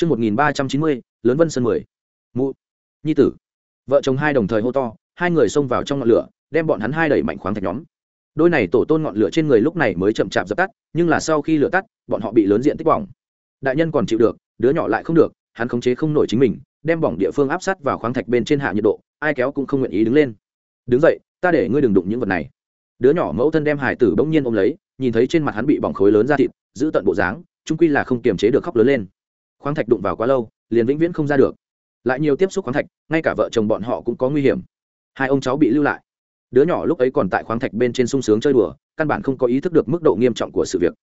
Chương 1390, lớn vân sơn 10. Mụ, nhi tử. Vợ chồng hai đồng thời hô to, hai người xông vào trong ngọn lửa, đem bọn hắn hai đẩy mạnh khoáng thạch nhóm. Đôi này tổ tôn ngọn lửa trên người lúc này mới chậm chạp dập tắt, nhưng là sau khi lửa tắt, bọn họ bị lớn diện tích bỏng. Đại nhân còn chịu được, đứa nhỏ lại không được, hắn khống chế không nổi chính mình, đem bỏng địa phương áp sát vào khoáng thạch bên trên hạ nhiệt độ, ai kéo cũng không nguyện ý đứng lên. Đứng dậy, ta để ngươi đừng đụng những vật này. Đứa nhỏ mẫu thân đem hải tử bỗng nhiên ôm lấy, nhìn thấy trên mặt hắn bị bỏng khối lớn ra thịt, giữ tận bộ dáng, trung quy là không kiềm chế được khóc lớn lên khoáng thạch đụng vào quá lâu, liền vĩnh viễn không ra được. Lại nhiều tiếp xúc khoáng thạch, ngay cả vợ chồng bọn họ cũng có nguy hiểm. Hai ông cháu bị lưu lại. Đứa nhỏ lúc ấy còn tại khoáng thạch bên trên sung sướng chơi đùa, căn bản không có ý thức được mức độ nghiêm trọng của sự việc.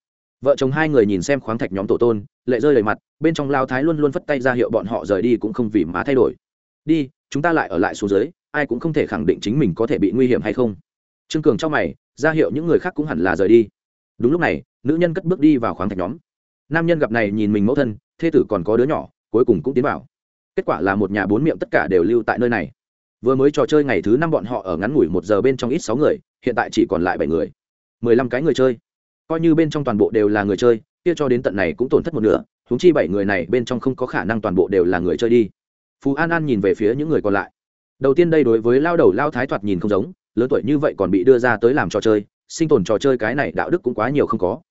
Vợ chồng hai người nhìn xem khoáng thạch nhóm tổ tôn, lệ rơi đầy mặt, bên trong lao thái luôn luôn phất tay ra hiệu bọn họ rời đi cũng không vì má thay đổi. Đi, chúng ta lại ở lại xuống dưới, ai cũng không thể khẳng định chính mình có thể bị nguy hiểm hay không. Trương cường trong mày, ra hiệu những người khác cũng hẳn là rời đi. Đúng lúc này, nữ nhân cất bước đi vào khoáng thạch nhóm nam nhân gặp này nhìn mình mẫu thân, thê tử còn có đứa nhỏ, cuối cùng cũng tiến vào. Kết quả là một nhà bốn miệng tất cả đều lưu tại nơi này. Vừa mới trò chơi ngày thứ năm bọn họ ở ngắn ngủi một giờ bên trong ít sáu người, hiện tại chỉ còn lại bảy người. Mười lăm cái người chơi. Coi như bên trong toàn bộ đều là người chơi, kia cho đến tận này cũng tổn thất một nửa húng chi bảy người này bên trong không có khả năng toàn bộ đều là người chơi đi. Phú an an nhìn về phía những người còn lại. Đầu tiên đây đối với lao đầu lao thái thoạt nhìn không giống, lớn tuổi như vậy còn bị đưa ra tới làm trò chơi, sinh tồn trò chơi cái này đạo đức cũng quá nhiều không có.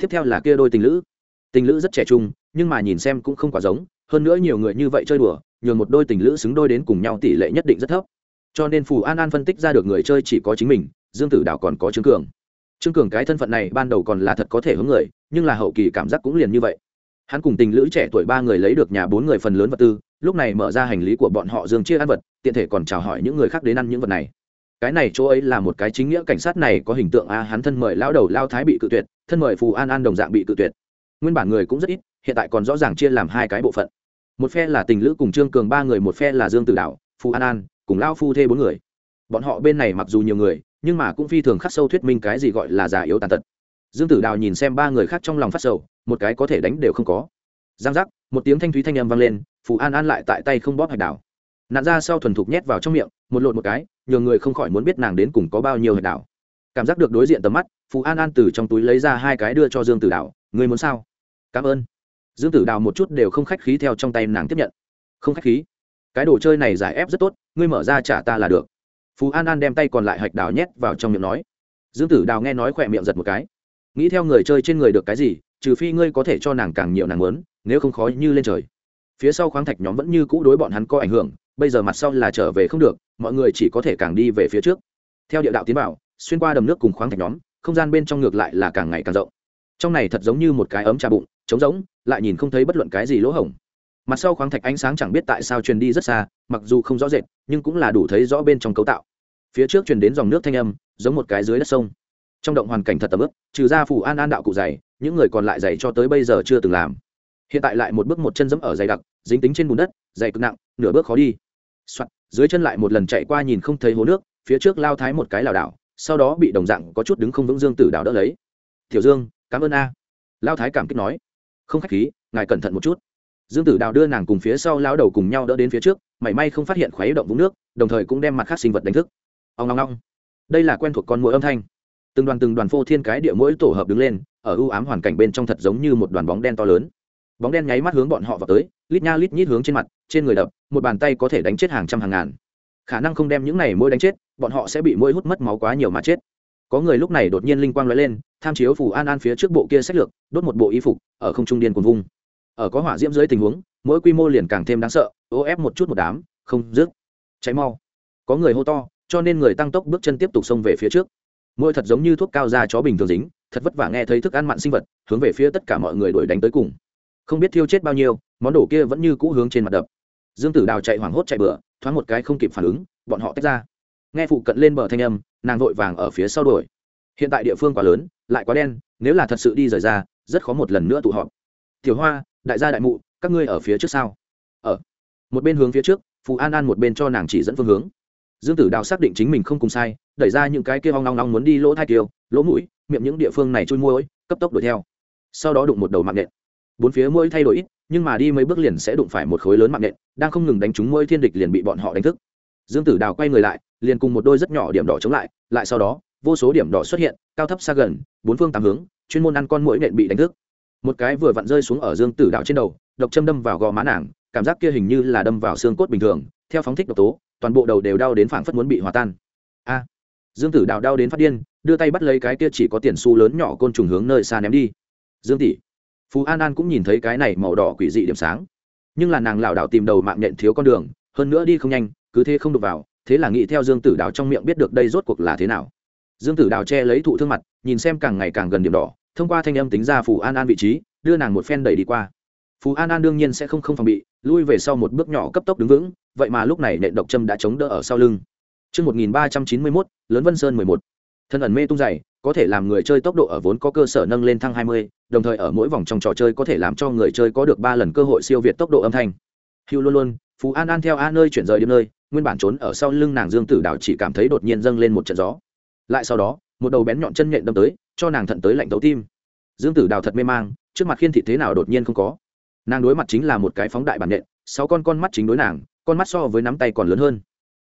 Tiếp theo là kia đôi tình lữ tình lữ rất trẻ trung, nhưng mà nhìn xem cũng không quá giống, hơn nữa nhiều người như vậy chơi đùa, nhường một đôi tình lữ xứng đôi đến cùng nhau tỷ lệ nhất định rất thấp. Cho nên phù an an phân tích ra được người chơi chỉ có chính mình, dương tử đảo còn có trương cường. Trương cường cái thân phận này ban đầu còn là thật có thể hướng người, nhưng là hậu kỳ cảm giác cũng liền như vậy. Hắn cùng tình lữ trẻ tuổi ba người lấy được nhà bốn người phần lớn vật tư, lúc này mở ra hành lý của bọn họ dương chia ăn vật, tiện thể còn chào hỏi những người khác đến ăn những vật này. Cái này chỗ ấy là một cái chính nghĩa cảnh sát này có hình tượng a, hắn thân mời lão đầu lao thái bị cự tuyệt, thân mời phù an an đồng dạng bị cự tuyệt nguyên bản người cũng rất ít, hiện tại còn rõ ràng chia làm hai cái bộ phận. Một phe là tình lữ cùng trương cường ba người, một phe là dương tử đạo phù an an cùng lao phu thê bốn người. Bọn họ bên này mặc dù nhiều người, nhưng mà cũng phi thường khắc sâu thuyết minh cái gì gọi là già yếu tàn tật. Dương tử đào nhìn xem ba người khác trong lòng phát sầu, một cái có thể đánh đều không có. Giang giác, một tiếng thanh thúy thanh âm vang lên, phù an an lại tại tay không bóp hạch đào nạn ra sau thuần thục nhét vào trong miệng, một lột một cái, nhường người không khỏi muốn biết nàng đến cùng có bao nhiêu hạch đào cảm giác được đối diện tầm mắt, phù an an từ trong túi lấy ra hai cái đưa cho dương tử đào Ngươi muốn sao? Cảm ơn. Dương tử đào một chút đều không khách khí theo trong tay nàng tiếp nhận. Không khách khí. Cái đồ chơi này giải ép rất tốt, ngươi mở ra trả ta là được. Phú an an đem tay còn lại hạch đào nhét vào trong miệng nói. Dương tử đào nghe nói khỏe miệng giật một cái. Nghĩ theo người chơi trên người được cái gì, trừ phi ngươi có thể cho nàng càng nhiều nàng muốn, nếu không khó như lên trời. Phía sau khoáng thạch nhóm vẫn như cũ đối bọn hắn có ảnh hưởng, bây giờ mặt sau là trở về không được, mọi người chỉ có thể càng đi về phía trước. Theo địa đạo tiến bảo xuyên qua đầm nước cùng khoáng thạch nhóm, không gian bên trong ngược lại là càng ngày càng rộng trong này thật giống như một cái ấm trà bụng trống rỗng lại nhìn không thấy bất luận cái gì lỗ hổng. Mặt sau khoáng thạch ánh sáng chẳng biết tại sao truyền đi rất xa mặc dù không rõ rệt nhưng cũng là đủ thấy rõ bên trong cấu tạo. Phía trước truyền đến dòng nước thanh âm giống một cái dưới đất sông. Trong động hoàn cảnh thật tầm ướp trừ ra phủ an an đạo cụ dày những người còn lại dày cho tới bây giờ chưa từng làm. Hiện tại lại một bước một chân dẫm ở dày đặc dính tính trên bùn đất dày cực nặng nửa bước khó đi. Soạn, dưới chân lại một lần chạy qua nhìn không thấy hố nước phía trước lao thái một cái lảo đảo sau đó bị đồng dạng có chút đứng không vững dương tử đảo đỡ lấy. Tiểu dương cảm ơn a. Lao thái cảm kích nói, không khách khí, ngài cẩn thận một chút. Dương tử đào đưa nàng cùng phía sau lao đầu cùng nhau đỡ đến phía trước, mảy may không phát hiện khuấy động vũng nước, đồng thời cũng đem mặt khác sinh vật đánh thức. Ông long long đây là quen thuộc con mũi âm thanh. Từng đoàn từng đoàn phô thiên cái địa mũi tổ hợp đứng lên, ở ưu ám hoàn cảnh bên trong thật giống như một đoàn bóng đen to lớn. Bóng đen nháy mắt hướng bọn họ vào tới, lít nha lít nhít hướng trên mặt, trên người đập, một bàn tay có thể đánh chết hàng trăm hàng ngàn. Khả năng không đem những này mũi đánh chết, bọn họ sẽ bị mũi hút mất máu quá nhiều mà chết có người lúc này đột nhiên linh quang lóe lên, tham chiếu phủ an an phía trước bộ kia sách lược, đốt một bộ y phục, ở không trung điên cuồng vung. Ở có hỏa diễm dưới tình huống, mỗi quy mô liền càng thêm đáng sợ, ô ép một chút một đám, không dứt. Cháy mau. Có người hô to, cho nên người tăng tốc bước chân tiếp tục xông về phía trước. Mỗi thật giống như thuốc cao da chó bình thường dính, thật vất vả nghe thấy thức ăn mặn sinh vật, hướng về phía tất cả mọi người đuổi đánh tới cùng. Không biết thiêu chết bao nhiêu, món đồ kia vẫn như cũ hướng trên mặt đập. Dương tử đào chạy hoảng hốt chạy bựa thoáng một cái không kịp phản ứng, bọn họ tách ra nghe phụ cận lên bờ thanh âm, nàng vội vàng ở phía sau đuổi. Hiện tại địa phương quá lớn, lại quá đen, nếu là thật sự đi rời ra, rất khó một lần nữa tụ họp. Tiểu hoa, đại gia đại mụ, các ngươi ở phía trước sao? Ở. Một bên hướng phía trước, phù an an một bên cho nàng chỉ dẫn phương hướng. Dương tử đào xác định chính mình không cùng sai, đẩy ra những cái kia hoang long long muốn đi lỗ thai kiều, lỗ mũi, miệng những địa phương này trôi môi, cấp tốc đuổi theo. Sau đó đụng một đầu mạng nện. Bốn phía môi thay đổi ít, nhưng mà đi mấy bước liền sẽ đụng phải một khối lớn mạng nện, đang không ngừng đánh trúng môi thiên địch liền bị bọn họ đánh thức. Dương tử đào quay người lại liền cùng một đôi rất nhỏ điểm đỏ chống lại lại sau đó, vô số điểm đỏ xuất hiện, cao thấp xa gần, bốn phương tám hướng, chuyên môn ăn con mũi nện bị đánh thức. Một cái vừa vặn rơi xuống ở dương tử đạo trên đầu, độc châm đâm vào gò má nàng, cảm giác kia hình như là đâm vào xương cốt bình thường, theo phóng thích độc tố, toàn bộ đầu đều đau đến phảng phất muốn bị hòa tan. A! Dương tử đạo đau đến phát điên, đưa tay bắt lấy cái kia chỉ có tiền xu lớn nhỏ côn trùng hướng nơi xa ném đi. Dương tỷ! Phú an an cũng nhìn thấy cái này màu đỏ quỷ dị điểm sáng. Nhưng là nàng lảo đảo tìm đầu mạng nhện thiếu con đường, hơn nữa đi không nhanh, cứ thế không đụng vào thế là nghĩ theo dương tử đào trong miệng biết được đây rốt cuộc là thế nào dương tử đào che lấy thụ thương mặt nhìn xem càng ngày càng gần điểm đỏ thông qua thanh âm tính ra phù an an vị trí đưa nàng một phen đẩy đi qua phù an an đương nhiên sẽ không không phòng bị lui về sau một bước nhỏ cấp tốc đứng vững vậy mà lúc này nện độc châm đã chống đỡ ở sau lưng Trước 1391, Lớn Vân Sơn 11. Thân ẩn mê tung dày, có thể làm người chơi tốc độ ở vốn có cơ sở nâng lên thăng 20, đồng thời ở mỗi vòng trong trò chơi có thể làm cho người chơi có được 3 lần cơ hội siêu việt tốc độ âm thanh. Hưu luôn luôn, Phú An An theo A nơi chuyển rời đến nơi, nguyên bản trốn ở sau lưng nàng Dương Tử Đào chỉ cảm thấy đột nhiên dâng lên một trận gió. Lại sau đó, một đầu bén nhọn chân nhện đâm tới, cho nàng thận tới lạnh tấu tim. Dương Tử Đào thật mê mang, trước mặt khiên thị thế nào đột nhiên không có. Nàng đối mặt chính là một cái phóng đại bản nhện, sáu con con mắt chính đối nàng, con mắt so với nắm tay còn lớn hơn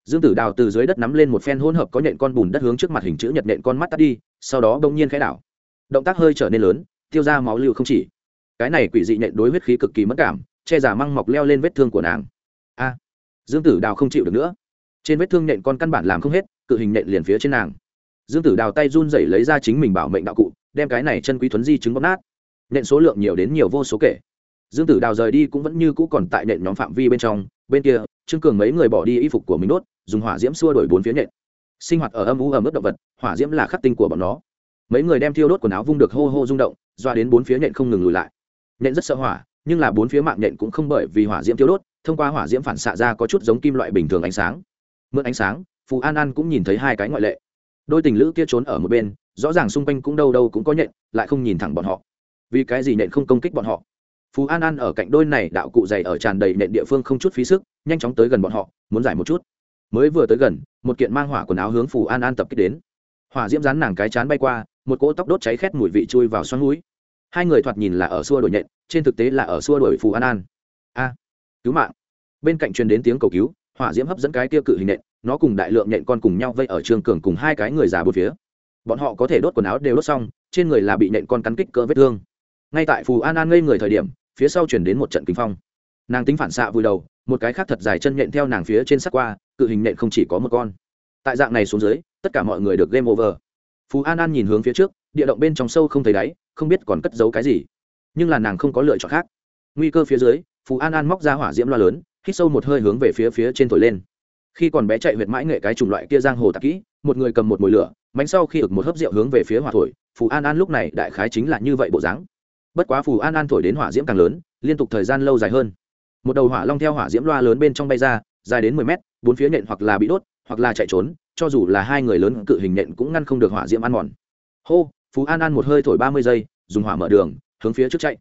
dương tử đào từ dưới đất nắm lên một phen hỗn hợp có nhện con bùn đất hướng trước mặt hình chữ nhật nhện con mắt tắt đi sau đó bỗng nhiên khẽ đảo động tác hơi trở nên lớn tiêu ra máu lưu không chỉ cái này quỷ dị nhện đối huyết khí cực kỳ mất cảm che giả măng mọc leo lên vết thương của nàng a, dương tử đào không chịu được nữa. Trên vết thương nện con căn bản làm không hết, cự hình nện liền phía trên nàng. Dương tử đào tay run rẩy lấy ra chính mình bảo mệnh đạo cụ, đem cái này chân quý thuấn di chứng bóp nát. Nện số lượng nhiều đến nhiều vô số kể. Dương tử đào rời đi cũng vẫn như cũ còn tại nện nhóm phạm vi bên trong. Bên kia, trương cường mấy người bỏ đi y phục của mình đốt, dùng hỏa diễm xua đổi bốn phía nện. sinh hoạt ở âm u ẩm ướt động vật, hỏa diễm là khắc tinh của bọn nó. Mấy người đem thiêu đốt quần áo vung được hô hô rung động, doa đến bốn phía nện không ngừng lùi lại. Nện rất sợ hỏa, nhưng là bốn phía mạng nện cũng không bởi vì hỏa diễm thiêu đốt thông qua hỏa diễm phản xạ ra có chút giống kim loại bình thường ánh sáng. Mượn ánh sáng, phù an an cũng nhìn thấy hai cái ngoại lệ. Đôi tình lữ kia trốn ở một bên, rõ ràng xung quanh cũng đâu đâu cũng có nhện, lại không nhìn thẳng bọn họ. Vì cái gì nhện không công kích bọn họ? Phú an an ở cạnh đôi này đạo cụ dày ở tràn đầy nện địa phương không chút phí sức, nhanh chóng tới gần bọn họ, muốn giải một chút. Mới vừa tới gần, một kiện mang hỏa quần áo hướng phù an an tập kích đến. Hỏa diễm rán nàng cái chán bay qua, một cỗ tóc đốt cháy khét mùi vị chui vào xoắn núi. Hai người thoạt nhìn là ở xua đổi nhện, trên thực tế là ở xua đổi phù an an. A, cứu mạng bên cạnh truyền đến tiếng cầu cứu, hỏa diễm hấp dẫn cái kia cự hình nện, nó cùng đại lượng nện con cùng nhau vây ở trường cường cùng hai cái người già bột phía. Bọn họ có thể đốt quần áo đều đốt xong, trên người là bị nện con cắn kích cỡ vết thương. Ngay tại phù an an ngây người thời điểm, phía sau chuyển đến một trận kinh phong. Nàng tính phản xạ vùi đầu, một cái khác thật dài chân nện theo nàng phía trên sắc qua, cự hình nện không chỉ có một con. Tại dạng này xuống dưới, tất cả mọi người được game over. Phù an an nhìn hướng phía trước, địa động bên trong sâu không thấy đáy, không biết còn cất giấu cái gì. Nhưng là nàng không có lựa chọn khác. Nguy cơ phía dưới, phù an an móc ra hỏa diễm loa lớn hít sâu một hơi hướng về phía phía trên thổi lên. Khi còn bé chạy huyệt mãi nghệ cái chủng loại kia giang hồ tạc kỹ, một người cầm một mồi lửa, mánh sau khi ực một hớp rượu hướng về phía hỏa thổi, phù an an lúc này đại khái chính là như vậy bộ dáng. Bất quá phù an an thổi đến hỏa diễm càng lớn, liên tục thời gian lâu dài hơn. Một đầu hỏa long theo hỏa diễm loa lớn bên trong bay ra, dài đến mười mét, bốn phía nện hoặc là bị đốt, hoặc là chạy trốn, cho dù là hai người lớn cự hình nện cũng ngăn không được hỏa diễm ăn mòn. Hô phú an an một hơi thổi ba mươi giây, dùng hỏa mở đường, hướng phía trước chạy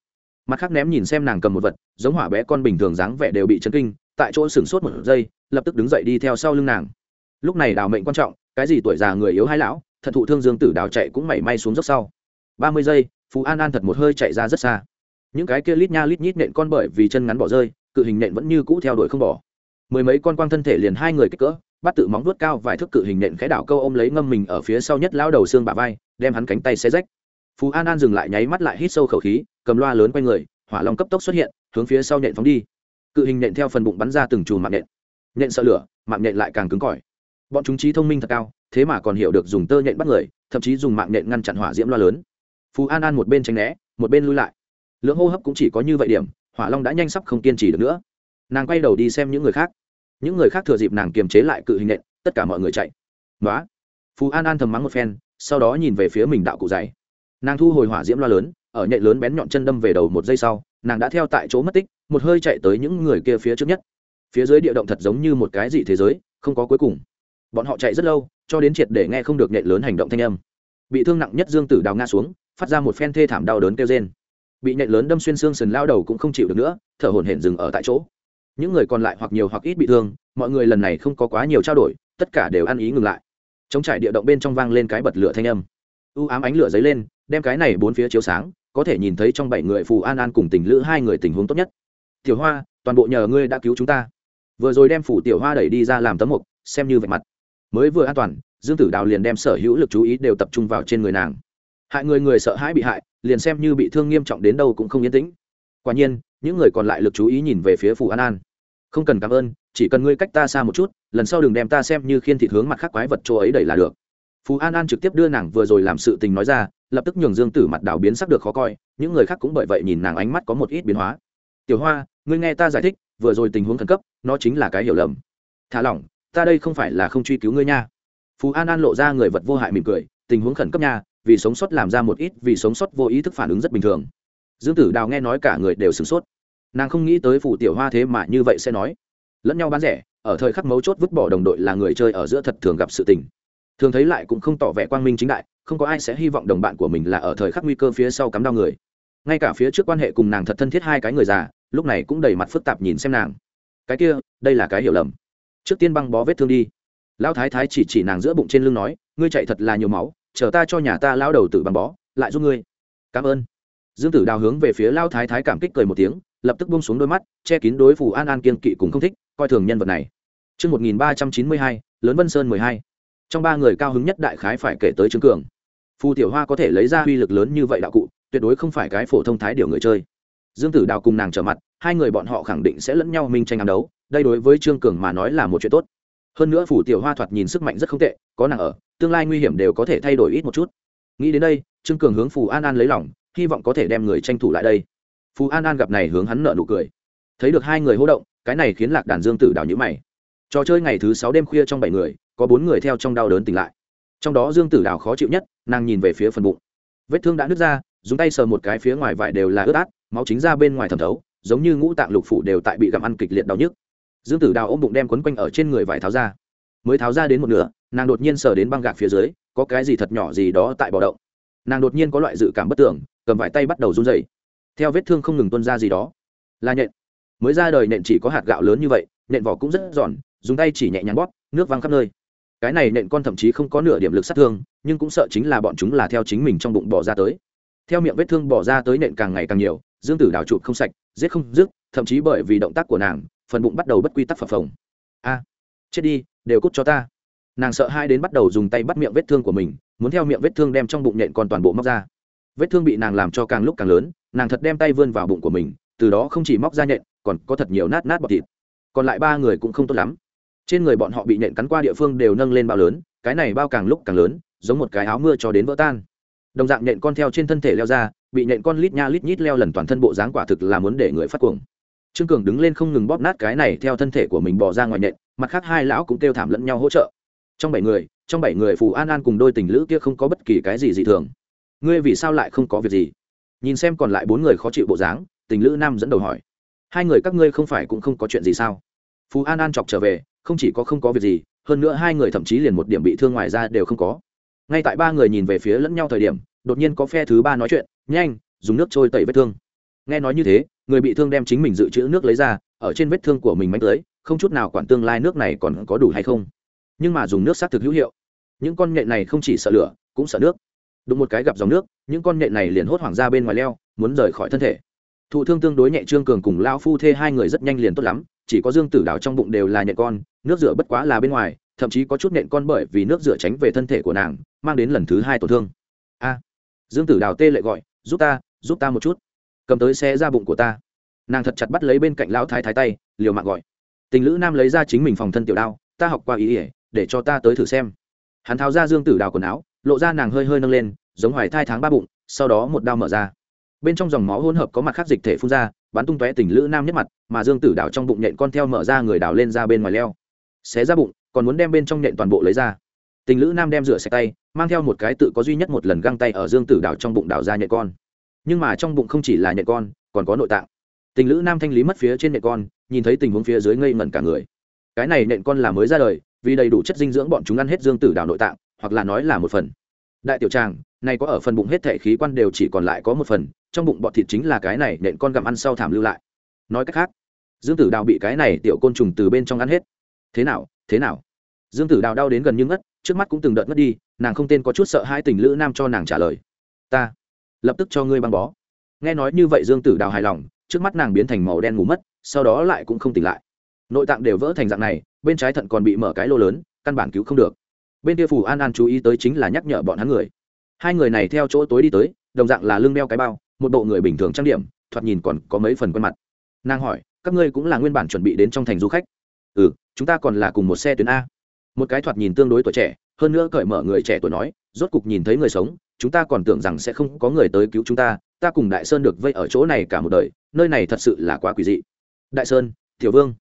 mặt khác ném nhìn xem nàng cầm một vật, giống hỏa bé con bình thường dáng vẻ đều bị chấn kinh, tại chỗ sửng sốt một giây, lập tức đứng dậy đi theo sau lưng nàng. Lúc này đào mệnh quan trọng, cái gì tuổi già người yếu hai lão thật thụ thương dương tử đào chạy cũng mảy may xuống dốc sau. Ba mươi giây, phú an an thật một hơi chạy ra rất xa. Những cái kia lít nha lít nhít nện con bởi vì chân ngắn bỏ rơi, cự hình nện vẫn như cũ theo đuổi không bỏ. Mười mấy con quang thân thể liền hai người kích cỡ, bắt tự móng vuốt cao vài thước cự hình nện khẽ đảo câu ôm lấy ngâm mình ở phía sau nhất lao đầu xương bả vai, đem hắn cánh tay xe rách phú an an dừng lại nháy mắt lại hít sâu khẩu khí, cầm loa lớn quay người, hỏa long cấp tốc xuất hiện, hướng phía sau nện phóng đi. Cự hình nện theo phần bụng bắn ra từng chùm mạng nện nện sợ lửa, mạng nện lại càng cứng cỏi. Bọn chúng trí thông minh thật cao, thế mà còn hiểu được dùng tơ nhện bắt người, thậm chí dùng mạng nện ngăn chặn hỏa diễm loa lớn. Phú an an một bên tránh né, một bên lui lại. Lượng hô hấp cũng chỉ có như vậy điểm, hỏa long đã nhanh sắp không kiên trì được nữa. Nàng quay đầu đi xem những người khác. Những người khác thừa dịp nàng kiềm chế lại cự hình nện tất cả mọi người chạy. Nói phú an an thầm mắng một phen, sau đó nhìn về phía mình đạo cụ dày nàng thu hồi hỏa diễm loa lớn, ở nhạy lớn bén nhọn chân đâm về đầu một giây sau, nàng đã theo tại chỗ mất tích, một hơi chạy tới những người kia phía trước nhất. Phía dưới địa động thật giống như một cái gì thế giới, không có cuối cùng. Bọn họ chạy rất lâu, cho đến triệt để nghe không được nhạy lớn hành động thanh âm. Bị thương nặng nhất dương tử đào nga xuống, phát ra một phen thê thảm đau đớn kêu trên bị nhạy lớn đâm xuyên xương sườn lao đầu cũng không chịu được nữa, thở hổn hển dừng ở tại chỗ. Những người còn lại hoặc nhiều hoặc ít bị thương, mọi người lần này không có quá nhiều trao đổi, tất cả đều ăn ý ngừng lại. Chống trải địa động bên trong vang lên cái bật lửa thanh âm. U ám ánh lửa dấy lên đem cái này bốn phía chiếu sáng, có thể nhìn thấy trong bảy người phù an an cùng tình lữ hai người tình huống tốt nhất. Tiểu hoa, toàn bộ nhờ ngươi đã cứu chúng ta. Vừa rồi đem phủ tiểu hoa đẩy đi ra làm tấm mục, xem như vạch mặt. Mới vừa an toàn, dương tử đào liền đem sở hữu lực chú ý đều tập trung vào trên người nàng. Hại người người sợ hãi bị hại, liền xem như bị thương nghiêm trọng đến đâu cũng không yên tĩnh. Quả nhiên, những người còn lại lực chú ý nhìn về phía phù an an. Không cần cảm ơn, chỉ cần ngươi cách ta xa một chút, lần sau đừng đem ta xem như khiên thịt hướng mặt khác quái vật chỗ ấy đẩy là được. Phú an an trực tiếp đưa nàng vừa rồi làm sự tình nói ra lập tức nhường dương tử mặt đảo biến sắc được khó coi, những người khác cũng bởi vậy nhìn nàng ánh mắt có một ít biến hóa. Tiểu hoa, ngươi nghe ta giải thích, vừa rồi tình huống khẩn cấp, nó chính là cái hiểu lầm. Thả lỏng, ta đây không phải là không truy cứu ngươi nha. Phú an an lộ ra người vật vô hại mỉm cười, tình huống khẩn cấp nha, vì sống sót làm ra một ít, vì sống sót vô ý thức phản ứng rất bình thường. Dương tử đào nghe nói cả người đều sửng sốt. Nàng không nghĩ tới phủ tiểu hoa thế mà như vậy sẽ nói. Lẫn nhau bán rẻ, ở thời khắc mấu chốt vứt bỏ đồng đội là người chơi ở giữa thật thường gặp sự tình. Thường thấy lại cũng không tỏ vẻ quang minh chính đại không có ai sẽ hy vọng đồng bạn của mình là ở thời khắc nguy cơ phía sau cắm đau người. Ngay cả phía trước quan hệ cùng nàng thật thân thiết hai cái người già lúc này cũng đầy mặt phức tạp nhìn xem nàng. Cái kia đây là cái hiểu lầm. Trước tiên băng bó vết thương đi. Lão thái thái chỉ chỉ nàng giữa bụng trên lưng nói ngươi chạy thật là nhiều máu chờ ta cho nhà ta lao đầu tử băng bó lại giúp ngươi. Cảm ơn. Dương tử đào hướng về phía lao thái thái cảm kích cười một tiếng lập tức bung xuống đôi mắt che kín đối phủ an an kiên kỵ cùng không thích coi thường nhân vật này. Trước 1392, lớn vân sơn 12. trong ba người cao hứng nhất đại khái phải kể tới trương cường phù tiểu hoa có thể lấy ra uy lực lớn như vậy đạo cụ, tuyệt đối không phải cái phổ thông thái điều người chơi. Dương tử đào cùng nàng trở mặt, hai người bọn họ khẳng định sẽ lẫn nhau minh tranh ám đấu, đây đối với trương cường mà nói là một chuyện tốt. Hơn nữa phủ tiểu hoa thoạt nhìn sức mạnh rất không tệ, có nàng ở, tương lai nguy hiểm đều có thể thay đổi ít một chút. Nghĩ đến đây, trương cường hướng phù an an lấy lòng, hy vọng có thể đem người tranh thủ lại đây. Phù an an gặp này hướng hắn nợ nụ cười. Thấy được hai người hô động, cái này khiến lạc đàn dương tử đào nhữ mày. Trò chơi ngày thứ sáu đêm khuya trong bảy người, có bốn người theo trong đau đớn tỉnh lại trong đó dương tử đào khó chịu nhất, nàng nhìn về phía phần bụng. Vết thương đã nứt ra, dùng tay sờ một cái phía ngoài vải đều là ướt át, máu chính ra bên ngoài thẩm thấu, giống như ngũ tạng lục phủ đều tại bị gặm ăn kịch liệt đau nhức. Dương tử đào ôm bụng đem quấn quanh ở trên người vải tháo ra. Mới tháo ra đến một nửa, nàng đột nhiên sờ đến băng gạc phía dưới, có cái gì thật nhỏ gì đó tại bò động. Nàng đột nhiên có loại dự cảm bất tưởng, cầm vải tay bắt đầu run dày theo vết thương không ngừng tuân ra gì đó. Là nhện. Mới ra đời nện chỉ có hạt gạo lớn như vậy nện vỏ cũng rất giòn, dùng tay chỉ nhẹ nhàng bóp, nước văng khắp nơi cái này nện con thậm chí không có nửa điểm lực sát thương, nhưng cũng sợ chính là bọn chúng là theo chính mình trong bụng bỏ ra tới. Theo miệng vết thương bỏ ra tới nện càng ngày càng nhiều, dương tử đào chụp không sạch, giết không dứt, thậm chí bởi vì động tác của nàng, phần bụng bắt đầu bất quy tắc phập phồng. A, chết đi, đều cút cho ta. Nàng sợ hai đến bắt đầu dùng tay bắt miệng vết thương của mình, muốn theo miệng vết thương đem trong bụng nện còn toàn bộ móc ra. Vết thương bị nàng làm cho càng lúc càng lớn, nàng thật đem tay vươn vào bụng của mình, từ đó không chỉ móc ra nhện còn có thật nhiều nát nát bọt thịt. Còn lại ba người cũng không tốt lắm trên người bọn họ bị nện cắn qua địa phương đều nâng lên bao lớn, cái này bao càng lúc càng lớn, giống một cái áo mưa cho đến vỡ tan. Đồng dạng nện con theo trên thân thể leo ra, bị nện con lít nha lít nhít leo lần toàn thân bộ dáng quả thực là muốn để người phát cuồng. Trương cường đứng lên không ngừng bóp nát cái này theo thân thể của mình bỏ ra ngoài nện, mặt khác hai lão cũng kêu thảm lẫn nhau hỗ trợ. Trong bảy người, trong bảy người phù an an cùng đôi tình lữ kia không có bất kỳ cái gì dị thường. Ngươi vì sao lại không có việc gì? Nhìn xem còn lại bốn người khó chịu bộ dáng, tình lữ nam dẫn đầu hỏi. Hai người các ngươi không phải cũng không có chuyện gì sao? Phù an an chọc trở về không chỉ có không có việc gì, hơn nữa hai người thậm chí liền một điểm bị thương ngoài ra đều không có. Ngay tại ba người nhìn về phía lẫn nhau thời điểm, đột nhiên có phe thứ ba nói chuyện, nhanh, dùng nước trôi tẩy vết thương. Nghe nói như thế, người bị thương đem chính mình dự trữ nước lấy ra, ở trên vết thương của mình mánh tới, không chút nào quản tương lai nước này còn có đủ hay không. Nhưng mà dùng nước xác thực hữu hiệu. Những con nhện này không chỉ sợ lửa, cũng sợ nước. Đụng một cái gặp dòng nước, những con nhện này liền hốt hoảng ra bên ngoài leo, muốn rời khỏi thân thể. Thụ thương tương đối nhẹ trương cường cùng lao phu thê hai người rất nhanh liền tốt lắm chỉ có dương tử đào trong bụng đều là nhện con, nước rửa bất quá là bên ngoài, thậm chí có chút nhện con bởi vì nước rửa tránh về thân thể của nàng, mang đến lần thứ hai tổn thương. A, dương tử đào tê lệ gọi, giúp ta giúp ta một chút. Cầm tới xe ra bụng của ta. Nàng thật chặt bắt lấy bên cạnh lão thái thái tay, liều mạng gọi, tình lữ nam lấy ra chính mình phòng thân tiểu đao, ta học qua ý ỉa để cho ta tới thử xem. Hắn tháo ra dương tử đào quần áo, lộ ra nàng hơi hơi nâng lên, giống hoài thai tháng ba bụng, sau đó một đao mở ra. Bên trong dòng máu hỗn hợp có mặt khác dịch thể phun ra bắn tung tóe tình lữ nam nhất mặt, mà dương tử đào trong bụng nhện con theo mở ra người đào lên ra bên ngoài leo. Xé ra bụng, còn muốn đem bên trong nhện toàn bộ lấy ra. Tình lữ nam đem rửa sạch tay, mang theo một cái tự có duy nhất một lần găng tay ở dương tử đào trong bụng đào ra nhện con. Nhưng mà trong bụng không chỉ là nhện con, còn có nội tạng. Tình lữ nam thanh lý mất phía trên nhện con, nhìn thấy tình huống phía dưới ngây ngẩn cả người. Cái này nhện con là mới ra đời, vì đầy đủ chất dinh dưỡng bọn chúng ăn hết dương tử đào nội tạng, hoặc là nói là một phần. Đại tiểu tràng, này có ở phần bụng hết thể khí quan đều chỉ còn lại có một phần trong bụng bọt thịt chính là cái này, nện con gặm ăn sau thảm lưu lại. Nói cách khác, dương tử đào bị cái này tiểu côn trùng từ bên trong ăn hết. Thế nào thế nào? Dương tử đào đau đến gần như ngất, trước mắt cũng từng đợt ngất đi, nàng không tên có chút sợ hai tình lữ nam cho nàng trả lời. Ta, lập tức cho ngươi băng bó. Nghe nói như vậy dương tử đào hài lòng, trước mắt nàng biến thành màu đen ngủ mất, sau đó lại cũng không tỉnh lại. Nội tạng đều vỡ thành dạng này, bên trái thận còn bị mở cái lô lớn, căn bản cứu không được. Bên kia phủ an an chú ý tới chính là nhắc nhở bọn hắn người. Hai người này theo chỗ tối đi tới, đồng dạng là lưng đeo cái bao một bộ người bình thường trang điểm, thoạt nhìn còn có mấy phần quen mặt. Nàng hỏi, các ngươi cũng là nguyên bản chuẩn bị đến trong thành du khách? Ừ chúng ta còn là cùng một xe tuyến a. Một cái thoạt nhìn tương đối tuổi trẻ, hơn nữa cởi mở người trẻ tuổi nói, rốt cục nhìn thấy người sống, chúng ta còn tưởng rằng sẽ không có người tới cứu chúng ta ta cùng đại sơn được vây ở chỗ này cả một đời, nơi này thật sự là quá quỷ dị. Đại sơn, tiểu vương.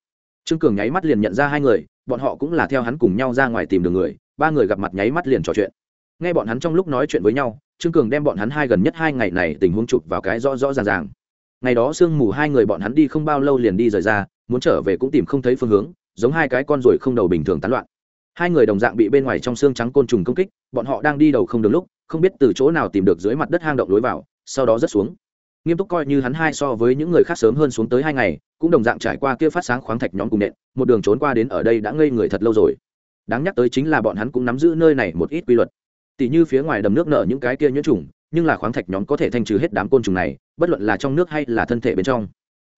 Trương cường nháy mắt liền nhận ra hai người, bọn họ cũng là theo hắn cùng nhau ra ngoài tìm đường người, ba người gặp mặt nháy mắt liền trò chuyện nghe bọn hắn trong lúc nói chuyện với nhau, trương cường đem bọn hắn hai gần nhất hai ngày này tình huống chụp vào cái rõ rõ ràng ràng. Ngày đó sương mù hai người bọn hắn đi không bao lâu liền đi rời ra, muốn trở về cũng tìm không thấy phương hướng, giống hai cái con ruồi không đầu bình thường tán loạn. Hai người đồng dạng bị bên ngoài trong xương trắng côn trùng công kích, bọn họ đang đi đầu không được lúc, không biết từ chỗ nào tìm được dưới mặt đất hang động lối vào, sau đó rớt xuống. Nghiêm túc coi như hắn hai so với những người khác sớm hơn xuống tới hai ngày, cũng đồng dạng trải qua kia phát sáng khoáng thạch nhóm cùng nện, một đường trốn qua đến ở đây đã ngây người thật lâu rồi. Đáng nhắc tới chính là bọn hắn cũng nắm giữ nơi này một ít quy luật tỷ như phía ngoài đầm nước nở những cái kia nhiễm trùng, nhưng là khoáng thạch nhóm có thể thanh trừ hết đám côn trùng này, bất luận là trong nước hay là thân thể bên trong.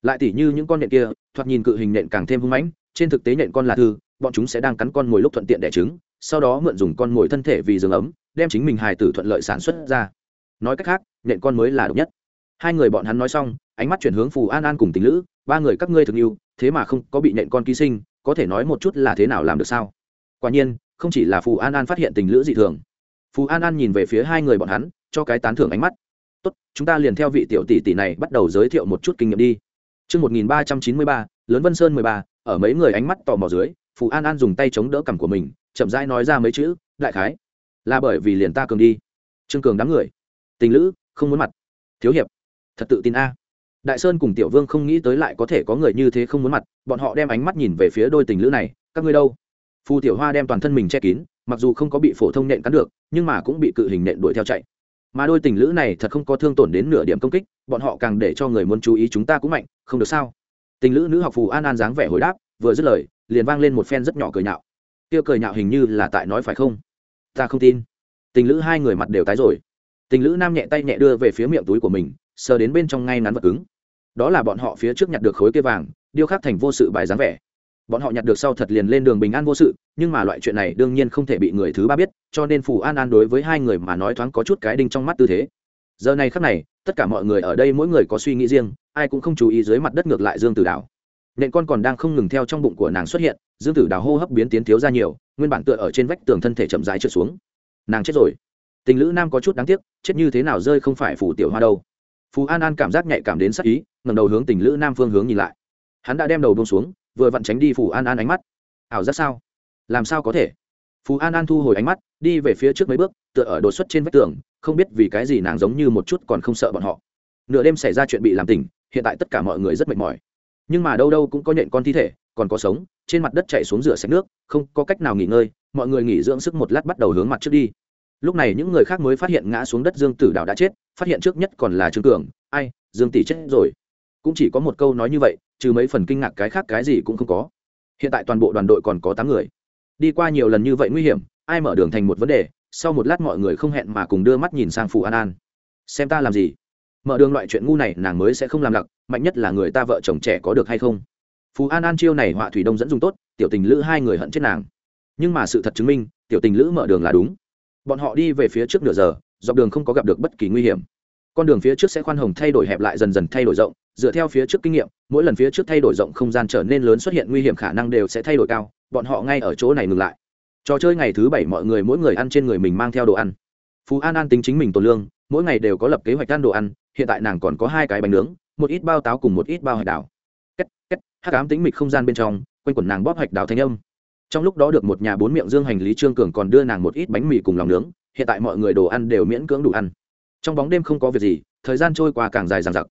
Lại tỷ như những con nện kia, thoạt nhìn cự hình nện càng thêm hung mãnh, trên thực tế nện con là thư, bọn chúng sẽ đang cắn con mồi lúc thuận tiện đẻ trứng, sau đó mượn dùng con mồi thân thể vì giường ấm, đem chính mình hài tử thuận lợi sản xuất ra. Nói cách khác nện con mới là độc nhất. Hai người bọn hắn nói xong, ánh mắt chuyển hướng phù an an cùng tình lữ, ba người các ngươi thường yêu, thế mà không có bị nện con ký sinh, có thể nói một chút là thế nào làm được sao? Quả nhiên, không chỉ là phù an an phát hiện tình lữ dị thường phù an an nhìn về phía hai người bọn hắn cho cái tán thưởng ánh mắt tốt chúng ta liền theo vị tiểu tỷ tỷ này bắt đầu giới thiệu một chút kinh nghiệm đi Trước 1393, lớn Vân Sơn 13, ở mấy người ánh mắt tò mò dưới, Phù An An dùng tay chống đỡ cằm của mình, chậm rãi nói ra mấy chữ, đại khái. Là bởi vì liền ta cường đi. Trương Cường đám người. Tình lữ, không muốn mặt. Thiếu hiệp, thật tự tin a. Đại Sơn cùng Tiểu Vương không nghĩ tới lại có thể có người như thế không muốn mặt, bọn họ đem ánh mắt nhìn về phía đôi tình lữ này, các ngươi đâu? Phù Tiểu Hoa đem toàn thân mình che kín, mặc dù không có bị phổ thông nện cắn được, nhưng mà cũng bị cự hình nện đuổi theo chạy. Mà đôi tình lữ này thật không có thương tổn đến nửa điểm công kích bọn họ càng để cho người muốn chú ý chúng ta cũng mạnh không được sao? Tình lữ nữ học phù an an dáng vẻ hồi đáp vừa dứt lời liền vang lên một phen rất nhỏ cười nhạo. Kia cười nhạo hình như là tại nói phải không? Ta không tin. Tình lữ hai người mặt đều tái rồi. Tình lữ nam nhẹ tay nhẹ đưa về phía miệng túi của mình sờ đến bên trong ngay ngắn vật cứng. Đó là bọn họ phía trước nhặt được khối kia vàng điêu khắc thành vô sự bài dáng vẻ bọn họ nhặt được sau thật liền lên đường bình an vô sự, nhưng mà loại chuyện này đương nhiên không thể bị người thứ ba biết, cho nên phù an an đối với hai người mà nói thoáng có chút cái đinh trong mắt tư thế. Giờ này khắc này, tất cả mọi người ở đây mỗi người có suy nghĩ riêng, ai cũng không chú ý dưới mặt đất ngược lại dương tử đào. Nện con còn đang không ngừng theo trong bụng của nàng xuất hiện, dương tử đào hô hấp biến tiến thiếu ra nhiều, nguyên bản tựa ở trên vách tường thân thể chậm rãi trượt xuống. Nàng chết rồi. Tình lữ nam có chút đáng tiếc, chết như thế nào rơi không phải phủ tiểu hoa đâu. Phù an an cảm giác nhạy cảm đến sắc ý ngầm đầu hướng tình lữ nam phương hướng nhìn lại. Hắn đã đem đầu bông xuống vừa vặn tránh đi phù an an ánh mắt. Ảo giác sao? Làm sao có thể? Phù an an thu hồi ánh mắt, đi về phía trước mấy bước, tựa ở đột xuất trên vách tường, không biết vì cái gì nàng giống như một chút còn không sợ bọn họ. Nửa đêm xảy ra chuyện bị làm tỉnh, hiện tại tất cả mọi người rất mệt mỏi. Nhưng mà đâu đâu cũng có nhện con thi thể, còn có sống, trên mặt đất chạy xuống rửa sạch nước, không có cách nào nghỉ ngơi, mọi người nghỉ dưỡng sức một lát bắt đầu hướng mặt trước đi. Lúc này những người khác mới phát hiện ngã xuống đất dương tử đào đã chết, phát hiện trước nhất còn là trương cường. Ai? Dương tỷ chết rồi cũng chỉ có một câu nói như vậy, trừ mấy phần kinh ngạc cái khác cái gì cũng không có. Hiện tại toàn bộ đoàn đội còn có tám người. Đi qua nhiều lần như vậy nguy hiểm, ai mở đường thành một vấn đề, sau một lát mọi người không hẹn mà cùng đưa mắt nhìn sang phù an an. Xem ta làm gì? Mở đường loại chuyện ngu này, nàng mới sẽ không làm lặc, mạnh nhất là người ta vợ chồng trẻ có được hay không? Phù an an chiêu này họa thủy đông dẫn dùng tốt, tiểu tình lữ hai người hận chết nàng. Nhưng mà sự thật chứng minh, tiểu tình lữ mở đường là đúng. Bọn họ đi về phía trước nửa giờ, dọc đường không có gặp được bất kỳ nguy hiểm con đường phía trước sẽ khoan hồng thay đổi hẹp lại dần dần thay đổi rộng, dựa theo phía trước kinh nghiệm, mỗi lần phía trước thay đổi rộng không gian trở nên lớn xuất hiện nguy hiểm khả năng đều sẽ thay đổi cao, bọn họ ngay ở chỗ này ngừng lại. Trò chơi ngày thứ bảy mọi người mỗi người ăn trên người mình mang theo đồ ăn. Phú an an tính chính mình tồn lương, mỗi ngày đều có lập kế hoạch ăn đồ ăn, hiện tại nàng còn có hai cái bánh nướng, một ít bao táo cùng một ít bao hạch đào. Két két, hắc ám tính mịch không gian bên trong, quanh quẩn nàng bóp hạch đào thanh âm. Trong lúc đó được một nhà bốn miệng dương hành lý trương cường còn đưa nàng một ít bánh mì cùng lòng nướng, hiện tại mọi người đồ ăn đều miễn cưỡng đủ ăn trong bóng đêm không có việc gì thời gian trôi qua càng dài dằng dặc.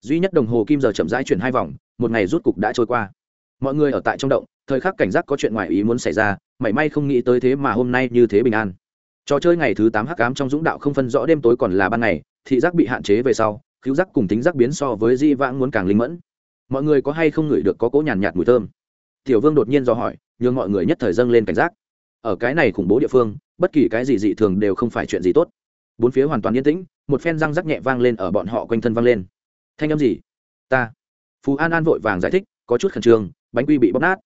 Duy nhất đồng hồ kim giờ chậm rãi chuyển hai vòng một ngày rút cục đã trôi qua. Mọi người ở tại trong động thời khắc cảnh giác có chuyện ngoài ý muốn xảy ra mảy may không nghĩ tới thế mà hôm nay như thế bình an. Trò chơi ngày thứ tám hắc ám trong dũng đạo không phân rõ đêm tối còn là ban ngày thị giác bị hạn chế về sau cứu giác cùng tính giác biến so với di vãng muốn càng linh mẫn. Mọi người có hay không ngửi được có cỗ nhàn nhạt, mùi thơm? Tiểu vương đột nhiên do hỏi nhường mọi người nhất thời dâng lên cảnh giác. Ở cái này khủng bố địa phương bất kỳ cái gì dị thường đều không phải chuyện gì tốt bốn phía hoàn toàn yên tĩnh, một phen răng rắc nhẹ vang lên ở bọn họ quanh thân vang lên. Thanh âm gì? Ta. Phú an an vội vàng giải thích, có chút khẩn trương, bánh quy bị bóp nát.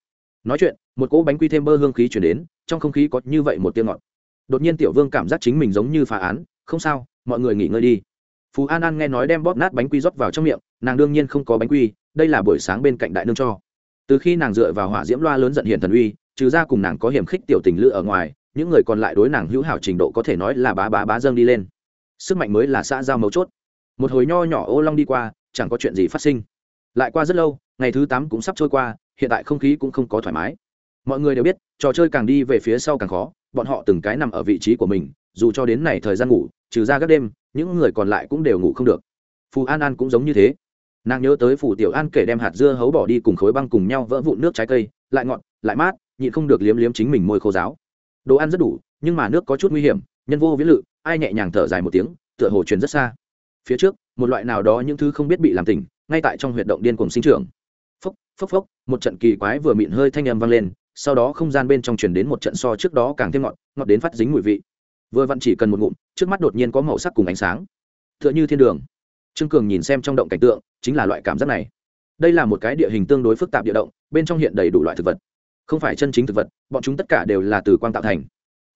Nói chuyện, một cỗ bánh quy thêm bơ hương khí chuyển đến, trong không khí có như vậy một tiếng ngọt. Đột nhiên tiểu vương cảm giác chính mình giống như phá án, không sao, mọi người nghỉ ngơi đi. Phú an an nghe nói đem bóp nát bánh quy rót vào trong miệng, nàng đương nhiên không có bánh quy, đây là buổi sáng bên cạnh đại nương cho. Từ khi nàng dựa vào hỏa diễm loa lớn giận hiện thần uy, trừ ra cùng nàng có hiểm khích tiểu tình lự ở ngoài những người còn lại đối nàng hữu hảo trình độ có thể nói là bá bá bá dâng đi lên. Sức mạnh mới là xã giao mấu chốt. Một hồi nho nhỏ ô long đi qua, chẳng có chuyện gì phát sinh. Lại qua rất lâu, ngày thứ tám cũng sắp trôi qua, hiện tại không khí cũng không có thoải mái. Mọi người đều biết, trò chơi càng đi về phía sau càng khó, bọn họ từng cái nằm ở vị trí của mình, dù cho đến này thời gian ngủ, trừ ra các đêm, những người còn lại cũng đều ngủ không được. Phù an an cũng giống như thế. Nàng nhớ tới phù tiểu an kể đem hạt dưa hấu bỏ đi cùng khối băng cùng nhau vỡ vụn nước trái cây, lại ngọt, lại mát, nhịn không được liếm liếm chính mình môi khô giáo đồ ăn rất đủ, nhưng mà nước có chút nguy hiểm, nhân vô viễn lự, ai nhẹ nhàng thở dài một tiếng, tựa hồ truyền rất xa. Phía trước, một loại nào đó những thứ không biết bị làm tỉnh, ngay tại trong huyệt động điên cùng sinh trưởng. Phốc phốc phốc, một trận kỳ quái vừa mịn hơi thanh âm vang lên, sau đó không gian bên trong truyền đến một trận so trước đó càng thêm ngọt ngọt đến phát dính mùi vị. Vừa vặn chỉ cần một ngụm, trước mắt đột nhiên có màu sắc cùng ánh sáng. Tựa như thiên đường. Trương cường nhìn xem trong động cảnh tượng, chính là loại cảm giác này. Đây là một cái địa hình tương đối phức tạp địa động, bên trong hiện đầy đủ loại thực vật không phải chân chính thực vật, bọn chúng tất cả đều là từ quang tạo thành.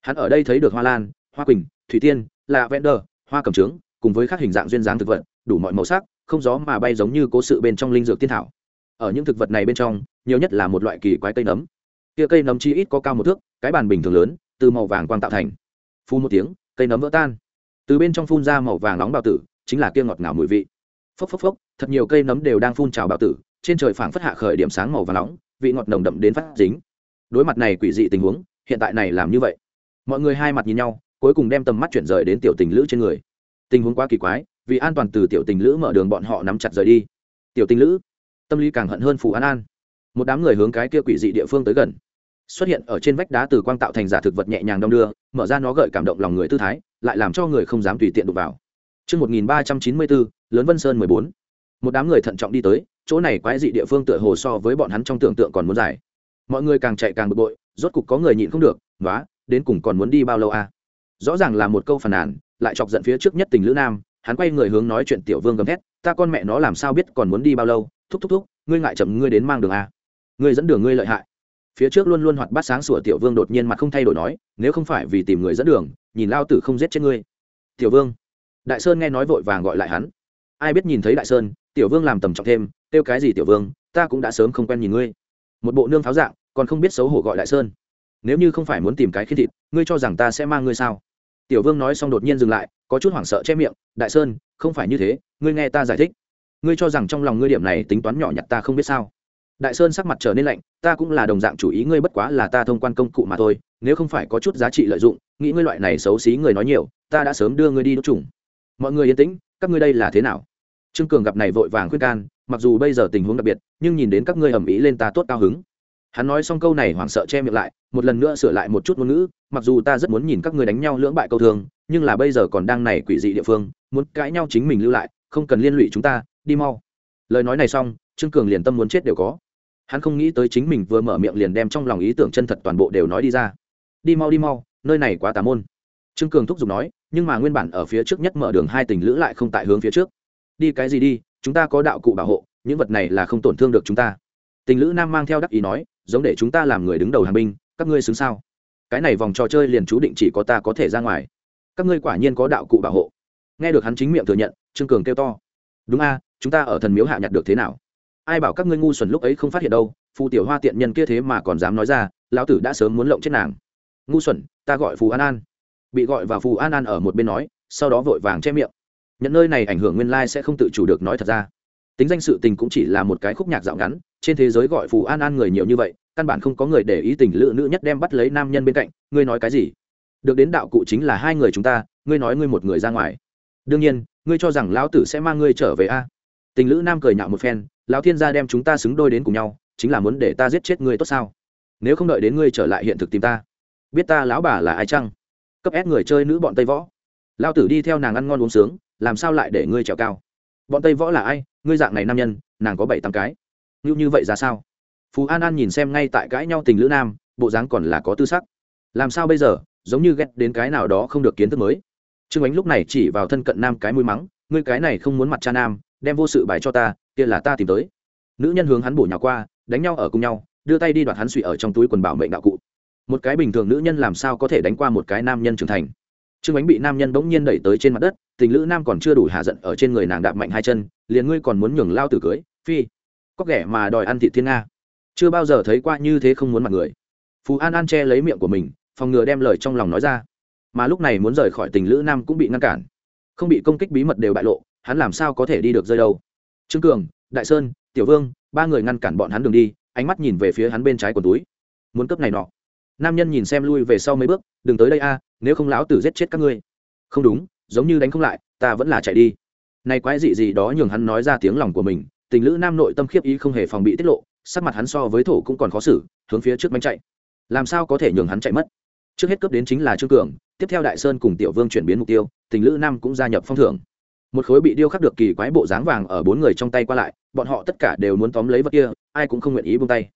Hắn ở đây thấy được hoa lan, hoa quỳnh, thủy tiên lạ vẹn đờ hoa cầm trướng, cùng với các hình dạng duyên dáng thực vật, đủ mọi màu sắc, không gió mà bay giống như cố sự bên trong linh dược tiên thảo. Ở những thực vật này bên trong, nhiều nhất là một loại kỳ quái cây nấm. Kia cây nấm chi ít có cao một thước, cái bàn bình thường lớn, từ màu vàng quang tạo thành. Phun một tiếng, cây nấm vỡ tan. Từ bên trong phun ra màu vàng nóng bào tử, chính là kia ngọt ngào mùi vị. Phốc phốc phốc, thật nhiều cây nấm đều đang phun trào bào tử, trên trời phảng phất hạ khởi điểm sáng màu vàng nóng vị ngọt nồng đậm đến phát dính. Đối mặt này quỷ dị tình huống hiện tại này làm như vậy. Mọi người hai mặt nhìn nhau cuối cùng đem tầm mắt chuyển rời đến tiểu tình lữ trên người. Tình huống quá kỳ quái vì an toàn từ tiểu tình lữ mở đường bọn họ nắm chặt rời đi. Tiểu tình lữ tâm lý càng hận hơn phù an an. Một đám người hướng cái kia quỷ dị địa phương tới gần. Xuất hiện ở trên vách đá từ quang tạo thành giả thực vật nhẹ nhàng đong đưa mở ra nó gợi cảm động lòng người tư thái lại làm cho người không dám tùy tiện đụng vào. Trước 1394, Lớn Vân Sơn 14. Một đám người thận trọng đi tới, chỗ này quái dị địa phương tựa hồ so với bọn hắn trong tưởng tượng còn muốn dài. Mọi người càng chạy càng bực bội, rốt cục có người nhịn không được, nói đến cùng còn muốn đi bao lâu à?" Rõ ràng là một câu phàn nàn, lại chọc giận phía trước nhất tình lữ nam, hắn quay người hướng nói chuyện tiểu vương gầm thét, "Ta con mẹ nó làm sao biết còn muốn đi bao lâu, thúc thúc thúc, ngươi ngại chậm ngươi đến mang đường à? Ngươi dẫn đường ngươi lợi hại." phía trước luôn luôn hoạt bát sáng sủa tiểu vương đột nhiên mặt không thay đổi nói nếu không phải vì tìm người dẫn đường nhìn lao tử không giết chết ngươi tiểu vương đại sơn nghe nói vội vàng gọi lại hắn ai biết nhìn thấy đại sơn tiểu vương làm tầm trọng thêm kêu cái gì tiểu vương, ta cũng đã sớm không quen nhìn ngươi. Một bộ nương pháo dạng, còn không biết xấu hổ gọi đại sơn. Nếu như không phải muốn tìm cái khiến thịt, ngươi cho rằng ta sẽ mang ngươi sao? Tiểu vương nói xong đột nhiên dừng lại, có chút hoảng sợ che miệng, đại sơn, không phải như thế, ngươi nghe ta giải thích. Ngươi cho rằng trong lòng ngươi điểm này tính toán nhỏ nhặt ta không biết sao? Đại sơn sắc mặt trở nên lạnh, ta cũng là đồng dạng chủ ý ngươi bất quá là ta thông quan công cụ mà thôi, nếu không phải có chút giá trị lợi dụng, nghĩ ngươi loại này xấu xí người nói nhiều, ta đã sớm đưa ngươi đi đốt trùng mọi người yên tĩnh, các ngươi đây là thế nào? Trương cường gặp này vội vàng khuyên can mặc dù bây giờ tình huống đặc biệt, nhưng nhìn đến các ngươi ầm ĩ lên ta tốt cao hứng. Hắn nói xong câu này hoảng sợ che miệng lại, một lần nữa sửa lại một chút ngôn ngữ, mặc dù ta rất muốn nhìn các ngươi đánh nhau lưỡng bại câu thường, nhưng là bây giờ còn đang này quỷ dị địa phương, muốn cãi nhau chính mình lưu lại, không cần liên lụy chúng ta, đi mau. Lời nói này xong, trương cường liền tâm muốn chết đều có. Hắn không nghĩ tới chính mình vừa mở miệng liền đem trong lòng ý tưởng chân thật toàn bộ đều nói đi ra. Đi mau đi mau, nơi này quá tà môn. Trương cường thúc giục nói, nhưng mà nguyên bản ở phía trước nhất mở đường hai tình lữ lại không tại hướng phía trước. Đi cái gì đi chúng ta có đạo cụ bảo hộ, những vật này là không tổn thương được chúng ta. Tình lữ nam mang theo đắc ý nói, giống để chúng ta làm người đứng đầu hàng binh, các ngươi xứng sao? Cái này vòng trò chơi liền chú định chỉ có ta có thể ra ngoài. Các ngươi quả nhiên có đạo cụ bảo hộ. Nghe được hắn chính miệng thừa nhận, trương cường kêu to. Đúng a, chúng ta ở thần miếu hạ nhặt được thế nào? Ai bảo các ngươi ngu xuẩn lúc ấy không phát hiện đâu, phù tiểu hoa tiện nhân kia thế mà còn dám nói ra, lão tử đã sớm muốn lộng chết nàng. Ngu xuẩn, ta gọi phù an an. Bị gọi và phù an an ở một bên nói, sau đó vội vàng che miệng nhận nơi này ảnh hưởng nguyên lai sẽ không tự chủ được nói thật ra. Tính danh sự tình cũng chỉ là một cái khúc nhạc dạo ngắn, trên thế giới gọi phù an an người nhiều như vậy, căn bản không có người để ý tình lự nữ nhất đem bắt lấy nam nhân bên cạnh, ngươi nói cái gì? Được đến đạo cụ chính là hai người chúng ta, ngươi nói ngươi một người ra ngoài. Đương nhiên, ngươi cho rằng lão tử sẽ mang ngươi trở về a? Tình lữ nam cười nhạo một phen, lão thiên gia đem chúng ta xứng đôi đến cùng nhau, chính là muốn để ta giết chết ngươi tốt sao? Nếu không đợi đến ngươi trở lại hiện thực tìm ta. Biết ta lão bà là ai chăng? Cấp ép người chơi nữ bọn tây võ. Lão tử đi theo nàng ăn ngon uống sướng làm sao lại để ngươi trèo cao? Bọn tây võ là ai? Ngươi dạng này nam nhân, nàng có bảy tám cái. Ngưu như vậy ra sao? Phú an an nhìn xem ngay tại cãi nhau tình lữ nam, bộ dáng còn là có tư sắc. Làm sao bây giờ? Giống như ghét đến cái nào đó không được kiến thức mới. Trương ánh lúc này chỉ vào thân cận nam cái mũi mắng, ngươi cái này không muốn mặt cha nam, đem vô sự bài cho ta, kia là ta tìm tới. Nữ nhân hướng hắn bổ nhào qua, đánh nhau ở cùng nhau, đưa tay đi đoạt hắn suy ở trong túi quần bảo mệnh đạo cụ. Một cái bình thường nữ nhân làm sao có thể đánh qua một cái nam nhân trưởng thành? Trương ánh bị nam nhân bỗng nhiên đẩy tới trên mặt đất, tình lữ nam còn chưa đủ hạ giận ở trên người nàng đạp mạnh hai chân, liền ngươi còn muốn nhường lao tử cưới, phi. Có ghẻ mà đòi ăn thịt thiên nga. Chưa bao giờ thấy qua như thế không muốn mặt người. Phú an an che lấy miệng của mình, phòng ngừa đem lời trong lòng nói ra. Mà lúc này muốn rời khỏi tình lữ nam cũng bị ngăn cản. Không bị công kích bí mật đều bại lộ, hắn làm sao có thể đi được rơi đâu? Trương cường, đại sơn, tiểu vương, ba người ngăn cản bọn hắn đường đi, ánh mắt nhìn về phía hắn bên trái của túi. Muốn cấp này nọ nam nhân nhìn xem lui về sau mấy bước, đừng tới đây a, nếu không lão tử giết chết các ngươi. Không đúng, giống như đánh không lại, ta vẫn là chạy đi. Này quái dị gì đó nhường hắn nói ra tiếng lòng của mình, tình lữ nam nội tâm khiếp ý không hề phòng bị tiết lộ, sắc mặt hắn so với thổ cũng còn khó xử, hướng phía trước bánh chạy. Làm sao có thể nhường hắn chạy mất? Trước hết cướp đến chính là trương cường, tiếp theo đại sơn cùng tiểu vương chuyển biến mục tiêu, tình lữ nam cũng gia nhập phong thưởng. Một khối bị điêu khắc được kỳ quái bộ dáng vàng ở bốn người trong tay qua lại, bọn họ tất cả đều muốn tóm lấy vật kia, ai cũng không nguyện ý buông tay.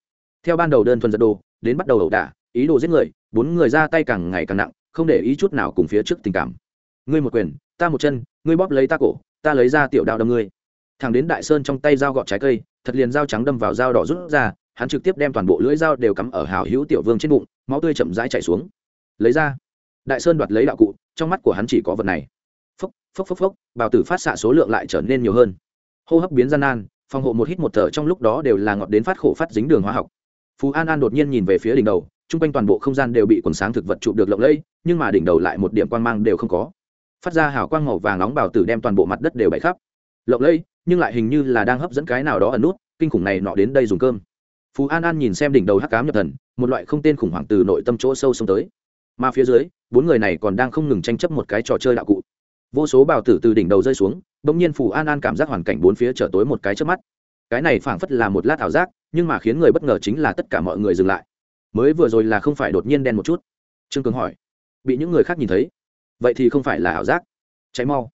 Theo ban đầu đơn thuần giật đồ, đến bắt đầu ẩu đả ý đồ giết người, bốn người ra tay càng ngày càng nặng, không để ý chút nào cùng phía trước tình cảm. Ngươi một quyền, ta một chân, ngươi bóp lấy ta cổ, ta lấy ra tiểu đao đâm ngươi. Thằng đến đại sơn trong tay dao gọt trái cây, thật liền dao trắng đâm vào dao đỏ rút ra, hắn trực tiếp đem toàn bộ lưỡi dao đều cắm ở hào hữu tiểu vương trên bụng, máu tươi chậm rãi chảy xuống. Lấy ra. Đại sơn đoạt lấy đạo cụ, trong mắt của hắn chỉ có vật này. Phốc phốc phốc phốc, bào tử phát xạ số lượng lại trở nên nhiều hơn. Hô hấp biến gian nan, phòng hộ một hít một thở trong lúc đó đều là ngọt đến phát khổ phát dính đường hóa học. Phú an an đột nhiên nhìn về phía đỉnh đầu chung quanh toàn bộ không gian đều bị quần sáng thực vật chụp được lộng lẫy, nhưng mà đỉnh đầu lại một điểm quang mang đều không có. Phát ra hào quang màu vàng nóng bảo tử đem toàn bộ mặt đất đều bày khắp. Lộng lẫy, nhưng lại hình như là đang hấp dẫn cái nào đó ẩn nút, kinh khủng này nọ đến đây dùng cơm. Phú an an nhìn xem đỉnh đầu hắc cám nhập thần, một loại không tên khủng hoảng từ nội tâm chỗ sâu xông tới. Mà phía dưới, bốn người này còn đang không ngừng tranh chấp một cái trò chơi đạo cụ. Vô số bào tử từ đỉnh đầu rơi xuống, bỗng nhiên phù an an cảm giác hoàn cảnh bốn phía trở tối một cái trước mắt. Cái này phảng phất là một lát ảo giác, nhưng mà khiến người bất ngờ chính là tất cả mọi người dừng lại mới vừa rồi là không phải đột nhiên đen một chút. Trương cường hỏi. Bị những người khác nhìn thấy. Vậy thì không phải là ảo giác. Cháy mau.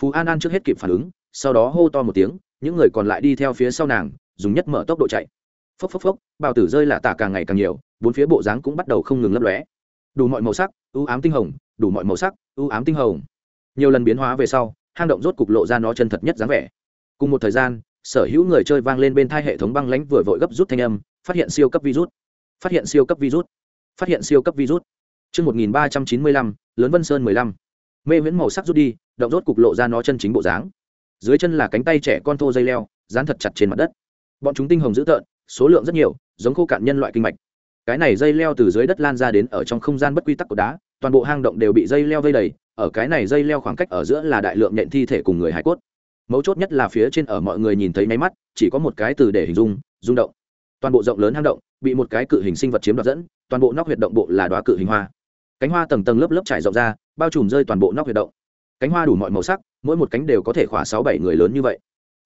Phú an an trước hết kịp phản ứng, sau đó hô to một tiếng, những người còn lại đi theo phía sau nàng, dùng nhất mở tốc độ chạy. Phốc phốc phốc bào tử rơi là tả càng ngày càng nhiều, bốn phía bộ dáng cũng bắt đầu không ngừng lấp lóe. Đủ mọi màu sắc ưu ám tinh hồng, đủ mọi màu sắc ưu ám tinh hồng. Nhiều lần biến hóa về sau, hang động rốt cục lộ ra nó chân thật nhất dáng vẻ. Cùng một thời gian, sở hữu người chơi vang lên bên thai hệ thống băng lãnh vừa vội gấp rút thanh âm, phát hiện siêu cấp virus phát hiện siêu cấp virus phát hiện siêu cấp virus Chương 1395, lớn Vân Sơn 15. Mê viễn màu sắc rút đi, động rốt cục lộ ra nó chân chính bộ dáng. Dưới chân là cánh tay trẻ con thô dây leo, dán thật chặt trên mặt đất. Bọn chúng tinh hồng dữ tợn, số lượng rất nhiều, giống khô cạn nhân loại kinh mạch. Cái này dây leo từ dưới đất lan ra đến ở trong không gian bất quy tắc của đá, toàn bộ hang động đều bị dây leo vây đầy, ở cái này dây leo khoảng cách ở giữa là đại lượng nhện thi thể cùng người hải cốt. Mấu chốt nhất là phía trên ở mọi người nhìn thấy máy mắt, chỉ có một cái từ để hình dung, rung động. Toàn bộ rộng lớn hang động bị một cái cự hình sinh vật chiếm đoạt dẫn, toàn bộ nóc huyệt động bộ là đóa cự hình hoa. Cánh hoa tầng tầng lớp lớp trải rộng ra bao trùm rơi toàn bộ nóc huyệt động. Cánh hoa đủ mọi màu sắc mỗi một cánh đều có thể khỏa sáu bảy người lớn như vậy.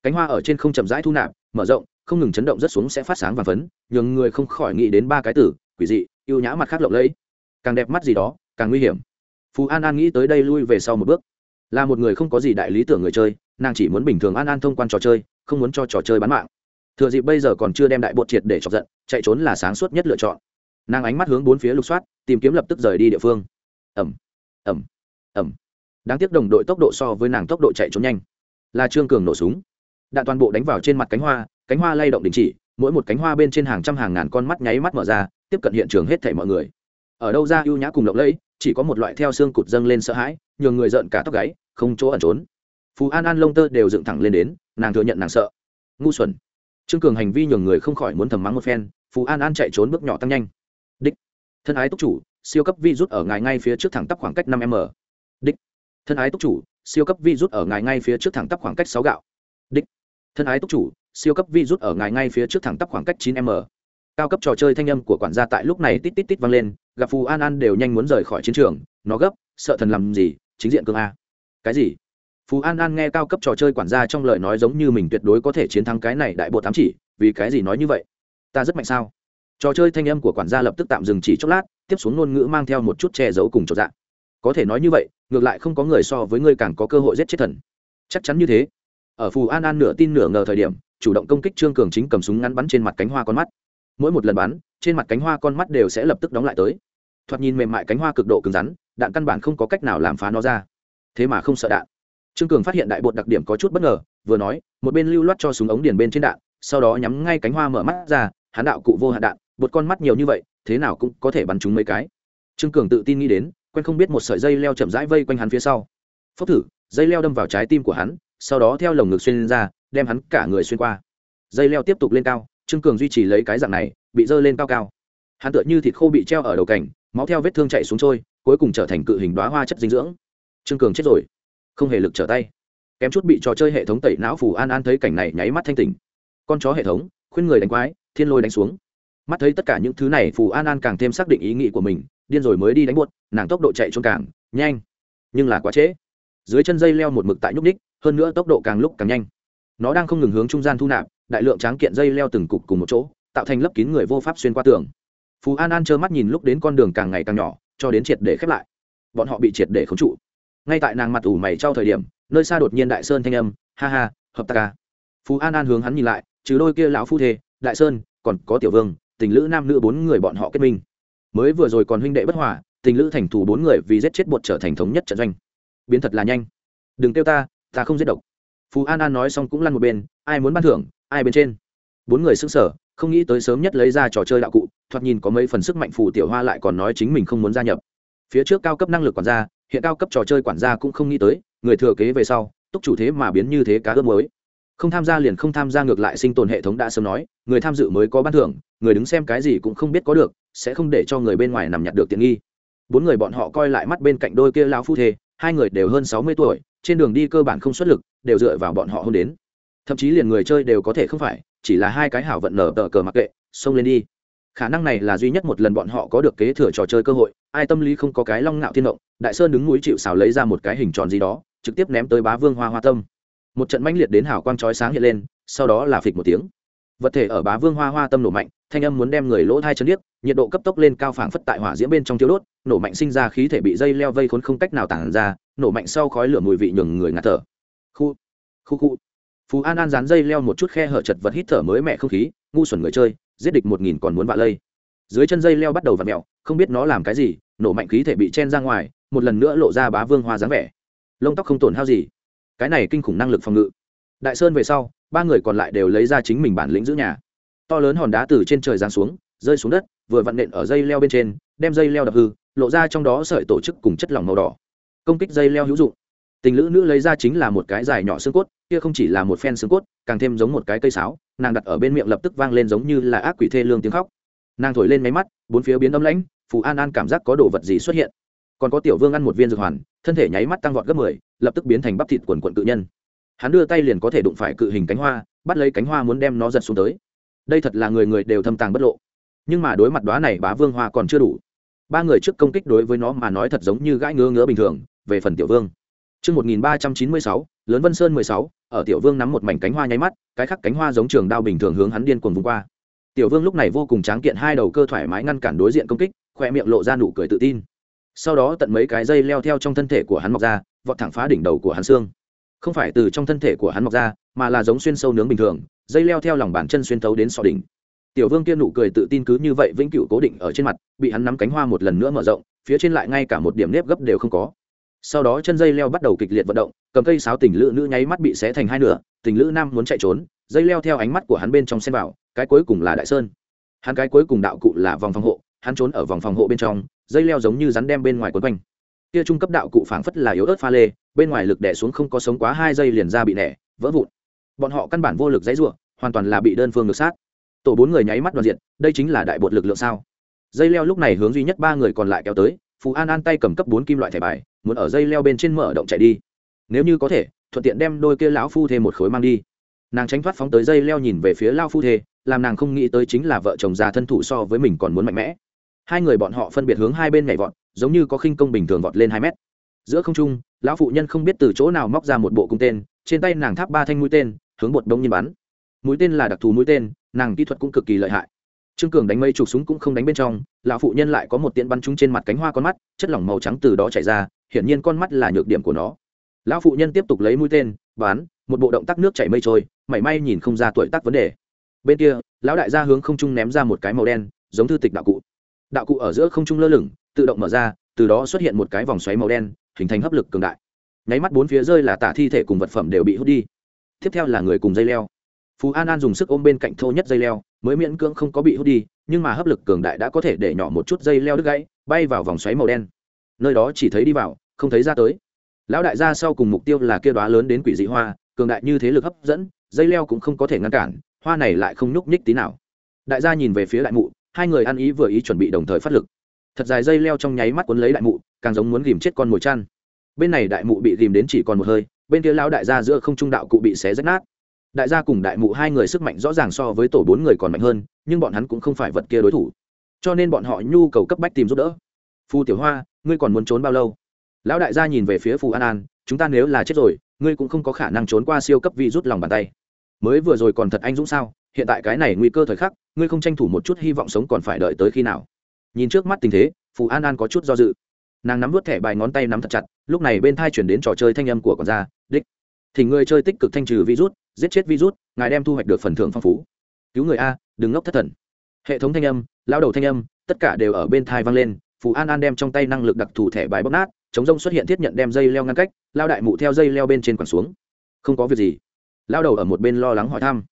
Cánh hoa ở trên không chậm rãi thu nạp mở rộng không ngừng chấn động rất xuống sẽ phát sáng và phấn nhường người không khỏi nghĩ đến ba cái tử quỷ dị yêu nhã mặt khác lộng lẫy. Càng đẹp mắt gì đó càng nguy hiểm. Phú an an nghĩ tới đây lui về sau một bước. Là một người không có gì đại lý tưởng người chơi nàng chỉ muốn bình thường an an thông quan trò chơi không muốn cho trò chơi bán mạng thừa dịp bây giờ còn chưa đem đại bột triệt để chọc giận, chạy trốn là sáng suốt nhất lựa chọn. Nàng ánh mắt hướng bốn phía lục soát, tìm kiếm lập tức rời đi địa phương. Ẩm ẩm ẩm đáng tiếc đồng đội tốc độ so với nàng tốc độ chạy trốn nhanh. Là trương cường nổ súng. Đạn toàn bộ đánh vào trên mặt cánh hoa cánh hoa lay động đình chỉ, mỗi một cánh hoa bên trên hàng trăm hàng ngàn con mắt nháy mắt mở ra, tiếp cận hiện trường hết thảy mọi người. Ở đâu ra ưu nhã cùng lộng lẫy, chỉ có một loại theo xương cụt dâng lên sợ hãi, nhường người giận cả tóc gáy, không chỗ ẩn trốn. Phú an an lông tơ đều dựng thẳng lên đến, nàng thừa nhận nàng sợ. Ngu xuẩn trương cường hành vi nhường người không khỏi muốn thầm mắng một phen phú an an chạy trốn bước nhỏ tăng nhanh. Đích. Thân ái túc chủ, siêu cấp vi rút ở ngài ngay phía trước thẳng tắp khoảng cách năm m. Đích. Thân ái túc chủ, siêu cấp vi rút ở ngài ngay phía trước thẳng tắp khoảng cách sáu gạo. Đích. Thân ái túc chủ, siêu cấp vi rút ở ngài ngay phía trước thẳng tắp khoảng cách chín m. Cao cấp trò chơi thanh âm của quản gia tại lúc này tít tít tít vang lên, gặp phù an an đều nhanh muốn rời khỏi chiến trường, nó gấp, sợ thần làm gì, chính diện cương a. Cái gì? Phú an an nghe cao cấp trò chơi quản gia trong lời nói giống như mình tuyệt đối có thể chiến thắng cái này đại bộ tám chỉ, vì cái gì nói như vậy? Ta rất mạnh sao? Trò chơi thanh âm của quản gia lập tức tạm dừng chỉ chốc lát, tiếp xuống ngôn ngữ mang theo một chút che giấu cùng chỗ dạng. Có thể nói như vậy, ngược lại không có người so với ngươi càng có cơ hội giết chết thần. Chắc chắn như thế. Ở phù an an nửa tin nửa ngờ thời điểm, chủ động công kích trương cường chính cầm súng ngắn bắn trên mặt cánh hoa con mắt. Mỗi một lần bắn, trên mặt cánh hoa con mắt đều sẽ lập tức đóng lại tới. Thoạt nhìn mềm mại cánh hoa cực độ cứng rắn, đạn căn bản không có cách nào làm phá nó ra. Thế mà không sợ đạn trương cường phát hiện đại bột đặc điểm có chút bất ngờ, vừa nói, một bên lưu loát cho súng ống điền bên trên đạn, sau đó nhắm ngay cánh hoa mở mắt ra, hắn đạo cụ vô hạn đạn, bột con mắt nhiều như vậy, thế nào cũng có thể bắn chúng mấy cái. Trương cường tự tin nghĩ đến, quen không biết một sợi dây leo chậm rãi vây quanh hắn phía sau. Phốc thử, dây leo đâm vào trái tim của hắn, sau đó theo lồng ngực xuyên lên ra, đem hắn cả người xuyên qua. Dây leo tiếp tục lên cao, trương cường duy trì lấy cái dạng này, bị dơ lên cao cao. Hắn tựa như thịt khô bị treo ở đầu cảnh máu theo vết thương chạy xuống trôi, cuối cùng trở thành cự hình đoá hoa chất dinh dưỡng. Trương cường chết rồi không hề lực trở tay. Kém chút bị trò chơi hệ thống tẩy não phù an an thấy cảnh này nháy mắt thanh tỉnh. Con chó hệ thống, khuyên người đánh quái, thiên lôi đánh xuống. Mắt thấy tất cả những thứ này phù an an càng thêm xác định ý nghĩ của mình, điên rồi mới đi đánh buốt, nàng tốc độ chạy trốn càng nhanh. Nhưng là quá trễ. Dưới chân dây leo một mực tại nhúc ních hơn nữa tốc độ càng lúc càng nhanh. Nó đang không ngừng hướng trung gian thu nạp, đại lượng tráng kiện dây leo từng cục cùng một chỗ, tạo thành lớp kín người vô pháp xuyên qua tường. Phú an an trơ mắt nhìn lúc đến con đường càng ngày càng nhỏ, cho đến triệt để khép lại. Bọn họ bị triệt để khống trụ ngay tại nàng mặt ủ mày trao thời điểm, nơi xa đột nhiên đại sơn thanh âm, ha ha, hợp tác ca phú an an hướng hắn nhìn lại, trừ đôi kia lão phu thê, đại sơn, còn có tiểu vương, tình lữ nam nữ bốn người bọn họ kết minh. Mới vừa rồi còn huynh đệ bất hòa, tình lữ thành thủ bốn người vì giết chết bột trở thành thống nhất trận doanh. Biến thật là nhanh. Đừng kêu ta ta không giết độc. Phú an an nói xong cũng lăn một bên, ai muốn ban thưởng, ai bên trên. Bốn người xứng sở không nghĩ tới sớm nhất lấy ra trò chơi đạo cụ, thoạt nhìn có mấy phần sức mạnh phù tiểu hoa lại còn nói chính mình không muốn gia nhập. Phía trước cao cấp năng lực còn ra hiện cao cấp trò chơi quản gia cũng không nghĩ tới, người thừa kế về sau, túc chủ thế mà biến như thế cá ướp mới không tham gia liền không tham gia ngược lại sinh tồn hệ thống đã sớm nói, người tham dự mới có ban thưởng, người đứng xem cái gì cũng không biết có được, sẽ không để cho người bên ngoài nằm nhặt được tiện nghi. Bốn người bọn họ coi lại mắt bên cạnh đôi kia lao phu thê, hai người đều hơn sáu mươi tuổi, trên đường đi cơ bản không xuất lực, đều dựa vào bọn họ hôn đến. Thậm chí liền người chơi đều có thể không phải, chỉ là hai cái hảo vận nở tờ cờ mặc kệ, xông lên đi khả năng này là duy nhất một lần bọn họ có được kế thừa trò chơi cơ hội, ai tâm lý không có cái long ngạo thiên động, đại sơn đứng núi chịu xào lấy ra một cái hình tròn gì đó, trực tiếp ném tới bá vương hoa hoa tâm. Một trận mãnh liệt đến hảo quang chói sáng hiện lên, sau đó là phịch một tiếng. Vật thể ở bá vương hoa hoa tâm nổ mạnh, thanh âm muốn đem người lỗ thai chân điếc, nhiệt độ cấp tốc lên cao phảng phất tại hỏa diễm bên trong thiếu đốt, nổ mạnh sinh ra khí thể bị dây leo vây khốn không cách nào tản ra, nổ mạnh sau khói lửa mùi vị nhường người ngạt thở. Khu khu khu. Phú an an dán dây leo một chút khe hở chật vật hít thở mới mẹ không khí, ngu xuẩn người chơi giết địch một nghìn còn muốn vạ lây. Dưới chân dây leo bắt đầu v ặ mẹo không biết nó làm cái gì, nổ mạnh khí thể bị chen ra ngoài, một lần nữa lộ ra bá vương hoa dáng vẻ. Lông tóc không tổn hao gì. Cái này kinh khủng năng lực phòng ngự. Đại sơn về sau, ba người còn lại đều lấy ra chính mình bản lĩnh giữ nhà. To lớn hòn đá từ trên trời giáng xuống, rơi xuống đất, vừa vặn nện ở dây leo bên trên, đem dây leo đập hư, lộ ra trong đó sợi tổ chức cùng chất lỏng màu đỏ. Công kích dây leo hữu dụng tình lữ nữ lấy ra chính là một cái dài nhỏ xương cốt, kia không chỉ là một phen xương cốt, càng thêm giống một cái cây sáo, nàng đặt ở bên miệng lập tức vang lên giống như là ác quỷ thê lương tiếng khóc. Nàng thổi lên máy mắt, bốn phía biến âm lãnh, phù an an cảm giác có đồ vật gì xuất hiện. Còn có tiểu vương ăn một viên dược hoàn, thân thể nháy mắt tăng vọt gấp mười, lập tức biến thành bắp thịt quần quận cự nhân. Hắn đưa tay liền có thể đụng phải cự hình cánh hoa, bắt lấy cánh hoa muốn đem nó giật xuống tới. Đây thật là người người đều thâm tàng bất lộ. Nhưng mà đối mặt đó này bá vương hoa còn chưa đủ. Ba người trước công kích đối với nó mà nói thật giống như gãi ngứa ngứa bình thường, về phần tiểu vương. Trước 1396, lớn Vân Sơn 16, ở Tiểu Vương nắm một mảnh cánh hoa nháy mắt, cái khác cánh hoa giống trường đao bình thường hướng hắn điên cuồng vung qua. Tiểu Vương lúc này vô cùng tráng kiện hai đầu cơ thoải mái ngăn cản đối diện công kích, khoe miệng lộ ra nụ cười tự tin. Sau đó tận mấy cái dây leo theo trong thân thể của hắn mọc ra, vọt thẳng phá đỉnh đầu của hắn xương. Không phải từ trong thân thể của hắn mọc ra, mà là giống xuyên sâu nướng bình thường, dây leo theo lòng bàn chân xuyên thấu đến sọ đỉnh. Tiểu Vương kia nụ cười tự tin cứ như vậy vĩnh cửu cố định ở trên mặt, bị hắn nắm cánh hoa một lần nữa mở rộng, phía trên lại ngay cả một điểm nếp gấp đều không có sau đó chân dây leo bắt đầu kịch liệt vận động, cầm cây sáo tình lữ nữ nháy mắt bị xé thành hai nửa, tình lữ nam muốn chạy trốn, dây leo theo ánh mắt của hắn bên trong xen vào, cái cuối cùng là đại sơn. Hắn cái cuối cùng đạo cụ là vòng phòng hộ, hắn trốn ở vòng phòng hộ bên trong, dây leo giống như rắn đem bên ngoài quấn quanh. Kia trung cấp đạo cụ phảng phất là yếu ớt pha lê, bên ngoài lực đẻ xuống không có sống quá hai giây liền ra bị nẻ, vỡ vụn. Bọn họ căn bản vô lực dãy ruộng hoàn toàn là bị đơn phương ngược sát. Tổ bốn người nháy mắt đoàn diện, đây chính là đại bột lực lượng sao? Dây leo lúc này hướng duy nhất ba người còn lại kéo tới phú an an tay cầm cấp bốn kim loại thẻ bài, muốn ở dây leo bên trên mở động chạy đi. Nếu như có thể, thuận tiện đem đôi kia lão phu thê một khối mang đi. Nàng tránh thoát phóng tới dây leo nhìn về phía lao phu thê, làm nàng không nghĩ tới chính là vợ chồng già thân thủ so với mình còn muốn mạnh mẽ. Hai người bọn họ phân biệt hướng hai bên nhảy vọt, giống như có khinh công bình thường vọt lên hai mét. Giữa không trung, lão phụ nhân không biết từ chỗ nào móc ra một bộ cung tên, trên tay nàng tháp ba thanh mũi tên, hướng bột đông nhiên bắn. Mũi tên là đặc thù mũi tên, nàng kỹ thuật cũng cực kỳ lợi hại trương cường đánh mây chụp súng cũng không đánh bên trong, lão phụ nhân lại có một tiện bắn trúng trên mặt cánh hoa con mắt, chất lỏng màu trắng từ đó chảy ra, hiển nhiên con mắt là nhược điểm của nó. Lão phụ nhân tiếp tục lấy mũi tên bán một bộ động tác nước chảy mây trôi, mảy may nhìn không ra tuổi tác vấn đề. Bên kia, lão đại gia hướng không trung ném ra một cái màu đen, giống thư tịch đạo cụ. Đạo cụ ở giữa không trung lơ lửng, tự động mở ra, từ đó xuất hiện một cái vòng xoáy màu đen, hình thành hấp lực cường đại. Nháy mắt bốn phía rơi là tả thi thể cùng vật phẩm đều bị hút đi. Tiếp theo là người cùng dây leo. Phú an an dùng sức ôm bên cạnh thô nhất dây leo mới miễn cưỡng không có bị hút đi, nhưng mà hấp lực cường đại đã có thể để nhỏ một chút dây leo đứt gãy, bay vào vòng xoáy màu đen. Nơi đó chỉ thấy đi vào, không thấy ra tới. Lão đại gia sau cùng mục tiêu là kia đoá lớn đến quỷ dị hoa, cường đại như thế lực hấp dẫn, dây leo cũng không có thể ngăn cản, hoa này lại không nhúc nhích tí nào. Đại gia nhìn về phía đại mụ, hai người ăn ý vừa ý chuẩn bị đồng thời phát lực. Thật dài dây leo trong nháy mắt cuốn lấy đại mụ, càng giống muốn ghìm chết con mồi chăn. Bên này đại mụ bị ghìm đến chỉ còn một hơi, bên kia lão đại gia giữa không trung đạo cụ bị xé rách nát đại gia cùng đại mụ hai người sức mạnh rõ ràng so với tổ bốn người còn mạnh hơn, nhưng bọn hắn cũng không phải vật kia đối thủ. Cho nên bọn họ nhu cầu cấp bách tìm giúp đỡ. Phù tiểu hoa, ngươi còn muốn trốn bao lâu? Lão đại gia nhìn về phía phù an an, chúng ta nếu là chết rồi, ngươi cũng không có khả năng trốn qua siêu cấp vi rút lòng bàn tay. Mới vừa rồi còn thật anh dũng sao, hiện tại cái này nguy cơ thời khắc, ngươi không tranh thủ một chút hy vọng sống còn phải đợi tới khi nào? Nhìn trước mắt tình thế phù an an có chút do dự. Nàng nắm vút thẻ bài ngón tay nắm thật chặt, lúc này bên thai chuyển đến trò chơi thanh âm của con gia, đích. Thì người chơi tích cực thanh trừ virus giết chết virus, ngài đem thu hoạch được phần thưởng phong phú. Cứu người a, đừng ngốc thất thần. Hệ thống thanh âm lao đầu thanh âm, tất cả đều ở bên thai vang lên, phù an an đem trong tay năng lực đặc thù thẻ bài bóc nát, chống rông xuất hiện thiết nhận đem dây leo ngăn cách lao đại mụ theo dây leo bên trên quẳng xuống. Không có việc gì. Lao đầu ở một bên lo lắng hỏi thăm.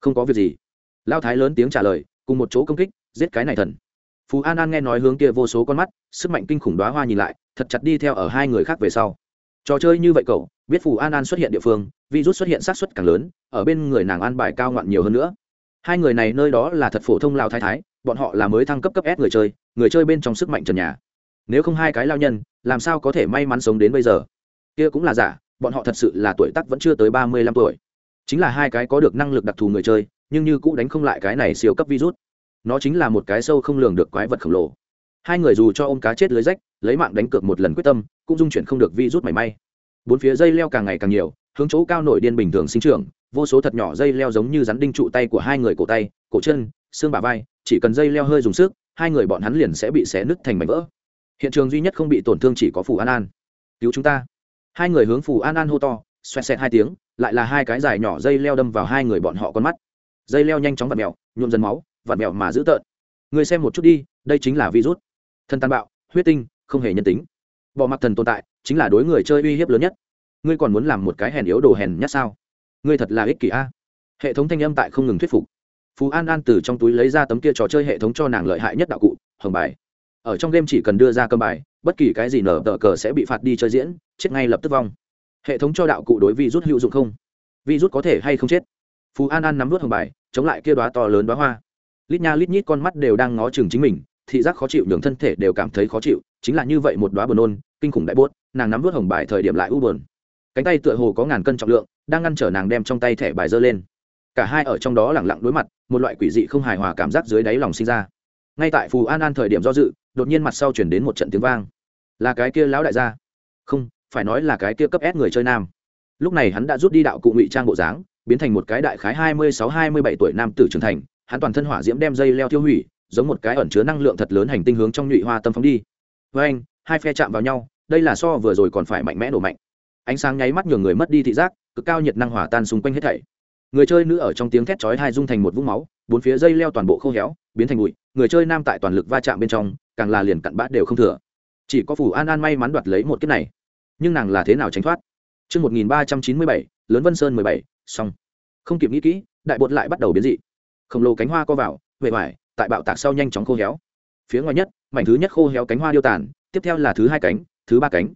Không có việc gì. Lao thái lớn tiếng trả lời, cùng một chỗ công kích, giết cái này thần. Phú an an nghe nói hướng kia vô số con mắt, sức mạnh kinh khủng đoá hoa nhìn lại, thật chặt đi theo ở hai người khác về sau. Trò chơi như vậy cậu biết phù an an xuất hiện địa phương, virus xuất hiện sát xuất càng lớn, ở bên người nàng an bài cao ngoạn nhiều hơn nữa. Hai người này nơi đó là thật phổ thông lao thái thái, bọn họ là mới thăng cấp cấp s người chơi người chơi bên trong sức mạnh trần nhà. Nếu không hai cái lao nhân, làm sao có thể may mắn sống đến bây giờ? Kia cũng là giả, bọn họ thật sự là tuổi tác vẫn chưa tới ba mươi lăm tuổi. Chính là hai cái có được năng lực đặc thù người chơi, nhưng như cũ đánh không lại cái này siêu cấp virus. Nó chính là một cái sâu không lường được quái vật khổng lồ. Hai người dù cho ôm cá chết lưới rách, lấy mạng đánh cược một lần quyết tâm, cũng dung chuyển không được virus mảy may bốn phía dây leo càng ngày càng nhiều, hướng chỗ cao nổi điên bình thường sinh trưởng, vô số thật nhỏ dây leo giống như rắn đinh trụ tay của hai người cổ tay, cổ chân, xương bả vai, chỉ cần dây leo hơi dùng sức, hai người bọn hắn liền sẽ bị xé nứt thành mảnh vỡ. Hiện trường duy nhất không bị tổn thương chỉ có phù an an. Cứu chúng ta. Hai người hướng phù an an hô to, xoẹt xẹt hai tiếng, lại là hai cái dài nhỏ dây leo đâm vào hai người bọn họ con mắt. Dây leo nhanh chóng vặt mèo, nhuộm dần máu vặt mèo mà dữ tợn. Người xem một chút đi, đây chính là virus. Thân tàn bạo, huyết tinh, không hề nhân tính bỏ mặc thần tồn tại, chính là đối người chơi uy hiếp lớn nhất. Ngươi còn muốn làm một cái hèn yếu đồ hèn nhát sao? Ngươi thật là ích kỷ a. Hệ thống thanh âm tại không ngừng thuyết phục. Phú an an từ trong túi lấy ra tấm kia trò chơi hệ thống cho nàng lợi hại nhất đạo cụ, hồng bài. Ở trong game chỉ cần đưa ra cơm bài, bất kỳ cái gì nở tờ cờ sẽ bị phạt đi chơi diễn, chết ngay lập tức vong. Hệ thống cho đạo cụ đối vi rút hữu dụng không? Vi rút có thể hay không chết? Phú an an nắm vút hồng bài, chống lại kia đoá to lớn đoá hoa. Lít nha lít nhít con mắt đều đang ngó chừng chính mình thị giác khó chịu nhường thân thể đều cảm thấy khó chịu, chính là như vậy một đoá buồn nôn, kinh khủng đại buốt nàng nắm vớt hồng bài thời điểm lại u buồn. Cánh tay tựa hồ có ngàn cân trọng lượng, đang ngăn trở nàng đem trong tay thẻ bài dơ lên. Cả hai ở trong đó lẳng lặng đối mặt, một loại quỷ dị không hài hòa cảm giác dưới đáy lòng sinh ra. Ngay tại phù an an thời điểm do dự, đột nhiên mặt sau chuyển đến một trận tiếng vang. Là cái kia lão đại gia? Không, phải nói là cái kia cấp ép người chơi nam. Lúc này hắn đã rút đi đạo cụ ngụy trang bộ dáng, biến thành một cái đại khái hai mươi sáu, hai mươi bảy tuổi nam tử trưởng thành, hắn toàn thân hỏa diễm đem dây leo tiêu hủy giống một cái ẩn chứa năng lượng thật lớn hành tinh hướng trong nhụy hoa tâm phóng đi. Với anh hai phe chạm vào nhau đây là so vừa rồi còn phải mạnh mẽ nổ mạnh. Ánh sáng nháy mắt nhường người mất đi thị giác cực cao nhiệt năng hỏa tan xung quanh hết thảy. Người chơi nữ ở trong tiếng thét chói hai dung thành một vũng máu bốn phía dây leo toàn bộ khô héo biến thành bụi người chơi nam tại toàn lực va chạm bên trong càng là liền cặn bát đều không thừa. Chỉ có phủ an an may mắn đoạt lấy một kiếp này. Nhưng nàng là thế nào tránh thoát? Trước 1397, lớn vân sơn 17, xong. không kịp nghĩ kỹ đại bột lại bắt đầu biến dị. Khổng lồ cánh hoa co vào vệ vải tại bạo tạc sau nhanh chóng khô héo. Phía ngoài nhất, mảnh thứ nhất khô héo cánh hoa điêu tàn, tiếp theo là thứ hai cánh, thứ ba cánh.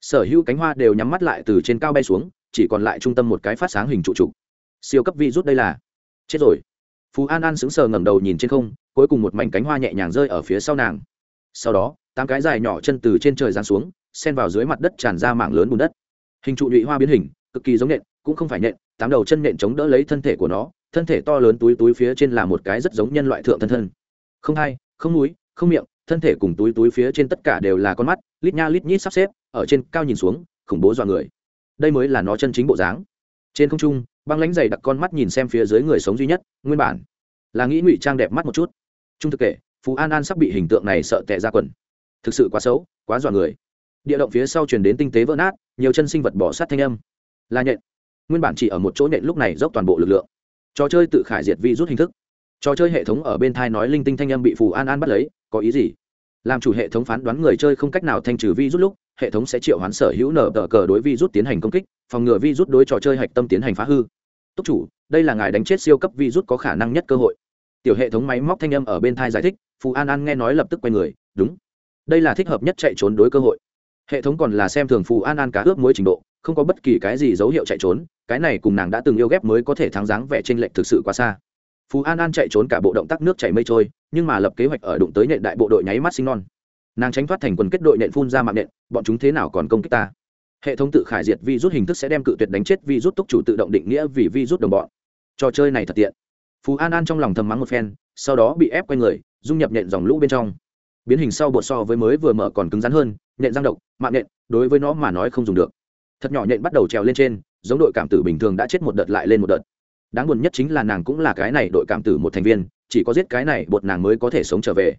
Sở hữu cánh hoa đều nhắm mắt lại từ trên cao bay xuống, chỉ còn lại trung tâm một cái phát sáng hình trụ trục. Siêu cấp vi rút đây là. Chết rồi. Phú an an sững sờ ngẩng đầu nhìn trên không, cuối cùng một mảnh cánh hoa nhẹ nhàng rơi ở phía sau nàng. Sau đó, tám cái dài nhỏ chân từ trên trời giáng xuống, xen vào dưới mặt đất tràn ra mạng lớn bùn đất. Hình trụ nhụy hoa biến hình, cực kỳ giống nện, cũng không phải nện tám đầu chân nện chống đỡ lấy thân thể của nó, thân thể to lớn túi túi phía trên là một cái rất giống nhân loại thượng thân thân. Không hai, không núi, không miệng, thân thể cùng túi túi phía trên tất cả đều là con mắt, lít nha lít nhít sắp xếp, ở trên cao nhìn xuống, khủng bố dọa người. Đây mới là nó chân chính bộ dáng. Trên không trung, băng lãnh dày đặc con mắt nhìn xem phía dưới người sống duy nhất, nguyên bản. Là nghĩ ngụy trang đẹp mắt một chút. Trung thực kể, phú an an sắp bị hình tượng này sợ tệ ra quần. Thực sự quá xấu, quá dọa người. Địa động phía sau truyền đến tinh tế vỡ nát, nhiều chân sinh vật bỏ sát thanh âm. Là nhện nguyên bản chỉ ở một chỗ nện lúc này dốc toàn bộ lực lượng. Trò chơi tự khải diệt vi rút hình thức. Trò chơi hệ thống ở bên thai nói linh tinh thanh âm bị phù an an bắt lấy, có ý gì? Làm chủ hệ thống phán đoán người chơi không cách nào thanh trừ vi rút lúc, hệ thống sẽ triệu hoán sở hữu nở tờ cờ đối vi rút tiến hành công kích, phòng ngừa vi rút đối trò chơi hạch tâm tiến hành phá hư. Túc chủ, đây là ngài đánh chết siêu cấp vi rút có khả năng nhất cơ hội. Tiểu hệ thống máy móc thanh âm ở bên thai giải thích, phù an an nghe nói lập tức quay người, đúng. Đây là thích hợp nhất chạy trốn đối cơ hội. Hệ thống còn là xem thường phù an an cá ướp mối trình độ, không có bất kỳ cái gì dấu hiệu chạy trốn cái này cùng nàng đã từng yêu ghép mới có thể thắng dáng vẻ trên lệnh thực sự quá xa. Phú an an chạy trốn cả bộ động tác nước chảy mây trôi, nhưng mà lập kế hoạch ở đụng tới nện đại bộ đội nháy mắt sinh non. Nàng tránh thoát thành quần kết đội nện phun ra mạng nện, bọn chúng thế nào còn công kích ta? Hệ thống tự khải diệt vi rút hình thức sẽ đem cự tuyệt đánh chết vi rút túc chủ tự động định nghĩa vì vi rút đồng bọn. Trò chơi này thật tiện. Phú an an trong lòng thầm mắng một phen, sau đó bị ép q u a y người, dung nhập nện dòng lũ bên trong. Biến hình sau bột so với mới vừa mở còn cứng rắn hơn, nện răng độc, mạng nện, đối với nó mà nói không dùng được. Thật nhỏ nện bắt đầu trèo lên trên giống đội cảm tử bình thường đã chết một đợt lại lên một đợt. Đáng buồn nhất chính là nàng cũng là cái này đội cảm tử một thành viên, chỉ có giết cái này bột nàng mới có thể sống trở về.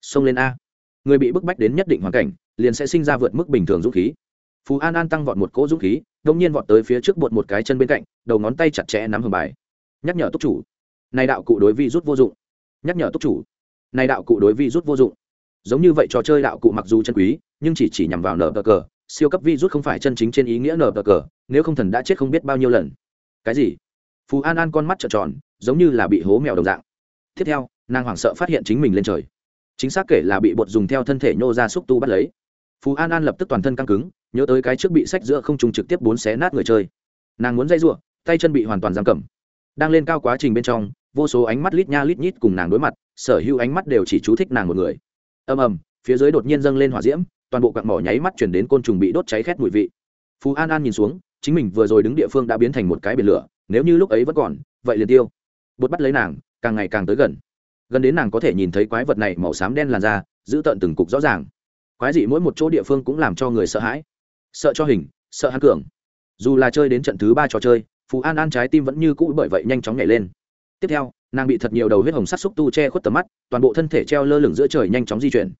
Xông lên a. Người bị bức bách đến nhất định hoàn cảnh, liền sẽ sinh ra vượt mức bình thường dũng khí. Phú an an tăng vọt một cỗ dũng khí đông nhiên vọt tới phía trước bột một cái chân bên cạnh, đầu ngón tay chặt chẽ nắm hầm bài. Nhắc nhở túc chủ. Này đạo cụ đối vi rút vô dụng. Nhắc nhở túc chủ. Này đạo cụ đối vi rút vô dụng. Giống như vậy trò chơi đạo cụ mặc dù chân quý, nhưng chỉ chỉ nhằm vào nở cờ siêu cấp vi rút không phải chân chính trên ý nghĩa nở cờ, nếu không thần đã chết không biết bao nhiêu lần. Cái gì? Phú an an con mắt trợn tròn, giống như là bị hố mèo đồng dạng. Tiếp theo, nàng hoảng sợ phát hiện chính mình lên trời. Chính xác kể là bị bột dùng theo thân thể nhô ra xúc tu bắt lấy. Phú an an lập tức toàn thân căng cứng, nhớ tới cái trước bị sách giữa không trùng trực tiếp bốn xé nát người chơi. Nàng muốn dây r u ộ tay chân bị hoàn toàn giam cầm. Đang lên cao quá trình bên trong, vô số ánh mắt lít nha lít nhít cùng nàng đối mặt, sở hữu ánh mắt đều chỉ chú thích nàng một người. Ầm ầm, phía dưới đột nhiên dâng lên hỏa diễm toàn bộ quặng mỏ nháy mắt chuyển đến côn trùng bị đốt cháy khét mùi vị. Phú an an nhìn xuống, chính mình vừa rồi đứng địa phương đã biến thành một cái biển lửa, nếu như lúc ấy vẫn còn, vậy liền tiêu. Bột bắt lấy nàng, càng ngày càng tới gần. Gần đến nàng có thể nhìn thấy quái vật này màu xám đen làn da, giữ tợn từng cục rõ ràng. Quái dị mỗi một chỗ địa phương cũng làm cho người sợ hãi. Sợ cho hình, sợ hắn cường. Dù là chơi đến trận thứ ba trò chơi, phú an an trái tim vẫn như cũ bởi vậy nhanh chóng nhảy lên. Tiếp theo, nàng bị thật nhiều đầu huyết hồng sắt xúc tu che khuất tầm mắt, toàn bộ thân thể treo lơ lửng giữa trời nhanh chóng di chuyển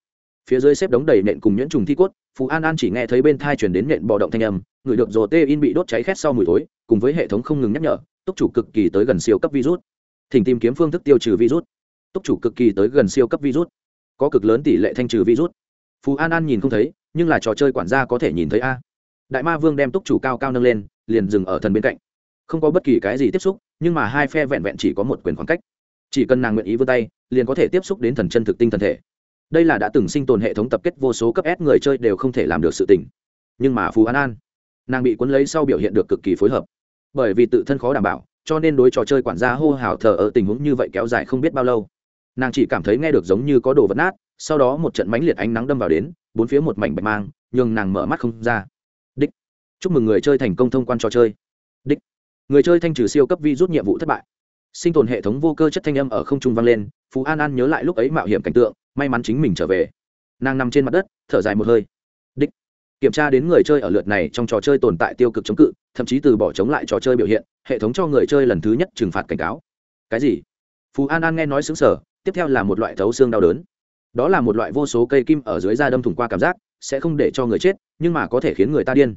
phía dưới xếp đống đầy nện cùng nhuyễn trùng thi cốt phú an an chỉ nghe thấy bên thai chuyển đến nện bò động thanh âm, người được rồ tê in bị đốt cháy khét sau mùi tối cùng với hệ thống không ngừng nhắc nhở, túc chủ cực kỳ tới gần siêu cấp virus. Thỉnh tìm kiếm phương thức tiêu trừ virus. Túc chủ cực kỳ tới gần siêu cấp virus. Có cực lớn tỷ lệ thanh trừ virus. Phú an an nhìn không thấy, nhưng là trò chơi quản gia có thể nhìn thấy a. Đại ma vương đem túc chủ cao cao nâng lên, liền dừng ở thần bên cạnh. Không có bất kỳ cái gì tiếp xúc, nhưng mà hai phe vẹn vẹn chỉ có một quyền khoảng cách. Chỉ cần nàng nguyện ý vươn tay, liền có thể tiếp xúc đến thần chân thực tinh thần thể đây là đã từng sinh tồn hệ thống tập kết vô số cấp s người chơi đều không thể làm được sự tình. Nhưng mà phú an an, nàng bị cuốn lấy sau biểu hiện được cực kỳ phối hợp. Bởi vì tự thân khó đảm bảo, cho nên đối trò chơi quản gia hô hào thờ ở tình huống như vậy kéo dài không biết bao lâu. Nàng chỉ cảm thấy nghe được giống như có đồ vật nát, sau đó một trận mánh liệt ánh nắng đâm vào đến, bốn phía một mảnh bạch mang, nhường nàng mở mắt không ra. Đích. Chúc mừng người chơi thành công thông quan trò chơi. Đích. Người chơi thanh trừ siêu cấp vi rút nhiệm vụ thất bại. Sinh tồn hệ thống vô cơ chất thanh âm ở không trung vang lên, phú an an nhớ lại lúc ấy mạo hiểm cảnh tượng may mắn chính mình trở về. Nàng nằm trên mặt đất, thở dài một hơi. Đích. Kiểm tra đến người chơi ở lượt này trong trò chơi tồn tại tiêu cực chống cự, thậm chí từ bỏ chống lại trò chơi biểu hiện, hệ thống cho người chơi lần thứ nhất trừng phạt cảnh cáo. Cái gì? Phú an an nghe nói xứng sở tiếp theo là một loại thấu xương đau đớn. Đó là một loại vô số cây kim ở dưới da đâm thủng qua cảm giác, sẽ không để cho người chết, nhưng mà có thể khiến người ta điên.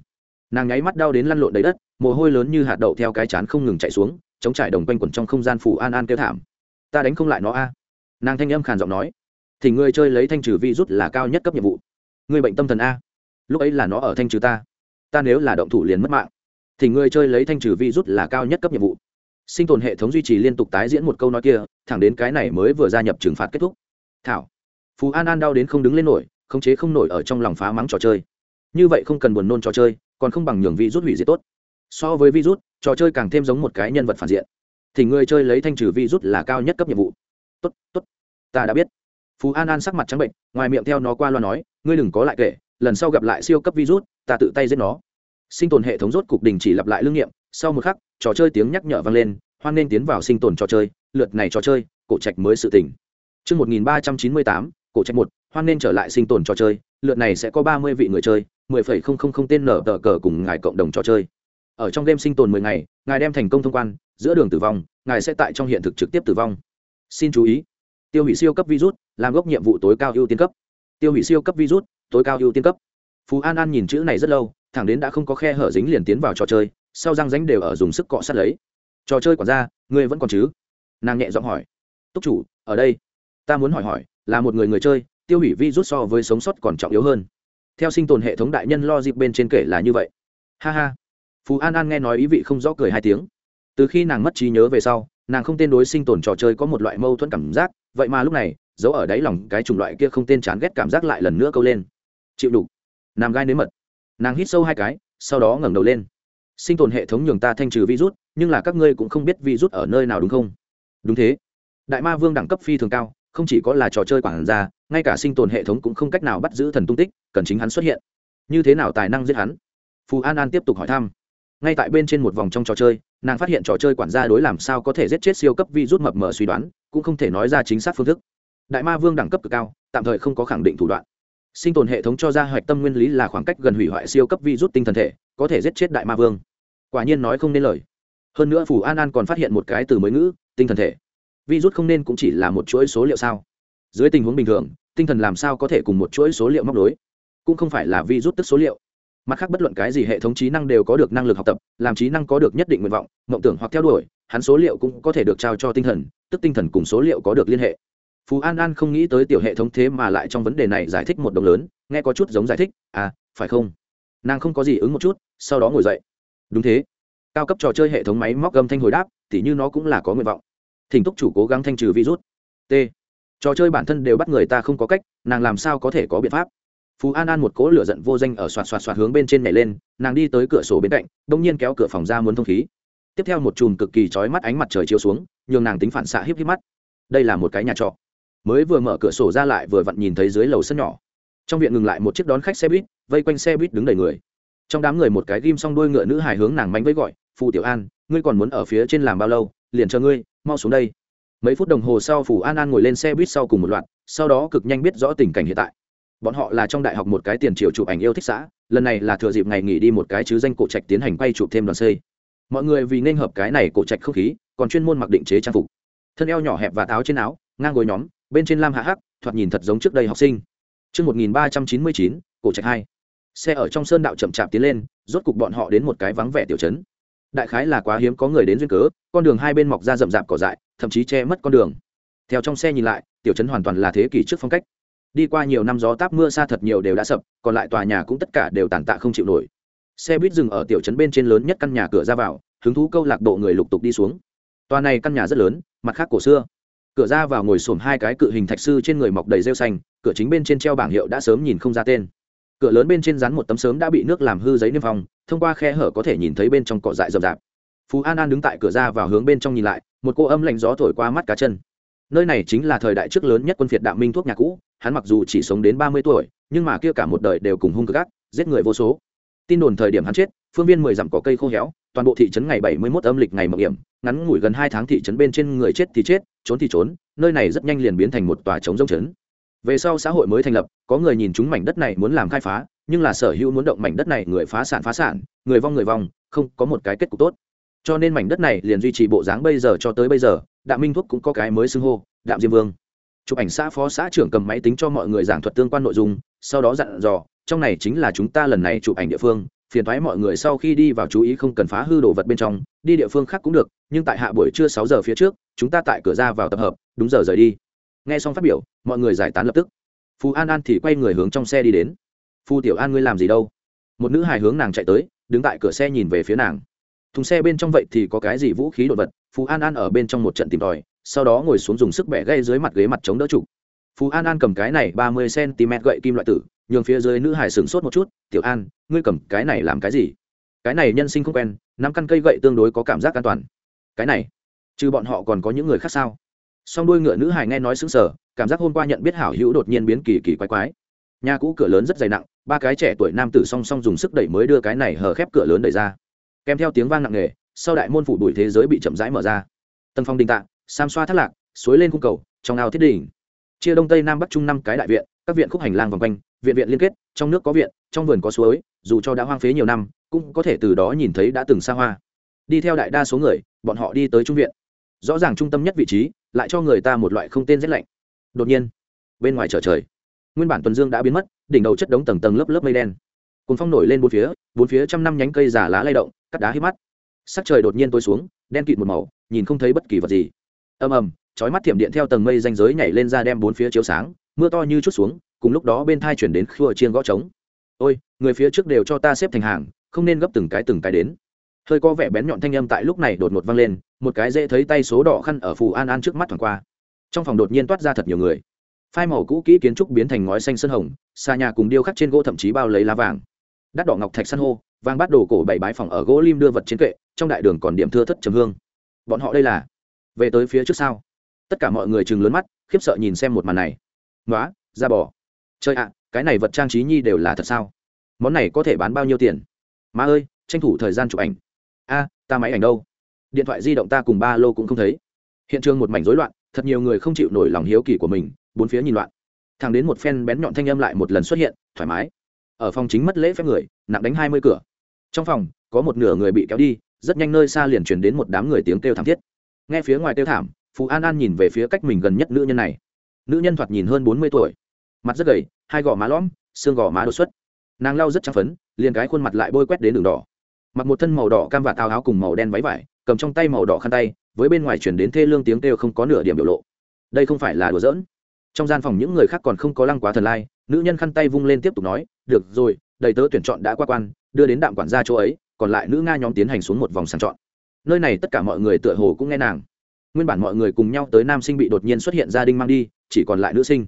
Nàng nháy mắt đau đến lăn lộn đầy đất, mồ hôi lớn như hạt đậu theo cái chán không ngừng chạy xuống, chống trải đồng quanh quẩn trong không gian phủ an an kêu thảm. Ta đánh không lại nó a. Nàng thanh âm khàn giọng nói thì người chơi lấy thanh trừ vi rút là cao nhất cấp nhiệm vụ. Người bệnh tâm thần a. Lúc ấy là nó ở thanh trừ ta. Ta nếu là động thủ liền mất mạng. Thì người chơi lấy thanh trừ vi rút là cao nhất cấp nhiệm vụ. Sinh tồn hệ thống duy trì liên tục tái diễn một câu nói kia, thẳng đến cái này mới vừa gia nhập trừng phạt kết thúc. Thảo. Phú an an đau đến không đứng lên nổi, khống chế không nổi ở trong lòng phá mắng trò chơi. Như vậy không cần buồn nôn trò chơi, còn không bằng nhường vi rút hủy diệt tốt. So với virus trò chơi càng thêm giống một cái nhân vật phản diện. Thì người chơi lấy thanh trừ virus là cao nhất cấp nhiệm vụ. Tốt tốt. Ta đã biết phú an an sắc mặt trắng bệnh ngoài miệng theo nó qua loa nói ngươi đừng có lại kể lần sau gặp lại siêu cấp virus ta tự tay giết nó. Sinh tồn hệ thống rốt cục đình chỉ lặp lại lương nghiệm sau một khắc trò chơi tiếng nhắc nhở vang lên hoan nên tiến vào sinh tồn trò chơi lượt này trò chơi cổ trạch mới sự tỉnh Trước 1398, cổ trạch một, hoan nên trở lại sinh tồn trò chơi, lượt này sẽ có 30 vị người chơi, 10,000 tên nở tờ cờ cùng ngài cộng đồng trò chơi. Ở trong game sinh tồn mười ngày ngài đem thành công thông quan giữa đường tử vong ngài sẽ tại trong hiện thực trực tiếp tử vong. Xin chú ý tiêu hủy siêu cấp virus làm gốc nhiệm vụ tối cao ưu tiên cấp. Tiêu hủy siêu cấp virus, tối cao ưu tiên cấp. Phú an an nhìn chữ này rất lâu, thẳng đến đã không có khe hở dính liền tiến vào trò chơi, sau răng ránh đều ở dùng sức cọ sát lấy. Trò chơi quản ra ngươi vẫn còn chứ? Nàng nhẹ giọng hỏi. Túc chủ, ở đây. Ta muốn hỏi hỏi, là một người người chơi, tiêu hủy virus so với sống sót còn trọng yếu hơn. Theo sinh tồn hệ thống đại nhân lo dịp bên trên kể là như vậy. Ha ha. Phú an an nghe nói ý vị không rõ cười hai tiếng. Từ khi nàng mất trí nhớ về sau, nàng không tên đối sinh tồn trò chơi có một loại mâu thuẫn cảm giác, vậy mà lúc này giấu ở đáy lòng cái chủng loại kia không tên chán ghét cảm giác lại lần nữa câu lên. Chịu đủ nam gai nếm mật. Nàng hít sâu hai cái, sau đó ngẩng đầu lên. Sinh tồn hệ thống nhường ta thanh trừ virus, nhưng là các ngươi cũng không biết virus ở nơi nào đúng không? Đúng thế. Đại ma vương đẳng cấp phi thường cao, không chỉ có là trò chơi quản gia, ngay cả sinh tồn hệ thống cũng không cách nào bắt giữ thần tung tích, cần chính hắn xuất hiện. Như thế nào tài năng giết hắn? Phù an an tiếp tục hỏi thăm. Ngay tại bên trên một vòng trong trò chơi, nàng phát hiện trò chơi quản gia đối làm sao có thể giết chết siêu cấp vi rút mập mờ suy đoán, cũng không thể nói ra chính xác phương thức đại ma vương đẳng cấp cực cao, tạm thời không có khẳng định thủ đoạn. Sinh tồn hệ thống cho ra hoạch tâm nguyên lý là khoảng cách gần hủy hoại siêu cấp vi rút tinh thần thể, có thể giết chết đại ma vương. Quả nhiên nói không nên lời. Hơn nữa phủ an an còn phát hiện một cái từ mới ngữ, tinh thần thể. Vi rút không nên cũng chỉ là một chuỗi số liệu sao? Dưới tình huống bình thường, tinh thần làm sao có thể cùng một chuỗi số liệu móc đối cũng không phải là vi rút tức số liệu. Mặt khác bất luận cái gì hệ thống trí năng đều có được năng lực học tập, làm trí năng có được nhất định nguyện vọng, mộng tưởng hoặc theo đuổi, hắn số liệu cũng có thể được trao cho tinh thần, tức tinh thần cùng số liệu có được liên hệ phú an an không nghĩ tới tiểu hệ thống thế mà lại trong vấn đề này giải thích một đồng lớn, nghe có chút giống giải thích à phải không? Nàng không có gì ứng một chút, sau đó ngồi dậy. Đúng thế. Cao cấp trò chơi hệ thống máy móc gầm thanh hồi đáp, tỉ như nó cũng là có nguyện vọng. Thỉnh túc chủ cố gắng thanh trừ virus. T. Trò chơi bản thân đều bắt người ta không có cách, nàng làm sao có thể có biện pháp? Phú an an một cỗ lửa giận vô danh ở xoạt xoạt xoạt hướng bên trên nhảy lên, nàng đi tới cửa sổ bên cạnh đ ỗ n g nhiên kéo cửa phòng ra muốn thông khí. Tiếp theo một chùm cực kỳ trói mắt ánh mặt trời chiếu xuống, nhường nàng tính phản xạ híp híp mắt. Đây là một cái nhà trọ mới vừa mở cửa sổ ra lại vừa vặn nhìn thấy dưới lầu sân nhỏ. Trong viện ngừng lại một chiếc đón khách xe buýt, vây quanh xe buýt đứng đầy người. Trong đám người một cái ghim xong đuôi ngựa nữ hài hướng nàng mánh với gọi, phù tiểu an, ngươi còn muốn ở phía trên làm bao lâu? Liền chờ ngươi, mau xuống đây. Mấy phút đồng hồ sau phù an an ngồi lên xe buýt sau cùng một loạt, sau đó cực nhanh biết rõ tình cảnh hiện tại. Bọn họ là trong đại học một cái tiền triệu chụp ảnh yêu thích xã, lần này là thừa dịp ngày nghỉ đi một cái chứ danh cổ trạch tiến hành quay chụp thêm đoàn xây. Mọi người vì nên hợp cái này cổ trạch không khí, còn chuyên môn mặc định chế trang phục. Thân eo nhỏ hẹp và áo trên áo ngang gối nhóm bên trên lam hạ hắc thoạt nhìn thật giống trước đây học sinh. Trước 1399, cổ trạch hai. Xe ở trong sơn đạo chậm chạp tiến lên rốt cục bọn họ đến một cái vắng vẻ tiểu trấn. Đại khái là quá hiếm có người đến duyên cớ con đường hai bên mọc ra rậm rạp cỏ dại thậm chí che mất con đường. Theo trong xe nhìn lại tiểu trấn hoàn toàn là thế kỷ trước phong cách. Đi qua nhiều năm gió táp mưa xa thật nhiều đều đã sập còn lại tòa nhà cũng tất cả đều tàn tạ không chịu nổi. Xe buýt dừng ở tiểu trấn bên trên lớn nhất căn nhà cửa ra vào hứng thú câu lạc bộ người lục tục đi xuống. Tòa này căn nhà rất lớn mặt khác cổ xưa cửa ra vào ngồi xổm hai cái cự hình thạch sư trên người mọc đầy rêu xanh, cửa chính bên trên treo bảng hiệu đã sớm nhìn không ra tên. Cửa lớn bên trên rắn một tấm sớm đã bị nước làm hư giấy niêm phong, thông qua khe hở có thể nhìn thấy bên trong cỏ dại rậm rạp. Phú an an đứng tại cửa ra vào hướng bên trong nhìn lại, một cô âm lạnh gió thổi qua mắt cá chân. Nơi này chính là thời đại trước lớn nhất quân phiệt đạo minh thuốc nhà cũ, hắn mặc dù chỉ sống đến ba mươi tuổi, nhưng mà kia cả một đời đều cùng hung cực ác, giết người vô số. Tin đồn thời điểm hắn chết phương viên mười dặm có cây khô héo, toàn bộ thị trấn ngày bảy mươi mốt âm lịch ngày mậu hiểm, ngắn ngủi gần hai tháng thị trấn bên trên người chết thì chết, trốn thì trốn, nơi này rất nhanh liền biến thành một tòa trống rông trấn. Về sau xã hội mới thành lập, có người nhìn chúng mảnh đất này muốn làm khai phá, nhưng là sở hữu muốn động mảnh đất này người phá sản phá sản, người vong người vong, không có một cái kết cục tốt. Cho nên mảnh đất này liền duy trì bộ dáng bây giờ cho tới bây giờ, đạm minh thuốc cũng có cái mới xưng hô, đạm diêm vương. Chụp ảnh xã phó xã trưởng cầm máy tính cho mọi người giảng thuật tương quan nội dung, sau đó dặn dò, trong này chính là chúng ta lần này chụp ảnh địa phương phiền thoái mọi người sau khi đi vào chú ý không cần phá hư đồ vật bên trong, đi địa phương khác cũng được, nhưng tại hạ buổi trưa sáu giờ phía trước, chúng ta tại cửa ra vào tập hợp, đúng giờ rời đi. Nghe xong phát biểu, mọi người giải tán lập tức. Phú an an thì quay người hướng trong xe đi đến. Phu tiểu an ngươi làm gì đâu? Một nữ hài hướng nàng chạy tới, đứng tại cửa xe nhìn về phía nàng. Thùng xe bên trong vậy thì có cái gì vũ khí đồ vật? Phú an an ở bên trong một trận tìm tòi, sau đó ngồi xuống dùng sức bẻ gây dưới mặt ghế mặt chống đỡ trục phú an an cầm cái này ba mươi cm gậy kim loại tử nhường phía dưới nữ hải sửng sốt một chút, tiểu an, ngươi cầm cái này làm cái gì? Cái này nhân sinh không quen nắm căn cây gậy tương đối có cảm giác an toàn. Cái này, trừ bọn họ còn có những người khác sao? Song đuôi ngựa nữ hải nghe nói xứng sở cảm giác hôm qua nhận biết hảo hữu đột nhiên biến kỳ kỳ quái quái. Nhà cũ cửa lớn rất dày nặng, ba cái trẻ tuổi nam tử song song dùng sức đẩy mới đưa cái này hở khép cửa lớn đẩy ra. Kèm theo tiếng vang nặng nề, sau đại môn phủ đuổi thế giới bị chậm rãi mở ra. Tầng phong đình tạ, sam xoa thất lạc, suối lên cung cầu, trong ao thiết đỉnh chia đông tây nam bắc trung năm cái đại viện, các viện khúc hành lang vòng quanh, viện viện liên kết, trong nước có viện, trong vườn có suối, dù cho đã hoang phế nhiều năm, cũng có thể từ đó nhìn thấy đã từng xa hoa. Đi theo đại đa số người, bọn họ đi tới trung viện. Rõ ràng trung tâm nhất vị trí, lại cho người ta một loại không tên rét lạnh. Đột nhiên, bên ngoài trở trời, nguyên bản tuần dương đã biến mất, đỉnh đầu chất đống tầng tầng lớp lớp mây đen. Cồn phong nổi lên bốn phía bốn phía trăm năm nhánh cây giả lá lay động, cắt đá hít mắt. Sắc trời đột nhiên tối xuống, đen kịt một màu, nhìn không thấy bất kỳ vật gì. Ầm ầm chói mắt thiểm điện theo tầng mây danh giới nhảy lên ra đem bốn phía chiếu sáng, mưa to như chút xuống, cùng lúc đó bên thai chuyển đến khua chiên gõ trống. Ôi, người phía trước đều cho ta xếp thành hàng, không nên gấp từng cái từng cái đến. Hơi có vẻ bén nhọn thanh âm tại lúc này đột ngột vang lên, một cái dễ thấy tay số đỏ khăn ở phù an an trước mắt thoảng qua. Trong phòng đột nhiên toát ra thật nhiều người. Phai màu cũ kỹ kiến trúc biến thành ngói xanh sơn hồng, xa nhà cùng điêu khắc trên gỗ thậm chí bao lấy lá vàng. Đắt đỏ ngọc thạch san hô vàng bát đồ cổ bảy bái phòng ở gỗ lim đưa vật chiến kệ, trong đại đường còn điểm thưa thất trầm hương. Bọn họ đây là về tới phía trước sau tất cả mọi người chừng lớn mắt, khiếp sợ nhìn xem một màn này. Nói ra bỏ chơi ạ, cái này vật trang trí nhi đều là thật sao? Món này có thể bán bao nhiêu tiền? Má ơi, tranh thủ thời gian chụp ảnh. A, ta máy ảnh đâu? Điện thoại di động ta cùng ba lô cũng không thấy. Hiện trường một mảnh rối loạn, thật nhiều người không chịu nổi lòng hiếu kỳ của mình, bốn phía nhìn loạn. Thằng đến một phen bén nhọn thanh âm lại một lần xuất hiện, thoải mái. Ở phòng chính mất lễ phép người, nặng đánh hai mươi cửa. Trong phòng, có một nửa người bị kéo đi, rất nhanh nơi xa liền truyền đến một đám người tiếng kêu thảm thiết. Nghe phía ngoài kêu thảm phú an an nhìn về phía cách mình gần nhất nữ nhân này nữ nhân thoạt nhìn hơn bốn mươi tuổi mặt rất gầy hai gò má lõm xương gò má đột xuất nàng lau rất trang phấn liền cái khuôn mặt lại bôi quét đến đường đỏ mặc một thân màu đỏ cam và tào áo cùng màu đen váy vải cầm trong tay màu đỏ khăn tay với bên ngoài chuyển đến thê lương tiếng kêu không có nửa điểm biểu lộ đây không phải là đùa giỡn trong gian phòng những người khác còn không có lăng quá thần lai nữ nhân khăn tay vung lên tiếp tục nói được rồi đầy tớ tuyển chọn đã qua quan đưa đến đạm quản gia chỗ ấy còn lại nữ nga nhóm tiến hành xuống một vòng sàng chọn nơi này tất cả mọi người tựa hồ cũng nghe nàng nguyên bản mọi người cùng nhau tới nam sinh bị đột nhiên xuất hiện gia đình mang đi, chỉ còn lại nữ sinh.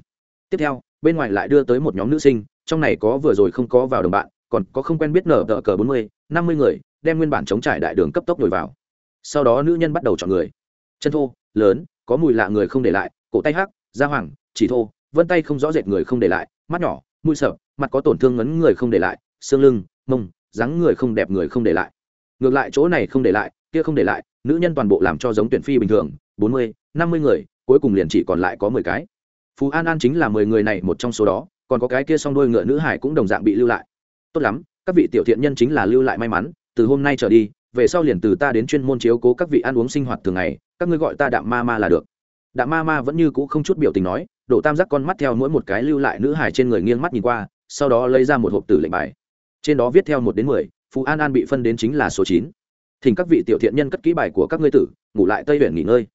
Tiếp theo, bên ngoài lại đưa tới một nhóm nữ sinh, trong này có vừa rồi không có vào đồng bạn, còn có không quen biết nở tờ cờ bốn mươi, năm mươi người, đem nguyên bản chống trải đại đường cấp tốc đổi vào. Sau đó nữ nhân bắt đầu chọn người. Chân thô, lớn, có mùi lạ người không để lại, cổ tay hắc, da hoàng chỉ thô, vân tay không rõ rệt người không để lại, mắt nhỏ mũi sợ mặt có tổn thương ngấn người không để lại, xương lưng, mông, dáng người không đẹp người không để lại. Ngược lại chỗ này không để lại, kia không để lại nữ nhân toàn bộ làm cho giống tuyển phi bình thường, bốn mươi, năm mươi người, cuối cùng liền chỉ còn lại có mười cái. Phú an an chính là mười người này một trong số đó, còn có cái kia song đôi ngựa nữ hải cũng đồng dạng bị lưu lại. Tốt lắm, các vị tiểu thiện nhân chính là lưu lại may mắn, từ hôm nay trở đi, về sau liền từ ta đến chuyên môn chiếu cố các vị ăn uống sinh hoạt thường ngày, các ngươi gọi ta đạm ma ma là được. Đạm ma ma vẫn như cũ không chút biểu tình nói, đổ tam giác con mắt theo mỗi một cái lưu lại nữ hải trên người nghiêng mắt nhìn qua, sau đó lấy ra một hộp tử lệnh bài. Trên đó viết theo một đến mười, phú an an bị phân đến chính là số chín thỉnh các vị tiểu thiện nhân cất kỹ bài của các ngươi tử ngủ lại tây huyện nghỉ ngơi.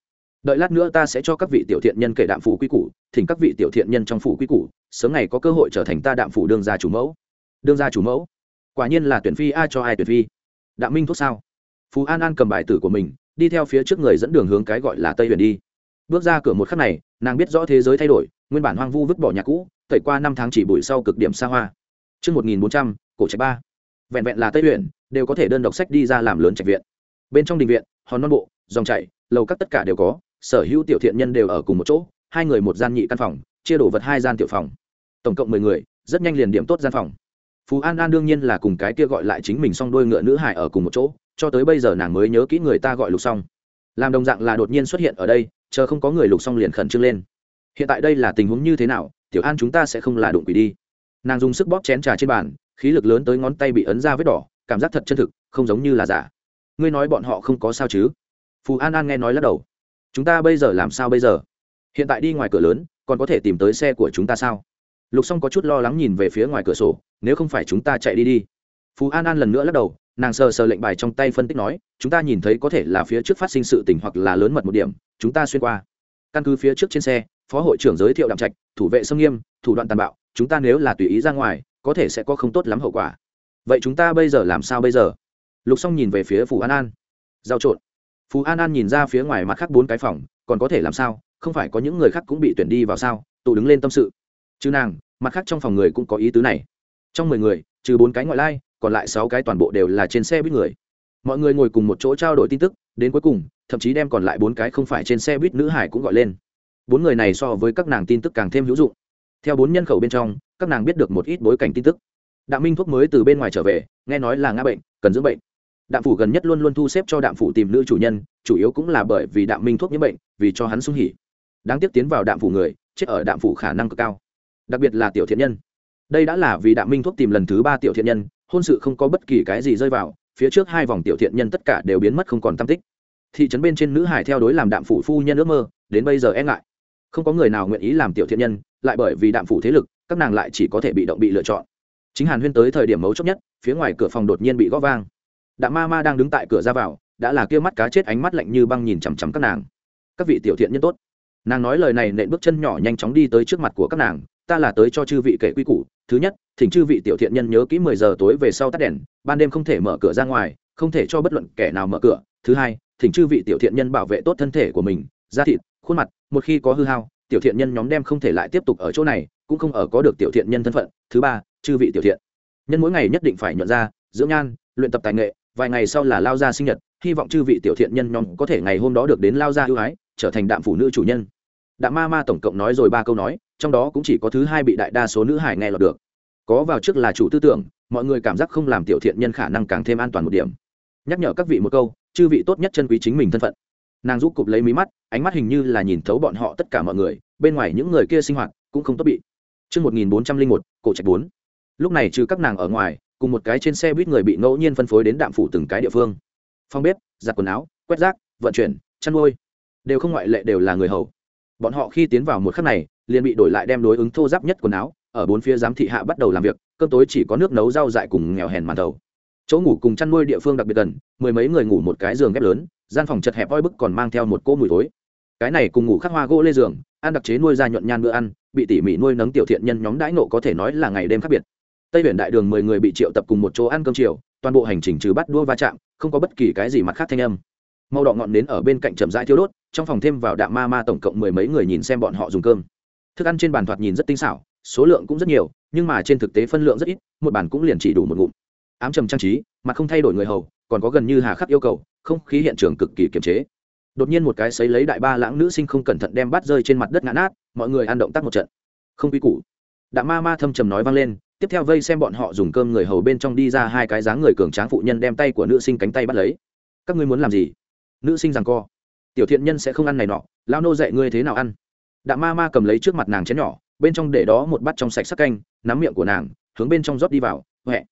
Đợi lát nữa ta sẽ cho các vị tiểu thiện nhân kể đạm phủ quy củ thỉnh các vị tiểu thiện nhân trong phủ quy củ sớm ngày có cơ hội trở thành ta đạm phủ đương gia chủ mẫu. Đương gia chủ mẫu? Quả nhiên là tuyển phi ai cho ai tuyển phi? Đạm minh thuốc sao? Phú an an cầm bài tử của mình đi theo phía trước người dẫn đường hướng cái gọi là tây huyền đi. Bước ra cửa một khắc này nàng biết rõ thế giới thay đổi nguyên bản hoang vu vứt bỏ nhà cũ tẩy qua năm tháng chỉ bụi sau cực điểm xa hoa. Trước 1400, cổ trạch ba. Vẹn vẹn là Tây huyện đều có thể đơn độc sách đi ra làm lớn trạch viện. Bên trong đình viện, hòn non bộ, dòng chảy, lầu các tất cả đều có, sở hữu tiểu thiện nhân đều ở cùng một chỗ, hai người một gian nhị căn phòng, chia đổ vật hai gian tiểu phòng. Tổng cộng mười người, rất nhanh liền điểm tốt gian phòng. Phú An An đương nhiên là cùng cái kia gọi lại chính mình song đôi ngựa nữ hải ở cùng một chỗ, cho tới bây giờ nàng mới nhớ kỹ người ta gọi lục song. Làm đồng dạng là đột nhiên xuất hiện ở đây, chờ không có người lục song liền khẩn trương lên. Hiện tại đây là tình huống như thế nào, tiểu An chúng ta sẽ không là đụng quỷ đi. Nàng dùng sức bóp chén trà trên bàn, khí lực lớn tới ngón tay bị ấn ra vết đỏ, cảm giác thật chân thực, không giống như là giả. Ngươi nói bọn họ không có sao chứ? Phù An An nghe nói lắc đầu. Chúng ta bây giờ làm sao bây giờ? Hiện tại đi ngoài cửa lớn, còn có thể tìm tới xe của chúng ta sao? Lục Song có chút lo lắng nhìn về phía ngoài cửa sổ, nếu không phải chúng ta chạy đi đi. Phù An An lần nữa lắc đầu, nàng sờ sờ lệnh bài trong tay phân tích nói chúng ta nhìn thấy có thể là phía trước phát sinh sự tình hoặc là lớn mật một điểm chúng ta xuyên qua căn cứ phía trước trên xe phó hội trưởng giới thiệu đạm trạch thủ vệ sông nghiêm thủ đoạn tàn bạo chúng ta nếu là tùy ý ra ngoài có thể sẽ có không tốt lắm hậu quả. Vậy chúng ta bây giờ làm sao bây giờ? Lục xong nhìn về phía phù an an. Giao trộn. Phù an an nhìn ra phía ngoài mặt khác bốn cái phòng, còn có thể làm sao? Không phải có những người khác cũng bị tuyển đi vào sao? Tụ đứng lên tâm sự. Chứ nàng, mặt khác trong phòng người cũng có ý tứ này. Trong mười người, trừ bốn cái ngoại lai, còn lại sáu cái toàn bộ đều là trên xe buýt người. Mọi người ngồi cùng một chỗ trao đổi tin tức, đến cuối cùng, thậm chí đem còn lại bốn cái không phải trên xe buýt nữ hải cũng gọi lên. Bốn người này so với các nàng tin tức càng thêm hữu dụng. Theo bốn nhân khẩu bên trong các nàng biết được một ít bối cảnh tin tức. Đạm minh thuốc mới từ bên ngoài trở về, nghe nói là ngã bệnh, cần dưỡng bệnh. Đạm phủ gần nhất luôn luôn thu xếp cho đạm phủ tìm nữ chủ nhân, chủ yếu cũng là bởi vì đạm minh thuốc nhiễm bệnh, vì cho hắn sung hỉ. Đáng tiếc tiến vào đạm phủ người, chết ở đạm phủ khả năng cực cao. Đặc biệt là tiểu thiện nhân. Đây đã là vì đạm minh thuốc tìm lần thứ ba tiểu thiện nhân, hôn sự không có bất kỳ cái gì rơi vào, phía trước hai vòng tiểu thiện nhân tất cả đều biến mất không còn tam tích. Thị trấn bên trên nữ hải theo đối làm đạm phủ phu nhân ước mơ, đến bây giờ e ngại. Không có người nào nguyện ý làm tiểu thiện nhân, lại bởi vì đạm phủ thế lực các nàng lại chỉ có thể bị động bị lựa chọn. Chính hàn huyên tới thời điểm mấu chốt nhất, phía ngoài cửa phòng đột nhiên bị gõ vang. Đạm ma ma đang đứng tại cửa ra vào, đã là kia mắt cá chết ánh mắt lạnh như băng nhìn chằm chằm các nàng. Các vị tiểu thiện nhân tốt. Nàng nói lời này nện bước chân nhỏ nhanh chóng đi tới trước mặt của các nàng, ta là tới cho chư vị kể quy củ, thứ nhất, thỉnh chư vị tiểu thiện nhân nhớ kỹ mười giờ tối về sau tắt đèn, ban đêm không thể mở cửa ra ngoài, không thể cho bất luận kẻ nào mở cửa. Thứ hai, thỉnh chư vị tiểu thiện nhân bảo vệ tốt thân thể của mình, da thịt, khuôn mặt, một khi có hư hao, tiểu thiện nhân nhóm đem không thể lại tiếp tục ở chỗ này cũng không ở có được tiểu thiện nhân thân phận. Thứ ba, chư vị tiểu thiện. Nhân mỗi ngày nhất định phải nhuận ra dưỡng nhan, luyện tập tài nghệ, vài ngày sau là lao gia sinh nhật, hy vọng chư vị tiểu thiện nhân nhóm có thể ngày hôm đó được đến lao gia ưu ái, trở thành đạm phụ nữ chủ nhân. Đạm ma ma tổng cộng nói rồi ba câu nói, trong đó cũng chỉ có thứ hai bị đại đa số nữ hải nghe lọt được. Có vào trước là chủ tư tưởng, mọi người cảm giác không làm tiểu thiện nhân khả năng càng thêm an toàn một điểm. Nhắc nhở các vị một câu, chư vị tốt nhất chân quý chính mình thân phận. Nàng giúp cụp lấy mí mắt, ánh mắt hình như là nhìn thấu bọn họ tất cả mọi người, bên ngoài những người kia sinh hoạt cũng không tốt bị. Trước 1401, cổ trạch 4. Lúc này trừ các nàng ở ngoài, cùng một cái trên xe buýt người bị ngẫu nhiên phân phối đến đạm phủ từng cái địa phương. Phòng bếp, giặt quần áo, quét rác, vận chuyển, chăn nuôi, đều không ngoại lệ đều là người hầu. Bọn họ khi tiến vào một khắc này, liền bị đổi lại đem đối ứng thô giáp nhất quần áo, ở bốn phía giám thị hạ bắt đầu làm việc, cơm tối chỉ có nước nấu rau dại cùng nghèo hèn màn đầu. Chỗ ngủ cùng chăn nuôi địa phương đặc biệt gần, mười mấy người ngủ một cái giường ghép lớn, gian phòng chật hẹp oi bức còn mang theo một cô mùi thối cái này cùng ngủ khắc hoa gỗ lê giường ăn đặc chế nuôi ra nhuận nhan bữa ăn bị tỉ mỉ nuôi nấng tiểu thiện nhân nhóm đãi nộ có thể nói là ngày đêm khác biệt. Tây biển đại đường mười người bị triệu tập cùng một chỗ ăn cơm chiều, toàn bộ hành trình trừ bắt đua va chạm, không có bất kỳ cái gì mặt khác thanh âm. Màu đỏ ngọn nến ở bên cạnh chậm rãi thiêu đốt, trong phòng thêm vào đạm ma ma tổng cộng mười mấy người nhìn xem bọn họ dùng cơm. Thức ăn trên bàn thoạt nhìn rất tinh xảo, số lượng cũng rất nhiều, nhưng mà trên thực tế phân lượng rất ít, một bàn cũng liền chỉ đủ một ngụm. Ám trầm trang trí mà không thay đổi người hầu, còn có gần như hà khắc yêu cầu, không khí hiện trường cực kỳ kiềm chế đột nhiên một cái sấy lấy đại ba lãng nữ sinh không cẩn thận đem bát rơi trên mặt đất ngã nát, mọi người ăn động tác một trận. Không quy củ. Đạm ma ma thâm trầm nói vang lên, tiếp theo vây xem bọn họ dùng cơm người hầu bên trong đi ra hai cái dáng người cường tráng phụ nhân đem tay của nữ sinh cánh tay bắt lấy. Các ngươi muốn làm gì? Nữ sinh rằng co. Tiểu thiện nhân sẽ không ăn này nọ lao nô dạy ngươi thế nào ăn. Đạm ma ma cầm lấy trước mặt nàng chén nhỏ, bên trong để đó một bát trong sạch sắc canh, nắm miệng của nàng, hướng bên trong rót đi vào huệ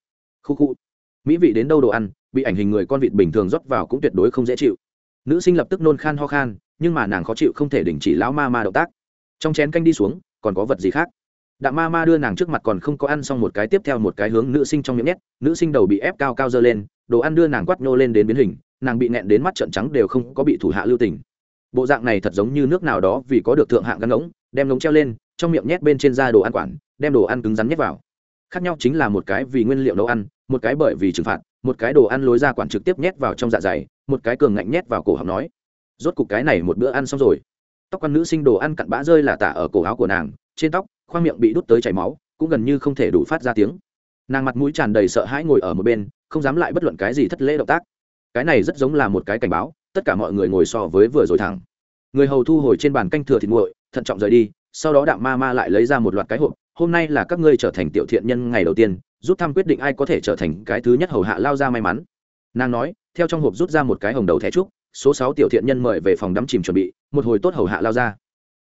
khu khu. Mỹ vị đến đâu đồ ăn, bị ảnh hình người con vịt bình thường rót vào cũng tuyệt đối không dễ chịu nữ sinh lập tức nôn khan ho khan, nhưng mà nàng khó chịu không thể đình chỉ lão ma ma động tác. Trong chén canh đi xuống, còn có vật gì khác? Đạm ma ma đưa nàng trước mặt còn không có ăn xong một cái tiếp theo một cái hướng nữ sinh trong miệng nhét. Nữ sinh đầu bị ép cao cao dơ lên, đồ ăn đưa nàng quắt nô lên đến biến hình, nàng bị nẹn đến mắt trợn trắng đều không có bị thủ hạ lưu tình. Bộ dạng này thật giống như nước nào đó vì có được thượng hạng gắn ngỗng, đem ngỗng treo lên, trong miệng nhét bên trên da đồ ăn quản, đem đồ ăn cứng rắn nhét vào. Khác nhau chính là một cái vì nguyên liệu nấu ăn, một cái bởi vì trừng phạt, một cái đồ ăn lối ra quản trực tiếp nhét vào trong dạ dày một cái cường ngạnh nhét vào cổ họng nói, rốt cục cái này một bữa ăn xong rồi. Tóc con nữ sinh đồ ăn cặn bã rơi là tả ở cổ áo của nàng, trên tóc, khoang miệng bị đút tới chảy máu, cũng gần như không thể đủ phát ra tiếng. Nàng mặt mũi tràn đầy sợ hãi ngồi ở một bên, không dám lại bất luận cái gì thất lễ động tác. Cái này rất giống là một cái cảnh báo, tất cả mọi người ngồi so với vừa rồi thẳng. Người hầu thu hồi trên bàn canh thừa thịt nguội, thận trọng rời đi, sau đó đạm ma ma lại lấy ra một loạt cái hộp, hôm nay là các ngươi trở thành tiểu thiện nhân ngày đầu tiên rút thăm quyết định ai có thể trở thành cái thứ nhất hầu hạ lao ra may mắn nàng nói, theo trong hộp rút ra một cái hồng đầu thẻ trúc, số sáu tiểu thiện nhân mời về phòng đắm chìm chuẩn bị, một hồi tốt hầu hạ lao ra.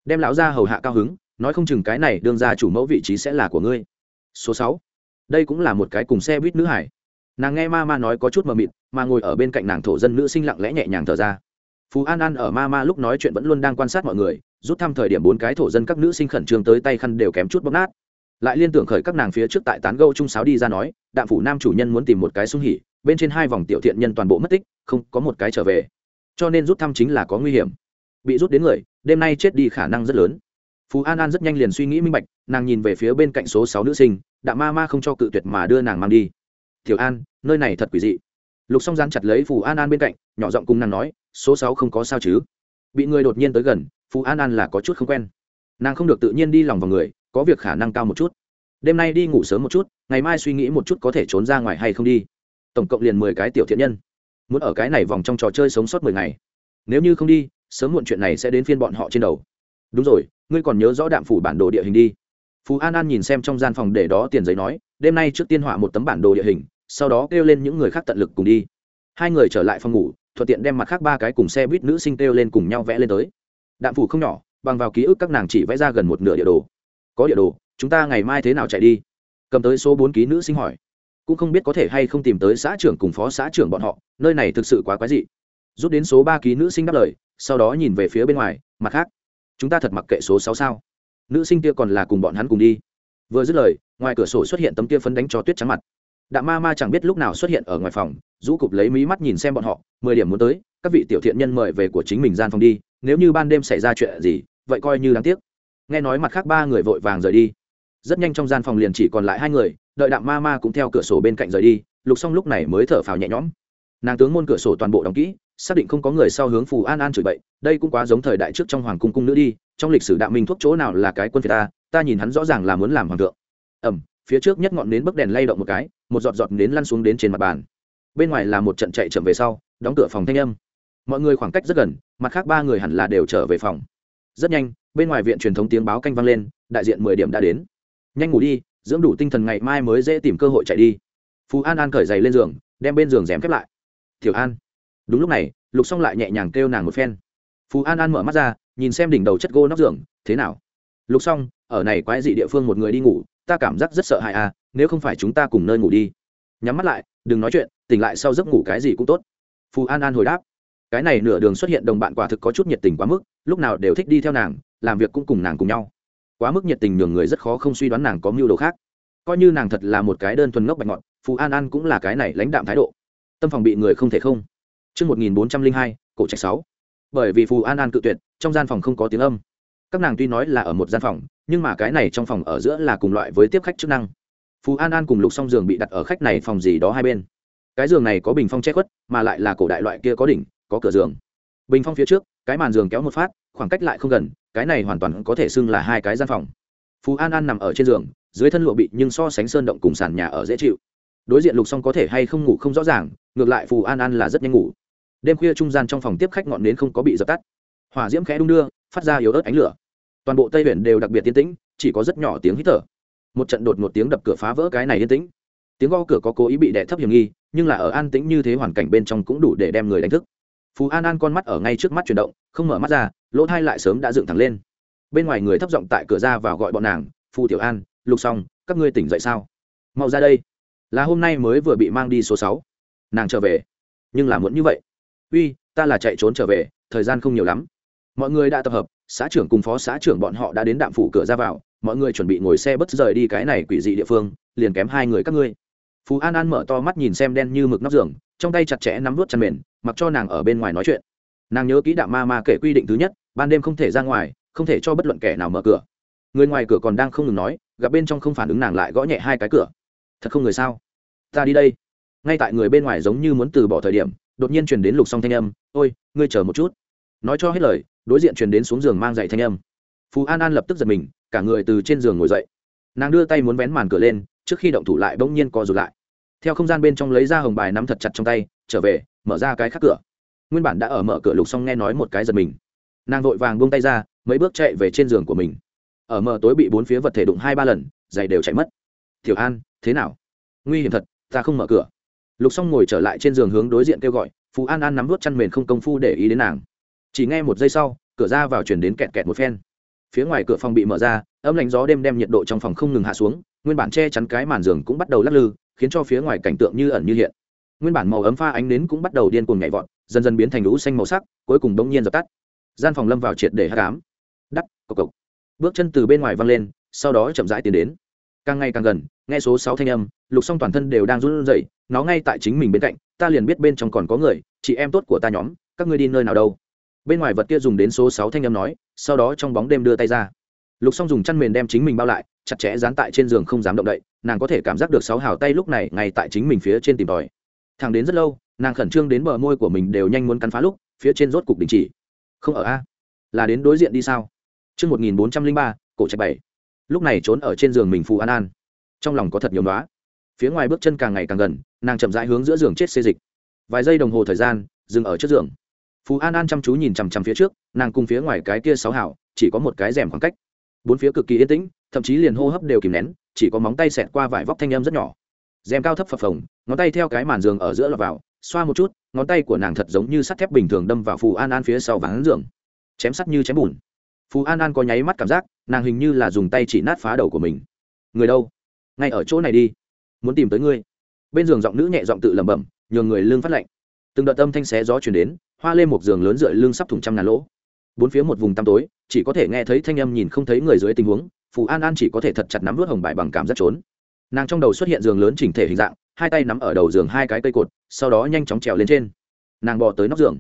Đem lão ra hầu hạ cao hứng, nói không chừng cái này đương ra chủ mẫu vị trí sẽ là của ngươi. Số sáu. Đây cũng là một cái cùng xe buýt nữ hải. Nàng nghe ma ma nói có chút mờ mịt, mà ngồi ở bên cạnh nàng thổ dân nữ sinh lặng lẽ nhẹ nhàng thở ra. Phú an an ở ma ma lúc nói chuyện vẫn luôn đang quan sát mọi người, rút thăm thời điểm bốn cái thổ dân các nữ sinh khẩn trương tới tay khăn đều kém chút bóp nát. Lại liên tưởng khởi các nàng phía trước tại tán gâu trung sáo đi ra nói, đạm phủ nam chủ nhân muốn tìm một cái sung hỉ bên trên hai vòng tiểu thiện nhân toàn bộ mất tích, không có một cái trở về. Cho nên rút thăm chính là có nguy hiểm. Bị rút đến người, đêm nay chết đi khả năng rất lớn. Phú an an rất nhanh liền suy nghĩ minh bạch, nàng nhìn về phía bên cạnh số sáu nữ sinh đạ ma ma không cho cự tuyệt mà đưa nàng mang đi. Thiểu an, nơi này thật quỷ dị. Lục song gian chặt lấy phù an an bên cạnh, nhỏ giọng cùng nàng nói, số sáu không có sao chứ? Bị người đột nhiên tới gần phù an an là có chút không quen. Nàng không được tự nhiên đi lòng vào người, có việc khả năng cao một chút. Đêm nay đi ngủ sớm một chút, ngày mai suy nghĩ một chút có thể trốn ra ngoài hay không đi tổng cộng liền mười cái tiểu thiện nhân. Muốn ở cái này vòng trong trò chơi sống sót mười ngày. Nếu như không đi, sớm muộn chuyện này sẽ đến phiên bọn họ trên đầu. Đúng rồi, ngươi còn nhớ rõ đạm phủ bản đồ địa hình đi. Phú an an nhìn xem trong gian phòng để đó tiền giấy nói, đêm nay trước tiên họa một tấm bản đồ địa hình, sau đó kêu lên những người khác tận lực cùng đi. Hai người trở lại phòng ngủ, thuận tiện đem mặt khác ba cái cùng xe buýt nữ sinh kêu lên cùng nhau vẽ lên tới. Đạm phủ không nhỏ, bằng vào ký ức các nàng chỉ vẽ ra gần một nửa địa đồ. Có địa đồ, chúng ta ngày mai thế nào chạy đi? Cầm tới số bốn ký nữ sinh hỏi cũng không biết có thể hay không tìm tới xã trưởng cùng phó xã trưởng bọn họ, nơi này thực sự quá quái dị. Rút đến số ba ký nữ sinh đáp lời, sau đó nhìn về phía bên ngoài, mặt khác, chúng ta thật mặc kệ số sáu sao. Nữ sinh kia còn là cùng bọn hắn cùng đi. Vừa dứt lời, ngoài cửa sổ xuất hiện tấm kia phấn đánh cho tuyết trắng mặt. Đạ ma ma chẳng biết lúc nào xuất hiện ở ngoài phòng, rũ cụp lấy mí mắt nhìn xem bọn họ, mười điểm muốn tới, các vị tiểu thiện nhân mời về của chính mình gian phòng đi, nếu như ban đêm xảy ra chuyện gì, vậy coi như đáng tiếc. Nghe nói mặt khác ba người vội vàng rời đi rất nhanh trong gian phòng liền chỉ còn lại hai người, đợi đạm ma ma cũng theo cửa sổ bên cạnh rời đi, lục xong lúc này mới thở phào nhẹ nhõm. Nàng tướng môn cửa sổ toàn bộ đóng kỹ, xác định không có người sau hướng phù an an chửi bậy, đây cũng quá giống thời đại trước trong hoàng cung cung nữ đi, trong lịch sử đạo minh thuốc chỗ nào là cái quân phiệt ta ta nhìn hắn rõ ràng là muốn làm hoàng thượng. Ẩm, phía trước nhất ngọn nến bấc đèn lay động một cái, một giọt giọt nến lăn xuống đến trên mặt bàn. Bên ngoài là một trận chạy chậm về sau, đóng cửa phòng thanh âm. Mọi người khoảng cách rất gần, mặt khác ba người hẳn là đều trở về phòng. Rất nhanh, bên ngoài viện truyền thống tiếng báo canh vang lên, đại diện mười điểm đã đến nhanh ngủ đi, dưỡng đủ tinh thần ngày mai mới dễ tìm cơ hội chạy đi. Phú an an cởi giày lên giường, đem bên giường rém khép lại. Thiểu an. Đúng lúc này, lục xong lại nhẹ nhàng kêu nàng một phen. Phú an an mở mắt ra, nhìn xem đỉnh đầu chất gô nóc giường, thế nào? Lục xong ở này quái dị địa phương một người đi ngủ, ta cảm giác rất sợ hãi à nếu không phải chúng ta cùng nơi ngủ đi. Nhắm mắt lại, đừng nói chuyện, tỉnh lại sau giấc ngủ cái gì cũng tốt. Phú an an hồi đáp. Cái này nửa đường xuất hiện đồng bạn quả thực có chút nhiệt tình quá mức, lúc nào đều thích đi theo nàng, làm việc cũng cùng nàng cùng nhau quá mức nhiệt tình nhường người rất khó không suy đoán nàng có mưu đồ khác coi như nàng thật là một cái đơn thuần ngốc bạch ngọt phù an an cũng là cái này lãnh đạm thái độ tâm phòng bị người không thể không Trước 1402, cổ trạch 6. Bởi vì phù an an cự tuyệt, trong gian phòng không có tiếng âm. Các nàng tuy nói là ở một gian phòng, nhưng mà cái này trong phòng ở giữa là cùng loại với tiếp khách chức năng. Phù An An cùng Lục Song giường bị đặt ở khách này phòng gì đó hai bên. Cái giường này có bình phong che khuất, mà lại là cổ đại loại kia có đỉnh, có cửa giường. Bình phong phía trước, cái màn giường kéo một phát, khoảng cách lại không gần, cái này hoàn toàn có thể xưng là hai cái gian phòng. Phù An An nằm ở trên giường, dưới thân lụa bị nhưng so sánh sơn động cùng sàn nhà ở dễ chịu. Đối diện lục xong có thể hay không ngủ không rõ ràng ngược lại phù an an là rất nhanh ngủ. Đêm khuya trung gian trong phòng tiếp khách ngọn nến không có bị dập tắt. Hỏa diễm khẽ đung đưa phát ra yếu ớt ánh lửa. Toàn bộ tây huyện đều đặc biệt yên tĩnh chỉ có rất nhỏ tiếng hít thở. Một trận đột một tiếng đập cửa phá vỡ cái này yên tĩnh. Tiếng go cửa có cố ý bị đẻ thấp hiểm nghi nhưng là ở an tĩnh như thế hoàn cảnh bên trong cũng đủ để đem người đánh thức. Phú an an con mắt ở ngay trước mắt chuyển động không mở mắt ra lỗ thai lại sớm đã dựng thẳng lên. Bên ngoài người thấp giọng tại cửa ra vào gọi bọn nàng, phù tiểu an, lục xong các ngươi tỉnh dậy sao? Mau ra đây. Là hôm nay mới vừa bị mang đi số sáu. Nàng trở về. Nhưng là muốn như vậy. Uy, ta là chạy trốn trở về, thời gian không nhiều lắm. Mọi người đã tập hợp, xã trưởng cùng phó xã trưởng bọn họ đã đến đạm phủ cửa ra vào, mọi người chuẩn bị ngồi xe bất rời đi cái này quỷ dị địa phương, liền kém hai người các ngươi. Phú an an mở to mắt nhìn xem đen như mực nóc giường, trong tay chặt chẽ nắm vút chăn mền, mặc cho nàng ở bên ngoài nói chuyện. Nàng nhớ kỹ đạm ma ma kể quy định thứ nhất ban đêm không thể ra ngoài, không thể cho bất luận kẻ nào mở cửa. Người ngoài cửa còn đang không ngừng nói, gặp bên trong không phản ứng nàng lại gõ nhẹ hai cái cửa. Thật không người sao? Ta đi đây. Ngay tại người bên ngoài giống như muốn từ bỏ thời điểm, đột nhiên truyền đến lục song thanh âm, ôi, ngươi chờ một chút. Nói cho hết lời, đối diện truyền đến xuống giường mang dậy thanh âm. Phú an an lập tức giật mình, cả người từ trên giường ngồi dậy. Nàng đưa tay muốn vén màn cửa lên, trước khi động thủ lại bỗng nhiên co rụt lại. Theo không gian bên trong lấy ra hồng bài nắm thật chặt trong tay, trở về, mở ra cái khác cửa. Nguyên bản đã ở mở cửa lục xong nghe nói một cái giật mình nàng vội vàng buông tay ra, mấy bước chạy về trên giường của mình. Ở mờ tối bị bốn phía vật thể đụng hai ba lần, giày đều chạy mất. Tiểu an, thế nào? Nguy hiểm thật, ta không mở cửa. Lục xong ngồi trở lại trên giường hướng đối diện kêu gọi, phú an an nắm vút chăn mền không công phu để ý đến nàng. Chỉ nghe một giây sau, cửa ra vào chuyển đến kẹt kẹt một phen. Phía ngoài cửa phòng bị mở ra, âm lạnh gió đêm đem nhiệt độ trong phòng không ngừng hạ xuống, nguyên bản che chắn cái màn giường cũng bắt đầu lắc lư, khiến cho phía ngoài cảnh tượng như ẩn như hiện. Nguyên bản màu ấm pha ánh nến cũng bắt đầu điên cuồng nhảy vọt, dần dần biến thành lũ xanh màu sắc, cuối cùng bỗng nhiên dập tắt gian phòng lâm vào triệt để hát cám. Đắp cộc cộc. Bước chân từ bên ngoài văng lên, sau đó chậm rãi tiến đến. Càng ngày càng gần, nghe số sáu thanh âm, lục xong toàn thân đều đang run rẩy, nó ngay tại chính mình bên cạnh, ta liền biết bên trong còn có người, chị em tốt của ta nhóm, các ngươi đi nơi nào đâu. Bên ngoài vật kia dùng đến số sáu thanh âm nói, sau đó trong bóng đêm đưa tay ra. Lục xong dùng chăn mền đem chính mình bao lại, chặt chẽ dán tại trên giường không dám động đậy, nàng có thể cảm giác được sáu hào tay lúc này ngay tại chính mình phía trên tìm tòi. Thằng đến rất lâu, nàng khẩn trương đến bờ môi của mình đều nhanh muốn cắn phá lúc, phía trên rốt cục đình chỉ không ở a là đến đối diện đi sao Trước 1403, cổ trạch bảy. Lúc này trốn ở trên giường mình phù an an. Trong lòng có thật nhiều đoá Phía ngoài bước chân càng ngày càng gần, nàng chậm rãi hướng giữa giường chết xê dịch. Vài giây đồng hồ thời gian, dừng ở trước giường. Phù An An chăm chú nhìn chằm chằm phía trước, nàng cùng phía ngoài cái kia sáu hảo, chỉ có một cái rèm khoảng cách. Bốn phía cực kỳ yên tĩnh, thậm chí liền hô hấp đều kìm nén, chỉ có móng tay xẹt qua vải vóc thanh âm rất nhỏ. Rèm cao thấp phập phồng, ngón tay theo cái màn giường ở giữa lọt vào, xoa một chút, ngón tay của nàng thật giống như sắt thép bình thường đâm vào Phù An An phía sau ván giường. Chém sắt như chém bùn. Phù an an có nháy mắt cảm giác nàng hình như là dùng tay chỉ nát phá đầu của mình. Người đâu? Ngay ở chỗ này đi. Muốn tìm tới ngươi. Bên giường giọng nữ nhẹ giọng tự lẩm bẩm nhường người lương phát lạnh. Từng đợt âm thanh xé gió chuyển đến hoa lên một giường lớn dựa lưng sắp thủng trăm ngàn lỗ. Bốn phía một vùng tăm tối chỉ có thể nghe thấy thanh âm nhìn không thấy người dưới tình huống phù an an chỉ có thể thật chặt nắm vớt hồng bài bằng cảm giác trốn. Nàng trong đầu xuất hiện giường lớn chỉnh thể hình dạng hai tay nắm ở đầu giường hai cái cây cột, sau đó nhanh chóng trèo lên trên. Nàng bò tới nóc giường.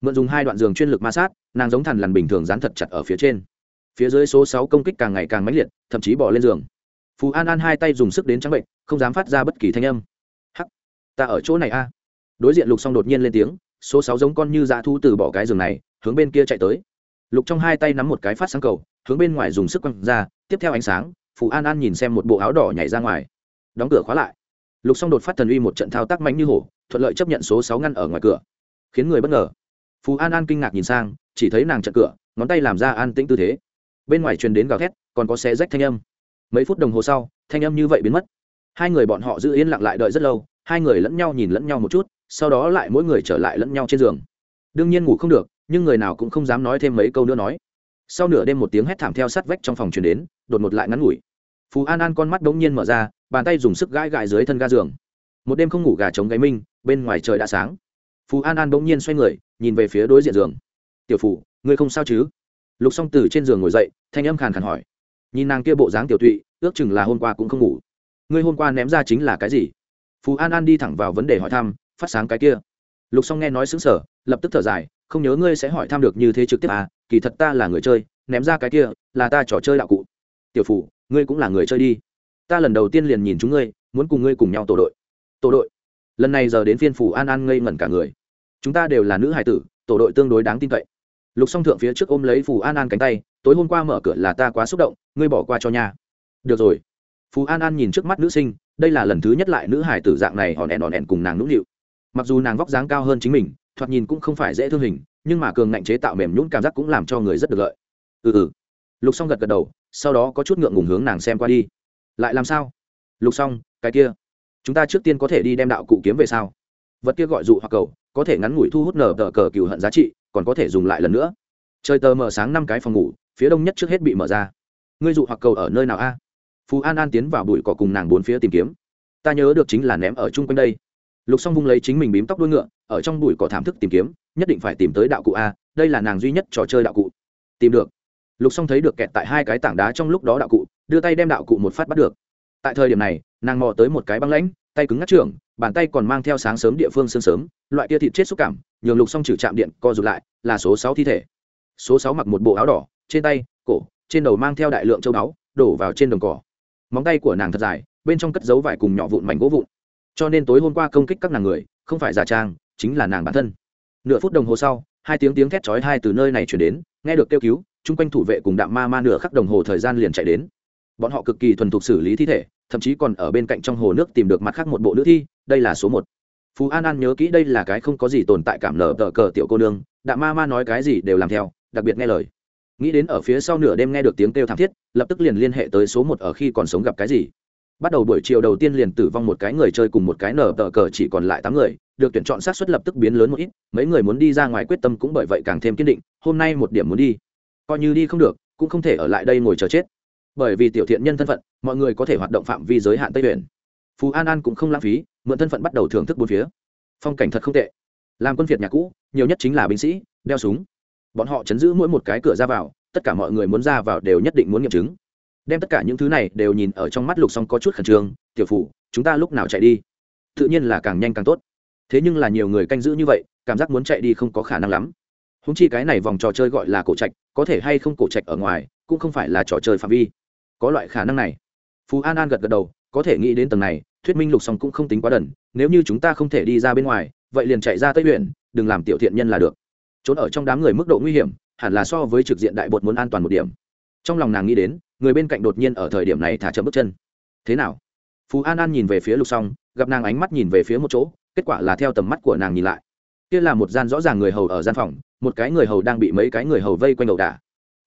Mượn dùng hai đoạn giường chuyên lực ma sát, nàng giống thằn lằn bình thường dán thật chặt ở phía trên. Phía dưới số sáu công kích càng ngày càng mãnh liệt, thậm chí bỏ lên giường. Phú an an hai tay dùng sức đến trắng bệnh, không dám phát ra bất kỳ thanh âm. Hắc, ta ở chỗ này a. Đối diện lục xong đột nhiên lên tiếng, số sáu giống con như dã thu từ bỏ cái giường này, hướng bên kia chạy tới. Lục trong hai tay nắm một cái phát sáng cầu, hướng bên ngoài dùng sức quăng ra, tiếp theo ánh sáng, phù an an nhìn xem một bộ áo đỏ nhảy ra ngoài. Đóng cửa khóa lại lục xong đột phát thần uy một trận thao tác mạnh như hổ, thuận lợi chấp nhận số sáu ngăn ở ngoài cửa. Khiến người bất ngờ. Phú an an kinh ngạc nhìn sang, chỉ thấy nàng chặn cửa, ngón tay làm ra an tĩnh tư thế. Bên ngoài truyền đến gào thét, còn có xe rách thanh âm. Mấy phút đồng hồ sau, thanh âm như vậy biến mất. Hai người bọn họ giữ yên lặng lại đợi rất lâu, hai người lẫn nhau nhìn lẫn nhau một chút, sau đó lại mỗi người trở lại lẫn nhau trên giường. Đương nhiên ngủ không được, nhưng người nào cũng không dám nói thêm mấy câu nữa nói. Sau nửa đêm một tiếng hét thảm theo sát vách trong phòng truyền đến, đột ngột lại ngắn ngủi. Phú an an con mắt đống nhiên mở ra bàn tay dùng sức gãi gãi dưới thân ga giường. Một đêm không ngủ gà chống gáy minh, bên ngoài trời đã sáng. Phú an an bỗng nhiên xoay người, nhìn về phía đối diện giường. Tiểu phủ ngươi không sao chứ? Lục song từ trên giường ngồi dậy, thanh âm khàn khàn hỏi. Nhìn nàng kia bộ dáng tiểu tụy, ước chừng là hôm qua cũng không ngủ. Ngươi hôm qua ném ra chính là cái gì? Phú an an đi thẳng vào vấn đề hỏi thăm, phát sáng cái kia. Lục song nghe nói xứng sở lập tức thở dài, không nhớ ngươi sẽ hỏi thăm được như thế trực tiếp à kỳ thật ta là người chơi, ném ra cái kia, là ta trò chơi đạo cụ. Tiểu phủ ngươi cũng là người chơi đi ta lần đầu tiên liền nhìn chúng ngươi, muốn cùng ngươi cùng nhau tổ đội. Tổ đội. Lần này giờ đến phiên phủ an an ngây ngẩn cả người. Chúng ta đều là nữ hải tử, tổ đội tương đối đáng tin cậy. Lục song thượng phía trước ôm lấy phù an an cánh tay, tối hôm qua mở cửa là ta quá xúc động, ngươi bỏ qua cho nhà được rồi. Phù an an nhìn trước mắt nữ sinh, đây là lần thứ nhất lại nữ hải tử dạng này hòn ẻn hòn ẻn cùng nàng nũng nịu. Mặc dù nàng vóc dáng cao hơn chính mình, thoạt nhìn cũng không phải dễ thương hình, nhưng mà cường ngạnh chế tạo mềm nhún cảm giác cũng làm cho người rất được lợi. Ừ ừ. Lục song gật gật đầu, sau đó có chút ngượng ngùng hướng nàng xem qua đi lại làm sao? Lục xong cái kia. Chúng ta trước tiên có thể đi đem đạo cụ kiếm về sao? Vật kia gọi dụ hoặc cầu, có thể ngắn ngủi thu hút nở tờ cờ cựu hận giá trị, còn có thể dùng lại lần nữa. Trời tờ mở sáng năm cái phòng ngủ, phía đông nhất trước hết bị mở ra. Ngươi dụ hoặc cầu ở nơi nào a? Phú an an tiến vào bụi cỏ cùng nàng bốn phía tìm kiếm. Ta nhớ được chính là ném ở chung quanh đây. Lục song vung lấy chính mình bím tóc đuôi ngựa, ở trong bụi cỏ thảm thức tìm kiếm, nhất định phải tìm tới đạo cụ a, đây là nàng duy nhất trò chơi đạo cụ. Tìm được lục song thấy được kẹt tại hai cái tảng đá trong lúc đó đạo cụ, đưa tay đem đạo cụ một phát bắt được. Tại thời điểm này, nàng mò tới một cái băng lãnh, tay cứng ngắt trưởng bàn tay còn mang theo sáng sớm địa phương sương sớm, loại kia thịt chết xúc cảm, nhường lục Song trừ chạm điện, co rụt lại, là số sáu thi thể. Số sáu mặc một bộ áo đỏ, trên tay, cổ, trên đầu mang theo đại lượng châu báu, đổ vào trên đồng cỏ. Móng tay của nàng thật dài, bên trong cất dấu vải cùng nhỏ vụn mảnh gỗ vụn. Cho nên tối hôm qua công kích các nàng người, không phải giả trang, chính là nàng bản thân. Nửa phút đồng hồ sau, hai tiếng tiếng thét chói hai từ nơi này chuyển đến, nghe được kêu cứu chung quanh thủ vệ cùng đạm ma ma nửa khắc đồng hồ thời gian liền chạy đến. Bọn họ cực kỳ thuần thục xử lý thi thể, thậm chí còn ở bên cạnh trong hồ nước tìm được mặt khác một bộ nữ thi, đây là số một. Phú an an nhớ kỹ đây là cái không có gì tồn tại cảm lờ tờ cờ tiểu cô nương, đạm ma ma nói cái gì đều làm theo, đặc biệt nghe lời. Nghĩ đến ở phía sau nửa đêm nghe được tiếng kêu thảm thiết, lập tức liền liên hệ tới số một ở khi còn sống gặp cái gì. Bắt đầu buổi chiều đầu tiên liền tử vong một cái người chơi cùng một cái nở tờ cờ chỉ còn lại tám người, được tuyển chọn sát xuất lập tức biến lớn một ít, mấy người muốn đi ra ngoài quyết tâm cũng bởi vậy càng thêm kiên định, hôm nay một điểm muốn đi coi như đi không được, cũng không thể ở lại đây ngồi chờ chết. Bởi vì tiểu thiện nhân thân phận, mọi người có thể hoạt động phạm vi giới hạn tây huyện phú an an cũng không lãng phí, mượn thân phận bắt đầu thưởng thức bốn phía. Phong cảnh thật không tệ. Làm quân việt nhà cũ, nhiều nhất chính là binh sĩ, đeo súng. Bọn họ chấn giữ mỗi một cái cửa ra vào, tất cả mọi người muốn ra vào đều nhất định muốn nghiệm chứng. Đem tất cả những thứ này đều nhìn ở trong mắt lục xong có chút khẩn trương, tiểu phủ, chúng ta lúc nào chạy đi? Tự nhiên là càng nhanh càng tốt. Thế nhưng là nhiều người canh giữ như vậy, cảm giác muốn chạy đi không có khả năng lắm húng chi cái này vòng trò chơi gọi là cổ trạch có thể hay không cổ trạch ở ngoài cũng không phải là trò chơi phạm vi. Có loại khả năng này. Phú an an gật gật đầu có thể nghĩ đến tầng này thuyết minh lục song cũng không tính quá đần nếu như chúng ta không thể đi ra bên ngoài vậy liền chạy ra tây huyện đừng làm tiểu thiện nhân là được. Trốn ở trong đám người mức độ nguy hiểm hẳn là so với trực diện đại bột muốn an toàn một điểm. Trong lòng nàng nghĩ đến người bên cạnh đột nhiên ở thời điểm này thả chậm bước chân. Thế nào? Phú an an nhìn về phía lục song, gặp nàng ánh mắt nhìn về phía một chỗ kết quả là theo tầm mắt của nàng nhìn lại. Kia là một gian rõ ràng người hầu ở gian phòng một cái người hầu đang bị mấy cái người hầu vây quanh đầu đả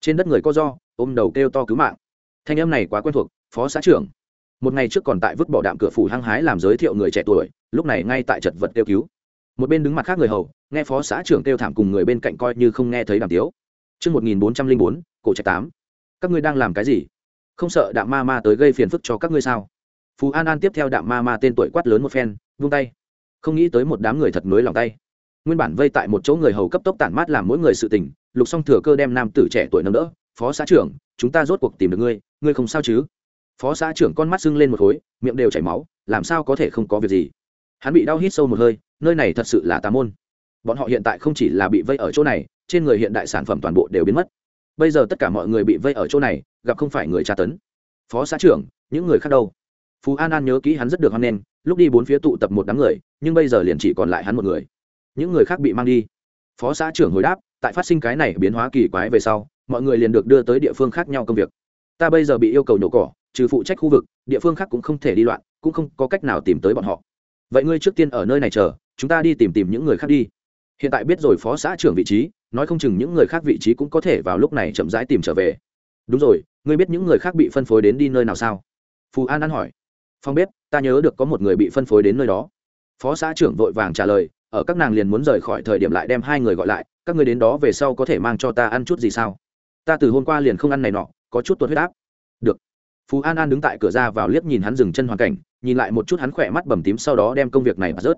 trên đất người co do ôm đầu kêu to cứu mạng thanh em này quá quen thuộc phó xã trưởng một ngày trước còn tại vứt bỏ đạm cửa phủ hăng hái làm giới thiệu người trẻ tuổi lúc này ngay tại chật vật kêu cứu một bên đứng mặt khác người hầu nghe phó xã trưởng kêu thảm cùng người bên cạnh coi như không nghe thấy đàm tiếu Trước 1404, cổ trạch tám. Các ngươi đang làm cái gì? Không sợ đạm ma ma tới gây phiền phức cho các ngươi sao? Phú An An tiếp theo đạm ma ma tên tuổi quát lớn một phen, vung tay. Không nghĩ tới một đám người thật nối lòng tay. Nguyên bản vây tại một chỗ người hầu cấp tốc tản mát làm mỗi người sự tình, lục xong thừa cơ đem nam tử trẻ tuổi nâng đỡ, phó xã trưởng, chúng ta rốt cuộc tìm được ngươi, ngươi không sao chứ? phó xã trưởng con mắt sưng lên một khối miệng đều chảy máu làm sao có thể không có việc gì? Hắn bị đau hít sâu một hơi nơi này thật sự là tà môn. Bọn họ hiện tại không chỉ là bị vây ở chỗ này trên người hiện đại sản phẩm toàn bộ đều biến mất. Bây giờ tất cả mọi người bị vây ở chỗ này gặp không phải người tra tấn. Phó xã trưởng những người khác đâu? Phú an an nhớ kỹ hắn rất được hoan nghênh lúc đi bốn phía tụ tập một đám người nhưng bây giờ liền chỉ còn lại hắn một người những người khác bị mang đi. Phó xã trưởng hồi đáp, tại phát sinh cái này biến hóa kỳ quái về sau, mọi người liền được đưa tới địa phương khác nhau công việc. Ta bây giờ bị yêu cầu nhổ cỏ, trừ phụ trách khu vực, địa phương khác cũng không thể đi loạn, cũng không có cách nào tìm tới bọn họ. Vậy ngươi trước tiên ở nơi này chờ, chúng ta đi tìm tìm những người khác đi. Hiện tại biết rồi phó xã trưởng vị trí, nói không chừng những người khác vị trí cũng có thể vào lúc này chậm rãi tìm trở về. Đúng rồi, ngươi biết những người khác bị phân phối đến đi nơi nào sao? Phù an an hỏi. Phong bếp, ta nhớ được có một người bị phân phối đến nơi đó. Phó xã trưởng vội vàng trả lời ở các nàng liền muốn rời khỏi thời điểm lại đem hai người gọi lại, các người đến đó về sau có thể mang cho ta ăn chút gì sao? Ta từ hôm qua liền không ăn này nọ, có chút tuột huyết áp. Được. Phú an an đứng tại cửa ra vào liếc nhìn hắn dừng chân hoàn cảnh, nhìn lại một chút hắn khỏe mắt bầm tím sau đó đem công việc này bắt rớt.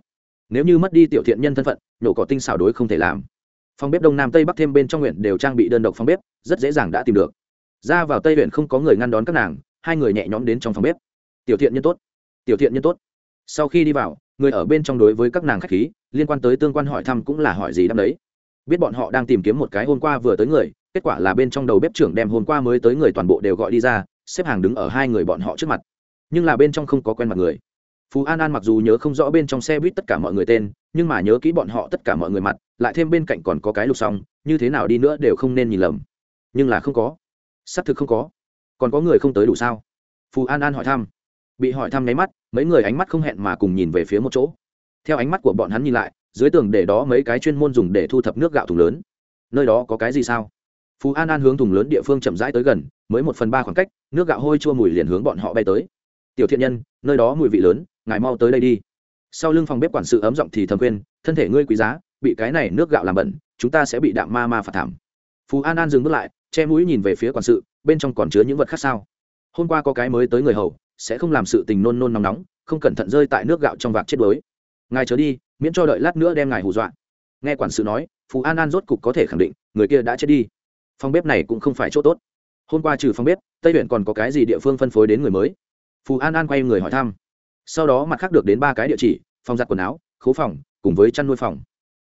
Nếu như mất đi tiểu thiện nhân thân phận, nhổ cỏ tinh xảo đối không thể làm. Phòng bếp đông nam tây bắc thêm bên trong huyện đều trang bị đơn độc phòng bếp, rất dễ dàng đã tìm được. Ra vào tây huyện không có người ngăn đón các nàng, hai người nhẹ nhõm đến trong phòng bếp. Tiểu thiện nhân tốt. Tiểu thiện nhân tốt. Sau khi đi vào, người ở bên trong đối với các nàng khách khí liên quan tới tương quan hỏi thăm cũng là hỏi gì đáp đấy. Biết bọn họ đang tìm kiếm một cái hôm qua vừa tới người, kết quả là bên trong đầu bếp trưởng đem hôm qua mới tới người toàn bộ đều gọi đi ra, xếp hàng đứng ở hai người bọn họ trước mặt. Nhưng là bên trong không có quen mặt người. Phú an an mặc dù nhớ không rõ bên trong xe buýt tất cả mọi người tên, nhưng mà nhớ kỹ bọn họ tất cả mọi người mặt, lại thêm bên cạnh còn có cái lục xong như thế nào đi nữa đều không nên nhìn lầm. Nhưng là không có. Xác thực không có. Còn có người không tới đủ sao? Phú an an hỏi thăm. Bị hỏi thăm nháy mắt, mấy người ánh mắt không hẹn mà cùng nhìn về phía một chỗ theo ánh mắt của bọn hắn nhìn lại, dưới tường để đó mấy cái chuyên môn dùng để thu thập nước gạo thùng lớn. Nơi đó có cái gì sao? Phú an an hướng thùng lớn địa phương chậm rãi tới gần, mới một phần ba khoảng cách, nước gạo hôi chua mùi liền hướng bọn họ bay tới. Tiểu thiện nhân, nơi đó mùi vị lớn, ngài mau tới đây đi. Sau lưng phòng bếp quản sự ấm giọng thì thầm khuyên, thân thể ngươi quý giá, bị cái này nước gạo làm bẩn, chúng ta sẽ bị đạm ma ma phạt thảm. Phú an an dừng bước lại, che mũi nhìn về phía quản sự, bên trong còn chứa những vật khác sao? Hôm qua có cái mới tới người hầu, sẽ không làm sự tình nôn nôn nóng nóng, không cẩn thận rơi tại nước gạo trong vạc chết đuối ngài chớ đi, miễn cho đợi lát nữa đem ngài hù dọa. Nghe quản sự nói phú an an rốt cục có thể khẳng định, người kia đã chết đi. Phòng bếp này cũng không phải chỗ tốt. Hôm qua trừ phòng bếp, tây huyện còn có cái gì địa phương phân phối đến người mới? Phú an an quay người hỏi thăm. Sau đó mặt khác được đến ba cái địa chỉ, phòng giặt quần áo, khố phòng, cùng với chăn nuôi phòng.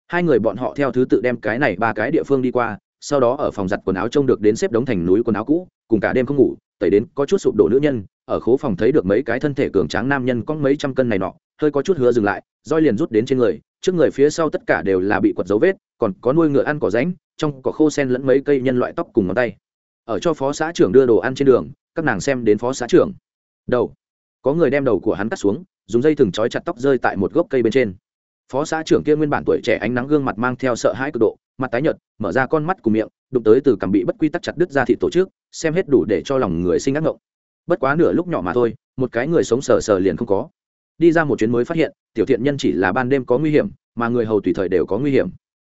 Hai người bọn họ theo thứ tự đem cái này ba cái địa phương đi qua, sau đó ở phòng giặt quần áo trông được đến xếp đống thành núi quần áo cũ, cùng cả đêm không ngủ, tẩy đến có chút sụp đổ nữ nhân ở khố phòng thấy được mấy cái thân thể cường tráng nam nhân có mấy trăm cân này nọ, hơi có chút hứa dừng lại, roi liền rút đến trên người, trước người phía sau tất cả đều là bị quật dấu vết, còn có nuôi ngựa ăn cỏ ránh, trong cỏ khô sen lẫn mấy cây nhân loại tóc cùng ngón tay. Ở cho phó xã trưởng đưa đồ ăn trên đường, các nàng xem đến phó xã trưởng. Đầu. Có người đem đầu của hắn cắt xuống, dùng dây thừng trói chặt tóc rơi tại một gốc cây bên trên. Phó xã trưởng kia nguyên bản tuổi trẻ ánh nắng gương mặt mang theo sợ hãi cực độ, mặt tái nhợt, mở ra con mắt cùng miệng, đụng tới từ cằm bị bất quy tắc chặt đứt ra thị tổ chức, xem hết đủ để cho lòng người sinh ác ngộng bất quá nửa lúc nhỏ mà thôi, một cái người sống sờ sờ liền không có. Đi ra một chuyến mới phát hiện, tiểu thiện nhân chỉ là ban đêm có nguy hiểm, mà người hầu tùy thời đều có nguy hiểm.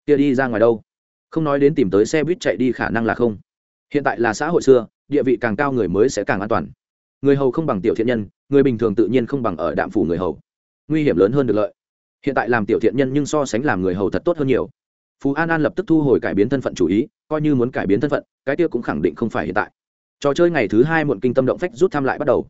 Kia đi ra ngoài đâu? Không nói đến tìm tới xe buýt chạy đi khả năng là không. Hiện tại là xã hội xưa, địa vị càng cao người mới sẽ càng an toàn. Người hầu không bằng tiểu thiện nhân, người bình thường tự nhiên không bằng ở đạm phủ người hầu. Nguy hiểm lớn hơn được lợi. Hiện tại làm tiểu thiện nhân nhưng so sánh làm người hầu thật tốt hơn nhiều. Phú an an lập tức thu hồi cải biến thân phận chủ ý, coi như muốn cải biến thân phận, cái kia cũng khẳng định không phải hiện tại trò chơi ngày thứ hai muộn kinh tâm động phách rút thăm lại bắt đầu.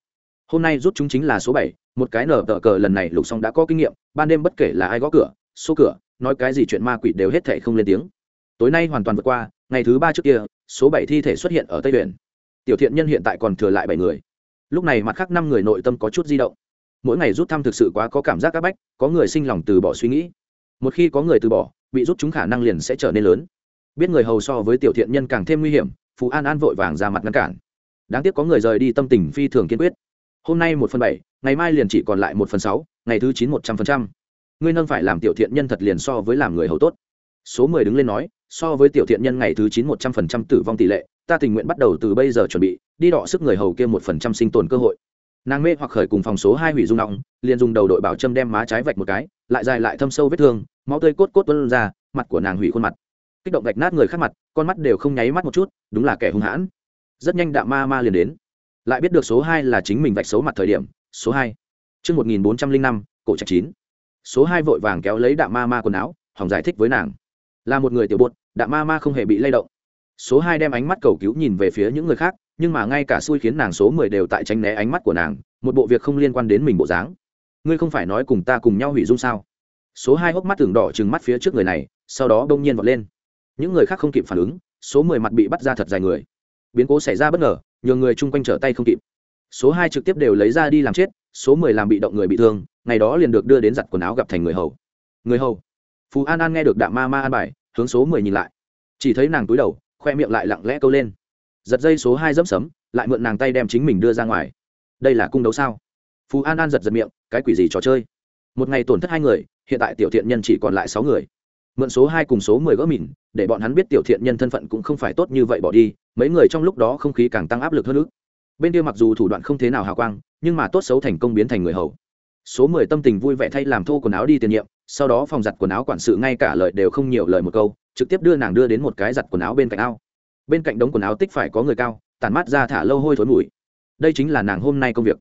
Hôm nay rút chúng chính là số bảy, một cái nở tờ cờ lần này lục xong đã có kinh nghiệm, ban đêm bất kể là ai gõ cửa số cửa, nói cái gì chuyện ma quỷ đều hết thệ không lên tiếng. Tối nay hoàn toàn vượt qua, ngày thứ ba trước kia, số bảy thi thể xuất hiện ở tây huyện tiểu thiện nhân hiện tại còn thừa lại bảy người. Lúc này mặt khác năm người nội tâm có chút di động. Mỗi ngày rút thăm thực sự quá có cảm giác áp bách, có người sinh lòng từ bỏ suy nghĩ. Một khi có người từ bỏ, bị rút chúng khả năng liền sẽ trở nên lớn. Biết người hầu so với tiểu thiện nhân càng thêm nguy hiểm phú an an vội vàng ra mặt ngăn cản. Đáng tiếc có người rời đi tâm tình phi thường kiên quyết. Hôm nay một phần bảy, ngày mai liền chỉ còn lại một phần sáu, ngày thứ chín một trăm phần trăm. Ngươi nâng phải làm tiểu thiện nhân thật liền so với làm người hầu tốt. Số mười đứng lên nói, so với tiểu thiện nhân ngày thứ chín một trăm phần trăm tử vong tỷ lệ, ta tình nguyện bắt đầu từ bây giờ chuẩn bị, đi đọ sức người hầu kia một phần trăm sinh tồn cơ hội. Nàng mê hoặc khởi cùng phòng số hai hủy dung động liền dùng đầu đội bảo châm đem má trái vạch một cái, lại dài lại thâm sâu vết thương, máu tươi cốt cốt tuân ra, mặt của nàng hủy khuôn mặt kích động gạch nát người khác mặt, con mắt đều không nháy mắt một chút, đúng là kẻ hung hãn. Rất nhanh đạm ma ma liền đến. Lại biết được số hai là chính mình vạch xấu mặt thời điểm, số hai. Chương một nghìn bốn trăm linh năm, cổ trạch chín. Số hai vội vàng kéo lấy đạm ma ma quần áo hỏng giải thích với nàng. Là một người tiểu bột, đạm ma ma không hề bị lay động. Số hai đem ánh mắt cầu cứu nhìn về phía những người khác, nhưng mà ngay cả xui khiến nàng số mười đều tại tránh né ánh mắt của nàng, một bộ việc không liên quan đến mình bộ dáng. Ngươi không phải nói cùng ta cùng nhau hủy dung sao? Số hai hốc mắt tưởng đỏ trừng mắt phía trước người này, sau đó đông nhiên vọt lên những người khác không kịp phản ứng, số mười mặt bị bắt ra thật dài người. Biến cố xảy ra bất ngờ nhờ người chung quanh trở tay không kịp. Số hai trực tiếp đều lấy ra đi làm chết, số mười làm bị động người bị thương, ngày đó liền được đưa đến giặt quần áo gặp thành người hầu. Người hầu. Phú an an nghe được đạm ma ma an bài, hướng số mười nhìn lại. Chỉ thấy nàng túi đầu, khoe miệng lại lặng lẽ câu lên. Giật dây số hai dẫm sấm, lại mượn nàng tay đem chính mình đưa ra ngoài. Đây là cung đấu sao? Phú an an giật giật miệng, cái quỷ gì trò chơi? Một ngày tổn thất hai người, hiện tại tiểu thiện nhân chỉ còn lại sáu người mượn số hai cùng số mười gỡ mìn, để bọn hắn biết tiểu thiện nhân thân phận cũng không phải tốt như vậy bỏ đi, mấy người trong lúc đó không khí càng tăng áp lực hơn nữa. Bên kia mặc dù thủ đoạn không thế nào hào quang, nhưng mà tốt xấu thành công biến thành người hầu. Số mười tâm tình vui vẻ thay làm thô quần áo đi tiền nhiệm, sau đó phòng giặt quần áo quản sự ngay cả lời đều không nhiều lời một câu, trực tiếp đưa nàng đưa đến một cái giặt quần áo bên cạnh ao. Bên cạnh đống quần áo tích phải có người cao tàn mát ra thả lâu hôi thối mùi. Đây chính là nàng hôm nay công việc.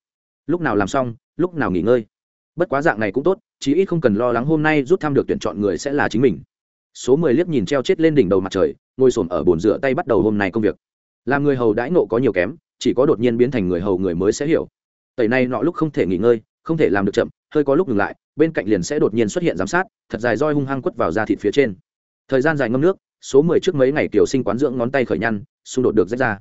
Lúc nào làm xong, lúc nào nghỉ ngơi bất quá dạng này cũng tốt, chí ít không cần lo lắng hôm nay rút thăm được tuyển chọn người sẽ là chính mình. Số mười liếc nhìn treo chết lên đỉnh đầu mặt trời, ngồi xổm ở bồn rửa tay bắt đầu hôm nay công việc. Làm người hầu đãi nộ có nhiều kém, chỉ có đột nhiên biến thành người hầu người mới sẽ hiểu. Tẩy này nọ lúc không thể nghỉ ngơi, không thể làm được chậm, hơi có lúc ngừng lại, bên cạnh liền sẽ đột nhiên xuất hiện giám sát, thật dài roi hung hăng quất vào da thịt phía trên. Thời gian dài ngâm nước, số mười trước mấy ngày tiểu sinh quán dưỡng ngón tay khởi nhăn, xung đột được rách ra.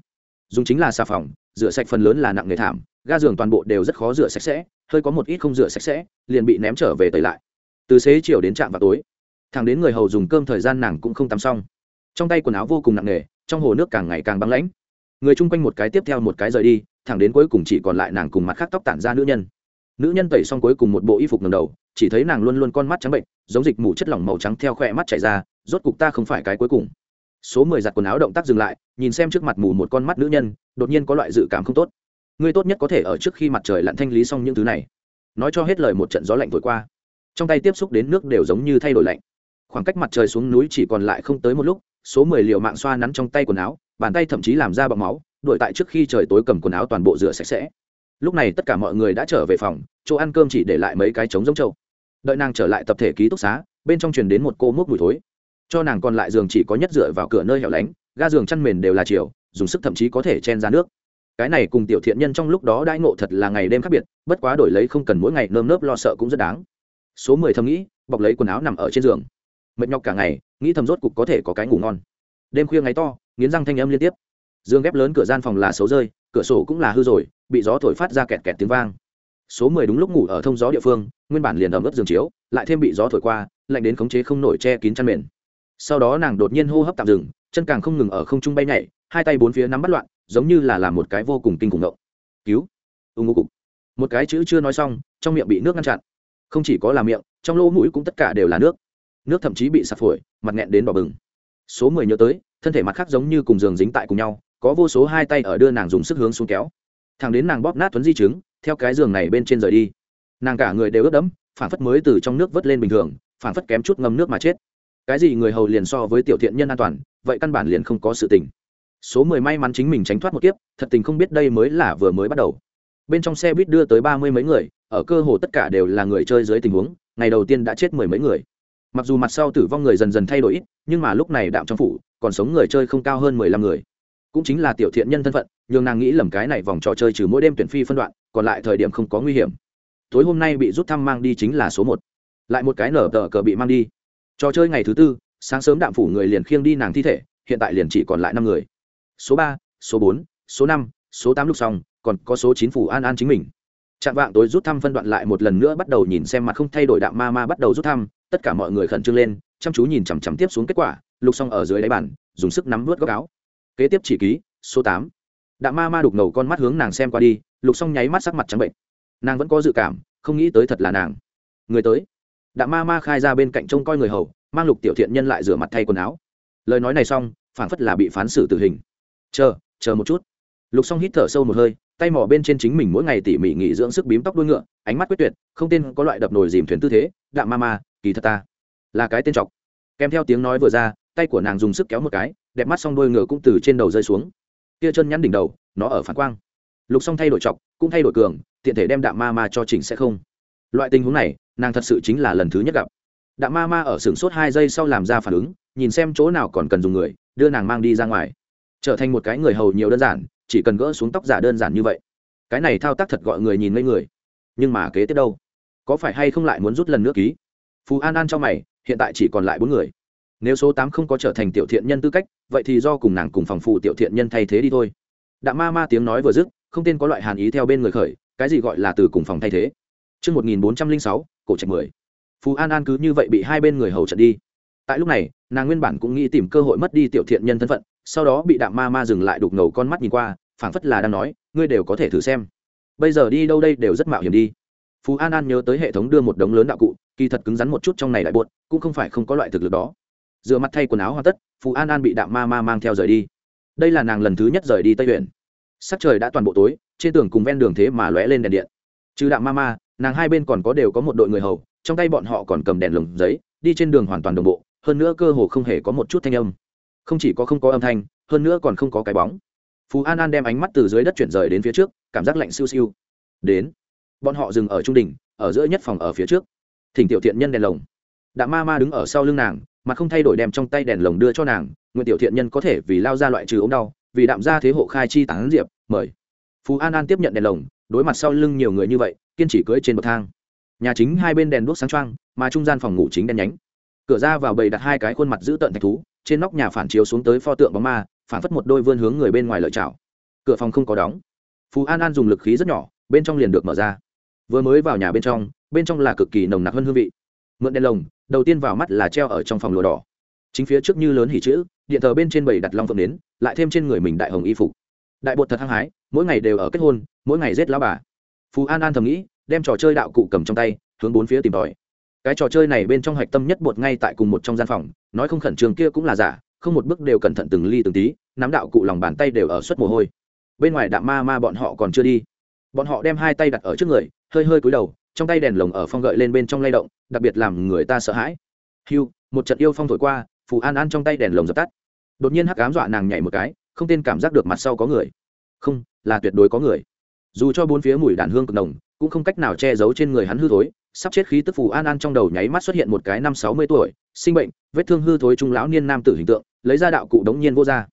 Dùng chính là xà phòng rửa sạch phần lớn là nặng nghề thảm, ga giường toàn bộ đều rất khó rửa sạch sẽ, hơi có một ít không rửa sạch sẽ, liền bị ném trở về tẩy lại. Từ xế chiều đến trạm vào tối thẳng đến người hầu dùng cơm thời gian nàng cũng không tắm xong. Trong tay quần áo vô cùng nặng nề trong hồ nước càng ngày càng băng lãnh. Người chung quanh một cái tiếp theo một cái rời đi, thẳng đến cuối cùng chỉ còn lại nàng cùng mặt khác tóc tản ra nữ nhân. Nữ nhân tẩy xong cuối cùng một bộ y phục ngầm đầu, chỉ thấy nàng luôn luôn con mắt trắng bệnh, giống dịch mù chất lỏng màu trắng theo khoe mắt chảy ra, rốt cục ta không phải cái cuối cùng số mười giặt quần áo động tác dừng lại, nhìn xem trước mặt mù một con mắt nữ nhân, đột nhiên có loại dự cảm không tốt. Ngươi tốt nhất có thể ở trước khi mặt trời lặn thanh lý xong những thứ này. Nói cho hết lời một trận gió lạnh thổi qua. Trong tay tiếp xúc đến nước đều giống như thay đổi lạnh. Khoảng cách mặt trời xuống núi chỉ còn lại không tới một lúc, số mười liều mạng xoa nắn trong tay quần áo, bàn tay thậm chí làm ra bọc máu, đuổi tại trước khi trời tối cầm quần áo toàn bộ rửa sạch sẽ. Lúc này tất cả mọi người đã trở về phòng, chỗ ăn cơm chỉ để lại mấy cái trống giống trâu. Đợi nàng trở lại tập thể ký túc xá, bên trong truyền đến một cô múc mùi thối cho nàng còn lại giường chỉ có nhất dựa vào cửa nơi hẻo lánh, ga giường chăn mền đều là chiều, dùng sức thậm chí có thể chen ra nước. Cái này cùng tiểu thiện nhân trong lúc đó đãi ngộ thật là ngày đêm khác biệt, bất quá đổi lấy không cần mỗi ngày nơm nớp lo sợ cũng rất đáng. Số mười thầm nghĩ, bọc lấy quần áo nằm ở trên giường. Mệt nhọc cả ngày, nghĩ thầm rốt cục có thể có cái ngủ ngon. Đêm khuya ngày to, nghiến răng thanh âm liên tiếp. Dương ghép lớn cửa gian phòng là xấu rơi, cửa sổ cũng là hư rồi, bị gió thổi phát ra kẹt kẹt tiếng vang. Số mười đúng lúc ngủ ở thông gió địa phương, nguyên bản liền ẩm ướt giường chiếu, lại thêm bị gió thổi qua, lạnh đến khống chế không nổi che kín chăn mền sau đó nàng đột nhiên hô hấp tạm dừng, chân càng không ngừng ở không trung bay nhảy, hai tay bốn phía nắm bắt loạn, giống như là làm một cái vô cùng kinh khủng động. Cứu! Ưng ngô cục. Một cái chữ chưa nói xong, trong miệng bị nước ngăn chặn. Không chỉ có là miệng, trong lỗ mũi cũng tất cả đều là nước. Nước thậm chí bị sạt phổi, mặt nghẹn đến đỏ bừng. Số mười nhớ tới, thân thể mặt khác giống như cùng giường dính tại cùng nhau, có vô số hai tay ở đưa nàng dùng sức hướng xuống kéo. Thằng đến nàng bóp nát tuấn di chứng theo cái giường này bên trên rời đi. Nàng cả người đều ướt đẫm phản phất mới từ trong nước vớt lên bình thường phản phất kém chút ngâm nước mà chết cái gì người hầu liền so với tiểu thiện nhân an toàn, vậy căn bản liền không có sự tình. Số mười may mắn chính mình tránh thoát một kiếp, thật tình không biết đây mới là vừa mới bắt đầu. Bên trong xe buýt đưa tới ba mươi mấy người, ở cơ hồ tất cả đều là người chơi dưới tình huống, ngày đầu tiên đã chết mười mấy người. Mặc dù mặt sau tử vong người dần dần thay đổi ít, nhưng mà lúc này đạm trong phủ, còn sống người chơi không cao hơn mười lăm người. Cũng chính là tiểu thiện nhân thân phận nhưng nàng nghĩ lầm cái này vòng trò chơi trừ mỗi đêm tuyển phi phân đoạn, còn lại thời điểm không có nguy hiểm. Tối hôm nay bị rút thăm mang đi chính là số một. Lại một cái nở tờ cờ bị mang đi trò chơi ngày thứ tư, sáng sớm đạm phủ người liền khiêng đi nàng thi thể, hiện tại liền chỉ còn lại năm người. Số ba, số bốn, số năm, số tám lúc xong, còn có số chín phủ an an chính mình. Chạm vạng tối rút thăm phân đoạn lại một lần nữa bắt đầu nhìn xem mặt không thay đổi đạm ma ma bắt đầu rút thăm, tất cả mọi người khẩn trương lên, chăm chú nhìn chằm chằm tiếp xuống kết quả, lục xong ở dưới đáy bàn, dùng sức nắm vớt góc áo. Kế tiếp chỉ ký, số tám. Đạm ma ma đục ngầu con mắt hướng nàng xem qua đi, lục xong nháy mắt sắc mặt trắng bệnh. Nàng vẫn có dự cảm, không nghĩ tới thật là nàng. Người tới đạm ma ma khai ra bên cạnh trông coi người hầu, mang lục tiểu thiện nhân lại rửa mặt thay quần áo. Lời nói này xong, phảng phất là bị phán xử tử hình. Chờ chờ một chút. Lục xong hít thở sâu một hơi, tay mỏ bên trên chính mình mỗi ngày tỉ mỉ nghỉ dưỡng sức bím tóc đuôi ngựa, ánh mắt quyết tuyệt, không tên có loại đập nồi dìm thuyền tư thế đạm ma ma, kỳ thật ta là cái tên chọc. Kèm theo tiếng nói vừa ra, tay của nàng dùng sức kéo một cái, đẹp mắt xong đuôi ngựa cũng từ trên đầu rơi xuống. Kia chân nhắn đỉnh đầu, nó ở phản quang. Lục xong thay đổi chọc, cũng thay đổi cường, tiện thể đem đạm ma ma cho chỉnh sẽ không. Loại tình huống này nàng thật sự chính là lần thứ nhất gặp. Đạm ma ma ở sửng sốt hai giây sau làm ra phản ứng nhìn xem chỗ nào còn cần dùng người đưa nàng mang đi ra ngoài. Trở thành một cái người hầu nhiều đơn giản chỉ cần gỡ xuống tóc giả đơn giản như vậy. Cái này thao tác thật gọi người nhìn ngây người. Nhưng mà kế tiếp đâu? Có phải hay không lại muốn rút lần nữa ký? Phú an an cho mày hiện tại chỉ còn lại bốn người. Nếu số tám không có trở thành tiểu thiện nhân tư cách vậy thì do cùng nàng cùng phòng phụ tiểu thiện nhân thay thế đi thôi. Đạm ma ma tiếng nói vừa dứt không tên có loại hàn ý theo bên người khởi cái gì gọi là từ cùng phòng thay thế? Trước 1406, cổ trạch 10. Phú An An cứ như vậy bị hai bên người hầu trận đi. Tại lúc này, nàng nguyên bản cũng nghĩ tìm cơ hội mất đi tiểu thiện nhân thân phận, sau đó bị đạm ma ma dừng lại đục ngầu con mắt nhìn qua, phảng phất là đang nói, ngươi đều có thể thử xem. bây giờ đi đâu đây đều rất mạo hiểm đi phú an an nhớ tới hệ thống đưa một đống lớn đạo cụ kỳ thật cứng rắn một chút trong này đại buột cũng không phải không có loại thực lực đó Dựa mặt thay quần áo hoàn tất phú an an bị đạm ma ma mang theo rời đi đây là nàng lần thứ nhất rời đi tây huyện sắc trời đã toàn bộ tối trên tường cùng ven đường thế mà lóe lên đèn điện trừ đạm ma ma nàng hai bên còn có đều có một đội người hầu, trong tay bọn họ còn cầm đèn lồng giấy, đi trên đường hoàn toàn đồng bộ, hơn nữa cơ hồ không hề có một chút thanh âm. Không chỉ có không có âm thanh, hơn nữa còn không có cái bóng. Phú an an đem ánh mắt từ dưới đất chuyển rời đến phía trước, cảm giác lạnh siêu siêu. Đến. Bọn họ dừng ở trung đỉnh, ở giữa nhất phòng ở phía trước. Thỉnh tiểu thiện nhân đèn lồng. Đạm ma ma đứng ở sau lưng nàng, mà không thay đổi đem trong tay đèn lồng đưa cho nàng nguyện tiểu thiện nhân có thể vì lao ra loại trừ ống đau, vì đạm ra thế hộ khai chi tán diệp, mời. Phú an an tiếp nhận đèn lồng đối mặt sau lưng nhiều người như vậy, kiên chỉ cưỡi trên bậc thang. Nhà chính hai bên đèn đuốc sáng trăng mà trung gian phòng ngủ chính đen nhánh. Cửa ra vào bầy đặt hai cái khuôn mặt giữ tợn thạch thú, trên nóc nhà phản chiếu xuống tới pho tượng bóng ma, phản phất một đôi vươn hướng người bên ngoài lợi chảo. Cửa phòng không có đóng. Phú an an dùng lực khí rất nhỏ, bên trong liền được mở ra. Vừa mới vào nhà bên trong bên trong là cực kỳ nồng nặc hơn hương vị. Mượn đèn lồng, đầu tiên vào mắt là treo ở trong phòng lụa đỏ. Chính phía trước như lớn hỉ chữ, điện thờ bên trên bầy đặt long phượng đến lại thêm trên người mình đại hồng y phục. Đại bột thật hăng hái mỗi ngày đều ở kết hôn, mỗi ngày giết lão bà. Phú an an thầm nghĩ, đem trò chơi đạo cụ cầm trong tay, hướng bốn phía tìm tòi. Cái trò chơi này bên trong hạch tâm nhất bột ngay tại cùng một trong gian phòng, nói không khẩn trương kia cũng là giả, không một bước đều cẩn thận từng ly từng tí, nắm đạo cụ lòng bàn tay đều ở suất mồ hôi. Bên ngoài đạm ma ma bọn họ còn chưa đi. Bọn họ đem hai tay đặt ở trước người, hơi hơi cúi đầu, trong tay đèn lồng ở phong gợi lên bên trong lay động, đặc biệt làm người ta sợ hãi. Hiu một trận yêu phong thổi qua, phù an an trong tay đèn lồng dập tắt. Đột nhiên hắc ám dọa nàng nhảy một cái, không tên cảm giác được mặt sau có người. Không là tuyệt đối có người. Dù cho bốn phía mùi đàn hương cực nồng, cũng không cách nào che giấu trên người hắn hư thối, sắp chết khí tức phù an an trong đầu nháy mắt xuất hiện một cái năm sáu mươi tuổi, sinh bệnh, vết thương hư thối trung lão niên nam tử hình tượng, lấy ra đạo cụ đống nhiên vô ra.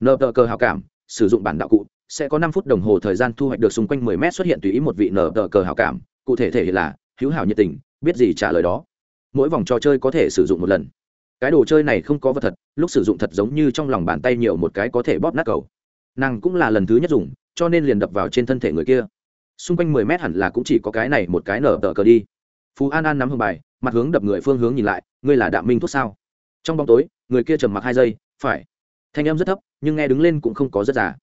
Nợ tờ cờ hào cảm, sử dụng bản đạo cụ, sẽ có năm phút đồng hồ thời gian thu hoạch được xung quanh mười mét xuất hiện tùy ý một vị nở tờ cờ hào cảm, cụ thể thể hiện là, hữu hảo nhiệt tình, biết gì trả lời đó. Mỗi vòng trò chơi có thể sử dụng một lần. Cái đồ chơi này không có vật thật, lúc sử dụng thật giống như trong lòng bàn tay nhiều một cái có thể bóp nát cầu. Nàng cũng là lần thứ nhất dùng cho nên liền đập vào trên thân thể người kia. Xung quanh mười mét hẳn là cũng chỉ có cái này một cái nở tờ cờ đi. Phú an an nắm hương bài, mặt hướng đập người phương hướng nhìn lại, ngươi là đạm minh thuốc sao? Trong bóng tối, người kia trầm mặc hai giây, phải. Thanh em rất thấp, nhưng nghe đứng lên cũng không có rất già.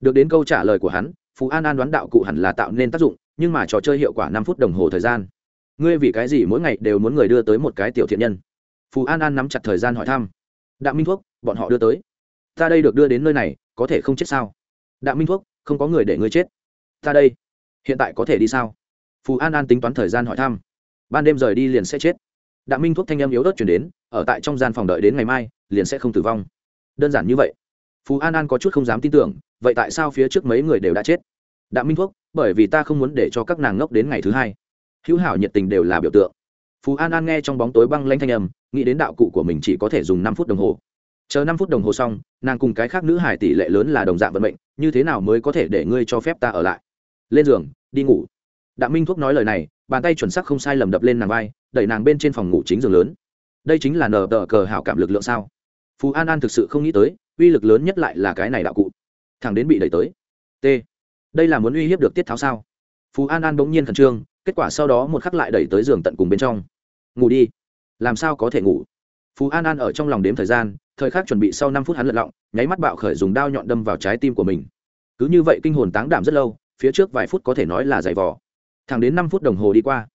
Được đến câu trả lời của hắn, phú an an đoán đạo cụ hẳn là tạo nên tác dụng, nhưng mà trò chơi hiệu quả năm phút đồng hồ thời gian. Ngươi vì cái gì mỗi ngày đều muốn người đưa tới một cái tiểu thiện nhân? Phú an an nắm chặt thời gian hỏi thăm. Đạm minh thuốc, bọn họ đưa tới. Ta đây được đưa đến nơi này, có thể không chết sao? Đạm minh thuốc không có người để ngươi chết. Ta đây. Hiện tại có thể đi sao? Phù an an tính toán thời gian hỏi thăm. Ban đêm rời đi liền sẽ chết. Đạm minh thuốc thanh em yếu ớt chuyển đến, ở tại trong gian phòng đợi đến ngày mai, liền sẽ không tử vong. Đơn giản như vậy. Phù an an có chút không dám tin tưởng, vậy tại sao phía trước mấy người đều đã chết? Đạm minh thuốc, bởi vì ta không muốn để cho các nàng ngốc đến ngày thứ hai. Hữu hảo nhiệt tình đều là biểu tượng. Phú an an nghe trong bóng tối băng lanh thanh âm, nghĩ đến đạo cụ của mình chỉ có thể dùng năm phút đồng hồ. Chờ năm phút đồng hồ xong, nàng cùng cái khác nữ hải tỷ lệ lớn là đồng dạng vận mệnh như thế nào mới có thể để ngươi cho phép ta ở lại? Lên giường, đi ngủ. Đạm minh thuốc nói lời này, bàn tay chuẩn sắc không sai lầm đập lên nàng vai, đẩy nàng bên trên phòng ngủ chính giường lớn. Đây chính là nờ tờ cờ hảo cảm lực lượng sao? Phú an an thực sự không nghĩ tới, uy lực lớn nhất lại là cái này đạo cụ. Thằng đến bị đẩy tới. T. Đây là muốn uy hiếp được tiết tháo sao? Phú an an bỗng nhiên khẩn trương, kết quả sau đó một khắc lại đẩy tới giường tận cùng bên trong. Ngủ đi. Làm sao có thể ngủ? Phú an an ở trong lòng đếm thời gian, thời khắc chuẩn bị sau năm phút hắn lật lọng, nháy mắt bạo khởi dùng đao nhọn đâm vào trái tim của mình. Cứ như vậy kinh hồn táng đảm rất lâu, phía trước vài phút có thể nói là giày vò. Thẳng đến năm phút đồng hồ đi qua,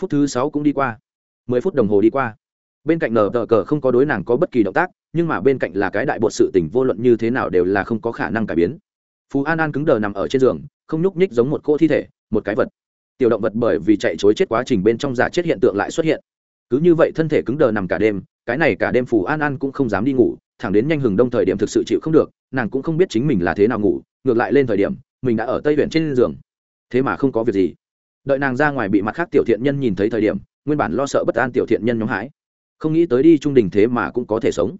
phút thứ sáu cũng đi qua, mười phút đồng hồ đi qua. Bên cạnh nở tờ cờ không có đối nàng có bất kỳ động tác, nhưng mà bên cạnh là cái đại bột sự tình vô luận như thế nào đều là không có khả năng cải biến. Phú an an cứng đờ nằm ở trên giường, không nhúc nhích giống một cô thi thể, một cái vật. Tiểu động vật bởi vì chạy chối chết quá trình bên trong giả chết hiện tượng lại xuất hiện. Cứ như vậy thân thể cứng đờ nằm cả đêm cái này cả đêm phù an an cũng không dám đi ngủ, thẳng đến nhanh hừng đông thời điểm thực sự chịu không được, nàng cũng không biết chính mình là thế nào ngủ, ngược lại lên thời điểm, mình đã ở tây huyện trên giường. Thế mà không có việc gì. Đợi nàng ra ngoài bị mặt khác tiểu thiện nhân nhìn thấy thời điểm, nguyên bản lo sợ bất an tiểu thiện nhân nhóm hãi. Không nghĩ tới đi trung đình thế mà cũng có thể sống.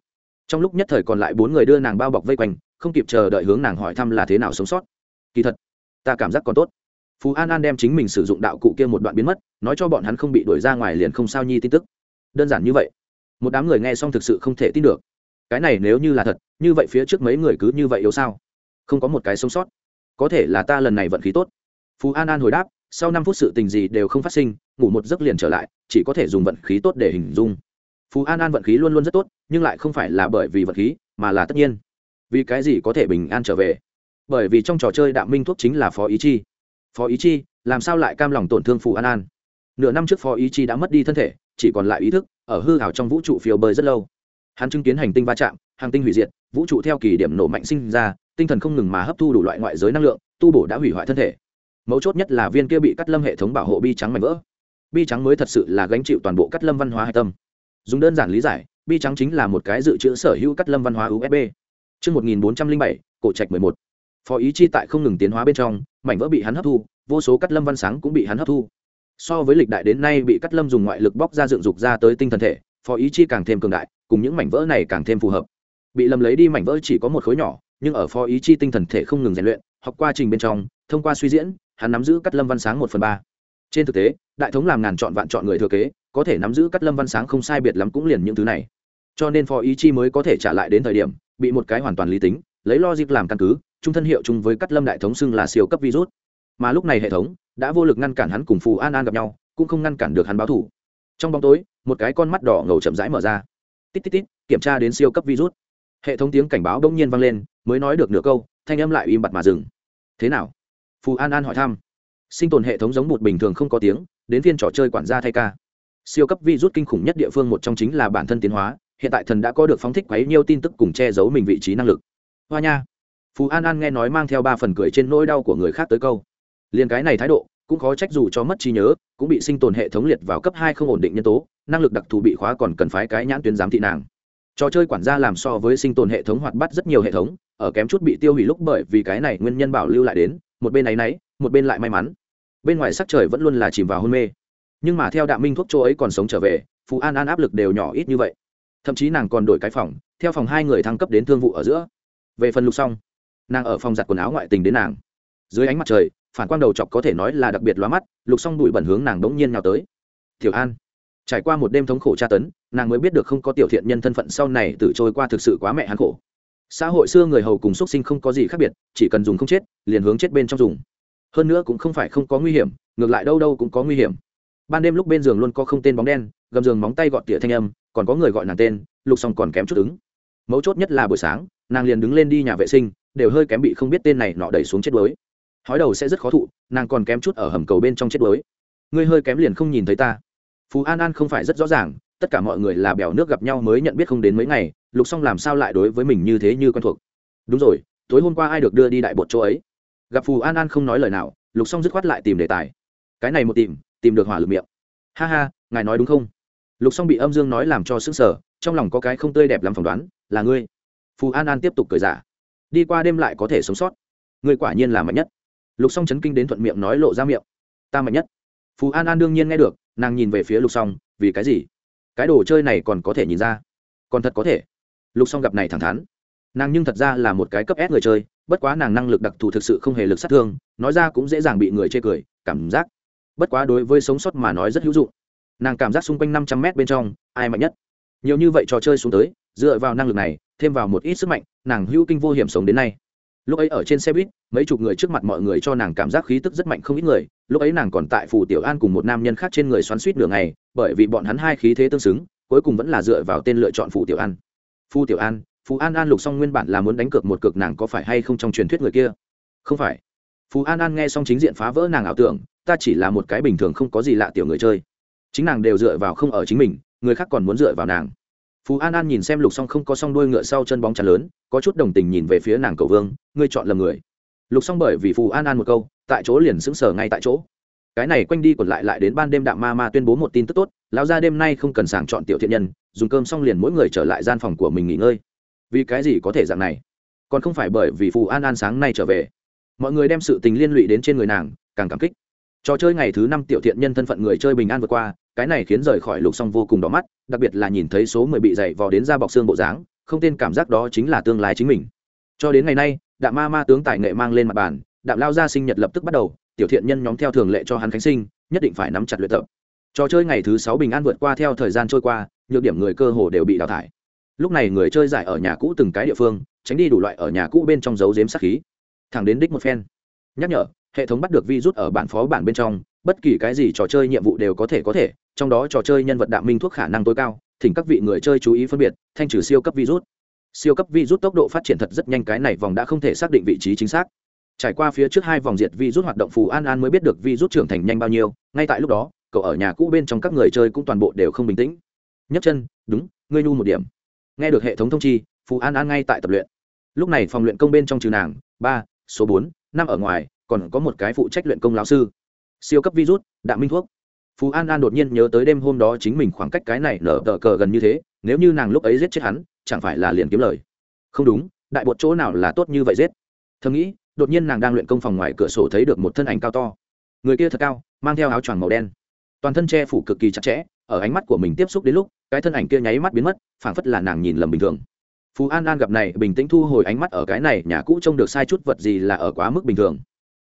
Trong lúc nhất thời còn lại bốn người đưa nàng bao bọc vây quanh, không kịp chờ đợi hướng nàng hỏi thăm là thế nào sống sót. Kỳ thật, ta cảm giác còn tốt. Phú an an đem chính mình sử dụng đạo cụ kia một đoạn biến mất, nói cho bọn hắn không bị đuổi ra ngoài liền không sao nhi tin tức. Đơn giản như vậy một đám người nghe xong thực sự không thể tin được. Cái này nếu như là thật, như vậy phía trước mấy người cứ như vậy yếu sao? Không có một cái sống sót. Có thể là ta lần này vận khí tốt. Phú an an hồi đáp, sau năm phút sự tình gì đều không phát sinh, ngủ một giấc liền trở lại, chỉ có thể dùng vận khí tốt để hình dung. Phú an an vận khí luôn luôn rất tốt, nhưng lại không phải là bởi vì vận khí, mà là tất nhiên. Vì cái gì có thể bình an trở về? Bởi vì trong trò chơi đạm minh thuốc chính là phó ý chi. Phó ý chi, làm sao lại cam lòng tổn thương phù an an? Nửa năm trước phó ý chi đã mất đi thân thể, chỉ còn lại ý thức ở hư hảo trong vũ trụ phiêu bơi rất lâu. Hắn chứng kiến hành tinh va chạm hành tinh hủy diệt vũ trụ theo kỳ điểm nổ mạnh sinh ra tinh thần không ngừng mà hấp thu đủ loại ngoại giới năng lượng tu bổ đã hủy hoại thân thể. Mấu chốt nhất là viên kia bị cắt lâm hệ thống bảo hộ bi trắng mảnh vỡ. Bi trắng mới thật sự là gánh chịu toàn bộ cắt lâm văn hóa hạch tâm. Dùng đơn giản lý giải bi trắng chính là một cái dự trữ sở hữu cắt lâm văn hóa usb Trước 1407, cổ trạch 11. Phó ý chi tại không ngừng tiến hóa bên trong, mảnh vỡ bị hắn hấp thu, vô số cắt lâm văn sáng cũng bị hắn hấp thu. So với lịch đại đến nay bị cắt lâm dùng ngoại lực bóc ra dựng dục ra tới tinh thần thể, phó ý chi càng thêm cường đại, cùng những mảnh vỡ này càng thêm phù hợp. Bị lâm lấy đi mảnh vỡ chỉ có một khối nhỏ, nhưng ở phó ý chi tinh thần thể không ngừng rèn luyện, học qua trình bên trong, thông qua suy diễn, hắn nắm giữ cắt lâm văn sáng một phần ba. Trên thực tế đại thống làm ngàn chọn vạn chọn người thừa kế có thể nắm giữ cắt lâm văn sáng không sai biệt lắm cũng liền những thứ này. Cho nên phó ý chi mới có thể trả lại đến thời điểm bị một cái hoàn toàn lý tính lấy logic làm căn cứ trung thân hiệu chung với cắt lâm đại thống xưng là siêu cấp virus. Mà lúc này hệ thống đã vô lực ngăn cản hắn cùng phù an an gặp nhau, cũng không ngăn cản được hắn báo thủ trong bóng tối, một cái con mắt đỏ ngầu chậm rãi mở ra. Tít tít tít, kiểm tra đến siêu cấp virus. Hệ thống tiếng cảnh báo bỗng nhiên vang lên, mới nói được nửa câu, thanh âm lại im bặt mà dừng. Thế nào? Phù an an hỏi thăm. Sinh tồn hệ thống giống một bình thường không có tiếng, đến phiên trò chơi quản gia thay ca. Siêu cấp virus kinh khủng nhất địa phương một trong chính là bản thân tiến hóa, hiện tại thần đã có được phóng thích quấy nhiêu tin tức cùng che giấu mình vị trí năng lực. Hoa nha. Phú an an nghe nói mang theo ba phần cười trên nỗi đau của người khác tới câu liền cái này thái độ cũng khó trách dù cho mất trí nhớ, cũng bị sinh tồn hệ thống liệt vào cấp hai không ổn định nhân tố, năng lực đặc thù bị khóa còn cần phái cái nhãn tuyến giám thị nàng. Trò chơi quản gia làm so với sinh tồn hệ thống hoạt bắt rất nhiều hệ thống, ở kém chút bị tiêu hủy lúc bởi vì cái này nguyên nhân bảo lưu lại đến, một bên áy náy, một bên lại may mắn. Bên ngoài sắc trời vẫn luôn là chìm vào hôn mê. Nhưng mà theo đạo minh thuốc chỗ ấy còn sống trở về phú an an áp lực đều nhỏ ít như vậy. Thậm chí nàng còn đổi cái phòng, theo phòng hai người thăng cấp đến thương vụ ở giữa. Về phần lục xong, nàng ở phòng giặt quần áo ngoại tình đến nàng dưới ánh mặt trời, phản quang đầu chọc có thể nói là đặc biệt lóa mắt, lục xong bụi bẩn hướng nàng đống nhiên nào tới. Tiểu an, trải qua một đêm thống khổ tra tấn, nàng mới biết được không có tiểu thiện nhân thân phận sau này tự trôi qua thực sự quá mẹ hắn khổ. Xã hội xưa người hầu cùng xuất sinh không có gì khác biệt, chỉ cần dùng không chết, liền hướng chết bên trong dùng. Hơn nữa cũng không phải không có nguy hiểm, ngược lại đâu đâu cũng có nguy hiểm. Ban đêm lúc bên giường luôn có không tên bóng đen, gầm giường móng tay gọt tỉa thanh âm, còn có người gọi nàng tên, lục xong còn kém chút ứng. Mấu chốt nhất là buổi sáng, nàng liền đứng lên đi nhà vệ sinh, đều hơi kém bị không biết tên này nọ đẩy xuống chết đuối hói đầu sẽ rất khó thụ, nàng còn kém chút ở hầm cầu bên trong chết đuối. Ngươi hơi kém liền không nhìn thấy ta. Phú an an không phải rất rõ ràng, tất cả mọi người là bèo nước gặp nhau mới nhận biết không đến mấy ngày, lục xong làm sao lại đối với mình như thế như quen thuộc. Đúng rồi, tối hôm qua ai được đưa đi đại bột chỗ ấy? Gặp phù an an không nói lời nào, lục xong dứt khoát lại tìm đề tài. Cái này một tìm tìm được hỏa lực miệng. Ha ha, ngài nói đúng không? Lục xong bị âm dương nói làm cho s ứ n g sở trong lòng có cái không tươi đẹp lắm phỏng đoán, là ngươi. Phù an an tiếp tục cười giả. Đi qua đêm lại có thể sống sót. Ngươi quả nhiên là mạnh nhất lục Song chấn kinh đến thuận miệng nói lộ ra miệng. Ta mạnh nhất. Phù an an đương nhiên nghe được nàng nhìn về phía lục Song, vì cái gì? Cái đồ chơi này còn có thể nhìn ra. Còn thật có thể. Lục Song gặp này thẳng thắn. Nàng nhưng thật ra là một cái cấp ép người chơi bất quá nàng năng lực đặc thù thực sự không hề lực sát thương nói ra cũng dễ dàng bị người chê cười cảm giác. Bất quá đối với sống sót mà nói rất hữu dụng. Nàng cảm giác xung quanh năm trăm mét bên trong ai mạnh nhất? Nhiều như vậy trò chơi xuống tới dựa vào năng lực này thêm vào một ít sức mạnh nàng hữu kinh vô hiểm sống đến nay lúc ấy ở trên xe buýt, mấy chục người trước mặt mọi người cho nàng cảm giác khí tức rất mạnh không ít người. Lúc ấy nàng còn tại phủ tiểu an cùng một nam nhân khác trên người xoắn suýt nửa ngày, bởi vì bọn hắn hai khí thế tương xứng, cuối cùng vẫn là dựa vào tên lựa chọn phủ tiểu an. Phu tiểu an, phú an an lục xong nguyên bản là muốn đánh cược một cực nàng có phải hay không trong truyền thuyết người kia? Không phải. Phú an an nghe xong chính diện phá vỡ nàng ảo tưởng, ta chỉ là một cái bình thường không có gì lạ tiểu người chơi. Chính nàng đều dựa vào không ở chính mình, người khác còn muốn dựa vào nàng. Phú an an nhìn xem lục xong không có xong đuôi ngựa sau chân bóng chắn lớn, có chút đồng tình nhìn về phía nàng cầu vương ngươi chọn lầm người. Lục xong bởi vì phù an an một câu, tại chỗ liền sững sờ ngay tại chỗ. Cái này quanh đi còn lại lại đến ban đêm đạm ma ma tuyên bố một tin tức tốt, lão gia đêm nay không cần sàng chọn tiểu thiện nhân, dùng cơm xong liền mỗi người trở lại gian phòng của mình nghỉ ngơi. Vì cái gì có thể dạng này? Còn không phải bởi vì phù an an sáng nay trở về. Mọi người đem sự tình liên lụy đến trên người nàng, càng cảm kích. Trò chơi ngày thứ năm tiểu thiện nhân thân phận người chơi bình an vượt qua, cái này khiến rời khỏi lục Xong vô cùng đỏ mắt, đặc biệt là nhìn thấy số mười bị dày vò đến ra bọc xương bộ dáng, không tên cảm giác đó chính là tương lai chính mình. Cho đến ngày nay đạm ma ma tướng tài nghệ mang lên mặt bàn, đạm lao ra sinh nhật lập tức bắt đầu, tiểu thiện nhân nhóm theo thường lệ cho hắn khánh sinh, nhất định phải nắm chặt luyện tập. Trò chơi ngày thứ sáu bình an vượt qua theo thời gian trôi qua, nhược điểm người cơ hồ đều bị đào thải. Lúc này người chơi giải ở nhà cũ từng cái địa phương, tránh đi đủ loại ở nhà cũ bên trong dấu dếm sát khí. Thẳng đến đích một phen. Nhắc nhở, hệ thống bắt được virus ở bản phó bản bên trong, bất kỳ cái gì trò chơi nhiệm vụ đều có thể có thể, trong đó trò chơi nhân vật đạm minh thuốc khả năng tối cao, thỉnh các vị người chơi chú ý phân biệt, thanh trừ siêu cấp virus siêu cấp virus tốc độ phát triển thật rất nhanh, cái này vòng đã không thể xác định vị trí chính xác. Trải qua phía trước hai vòng diệt vi rút hoạt động, phù an an mới biết được vi rút trưởng thành nhanh bao nhiêu. Ngay tại lúc đó, cậu ở nhà cũ bên trong các người chơi cũng toàn bộ đều không bình tĩnh. Nhấc chân, đúng, ngươi nhu một điểm. Nghe được hệ thống thông chi, phù an an ngay tại tập luyện. Lúc này phòng luyện công bên trong trừ nàng, ba, số bốn, năm ở ngoài, còn có một cái phụ trách luyện công lão sư. Siêu cấp virus, đạm minh thuốc. Phú an an đột nhiên nhớ tới đêm hôm đó chính mình khoảng cách cái này nở tờ cờ gần như thế, nếu như nàng lúc ấy giết chết hắn chẳng phải là liền kiếm lời. Không đúng, đại bột chỗ nào là tốt như vậy giết? Thầm nghĩ, đột nhiên nàng đang luyện công phòng ngoài cửa sổ thấy được một thân ảnh cao to. Người kia thật cao, mang theo áo choàng màu đen. Toàn thân che phủ cực kỳ chặt chẽ, ở ánh mắt của mình tiếp xúc đến lúc, cái thân ảnh kia nháy mắt biến mất, phảng phất là nàng nhìn lầm bình thường. Phú an an gặp này, bình tĩnh thu hồi ánh mắt ở cái này, nhà cũ trông được sai chút vật gì là ở quá mức bình thường.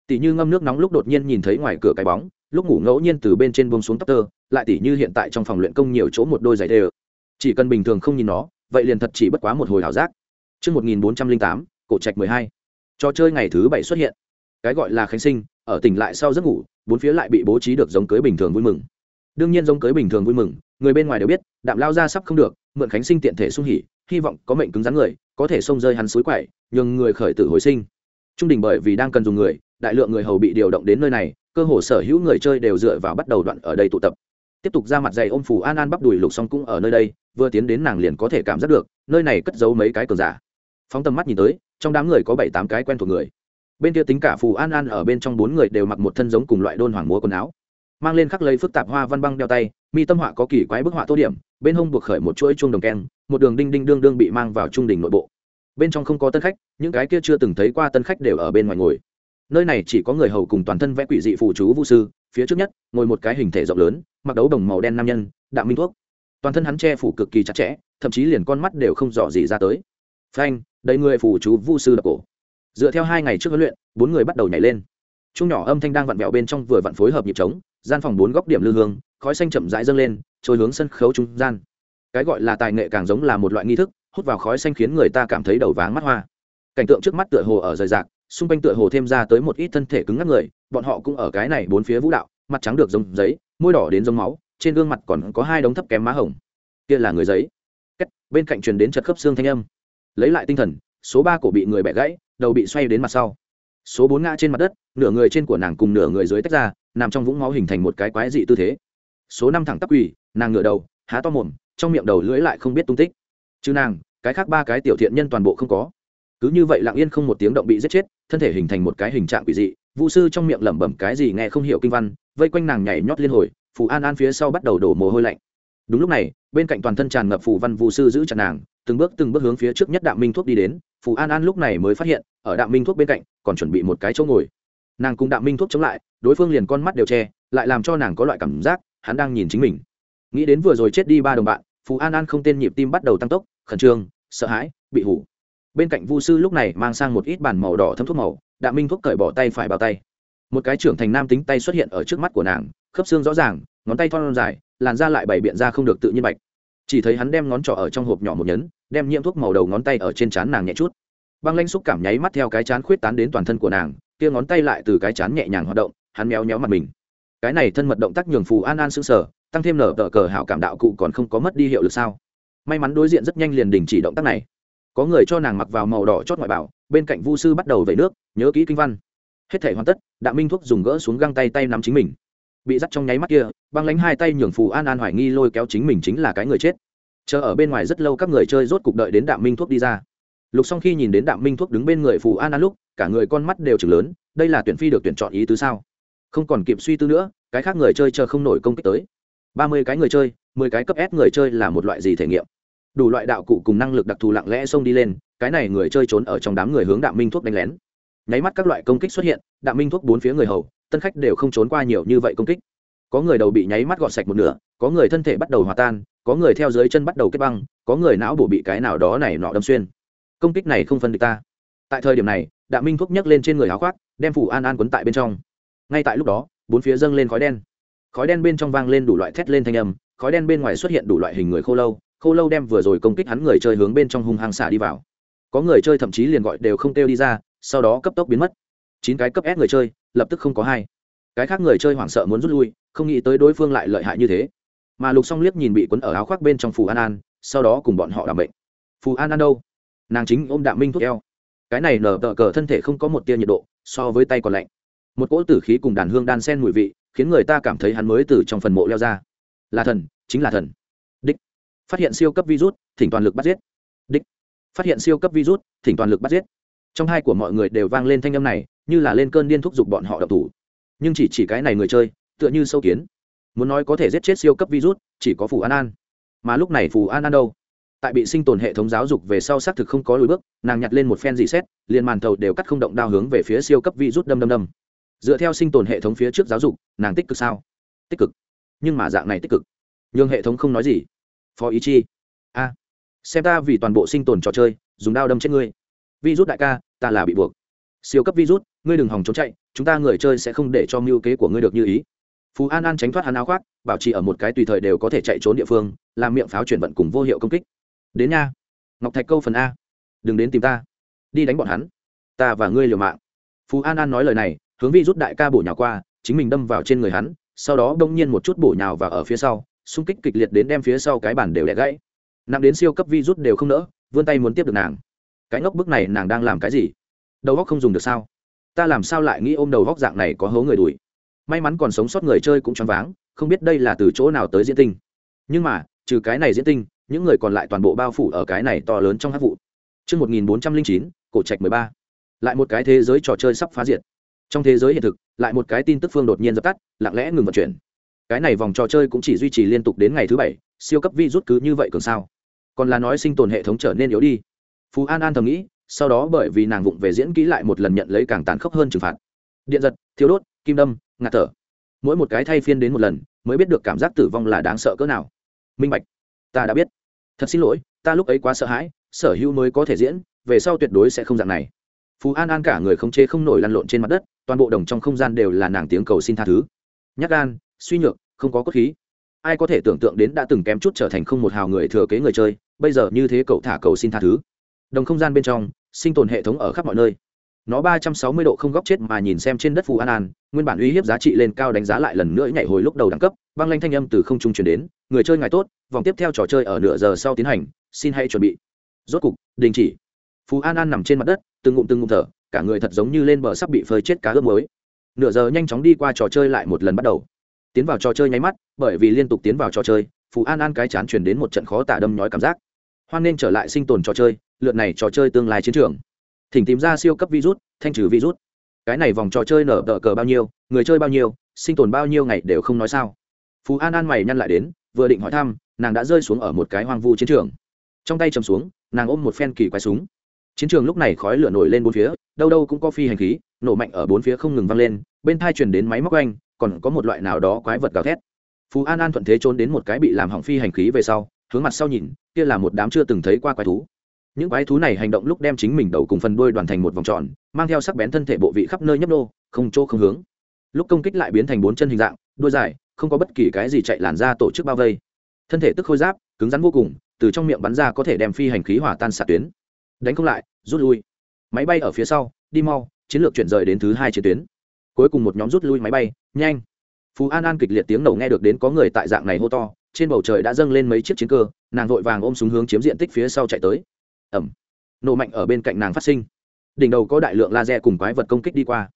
Tỷ như ngâm nước nóng lúc đột nhiên nhìn thấy ngoài cửa cái bóng, lúc ngủ ngẫu nhiên từ bên trên bông xuống tóc tơ, lại tỷ như hiện tại trong phòng luyện công nhiều chỗ một đôi giày đê chỉ cần bình thường không nhìn nó vậy liền thật chỉ bất quá một hồi ảo giác Trước 1408, cổ trạch 12. Trò chơi ngày thứ bảy xuất hiện. Cái gọi là khánh sinh, ở tỉnh lại sau giấc ngủ, bốn phía lại bị bố trí được giống cưới bình thường vui mừng. Đương nhiên giống cưới bình thường vui mừng, người bên ngoài đều biết, đạm lao ra sắp không được, mượn khánh sinh tiện thể sung hỉ, hy vọng có mệnh cứng rắn người, có thể xông rơi hắn suối quậy, nhường người khởi tử hồi sinh. Trung đình bởi vì đang cần dùng người, đại lượng người hầu bị điều động đến nơi này, cơ hồ sở hữu người chơi đều dựa vào bắt đầu đoạn ở đây tụ tập tiếp tục ra mặt dày ôm phù an an bắp đùi lục xong cũng ở nơi đây vừa tiến đến nàng liền có thể cảm giác được, nơi này cất giấu mấy cái cờ giả. Phóng tầm mắt nhìn tới, trong đám người có bảy tám cái quen thuộc người. Bên kia tính cả phù an an ở bên trong bốn người đều mặc một thân giống cùng loại đôn hoàng múa quần áo. Mang lên khắc lấy phức tạp hoa văn băng đeo tay, mi tâm họa có kỳ quái bức họa tô điểm, bên hông buộc khởi một chuỗi chuông đồng keng, một đường đinh đinh đương đương bị mang vào trung đình nội bộ. Bên trong không có tân khách, những cái kia chưa từng thấy qua tân khách đều ở bên ngoài ngồi. Nơi này chỉ có người hầu cùng toàn thân vẽ quỷ dị phù chú vũ sư, phía trước nhất, ngồi một cái hình thể rộng lớn, mặc đấu đồng màu đen nam nhân, đạm minh thuốc toàn thân hắn che phủ cực kỳ chặt chẽ, thậm chí liền con mắt đều không dò gì ra tới. Phanh, đầy người phù chú vu sư đập cổ. Dựa theo hai ngày trước huấn luyện, bốn người bắt đầu nhảy lên. Chung nhỏ âm thanh đang vặn vẹo bên trong vừa vặn phối hợp nhịp trống, gian phòng bốn góc điểm lư hương, khói xanh chậm rãi dâng lên, trôi hướng sân khấu trung gian. Cái gọi là tài nghệ càng giống là một loại nghi thức, hút vào khói xanh khiến người ta cảm thấy đầu váng mắt hoa. Cảnh tượng trước mắt tựa hồ ở rời rạc, xung quanh tựa hồ thêm ra tới một ít thân thể cứng ngắc người, bọn họ cũng ở cái này bốn phía vũ đạo, mặt trắng được giống giấy, môi đỏ đến giống máu trên gương mặt còn có hai đống thấp kém má hồng. Kia là người giấy. Kết, bên cạnh truyền đến chật khớp xương thanh âm. Lấy lại tinh thần số ba cổ bị người bẻ gãy đầu bị xoay đến mặt sau. Số bốn ngã trên mặt đất nửa người trên của nàng cùng nửa người dưới tách ra nằm trong vũng máu hình thành một cái quái dị tư thế. Số năm thẳng tắp quỳ nàng ngửa đầu há to mồm trong miệng đầu lưỡi lại không biết tung tích. Chứ nàng cái khác ba cái tiểu thiện nhân toàn bộ không có. Cứ như vậy lặng yên không một tiếng động bị giết chết thân thể hình thành một cái hình trạng quỷ dị vũ sư trong miệng lẩm bẩm cái gì nghe không hiểu kinh văn vây quanh nàng nhảy nhót liên hồi phù an an phía sau bắt đầu đổ mồ hôi lạnh. Đúng lúc này, bên cạnh toàn thân tràn ngập phù văn vũ sư giữ chặt nàng, từng bước từng bước hướng phía trước nhất đạm minh thuốc đi đến, phù an an lúc này mới phát hiện, ở đạm minh thuốc bên cạnh, còn chuẩn bị một cái chỗ ngồi. Nàng cùng đạm minh thuốc chống lại, đối phương liền con mắt đều che, lại làm cho nàng có loại cảm giác, hắn đang nhìn chính mình. Nghĩ đến vừa rồi chết đi ba đồng bạn, phù an an không tên nhịp tim bắt đầu tăng tốc, khẩn trương, sợ hãi, bị hủ. Bên cạnh vu sư lúc này mang sang một ít bàn màu đỏ thấm thuốc màu, Đạm minh thuốc cởi bỏ tay phải bao tay. Một cái trưởng thành nam tính tay xuất hiện ở trước mắt của nàng khớp xương rõ ràng, ngón tay thon dài, làn da lại bày biện ra không được tự nhiên bạch. Chỉ thấy hắn đem ngón trỏ ở trong hộp nhỏ một nhấn, đem nhiễm thuốc màu đầu ngón tay ở trên trán nàng nhẹ chút. Băng lanh xúc cảm nháy mắt theo cái chán khuyết tán đến toàn thân của nàng, kia ngón tay lại từ cái chán nhẹ nhàng hoạt động, hắn méo méo mặt mình. Cái này thân mật động tác nhường phù an an sững sờ, tăng thêm nở tờ cờ hảo cảm đạo cụ còn không có mất đi hiệu lực sao? May mắn đối diện rất nhanh liền đình chỉ động tác này. Có người cho nàng mặc vào màu đỏ chót ngoại bảo, bên cạnh vu sư bắt đầu vẩy nước, nhớ kỹ kinh văn. Hết thể hoàn tất đạ minh thuốc dùng gỡ xuống găng tay tay nắm chính mình bị dắt trong nháy mắt kia, băng lánh hai tay nhường phù an an hoài nghi lôi kéo chính mình chính là cái người chết. Chờ ở bên ngoài rất lâu các người chơi rốt cục đợi đến đạm minh thuốc đi ra. Lục xong khi nhìn đến đạm minh thuốc đứng bên người phù an an lúc, cả người con mắt đều chừng lớn, đây là tuyển phi được tuyển chọn ý tứ sao? Không còn kịp suy tư nữa, cái khác người chơi chờ không nổi công kích tới. Ba mươi cái người chơi, mười cái cấp s người chơi là một loại gì thể nghiệm? Đủ loại đạo cụ cùng năng lực đặc thù lặng lẽ xông đi lên, cái này người chơi trốn ở trong đám người hướng đạm minh thuốc đánh lén. Nháy mắt các loại công kích xuất hiện, đạm minh thuốc bốn phía người hầu tân khách đều không trốn qua nhiều như vậy công kích. Có người đầu bị nháy mắt gọt sạch một nửa, có người thân thể bắt đầu hòa tan, có người theo dưới chân bắt đầu kết băng, có người não bổ bị cái nào đó này nọ đâm xuyên. Công kích này không phân được ta. Tại thời điểm này đạ minh thuốc nhấc lên trên người áo khoác, đem phủ an an quấn tại bên trong. Ngay tại lúc đó, bốn phía dâng lên khói đen. Khói đen bên trong vang lên đủ loại thét lên thanh âm, khói đen bên ngoài xuất hiện đủ loại hình người khô lâu khô lâu đem vừa rồi công kích hắn người chơi hướng bên trong hung hăng xả đi vào. Có người chơi thậm chí liền gọi đều không kêu đi ra, sau đó cấp tốc biến mất. Chín cái cấp ép người chơi lập tức không có hai. Cái khác người chơi hoảng sợ muốn rút lui, không nghĩ tới đối phương lại lợi hại như thế. Mà lục song liếc nhìn bị quấn ở áo khoác bên trong phù an an, sau đó cùng bọn họ đảm bệnh. Phù an an đâu? Nàng chính ôm đạm minh thuốc eo. Cái này nở tờ cờ thân thể không có một tia nhiệt độ, so với tay còn lạnh. Một cỗ tử khí cùng đàn hương đan sen mùi vị, khiến người ta cảm thấy hắn mới từ trong phần mộ leo ra. Là thần, chính là thần. Đích. Phát hiện siêu cấp virus, thỉnh toàn lực bắt giết. Đích. Phát hiện siêu cấp virus, thỉnh toàn lực bắt giết. Trong hai của mọi người đều vang lên thanh âm này như là lên cơn điên thúc giục bọn họ đập thủ. Nhưng chỉ chỉ cái này người chơi, tựa như sâu kiến. Muốn nói có thể giết chết siêu cấp virus, chỉ có phù an an. Mà lúc này phù an an đâu? Tại bị sinh tồn hệ thống giáo dục về sau xác thực không có lùi bước, nàng nhặt lên một phen dì xét, liền màn thầu đều cắt không động đao hướng về phía siêu cấp virus đâm đâm đâm. Dựa theo sinh tồn hệ thống phía trước giáo dục, nàng tích cực sao? Tích cực. Nhưng mà dạng này tích cực. Nhưng hệ thống không nói gì. Phó ý chi. A. Xem ta vì toàn bộ sinh tồn trò chơi, dùng đao đâm chết ngươi. Virus đại ca, ta là bị buộc siêu cấp virus, ngươi đừng hòng trốn chạy, chúng ta người chơi sẽ không để cho mưu kế của ngươi được như ý. Phú an an tránh thoát hắn áo khoác, bảo trì ở một cái tùy thời đều có thể chạy trốn địa phương, làm miệng pháo chuyển vận cùng vô hiệu công kích. Đến nha. Ngọc thạch câu phần a. Đừng đến tìm ta. Đi đánh bọn hắn. Ta và ngươi liều mạng. Phú an an nói lời này, hướng vi rút đại ca bổ nhào qua, chính mình đâm vào trên người hắn, sau đó đông nhiên một chút bổ nhào vào ở phía sau, xung kích kịch liệt đến đem phía sau cái bản đều đẻ gãy. Nặng đến siêu cấp vi rút đều không nỡ, vươn tay muốn tiếp được nàng. Cái ngốc bức này nàng đang làm cái gì? Đầu góc không dùng được sao ta làm sao lại nghĩ ôm đầu góc dạng này có hố người đuổi may mắn còn sống sót người chơi cũng choáng váng không biết đây là từ chỗ nào tới diễn tinh nhưng mà trừ cái này diễn tinh những người còn lại toàn bộ bao phủ ở cái này to lớn trong hát vụ Trước 1409, cổ trạch 13. Lại một cái thế giới trò chơi sắp phá diệt. Trong thế giới hiện thực, lại một cái tin tức phương đột nhiên dập tắt, lặng lẽ ngừng vận chuyển. Cái này vòng trò chơi cũng chỉ duy trì liên tục đến ngày thứ bảy, siêu cấp vi rút cứ như vậy cường sao? Còn là nói sinh tồn hệ thống trở nên yếu đi. Phú An An thầm nghĩ, sau đó bởi vì nàng vụng về diễn kỹ lại một lần nhận lấy càng tàn khốc hơn trừng phạt. Điện giật, thiếu đốt, kim đâm, ngạt thở. Mỗi một cái thay phiên đến một lần, mới biết được cảm giác tử vong là đáng sợ cỡ nào. Minh bạch, ta đã biết thật xin lỗi ta lúc ấy quá sợ hãi sở hữu mới có thể diễn về sau tuyệt đối sẽ không dạng này phú an an cả người không chế không nổi lăn lộn trên mặt đất toàn bộ đồng trong không gian đều là nàng tiếng cầu xin tha thứ nhắc gan suy nhược không có cốt khí ai có thể tưởng tượng đến đã từng kém chút trở thành không một hào người thừa kế người chơi bây giờ như thế cậu thả cầu xin tha thứ đồng không gian bên trong sinh tồn hệ thống ở khắp mọi nơi. Nó ba trăm sáu mươi độ không góc chết mà nhìn xem trên đất phù an an, nguyên bản uy hiếp giá trị lên cao đánh giá lại lần nữa nhảy hồi lúc đầu đẳng cấp, băng lanh thanh âm từ không trung chuyển đến, người chơi ngài tốt, vòng tiếp theo trò chơi ở nửa giờ sau tiến hành, xin hãy chuẩn bị. Rốt cục, đình chỉ. Phú an an nằm trên mặt đất, từng ngụm từng ngụm thở, cả người thật giống như lên bờ sắp bị phơi chết cá ướp mới nửa giờ nhanh chóng đi qua trò chơi lại một lần bắt đầu. Tiến vào trò chơi nháy mắt, bởi vì liên tục tiến vào trò chơi phú an an cái chán chuyển đến một trận khó tả đâm nhói cảm giác. Hoan nên trở lại sinh tồn trò chơi lượt này trò chơi tương lai chiến trường. Thỉnh tìm ra siêu cấp virus, thanh trừ virus. Cái này vòng trò chơi nở tờ cờ bao nhiêu, người chơi bao nhiêu, sinh tồn bao nhiêu ngày đều không nói sao. Phú an an mày nhăn lại đến, vừa định hỏi thăm, nàng đã rơi xuống ở một cái hoang vu chiến trường. Trong tay chầm xuống, nàng ôm một phen kỳ quái súng. Chiến trường lúc này khói lửa nổi lên bốn phía, đâu đâu cũng có phi hành khí, nổ mạnh ở bốn phía không ngừng vang lên, bên thai chuyển đến máy móc anh còn có một loại nào đó quái vật gào thét. Phú an an thuận thế trốn đến một cái bị làm hỏng phi hành khí về sau, hướng mặt sau nhìn, kia là một đám chưa từng thấy qua quái thú những quái thú này hành động lúc đem chính mình đầu cùng phần đuôi đoàn thành một vòng tròn, mang theo sắc bén thân thể bộ vị khắp nơi nhấp nô, không chỗ không hướng. Lúc công kích lại biến thành bốn chân hình dạng, đuôi dài, không có bất kỳ cái gì chạy làn ra tổ chức bao vây. Thân thể tức khôi giáp, cứng rắn vô cùng, từ trong miệng bắn ra có thể đem phi hành khí hỏa tan xạ tuyến. Đánh không lại, rút lui. Máy bay ở phía sau, đi mau, chiến lược chuyển rời đến thứ hai chiến tuyến. Cuối cùng một nhóm rút lui máy bay, nhanh. Phú an an kịch liệt tiếng nổ nghe được đến có người tại dạng này hô to, trên bầu trời đã dâng lên mấy chiếc chiến cơ, nàng vội vàng ôm súng hướng chiếm diện tích phía sau chạy tới ẩm. Nổ mạnh ở bên cạnh nàng phát sinh. Đỉnh đầu có đại lượng laser cùng quái vật công kích đi qua.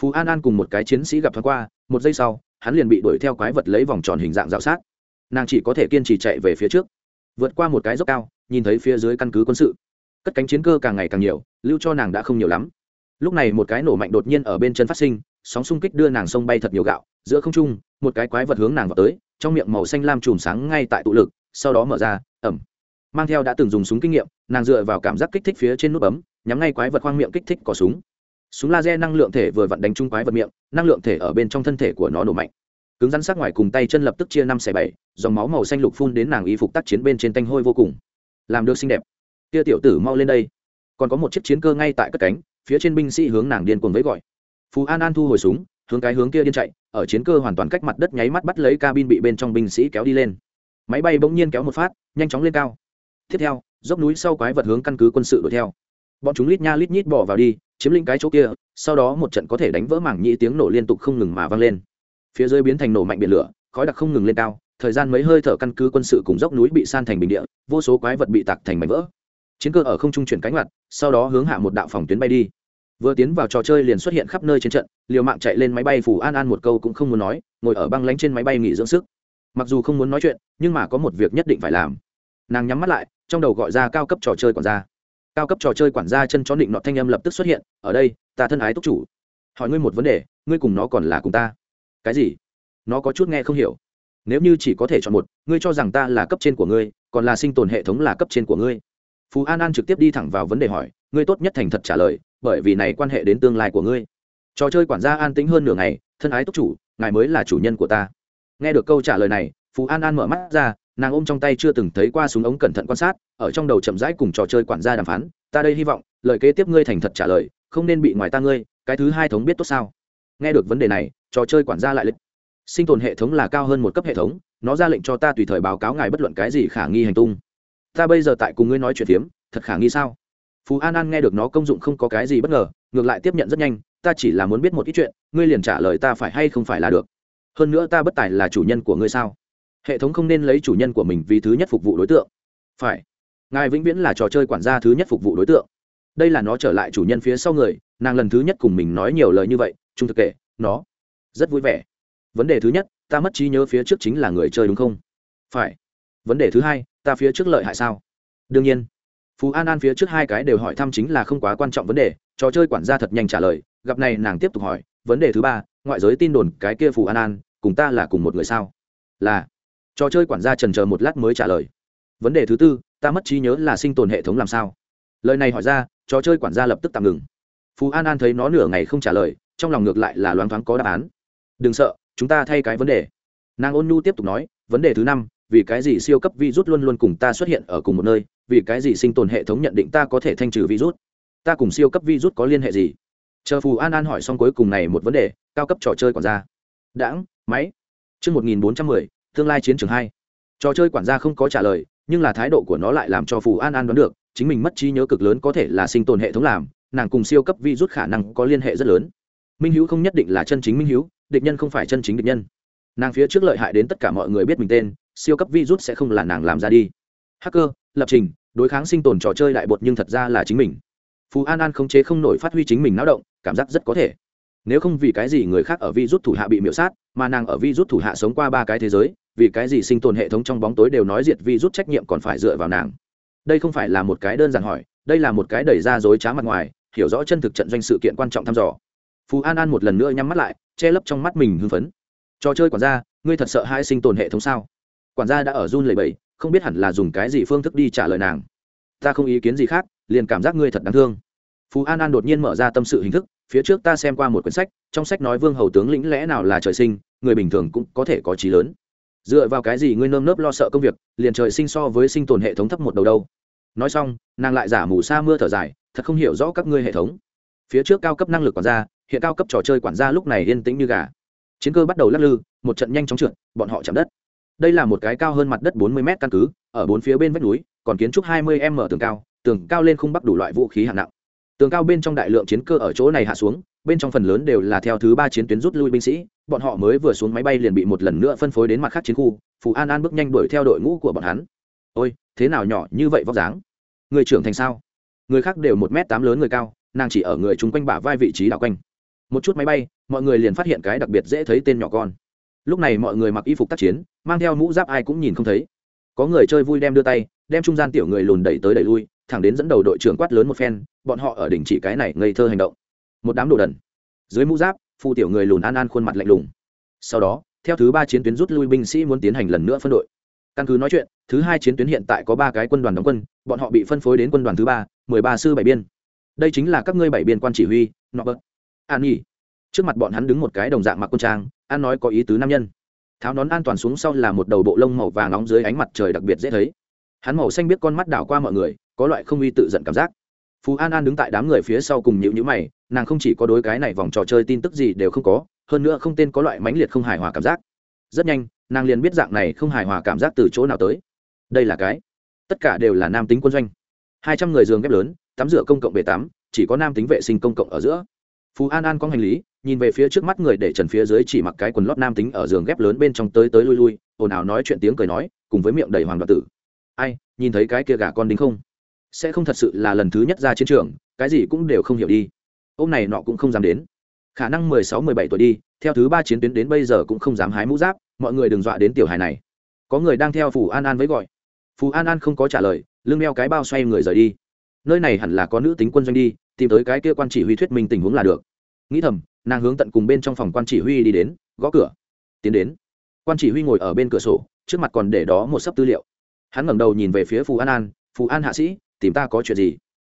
Phú an an cùng một cái chiến sĩ gặp thoáng qua, một giây sau, hắn liền bị đuổi theo quái vật lấy vòng tròn hình dạng dạo sát. Nàng chỉ có thể kiên trì chạy về phía trước. Vượt qua một cái dốc cao, nhìn thấy phía dưới căn cứ quân sự. Cất cánh chiến cơ càng ngày càng nhiều, lưu cho nàng đã không nhiều lắm. Lúc này một cái nổ mạnh đột nhiên ở bên chân phát sinh, sóng xung kích đưa nàng sông bay thật nhiều gạo, giữa không trung, một cái quái vật hướng nàng vào tới, trong miệng màu xanh lam chùm sáng ngay tại tụ lực, sau đó mở ra, ẩm. Mang theo đã từng dùng súng kinh nghiệm nàng dựa vào cảm giác kích thích phía trên nút bấm, nhắm ngay quái vật khoang miệng kích thích cỏ súng. Súng laser năng lượng thể vừa vặn đánh trúng quái vật miệng, năng lượng thể ở bên trong thân thể của nó nổ mạnh. Cứng rắn sắc ngoài cùng tay chân lập tức chia năm xẻ bảy, dòng máu màu xanh lục phun đến nàng y phục tác chiến bên trên tanh hôi vô cùng. Làm được xinh đẹp. Tia tiểu tử mau lên đây. Còn có một chiếc chiến cơ ngay tại cất cánh, phía trên binh sĩ hướng nàng điên cuồng với gọi. Phú an an thu hồi súng, hướng cái hướng kia điên chạy, ở chiến cơ hoàn toàn cách mặt đất nháy mắt bắt lấy cabin bị bên trong binh sĩ kéo đi lên. Máy bay bỗng nhiên kéo một phát, nhanh chóng lên cao tiếp theo, dốc núi sau quái vật hướng căn cứ quân sự đuổi theo. Bọn chúng lít nha lít nhít bỏ vào đi, chiếm lĩnh cái chỗ kia, sau đó một trận có thể đánh vỡ mảng nhĩ tiếng nổ liên tục không ngừng mà vang lên. Phía dưới biến thành nổ mạnh biển lửa, khói đặc không ngừng lên cao, thời gian mấy hơi thở căn cứ quân sự cùng dốc núi bị san thành bình địa, vô số quái vật bị tạc thành mảnh vỡ. Chiến cơ ở không trung chuyển cánh mặt sau đó hướng hạ một đạo phòng tuyến bay đi. Vừa tiến vào trò chơi liền xuất hiện khắp nơi trên trận, liều mạng chạy lên máy bay phủ an an một câu cũng không muốn nói, ngồi ở băng lánh trên máy bay nghỉ dưỡng sức. Mặc dù không muốn nói chuyện, nhưng mà có một việc nhất định phải làm nàng nhắm mắt lại, trong đầu gọi ra cao cấp trò chơi quản gia. Cao cấp trò chơi quản gia chân chó định nọ thanh âm lập tức xuất hiện, ở đây, ta thân ái túc chủ. Hỏi ngươi một vấn đề, ngươi cùng nó còn là cùng ta? Cái gì? Nó có chút nghe không hiểu. Nếu như chỉ có thể chọn một, ngươi cho rằng ta là cấp trên của ngươi, còn là sinh tồn hệ thống là cấp trên của ngươi? Phú an an trực tiếp đi thẳng vào vấn đề hỏi, ngươi tốt nhất thành thật trả lời, bởi vì này quan hệ đến tương lai của ngươi. Trò chơi quản gia an tĩnh hơn nửa ngày, thân ái túc chủ, ngài mới là chủ nhân của ta. Nghe được câu trả lời này, phú an an mở mắt ra nàng ôm trong tay chưa từng thấy qua súng ống cẩn thận quan sát, ở trong đầu chậm rãi cùng trò chơi quản gia đàm phán, ta đây hy vọng, lời kế tiếp ngươi thành thật trả lời, không nên bị ngoài ta ngươi, cái thứ hai thống biết tốt sao? Nghe được vấn đề này, trò chơi quản gia lại lịch. Sinh tồn hệ thống là cao hơn một cấp hệ thống, nó ra lệnh cho ta tùy thời báo cáo ngài bất luận cái gì khả nghi hành tung. Ta bây giờ tại cùng ngươi nói chuyện phiếm, thật khả nghi sao? Phú an an nghe được nó công dụng không có cái gì bất ngờ, ngược lại tiếp nhận rất nhanh, ta chỉ là muốn biết một ít chuyện, ngươi liền trả lời ta phải hay không phải là được. Hơn nữa ta bất tài là chủ nhân của ngươi sao? Hệ thống không nên lấy chủ nhân của mình vì thứ nhất phục vụ đối tượng. Phải. Ngài vĩnh viễn là trò chơi quản gia thứ nhất phục vụ đối tượng. Đây là nó trở lại chủ nhân phía sau người, nàng lần thứ nhất cùng mình nói nhiều lời như vậy, trung thực kệ nó rất vui vẻ. Vấn đề thứ nhất, ta mất trí nhớ phía trước chính là người chơi đúng không? Phải. Vấn đề thứ hai, ta phía trước lợi hại sao? Đương nhiên. Phú an an phía trước hai cái đều hỏi thăm chính là không quá quan trọng vấn đề, trò chơi quản gia thật nhanh trả lời, gặp này nàng tiếp tục hỏi, vấn đề thứ ba, ngoại giới tin đồn cái kia phù an an, cùng ta là cùng một người sao? Là trò chơi quản gia trần chờ một lát mới trả lời. Vấn đề thứ tư, ta mất trí nhớ là sinh tồn hệ thống làm sao? Lời này hỏi ra, trò chơi quản gia lập tức tạm ngừng. Phú an an thấy nó nửa ngày không trả lời, trong lòng ngược lại là loáng thoáng có đáp án. Đừng sợ, chúng ta thay cái vấn đề. Nàng ôn nhu tiếp tục nói, vấn đề thứ năm, vì cái gì siêu cấp virus luôn luôn cùng ta xuất hiện ở cùng một nơi, vì cái gì sinh tồn hệ thống nhận định ta có thể thanh trừ virus? Ta cùng siêu cấp virus có liên hệ gì? Chờ phù an an hỏi xong cuối cùng này một vấn đề, cao cấp trò chơi quản gia. Đãng, máy. Chương một nghìn bốn trăm mười tương lai chiến trường hai. Trò chơi quản gia không có trả lời, nhưng là thái độ của nó lại làm cho phù an an đoán được, chính mình mất trí nhớ cực lớn có thể là sinh tồn hệ thống làm, nàng cùng siêu cấp virus khả năng có liên hệ rất lớn. Minh hữu không nhất định là chân chính minh hữu địch nhân không phải chân chính địch nhân. Nàng phía trước lợi hại đến tất cả mọi người biết mình tên, siêu cấp virus sẽ không là nàng làm ra đi. Hacker, lập trình, đối kháng sinh tồn trò chơi đại bột nhưng thật ra là chính mình. Phú an an không chế không nổi phát huy chính mình náo động, cảm giác rất có thể. Nếu không vì cái gì người khác ở virus thủ hạ bị miễu sát, mà nàng ở virus thủ hạ sống qua ba cái thế giới vì cái gì sinh tồn hệ thống trong bóng tối đều nói diệt vi rút trách nhiệm còn phải dựa vào nàng? Đây không phải là một cái đơn giản hỏi, đây là một cái đẩy ra dối trá mặt ngoài, hiểu rõ chân thực trận doanh sự kiện quan trọng thăm dò. Phú an an một lần nữa nhắm mắt lại, che lấp trong mắt mình hưng phấn. Trò chơi quản gia, ngươi thật sợ hai sinh tồn hệ thống sao? Quản gia đã ở run lầy bẫy không biết hẳn là dùng cái gì phương thức đi trả lời nàng. Ta không ý kiến gì khác, liền cảm giác ngươi thật đáng thương. Phú an an đột nhiên mở ra tâm sự hình thức, phía trước ta xem qua một quyển sách, trong sách nói vương hầu tướng lĩnh lẽ nào là trời sinh, người bình thường cũng có thể có trí lớn dựa vào cái gì ngươi nơm nớp lo sợ công việc, liền trời sinh so với sinh tồn hệ thống thấp một đầu đâu? Nói xong, nàng lại giả mù xa mưa thở dài, thật không hiểu rõ các ngươi hệ thống. Phía trước cao cấp năng lực quản gia, hiện cao cấp trò chơi quản gia lúc này yên tĩnh như gà. Chiến cơ bắt đầu lắc lư, một trận nhanh chóng trượt, bọn họ chạm đất. Đây là một cái cao hơn mặt đất 40 m căn cứ, ở bốn phía bên vách núi, còn kiến trúc 20 m tường cao tường cao lên khung bắc đủ loại vũ khí hạng nặng tường cao bên trong đại lượng chiến cơ ở chỗ này hạ xuống, bên trong phần lớn đều là theo thứ ba chiến tuyến rút lui binh sĩ, bọn họ mới vừa xuống máy bay liền bị một lần nữa phân phối đến mặt khác chiến khu, phù an an bước nhanh đuổi theo đội ngũ của bọn hắn. Ôi, thế nào nhỏ như vậy vóc dáng? Người trưởng thành sao? Người khác đều một m tám lớn người cao, nàng chỉ ở người chung quanh bả vai vị trí đảo quanh. Một chút máy bay, mọi người liền phát hiện cái đặc biệt dễ thấy tên nhỏ con. Lúc này mọi người mặc y phục tác chiến, mang theo mũ giáp ai cũng nhìn không thấy. Có người chơi vui đem đưa tay, đem trung gian tiểu người lùn đẩy tới đẩy lui thẳng đến dẫn đầu đội trưởng quát lớn một phen, bọn họ ở đỉnh chỉ cái này ngây thơ hành động. Một đám đồ đần. Dưới mũ giáp, phu tiểu người lùn an an khuôn mặt lạnh lùng. Sau đó, theo thứ ba chiến tuyến rút lui binh sĩ muốn tiến hành lần nữa phân đội. Căn cứ nói chuyện, thứ hai chiến tuyến hiện tại có ba cái quân đoàn đóng quân, bọn họ bị phân phối đến quân đoàn thứ ba, mười ba sư bảy biên. Đây chính là các ngươi bảy biên quan chỉ huy, nọ bớt an nhi. Trước mặt bọn hắn đứng một cái đồng dạng mặc quân trang, an nói có ý tứ nam nhân. Tháo nón an toàn xuống sau là một đầu bộ lông màu vàng nóng dưới ánh mặt trời đặc biệt dễ thấy hắn màu xanh biết con mắt đảo qua mọi người, có loại không uy tự giận cảm giác. Phú an an đứng tại đám người phía sau cùng nhịu nhữ mày, nàng không chỉ có đối cái này vòng trò chơi tin tức gì đều không có, hơn nữa không tên có loại mãnh liệt không hài hòa cảm giác. Rất nhanh, nàng liền biết dạng này không hài hòa cảm giác từ chỗ nào tới. Đây là cái. Tất cả đều là nam tính quân doanh. Hai trăm người giường ghép lớn, tắm rửa công cộng bể tắm, chỉ có nam tính vệ sinh công cộng ở giữa. Phú an an có hành lý, nhìn về phía trước mắt người để trần phía dưới chỉ mặc cái quần lót nam tính ở giường ghép lớn bên trong tới tới lui lui, ồn ào nói chuyện tiếng cười nói, cùng với miệng đầy hoàng đoạt tử ai, nhìn thấy cái kia gà con đính không? Sẽ không thật sự là lần thứ nhất ra chiến trường, cái gì cũng đều không hiểu đi. Hôm này nọ cũng không dám đến. Khả năng mười sáu, mười bảy tuổi đi, theo thứ ba chiến tuyến đến bây giờ cũng không dám hái mũ giáp, mọi người đừng dọa đến tiểu hài này. Có người đang theo phù an an với gọi. Phù an an không có trả lời, lưng đeo cái bao xoay người rời đi. Nơi này hẳn là có nữ tính quân doanh đi, tìm tới cái kia quan chỉ huy thuyết minh tình huống là được. Nghĩ thầm, nàng hướng tận cùng bên trong phòng quan chỉ huy đi đến, gõ cửa. Tiến đến. Quan chỉ huy ngồi ở bên cửa sổ, trước mặt còn để đó một sấp tư liệu hắn ngẩng đầu nhìn về phía phù an an, phù an hạ sĩ, tìm ta có chuyện gì?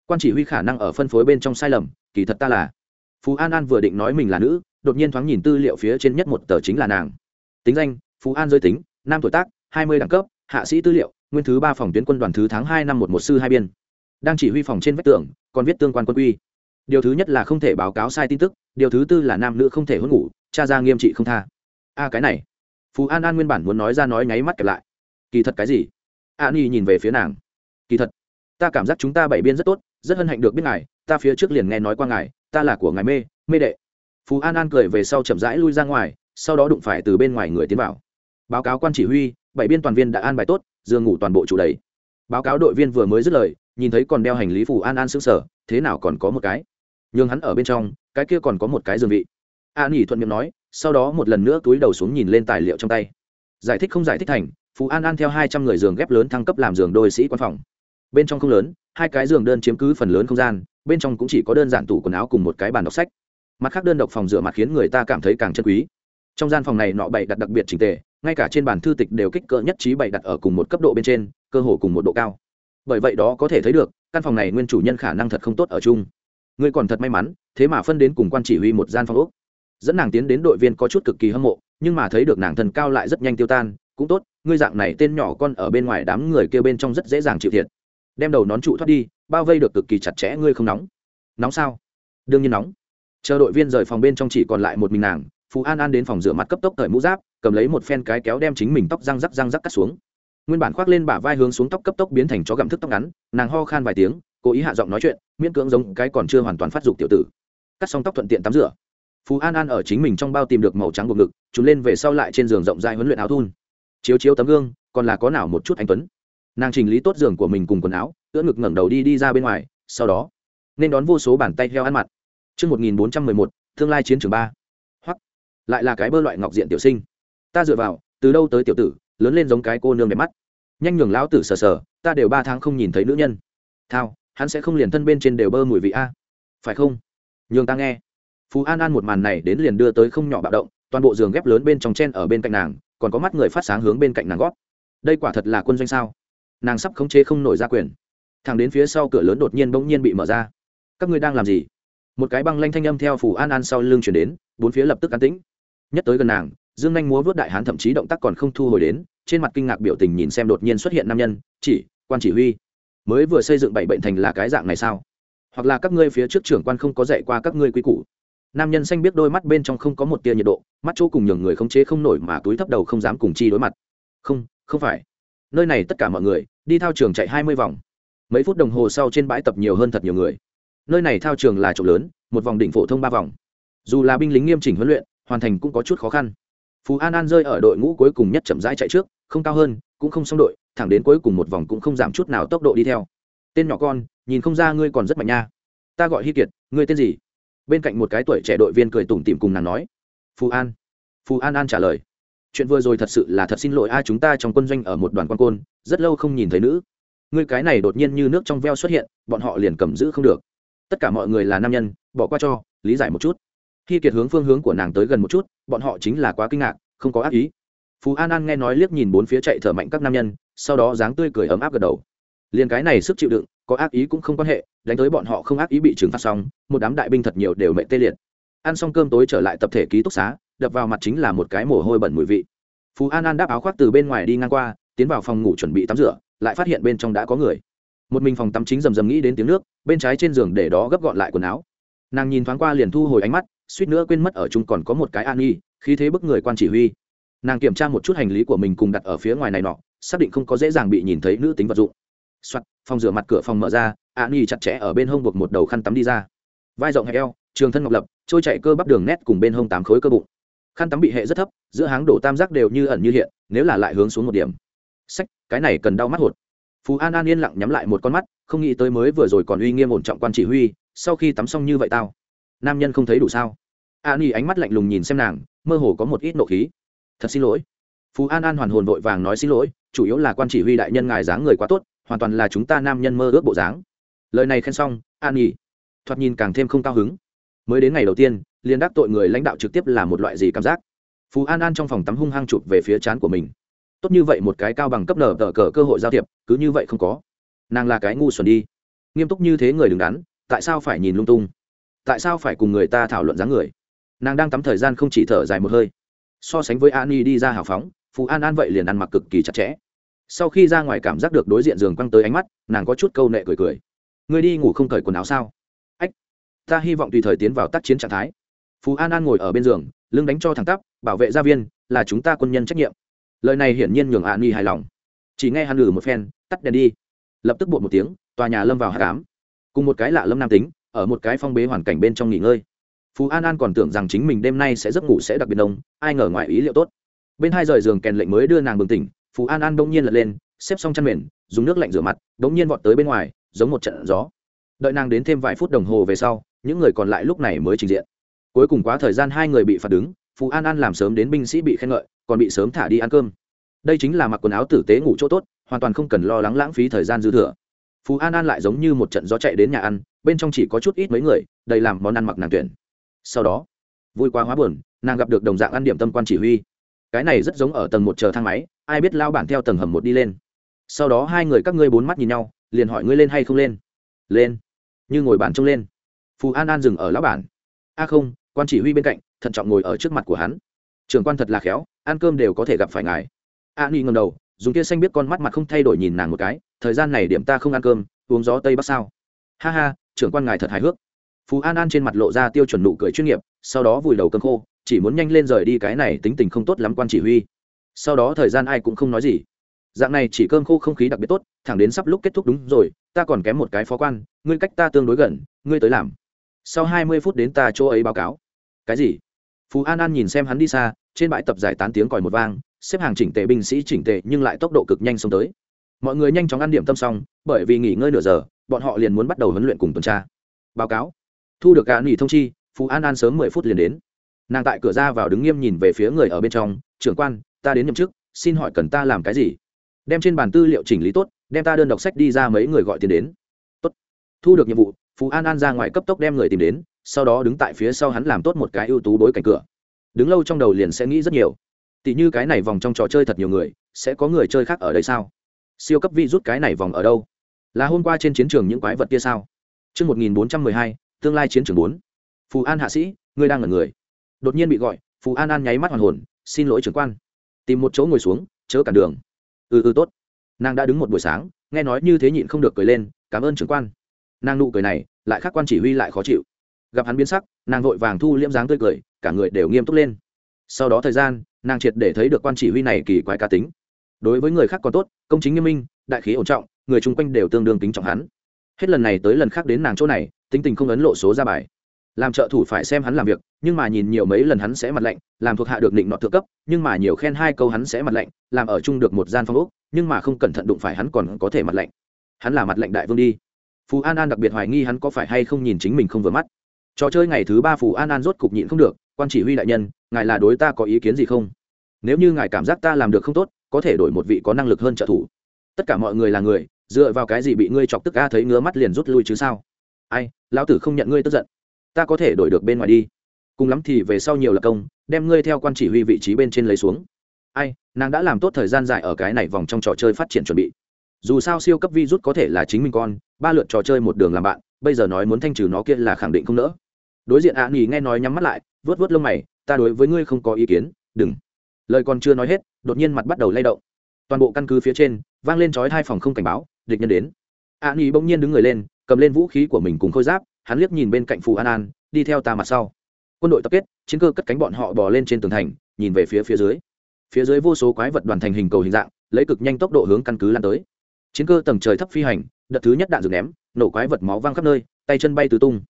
Quan chỉ huy khả năng ở phân phối bên trong sai lầm, kỳ thật ta là. Phú an an vừa định nói mình là nữ, đột nhiên thoáng nhìn tư liệu phía trên nhất một tờ chính là nàng. Tính danh phú an giới tính, nam tuổi tác, hai mươi đẳng cấp, hạ sĩ tư liệu, nguyên thứ ba phòng tuyến quân đoàn thứ tháng hai năm một một sư hai biên. Đang chỉ huy phòng trên vách tường, còn viết tương quan quân quy. Điều thứ nhất là không thể báo cáo sai tin tức, điều thứ tư là nam nữ không thể hôn ngủ, cha ra nghiêm trị không tha. A, cái này. Phú an an nguyên bản muốn nói ra nói nháy mắt kẹp lại. Kỳ thật cái gì? A ni nhìn về phía nàng. Kỳ thật, ta cảm giác chúng ta bảy biên rất tốt, rất hân hạnh được biết ngài, ta phía trước liền nghe nói qua ngài, ta là của ngài mê mê đệ. Phú an an cười về sau chậm rãi lui ra ngoài, sau đó đụng phải từ bên ngoài người tiến vào. Báo cáo quan chỉ huy, bảy biên toàn viên đã an bài tốt, giường ngủ toàn bộ chủ đầy. Báo cáo đội viên vừa mới dứt lời, nhìn thấy còn đeo hành lý phù an an xứng sở thế nào còn có một cái? Nhường hắn ở bên trong, cái kia còn có một cái giường vị. An nghỉ thuận miệng nói, sau đó một lần nữa túi đầu xuống nhìn lên tài liệu trong tay. Giải thích không giải thích thành phú an an theo hai trăm người giường ghép lớn thăng cấp làm giường đôi sĩ quan phòng. Bên trong không lớn, hai cái giường đơn chiếm cứ phần lớn không gian, bên trong cũng chỉ có đơn giản tủ quần áo cùng một cái bàn đọc sách. Mặt khác đơn độc phòng rửa mặt khiến người ta cảm thấy càng chân quý. Trong gian phòng này nọ bày đặt đặc biệt trình tề, ngay cả trên bàn thư tịch đều kích cỡ nhất trí bày đặt ở cùng một cấp độ bên trên, cơ hồ cùng một độ cao. Bởi vậy đó có thể thấy được, căn phòng này nguyên chủ nhân khả năng thật không tốt ở chung. Ngươi còn thật may mắn, thế mà phân đến cùng quan chỉ huy một gian phòng úc dẫn nàng tiến đến đội viên có chút cực kỳ hâm mộ, nhưng mà thấy được nàng thần cao lại rất nhanh tiêu tan cũng tốt, ngươi dạng này tên nhỏ con ở bên ngoài đám người kêu bên trong rất dễ dàng chịu thiệt. Đem đầu nón trụ thoát đi, bao vây được cực kỳ chặt chẽ, ngươi không nóng. Nóng sao? Đương nhiên nóng. Chờ đội viên rời phòng bên trong chỉ còn lại một mình nàng phú an an đến phòng rửa mặt cấp tốc thời mũ giáp, cầm lấy một phen cái kéo đem chính mình tóc răng rắc răng rắc cắt xuống. Nguyên bản khoác lên bả vai hướng xuống tóc cấp tốc biến thành chó gặm thức tóc ngắn, nàng ho khan vài tiếng, cố ý hạ giọng nói chuyện, miễn cưỡng giống cái còn chưa hoàn toàn phát dục tiểu tử. Cắt xong tóc thuận tiện tắm rửa. Phú an an ở chính mình trong bao tìm được màu trắng buộc ngực chúng lên về sau lại trên giường rộng dài huấn luyện áo thun chiếu chiếu tấm gương còn là có nào một chút anh tuấn nàng chỉnh lý tốt giường của mình cùng quần áo ưỡn ngực ngẩng đầu đi đi ra bên ngoài sau đó nên đón vô số bàn tay heo ăn mặt Chương 1411, tương lai chiến trường ba. Hoặc lại là cái bơ loại ngọc diện tiểu sinh. Ta dựa vào, từ đâu tới tiểu tử, lớn lên giống cái cô nương đẹp mắt. Nhanh nhường lão tử sờ sờ, ta đều ba tháng không nhìn thấy nữ nhân. Thao, hắn sẽ không liền thân bên trên đều bơ mùi vị a. Phải không? Nhường ta nghe. Phú An An một màn này đến liền đưa tới không nhỏ bạo động, toàn bộ giường ghép lớn bên trong chen ở bên cạnh nàng, còn có mắt người phát sáng hướng bên cạnh nàng gót. Đây quả thật là quân doanh sao? Nàng sắp khống chế không nổi ra quyền. thằng đến phía sau cửa lớn đột nhiên bỗng nhiên bị mở ra. Các ngươi đang làm gì? một cái băng lanh thanh âm theo phủ an an sau lưng chuyển đến, bốn phía lập tức an tĩnh nhất tới gần nàng, dương nhanh múa vớt đại hán thậm chí động tác còn không thu hồi đến, trên mặt kinh ngạc biểu tình nhìn xem đột nhiên xuất hiện nam nhân, chỉ, quan chỉ huy, mới vừa xây dựng bảy bệnh thành là cái dạng này sao hoặc là các ngươi phía trước trưởng quan không có dạy qua các ngươi quy củ nam nhân xanh biết đôi mắt bên trong không có một tia nhiệt độ, mắt chỗ cùng nhường người không chế không nổi mà túi thấp đầu không dám cùng chi đối mặt. Không không phải. Nơi này tất cả mọi người, đi thao trường chạy hai mươi vòng. Mấy phút đồng hồ sau trên bãi tập nhiều hơn thật nhiều người. Nơi này thao trường là chỗ lớn, một vòng đỉnh phổ thông ba vòng. Dù là binh lính nghiêm chỉnh huấn luyện, hoàn thành cũng có chút khó khăn. Phú an an rơi ở đội ngũ cuối cùng nhất chậm rãi chạy trước, không cao hơn, cũng không xong đội, thẳng đến cuối cùng một vòng cũng không giảm chút nào tốc độ đi theo. Tên nhỏ con, nhìn không ra ngươi còn rất mạnh nha. Ta gọi hy kiệt, ngươi tên gì? Bên cạnh một cái tuổi trẻ đội viên cười tủm tỉm cùng nàng nói, phù an phù an an trả lời, chuyện vừa rồi thật sự là thật xin lỗi ai chúng ta trong quân doanh ở một đoàn quan côn, rất lâu không nhìn thấy nữ. Ngươi cái này đột nhiên như nước trong veo xuất hiện, bọn họ liền cầm giữ không được. Tất cả mọi người là nam nhân, bỏ qua cho, lý giải một chút. Khi kiệt hướng phương hướng của nàng tới gần một chút, bọn họ chính là quá kinh ngạc, không có ác ý. Phú an an nghe nói liếc nhìn bốn phía chạy thở mạnh các nam nhân, sau đó dáng tươi cười ấm áp gật đầu. Liền cái này sức chịu đựng có ác ý cũng không quan hệ, đánh tới bọn họ không ác ý bị trừng phạt xong, một đám đại binh thật nhiều đều mệnh tê liệt. Ăn xong cơm tối trở lại tập thể ký túc xá, đập vào mặt chính là một cái mồ hôi bẩn mùi vị. Phú an an đáp áo khoác từ bên ngoài đi ngang qua, tiến vào phòng ngủ chuẩn bị tắm rửa, lại phát hiện bên trong đã có người. Một mình phòng tắm chính rầm rầm nghĩ đến tiếng nước, bên trái trên giường để đó gấp gọn lại quần áo. Nàng nhìn thoáng qua liền thu hồi ánh mắt, suýt nữa quên mất ở chung còn có một cái an nghi khi thế bức người quan chỉ huy. Nàng kiểm tra một chút hành lý của mình cùng đặt ở phía ngoài này nọ, xác định không có dễ dàng bị nhìn thấy nữ tính vật dụng soạt, phòng rửa mặt cửa phòng mở ra an nghi chặt chẽ ở bên hông buộc một đầu khăn tắm đi ra. Vai rộng hẹp eo, trường thân ngọc lập, trôi chạy cơ bắp đường nét cùng bên hông tám khối cơ bụng. Khăn tắm bị hệ rất thấp, giữa háng đổ tam giác đều như ẩn như hiện, nếu là lại hướng xuống một điểm. Sách, cái này cần đau mắt hột. Phú an an yên lặng nhắm lại một con mắt, không nghĩ tới mới vừa rồi còn uy nghiêm ổn trọng quan chỉ huy, sau khi tắm xong như vậy tao. Nam nhân không thấy đủ sao? A ni ánh mắt lạnh lùng nhìn xem nàng, mơ hồ có một ít nộ khí. Thật xin lỗi. Phú an an hoàn hồn vội vàng nói xin lỗi, chủ yếu là quan chỉ huy đại nhân ngài dáng người quá tốt hoàn toàn là chúng ta nam nhân mơ ước bộ dáng. Lời này khen xong, an nghỉ thoạt nhìn càng thêm không cao hứng. Mới đến ngày đầu tiên liên đắc tội người lãnh đạo trực tiếp là một loại gì cảm giác? Phú an an trong phòng tắm hung hăng chụp về phía chán của mình. Tốt như vậy một cái cao bằng cấp nở tờ cờ cơ hội giao thiệp, cứ như vậy không có. Nàng là cái ngu xuẩn đi. Nghiêm túc như thế người đứng đắn, tại sao phải nhìn lung tung? Tại sao phải cùng người ta thảo luận dáng người? Nàng đang tắm thời gian không chỉ thở dài một hơi. So sánh với an y đi ra hào phóng, phú an an vậy liền ăn mặc cực kỳ chặt chẽ sau khi ra ngoài cảm giác được đối diện giường quăng tới ánh mắt, nàng có chút câu nệ cười cười. Người đi ngủ không cởi quần áo sao? Ách, ta hy vọng tùy thời tiến vào tác chiến trạng thái. Phú an an ngồi ở bên giường, lưng đánh cho thẳng tắp, bảo vệ gia viên, là chúng ta quân nhân trách nhiệm. Lời này hiển nhiên nhường an nghi hài lòng. Chỉ nghe hắn lử một phen, tắt đèn đi. Lập tức bột một tiếng, tòa nhà lâm vào hạ cám cùng một cái lạ lâm nam tính, ở một cái phong bế hoàn cảnh bên trong nghỉ ngơi. Phú an an còn tưởng rằng chính mình đêm nay sẽ giấc ngủ sẽ đặc biệt đông ai ngờ ngoài ý liệu tốt. Bên hai rời giường kèn lệnh mới đưa nàng bừng tỉnh phú an an bỗng nhiên lật lên, xếp xong chăn mền, dùng nước lạnh rửa mặt, bỗng nhiên vọt tới bên ngoài, giống một trận gió. Đợi nàng đến thêm vài phút đồng hồ về sau, những người còn lại lúc này mới trình diện. Cuối cùng quá thời gian hai người bị phạt đứng, phú an an làm sớm đến binh sĩ bị khen ngợi, còn bị sớm thả đi ăn cơm. Đây chính là mặc quần áo tử tế ngủ chỗ tốt, hoàn toàn không cần lo lắng lãng phí thời gian dư thừa. Phú an an lại giống như một trận gió chạy đến nhà ăn, bên trong chỉ có chút ít mấy người, đầy làm món ăn mặc nàng tuyển. Sau đó, vui quá hóa buồn, nàng gặp được đồng dạng ăn điểm tâm quan chỉ huy. Cái này rất giống ở tầng một chờ thang máy ai biết lao bản theo tầng hầm một đi lên. Sau đó hai người các ngươi bốn mắt nhìn nhau, liền hỏi ngươi lên hay không lên. Lên. Như ngồi bản trông lên. Phù an an dừng ở lão bản. A không, quan chỉ huy bên cạnh, thận trọng ngồi ở trước mặt của hắn. Trường quan thật là khéo, ăn cơm đều có thể gặp phải ngài. A ni ngầm đầu, dùng kia xanh biết con mắt mặt không thay đổi nhìn nàng một cái, thời gian này điểm ta không ăn cơm, uống gió tây bắc sao? Ha ha, trưởng quan ngài thật hài hước. Phú an an trên mặt lộ ra tiêu chuẩn nụ cười chuyên nghiệp, sau đó vùi đầu cơm khô, chỉ muốn nhanh lên rời đi cái này tính tình không tốt lắm quan chỉ huy sau đó thời gian ai cũng không nói gì. Dạng này chỉ cơm khô không khí đặc biệt tốt, thẳng đến sắp lúc kết thúc đúng rồi, ta còn kém một cái phó quan, ngươi cách ta tương đối gần, ngươi tới làm. Sau hai mươi phút đến ta chỗ ấy báo cáo. Cái gì? Phú an an nhìn xem hắn đi xa, trên bãi tập giải tán tiếng còi một vang, xếp hàng chỉnh tề binh sĩ chỉnh tề nhưng lại tốc độ cực nhanh xông tới. Mọi người nhanh chóng ăn điểm tâm xong, bởi vì nghỉ ngơi nửa giờ, bọn họ liền muốn bắt đầu huấn luyện cùng tuần tra. Báo cáo. Thu được cả nghỉ thông chi, phú an an sớm mười phút liền đến. Nàng tại cửa ra vào đứng nghiêm nhìn về phía người ở bên trong, trưởng quan ta đến nhậm chức xin hỏi cần ta làm cái gì? Đem trên bàn tư liệu chỉnh lý tốt đem ta đơn đọc sách đi ra mấy người gọi tiền đến. Tốt. Thu được nhiệm vụ phú an an ra ngoài cấp tốc đem người tìm đến sau đó đứng tại phía sau hắn làm tốt một cái ưu tú bối cảnh cửa. Đứng lâu trong đầu liền sẽ nghĩ rất nhiều. Tỷ như cái này vòng trong trò chơi thật nhiều người sẽ có người chơi khác ở đây sao? Siêu cấp vi rút cái này vòng ở đâu? Là hôm qua trên chiến trường những quái vật kia sao? Trước 1412, tương lai chiến trường 4. Phù An hạ sĩ, ngươi đang ở người. Đột nhiên bị gọi, Phù An An nháy mắt hoàn hồn, xin lỗi trưởng quan. Tìm một chỗ ngồi xuống, chớ cản đường. Ừ ừ tốt. Nàng đã đứng một buổi sáng, nghe nói như thế nhịn không được cười lên, cảm ơn trưởng quan. Nàng nụ cười này, lại khác quan chỉ huy lại khó chịu. Gặp hắn biến sắc, nàng vội vàng thu liễm dáng tươi cười, cả người đều nghiêm túc lên. Sau đó thời gian, nàng triệt để thấy được quan chỉ huy này kỳ quái cá tính. Đối với người khác còn tốt, công chính nghiêm minh, đại khí ổn trọng, người chung quanh đều tương đương kính trọng hắn hết lần này tới lần khác đến nàng chỗ này tính tình không ấn lộ số ra bài làm trợ thủ phải xem hắn làm việc, nhưng mà nhìn nhiều mấy lần hắn sẽ mặt lạnh, làm thuộc hạ được định nọ thượng cấp, nhưng mà nhiều khen hai câu hắn sẽ mặt lạnh, làm ở chung được một gian phong ốc, nhưng mà không cẩn thận đụng phải hắn còn có thể mặt lạnh. Hắn là mặt lạnh đại vương đi. Phù an an đặc biệt hoài nghi hắn có phải hay không nhìn chính mình không vừa mắt. Trò chơi ngày thứ ba phù an an rốt cục nhịn không được, quan chỉ huy đại nhân, ngài là đối ta có ý kiến gì không? Nếu như ngài cảm giác ta làm được không tốt, có thể đổi một vị có năng lực hơn trợ thủ. Tất cả mọi người là người, dựa vào cái gì bị ngươi chọc tức a thấy ngứa mắt liền rút lui chứ sao? Ai, lão tử không nhận ngươi tức giận ta có thể đổi được bên ngoài đi. Cùng lắm thì về sau nhiều là công, đem ngươi theo quan chỉ huy vị trí bên trên lấy xuống. Ai, nàng đã làm tốt thời gian dài ở cái này vòng trong trò chơi phát triển chuẩn bị. Dù sao siêu cấp vi rút có thể là chính mình con, ba lượt trò chơi một đường làm bạn, bây giờ nói muốn thanh trừ nó kia là khẳng định không nỡ. Đối diện ạ à nghỉ nghe nói nhắm mắt lại vớt vớt lông mày, ta đối với ngươi không có ý kiến, đừng. Lời còn chưa nói hết, đột nhiên mặt bắt đầu lay động. Toàn bộ căn cứ phía trên, vang lên chói hai phòng không cảnh báo, địch nhân đến. A nghỉ bỗng nhiên đứng người lên, cầm lên vũ khí của mình cùng khôi giáp hắn liếc nhìn bên cạnh phù an an, đi theo ta mặt sau. Quân đội tập kết, chiến cơ cất cánh bọn họ bò lên trên tường thành, nhìn về phía phía dưới. Phía dưới vô số quái vật đoàn thành hình cầu hình dạng, lấy cực nhanh tốc độ hướng căn cứ lan tới. Chiến cơ tầng trời thấp phi hành, đợt thứ nhất đạn dược ném, nổ quái vật máu văng khắp nơi, tay chân bay tứ tung.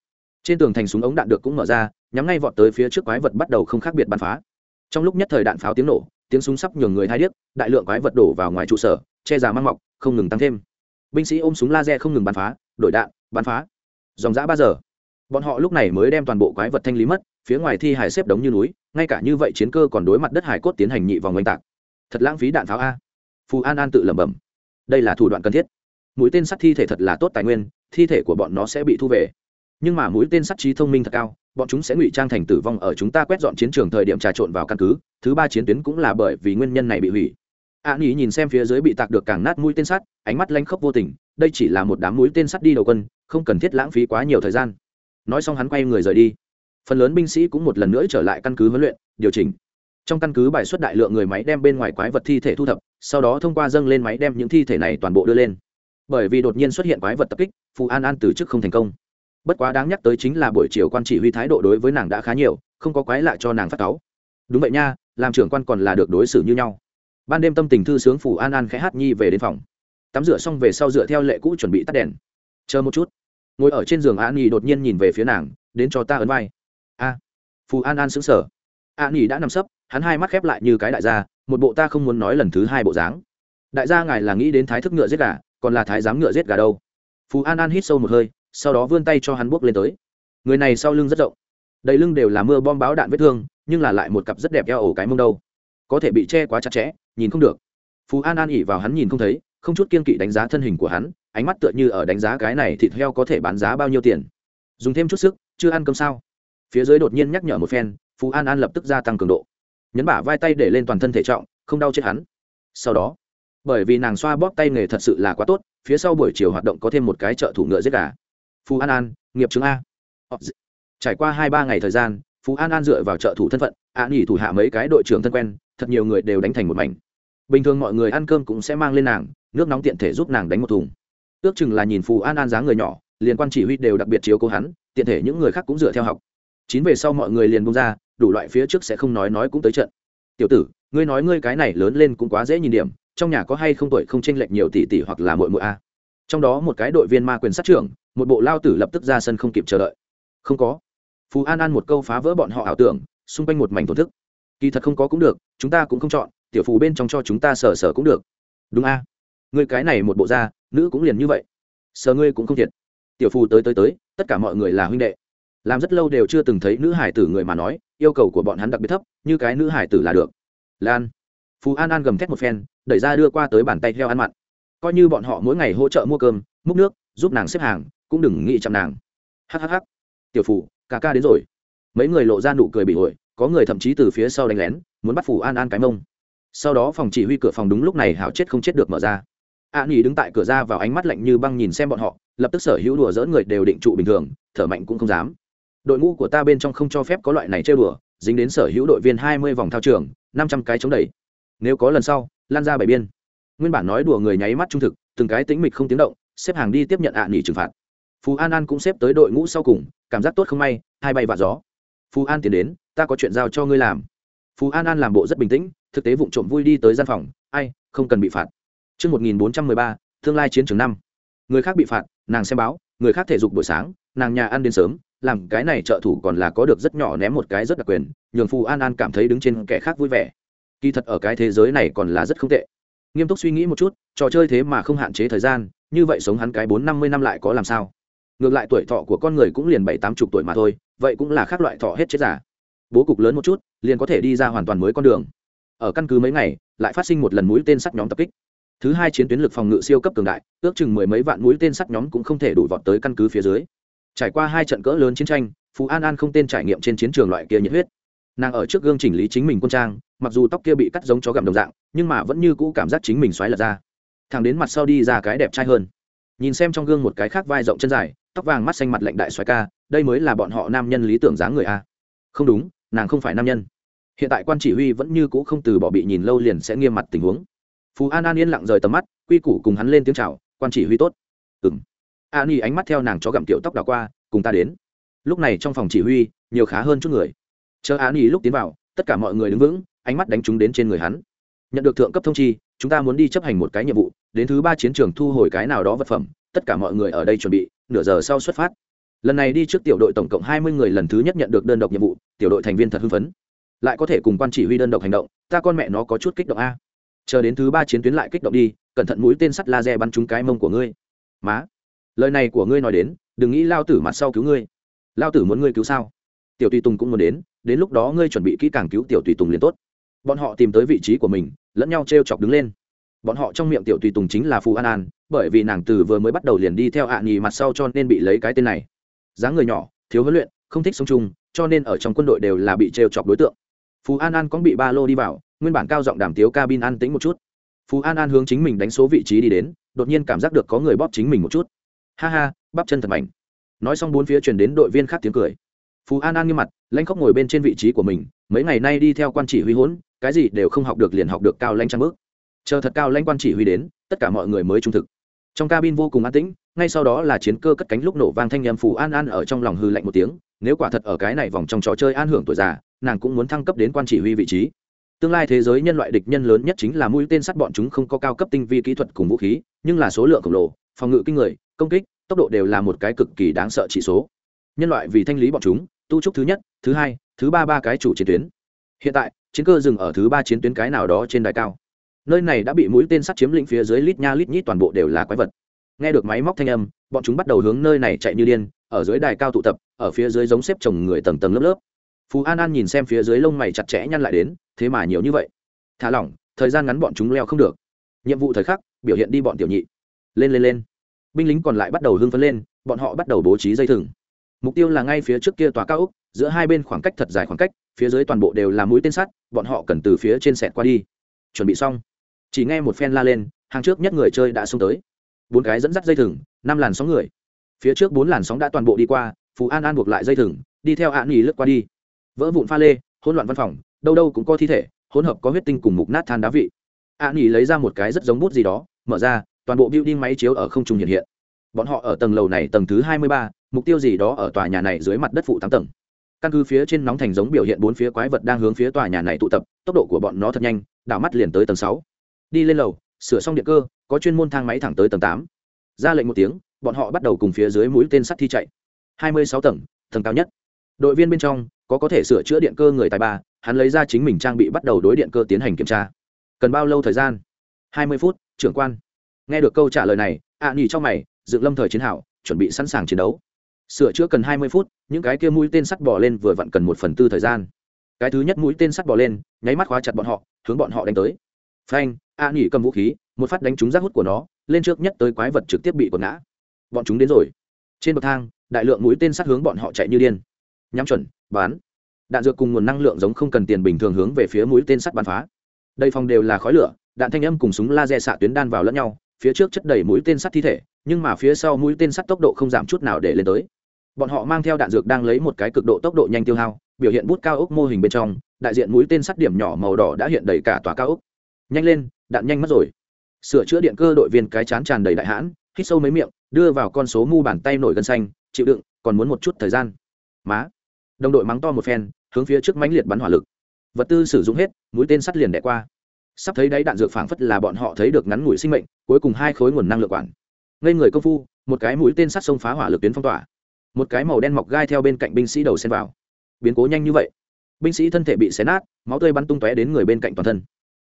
Trên tường thành súng ống đạn được cũng mở ra, nhắm ngay vọt tới phía trước quái vật bắt đầu không khác biệt bắn phá. Trong lúc nhất thời đạn pháo tiếng nổ, tiếng súng sắp nhường người hai điếc, đại lượng quái vật đổ vào ngoài trụ sở, che giả mang mọc, không ngừng tăng thêm. Binh sĩ ôm súng laser không ngừng bắn phá, đổi đạn, bắn phá dòng dã ba giờ. Bọn họ lúc này mới đem toàn bộ quái vật thanh lý mất phía ngoài thi hải xếp đống như núi ngay cả như vậy chiến cơ còn đối mặt đất hải cốt tiến hành nhị vòng oanh tạc. Thật lãng phí đạn pháo a. Phù an an tự lẩm bẩm. Đây là thủ đoạn cần thiết. Mũi tên sắt thi thể thật là tốt tài nguyên thi thể của bọn nó sẽ bị thu về. Nhưng mà mũi tên sắt trí thông minh thật cao bọn chúng sẽ ngụy trang thành tử vong ở chúng ta quét dọn chiến trường thời điểm trà trộn vào căn cứ thứ ba chiến tuyến cũng là bởi vì nguyên nhân này bị hủy. A à, nghĩ nhìn xem phía dưới bị tạc được càng nát mũi tên sắt ánh mắt lanh khốc vô tình đây chỉ là một đám mũi tên sắt đi đầu quân không cần thiết lãng phí quá nhiều thời gian. Nói xong hắn quay người rời đi. Phần lớn binh sĩ cũng một lần nữa trở lại căn cứ huấn luyện, điều chỉnh. Trong căn cứ bài xuất đại lượng người máy đem bên ngoài quái vật thi thể thu thập, sau đó thông qua dâng lên máy đem những thi thể này toàn bộ đưa lên. Bởi vì đột nhiên xuất hiện quái vật tập kích, phù an an từ chức không thành công. Bất quá đáng nhắc tới chính là buổi chiều quan chỉ huy thái độ đối với nàng đã khá nhiều, không có quái lạ cho nàng phát cáu. Đúng vậy nha, làm trưởng quan còn là được đối xử như nhau. Ban đêm tâm tình thư sướng phủ an an khẽ hát nhi về đến phòng. Tắm rửa xong về sau dựa theo lệ cũ chuẩn bị tắt đèn. Chờ một chút ngồi ở trên giường an nhi đột nhiên nhìn về phía nàng, đến cho ta ấn vai. A, phù an an sững sờ. An nhi đã nằm sấp, hắn hai mắt khép lại như cái đại gia, một bộ ta không muốn nói lần thứ hai bộ dáng. Đại gia ngài là nghĩ đến thái thức ngựa giết gà, còn là thái giám ngựa giết gà đâu? Phù an an hít sâu một hơi, sau đó vươn tay cho hắn buốc lên tới. Người này sau lưng rất rộng. Đầy lưng đều là mưa bom báo đạn vết thương, nhưng là lại một cặp rất đẹp eo ổ cái mông đâu. Có thể bị che quá chặt chẽ, nhìn không được. Phú an an ỉ vào hắn nhìn không thấy, không chút kiên kỵ đánh giá thân hình của hắn ánh mắt tựa như ở đánh giá cái này thịt heo có thể bán giá bao nhiêu tiền. Dùng thêm chút sức, chưa ăn cơm sao? Phía dưới đột nhiên nhắc nhở một phen, phú an an lập tức gia tăng cường độ. Nhấn bả vai tay để lên toàn thân thể trọng, không đau chết hắn. Sau đó, bởi vì nàng xoa bóp tay nghề thật sự là quá tốt, phía sau buổi chiều hoạt động có thêm một cái chợ thủ ngựa giết gà. Phú an an, nghiệp chứng a. Ờ, trải qua hai ba ngày thời gian, phú an an dựa vào trợ thủ thân phận, ạ nghỉ thủ hạ mấy cái đội trưởng thân quen, thật nhiều người đều đánh thành một mảnh. Bình thường mọi người ăn cơm cũng sẽ mang lên nàng, nước nóng tiện thể giúp nàng đánh một thùng ước chừng là nhìn phù an an dáng người nhỏ, liền quan chỉ huy đều đặc biệt chiếu cố hắn, tiện thể những người khác cũng dựa theo học. Chín về sau mọi người liền bung ra, đủ loại phía trước sẽ không nói nói cũng tới trận. Tiểu tử, ngươi nói ngươi cái này lớn lên cũng quá dễ nhìn điểm, trong nhà có hay không tuổi không chênh lệch nhiều tỷ tỷ hoặc là muội muội a? Trong đó một cái đội viên ma quyền sát trưởng, một bộ lao tử lập tức ra sân không kịp chờ đợi. Không có. Phú an an một câu phá vỡ bọn họ ảo tưởng, xung quanh một mảnh thổn thức. Kỳ thật không có cũng được, chúng ta cũng không chọn, tiểu phù bên trong cho chúng ta sở sở cũng được. Đúng a. À? người cái này một bộ da nữ cũng liền như vậy. Sờ ngươi cũng không thiệt. Tiểu phù tới tới tới tất cả mọi người là huynh đệ. Làm rất lâu đều chưa từng thấy nữ hải tử người mà nói yêu cầu của bọn hắn đặc biệt thấp như cái nữ hải tử là được. Lan. Phù an an gầm thét một phen đẩy ra đưa qua tới bàn tay heo ăn mặn. Coi như bọn họ mỗi ngày hỗ trợ mua cơm múc nước giúp nàng xếp hàng cũng đừng nghĩ chậm nàng. Hhh tiểu phù, ca ca đến rồi. Mấy người lộ ra nụ cười bị ổi có người thậm chí từ phía sau đánh lén muốn bắt phù an an cái mông. Sau đó phòng chỉ huy cửa phòng đúng lúc này hảo chết không chết được mở ra a nghỉ đứng tại cửa ra vào ánh mắt lạnh như băng nhìn xem bọn họ, lập tức sở hữu đùa dỡ người đều định trụ bình thường, thở mạnh cũng không dám. Đội ngũ của ta bên trong không cho phép có loại này chơi đùa, dính đến sở hữu đội viên hai mươi vòng thao trường, năm trăm cái chống đẩy. Nếu có lần sau, lan ra bảy biên. Nguyên bản nói đùa người nháy mắt trung thực, từng cái tính mịch không tiếng động, xếp hàng đi tiếp nhận ạ à nghỉ trừng phạt. Phú an an cũng xếp tới đội ngũ sau cùng, cảm giác tốt không may, hai bay vạ gió. Phú an tiến đến, ta có chuyện giao cho ngươi làm. Phú an an làm bộ rất bình tĩnh, thực tế vụ trộm vui đi tới gian phòng, ai, không cần bị phạt. Trước 1413, tương lai chiến trường năm. Người khác bị phạt, nàng xem báo, người khác thể dục buổi sáng, nàng nhà ăn đến sớm, làm cái này trợ thủ còn là có được rất nhỏ ném một cái rất đặc quyền, nhường Phù An An cảm thấy đứng trên kẻ khác vui vẻ. Kỳ thật ở cái thế giới này còn là rất không tệ. Nghiêm túc suy nghĩ một chút, trò chơi thế mà không hạn chế thời gian, như vậy sống hắn cái bốn năm mươi năm lại có làm sao? ngược lại tuổi thọ của con người cũng liền bảy tám chục tuổi mà thôi vậy cũng là khác loại thọ hết chết giả bố cục lớn một chút liền có thể đi ra hoàn toàn mới con đường ở căn cứ mấy ngày lại phát sinh một lần mũi tên sắt nhóm tập kích thứ hai chiến tuyến lực phòng ngự siêu cấp cường đại, ước chừng mười mấy vạn mũi tên sắt nhóm cũng không thể đủ vọt tới căn cứ phía dưới. Trải qua hai trận cỡ lớn chiến tranh, phú an an không tên trải nghiệm trên chiến trường loại kia nhiệt huyết. Nàng ở trước gương chỉnh lý chính mình quân trang, mặc dù tóc kia bị cắt giống chó gặm đồng dạng, nhưng mà vẫn như cũ cảm giác chính mình xoáy lật ra. Thằng đến mặt sau đi ra cái đẹp trai hơn. Nhìn xem trong gương một cái khác vai rộng chân dài, tóc vàng mắt xanh mặt lạnh đại xoáy ca, đây mới là bọn họ nam nhân lý tưởng dáng người a. Không đúng, nàng không phải nam nhân. Hiện tại quan chỉ huy vẫn như cũ không từ bỏ bị nhìn lâu liền sẽ nghiêm mặt tình huống phú an an yên lặng rời tầm mắt quy củ cùng hắn lên tiếng chào, quan chỉ huy tốt. Ừng an y ánh mắt theo nàng chó gặm tiểu tóc đào qua, cùng ta đến. Lúc này trong phòng chỉ huy, nhiều khá hơn chút người. Chờ an y lúc tiến vào, tất cả mọi người đứng vững, ánh mắt đánh chúng đến trên người hắn. Nhận được thượng cấp thông chi, chúng ta muốn đi chấp hành một cái nhiệm vụ, đến thứ ba chiến trường thu hồi cái nào đó vật phẩm, tất cả mọi người ở đây chuẩn bị, nửa giờ sau xuất phát. Lần này đi trước tiểu đội tổng cộng hai mươi người lần thứ nhất nhận được đơn độc nhiệm vụ, tiểu đội thành viên thật hưng phấn. Lại có thể cùng quan chỉ huy đơn độc hành động, ta con mẹ nó có chút kích động a chờ đến thứ ba chiến tuyến lại kích động đi, cẩn thận mũi tên sắt laser bắn trúng cái mông của ngươi. Má, lời này của ngươi nói đến, đừng nghĩ lao tử mặt sau cứu ngươi. Lao tử muốn ngươi cứu sao? Tiểu tùy tùng cũng muốn đến đến lúc đó ngươi chuẩn bị kỹ càng cứu tiểu tùy tùng liền tốt. Bọn họ tìm tới vị trí của mình, lẫn nhau t r e o chọc đứng lên. Bọn họ trong miệng tiểu tùy tùng chính là phù an an, bởi vì nàng từ vừa mới bắt đầu liền đi theo ạ à nhì mặt sau cho nên bị lấy cái tên này. Dáng người nhỏ, thiếu huấn luyện, không thích sống chung, cho nên ở trong quân đội đều là bị t r e o chọc đối tượng. Phù an an cũng bị ba lô đi vào nguyên bản cao giọng đàm tiếu cabin an tĩnh một chút. Phú an an hướng chính mình đánh số vị trí đi đến, đột nhiên cảm giác được có người bóp chính mình một chút. Ha ha, bắp chân thật mạnh nói xong bốn phía chuyển đến đội viên khác tiếng cười. Phú an an nghiêm mặt, lãnh khóc ngồi bên trên vị trí của mình, mấy ngày nay đi theo quan chỉ huy hỗn cái gì đều không học được liền học được cao lãnh trang bước. Chờ thật cao lãnh quan chỉ huy đến, tất cả mọi người mới trung thực. Trong cabin vô cùng an tĩnh, ngay sau đó là chiến cơ cất cánh lúc nổ vang thanh nhầm phù an an ở trong lòng hư lạnh một tiếng, nếu quả thật ở cái này vòng trong trò chơi an hưởng tuổi già, nàng cũng muốn thăng cấp đến quan chỉ huy vị trí tương lai thế giới nhân loại địch nhân lớn nhất chính là mũi tên sắt bọn chúng không có cao cấp tinh vi kỹ thuật cùng vũ khí, nhưng là số lượng khổng lồ, phòng ngự kinh người, công kích, tốc độ đều là một cái cực kỳ đáng sợ chỉ số. Nhân loại vì thanh lý bọn chúng, tu trúc thứ nhất, thứ hai, thứ ba ba cái chủ chiến tuyến. Hiện tại, chiến cơ dừng ở thứ ba chiến tuyến cái nào đó trên đài cao. Nơi này đã bị mũi tên sắt chiếm lĩnh phía dưới lít nha lít nhít toàn bộ đều là quái vật. Nghe được máy móc thanh âm, bọn chúng bắt đầu hướng nơi này chạy như điên, ở dưới đài cao tụ tập, ở phía dưới giống xếp chồng người tầng tầng lớp lớp phú an an nhìn xem phía dưới lông mày chặt chẽ nhăn lại đến, thế mà nhiều như vậy. Thả lỏng, thời gian ngắn bọn chúng leo không được. Nhiệm vụ thời khắc, biểu hiện đi bọn tiểu nhị. Lên lên lên. Binh lính còn lại bắt đầu hưng phấn lên, bọn họ bắt đầu bố trí dây thừng. Mục tiêu là ngay phía trước kia tòa cao úc giữa hai bên khoảng cách thật dài khoảng cách, phía dưới toàn bộ đều là mũi tên sắt, bọn họ cần từ phía trên sẹt qua đi. Chuẩn bị xong. Chỉ nghe một phen la lên, hàng trước nhất người chơi đã xông tới. Bốn cái dẫn dắt dây thừng, năm làn sóng người. Phía trước bốn làn sóng đã toàn bộ đi qua, phú an an buộc lại dây thừng, đi theo hạ nghỉ lướt qua đi vỡ vụn pha lê, hỗn loạn văn phòng, đâu đâu cũng có thi thể, hỗn hợp có huyết tinh cùng mục nát than đá vị. A nghỉ lấy ra một cái rất giống bút gì đó, mở ra, toàn bộ building máy chiếu ở không trung hiện hiện. Bọn họ ở tầng lầu này tầng thứ hai mươi ba, mục tiêu gì đó ở tòa nhà này dưới mặt đất phụ tám tầng. Căn cứ phía trên nóng thành giống biểu hiện bốn phía quái vật đang hướng phía tòa nhà này tụ tập, tốc độ của bọn nó thật nhanh, đảo mắt liền tới tầng sáu. Đi lên lầu, sửa xong điện cơ, có chuyên môn thang máy thẳng tới tầng tám. Ra lệnh một tiếng, bọn họ bắt đầu cùng phía dưới mũi tên sắt thi chạy. Hai mươi sáu tầng tầng cao nhất. Đội viên bên trong có có thể sửa chữa điện cơ người tài ba hắn lấy ra chính mình trang bị bắt đầu đối điện cơ tiến hành kiểm tra. Cần bao lâu thời gian? Hai mươi phút trưởng quan. Nghe được câu trả lời này ạ à, nghỉ trong mày dựng lâm thời chiến hảo chuẩn bị sẵn sàng chiến đấu. Sửa chữa cần hai mươi phút những cái kia mũi tên sắt bỏ lên vừa vặn cần một phần tư thời gian. Cái thứ nhất mũi tên sắt bỏ lên nháy mắt khóa chặt bọn họ hướng bọn họ đánh tới. Phanh a à, nghỉ cầm vũ khí một phát đánh trúng rác hút của nó lên trước nhất tới quái vật trực tiếp bị quật ngã. Bọn chúng đến rồi. Trên bậc thang đại lượng mũi tên sắt hướng bọn họ chạy như điên nhắm chuẩn, bán. Đạn dược cùng nguồn năng lượng giống không cần tiền bình thường hướng về phía mũi tên sắt bắn phá. Đây phòng đều là khói lửa, đạn thanh âm cùng súng laser xạ tuyến đan vào lẫn nhau, phía trước chất đầy mũi tên sắt thi thể, nhưng mà phía sau mũi tên sắt tốc độ không giảm chút nào để lên tới. Bọn họ mang theo đạn dược đang lấy một cái cực độ tốc độ nhanh tiêu hao, biểu hiện bút cao ốc mô hình bên trong, đại diện mũi tên sắt điểm nhỏ màu đỏ đã hiện đầy cả tòa cao ốc. Nhanh lên, đạn nhanh mất rồi. Sửa chữa điện cơ đội viên cái chán tràn đầy đại hãn, hít sâu mấy miệng, đưa vào con số mu bàn tay nổi gân xanh, chịu đựng, còn muốn một chút thời gian. Má đồng đội mắng to một phen, hướng phía trước mãnh liệt bắn hỏa lực. Vật tư sử dụng hết, mũi tên sắt liền đẻ qua. Sắp thấy đáy đạn dược phảng phất là bọn họ thấy được ngắn ngủi sinh mệnh, cuối cùng hai khối nguồn năng lượng quản. Ngây người công phu, một cái mũi tên sắt sông phá hỏa lực tuyến phong tỏa. Một cái màu đen mọc gai theo bên cạnh binh sĩ đầu xen vào. Biến cố nhanh như vậy. Binh sĩ thân thể bị xé nát, máu tươi bắn tung tóe đến người bên cạnh toàn thân.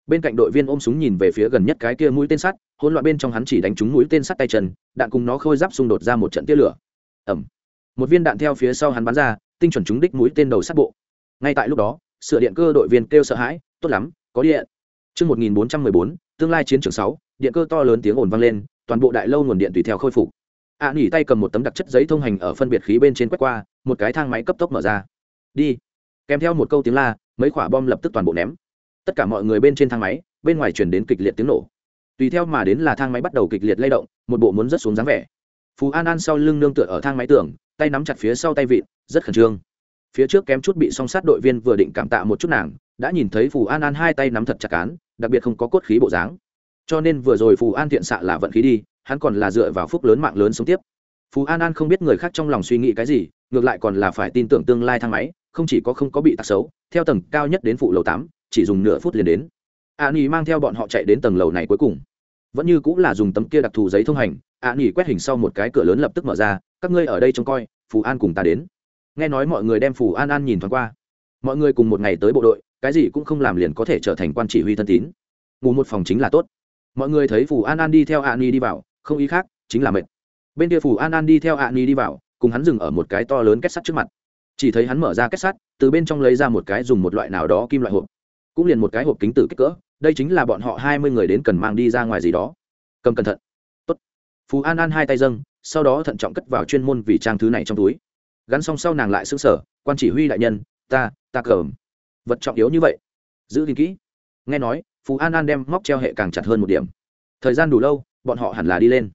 Bên cạnh đội viên ôm súng nhìn về phía gần nhất cái kia mũi tên sắt, hỗn loạn bên trong hắn chỉ đánh trúng mũi tên sắt tay chân, đạn cùng nó khôi giáp xung đột ra một trận tia lửa. Ẩm một viên đạn theo phía sau hắn bắn ra tinh chuẩn chúng đích mũi tên đầu sắt bộ ngay tại lúc đó sửa điện cơ đội viên kêu sợ hãi tốt lắm có điện Trước 1414, tương lai chiến trường 6, điện cơ to lớn tiếng ồn vang lên, toàn bộ đại lâu nguồn điện tùy theo khôi phục. A à, nỉ tay cầm một tấm đặc chất giấy thông hành ở phân biệt khí bên trên quét qua, một cái thang máy cấp tốc mở ra. Đi. Kèm theo một câu tiếng la, mấy quả bom lập tức toàn bộ ném. Tất cả mọi người bên trên thang máy, bên ngoài truyền đến kịch liệt tiếng nổ. Tùy theo mà đến là thang máy bắt đầu kịch liệt lay động, một bộ muốn rất xuống dáng vẻ. Phú An An sau lưng nương tựa ở thang máy tường, tay nắm chặt phía sau tay vịn, rất khẩn trương. Phía trước kém chút bị song sát đội viên vừa định cảm tạ một chút nàng, đã nhìn thấy phù an an hai tay nắm thật chặt cán, đặc biệt không có cốt khí bộ dáng. Cho nên vừa rồi phù an thiện xạ là vận khí đi, hắn còn là dựa vào phúc lớn mạng lớn sống tiếp. Phù an an không biết người khác trong lòng suy nghĩ cái gì, ngược lại còn là phải tin tưởng tương lai thang máy, không chỉ có không có bị tạc xấu, theo tầng cao nhất đến phụ lầu tám, chỉ dùng nửa phút liền đến. A nghỉ mang theo bọn họ chạy đến tầng lầu này cuối cùng. Vẫn như cũng là dùng tấm kia đặc thù giấy thông hành a nghỉ quét hình sau một cái cửa lớn lập tức mở ra, các ngươi ở đây trông coi, phù an cùng ta đến nghe nói mọi người đem phù an an nhìn thoáng qua. Mọi người cùng một ngày tới bộ đội, cái gì cũng không làm liền có thể trở thành quan chỉ huy thân tín. Ngủ một phòng chính là tốt. Mọi người thấy phù an an đi theo an ni đi vào, không ý khác, chính là mệt. Bên kia phù an an đi theo an ni đi vào, cùng hắn dừng ở một cái to lớn kết sắt trước mặt. Chỉ thấy hắn mở ra kết sắt, từ bên trong lấy ra một cái dùng một loại nào đó kim loại hộp. Cũng liền một cái hộp kính tử kích cỡ, đây chính là bọn họ hai mươi người đến cần mang đi ra ngoài gì đó. Cầm cẩn thận. Tốt. phú an an hai tay dâng, sau đó thận trọng cất vào chuyên môn vì trang thứ này trong túi gắn xong sau nàng lại xứng sở quan chỉ huy đại nhân ta ta cờm. Vật trọng yếu như vậy. Giữ gìn kỹ. Nghe nói phú an an đem móc treo hệ càng chặt hơn một điểm. Thời gian đủ lâu bọn họ hẳn là đi lên.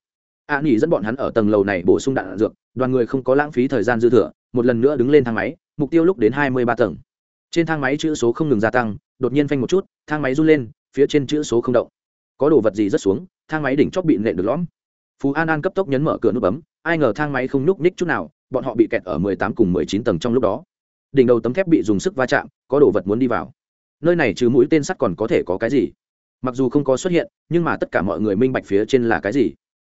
A nghỉ dẫn bọn hắn ở tầng lầu này bổ sung đạn, đạn dược đoàn người không có lãng phí thời gian dư thừa một lần nữa đứng lên thang máy mục tiêu lúc đến hai mươi ba tầng. Trên thang máy chữ số không ngừng gia tăng đột nhiên phanh một chút thang máy run lên phía trên chữ số không động. Có đồ vật gì rất xuống thang máy đỉnh chóp bị nện được lõm phú an an cấp tốc nhấn mở cửa nút bấm, ai ngờ thang máy không nhúc nhích chút nào, bọn họ bị kẹt ở mười tám cùng mười chín tầng trong lúc đó. Đỉnh đầu tấm thép bị dùng sức va chạm, có đồ vật muốn đi vào. Nơi này trừ mũi tên sắt còn có thể có cái gì? Mặc dù không có xuất hiện, nhưng mà tất cả mọi người minh bạch phía trên là cái gì.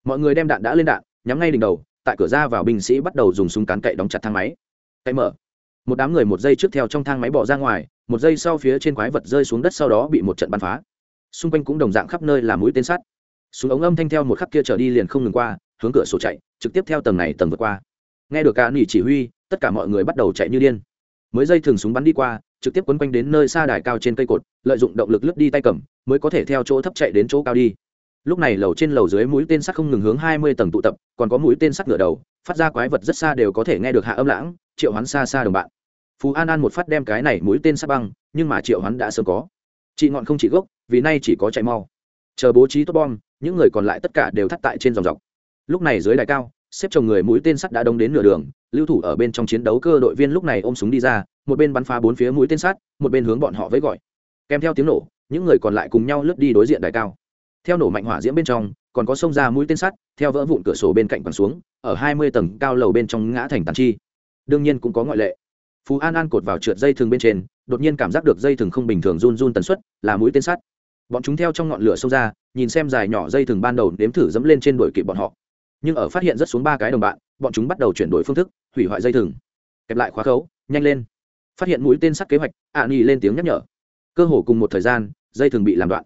Mọi người đem đạn đã lên đạn, nhắm ngay đỉnh đầu, tại cửa ra vào binh sĩ bắt đầu dùng súng cán cậy đóng chặt thang máy. Cậy mở. Một đám người một giây trước theo trong thang máy bỏ ra ngoài, một giây sau phía trên quái vật rơi xuống đất sau đó bị một trận bắn phá. Xung quanh cũng đồng dạng khắp nơi là mũi tên sắt súng ống âm thanh theo một khắc kia trở đi liền không ngừng qua, hướng cửa sổ chạy, trực tiếp theo tầng này tầng vượt qua. Nghe được ca nỉ chỉ huy, tất cả mọi người bắt đầu chạy như điên. Mới dây thường súng bắn đi qua, trực tiếp quấn quanh đến nơi xa đài cao trên cây cột, lợi dụng động lực lướt đi tay cầm, mới có thể theo chỗ thấp chạy đến chỗ cao đi. Lúc này lầu trên lầu dưới mũi tên sắt không ngừng hướng hai mươi tầng tụ tập, còn có mũi tên sắt ngửa đầu, phát ra quái vật rất xa đều có thể nghe được hạ âm lãng, triệu hoán xa xa đồng bạn. Phú an an một phát đem cái này mũi tên sắt băng, nhưng mà triệu hoán đã sớm có. Chị ngọn không chỉ gốc, vì nay chỉ có chạy mau. Chờ bố trí tốt bom những người còn lại tất cả đều thắt tại trên dòng dọc. Lúc này dưới đài cao, xếp chồng người mũi tên sắt đã đông đến nửa đường, lưu thủ ở bên trong chiến đấu cơ đội viên lúc này ôm súng đi ra, một bên bắn phá bốn phía mũi tên sắt, một bên hướng bọn họ với gọi. Kèm theo tiếng nổ, những người còn lại cùng nhau lướt đi đối diện đài cao. Theo nổ mạnh hỏa diễm bên trong, còn có sông ra mũi tên sắt, theo vỡ vụn cửa sổ bên cạnh quẳng xuống, ở hai mươi tầng cao lầu bên trong ngã thành tàn chi. Đương nhiên cũng có ngoại lệ. Phú an an cột vào trượt dây thừng bên trên, đột nhiên cảm giác được dây thừng không bình thường run run tần suất, là mũi tên sắt bọn chúng theo trong ngọn lửa xông ra, nhìn xem dài nhỏ dây thừng ban đầu nếm thử dẫm lên trên đuổi kịp bọn họ. Nhưng ở phát hiện rất xuống ba cái đồng bạn, bọn chúng bắt đầu chuyển đổi phương thức, hủy hoại dây thừng. Kẹp lại khóa khấu, nhanh lên. Phát hiện mũi tên sắt kế hoạch ạ à lên tiếng nhắc nhở. Cơ hồ cùng một thời gian, dây thừng bị làm đoạn.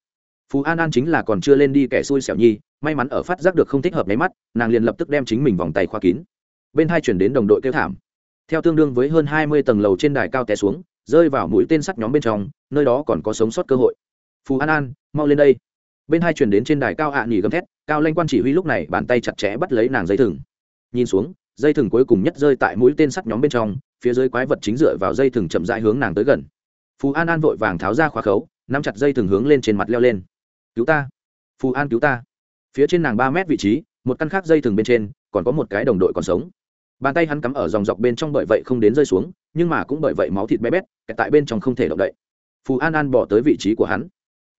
Phú an an chính là còn chưa lên đi kẻ xui xẻo nhi, may mắn ở phát giác được không thích hợp nháy mắt, nàng liền lập tức đem chính mình vòng tay khóa kín. Bên hai chuyển đến đồng đội kêu thảm. Theo tương đương với hơn hai mươi tầng lầu trên đài cao té xuống, rơi vào mũi tên sắt nhóm bên trong, nơi đó còn có sống sót cơ hội phú an an mau lên đây bên hai chuyển đến trên đài cao ạ à nghỉ gầm thét cao lanh quan chỉ huy lúc này bàn tay chặt chẽ bắt lấy nàng dây thừng nhìn xuống dây thừng cuối cùng nhất rơi tại mũi tên sắt nhóm bên trong phía dưới quái vật chính dựa vào dây thừng chậm rãi hướng nàng tới gần phú an an vội vàng tháo ra khóa khấu nắm chặt dây thừng hướng lên trên mặt leo lên cứu ta phù an cứu ta phía trên nàng ba mét vị trí một căn khác dây thừng bên trên còn có một cái đồng đội còn sống bàn tay hắn cắm ở dòng dọc bên trong bởi vậy không đến rơi xuống nhưng mà cũng bởi vậy máu thịt bé bét tại bên trong không thể động đậy phù an an bỏ tới vị trí của hắn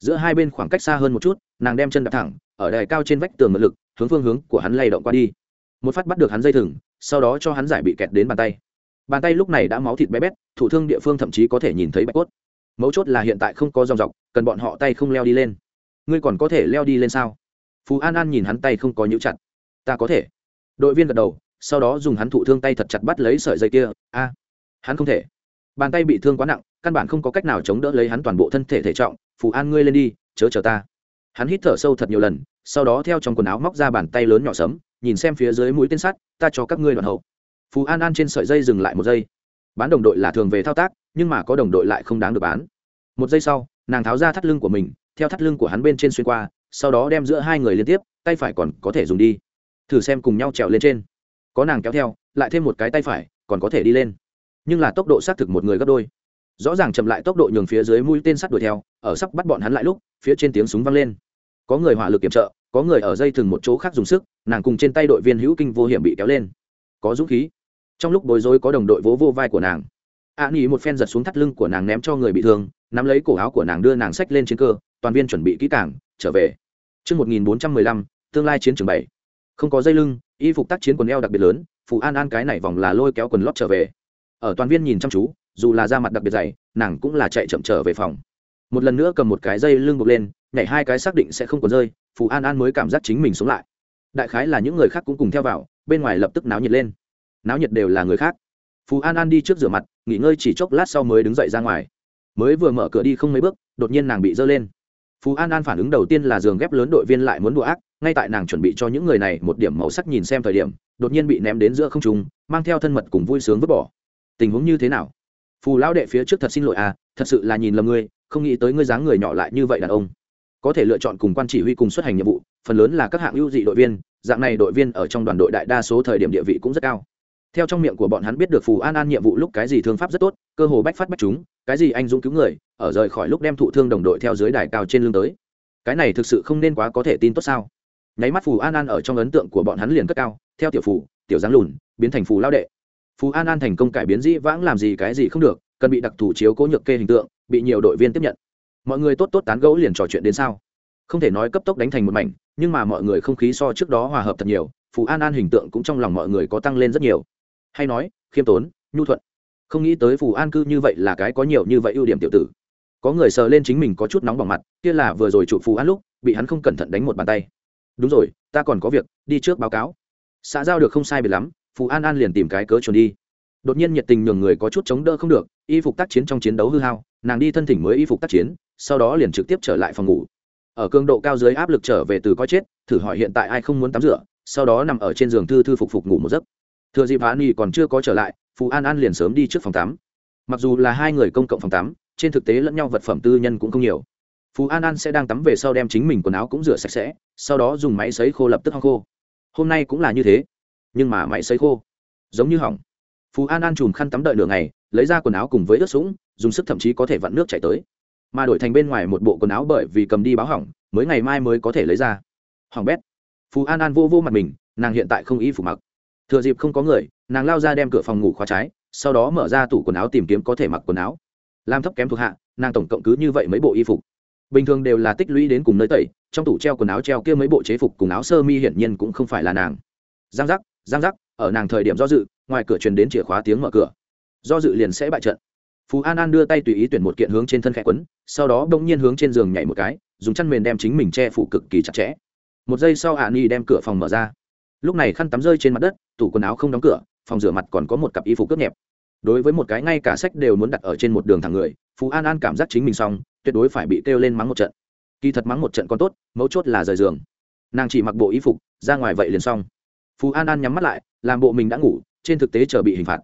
giữa hai bên khoảng cách xa hơn một chút, nàng đem chân đạp thẳng, ở đài cao trên vách tường mật lực, hướng phương hướng của hắn lay động qua đi. Một phát bắt được hắn dây thừng, sau đó cho hắn giải bị kẹt đến bàn tay. Bàn tay lúc này đã máu thịt bé bét, thủ thương địa phương thậm chí có thể nhìn thấy bạch cốt. Mấu chốt là hiện tại không có dòng dọc, cần bọn họ tay không leo đi lên. Ngươi còn có thể leo đi lên sao? Phú an an nhìn hắn tay không có nhũ chặt. Ta có thể. Đội viên gật đầu, sau đó dùng hắn thụ thương tay thật chặt bắt lấy sợi dây kia. A, hắn không thể. Bàn tay bị thương quá nặng, căn bản không có cách nào chống đỡ lấy hắn toàn bộ thân thể thể trọng phù an ngươi lên đi, chớ chờ ta. Hắn hít thở sâu thật nhiều lần, sau đó theo trong quần áo móc ra bàn tay lớn nhỏ sấm, nhìn xem phía dưới mũi tên sắt, ta cho các ngươi đoạn hậu. Phù an an trên sợi dây dừng lại một giây. Bán đồng đội là thường về thao tác, nhưng mà có đồng đội lại không đáng được bán. Một giây sau, nàng tháo ra thắt lưng của mình, theo thắt lưng của hắn bên trên xuyên qua, sau đó đem giữa hai người liên tiếp, tay phải còn có thể dùng đi. Thử xem cùng nhau trèo lên trên. Có nàng kéo theo, lại thêm một cái tay phải, còn có thể đi lên. Nhưng là tốc độ xác thực một người gấp đôi rõ ràng chậm lại tốc độ nhường phía dưới mũi tên sắt đuổi theo ở sắp bắt bọn hắn lại lúc phía trên tiếng súng vang lên. Có người hỏa lực kiểm trợ có người ở dây thừng một chỗ khác dùng sức nàng cùng trên tay đội viên hữu kinh vô hiểm bị kéo lên. Có dũng khí. Trong lúc bối rối có đồng đội vỗ vô vai của nàng. Ạ à, nghỉ một phen giật xuống thắt lưng của nàng ném cho người bị thương nắm lấy cổ áo của nàng đưa nàng sách lên trên cơ toàn viên chuẩn bị kỹ càng trở về. Trước 1415, tương lai chiến trường bảy. Không có dây lưng, y phục tác chiến quần eo đặc biệt lớn, phụ An An cái này vòng là lôi kéo quần lót trở về. Ở toàn viên nhìn chăm chú, dù là da mặt đặc biệt dày, nàng cũng là chạy chậm trở về phòng. Một lần nữa cầm một cái dây lưng buộc lên, nhảy hai cái xác định sẽ không còn rơi, Phù An An mới cảm giác chính mình sống lại. Đại khái là những người khác cũng cùng theo vào, bên ngoài lập tức náo nhiệt lên. Náo nhiệt đều là người khác. Phù An An đi trước rửa mặt, nghỉ ngơi chỉ chốc lát sau mới đứng dậy ra ngoài. Mới vừa mở cửa đi không mấy bước, đột nhiên nàng bị dơ lên phú an an phản ứng đầu tiên là giường ghép lớn đội viên lại muốn đùa ác ngay tại nàng chuẩn bị cho những người này một điểm màu sắc nhìn xem thời điểm đột nhiên bị ném đến giữa không trung mang theo thân mật cùng vui sướng vứt bỏ tình huống như thế nào phù lão đệ phía trước thật xin lỗi à thật sự là nhìn lầm ngươi, không nghĩ tới ngươi dáng người nhỏ lại như vậy đàn ông. Có thể lựa chọn cùng quan chỉ huy cùng xuất hành nhiệm vụ, phần lớn là các hạng ưu dị đội viên, dạng này đội viên ở trong đoàn đội đại đa số thời điểm địa vị cũng rất cao. Theo trong miệng của bọn hắn biết được phù an an nhiệm vụ lúc cái gì thương pháp rất tốt, cơ hồ bách phát bách chúng, cái gì anh dũng cứu người, ở rời khỏi lúc đem thụ thương đồng đội theo dưới đài cao trên lưng tới. Cái này thực sự không nên quá có thể tin tốt sao? Nháy mắt phù an an ở trong ấn tượng của bọn hắn liền cất cao, theo tiểu phù, tiểu giáng lùn, biến thành phù lao đệ phù an an thành công cải biến dĩ vãng làm gì cái gì không được, cần bị đặc thù chiếu cố nhược kê hình tượng, bị nhiều đội viên tiếp nhận. Mọi người tốt tốt tán gẫu liền trò chuyện đến sao? Không thể nói cấp tốc đánh thành một mảnh, nhưng mà mọi người không khí so trước đó hòa hợp thật nhiều phù an an hình tượng cũng trong lòng mọi người có tăng lên rất nhiều. Hay nói, khiêm tốn, nhu thuận. Không nghĩ tới phù an cư như vậy là cái có nhiều như vậy ưu điểm tiểu tử. Có người sờ lên chính mình có chút nóng bỏng mặt, kia là vừa rồi chụp phù an lúc, bị hắn không cẩn thận đánh một bàn tay. Đúng rồi, ta còn có việc, đi trước báo cáo. Xã giao được không sai biệt lắm phù an an liền tìm cái cớ chuồn đi. Đột nhiên nhiệt tình nhường người có chút chống đỡ không được, y phục tác chiến trong chiến đấu hư hao, nàng đi thân thỉnh mới y phục tác chiến, sau đó liền trực tiếp trở lại phòng ngủ. Ở cường độ cao dưới áp lực trở về từ coi chết, thử hỏi hiện tại ai không muốn tắm rửa, sau đó nằm ở trên giường thư thư phục phục ngủ một giấc. Thừa dịp hạ nghi còn chưa có trở lại, phù an an liền sớm đi trước phòng tắm. Mặc dù là hai người công cộng phòng tắm, trên thực tế lẫn nhau vật phẩm tư nhân cũng không nhiều. Phù an an sẽ đang tắm về sau đem chính mình quần áo cũng rửa sạch sẽ, sau đó dùng máy sấy khô lập tức hong khô. Hôm nay cũng là như thế nhưng mà máy sấy khô. Giống như hỏng. Phú an an chùm khăn tắm đợi nửa ngày, lấy ra quần áo cùng với ướt sũng, dùng sức thậm chí có thể vặn nước chảy tới. Mà đổi thành bên ngoài một bộ quần áo bởi vì cầm đi báo hỏng, mới ngày mai mới có thể lấy ra. Hỏng bét. Phú an an vô vô mặt mình, nàng hiện tại không y phục mặc. Thừa dịp không có người, nàng lao ra đem cửa phòng ngủ khóa trái, sau đó mở ra tủ quần áo tìm kiếm có thể mặc quần áo. Làm thấp kém thuộc hạ, nàng tổng cộng cứ như vậy mấy bộ y phục. Bình thường đều là tích lũy đến cùng nơi tẩy, trong tủ treo quần áo treo kia mấy bộ chế phục cùng áo sơ mi hiển nhiên cũng không phải là nàng. Giang giác giang giác, ở nàng thời điểm do dự, ngoài cửa truyền đến chìa khóa tiếng mở cửa. Do dự liền sẽ bại trận. Phú an an đưa tay tùy ý tuyển một kiện hướng trên thân khẽ quấn, sau đó bỗng nhiên hướng trên giường nhảy một cái, dùng chăn mền đem chính mình che phủ cực kỳ chặt chẽ. Một giây sau hạ ni đem cửa phòng mở ra. Lúc này khăn tắm rơi trên mặt đất, tủ quần áo không đóng cửa, phòng rửa mặt còn có một cặp y phục cướp nhẹp. Đối với một cái ngay cả sách đều muốn đặt ở trên một đường thẳng người phú an an cảm giác chính mình xong, tuyệt đối phải bị kêu lên mắng một trận. Kỳ thật mắng một trận còn tốt, mấu chốt là rời giường. Nàng chỉ mặc bộ y phục, ra ngoài vậy liền xong phú an an nhắm mắt lại, làm bộ mình đã ngủ, trên thực tế chờ bị hình phạt.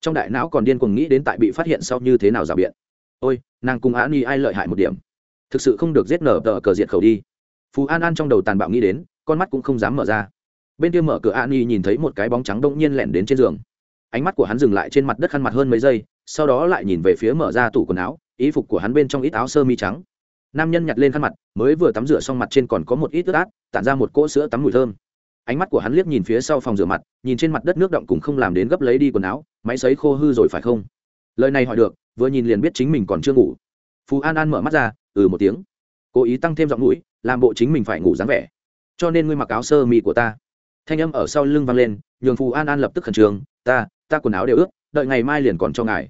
Trong đại não còn điên cuồng nghĩ đến tại bị phát hiện sau như thế nào rào biện. Ôi, nàng cùng an y ai lợi hại một điểm. Thực sự không được giết nở tờ cờ diệt khẩu đi. Phú an an trong đầu tàn bạo nghĩ đến, con mắt cũng không dám mở ra. Bên kia mở cửa an y nhìn thấy một cái bóng trắng đông nhiên lẻn đến trên giường. Ánh mắt của hắn dừng lại trên mặt đất khăn mặt hơn mấy giây, sau đó lại nhìn về phía mở ra tủ quần áo ý phục của hắn bên trong ít áo sơ mi trắng. Nam nhân nhặt lên khăn mặt, mới vừa tắm rửa xong mặt trên còn có một ít ướt át, tản ra một cỗ sữa tắm mùi thơm ánh mắt của hắn liếc nhìn phía sau phòng rửa mặt, nhìn trên mặt đất nước động cùng không làm đến gấp lấy đi quần áo, máy sấy khô hư rồi phải không? Lời này hỏi được, vừa nhìn liền biết chính mình còn chưa ngủ. Phú an an mở mắt ra ừ một tiếng. Cố ý tăng thêm giọng mũi, làm bộ chính mình phải ngủ dáng vẻ. Cho nên ngươi mặc áo sơ mi của ta. Thanh âm ở sau lưng vang lên, nhường phù an an lập tức khẩn trương, ta ta quần áo đều ướt, đợi ngày mai liền còn cho ngài.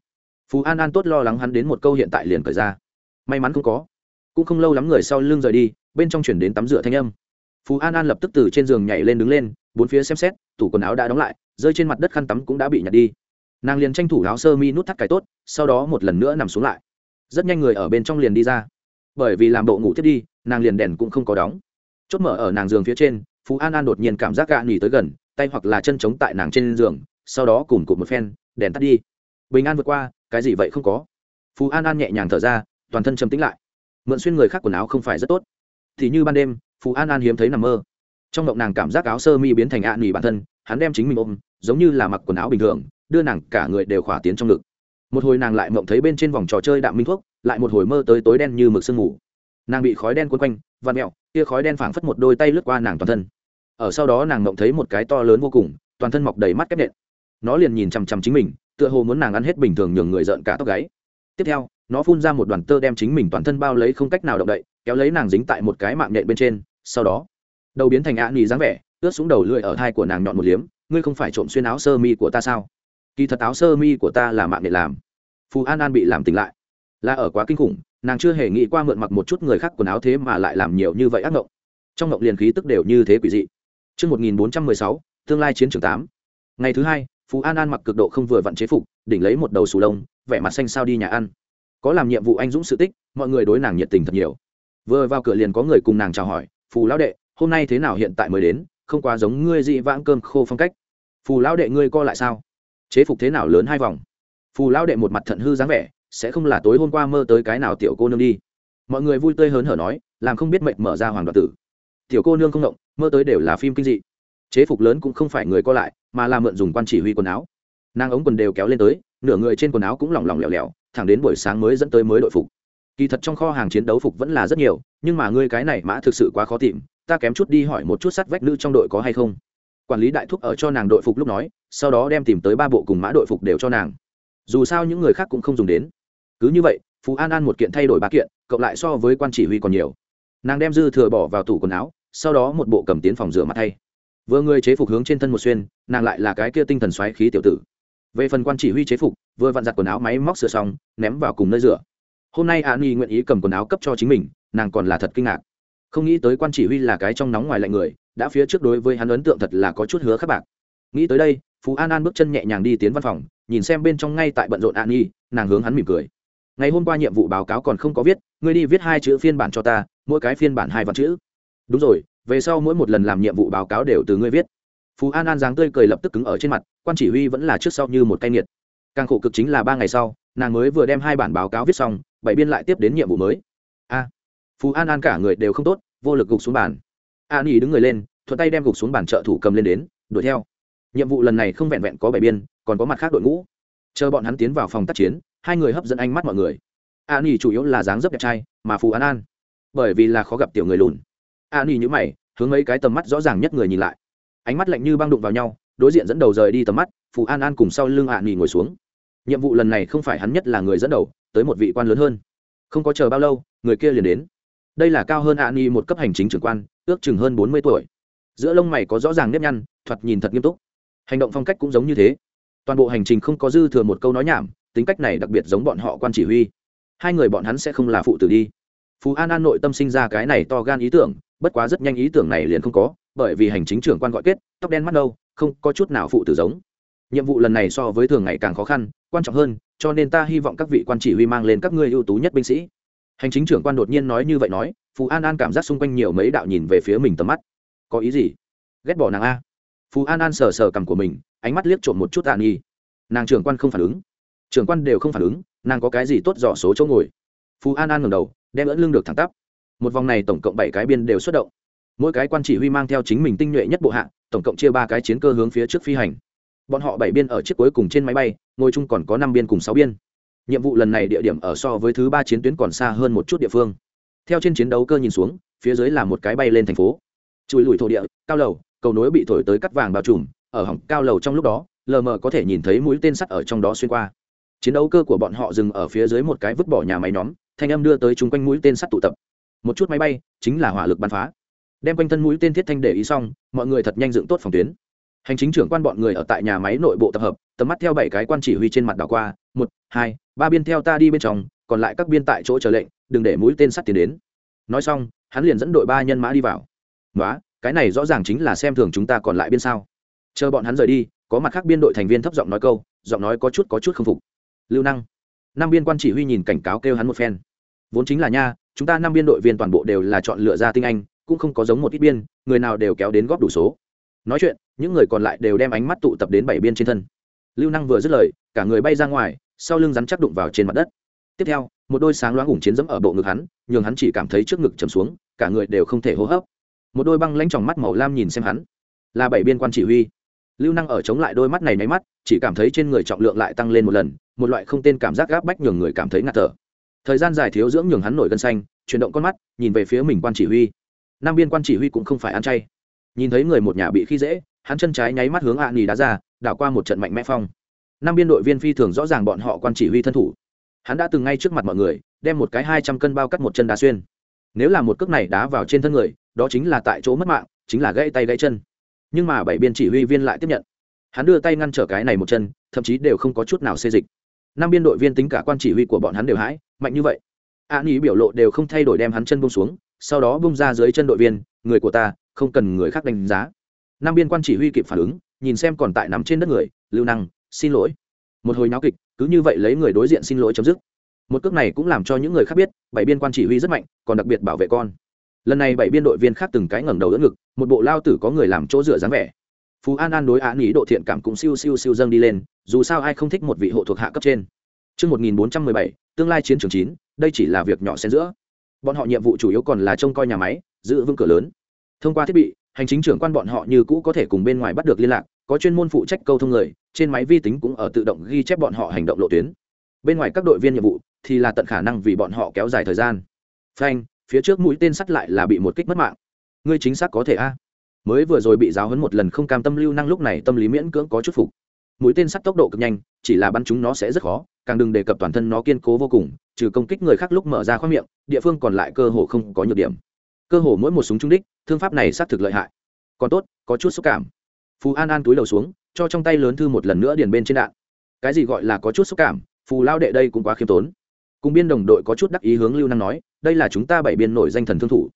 Phù an an tốt lo lắng hắn đến một câu hiện tại liền cởi ra. May mắn không có. Cũng không lâu lắm người sau lưng rời đi, bên trong chuyển đến tắm rửa thanh âm phú an an lập tức từ trên giường nhảy lên đứng lên, bốn phía xem xét, tủ quần áo đã đóng lại, rơi trên mặt đất khăn tắm cũng đã bị nhặt đi. Nàng liền tranh thủ áo sơ mi nút thắt cái tốt, sau đó một lần nữa nằm xuống lại. Rất nhanh người ở bên trong liền đi ra. Bởi vì làm bộ ngủ thiết đi, nàng liền đèn cũng không có đóng. Chốt mở ở nàng giường phía trên, phú an an đột nhiên cảm giác gạ nghỉ tới gần, tay hoặc là chân chống tại nàng trên giường, sau đó cùng cụt một phen, đèn tắt đi. Bình an vượt qua, cái gì vậy không có. Phú an an nhẹ nhàng thở ra, toàn thân chấm tính lại. Mượn xuyên người khác quần áo không phải rất tốt. Thì như ban đêm Phù an an hiếm thấy nằm mơ. Trong mộng nàng cảm giác áo sơ mi biến thành ạ nỉ bản thân, hắn đem chính mình ôm, giống như là mặc quần áo bình thường, đưa nàng cả người đều khỏa tiến trong ngực. Một hồi nàng lại mộng thấy bên trên vòng trò chơi đạm minh thuốc, lại một hồi mơ tới tối đen như mực sương ngủ nàng bị khói đen quấn quanh và mẹo kia khói đen phảng phất một đôi tay lướt qua nàng toàn thân. Ở sau đó nàng mộng thấy một cái to lớn vô cùng, toàn thân mọc đầy mắt kép nện. Nó liền nhìn chằm chằm chính mình, tựa hồ muốn nàng ăn hết bình thường nhường người giận cả tóc gáy. Tiếp theo, nó phun ra một đoàn tơ đem chính mình toàn thân bao lấy không cách nào động đậy, kéo lấy nàng dính tại một cái mạng nhện bên trên sau đó đầu biến thành ạ nghỉ dáng vẻ ướt xuống đầu lưỡi ở thai của nàng nhọn một liếm ngươi không phải trộm xuyên áo sơ mi của ta sao kỳ thật áo sơ mi của ta là mạng để làm phù an an bị làm tỉnh lại là ở quá kinh khủng nàng chưa hề nghĩ qua mượn mặc một chút người khác quần áo thế mà lại làm nhiều như vậy ác mộng trong mộng liền khí tức đều như thế quỷ dị Trước 1416, tương lai chiến trường 8. Ngày thứ hai, Phú An An mặc cực độ không vừa vặn chế phục, đỉnh lấy một đầu sù lông, vẻ mặt xanh sao đi nhà ăn. Có làm nhiệm vụ anh dũng sự tích, mọi người đối nàng nhiệt tình thật nhiều. Vừa vào cửa liền có người cùng nàng chào hỏi, "Phù lão đệ, hôm nay thế nào hiện tại mới đến, không quá giống ngươi dị vãng cơm khô phong cách." phù lão đệ ngươi co lại sao? Chế phục thế nào lớn hai vòng? Phù lão đệ một mặt thận hư dáng vẻ sẽ không là tối hôm qua mơ tới cái nào tiểu cô nương đi. Mọi người vui tươi hớn hở nói làm không biết mệnh mở ra hoàng đoạt tử. Tiểu cô nương không động mơ tới đều là phim kinh dị. Chế phục lớn cũng không phải người co lại mà là mượn dùng quan chỉ huy quần áo. Nàng ống quần đều kéo lên tới nửa người trên quần áo cũng lỏng lỏng lẻo lẻo thẳng đến buổi sáng mới dẫn tới mới đội phục kỳ thật trong kho hàng chiến đấu phục vẫn là rất nhiều, nhưng mà ngươi cái này mã thực sự quá khó tìm, ta kém chút đi hỏi một chút sắt vách nữ trong đội có hay không. Quản lý đại thúc ở cho nàng đội phục lúc nói, sau đó đem tìm tới ba bộ cùng mã đội phục đều cho nàng. Dù sao những người khác cũng không dùng đến. Cứ như vậy, phú an an một kiện thay đổi ba kiện, cộng lại so với quan chỉ huy còn nhiều. Nàng đem dư thừa bỏ vào tủ quần áo, sau đó một bộ cầm tiến phòng rửa mặt thay. Vừa người chế phục hướng trên thân một xuyên, nàng lại là cái kia tinh thần xoáy khí tiểu tử. Về phần quan chỉ huy chế phục, vừa vặn giặt quần áo máy móc sửa xong, ném vào cùng nơi rửa hôm nay an nhi nguyện ý cầm quần áo cấp cho chính mình, nàng còn là thật kinh ngạc. Không nghĩ tới quan chỉ huy là cái trong nóng ngoài lạnh người, đã phía trước đối với hắn ấn tượng thật là có chút hứa các bạn nghĩ tới đây, phú an an bước chân nhẹ nhàng đi tiến văn phòng, nhìn xem bên trong ngay tại bận rộn an nhi nàng hướng hắn mỉm cười. Ngày hôm qua nhiệm vụ báo cáo còn không có viết, ngươi đi viết hai chữ phiên bản cho ta, mỗi cái phiên bản hai vạn chữ. Đúng rồi, về sau mỗi một lần làm nhiệm vụ báo cáo đều từ ngươi viết. Phú an an dáng tươi cười lập tức cứng ở trên mặt, quan chỉ huy vẫn là trước sau như một cay nghiệt. Càng khổ cực chính là ba ngày sau nàng mới vừa đem hai bản báo cáo viết xong, bảy biên lại tiếp đến nhiệm vụ mới. A, phú an an cả người đều không tốt, vô lực gục xuống bàn. An ý đứng người lên, thuận tay đem gục xuống bàn trợ thủ cầm lên đến, đuổi theo. Nhiệm vụ lần này không vẹn vẹn có bảy biên, còn có mặt khác đội ngũ. Chờ bọn hắn tiến vào phòng tác chiến, hai người hấp dẫn ánh mắt mọi người. An ý chủ yếu là dáng dấp đẹp trai, mà phú an an, bởi vì là khó gặp tiểu người lùn. An ý nhữ mày, hướng mấy cái tầm mắt rõ ràng nhất người nhìn lại. Ánh mắt lạnh như băng đụng vào nhau, đối diện dẫn đầu rời đi tầm mắt, phú an an cùng sau lưng an ý ngồi xuống nhiệm vụ lần này không phải hắn nhất là người dẫn đầu, tới một vị quan lớn hơn. Không có chờ bao lâu, người kia liền đến. Đây là cao hơn hạ à một cấp hành chính trưởng quan, ước chừng hơn bốn mươi tuổi. Giữa lông mày có rõ ràng nếp nhăn, thoạt nhìn thật nghiêm túc. Hành động phong cách cũng giống như thế. Toàn bộ hành trình không có dư thừa một câu nói nhảm, tính cách này đặc biệt giống bọn họ quan chỉ huy. Hai người bọn hắn sẽ không là phụ tử đi. Phú an an nội tâm sinh ra cái này to gan ý tưởng, bất quá rất nhanh ý tưởng này liền không có, bởi vì hành chính trưởng quan gọi kết, tóc đen mắt đâu không có chút nào phụ tử giống nhiệm vụ lần này so với thường ngày càng khó khăn, quan trọng hơn, cho nên ta hy vọng các vị quan chỉ huy mang lên các ngươi ưu tú nhất binh sĩ. Hành chính trưởng quan đột nhiên nói như vậy nói phú an an cảm giác xung quanh nhiều mấy đạo nhìn về phía mình tầm mắt. Có ý gì? Ghét bỏ nàng a? Phú an an sờ sờ cằm của mình, ánh mắt liếc trộm một chút tạ nghi nàng trưởng quan không phản ứng. Trưởng quan đều không phản ứng, nàng có cái gì tốt dò số chỗ ngồi. Phú an an ngầm đầu, đem ẫn lưng được thẳng tắp. Một vòng này tổng cộng bảy cái biên đều xuất động. Mỗi cái quan chỉ huy mang theo chính mình tinh nhuệ nhất bộ hạ, tổng cộng chia ba cái chiến cơ hướng phía trước phi hành bọn họ bảy biên ở chiếc cuối cùng trên máy bay, ngồi chung còn có năm biên cùng sáu biên. Nhiệm vụ lần này địa điểm ở so với thứ ba chiến tuyến còn xa hơn một chút địa phương. Theo trên chiến đấu cơ nhìn xuống, phía dưới là một cái bay lên thành phố. Chùi lùi thổ địa, cao lầu, cầu nối bị thổi tới cắt vàng bao trùm, ở hỏng cao lầu trong lúc đó, lờ mờ có thể nhìn thấy mũi tên sắt ở trong đó xuyên qua. Chiến đấu cơ của bọn họ dừng ở phía dưới một cái vứt bỏ nhà máy nhóm, thanh âm đưa tới chung quanh mũi tên sắt tụ tập. Một chút máy bay chính là hỏa lực bắn phá. Đem quanh thân mũi tên thiết thanh để ý xong, mọi người thật nhanh dựng tốt phòng tuyến hành chính trưởng quan bọn người ở tại nhà máy nội bộ tập hợp, tầm mắt theo bảy cái quan chỉ huy trên mặt đảo qua, một, hai, ba biên theo ta đi bên trong, còn lại các biên tại chỗ chờ lệnh, đừng để mũi tên sắt tiến đến. Nói xong, hắn liền dẫn đội ba nhân mã đi vào. Nói cái này rõ ràng chính là xem thường chúng ta còn lại biên sao. Chờ bọn hắn rời đi, có mặt khác biên đội thành viên thấp giọng nói câu, giọng nói có chút có chút không phục. Lưu năng, năm biên quan chỉ huy nhìn cảnh cáo kêu hắn một phen. Vốn chính là nha, chúng ta năm biên đội viên toàn bộ đều là chọn lựa ra tinh anh, cũng không có giống một ít biên, người nào đều kéo đến góp đủ số nói chuyện, những người còn lại đều đem ánh mắt tụ tập đến bảy biên trên thân. Lưu năng vừa dứt lời, cả người bay ra ngoài, sau lưng rắn chắc đụng vào trên mặt đất. Tiếp theo, một đôi sáng loáng ủng chiến dẫm ở bộ ngực hắn, nhường hắn chỉ cảm thấy trước ngực chầm xuống, cả người đều không thể hô hấp. Một đôi băng lãnh tròng mắt màu lam nhìn xem hắn. Là bảy biên quan chỉ huy. Lưu năng ở chống lại đôi mắt này nháy mắt, chỉ cảm thấy trên người trọng lượng lại tăng lên một lần, một loại không tên cảm giác gáp bách nhường người cảm thấy ngạt thở. Thời gian dài thiếu dưỡng nhường hắn nổi gân xanh, chuyển động con mắt, nhìn về phía mình quan chỉ huy. Nam biên quan chỉ huy cũng không phải ăn chay nhìn thấy người một nhà bị khi dễ, hắn chân trái nháy mắt hướng ạ à nỉ đá ra, đảo qua một trận mạnh mẽ phong. Năm biên đội viên phi thường rõ ràng bọn họ quan chỉ huy thân thủ. Hắn đã từng ngay trước mặt mọi người, đem một cái hai trăm cân bao cắt một chân đá xuyên. Nếu là một cước này đá vào trên thân người, đó chính là tại chỗ mất mạng, chính là gãy tay gãy chân. Nhưng mà bảy biên chỉ huy viên lại tiếp nhận. Hắn đưa tay ngăn trở cái này một chân, thậm chí đều không có chút nào xê dịch. Năm biên đội viên tính cả quan chỉ huy của bọn hắn đều hãi, mạnh như vậy. A nghĩ biểu lộ đều không thay đổi đem hắn chân bông xuống, sau đó bông ra dưới chân đội viên, người của ta không cần người khác đánh giá. Năm biên quan chỉ huy kịp phản ứng nhìn xem còn tại nằm trên đất người lưu năng xin lỗi. Một hồi náo kịch cứ như vậy lấy người đối diện xin lỗi chấm dứt. Một cước này cũng làm cho những người khác biết bảy biên quan chỉ huy rất mạnh còn đặc biệt bảo vệ con. Lần này bảy biên đội viên khác từng cái ngẩng đầu đỡ ngực một bộ lao tử có người làm chỗ dựa dáng vẻ. Phú an an đối án ý độ thiện cảm cũng siêu siêu siêu dâng đi lên dù sao ai không thích một vị hộ thuộc hạ cấp trên. Trước 1417, tương lai chiến trường 9, đây chỉ là việc nhỏ xen giữa. Bọn họ nhiệm vụ chủ yếu còn là trông coi nhà máy, giữ vững cửa lớn. Thông qua thiết bị, hành chính trưởng quan bọn họ như cũ có thể cùng bên ngoài bắt được liên lạc, có chuyên môn phụ trách câu thông người, trên máy vi tính cũng ở tự động ghi chép bọn họ hành động lộ tuyến. Bên ngoài các đội viên nhiệm vụ thì là tận khả năng vì bọn họ kéo dài thời gian. Phanh, phía trước mũi tên sắt lại là bị một kích mất mạng. Ngươi chính xác có thể a? Mới vừa rồi bị giáo huấn một lần không cam tâm lưu năng lúc này tâm lý miễn cưỡng có chút phục. Mũi tên sắt tốc độ cực nhanh, chỉ là bắn chúng nó sẽ rất khó, càng đừng đề cập toàn thân nó kiên cố vô cùng, trừ công kích người khác lúc mở ra khoác miệng, địa phương còn lại cơ hồ không có nhược điểm. Cơ hồ mỗi một súng trúng đích, thương pháp này xác thực lợi hại. Còn tốt, có chút xúc cảm. Phù An An túi đầu xuống, cho trong tay lớn thư một lần nữa điền bên trên đạn. Cái gì gọi là có chút xúc cảm, Phù lao đệ đây cũng quá khiêm tốn. Cùng biên đồng đội có chút đắc ý hướng Lưu Năng nói, đây là chúng ta bảy biên nổi danh thần thương thủ.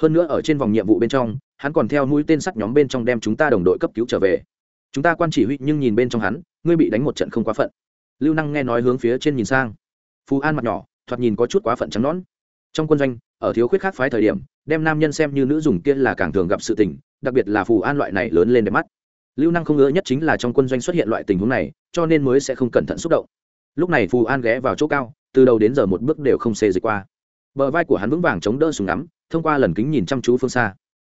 Hơn nữa ở trên vòng nhiệm vụ bên trong, hắn còn theo mũi tên sắt nhóm bên trong đem chúng ta đồng đội cấp cứu trở về. Chúng ta quan chỉ huy nhưng nhìn bên trong hắn, ngươi bị đánh một trận không quá phận lưu năng nghe nói hướng phía trên nhìn sang phú an mặt nhỏ thoạt nhìn có chút quá phận trắng nón trong quân doanh ở thiếu khuyết khác phái thời điểm đem nam nhân xem như nữ dùng kia là càng thường gặp sự tình đặc biệt là phù an loại này lớn lên đẹp mắt. Lưu năng không ngỡ nhất chính là trong quân doanh xuất hiện loại tình huống này cho nên mới sẽ không cẩn thận xúc động. Lúc này phù an ghé vào chỗ cao từ đầu đến giờ một bước đều không xê dịch qua. Bờ vai của hắn vững vàng chống đỡ súng ngắm thông qua lần kính nhìn chăm chú phương xa.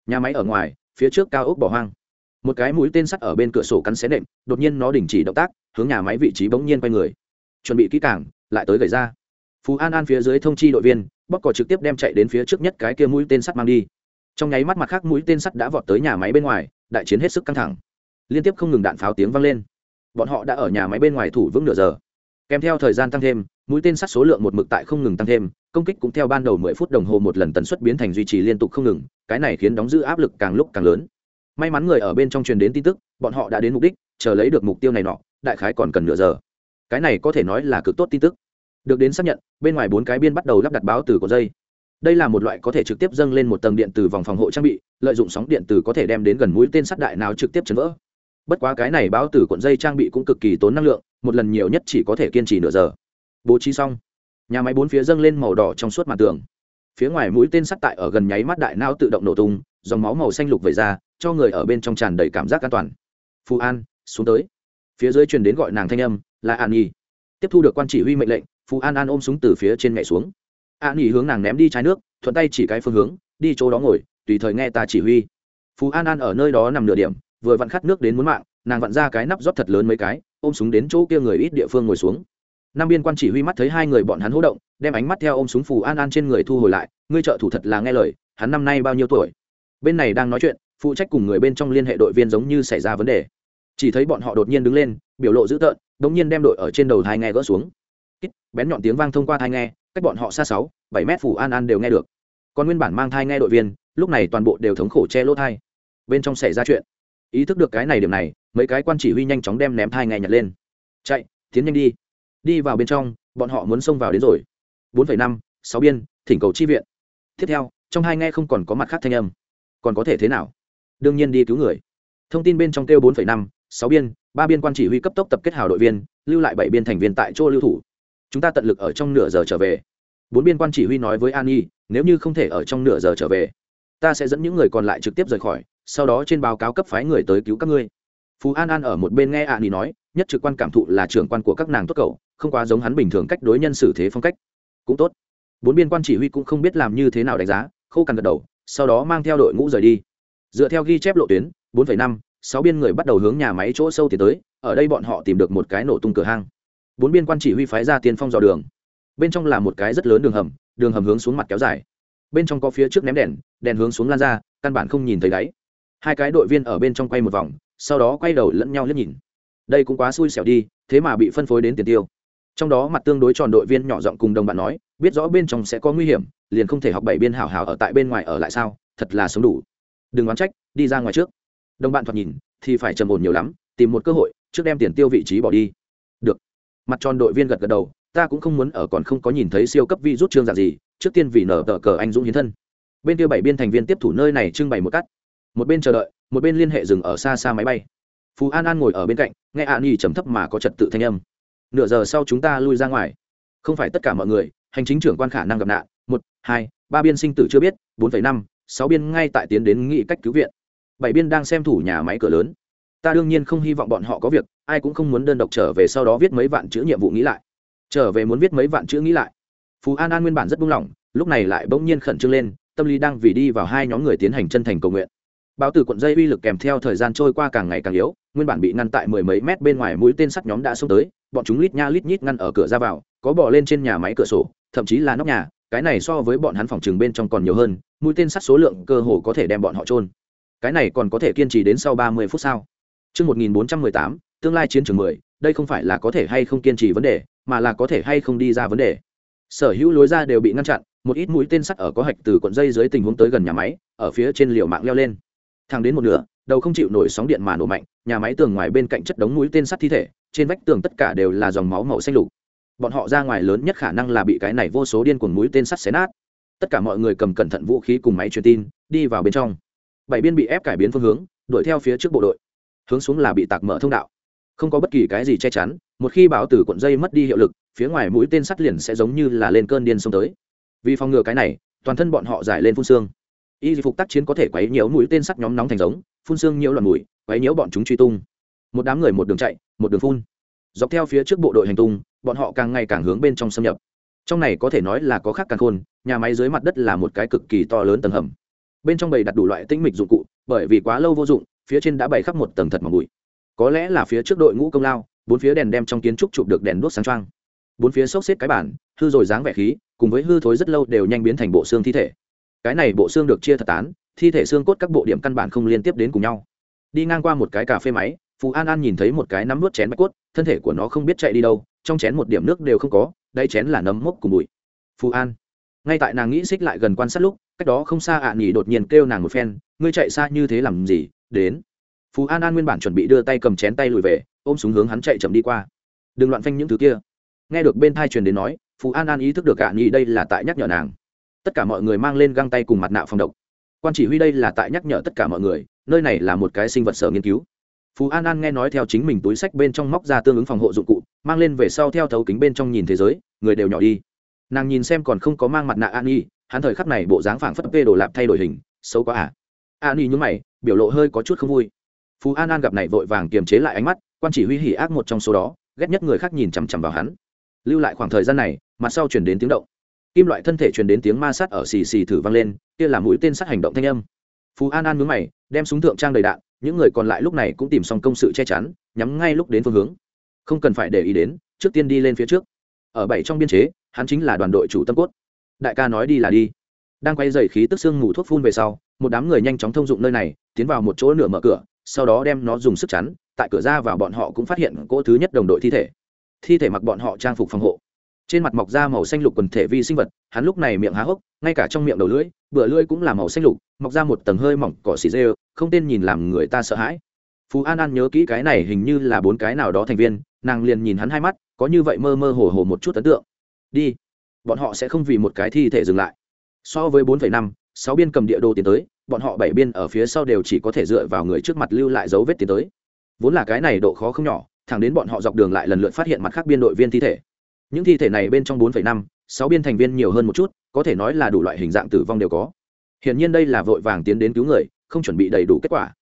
Nhà máy ở ngoài phía trước cao ốc bỏ hoang. Một cái mũi tên sắt ở bên cửa sổ cắn xé đệm, đột nhiên nó đình chỉ động tác hướng nhà máy vị trí bỗng nhiên quay người. Chuẩn bị kỹ càng lại tới gầy ra. Phú an an phía dưới thông chi đội viên bóc cò trực tiếp đem chạy đến phía trước nhất cái kia mũi tên sắt mang đi. Trong nháy mắt mặt khác mũi tên sắt đã vọt tới nhà máy bên ngoài, đại chiến hết sức căng thẳng. Liên tiếp không ngừng đạn pháo tiếng vang lên. Bọn họ đã ở nhà máy bên ngoài thủ vững nửa giờ. Kèm theo thời gian tăng thêm, mũi tên sắt số lượng một mực tại không ngừng tăng thêm, công kích cũng theo ban đầu mười phút đồng hồ một lần tần suất biến thành duy trì liên tục không ngừng, cái này khiến đóng giữ áp lực càng lúc càng lớn. May mắn người ở bên trong truyền đến tin tức, bọn họ đã đến mục đích, chờ lấy được mục tiêu này nọ, đại khái còn cần nửa giờ. Cái này có thể nói là cực tốt tin tức được đến xác nhận, bên ngoài bốn cái biên bắt đầu lắp đặt báo từ của dây. Đây là một loại có thể trực tiếp dâng lên một tầng điện từ vòng phòng hộ trang bị, lợi dụng sóng điện từ có thể đem đến gần mũi tên sắt đại nào trực tiếp chấn vỡ. Bất quá cái này báo từ cuộn dây trang bị cũng cực kỳ tốn năng lượng, một lần nhiều nhất chỉ có thể kiên trì nửa giờ. Bố trí xong, nhà máy bốn phía dâng lên màu đỏ trong suốt mặt tường. Phía ngoài mũi tên sắt tại ở gần nháy mắt đại não tự động nổ tung, dòng máu màu xanh lục về ra, cho người ở bên trong tràn đầy cảm giác an toàn. Phù an, xuống tới. Phía dưới truyền đến gọi nàng thanh âm, là an nhi. Tiếp thu được quan chỉ huy mệnh lệnh phù an an ôm súng từ phía trên nhảy xuống. An nghỉ hướng nàng ném đi trái nước, thuận tay chỉ cái phương hướng, đi chỗ đó ngồi, tùy thời nghe ta chỉ huy. Phù an an ở nơi đó nằm nửa điểm, vừa vặn khát nước đến muốn mạng, nàng vặn ra cái nắp rót thật lớn mấy cái, ôm súng đến chỗ kia người ít địa phương ngồi xuống. Năm biên quan chỉ huy mắt thấy hai người bọn hắn hỗ động, đem ánh mắt theo ôm súng phù an an trên người thu hồi lại, ngươi trợ thủ thật là nghe lời, hắn năm nay bao nhiêu tuổi? Bên này đang nói chuyện, phụ trách cùng người bên trong liên hệ đội viên giống như xảy ra vấn đề. Chỉ thấy bọn họ đột nhiên đứng lên, biểu lộ dữ tợn đ ỗ n g nhiên đem đội ở trên đầu hai nghe gỡ xuống. Kít, bén nhọn tiếng vang thông qua thai nghe cách bọn họ xa sáu bảy mét phủ an an đều nghe được. Còn nguyên bản mang thai nghe đội viên lúc này toàn bộ đều thống khổ che lỗ thai. Bên trong xảy ra chuyện. Ý thức được cái này điểm này mấy cái quan chỉ huy nhanh chóng đem ném thai nghe nhặt lên. Chạy tiến nhanh đi. Đi vào bên trong bọn họ muốn xông vào đến rồi. Bốn năm sáu biên thỉnh cầu chi viện. Tiếp theo trong hai nghe không còn có mặt khác thanh âm. Còn có thể thế nào? Đương nhiên đi cứu người. Thông tin bên trong kêu bốn năm sáu biên ba biên quan chỉ huy cấp tốc tập kết hào đội viên lưu lại bảy biên thành viên tại chỗ lưu thủ chúng ta tận lực ở trong nửa giờ trở về. Bốn biên quan chỉ huy nói với an nhi nếu như không thể ở trong nửa giờ trở về ta sẽ dẫn những người còn lại trực tiếp rời khỏi sau đó trên báo cáo cấp phái người tới cứu các ngươi. Phú an an ở một bên nghe an nhi nói nhất trực quan cảm thụ là trưởng quan của các nàng tốt cầu không quá giống hắn bình thường cách đối nhân xử thế phong cách. Cũng tốt. Bốn biên quan chỉ huy cũng không biết làm như thế nào đánh giá khô cằn gật đầu sau đó mang theo đội ngũ rời đi. Dựa theo ghi chép lộ tuyến 4,5, sáu biên người bắt đầu hướng nhà máy chỗ sâu tiến tới ở đây bọn họ tìm được một cái nổ tung cửa hang bốn biên quan chỉ huy phái ra tiên phong dò đường. Bên trong là một cái rất lớn đường hầm đường hầm hướng xuống mặt kéo dài. Bên trong có phía trước ném đèn đèn hướng xuống lan ra, căn bản không nhìn thấy đáy. Hai cái đội viên ở bên trong quay một vòng, sau đó quay đầu lẫn nhau liếc nhìn. Đây cũng quá xui xẻo đi, thế mà bị phân phối đến tiền tiêu. Trong đó mặt tương đối tròn đội viên nhỏ giọng cùng đồng bạn nói, biết rõ bên trong sẽ có nguy hiểm, liền không thể học bảy biên hảo hảo ở tại bên ngoài ở lại sao, thật là sống đủ. Đừng oán trách, đi ra ngoài trước. Đồng bạn thoạt nhìn, thì phải trầm ổn nhiều lắm, tìm một cơ hội, trước đem tiền tiêu vị trí bỏ đi mặt tròn đội viên gật gật đầu, ta cũng không muốn ở còn không có nhìn thấy siêu cấp vi rút chương dạng gì, trước tiên vì nở tờ cờ anh dũng hiến thân. Bên kia bảy biên thành viên tiếp thủ nơi này trưng bày một cắt. Một bên chờ đợi, một bên liên hệ dừng ở xa xa máy bay. Phú an an ngồi ở bên cạnh, nghe ạ nhi trầm thấp mà có trật tự thanh âm. Nửa giờ sau chúng ta lui ra ngoài. Không phải tất cả mọi người, hành chính trưởng quan khả năng gặp nạn. Một, hai, ba biên sinh tử chưa biết, bốn năm, sáu biên ngay tại tiến đến nghị cách cứu viện. Bảy biên đang xem thủ nhà máy cửa lớn. Ta đương nhiên không hy vọng bọn họ có việc ai cũng không muốn đơn độc trở về sau đó viết mấy vạn chữ nhiệm vụ nghĩ lại. Trở về muốn viết mấy vạn chữ nghĩ lại. Phú an an nguyên bản rất buông lỏng lúc này lại bỗng nhiên khẩn trương lên tâm lý đang vì đi vào hai nhóm người tiến hành chân thành cầu nguyện. Báo từ cuộn dây uy lực kèm theo thời gian trôi qua càng ngày càng yếu nguyên bản bị ngăn tại mười mấy mét bên ngoài mũi tên sắt nhóm đã xông tới bọn chúng lít nha lít nhít ngăn ở cửa ra vào có bỏ lên trên nhà máy cửa sổ thậm chí là nóc nhà cái này so với bọn hắn phòng trừng bên trong còn nhiều hơn mũi tên sắt số lượng cơ hồ có thể đem bọn họ trôn cái này còn có thể kiên trì đến sau ba mươi phút sau Trước 1418, tương lai chiến trường 10, đây không phải là có thể hay không kiên trì vấn đề, mà là có thể hay không đi ra vấn đề. Sở hữu lối ra đều bị ngăn chặn, một ít mũi tên sắt ở có hạch từ cuộn dây dưới tình huống tới gần nhà máy, ở phía trên liều mạng leo lên. thang đến một nửa, đầu không chịu nổi sóng điện mà nổ mạnh, nhà máy tường ngoài bên cạnh chất đống mũi tên sắt thi thể, trên vách tường tất cả đều là dòng máu màu xanh lục. Bọn họ ra ngoài lớn nhất khả năng là bị cái này vô số điên cuồng mũi tên sắt xé nát. Tất cả mọi người cầm cẩn thận vũ khí cùng máy truyền tin, đi vào bên trong. Bảy biên bị ép cải biến phương hướng, đuổi theo phía trước bộ đội hướng xuống là bị tạc mở thông đạo không có bất kỳ cái gì che chắn, một khi báo từ cuộn dây mất đi hiệu lực, phía ngoài mũi tên sắt liền sẽ giống như là lên cơn điên xông tới. Vì phòng ngừa cái này, toàn thân bọn họ giải lên phun xương. Y phục tác chiến có thể quấy nhiễu mũi tên sắt nhóm nóng thành giống, phun xương nhiễu loạn mũi quấy nhiễu bọn chúng truy tung. Một đám người một đường chạy, một đường phun. Dọc theo phía trước bộ đội hành tung, bọn họ càng ngày càng hướng bên trong xâm nhập. Trong này có thể nói là có khác càng khôn, nhà máy dưới mặt đất là một cái cực kỳ to lớn tầng hầm. Bên trong bầy đặt đủ loại tinh mịch dụng cụ, bởi vì quá lâu vô dụng, phía trên đã bày khắp một tầng thật mỏng bụi có lẽ là phía trước đội ngũ công lao, bốn phía đèn đem trong kiến trúc chụp được đèn đuốc sáng trăng bốn phía xốc xếp cái bản, hư rồi dáng vẻ khí, cùng với hư thối rất lâu đều nhanh biến thành bộ xương thi thể. Cái này bộ xương được chia thật tán, thi thể xương cốt các bộ điểm căn bản không liên tiếp đến cùng nhau. Đi ngang qua một cái cà phê máy phú an an nhìn thấy một cái nắm nuốt chén bạch cốt, thân thể của nó không biết chạy đi đâu, trong chén một điểm nước đều không có đây chén là nấm mốc cùng bụi. Phú an, ngay tại nàng nghĩ xích lại gần quan sát lúc, cách đó không xa ạ à nghỉ đột nhiên kêu nàng một phen, ngươi chạy xa như thế làm gì, đến? Phú an an nguyên bản chuẩn bị đưa tay cầm chén tay lùi về, ôm súng hướng hắn chạy chậm đi qua. Đừng loạn phanh những thứ kia. Nghe được bên thai truyền đến nói, phú an an ý thức được cả Nhi đây là tại nhắc nhở nàng. Tất cả mọi người mang lên găng tay cùng mặt nạ phòng độc. Quan chỉ huy đây là tại nhắc nhở tất cả mọi người, nơi này là một cái sinh vật sở nghiên cứu. Phú an an nghe nói theo chính mình túi sách bên trong móc ra tương ứng phòng hộ dụng cụ, mang lên về sau theo thấu kính bên trong nhìn thế giới, người đều nhỏ đi. Nàng nhìn xem còn không có mang mặt nạ an nhi hắn thời khắc này bộ dáng phảng phất vê đồ lạp thay đổi hình, xấu quá à. An nhi nhúng mày, biểu lộ hơi có chút không vui phú an an gặp này vội vàng kiềm chế lại ánh mắt quan chỉ huy hỉ ác một trong số đó ghét nhất người khác nhìn chằm chằm vào hắn lưu lại khoảng thời gian này mặt sau chuyển đến tiếng động kim loại thân thể chuyển đến tiếng ma sát ở xì xì thử vang lên kia là mũi tên sát hành động thanh âm phú an an mướn mày đem súng thượng trang đầy đạn những người còn lại lúc này cũng tìm xong công sự che chắn nhắm ngay lúc đến phương hướng không cần phải để ý đến trước tiên đi lên phía trước ở bảy trong biên chế hắn chính là đoàn đội chủ tâm cốt đại ca nói đi là đi đang quay dày khí tức xương mù thuốc phun về sau một đám người nhanh chóng thông dụng nơi này tiến vào một chỗ nửa mở cửa sau đó đem nó dùng sức chắn, tại cửa ra vào bọn họ cũng phát hiện cỗ thứ nhất đồng đội thi thể. Thi thể mặc bọn họ trang phục phòng hộ. Trên mặt mọc da màu xanh lục quần thể vi sinh vật, hắn lúc này miệng há hốc, ngay cả trong miệng đầu lưỡi bựa lưỡi cũng là màu xanh lục, mọc ra một tầng hơi mỏng cỏ xì dê, không tên nhìn làm người ta sợ hãi. Phú an an nhớ kỹ cái này hình như là bốn cái nào đó thành viên, nàng liền nhìn hắn hai mắt, có như vậy mơ mơ hồ hồ một chút ấn tượng. Đi, bọn họ sẽ không vì một cái thi thể dừng lại. So với bốn năm sáu biên cầm địa đồ tiến tới, bọn họ bảy biên ở phía sau đều chỉ có thể dựa vào người trước mặt lưu lại dấu vết tiến tới. Vốn là cái này độ khó không nhỏ, thẳng đến bọn họ dọc đường lại lần lượt phát hiện mặt khác biên đội viên thi thể. Những thi thể này bên trong bốn năm, sáu biên thành viên nhiều hơn một chút, có thể nói là đủ loại hình dạng tử vong đều có. Hiển nhiên đây là vội vàng tiến đến cứu người, không chuẩn bị đầy đủ kết quả.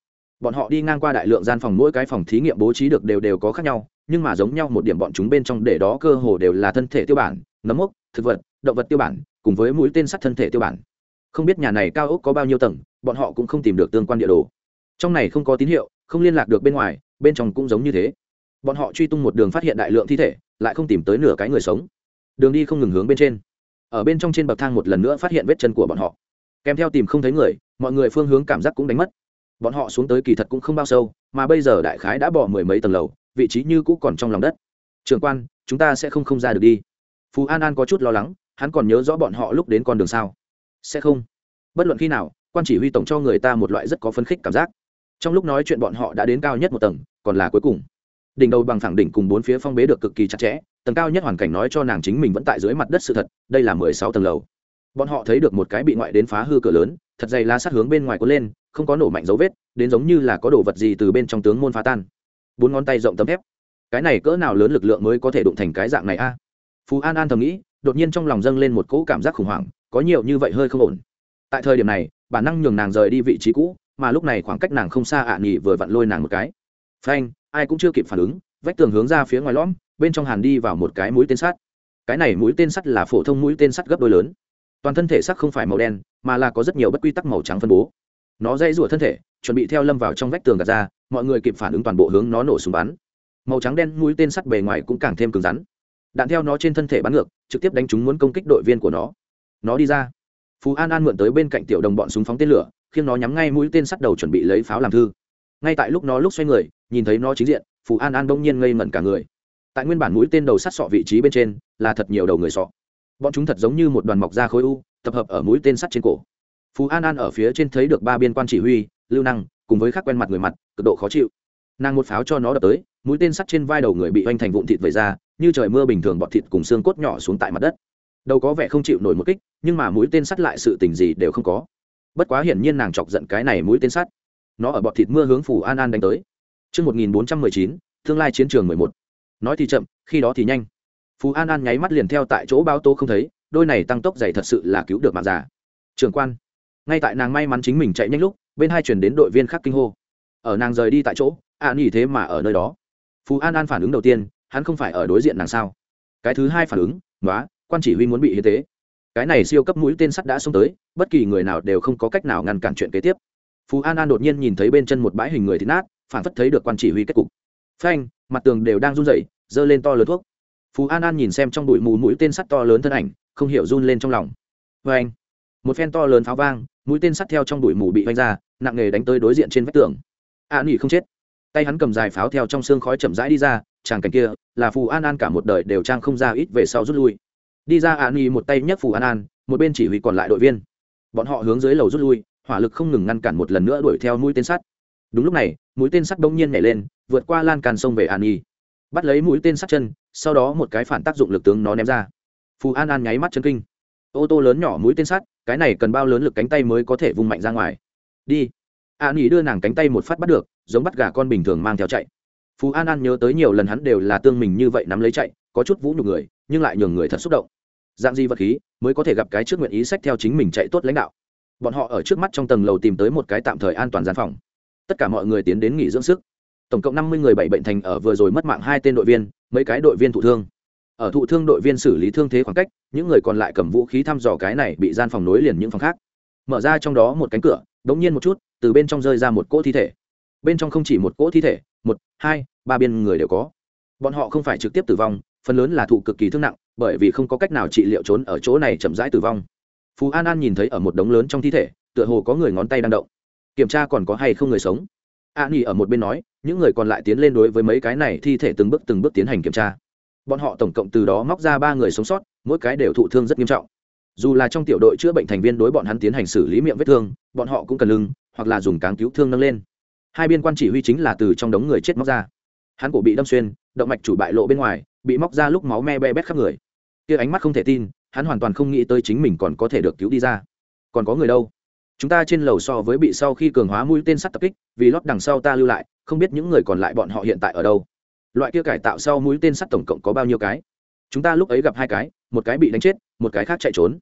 Bọn họ đi ngang qua đại lượng gian phòng, mỗi cái phòng thí nghiệm bố trí được đều đều có khác nhau, nhưng mà giống nhau một điểm bọn chúng bên trong để đó cơ hồ đều là thân thể tiêu bản, nấm mốc, thực vật, động vật tiêu bản, cùng với mũi tên sắt thân thể tiêu bản không biết nhà này cao ốc có bao nhiêu tầng, bọn họ cũng không tìm được tương quan địa đồ. Trong này không có tín hiệu, không liên lạc được bên ngoài, bên trong cũng giống như thế. Bọn họ truy tung một đường phát hiện đại lượng thi thể, lại không tìm tới nửa cái người sống. Đường đi không ngừng hướng bên trên. Ở bên trong trên bậc thang một lần nữa phát hiện vết chân của bọn họ. Kèm theo tìm không thấy người, mọi người phương hướng cảm giác cũng đánh mất. Bọn họ xuống tới kỳ thật cũng không bao sâu, mà bây giờ đại khái đã bỏ mười mấy tầng lầu, vị trí như cũ còn trong lòng đất. Trường quan, chúng ta sẽ không không ra được đi. Phú an an có chút lo lắng, hắn còn nhớ rõ bọn họ lúc đến con đường sao sẽ không. Bất luận khi nào, quan chỉ huy tổng cho người ta một loại rất có phấn khích cảm giác. Trong lúc nói chuyện bọn họ đã đến cao nhất một tầng, còn là cuối cùng. Đỉnh đầu bằng phẳng đỉnh cùng bốn phía phong bế được cực kỳ chặt chẽ, tầng cao nhất hoàn cảnh nói cho nàng chính mình vẫn tại dưới mặt đất sự thật, đây là mười sáu tầng lầu. Bọn họ thấy được một cái bị ngoại đến phá hư cửa lớn, thật dày la sát hướng bên ngoài cuốn lên, không có nổ mạnh dấu vết, đến giống như là có đồ vật gì từ bên trong tướng môn phá tan. Bốn ngón tay rộng tấm thép. Cái này cỡ nào lớn lực lượng mới có thể đụng thành cái dạng này a? Phú an an thầm nghĩ, đột nhiên trong lòng dâng lên một cỗ cảm giác khủng hoảng có nhiều như vậy hơi không ổn. Tại thời điểm này, bản năng nhường nàng rời đi vị trí cũ, mà lúc này khoảng cách nàng không xa ạ à nghỉ vừa vặn lôi nàng một cái. Phanh, ai cũng chưa kịp phản ứng, vách tường hướng ra phía ngoài lõm, bên trong hàn đi vào một cái mũi tên sắt. Cái này mũi tên sắt là phổ thông mũi tên sắt gấp đôi lớn. Toàn thân thể sắc không phải màu đen, mà là có rất nhiều bất quy tắc màu trắng phân bố. Nó dây rủa thân thể, chuẩn bị theo lâm vào trong vách tường gạt ra, mọi người kịp phản ứng toàn bộ hướng nó nổ súng bắn. Màu trắng đen mũi tên sắt bề ngoài cũng càng thêm cứng rắn. Đạn theo nó trên thân thể bắn ngược, trực tiếp đánh chúng muốn công kích đội viên của nó nó đi ra. Phú an an mượn tới bên cạnh tiểu đồng bọn súng phóng tên lửa khiến nó nhắm ngay mũi tên sắt đầu chuẩn bị lấy pháo làm thư. Ngay tại lúc nó lúc xoay người, nhìn thấy nó chính diện, phú an an bỗng nhiên ngây ngẩn cả người. Tại nguyên bản mũi tên đầu sắt sọ vị trí bên trên, là thật nhiều đầu người sọ. Bọn chúng thật giống như một đoàn mọc ra khối u, tập hợp ở mũi tên sắt trên cổ. Phú an an ở phía trên thấy được ba biên quan chỉ huy, lưu năng, cùng với khắc quen mặt người mặt, cực độ khó chịu. Nàng một pháo cho nó đập tới, mũi tên sắt trên vai đầu người bị oanh thành vụn thịt vẩy ra, như trời mưa bình thường bọt thịt cùng xương cốt nhỏ xuống tại mặt đất đầu có vẻ không chịu nổi một kích nhưng mà mũi tên sắt lại sự tình gì đều không có. Bất quá hiển nhiên nàng chọc giận cái này mũi tên sắt. Nó ở bọt thịt mưa hướng phủ an an đánh tới. Trước 1419, tương lai chiến trường 11. nói thì chậm khi đó thì nhanh. Phú an an nháy mắt liền theo tại chỗ báo tố không thấy đôi này tăng tốc dày thật sự là cứu được mạng già. Trường quan. Ngay tại nàng may mắn chính mình chạy nhanh lúc bên hai chuyển đến đội viên khác kinh hô. Ở nàng rời đi tại chỗ ạ nghỉ thế mà ở nơi đó. Phú an an phản ứng đầu tiên hắn không phải ở đối diện nàng sao? Cái thứ hai phản ứng nói quan chỉ huy muốn bị hiến tế. Cái này siêu cấp mũi tên sắt đã xông tới, bất kỳ người nào đều không có cách nào ngăn cản chuyện kế tiếp. Phú an an đột nhiên nhìn thấy bên chân một bãi hình người thịt nát, phản phất thấy được quan chỉ huy kết cục. Phanh, mặt tường đều đang run rẩy giơ lên to lớn thuốc. Phú an an nhìn xem trong bụi mù mũi tên sắt to lớn thân ảnh, không hiểu run lên trong lòng. Vê anh một phen to lớn pháo vang, mũi tên sắt theo trong bụi mù bị vanh ra, nặng nghề đánh tới đối diện trên vách tường. A nghỉ không chết. Tay hắn cầm dài pháo theo trong xương khói chậm rãi đi ra, chàng cảnh kia, là phù an an cả một đời đều trang không ra ít về sau rút lui đi ra an y một tay nhấc phù an an, một bên chỉ huy còn lại đội viên. Bọn họ hướng dưới lầu rút lui, hỏa lực không ngừng ngăn cản một lần nữa đuổi theo mũi tên sắt. Đúng lúc này, mũi tên sắt đông nhiên nhảy lên, vượt qua lan càn sông về an y bắt lấy mũi tên sắt chân, sau đó một cái phản tác dụng lực tướng nó ném ra. Phù an an nháy mắt chân kinh. Ô tô lớn nhỏ mũi tên sắt, cái này cần bao lớn lực cánh tay mới có thể vung mạnh ra ngoài. Đi. An y đưa nàng cánh tay một phát bắt được, giống bắt gà con bình thường mang theo chạy. Phù an an nhớ tới nhiều lần hắn đều là tương mình như vậy nắm lấy chạy, có chút vũ nhục người nhưng lại nhường người thật xúc động. Dạng gì vật khí mới có thể gặp cái trước nguyện ý sách theo chính mình chạy tốt lãnh đạo? Bọn họ ở trước mắt trong tầng lầu tìm tới một cái tạm thời an toàn gian phòng. Tất cả mọi người tiến đến nghỉ dưỡng sức. Tổng cộng năm mươi người bảy bệnh thành ở vừa rồi mất mạng hai tên đội viên, mấy cái đội viên thụ thương. Ở thụ thương đội viên xử lý thương thế khoảng cách, những người còn lại cầm vũ khí thăm dò cái này bị gian phòng nối liền những phòng khác. Mở ra trong đó một cánh cửa đ ỗ n g nhiên một chút, từ bên trong rơi ra một cỗ thi thể. Bên trong không chỉ một cỗ thi thể, một, hai, ba biên người đều có. Bọn họ không phải trực tiếp tử vong phần lớn là thụ cực kỳ thương nặng, bởi vì không có cách nào trị liệu trốn ở chỗ này chậm rãi tử vong. Phú an an nhìn thấy ở một đống lớn trong thi thể, tựa hồ có người ngón tay đang động. Kiểm tra còn có hay không người sống? A nghỉ ở một bên nói, những người còn lại tiến lên đối với mấy cái này thi thể từng bước từng bước tiến hành kiểm tra. Bọn họ tổng cộng từ đó móc ra ba người sống sót, mỗi cái đều thụ thương rất nghiêm trọng. Dù là trong tiểu đội chữa bệnh thành viên đối bọn hắn tiến hành xử lý miệng vết thương, bọn họ cũng cần lưng, hoặc là dùng cáng cứu thương nâng lên. Hai biên quan chỉ huy chính là từ trong đống người chết móc ra. Hắn cổ bị đâm xuyên, động mạch chủ bại lộ bên ngoài bị móc ra lúc máu me be bét khắp người. Kia ánh mắt không thể tin, hắn hoàn toàn không nghĩ tới chính mình còn có thể được cứu đi ra. Còn có người đâu? Chúng ta trên lầu so với bị sau khi cường hóa mũi tên sắt tập kích, vì lót đằng sau ta lưu lại, không biết những người còn lại bọn họ hiện tại ở đâu. Loại kia cải tạo sau mũi tên sắt tổng cộng có bao nhiêu cái? Chúng ta lúc ấy gặp hai cái, một cái bị đánh chết, một cái khác chạy trốn.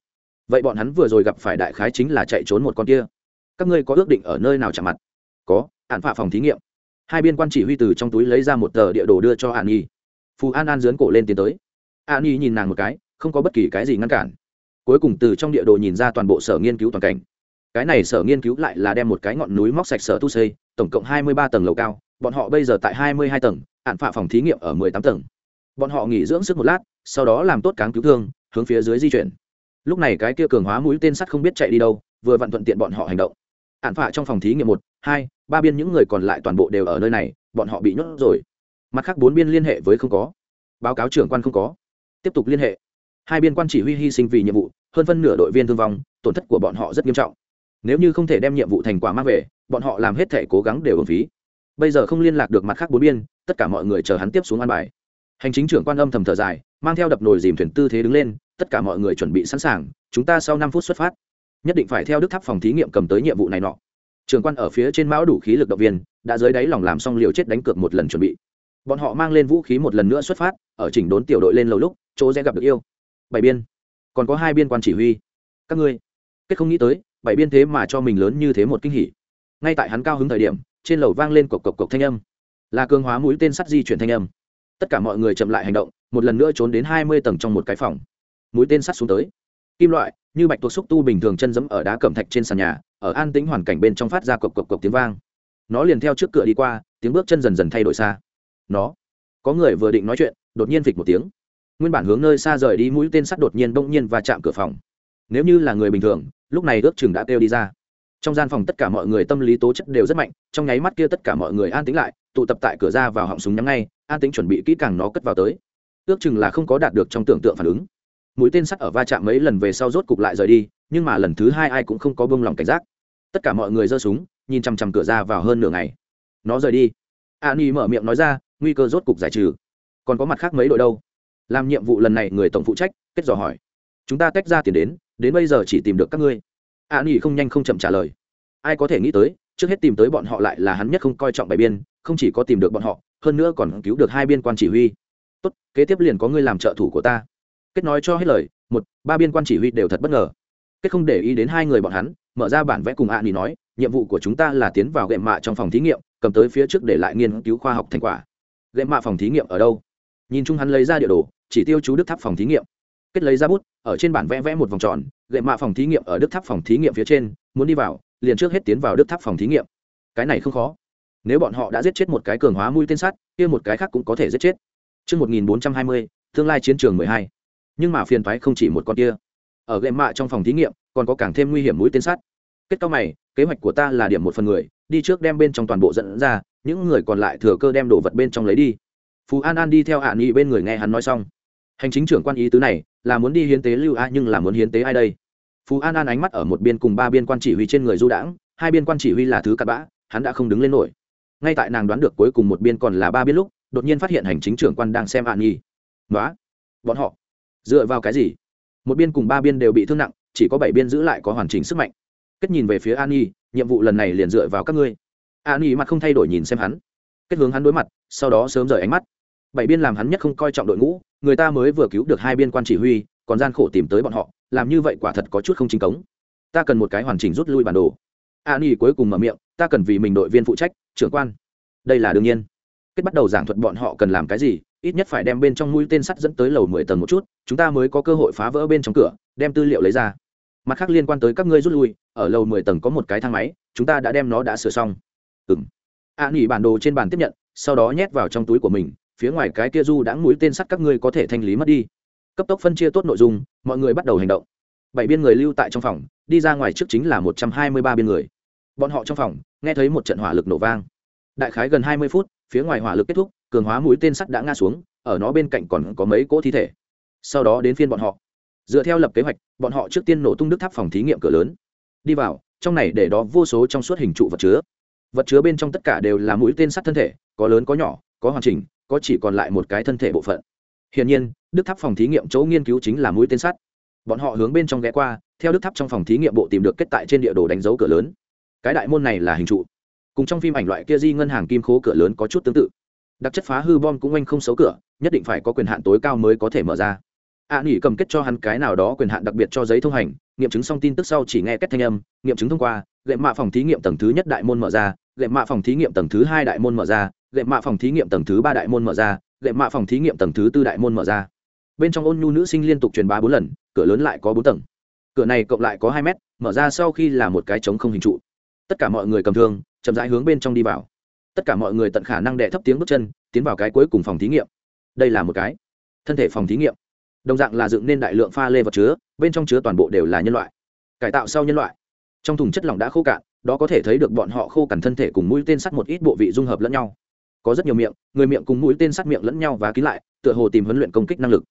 Vậy bọn hắn vừa rồi gặp phải đại khái chính là chạy trốn một con kia. Các ngươi có ước định ở nơi nào chạm mặt? Có hạn phạ phòng thí nghiệm. Hai biên quan chỉ huy từ trong túi lấy ra một tờ địa đồ đưa cho hạn nghi phù an an dướn cổ lên tiến tới. An nhi nhìn nàng một cái, không có bất kỳ cái gì ngăn cản. Cuối cùng từ trong địa đồ nhìn ra toàn bộ sở nghiên cứu toàn cảnh. Cái này sở nghiên cứu lại là đem một cái ngọn núi móc sạch sở tu xây, tổng cộng hai mươi ba tầng lầu cao, bọn họ bây giờ tại hai mươi hai tầng ạn phạ phòng thí nghiệm ở mười tám tầng. Bọn họ nghỉ dưỡng sức một lát, sau đó làm tốt cáng cứu thương, hướng phía dưới di chuyển. Lúc này cái kia cường hóa mũi tên sắt không biết chạy đi đâu, vừa vặn thuận tiện bọn họ hành động. Ạn phạ trong phòng thí nghiệm một, hai, ba biên những người còn lại toàn bộ đều ở nơi này, bọn họ bị nhốt rồi mặt khác bốn biên liên hệ với không có. Báo cáo trưởng quan không có. Tiếp tục liên hệ. Hai biên quan chỉ huy hy sinh vì nhiệm vụ, hơn phân nửa đội viên thương vong, tổn thất của bọn họ rất nghiêm trọng. Nếu như không thể đem nhiệm vụ thành quả mang về, bọn họ làm hết thể cố gắng đều ổn phí. Bây giờ không liên lạc được mặt khác bốn biên, tất cả mọi người chờ hắn tiếp xuống an bài. Hành chính trưởng quan âm thầm thở dài, mang theo đập nồi dìm thuyền tư thế đứng lên, tất cả mọi người chuẩn bị sẵn sàng, chúng ta sau năm phút xuất phát. Nhất định phải theo đức tháp phòng thí nghiệm cầm tới nhiệm vụ này nọ. Trưởng quan ở phía trên mão đủ khí lực động viên, đã dưới đáy lòng làm xong liều chết đánh cược một lần chuẩn bị bọn họ mang lên vũ khí một lần nữa xuất phát, ở chỉnh đốn tiểu đội lên lầu lúc, chỗ sẽ gặp được yêu. Bảy biên. Còn có hai biên quan chỉ huy. Các ngươi. Kết không nghĩ tới, bảy biên thế mà cho mình lớn như thế một kinh hỉ. Ngay tại hắn cao hứng thời điểm, trên lầu vang lên cộc cộc cộc thanh âm. Là cường hóa mũi tên sắt di chuyển thanh âm. Tất cả mọi người chậm lại hành động, một lần nữa trốn đến hai mươi tầng trong một cái phòng. Mũi tên sắt xuống tới. Kim loại, như bạch tuộc xúc tu bình thường chân dẫm ở đá cẩm thạch trên sàn nhà, ở an tĩnh hoàn cảnh bên trong phát ra cộc cộc cộc tiếng vang. Nó liền theo trước cửa đi qua, tiếng bước chân dần dần thay đổi xa nó. Có người vừa định nói chuyện, đột nhiên phịch một tiếng. Nguyên bản hướng nơi xa rời đi mũi tên sắt đột nhiên bỗng nhiên và chạm cửa phòng. Nếu như là người bình thường, lúc này ước chừng đã kêu đi ra. Trong gian phòng tất cả mọi người tâm lý tố chất đều rất mạnh, trong nháy mắt kia tất cả mọi người an tĩnh lại, tụ tập tại cửa ra vào họng súng nhắm ngay, an tĩnh chuẩn bị kỹ càng nó cất vào tới. Ước chừng là không có đạt được trong tưởng tượng phản ứng. Mũi tên sắt ở va chạm mấy lần về sau rốt cục lại rời đi, nhưng mà lần thứ hai ai cũng không có bông lòng cảnh giác. Tất cả mọi người giơ súng, nhìn chằm chằm cửa ra vào hơn nửa ngày. Nó rời đi. A ni mở miệng nói ra nguy cơ rốt cục giải trừ. Còn có mặt khác mấy đội đâu? Làm nhiệm vụ lần này người tổng phụ trách, kết dò hỏi. Chúng ta tách ra tiền đến đến bây giờ chỉ tìm được các ngươi. A nghỉ không nhanh không chậm trả lời. Ai có thể nghĩ tới, trước hết tìm tới bọn họ lại là hắn nhất không coi trọng bài biên, không chỉ có tìm được bọn họ, hơn nữa còn cứu được hai biên quan chỉ huy. Tốt, kế tiếp liền có ngươi làm trợ thủ của ta. Kết nói cho hết lời, một, ba biên quan chỉ huy đều thật bất ngờ. Kết không để ý đến hai người bọn hắn, mở ra bản vẽ cùng ạ à nỉ nói, nhiệm vụ của chúng ta là tiến vào gệm mạ trong phòng thí nghiệm, cầm tới phía trước để lại nghiên cứu khoa học thành quả lệ mạ phòng thí nghiệm ở đâu? Nhìn chung hắn lấy ra địa đồ chỉ tiêu chú đức tháp phòng thí nghiệm. Kết lấy ra bút ở trên bản vẽ vẽ một vòng tròn lệ mạ phòng thí nghiệm ở đức tháp phòng thí nghiệm phía trên muốn đi vào liền trước hết tiến vào đức tháp phòng thí nghiệm. Cái này không khó. Nếu bọn họ đã giết chết một cái cường hóa mũi tên sắt kia một cái khác cũng có thể giết chết. Trước 1420, tương lai chiến trường 12 nhưng mà phiền toái không chỉ một con kia. Ở lệ mạ trong phòng thí nghiệm còn có càng thêm nguy hiểm mũi tên sắt. Kết cao mày kế hoạch của ta là điểm một phần người đi trước đem bên trong toàn bộ dẫn ra những người còn lại thừa cơ đem đồ vật bên trong lấy đi. Phú an an đi theo hạ nghị bên người nghe hắn nói xong. Hành chính trưởng quan ý tứ này là muốn đi hiến tế lưu a, nhưng là muốn hiến tế ai đây? Phú an an ánh mắt ở một biên cùng ba biên quan chỉ huy trên người du đãng, hai biên quan chỉ huy là thứ cặn bã, hắn đã không đứng lên nổi. Ngay tại nàng đoán được cuối cùng một biên còn là ba biên lúc, đột nhiên phát hiện hành chính trưởng quan đang xem hạ nghị. Nói bọn họ dựa vào cái gì? Một biên cùng ba biên đều bị thương nặng, chỉ có bảy biên giữ lại có hoàn chỉnh sức mạnh. Kết nhìn về phía an nhi nhiệm vụ lần này liền dựa vào các ngươi. A nhi mặt không thay đổi nhìn xem hắn. Kết hướng hắn đối mặt, sau đó sớm rời ánh mắt. Bảy biên làm hắn nhất không coi trọng đội ngũ, người ta mới vừa cứu được hai biên quan chỉ huy, còn gian khổ tìm tới bọn họ, làm như vậy quả thật có chút không chính cống. Ta cần một cái hoàn chỉnh rút lui bản đồ. A nhi cuối cùng mở miệng, ta cần vì mình đội viên phụ trách, trưởng quan. Đây là đương nhiên. Kết bắt đầu giảng thuật bọn họ cần làm cái gì, ít nhất phải đem bên trong mũi tên sắt dẫn tới lầu mười tầng một chút, chúng ta mới có cơ hội phá vỡ bên trong cửa, đem tư liệu lấy ra. Mặt khác liên quan tới các ngươi rút lui, ở lầu mười tầng có một cái thang máy, chúng ta đã đem nó đã sửa xong ừng ạ à, nghỉ bản đồ trên bàn tiếp nhận sau đó nhét vào trong túi của mình phía ngoài cái kia du đã mũi tên sắt các ngươi có thể thanh lý mất đi. Cấp tốc phân chia tốt nội dung mọi người bắt đầu hành động. Bảy biên người lưu tại trong phòng đi ra ngoài trước chính là một trăm hai mươi ba biên người. Bọn họ trong phòng nghe thấy một trận hỏa lực nổ vang. Đại khái gần hai mươi phút phía ngoài hỏa lực kết thúc cường hóa mũi tên sắt đã ngã xuống ở nó bên cạnh còn có mấy cỗ thi thể. Sau đó đến phiên bọn họ. Dựa theo lập kế hoạch bọn họ trước tiên nổ tung đức tháp phòng thí nghiệm cửa lớn. Đi vào trong này để đó vô số trong suốt hình trụ vật chứa vật chứa bên trong tất cả đều là mũi tên sắt thân thể có lớn có nhỏ có hoàn chỉnh có chỉ còn lại một cái thân thể bộ phận. Hiển nhiên đức tháp phòng thí nghiệm chỗ nghiên cứu chính là mũi tên sắt. Bọn họ hướng bên trong ghé qua theo đức tháp trong phòng thí nghiệm bộ tìm được kết tại trên địa đồ đánh dấu cửa lớn. Cái đại môn này là hình trụ. Cùng trong phim ảnh loại kia di ngân hàng kim khố cửa lớn có chút tương tự. Đặc chất phá hư bom cũng anh không xấu cửa nhất định phải có quyền hạn tối cao mới có thể mở ra. A à, nghỉ cầm kết cho hắn cái nào đó quyền hạn đặc biệt cho giấy thông hành nghiệm chứng xong tin tức sau chỉ nghe kết thanh âm nghiệm chứng thông qua gậy mạ phòng thí nghiệm tầng thứ nhất đại môn mở ra lệ mạ phòng thí nghiệm tầng thứ hai đại môn mở ra lệ mạ phòng thí nghiệm tầng thứ ba đại môn mở ra lệ mạ phòng thí nghiệm tầng thứ tư đại môn mở ra. Bên trong ôn nhu nữ sinh liên tục truyền bá bốn lần, cửa lớn lại có bốn tầng. Cửa này cộng lại có hai mét, mở ra sau khi là một cái trống không hình trụ. Tất cả mọi người cầm thương, chậm rãi hướng bên trong đi vào. Tất cả mọi người tận khả năng đệ thấp tiếng bước chân, tiến vào cái cuối cùng phòng thí nghiệm. Đây là một cái thân thể phòng thí nghiệm. Đồng dạng là dựng nên đại lượng pha lê vật chứa, bên trong chứa toàn bộ đều là nhân loại. Cải tạo sau nhân loại. Trong thùng chất lỏng đã khô cạn đó có thể thấy được bọn họ khô cằn thân thể cùng mũi tên sắt một ít bộ vị dung hợp lẫn nhau. Có rất nhiều miệng, người miệng cùng mũi tên sắt miệng lẫn nhau và kín lại, tựa hồ tìm huấn luyện công kích năng lực.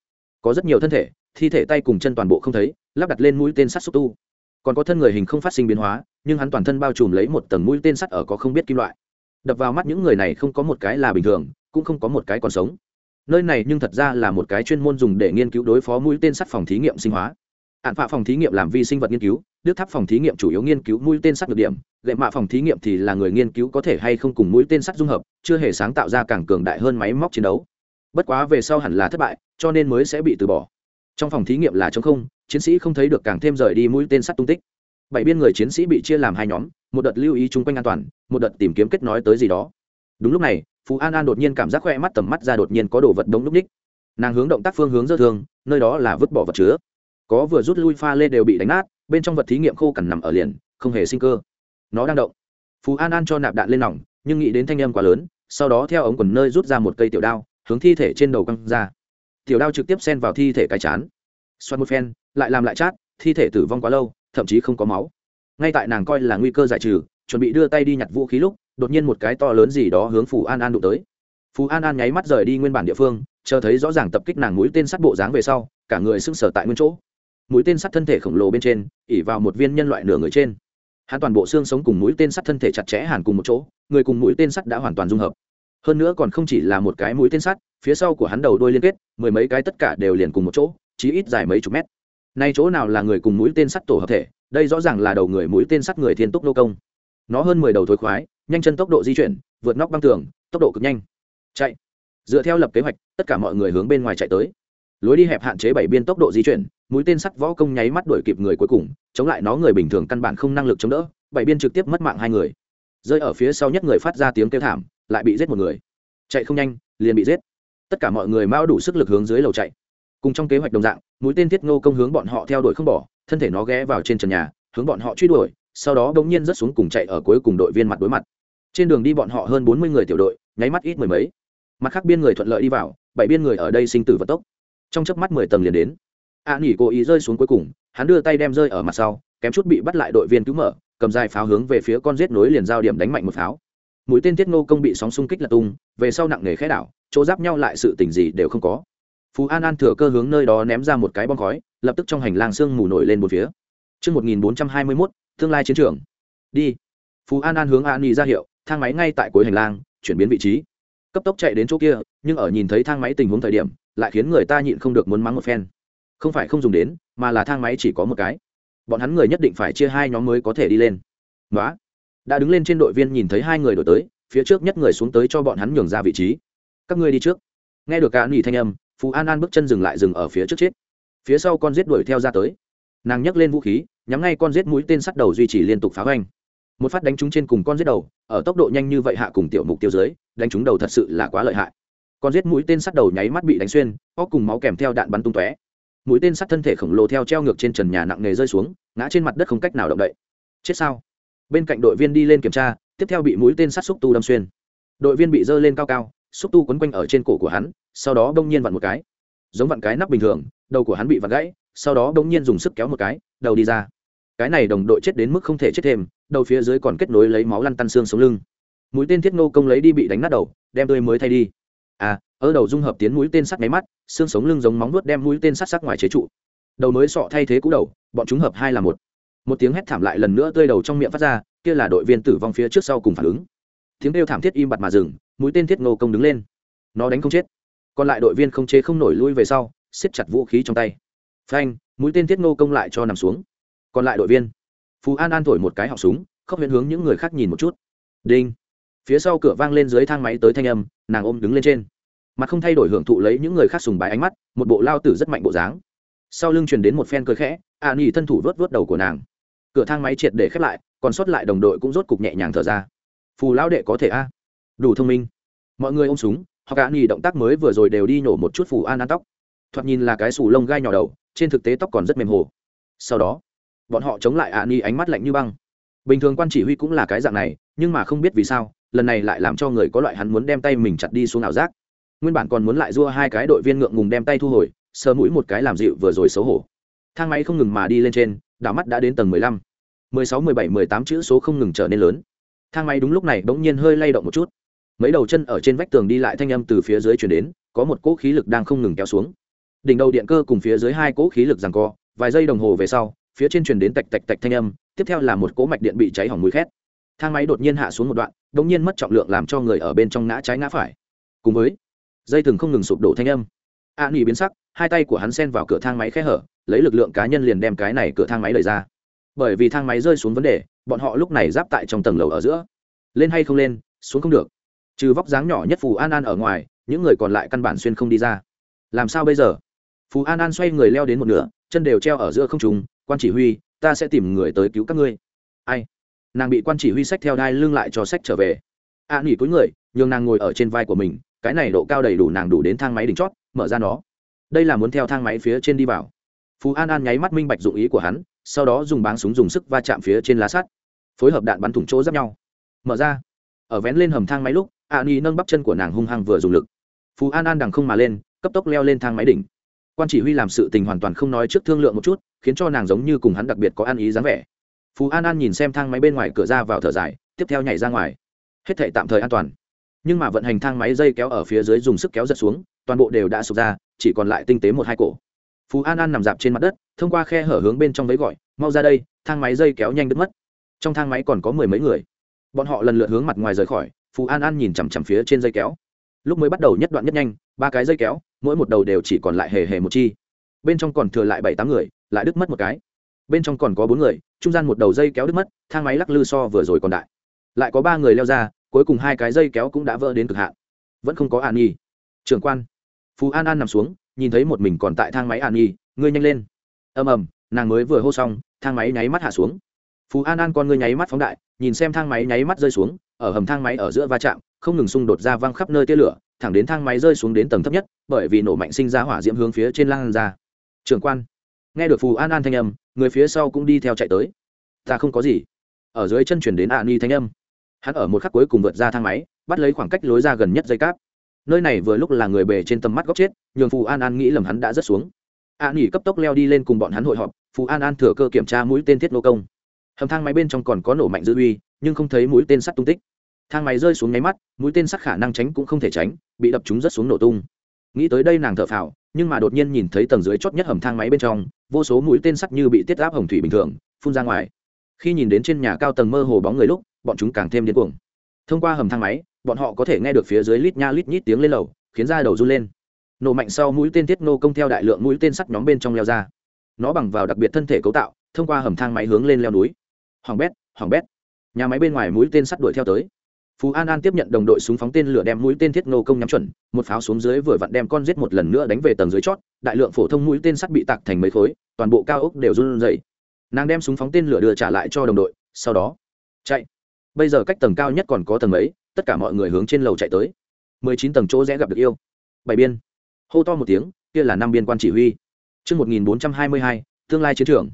Có rất nhiều thân thể, thi thể tay cùng chân toàn bộ không thấy, lắp đặt lên mũi tên sắt xúc tu. Còn có thân người hình không phát sinh biến hóa, nhưng hắn toàn thân bao trùm lấy một tầng mũi tên sắt ở có không biết kim loại. Đập vào mắt những người này không có một cái là bình thường, cũng không có một cái còn sống. Nơi này nhưng thật ra là một cái chuyên môn dùng để nghiên cứu đối phó mũi tên sắt phòng thí nghiệm sinh hóa hạn phạ phòng thí nghiệm làm vi sinh vật nghiên cứu, đức tháp phòng thí nghiệm chủ yếu nghiên cứu mũi tên sắt được điểm, gậy mạ phòng thí nghiệm thì là người nghiên cứu có thể hay không cùng mũi tên sắt dung hợp, chưa hề sáng tạo ra càng cường đại hơn máy móc chiến đấu. Bất quá về sau hẳn là thất bại, cho nên mới sẽ bị từ bỏ. Trong phòng thí nghiệm là chống không, chiến sĩ không thấy được càng thêm rời đi mũi tên sắt tung tích. Bảy biên người chiến sĩ bị chia làm hai nhóm, một đợt lưu ý chung quanh an toàn, một đợt tìm kiếm kết nối tới gì đó. Đúng lúc này, phú an an đột nhiên cảm giác khoe mắt tầm mắt ra đột nhiên có đồ vật đống lúc ních. Nàng hướng động tác phương hướng dơ thương, nơi đó là vứt bỏ vật chứa có vừa rút lui pha lê đều bị đánh nát, bên trong vật thí nghiệm khô cằn nằm ở liền, không hề sinh cơ. Nó đang động. Phú an an cho nạp đạn lên nòng, nhưng nghĩ đến thanh âm quá lớn, sau đó theo ống quần nơi rút ra một cây tiểu đao, hướng thi thể trên đầu căng ra. Tiểu đao trực tiếp xen vào thi thể cái chán. Xoắn một phen, lại làm lại chát, thi thể tử vong quá lâu, thậm chí không có máu. Ngay tại nàng coi là nguy cơ giải trừ, chuẩn bị đưa tay đi nhặt vũ khí lúc, đột nhiên một cái to lớn gì đó hướng phù an an đụng tới. Phù an an nháy mắt rời đi nguyên bản địa phương, chờ thấy rõ ràng tập kích nàng mũi tên sắt bộ dáng về sau, cả người sưng sở tại nguyên chỗ mũi tên sắt thân thể khổng lồ bên trên, ỉ vào một viên nhân loại nửa người trên. Hắn toàn bộ xương sống cùng mũi tên sắt thân thể chặt chẽ hàn cùng một chỗ, người cùng mũi tên sắt đã hoàn toàn dung hợp. Hơn nữa còn không chỉ là một cái mũi tên sắt, phía sau của hắn đầu đôi liên kết, mười mấy cái tất cả đều liền cùng một chỗ, chí ít dài mấy chục mét. Nay chỗ nào là người cùng mũi tên sắt tổ hợp thể, đây rõ ràng là đầu người mũi tên sắt người thiên túc nô công. Nó hơn mười đầu thối khoái, nhanh chân tốc độ di chuyển, vượt nóc băng tường, tốc độ cực nhanh. Chạy. Dựa theo lập kế hoạch, tất cả mọi người hướng bên ngoài chạy tới lối đi hẹp hạn chế bảy biên tốc độ di chuyển, mũi tên sắt võ công nháy mắt đuổi kịp người cuối cùng, chống lại nó người bình thường căn bản không năng lực chống đỡ, bảy biên trực tiếp mất mạng hai người. Rơi ở phía sau nhất người phát ra tiếng kêu thảm, lại bị giết một người. Chạy không nhanh, liền bị giết. Tất cả mọi người mao đủ sức lực hướng dưới lầu chạy. Cùng trong kế hoạch đồng dạng, mũi tên thiết ngô công hướng bọn họ theo đuổi không bỏ, thân thể nó ghé vào trên trần nhà, hướng bọn họ truy đuổi, sau đó bỗng nhiên rớt xuống cùng chạy ở cuối cùng đội viên mặt đối mặt. Trên đường đi bọn họ hơn bốn mươi người tiểu đội, nháy mắt ít mười mấy. Mặt khác biên người thuận lợi đi vào, bảy biên người ở đây sinh tử vận tốc trong chớp mắt mười tầng liền đến a à, cố ý rơi xuống cuối cùng hắn đưa tay đem rơi ở mặt sau kém chút bị bắt lại đội viên cứu mở cầm dài pháo hướng về phía con rết nối liền giao điểm đánh mạnh một pháo mũi tên tiết ngô công bị sóng xung kích lật tung về sau nặng nề khẽ đảo chỗ giáp nhau lại sự tình gì đều không có phú an an thừa cơ hướng nơi đó ném ra một cái bom khói lập tức trong hành lang sương mù nổi lên một phía Trước 1421, tương lai chiến trường. Đi. Phú An An hướng An Nhi ra hiệu, thang máy ngay tại cuối hành lang, chuyển biến vị trí. Cấp tốc chạy đến chỗ kia, nhưng ở nhìn thấy thang máy tình huống thời điểm, lại khiến người ta nhịn không được muốn mắng một phen. Không phải không dùng đến, mà là thang máy chỉ có một cái. Bọn hắn người nhất định phải chia hai nhóm mới có thể đi lên. nói Đã đứng lên trên đội viên nhìn thấy hai người đổi tới, phía trước nhất người xuống tới cho bọn hắn nhường ra vị trí. Các ngươi đi trước. Nghe được cả nỉ thanh âm, phú an an bước chân dừng lại dừng ở phía trước chết phía sau con rết đuổi theo ra tới nàng nhấc lên vũ khí nhắm ngay con rết mũi tên sắt đầu duy trì liên tục phá hoành một phát đánh trúng trên cùng con rết đầu ở tốc độ nhanh như vậy hạ cùng tiểu mục tiêu dưới đánh trúng đầu thật sự là quá lợi hại con giết mũi tên sắt đầu nháy mắt bị đánh xuyên, óc cùng máu kèm theo đạn bắn tung tóe. Mũi tên sắt thân thể khổng lồ theo treo ngược trên trần nhà nặng nề rơi xuống, ngã trên mặt đất không cách nào động đậy. Chết sao? Bên cạnh đội viên đi lên kiểm tra, tiếp theo bị mũi tên sắt xúc tu đâm xuyên. Đội viên bị dơ lên cao cao, xúc tu quấn quanh ở trên cổ của hắn, sau đó bỗng nhiên vặn một cái. Giống vặn cái nắp bình thường, đầu của hắn bị vặn gãy, sau đó bỗng nhiên dùng sức kéo một cái, đầu đi ra. Cái này đồng đội chết đến mức không thể chết thêm, đầu phía dưới còn kết nối lấy máu lăn tăn xương sống lưng. Mũi tên thiết ngô công lấy đi bị đánh nát đầu, đem tươi mới thay đi à ở đầu dung hợp tiến mũi tên sắt máy mắt, xương sống lưng giống móng nuốt đem mũi tên sắt sắc ngoài chế trụ. Đầu mới sọ thay thế cũ đầu, bọn chúng hợp hai là một. Một tiếng hét thảm lại lần nữa tươi đầu trong miệng phát ra, kia là đội viên tử vong phía trước sau cùng phản ứng. Tiếng kêu thảm thiết im bặt mà dừng, mũi tên thiết ngô công đứng lên. Nó đánh không chết. Còn lại đội viên không chế không nổi lui về sau, siết chặt vũ khí trong tay. Phanh, mũi tên thiết ngô công lại cho nằm xuống. Còn lại đội viên. Phú an an thổi một cái họng súng không hiện hướng những người khác nhìn một chút. Đinh phía sau cửa vang lên dưới thang máy tới thanh âm nàng ôm đứng lên trên. Mặt không thay đổi hưởng thụ lấy những người khác sùng bái ánh mắt một bộ lao tử rất mạnh bộ dáng. Sau lưng truyền đến một phen cười khẽ ạ à, nghỉ thân thủ vớt vớt đầu của nàng. Cửa thang máy triệt để khép lại còn sót lại đồng đội cũng rốt cục nhẹ nhàng thở ra. Phù lao đệ có thể a? Đủ thông minh. Mọi người ôm súng họ cả nghỉ động tác mới vừa rồi đều đi nhổ một chút phù an an tóc. Thoạt nhìn là cái xù lông gai nhỏ đầu trên thực tế tóc còn rất mềm hồ. Sau đó bọn họ chống lại ạ ni ánh mắt lạnh như băng. Bình thường quan chỉ huy cũng là cái dạng này nhưng mà không biết vì sao lần này lại làm cho người có loại hắn muốn đem tay mình chặt đi xuống ảo giác. Nguyên bản còn muốn lại dua hai cái đội viên ngượng ngùng đem tay thu hồi, sờ mũi một cái làm dịu vừa rồi xấu hổ. Thang máy không ngừng mà đi lên trên, đảo mắt đã đến tầng mười lăm. Mười sáu, mười bảy, mười tám chữ số không ngừng trở nên lớn. Thang máy đúng lúc này bỗng nhiên hơi lay động một chút. Mấy đầu chân ở trên vách tường đi lại thanh âm từ phía dưới chuyển đến, có một cỗ khí lực đang không ngừng kéo xuống. Đỉnh đầu điện cơ cùng phía dưới hai cỗ khí lực rằng co, vài giây đồng hồ về sau, phía trên truyền đến tạch tạch tạch thanh âm, tiếp theo là một cỗ mạch điện bị cháy hỏng mũi khét thang máy đột nhiên hạ xuống một đoạn đ ỗ n g nhiên mất trọng lượng làm cho người ở bên trong ngã trái ngã phải. Cùng với, dây thừng không ngừng sụp đổ thanh âm. A nỉ biến sắc, hai tay của hắn sen vào cửa thang máy khe hở, lấy lực lượng cá nhân liền đem cái này cửa thang máy lời ra. Bởi vì thang máy rơi xuống vấn đề, bọn họ lúc này giáp tại trong tầng lầu ở giữa. Lên hay không lên, xuống không được. Trừ vóc dáng nhỏ nhất phù an an ở ngoài, những người còn lại căn bản xuyên không đi ra. Làm sao bây giờ? Phù an an xoay người leo đến một nửa, chân đều treo ở giữa không trùng quan chỉ huy, ta sẽ tìm người tới cứu các ngươi. Ai? Nàng bị quan chỉ huy sách theo đai lưng lại cho sách trở về. A à, nghỉ cuối người nhường nàng ngồi ở trên vai của mình cái này độ cao đầy đủ nàng đủ đến thang máy đỉnh chót mở ra nó. Đây là muốn theo thang máy phía trên đi vào. Phú an an nháy mắt minh bạch dụng ý của hắn sau đó dùng báng súng dùng sức va chạm phía trên lá sắt. Phối hợp đạn bắn thủng chỗ giáp nhau. Mở ra. Ở vén lên hầm thang máy lúc a ni nâng bắp chân của nàng hung hăng vừa dùng lực. Phú an an đằng không mà lên cấp tốc leo lên thang máy đỉnh. Quan chỉ huy làm sự tình hoàn toàn không nói trước thương lượng một chút khiến cho nàng giống như cùng hắn đặc biệt có ăn ý dáng vẻ phú an an nhìn xem thang máy bên ngoài cửa ra vào thở dài, tiếp theo nhảy ra ngoài. Hết thể tạm thời an toàn. Nhưng mà vận hành thang máy dây kéo ở phía dưới dùng sức kéo giật xuống, toàn bộ đều đã sụp ra, chỉ còn lại tinh tế một hai cổ. Phú an an nằm dạp trên mặt đất, thông qua khe hở hướng bên trong vấy gọi, mau ra đây, thang máy dây kéo nhanh đứt mất. Trong thang máy còn có mười mấy người. Bọn họ lần lượt hướng mặt ngoài rời khỏi, phú an an nhìn chằm chằm phía trên dây kéo. Lúc mới bắt đầu nhất đoạn nhất nhanh, ba cái dây kéo, mỗi một đầu đều chỉ còn lại hề hề một chi. Bên trong còn thừa lại bảy tám người, lại đứt mất một cái bên trong còn có bốn người, trung gian một đầu dây kéo đứt mất, thang máy lắc lư so vừa rồi còn đại. Lại có ba người leo ra, cuối cùng hai cái dây kéo cũng đã vỡ đến cực hạn. Vẫn không có an nhi. Trưởng quan. Phú an an nằm xuống, nhìn thấy một mình còn tại thang máy an nhi, ngươi nhanh lên. Ầm ầm, nàng mới vừa hô xong, thang máy nháy mắt hạ xuống. Phú an an con ngươi nháy mắt phóng đại, nhìn xem thang máy nháy mắt rơi xuống, ở hầm thang máy ở giữa va chạm, không ngừng xung đột ra văng khắp nơi tia lửa, thẳng đến thang máy rơi xuống đến tầng thấp nhất, bởi vì nổ mạnh sinh ra hỏa diễm hướng phía trên lan ra. Trưởng quan nghe được phù an an thanh âm, người phía sau cũng đi theo chạy tới. Ta không có gì. Ở dưới chân chuyển đến a ni thanh âm. Hắn ở một khắc cuối cùng vượt ra thang máy, bắt lấy khoảng cách lối ra gần nhất dây cáp. Nơi này vừa lúc là người bề trên tầm mắt góc chết, nhường phù an an nghĩ lầm hắn đã rớt xuống. A ni cấp tốc leo đi lên cùng bọn hắn hội họp, phù an an thừa cơ kiểm tra mũi tên thiết nô công. Hầm thang máy bên trong còn có nổ mạnh dư uy, nhưng không thấy mũi tên sắt tung tích. Thang máy rơi xuống nháy mắt, mũi tên sắt khả năng tránh cũng không thể tránh, bị đập chúng rất xuống nổ tung nghĩ tới đây nàng thở phào, nhưng mà đột nhiên nhìn thấy tầng dưới chót nhất hầm thang máy bên trong, vô số mũi tên sắt như bị tiết áp hồng thủy bình thường, phun ra ngoài. Khi nhìn đến trên nhà cao tầng mơ hồ bóng người lúc, bọn chúng càng thêm điên cuồng. Thông qua hầm thang máy, bọn họ có thể nghe được phía dưới lít nha lít nhít tiếng lên lầu, khiến da đầu run lên. Nổ mạnh sau mũi tên tiết nô công theo đại lượng mũi tên sắt nhóm bên trong leo ra. Nó bằng vào đặc biệt thân thể cấu tạo, thông qua hầm thang máy hướng lên leo núi. Hoàng bét hoàng bét. Nhà máy bên ngoài mũi tên sắt đuổi theo tới phú an an tiếp nhận đồng đội súng phóng tên lửa đem mũi tên thiết nô công nhắm chuẩn một pháo xuống dưới vừa vặn đem con giết một lần nữa đánh về tầng dưới chót đại lượng phổ thông mũi tên sắt bị tạc thành mấy khối toàn bộ cao ốc đều run rẩy. Nàng đem súng phóng tên lửa đưa trả lại cho đồng đội sau đó chạy. Bây giờ cách tầng cao nhất còn có tầng mấy tất cả mọi người hướng trên lầu chạy tới. Mười chín tầng chỗ rẽ gặp được yêu. Bảy biên. Hô to một tiếng kia là năm biên quan chỉ huy. Trước 1422, tương lai chiến trường.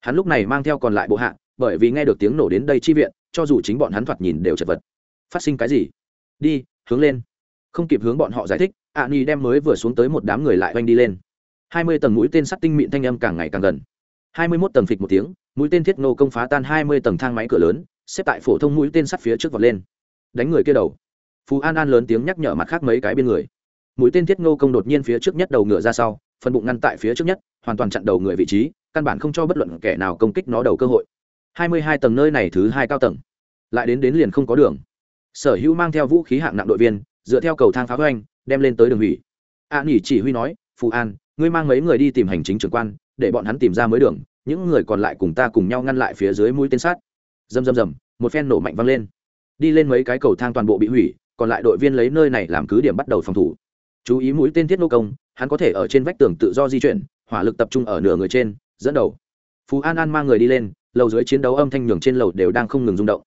Hắn lúc này mang theo còn lại bộ hạ, bởi vì nghe được tiếng nổ đến đây chi viện, cho dù chính bọn hắn thoạt nhìn đều chật vật phát sinh cái gì? Đi, hướng lên. Không kịp hướng bọn họ giải thích ạ ni đem mới vừa xuống tới một đám người lại oanh đi lên. Hai mươi tầng mũi tên sắt tinh mịn thanh âm càng ngày càng gần. Hai mươi mốt tầng phịch một tiếng, mũi tên thiết nô công phá tan hai mươi tầng thang máy cửa lớn, xếp tại phổ thông mũi tên sắt phía trước vọt lên. Đánh người kia đầu. Phú an an lớn tiếng nhắc nhở mặt khác mấy cái bên người. Mũi tên thiết nô công đột nhiên phía trước nhất đầu ngựa ra sau, phần bụng ngăn tại phía trước nhất, hoàn toàn chặn đầu người vị trí, căn bản không cho bất luận kẻ nào công kích nó đầu cơ hội. Hai mươi hai tầng nơi này thứ hai cao tầng. Lại đến đến liền không có đường sở hữu mang theo vũ khí hạng nặng đội viên dựa theo cầu thang phá hoành đem lên tới đường hủy. A à, nghỉ chỉ huy nói phù an ngươi mang mấy người đi tìm hành chính trưởng quan để bọn hắn tìm ra mới đường những người còn lại cùng ta cùng nhau ngăn lại phía dưới mũi tên sát. Rầm rầm rầm một phen nổ mạnh văng lên. Đi lên mấy cái cầu thang toàn bộ bị hủy còn lại đội viên lấy nơi này làm cứ điểm bắt đầu phòng thủ. Chú ý mũi tên thiết nô công hắn có thể ở trên vách tường tự do di chuyển hỏa lực tập trung ở nửa người trên dẫn đầu. Phú an an mang người đi lên lầu dưới chiến đấu âm thanh nhường trên lầu đều đang không ngừng rung động.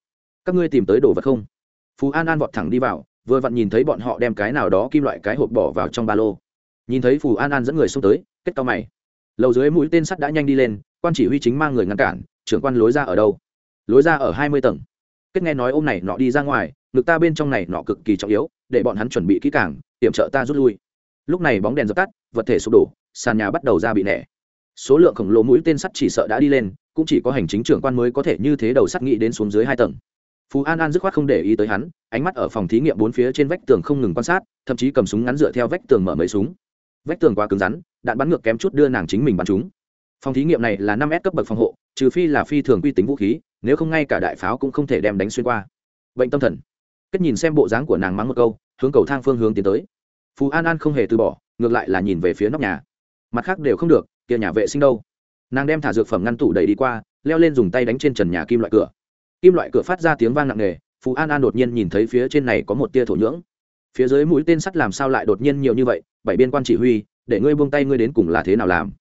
Các ngươi tìm tới đồ vật không? Phú an an vọt thẳng đi vào, vừa vặn nhìn thấy bọn họ đem cái nào đó kim loại cái hộp bỏ vào trong ba lô. Nhìn thấy phù an an dẫn người xông tới, kết tao mày. Lầu dưới mũi tên sắt đã nhanh đi lên, quan chỉ huy chính mang người ngăn cản, trưởng quan lối ra ở đâu? Lối ra ở hai mươi tầng. Kết nghe nói ô m này nọ đi ra ngoài, ngực ta bên trong này nọ cực kỳ trọng yếu, để bọn hắn chuẩn bị kỹ càng, hiểm trợ ta rút lui. Lúc này bóng đèn dập tắt, vật thể sụp đổ, sàn nhà bắt đầu ra bị nẻ. Số lượng khổng lồ mũi tên sắt chỉ sợ đã đi lên, cũng chỉ có hành chính trưởng quan mới có thể như thế đầu sắt nghĩ đến xuống dưới hai tầng phú an an dứt khoát không để ý tới hắn, ánh mắt ở phòng thí nghiệm bốn phía trên vách tường không ngừng quan sát, thậm chí cầm súng ngắn dựa theo vách tường mở mấy súng. Vách tường quá cứng rắn, đạn bắn ngược kém chút đưa nàng chính mình bắn chúng phòng thí nghiệm này là năm s cấp bậc phòng hộ, trừ phi là phi thường quy tính vũ khí, nếu không ngay cả đại pháo cũng không thể đem đánh xuyên qua. Bệnh tâm thần. Kết nhìn xem bộ dáng của nàng mắng một câu, hướng cầu thang phương hướng tiến tới. Phú an an không hề từ bỏ, ngược lại là nhìn về phía nóc nhà. Mặt khác đều không được, kia nhà vệ sinh đâu. Nàng đem thả dược phẩm ngăn tủ đẩy đi qua, leo lên dùng tay đánh trên trần nhà kim loại cửa kim loại cửa phát ra tiếng vang nặng nề phú an an đột nhiên nhìn thấy phía trên này có một tia thổ nhưỡng. Phía dưới mũi tên sắt làm sao lại đột nhiên nhiều như vậy? Bảy biên quan chỉ huy, để ngươi buông tay ngươi đến cùng là thế nào làm?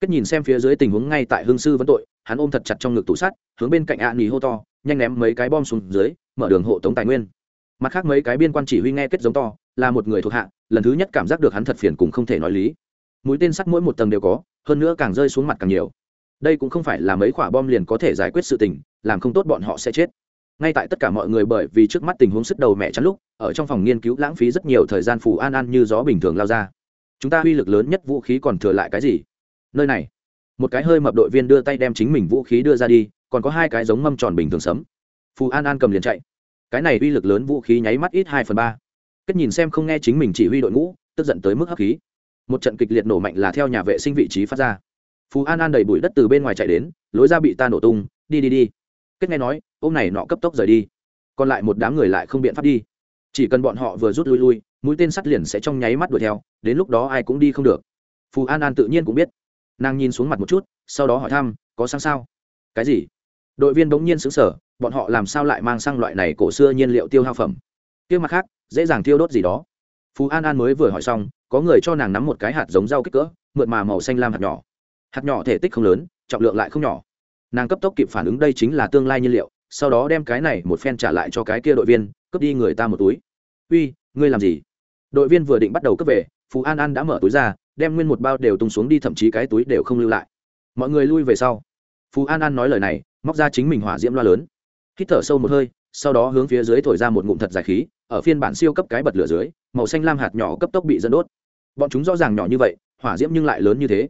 Kết nhìn xem phía dưới tình huống ngay tại hương sư vẫn tội, hắn ôm thật chặt trong ngực tủ sắt, hướng bên cạnh ạ à nỉ hô to, nhanh ném mấy cái bom xuống dưới, mở đường hộ tống tài nguyên. Mặt khác mấy cái biên quan chỉ huy nghe kết giống to, là một người thuộc hạ, lần thứ nhất cảm giác được hắn thật phiền cùng không thể nói lý. Mũi tên sắt mỗi một tầng đều có, hơn nữa càng rơi xuống mặt càng nhiều đây cũng không phải là mấy quả bom liền có thể giải quyết sự tình, làm không tốt bọn họ sẽ chết. Ngay tại tất cả mọi người bởi vì trước mắt tình huống sức đầu mẹ chắn lúc, ở trong phòng nghiên cứu lãng phí rất nhiều thời gian phù an an như gió bình thường lao ra. Chúng ta uy lực lớn nhất vũ khí còn thừa lại cái gì? Nơi này. Một cái hơi mập đội viên đưa tay đem chính mình vũ khí đưa ra đi, còn có hai cái giống mâm tròn bình thường sấm. Phù an an cầm liền chạy. Cái này uy lực lớn vũ khí nháy mắt ít hai phần ba. Kết nhìn xem không nghe chính mình chỉ huy đội ngũ, tức giận tới mức hấp khí. Một trận kịch liệt nổ mạnh là theo nhà vệ sinh vị trí phát ra phú an an đầy bụi đất từ bên ngoài chạy đến lối ra bị ta nổ tung đi đi đi kết nghe nói ô m này nọ cấp tốc rời đi còn lại một đám người lại không biện pháp đi chỉ cần bọn họ vừa rút lui lui mũi tên sắt liền sẽ trong nháy mắt đuổi theo đến lúc đó ai cũng đi không được phù an an tự nhiên cũng biết nàng nhìn xuống mặt một chút sau đó hỏi thăm có sang sao cái gì đội viên bỗng nhiên xứng sở bọn họ làm sao lại mang sang loại này cổ xưa nhiên liệu tiêu hao phẩm tiêu mặt khác dễ dàng tiêu đốt gì đó phú an an mới vừa hỏi xong có người cho nàng nắm một cái hạt giống rau kích cỡ mượt mà màu xanh lam hạt nhỏ hạt nhỏ thể tích không lớn, trọng lượng lại không nhỏ. Nàng cấp tốc kịp phản ứng đây chính là tương lai nhiên liệu, sau đó đem cái này một phen trả lại cho cái kia đội viên, cướp đi người ta một túi. Uy, ngươi làm gì? Đội viên vừa định bắt đầu cướp về phú an an đã mở túi ra, đem nguyên một bao đều tung xuống đi, thậm chí cái túi đều không lưu lại. Mọi người lui về sau. Phú an an nói lời này, móc ra chính mình hỏa diễm loa lớn. Hít thở sâu một hơi, sau đó hướng phía dưới thổi ra một ngụm thật dài khí, ở phiên bản siêu cấp cái bật lửa dưới, màu xanh lam hạt nhỏ cấp tốc bị dẫn đốt. Bọn chúng rõ ràng nhỏ như vậy, hỏa diễm nhưng lại lớn như thế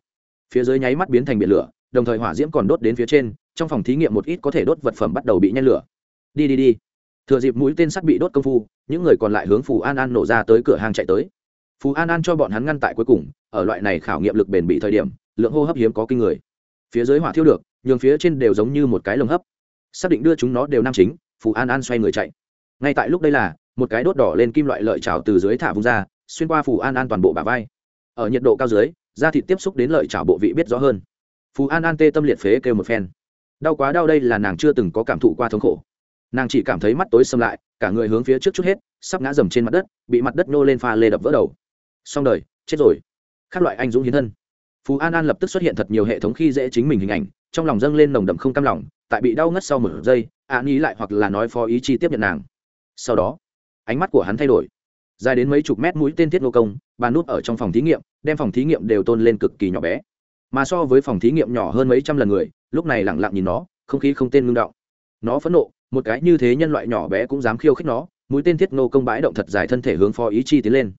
phía dưới nháy mắt biến thành biển lửa, đồng thời hỏa diễm còn đốt đến phía trên, trong phòng thí nghiệm một ít có thể đốt vật phẩm bắt đầu bị nhen lửa. Đi đi đi. Thừa dịp mũi tên sắt bị đốt công phu, những người còn lại hướng phù an an nổ ra tới cửa hàng chạy tới. Phù an an cho bọn hắn ngăn tại cuối cùng, ở loại này khảo nghiệm lực bền bị thời điểm, lượng hô hấp hiếm có kinh người. Phía dưới hỏa thiêu được, nhường phía trên đều giống như một cái lồng hấp. Xác định đưa chúng nó đều nam chính, phù an an xoay người chạy. Ngay tại lúc đây là, một cái đốt đỏ lên kim loại lợi chảo từ dưới thả vung ra, xuyên qua phù an an toàn bộ bả vai. Ở nhiệt độ cao dưới da thịt tiếp xúc đến lợi chảo bộ vị biết rõ hơn. Phú an an tê tâm liệt phế kêu một phen. Đau quá đau đây là nàng chưa từng có cảm thụ qua thống khổ. Nàng chỉ cảm thấy mắt tối xâm lại, cả người hướng phía trước chút hết, sắp ngã dầm trên mặt đất, bị mặt đất nô lên pha lê đập vỡ đầu. Xong đời, chết rồi. Các loại anh dũng hiến thân. Phú an an lập tức xuất hiện thật nhiều hệ thống khi dễ chính mình hình ảnh, trong lòng dâng lên nồng đậm không cam lòng, tại bị đau ngất sau một giây, an ý lại hoặc là nói phó ý chi tiếp nhận nàng. Sau đó, ánh mắt của hắn thay đổi dài đến mấy chục mét mũi tên thiết nô công bà nút ở trong phòng thí nghiệm đem phòng thí nghiệm đều tôn lên cực kỳ nhỏ bé. Mà so với phòng thí nghiệm nhỏ hơn mấy trăm lần người lúc này lẳng lặng nhìn nó không khí không tên ngưng động. Nó phẫn nộ một cái như thế nhân loại nhỏ bé cũng dám khiêu khích nó mũi tên thiết nô công bãi động thật dài thân thể hướng phó ý chi tiến lên.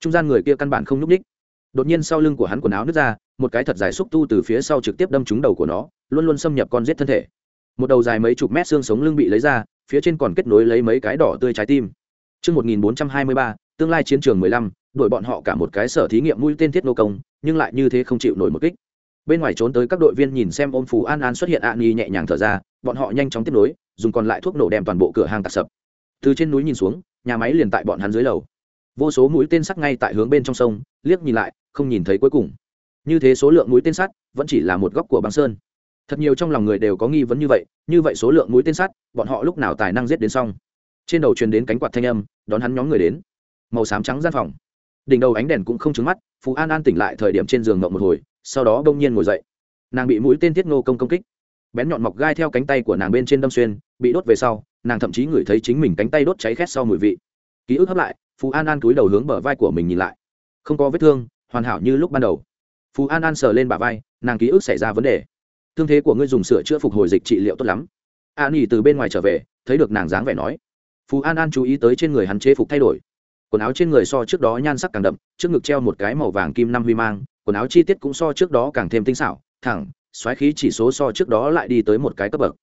Trung gian người kia căn bản không nhúc ních đột nhiên sau lưng của hắn quần áo nứt ra một cái thật dài xúc tu từ phía sau trực tiếp đâm trúng đầu của nó luôn luôn xâm nhập con giết thân thể. Một đầu dài mấy chục mét xương sống lưng bị lấy ra phía trên còn kết nối lấy mấy cái đỏ tươi trái tim. Trước 1423, tương lai chiến trường 15, đội bọn họ cả một cái sở thí nghiệm mũi tên thiết nô công, nhưng lại như thế không chịu nổi một kích. Bên ngoài trốn tới các đội viên nhìn xem ôm phù An An xuất hiện ạ nghi nhẹ nhàng thở ra, bọn họ nhanh chóng tiếp nối, dùng còn lại thuốc nổ đem toàn bộ cửa hàng tạc sập. Từ trên núi nhìn xuống, nhà máy liền tại bọn hắn dưới lầu. Vô số mũi tên sắc ngay tại hướng bên trong sông, liếc nhìn lại, không nhìn thấy cuối cùng. Như thế số lượng mũi tên sắt vẫn chỉ là một góc của băng sơn. Thật nhiều trong lòng người đều có nghi vấn như vậy, như vậy số lượng mũi tên sắt, bọn họ lúc nào tài năng giết đến xong? Trên đầu truyền đến cánh quạt thanh âm, đón hắn nhóm người đến màu xám trắng gian phòng. Đỉnh đầu ánh đèn cũng không trứng mắt phú an an tỉnh lại thời điểm trên giường ngộng một hồi, sau đó bỗng nhiên ngồi dậy. Nàng bị mũi tên thiết ngô công công kích. Bén nhọn mọc gai theo cánh tay của nàng bên trên đâm xuyên, bị đốt về sau, nàng thậm chí ngửi thấy chính mình cánh tay đốt cháy khét sau mùi vị. Ký ức hấp lại phú an an cúi đầu hướng bờ vai của mình nhìn lại. Không có vết thương, hoàn hảo như lúc ban đầu. Phú an an sờ lên bả vai, nàng ký ức xảy ra vấn đề. Thương thế của ngươi dùng sửa chữa phục hồi dịch trị liệu tốt lắm. An nghỉ từ bên ngoài trở về, thấy được nàng dáng vẻ nói. Phú an an chú ý tới trên người hắn chế phục thay đổi quần áo trên người so trước đó nhan sắc càng đậm, trước ngực treo một cái màu vàng kim năm huy mang, quần áo chi tiết cũng so trước đó càng thêm tinh xảo, thẳng, xoáy khí chỉ số so trước đó lại đi tới một cái cấp bậc.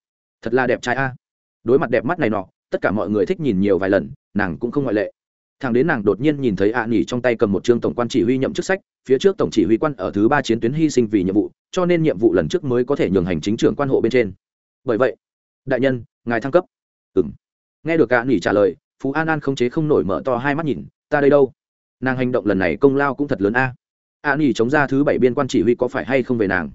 Thật là đẹp trai a. Đối mặt đẹp mắt này nọ, tất cả mọi người thích nhìn nhiều vài lần, nàng cũng không ngoại lệ. Thằng đến nàng đột nhiên nhìn thấy ạ à trong tay cầm một chương tổng quan chỉ huy nhậm chức sách, phía trước tổng chỉ huy quan ở thứ ba chiến tuyến hy sinh vì nhiệm vụ, cho nên nhiệm vụ lần trước mới có thể nhường hành chính trưởng quan hộ bên trên. Bởi vậy, đại nhân, ngài thăng cấp. Ừ m nghe được ạ à trả lời phú an an không chế không nổi mở to hai mắt nhìn, ta đây đâu? Nàng hành động lần này công lao cũng thật lớn a. A nghỉ chống ra thứ bảy biên quan chỉ huy có phải hay không về nàng?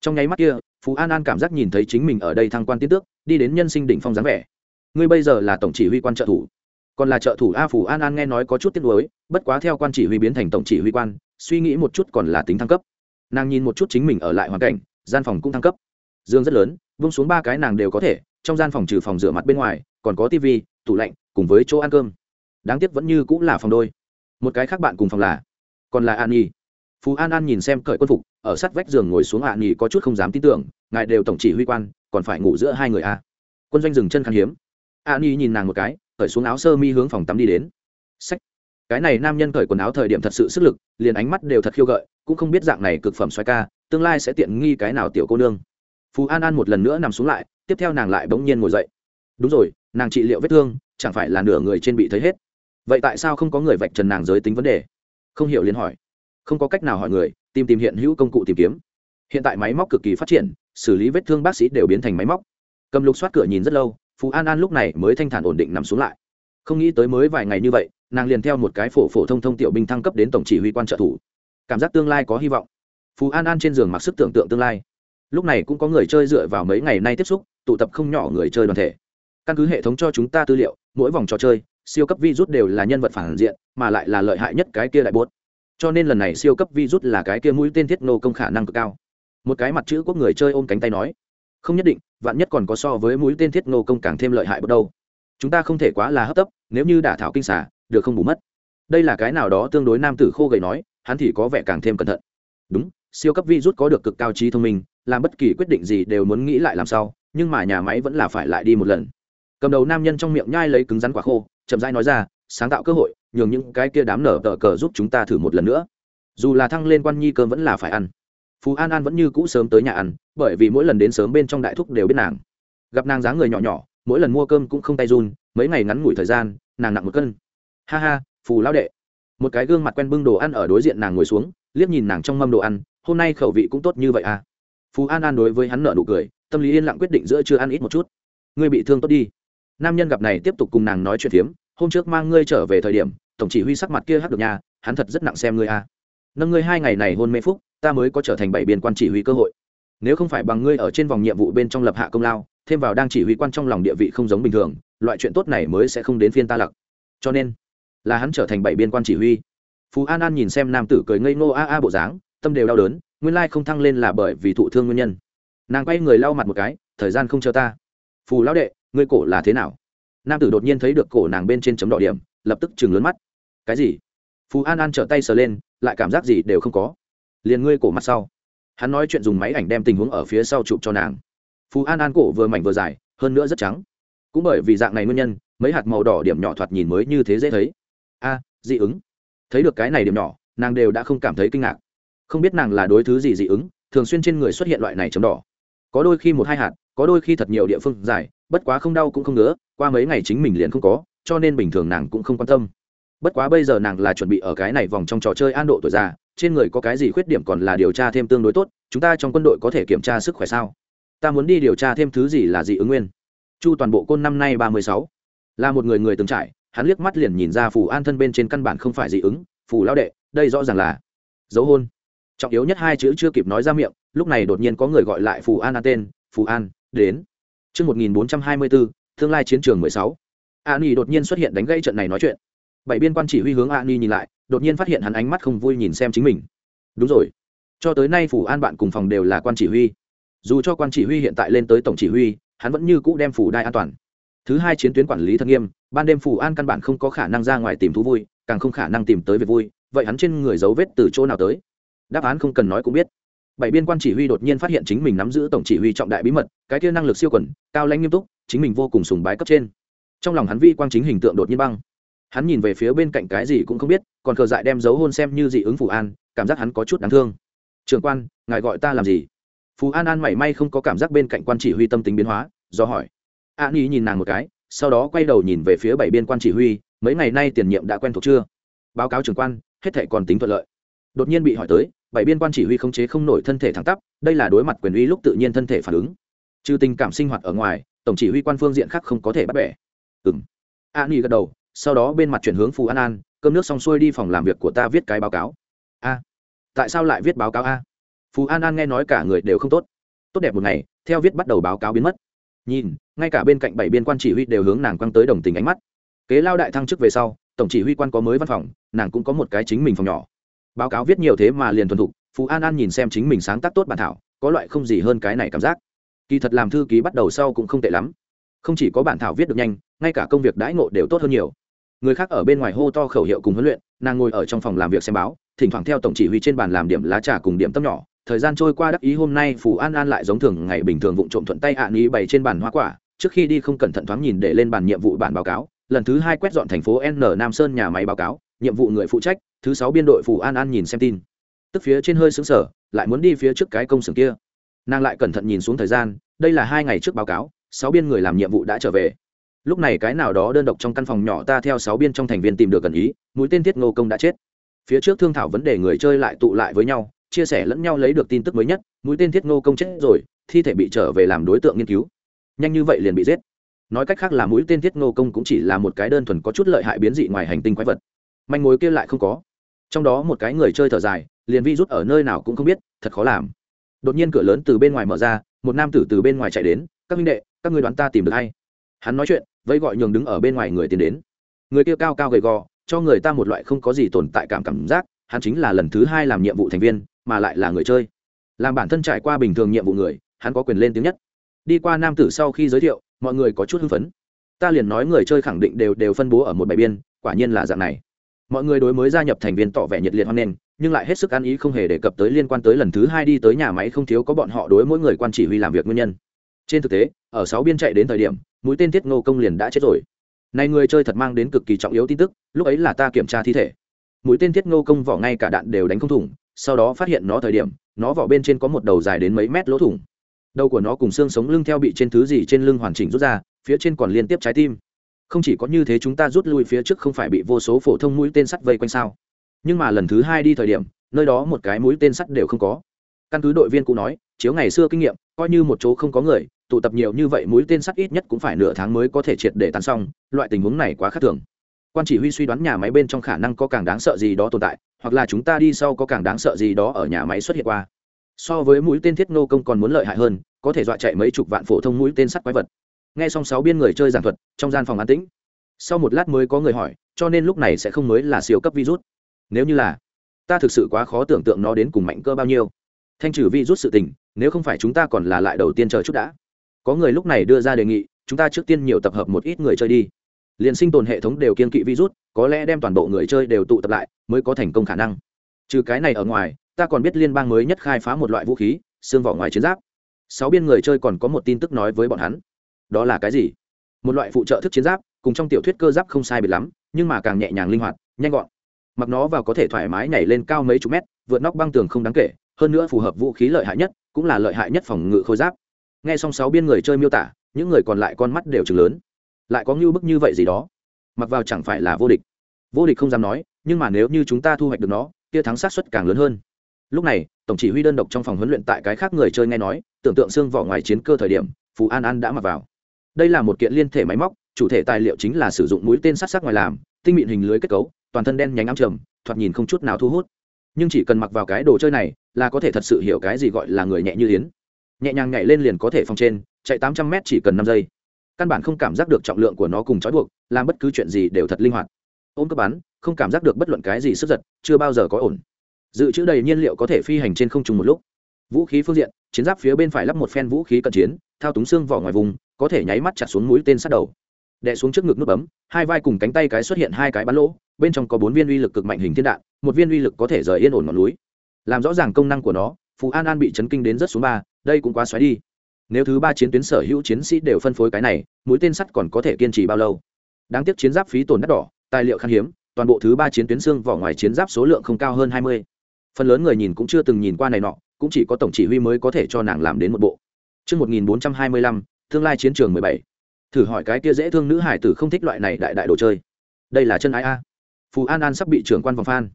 Trong nháy mắt kia, phú an an cảm giác nhìn thấy chính mình ở đây thăng quan tiến tước, đi đến nhân sinh đỉnh phong dáng vẻ. Ngươi bây giờ là tổng chỉ huy quan trợ thủ, còn là trợ thủ a? Phú an an nghe nói có chút tiếc nuối, bất quá theo quan chỉ huy biến thành tổng chỉ huy quan, suy nghĩ một chút còn là tính thăng cấp. Nàng nhìn một chút chính mình ở lại hoàn cảnh, gian phòng cũng thăng cấp. Dương rất lớn vung xuống ba cái nàng đều có thể, trong gian phòng trừ phòng rửa mặt bên ngoài, còn có tivi, tủ lạnh cùng với chỗ ăn cơm. Đáng tiếc vẫn như cũng là phòng đôi. Một cái khác bạn cùng phòng là, còn là an nhi. Phú an an nhìn xem cởi quân phục, ở sát vách giường ngồi xuống an nhi có chút không dám tin tưởng, ngài đều tổng chỉ huy quan, còn phải ngủ giữa hai người a à. quân doanh dừng chân khan hiếm. An nhi nhìn nàng một cái, cởi xuống áo sơ mi hướng phòng tắm đi đến. Sách cái này nam nhân cởi quần áo thời điểm thật sự sức lực, liền ánh mắt đều thật khiêu gợi, cũng không biết dạng này cực phẩm xoay ca, tương lai sẽ tiện nghi cái nào tiểu cô nương. Phú an an một lần nữa nằm xuống lại, tiếp theo nàng lại bỗng nhiên ngồi dậy. Đúng rồi, nàng trị liệu vết thương chẳng phải là nửa người trên bị thấy hết. Vậy tại sao không có người vạch trần nàng giới tính vấn đề? Không hiểu liền hỏi. Không có cách nào hỏi người, tìm tìm hiện hữu công cụ tìm kiếm. Hiện tại máy móc cực kỳ phát triển, xử lý vết thương bác sĩ đều biến thành máy móc. Cầm lục xoát cửa nhìn rất lâu, phú an an lúc này mới thanh thản ổn định nằm xuống lại. Không nghĩ tới mới vài ngày như vậy, nàng liền theo một cái phổ phổ thông thông tiểu binh thăng cấp đến tổng chỉ huy quan trợ thủ. Cảm giác tương lai có hy vọng. Phú an an trên giường mặc sức tưởng tượng tương lai. Lúc này cũng có người chơi dựa vào mấy ngày nay tiếp xúc, tụ tập không nhỏ người chơi đoàn thể căn cứ hệ thống cho chúng ta tư liệu, mỗi vòng trò chơi, siêu cấp virus đều là nhân vật phản diện, mà lại là lợi hại nhất cái kia đại bốt. Cho nên lần này siêu cấp virus là cái kia mũi tên thiết nô công khả năng cực cao. Một cái mặt chữ quốc người chơi ôm cánh tay nói, không nhất định, vạn nhất còn có so với mũi tên thiết nô công càng thêm lợi hại bất đâu. Chúng ta không thể quá là hấp tấp, nếu như đả thảo kinh xả được không bù mất. Đây là cái nào đó tương đối nam tử khô gầy nói, hắn thì có vẻ càng thêm cẩn thận. Đúng, siêu cấp virus có được cực cao trí thông minh, làm bất kỳ quyết định gì đều muốn nghĩ lại làm sao, nhưng mà nhà máy vẫn là phải lại đi một lần cầm đầu nam nhân trong miệng nhai lấy cứng rắn quả khô, chậm rãi nói ra, sáng tạo cơ hội, nhường những cái kia đám nở tờ cờ giúp chúng ta thử một lần nữa. Dù là thăng lên quan nhi cơm vẫn là phải ăn. Phú an an vẫn như cũ sớm tới nhà ăn, bởi vì mỗi lần đến sớm bên trong đại thúc đều biết nàng. Gặp nàng dáng người nhỏ nhỏ, mỗi lần mua cơm cũng không tay run, mấy ngày ngắn ngủi thời gian, nàng nặng một cân. Ha ha, phù lao đệ. Một cái gương mặt quen bưng đồ ăn ở đối diện nàng ngồi xuống, liếc nhìn nàng trong mâm đồ ăn, hôm nay khẩu vị cũng tốt như vậy à? Phú an an đối với hắn nợ nụ cười, tâm lý yên lặng quyết định giữa chưa ăn ít một chút. Ngươi bị thương tốt đi nam nhân gặp này tiếp tục cùng nàng nói chuyện phiếm, hôm trước mang ngươi trở về thời điểm, tổng chỉ huy sắc mặt kia hắc được nhà hắn thật rất nặng xem ngươi à. nâng ngươi hai ngày này hôn mê phúc, ta mới có trở thành bảy biên quan chỉ huy cơ hội. Nếu không phải bằng ngươi ở trên vòng nhiệm vụ bên trong lập hạ công lao, thêm vào đang chỉ huy quan trong lòng địa vị không giống bình thường, loại chuyện tốt này mới sẽ không đến phiên ta lặc. Cho nên, là hắn trở thành bảy biên quan chỉ huy. Phú an an nhìn xem nam tử cười ngây ngô a a bộ dáng, tâm đều đau đớn, nguyên lai không thăng lên là bởi vì thụ thương nguyên nhân. Nàng quay người lau mặt một cái, thời gian không chờ ta. Phù lão đệ ngươi cổ là thế nào? Nam tử đột nhiên thấy được cổ nàng bên trên chấm đỏ điểm, lập tức chừng lớn mắt. Cái gì? Phú an an trở tay sờ lên, lại cảm giác gì đều không có. Liền ngươi cổ mặt sau. Hắn nói chuyện dùng máy ảnh đem tình huống ở phía sau chụp cho nàng. Phú an an cổ vừa mảnh vừa dài, hơn nữa rất trắng. Cũng bởi vì dạng này nguyên nhân, mấy hạt màu đỏ điểm nhỏ thoạt nhìn mới như thế dễ thấy. A, dị ứng. Thấy được cái này điểm nhỏ, nàng đều đã không cảm thấy kinh ngạc. Không biết nàng là đối thứ gì dị ứng, thường xuyên trên người xuất hiện loại này chấm đỏ. Có đôi khi một hai hạt có đôi khi thật nhiều địa phương dài, bất quá không đau cũng không ngứa, qua mấy ngày chính mình liền không có, cho nên bình thường nàng cũng không quan tâm. Bất quá bây giờ nàng là chuẩn bị ở cái này vòng trong trò chơi an độ tuổi già, trên người có cái gì khuyết điểm còn là điều tra thêm tương đối tốt, chúng ta trong quân đội có thể kiểm tra sức khỏe sao? Ta muốn đi điều tra thêm thứ gì là dị ứng nguyên. Chu toàn bộ côn năm nay ba mươi sáu. Là một người người từng trải, hắn liếc mắt liền nhìn ra phù an thân bên trên căn bản không phải dị ứng, phù lao đệ, đây rõ ràng là dấu hôn. Trọng yếu nhất hai chữ chưa kịp nói ra miệng, lúc này đột nhiên có người gọi lại phù an an tên, phù an đến Trước 1424, tương lai chiến trường 16. Ani đột nhiên xuất hiện đánh gây trận này nói chuyện. Bảy biên quan chỉ huy hướng Ani nhìn lại, đột nhiên phát hiện hắn ánh mắt không vui nhìn xem chính mình. Đúng rồi, cho tới nay phủ an bạn cùng phòng đều là quan chỉ huy. Dù cho quan chỉ huy hiện tại lên tới tổng chỉ huy, hắn vẫn như cũ đem phủ đai an toàn. Thứ hai chiến tuyến quản lý thật nghiêm, ban đêm phủ an căn bản không có khả năng ra ngoài tìm thú vui, càng không khả năng tìm tới việc vui, vậy hắn trên người dấu vết từ chỗ nào tới? Đáp án không cần nói cũng biết bảy biên quan chỉ huy đột nhiên phát hiện chính mình nắm giữ tổng chỉ huy trọng đại bí mật, cái kia năng lực siêu quẩn cao lãnh nghiêm túc, chính mình vô cùng sùng bái cấp trên. Trong lòng hắn vi quang chính hình tượng đột nhiên băng. Hắn nhìn về phía bên cạnh cái gì cũng không biết, còn cờ dại đem dấu hôn xem như dị ứng phù an, cảm giác hắn có chút đáng thương. Trường quan, ngài gọi ta làm gì? Phù an an mảy may không có cảm giác bên cạnh quan chỉ huy tâm tính biến hóa, do hỏi. An ý nhìn nàng một cái, sau đó quay đầu nhìn về phía bảy biên quan chỉ huy, mấy ngày nay tiền nhiệm đã quen thuộc chưa? Báo cáo trưởng quan, hết thệ còn tính thuận lợi. Đột nhiên bị hỏi tới bảy biên quan chỉ huy khống chế không nổi thân thể thẳng tắp, đây là đối mặt quyền uy lúc tự nhiên thân thể phản ứng. Trừ tình cảm sinh hoạt ở ngoài, tổng chỉ huy quan phương diện khác không có thể bắt bẻ. Ừng a ni gật đầu, sau đó bên mặt chuyển hướng phù an an, cơm nước xong xuôi đi phòng làm việc của ta viết cái báo cáo. A. Tại sao lại viết báo cáo a? Phù an an nghe nói cả người đều không tốt. Tốt đẹp một ngày, theo viết bắt đầu báo cáo biến mất. Nhìn, ngay cả bên cạnh bảy biên quan chỉ huy đều hướng nàng quăng tới đồng tình ánh mắt. Kế lao đại thăng chức về sau, tổng chỉ huy quan có mới văn phòng, nàng cũng có một cái chính mình phòng nhỏ báo cáo viết nhiều thế mà liền thuần thục, phú an an nhìn xem chính mình sáng tác tốt bản thảo, có loại không gì hơn cái này cảm giác. Kỳ thật làm thư ký bắt đầu sau cũng không tệ lắm. Không chỉ có bản thảo viết được nhanh, ngay cả công việc đãi ngộ đều tốt hơn nhiều. Người khác ở bên ngoài hô to khẩu hiệu cùng huấn luyện, nàng ngồi ở trong phòng làm việc xem báo, thỉnh thoảng theo tổng chỉ huy trên bàn làm điểm lá trà cùng điểm tâm nhỏ. Thời gian trôi qua đắc ý hôm nay Phù an an lại giống thường ngày bình thường vụng trộm thuận tay hạ à bày trên bàn hoa quả, trước khi đi không cẩn thận thoáng nhìn để lên bàn nhiệm vụ bản báo cáo, lần thứ hai quét dọn thành phố n nam sơn nhà máy báo cáo, nhiệm vụ người phụ trách thứ sáu biên đội phủ an an nhìn xem tin. Tức phía trên hơi xứng sở lại muốn đi phía trước cái công xưởng kia. Nàng lại cẩn thận nhìn xuống thời gian, đây là hai ngày trước báo cáo, sáu biên người làm nhiệm vụ đã trở về. Lúc này cái nào đó đơn độc trong căn phòng nhỏ ta theo sáu biên trong thành viên tìm được gần ý, mũi tên thiết ngô công đã chết. Phía trước thương thảo vấn đề người chơi lại tụ lại với nhau, chia sẻ lẫn nhau lấy được tin tức mới nhất, mũi tên thiết ngô công chết rồi, thi thể bị trở về làm đối tượng nghiên cứu. Nhanh như vậy liền bị giết. Nói cách khác là mũi tên thiết ngô công cũng chỉ là một cái đơn thuần có chút lợi hại biến dị ngoài hành tinh quái vật. Manh mối kia lại không có trong đó một cái người chơi thở dài, liền vi rút ở nơi nào cũng không biết, thật khó làm. Đột nhiên cửa lớn từ bên ngoài mở ra, một nam tử từ bên ngoài chạy đến, các minh đệ, các người đoán ta tìm được hay hắn nói chuyện, vẫy gọi nhường đứng ở bên ngoài người tiến đến. Người kia cao cao gầy gò, cho người ta một loại không có gì tồn tại cảm cảm giác, hắn chính là lần thứ hai làm nhiệm vụ thành viên, mà lại là người chơi. Làm bản thân trải qua bình thường nhiệm vụ người, hắn có quyền lên tiếng nhất. Đi qua nam tử sau khi giới thiệu, mọi người có chút hưng phấn. Ta liền nói người chơi khẳng định đều đều phân bố ở một bài biên, quả nhiên là dạng này mọi người đối mới gia nhập thành viên tỏ vẻ nhiệt liệt hoan nghênh, nhưng lại hết sức ăn ý không hề đề cập tới liên quan tới lần thứ hai đi tới nhà máy không thiếu có bọn họ đối mỗi người quan chỉ huy làm việc nguyên nhân. Trên thực tế, ở sáu biên chạy đến thời điểm, mũi tên thiết ngô công liền đã chết rồi. Này người chơi thật mang đến cực kỳ trọng yếu tin tức, lúc ấy là ta kiểm tra thi thể. Mũi tên thiết ngô công vỏ ngay cả đạn đều đánh không thủng, sau đó phát hiện nó thời điểm, nó vỏ bên trên có một đầu dài đến mấy mét lỗ thủng. Đầu của nó cùng xương sống lưng theo bị trên thứ gì trên lưng hoàn chỉnh rút ra, phía trên còn liên tiếp trái tim không chỉ có như thế chúng ta rút lui phía trước không phải bị vô số phổ thông mũi tên sắt vây quanh sao? Nhưng mà lần thứ hai đi thời điểm, nơi đó một cái mũi tên sắt đều không có. Căn cứ đội viên cũ nói, chiếu ngày xưa kinh nghiệm, coi như một chỗ không có người, tụ tập nhiều như vậy mũi tên sắt ít nhất cũng phải nửa tháng mới có thể triệt để tàn xong, loại tình huống này quá khác thường. Quan chỉ huy suy đoán nhà máy bên trong khả năng có càng đáng sợ gì đó tồn tại, hoặc là chúng ta đi sau có càng đáng sợ gì đó ở nhà máy xuất hiện qua. So với mũi tên thiết nô công còn muốn lợi hại hơn, có thể dọa chạy mấy chục vạn phổ thông mũi tên sắt quái vật nghe xong sáu biên người chơi giảng thuật, trong gian phòng an tĩnh. Sau một lát mới có người hỏi, cho nên lúc này sẽ không mới là siêu cấp virus? Nếu như là, ta thực sự quá khó tưởng tượng nó đến cùng mạnh cơ bao nhiêu. Thanh trừ virus sự tình, nếu không phải chúng ta còn là lại đầu tiên chờ chút đã. Có người lúc này đưa ra đề nghị, chúng ta trước tiên nhiều tập hợp một ít người chơi đi. Liền sinh tồn hệ thống đều kiên kỵ virus, có lẽ đem toàn bộ người chơi đều tụ tập lại, mới có thành công khả năng. Trừ cái này ở ngoài, ta còn biết liên bang mới nhất khai phá một loại vũ khí, xương vỏ ngoài chiến giáp. Sáu biên người chơi còn có một tin tức nói với bọn hắn đó là cái gì? Một loại phụ trợ thức chiến giáp, cùng trong tiểu thuyết cơ giáp không sai biệt lắm, nhưng mà càng nhẹ nhàng linh hoạt, nhanh gọn. Mặc nó vào có thể thoải mái nhảy lên cao mấy chục mét, vượt nóc băng tường không đáng kể, hơn nữa phù hợp vũ khí lợi hại nhất, cũng là lợi hại nhất phòng ngự khôi giáp. Nghe xong sáu biên người chơi miêu tả, những người còn lại con mắt đều chừng lớn. Lại có ngưu bức như vậy gì đó? Mặc vào chẳng phải là vô địch. Vô địch không dám nói, nhưng mà nếu như chúng ta thu hoạch được nó, kia thắng sát suất càng lớn hơn. Lúc này, tổng chỉ huy đơn độc trong phòng huấn luyện tại cái khác người chơi nghe nói, tưởng tượng xương vỏ ngoài chiến cơ thời điểm, phù an an đã mặc vào đây là một kiện liên thể máy móc, chủ thể tài liệu chính là sử dụng mũi tên sát sắc ngoài làm, tinh mịn hình lưới kết cấu, toàn thân đen nhánh ám trầm, thoạt nhìn không chút nào thu hút. Nhưng chỉ cần mặc vào cái đồ chơi này, là có thể thật sự hiểu cái gì gọi là người nhẹ như yến. Nhẹ nhàng nhảy lên liền có thể phòng trên, chạy tám trăm mét chỉ cần năm giây. Căn bản không cảm giác được trọng lượng của nó cùng trói buộc, làm bất cứ chuyện gì đều thật linh hoạt. Ôm cấp bắn, không cảm giác được bất luận cái gì sức giật, chưa bao giờ có ổn. Dự trữ đầy nhiên liệu có thể phi hành trên không trùng một lúc vũ khí phương diện, chiến giáp phía bên phải lắp một phen vũ khí cận chiến, thao túng xương vỏ ngoài vùng, có thể nháy mắt chặt xuống mũi tên sát đầu. Đè xuống trước ngực nút bấm, hai vai cùng cánh tay cái xuất hiện hai cái bắn lỗ, bên trong có bốn viên uy lực cực mạnh hình thiên đạn, một viên uy lực có thể rời yên ổn ngọn núi. Làm rõ ràng công năng của nó phú an an bị chấn kinh đến rất xuống ba, đây cũng quá xoáy đi. Nếu thứ ba chiến tuyến sở hữu chiến sĩ đều phân phối cái này, mũi tên sắt còn có thể kiên trì bao lâu? Đáng tiếc chiến giáp phí tổn đắt đỏ, tài liệu khan hiếm, toàn bộ thứ ba chiến tuyến xương vỏ ngoài chiến giáp số lượng không cao hơn hai mươi phần lớn người nhìn cũng chưa từng nhìn qua này nọ cũng chỉ có tổng chỉ huy mới có thể cho nàng làm đến một bộ Trước 1425, tương lai chiến trường 17. Thử hỏi cái kia dễ thương nữ hải tử không thích loại này đại đại đồ chơi. Đây là chân ái a. Phù An An sắp bị trưởng quan vòng phan.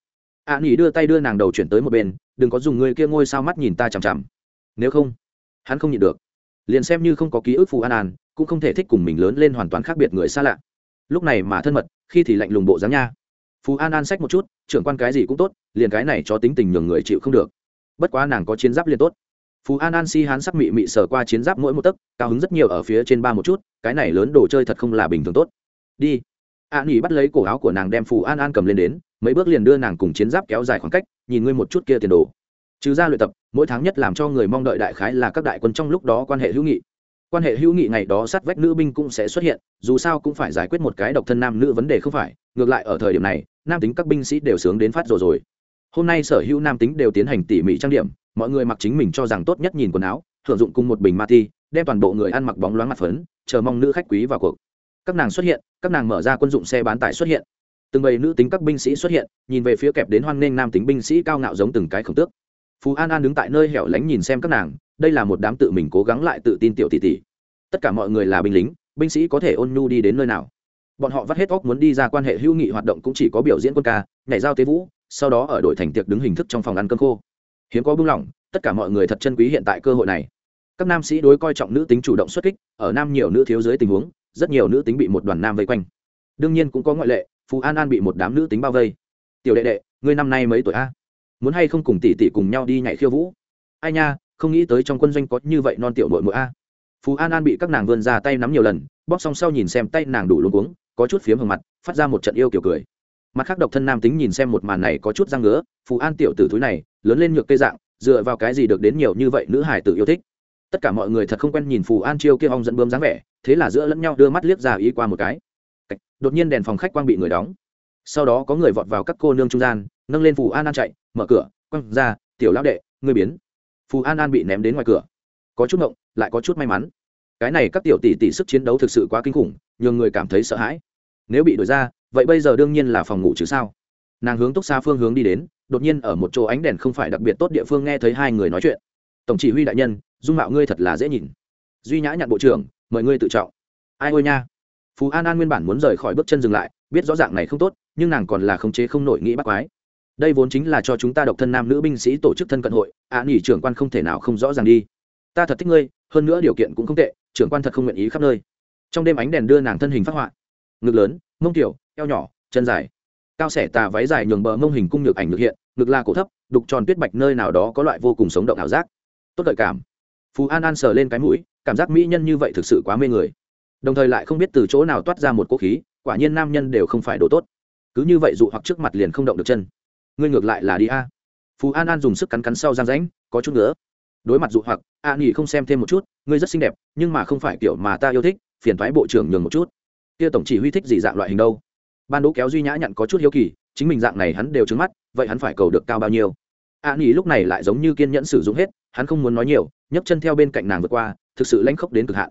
A à, đưa tay đưa nàng đầu chuyển tới một bên, đừng có dùng người kia ngôi sao mắt nhìn ta chằm chằm. Nếu không, hắn không nhịn được. Liền xem như không có ký ức Phù An An, cũng không thể thích cùng mình lớn lên hoàn toàn khác biệt người xa lạ. Lúc này mà thân mật, khi thì lạnh lùng bộ dáng nha. Phù An An xách một chút, trưởng quan cái gì cũng tốt, liền cái này cho tính tình nhường người chịu không được. Bất quá nàng có chiến giáp liền tốt phú an an si hán sắc mị mị sờ qua chiến giáp mỗi một tấc cao hứng rất nhiều ở phía trên ba một chút cái này lớn đồ chơi thật không là bình thường tốt đi a nghỉ bắt lấy cổ áo của nàng đem phù an an cầm lên đến mấy bước liền đưa nàng cùng chiến giáp kéo dài khoảng cách nhìn ngươi một chút kia tiền đồ trừ ra luyện tập mỗi tháng nhất làm cho người mong đợi đại khái là các đại quân trong lúc đó quan hệ hữu nghị quan hệ hữu nghị ngày đó sát vách nữ binh cũng sẽ xuất hiện, dù sao cũng phải giải quyết một cái độc thân nam nữ vấn đề không phải, ngược lại ở thời điểm này, nam tính các binh sĩ đều sướng đến phát rồi rồi. Hôm nay sở hữu nam tính đều tiến hành tỉ mỉ trang điểm, mọi người mặc chính mình cho rằng tốt nhất nhìn quần áo, thưởng dụng cùng một bình ma ti, đem toàn bộ người ăn mặc bóng loáng mặt phấn, chờ mong nữ khách quý vào cuộc. Các nàng xuất hiện, các nàng mở ra quân dụng xe bán tải xuất hiện. Từng bầy nữ tính các binh sĩ xuất hiện, nhìn về phía kẹp đến hoan nghênh nam tính binh sĩ cao ngạo giống từng cái khổng tước. Phú an an đứng tại nơi hẻo lánh nhìn xem các nàng đây là một đám tự mình cố gắng lại tự tin tiểu tỷ tỷ. Tất cả mọi người là binh lính, binh sĩ có thể ôn nhu đi đến nơi nào. Bọn họ vắt hết óc muốn đi ra quan hệ hữu nghị hoạt động cũng chỉ có biểu diễn quân ca, nhảy giao tế vũ, sau đó ở đội thành tiệc đứng hình thức trong phòng ăn cơm khô. Hiếm có buông lỏng, tất cả mọi người thật chân quý hiện tại cơ hội này. Các nam sĩ đối coi trọng nữ tính chủ động xuất kích, ở nam nhiều nữ thiếu dưới tình huống, rất nhiều nữ tính bị một đoàn nam vây quanh. Đương nhiên cũng có ngoại lệ, phú an an bị một đám nữ tính bao vây. Tiểu đệ đệ, ngươi năm nay mấy tuổi a? Muốn hay không cùng tỷ tỷ cùng nhau đi nhảy khiêu vũ? Ai nha không nghĩ tới trong quân doanh có như vậy non tiểu nội mỗi a. Phú an an bị các nàng vươn ra tay nắm nhiều lần, bóp xong sau nhìn xem tay nàng đủ luôn cuống, có chút phiếm hồng mặt, phát ra một trận yêu kiểu cười. Mặt khác độc thân nam tính nhìn xem một màn này có chút răng ngứa, phú an tiểu tử thúi này, lớn lên nhược cây dạng, dựa vào cái gì được đến nhiều như vậy nữ hải tử yêu thích. Tất cả mọi người thật không quen nhìn phù an chiêu kia ong dẫn bơm dáng vẻ, thế là giữa lẫn nhau đưa mắt liếc ra ý qua một cái. Đột nhiên đèn phòng khách quang bị người đóng. Sau đó có người vọt vào các cô nương trung gian, nâng lên phù an an chạy, mở cửa, quăng ra, tiểu lão đệ, ngươi biến phù an an bị ném đến ngoài cửa. Có chút mộng lại có chút may mắn. Cái này các tiểu tỷ tỷ sức chiến đấu thực sự quá kinh khủng, nhường người cảm thấy sợ hãi. Nếu bị đổi ra, vậy bây giờ đương nhiên là phòng ngủ chứ sao? Nàng hướng túc xa phương hướng đi đến, đột nhiên ở một chỗ ánh đèn không phải đặc biệt tốt địa phương nghe thấy hai người nói chuyện. Tổng chỉ huy đại nhân, dung mạo ngươi thật là dễ nhìn. Duy nhã nhận bộ trưởng, mời ngươi tự trọng. Ai ôi nha. Phú an an nguyên bản muốn rời khỏi bước chân dừng lại, biết rõ ràng này không tốt, nhưng nàng còn là khống chế không nổi nghĩ bắt quái đây vốn chính là cho chúng ta độc thân nam nữ binh sĩ tổ chức thân cận hội ạ à, nghỉ trưởng quan không thể nào không rõ ràng đi. Ta thật thích ngươi hơn nữa điều kiện cũng không tệ trưởng quan thật không nguyện ý khắp nơi. Trong đêm ánh đèn đưa nàng thân hình phát họa. Ngực lớn mông tiểu eo nhỏ chân dài. Cao sẻ tà váy dài nhường bờ mông hình cung nhược ảnh ngược hiện ngực la cổ thấp đục tròn tuyết bạch nơi nào đó có loại vô cùng sống động ảo giác. Tốt gợi cảm. Phú an an sờ lên cái mũi cảm giác mỹ nhân như vậy thực sự quá mê người. Đồng thời lại không biết từ chỗ nào toát ra một cỗ khí quả nhiên nam nhân đều không phải đồ tốt. Cứ như vậy dụ hoặc trước mặt liền không động được chân ngươi ngược lại là đi a. Phú an an dùng sức cắn cắn sau giang ránh, có chút nữa đối mặt dụ hoặc a nghỉ không xem thêm một chút ngươi rất xinh đẹp nhưng mà không phải kiểu mà ta yêu thích phiền thoái bộ trưởng nhường một chút. Kia tổng chỉ huy thích gì dạng loại hình đâu? Ban đỗ kéo duy nhã nhận có chút hiếu kỳ chính mình dạng này hắn đều trứng mắt vậy hắn phải cầu được cao bao nhiêu? A nghỉ lúc này lại giống như kiên nhẫn sử dụng hết hắn không muốn nói nhiều nhấc chân theo bên cạnh nàng vượt qua thực sự lãnh khốc đến cực hạn.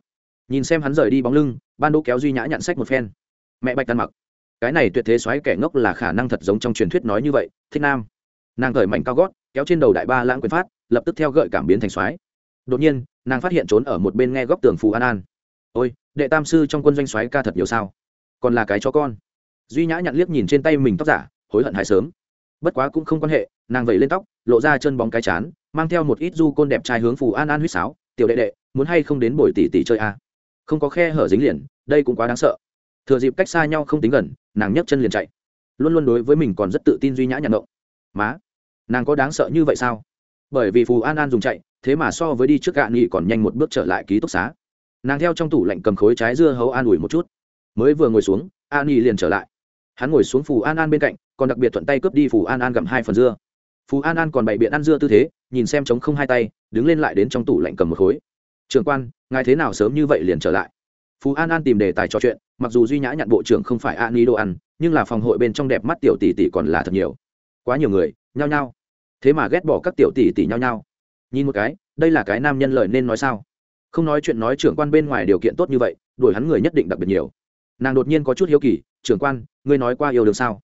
Nhìn xem hắn rời đi bóng lưng ban đỗ kéo duy nhã nhận sách một phen. Mẹ bạch tan mặc cái này tuyệt thế xoáy kẻ ngốc là khả năng thật giống trong truyền thuyết nói như vậy, thích nam. Nàng cởi mảnh cao gót, kéo trên đầu đại ba lãng quyền phát, lập tức theo gợi cảm biến thành xoáy. Đột nhiên, nàng phát hiện trốn ở một bên nghe góc tường phù an an. Ôi, đệ tam sư trong quân doanh xoáy ca thật nhiều sao? Còn là cái cho con. Duy nhã nhặn liếc nhìn trên tay mình tóc giả, hối hận hại sớm. Bất quá cũng không quan hệ, nàng vẩy lên tóc, lộ ra chân bóng cái chán, mang theo một ít du côn đẹp trai hướng phù an an huýt sáo, tiểu đệ đệ, muốn hay không đến buổi tỷ tỷ chơi a à? không có khe hở dính liền, đây cũng quá đáng sợ thừa dịp cách xa nhau không tính gần, nàng nhấc chân liền chạy. Luôn luôn đối với mình còn rất tự tin duy nhã nhạc ngộng. Má, nàng có đáng sợ như vậy sao? Bởi vì phù an an dùng chạy, thế mà so với đi trước gạ nghị còn nhanh một bước trở lại ký túc xá. Nàng theo trong tủ lạnh cầm khối trái dưa hấu an ủi một chút. Mới vừa ngồi xuống, an nghị liền trở lại. Hắn ngồi xuống phù an an bên cạnh, còn đặc biệt thuận tay cướp đi phù an an gặm hai phần dưa. Phù an an còn bày biện ăn dưa tư thế, nhìn xem chống không hai tay, đứng lên lại đến trong tủ lạnh cầm một khối. Trường quan, ngài thế nào sớm như vậy liền trở lại? Phú an an tìm đề tài trò chuyện, mặc dù duy nhã nhận bộ trưởng không phải an ni đồ ăn, nhưng là phòng hội bên trong đẹp mắt tiểu tỷ tỷ còn là thật nhiều. Quá nhiều người, nhao nhao. Thế mà ghét bỏ các tiểu tỷ tỷ nhao nhao. Nhìn một cái, đây là cái nam nhân lời nên nói sao? Không nói chuyện nói trưởng quan bên ngoài điều kiện tốt như vậy, đuổi hắn người nhất định đặc biệt nhiều. Nàng đột nhiên có chút hiếu kỳ, trưởng quan, ngươi nói qua yêu đương sao?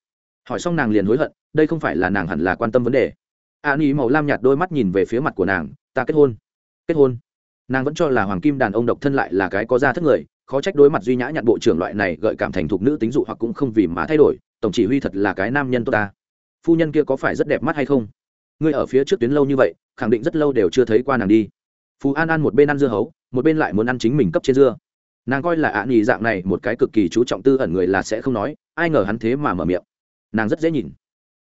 Hỏi xong nàng liền hối hận, đây không phải là nàng hẳn là quan tâm vấn đề. An ý màu lam nhạt đôi mắt nhìn về phía mặt của nàng, ta kết hôn. Kết hôn? Nàng vẫn cho là hoàng kim đàn ông độc thân lại là cái có da thất người khó trách đối mặt duy nhã nhận bộ trưởng loại này gợi cảm thành thục nữ tính dụ hoặc cũng không vì mà thay đổi tổng chỉ huy thật là cái nam nhân tốt ta. Phu nhân kia có phải rất đẹp mắt hay không? Ngươi ở phía trước tuyến lâu như vậy khẳng định rất lâu đều chưa thấy qua nàng đi. Phú an ăn một bên ăn dưa hấu một bên lại muốn ăn chính mình cấp trên dưa. Nàng coi là ạ nghỉ nhì dạng này một cái cực kỳ chú trọng tư ẩn người là sẽ không nói ai ngờ hắn thế mà mở miệng. Nàng rất dễ nhìn.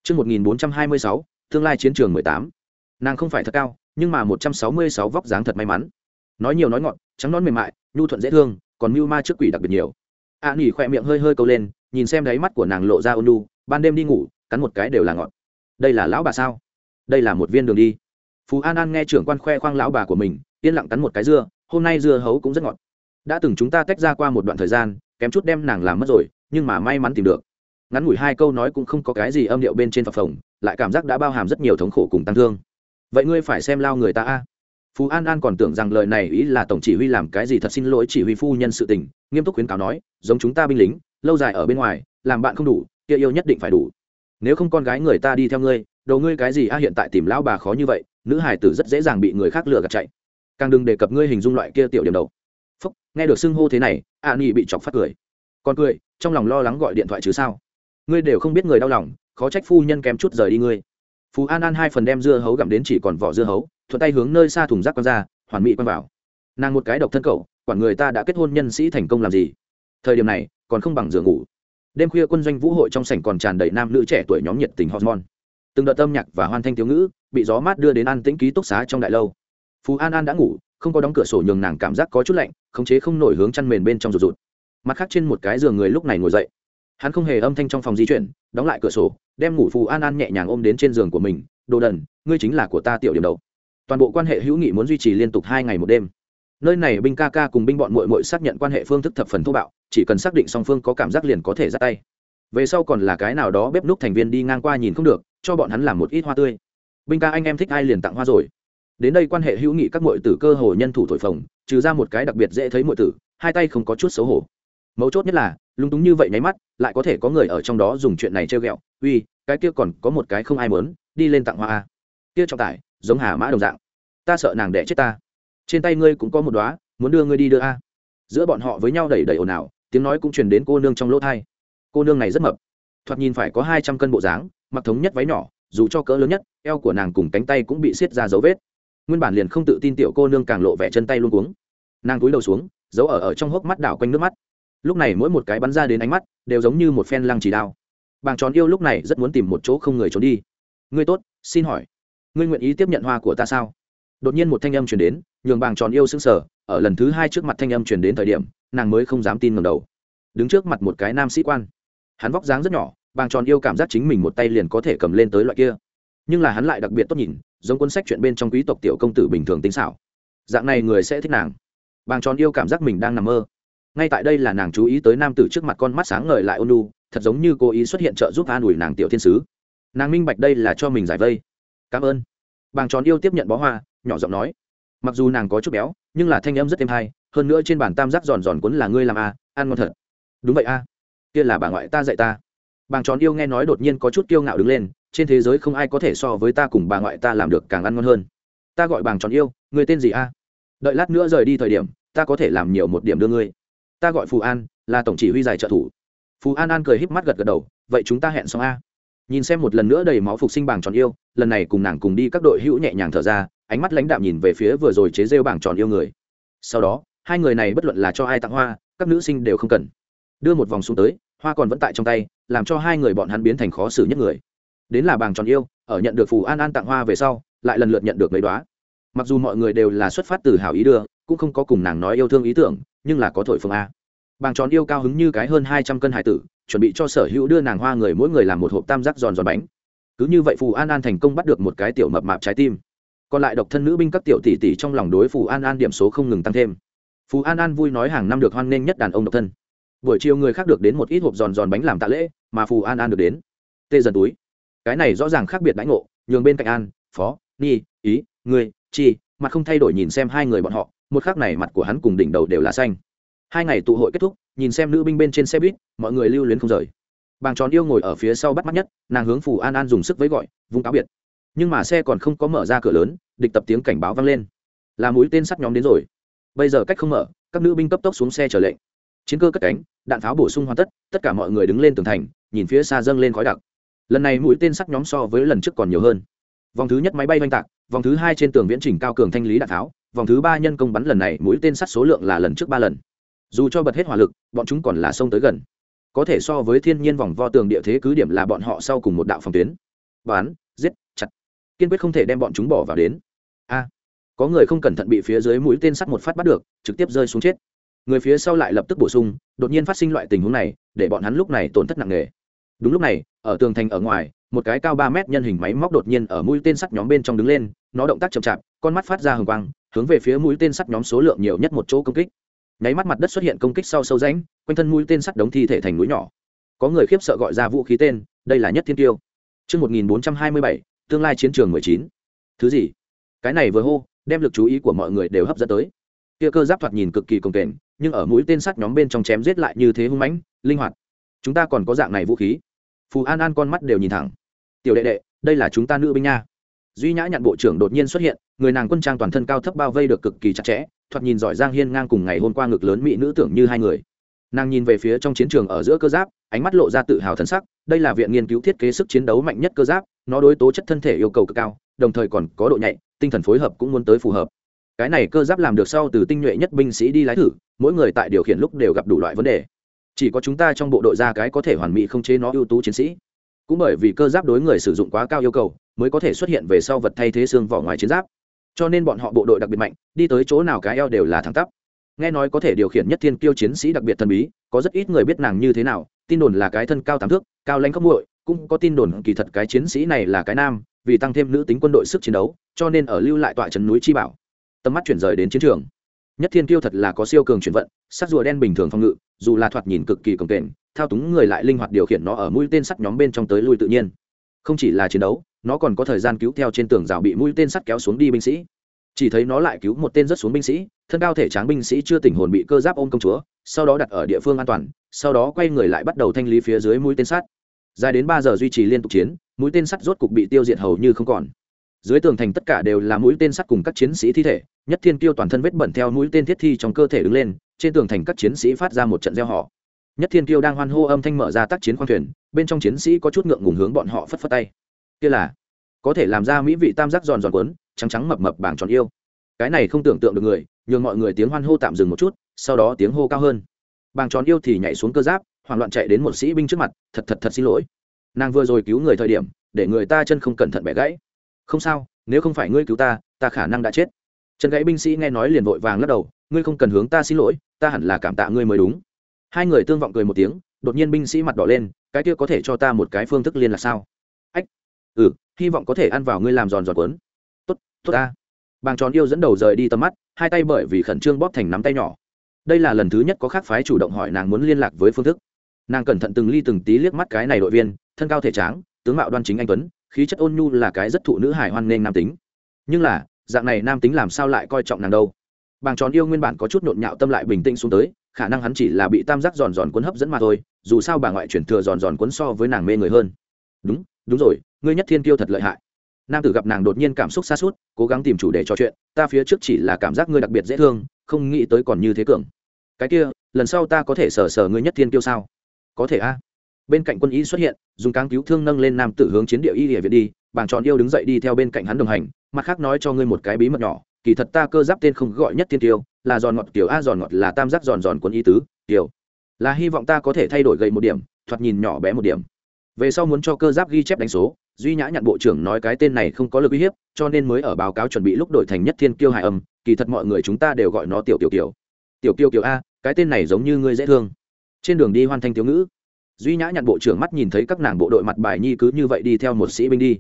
Trước 1426, tương lai chiến trường 18. Nàng không phải thật cao, nhưng mà 166 vóc dáng thật may mắn. Nói nhiều nói ngọn, trắng nón mềm mại, nhu thuận dễ thương, còn mưu ma trước quỷ đặc biệt nhiều. A à, nỉ khỏe miệng hơi hơi câu lên, nhìn xem đáy mắt của nàng lộ ra ôn ban đêm đi ngủ, cắn một cái đều là ngọt. Đây là lão bà sao? Đây là một viên đường đi. Phú An An nghe trưởng quan khoe khoang lão bà của mình, yên lặng cắn một cái dưa, hôm nay dưa hấu cũng rất ngọt. Đã từng chúng ta tách ra qua một đoạn thời gian, kém chút đem nàng làm mất rồi, nhưng mà may mắn tìm được. ngắn ngủi hai câu nói cũng không có cái gì âm điệu bên trên phập phồng lại cảm giác đã bao hàm rất nhiều thống khổ cùng tăng thương vậy ngươi phải xem lao người ta a phú an an còn tưởng rằng lời này ý là tổng chỉ huy làm cái gì thật xin lỗi chỉ huy phu nhân sự tình, nghiêm túc khuyến cáo nói, giống chúng ta binh lính, lâu dài ở bên ngoài, làm bạn không đủ, kia yêu nhất định phải đủ. Nếu không con gái người ta đi theo ngươi đầu ngươi cái gì a, hiện tại tìm lão bà khó như vậy, nữ hải tử rất dễ dàng bị người khác lừa gạt chạy. Càng đừng đề cập ngươi hình dung loại kia tiểu điểm đầu. Phúc, nghe được xưng hô thế này, a nhi bị chọc phát cười. Còn cười, trong lòng lo lắng gọi điện thoại chứ sao? Ngươi đều không biết người đau lòng, khó trách phu nhân kém chút rời đi ngươi. Phú an an hai phần đem dưa hấu gặm đến chỉ còn vỏ dưa hấu thuận tay hướng nơi xa thùng rác quăng ra, hoàn mỹ quăng vào. Nàng một cái độc thân cậu, quản người ta đã kết hôn nhân sĩ thành công làm gì? Thời điểm này, còn không bằng giường ngủ. Đêm khuya quân doanh vũ hội trong sảnh còn tràn đầy nam nữ trẻ tuổi nhóm nhiệt tình hormone. Từng đợt âm nhạc và hoan thanh thiếu ngữ bị gió mát đưa đến an tĩnh ký túc xá trong đại lâu. Phú an an đã ngủ, không có đóng cửa sổ nhường nàng cảm giác có chút lạnh, khống chế không nổi hướng chăn mền bên trong rụt rụt. Mặt khác trên một cái giường người lúc này ngồi dậy. Hắn không hề âm thanh trong phòng di chuyển, đóng lại cửa sổ, đem ngủ phù an an nhẹ nhàng ôm đến trên giường của mình. Đồ đần, ngươi chính là của ta tiểu điểm đầu toàn bộ quan hệ hữu nghị muốn duy trì liên tục hai ngày một đêm. Nơi này binh ca ca cùng binh bọn mội mội xác nhận quan hệ phương thức thập phần thô bạo, chỉ cần xác định song phương có cảm giác liền có thể ra tay. Về sau còn là cái nào đó bếp núc thành viên đi ngang qua nhìn không được, cho bọn hắn làm một ít hoa tươi. Binh ca anh em thích ai liền tặng hoa rồi. Đến đây quan hệ hữu nghị các mội tử cơ hồ nhân thủ thổi phồng, trừ ra một cái đặc biệt dễ thấy mội tử, hai tay không có chút xấu hổ. Mấu chốt nhất là, lúng túng như vậy nháy mắt, lại có thể có người ở trong đó dùng chuyện này treo ghẹo. Uy, cái kia còn có một cái không ai mớn đi lên tặng hoa a. Kia trọng tải giống hà mã đồng dạng. Ta sợ nàng đẻ chết ta. Trên tay ngươi cũng có một đoá muốn đưa ngươi đi đưa a. Giữa bọn họ với nhau đẩy đẩy ồn ào, tiếng nói cũng truyền đến cô nương trong lỗ thai. Cô nương này rất mập. Thoạt nhìn phải có hai trăm cân bộ dáng, mặc thống nhất váy nhỏ, dù cho cỡ lớn nhất, eo của nàng cùng cánh tay cũng bị xiết ra dấu vết. Nguyên bản liền không tự tin tiểu cô nương càng lộ vẻ chân tay luôn cuống. Nàng cúi đầu xuống, giấu ở ở trong hốc mắt đảo quanh nước mắt. Lúc này mỗi một cái bắn ra đến ánh mắt, đều giống như một phen lăng chỉ đao. Bàng tròn yêu lúc này rất muốn tìm một chỗ không người trốn đi. Ngươi tốt, xin hỏi ngươi nguyện ý tiếp nhận hoa của ta sao? Đột nhiên một thanh âm chuyển đến, nhường bàng tròn yêu sững sờ, ở lần thứ hai trước mặt thanh âm chuyển đến thời điểm, nàng mới không dám tin ngầm đầu. Đứng trước mặt một cái nam sĩ quan. Hắn vóc dáng rất nhỏ, bàng tròn yêu cảm giác chính mình một tay liền có thể cầm lên tới loại kia. Nhưng là hắn lại đặc biệt tốt nhìn, giống cuốn sách chuyện bên trong quý tộc tiểu công tử bình thường tính xảo. Dạng này người sẽ thích nàng. Bàng tròn yêu cảm giác mình đang nằm mơ. Ngay tại đây là nàng chú ý tới nam tử trước mặt con mắt sáng ngời lại ôn lu thật giống như cô ý xuất hiện trợ giúp an ủi nàng tiểu thiên sứ. Nàng minh bạch đây là cho mình giải vây cảm ơn. Bàng tròn yêu tiếp nhận bó hoa nhỏ giọng nói mặc dù nàng có chút béo nhưng là thanh âm rất êm hay hơn nữa trên bàn tam giác giòn giòn cuốn là ngươi làm a à, ăn ngon thật. Đúng vậy a à. kia là bà ngoại ta dạy ta. Bàng tròn yêu nghe nói đột nhiên có chút kiêu ngạo đứng lên trên thế giới không ai có thể so với ta cùng bà ngoại ta làm được càng ăn ngon hơn. Ta gọi bàng tròn yêu người tên gì a đợi lát nữa rời đi thời điểm ta có thể làm nhiều một điểm đưa ngươi. Ta gọi phù an là tổng chỉ huy giải trợ thủ. Phù an an cười híp mắt gật gật đầu vậy chúng ta hẹn xong a nhìn xem một lần nữa đầy máu phục sinh bảng tròn yêu, lần này cùng nàng cùng đi các đội hữu nhẹ nhàng thở ra, ánh mắt lãnh đạm nhìn về phía vừa rồi chế rêu bảng tròn yêu người. Sau đó, hai người này bất luận là cho ai tặng hoa, các nữ sinh đều không cần. Đưa một vòng xuống tới, hoa còn vẫn tại trong tay, làm cho hai người bọn hắn biến thành khó xử nhất người. Đến là bảng tròn yêu, ở nhận được phù an an tặng hoa về sau, lại lần lượt nhận được mấy đoá mặc dù mọi người đều là xuất phát từ hảo ý đưa, cũng không có cùng nàng nói yêu thương ý tưởng, nhưng là có thổi phương a. Bàng tròn yêu cao hứng như cái hơn hai trăm cân hải tử chuẩn bị cho sở hữu đưa nàng hoa người mỗi người làm một hộp tam giác giòn giòn bánh. Cứ như vậy phù an an thành công bắt được một cái tiểu mập mạp trái tim. Còn lại độc thân nữ binh các tiểu tỷ tỷ trong lòng đối phù an an điểm số không ngừng tăng thêm. Phù an an vui nói hàng năm được hoan nghênh nhất đàn ông độc thân. Buổi chiều người khác được đến một ít hộp giòn giòn bánh làm tạ lễ, mà phù an an được đến. Tê dần túi. Cái này rõ ràng khác biệt đãi ngộ, nhường bên cạnh an, phó, ni, ý người chi, mặt không thay đổi nhìn xem hai người bọn họ, một khác này mặt của hắn cùng đỉnh đầu đều là xanh hai ngày tụ hội kết thúc, nhìn xem nữ binh bên trên xe buýt, mọi người lưu luyến không rời. Bàng tròn yêu ngồi ở phía sau bắt mắt nhất, nàng hướng phù an an dùng sức với gọi, vung cáo biệt. Nhưng mà xe còn không có mở ra cửa lớn, địch tập tiếng cảnh báo vang lên. Là mũi tên sắt nhóm đến rồi. Bây giờ cách không mở, các nữ binh cấp tốc xuống xe trở lệnh. Chiến cơ cất cánh, đạn pháo bổ sung hoàn tất tất cả mọi người đứng lên tường thành, nhìn phía xa dâng lên khói đặc. Lần này mũi tên sắt nhóm so với lần trước còn nhiều hơn. Vòng thứ nhất máy bay oanh tạc, vòng thứ hai trên tường viễn trình cao cường thanh lý đạn pháo vòng thứ ba nhân công bắn lần này mũi tên sắt số lượng là lần trước ba lần dù cho bật hết hỏa lực, bọn chúng còn là sông tới gần. Có thể so với thiên nhiên vòng vo tường địa thế cứ điểm là bọn họ sau cùng một đạo phòng tuyến. Bán giết, chặt. Kiên quyết không thể đem bọn chúng bỏ vào đến. A. Có người không cẩn thận bị phía dưới mũi tên sắt một phát bắt được, trực tiếp rơi xuống chết. Người phía sau lại lập tức bổ sung, đột nhiên phát sinh loại tình huống này, để bọn hắn lúc này tổn thất nặng nề. Đúng lúc này, ở tường thành ở ngoài, một cái cao ba mét nhân hình máy móc đột nhiên ở mũi tên sắt nhóm bên trong đứng lên, nó động tác chậm chạp, con mắt phát ra hừng quang, hướng về phía mũi tên sắt nhóm số lượng nhiều nhất một chỗ công kích nháy mắt mặt đất xuất hiện công kích sau sâu rãnh quanh thân mũi tên sắt đống thi thể thành núi nhỏ có người khiếp sợ gọi ra vũ khí tên đây là nhất thiên tiêu Trước 1427, tương lai chiến trường 19. Thứ gì? Cái này vừa hô, đem lực chú ý của mọi người đều hấp dẫn tới. Kia cơ giáp thoạt nhìn cực kỳ công kềnh, nhưng ở mũi tên sắt nhóm bên trong chém giết lại như thế hung mãnh, linh hoạt. Chúng ta còn có dạng này vũ khí. Phù An An con mắt đều nhìn thẳng. Tiểu đệ đệ, đây là chúng ta nữ binh nha. Duy Nhã nhận bộ trưởng đột nhiên xuất hiện, người nàng quân trang toàn thân cao thấp bao vây được cực kỳ chặt chẽ, thoạt nhìn giỏi giang hiên ngang cùng ngày hôm qua ngực lớn mỹ nữ tưởng như hai người. Nàng nhìn về phía trong chiến trường ở giữa cơ giáp, ánh mắt lộ ra tự hào thân sắc, đây là viện nghiên cứu thiết kế sức chiến đấu mạnh nhất cơ giáp, nó đối tố chất thân thể yêu cầu cực cao, đồng thời còn có độ nhạy, tinh thần phối hợp cũng muốn tới phù hợp. Cái này cơ giáp làm được sau từ tinh nhuệ nhất binh sĩ đi lái thử, mỗi người tại điều khiển lúc đều gặp đủ loại vấn đề. Chỉ có chúng ta trong bộ đội ra cái có thể hoàn mỹ không chế nó ưu tú chiến sĩ. Cũng bởi vì cơ giáp đối người sử dụng quá cao yêu cầu, mới có thể xuất hiện về sau vật thay thế xương vỏ ngoài chiến giáp cho nên bọn họ bộ đội đặc biệt mạnh, đi tới chỗ nào cái eo đều là thẳng tắp. Nghe nói có thể điều khiển nhất thiên kiêu chiến sĩ đặc biệt thần bí, có rất ít người biết nàng như thế nào, tin đồn là cái thân cao tám thước, cao lãnh khóc muội, cũng có tin đồn kỳ thật cái chiến sĩ này là cái nam, vì tăng thêm nữ tính quân đội sức chiến đấu, cho nên ở lưu lại tọa trấn núi chi bảo, tầm mắt chuyển rời đến chiến trường. Nhất thiên kiêu thật là có siêu cường chuyển vận, sắc rùa đen bình thường phòng ngự, dù là thoạt nhìn cực kỳ cồng kềnh, thao túng người lại linh hoạt điều khiển nó ở mũi tên sắt nhóm bên trong tới lui tự nhiên. Không chỉ là chiến đấu nó còn có thời gian cứu theo trên tường rào bị mũi tên sắt kéo xuống đi binh sĩ. Chỉ thấy nó lại cứu một tên rất xuống binh sĩ, thân cao thể tráng binh sĩ chưa tỉnh hồn bị cơ giáp ôm công chúa, sau đó đặt ở địa phương an toàn, sau đó quay người lại bắt đầu thanh lý phía dưới mũi tên sắt. Dài đến ba giờ duy trì liên tục chiến, mũi tên sắt rốt cục bị tiêu diệt hầu như không còn. Dưới tường thành tất cả đều là mũi tên sắt cùng các chiến sĩ thi thể, nhất thiên tiêu toàn thân vết bẩn theo mũi tên thiết thi trong cơ thể đứng lên, trên tường thành các chiến sĩ phát ra một trận gieo họ. Nhất thiên tiêu đang hoan hô âm thanh mở ra tác chiến khoang thuyền, bên trong chiến sĩ có chút ngượng ngùng hướng bọn họ phất phất tay kia là, có thể làm ra mỹ vị tam giác giòn giòn quấn trắng trắng mập mập bảng tròn yêu. Cái này không tưởng tượng được người, nhường mọi người tiếng hoan hô tạm dừng một chút, sau đó tiếng hô cao hơn. Bảng tròn yêu thì nhảy xuống cơ giáp, hoảng loạn chạy đến một sĩ binh trước mặt, thật thật thật xin lỗi. Nàng vừa rồi cứu người thời điểm, để người ta chân không cẩn thận bẻ gãy. Không sao, nếu không phải ngươi cứu ta ta khả năng đã chết. Chân gãy binh sĩ nghe nói liền vội vàng lắc đầu, ngươi không cần hướng ta xin lỗi, ta hẳn là cảm tạ ngươi mới đúng. Hai người tương vọng cười một tiếng, đột nhiên binh sĩ mặt đỏ lên, cái kia có thể cho ta một cái phương thức liên là sao? Ừ hy vọng có thể ăn vào ngươi làm giòn giòn quấn tốt tốt ta. Bàng tròn yêu dẫn đầu rời đi tầm mắt, hai tay bởi vì khẩn trương bóp thành nắm tay nhỏ. Đây là lần thứ nhất có khác phái chủ động hỏi nàng muốn liên lạc với phương thức. Nàng cẩn thận từng ly từng tí liếc mắt cái này đội viên, thân cao thể tráng, tướng mạo đoan chính anh tuấn, khí chất ôn nhu là cái rất thụ nữ hải hoan nghênh nam tính. Nhưng là, dạng này nam tính làm sao lại coi trọng nàng đâu? Bàng tròn yêu nguyên bản có chút nhộn nhạo tâm lại bình tĩnh xuống tới, khả năng hắn chỉ là bị tam giác giòn giòn cuốn hấp dẫn mà thôi, dù sao bà ngoại chuyển thừa giòn giòn cuốn so với nàng mê người hơn. Đúng đúng rồi ngươi nhất thiên kiêu thật lợi hại. Nam tử gặp nàng đột nhiên cảm xúc xa suốt, cố gắng tìm chủ đề trò chuyện, ta phía trước chỉ là cảm giác ngươi đặc biệt dễ thương, không nghĩ tới còn như thế cường. Cái kia, lần sau ta có thể sờ sờ ngươi nhất thiên kiêu sao? Có thể a. Bên cạnh quân y xuất hiện, dùng cáng cứu thương nâng lên nam tử hướng chiến địa y địa viện đi Bảng tròn yêu đứng dậy đi theo bên cạnh hắn đồng hành, mặt khác nói cho ngươi một cái bí mật nhỏ, kỳ thật ta cơ giáp tên không gọi nhất thiên tiêu là giòn ngọt kiểu a, giòn ngọt là tam giác giòn giòn quân y tứ kiểu là hy vọng ta có thể thay đổi gậy một điểm, thoạt nhìn nhỏ bé một điểm về sau muốn cho cơ giáp ghi chép đánh số, duy nhã nhận bộ trưởng nói cái tên này không có lực uy hiếp, cho nên mới ở báo cáo chuẩn bị lúc đổi thành nhất thiên kiêu hải âm, kỳ thật mọi người chúng ta đều gọi nó tiểu tiểu kiểu tiểu kiêu kiểu a, cái tên này giống như ngươi dễ thương. Trên đường đi hoàn thành thiếu ngữ, duy nhã nhận bộ trưởng mắt nhìn thấy các nàng bộ đội mặt bài nhi cứ như vậy đi theo một sĩ binh đi.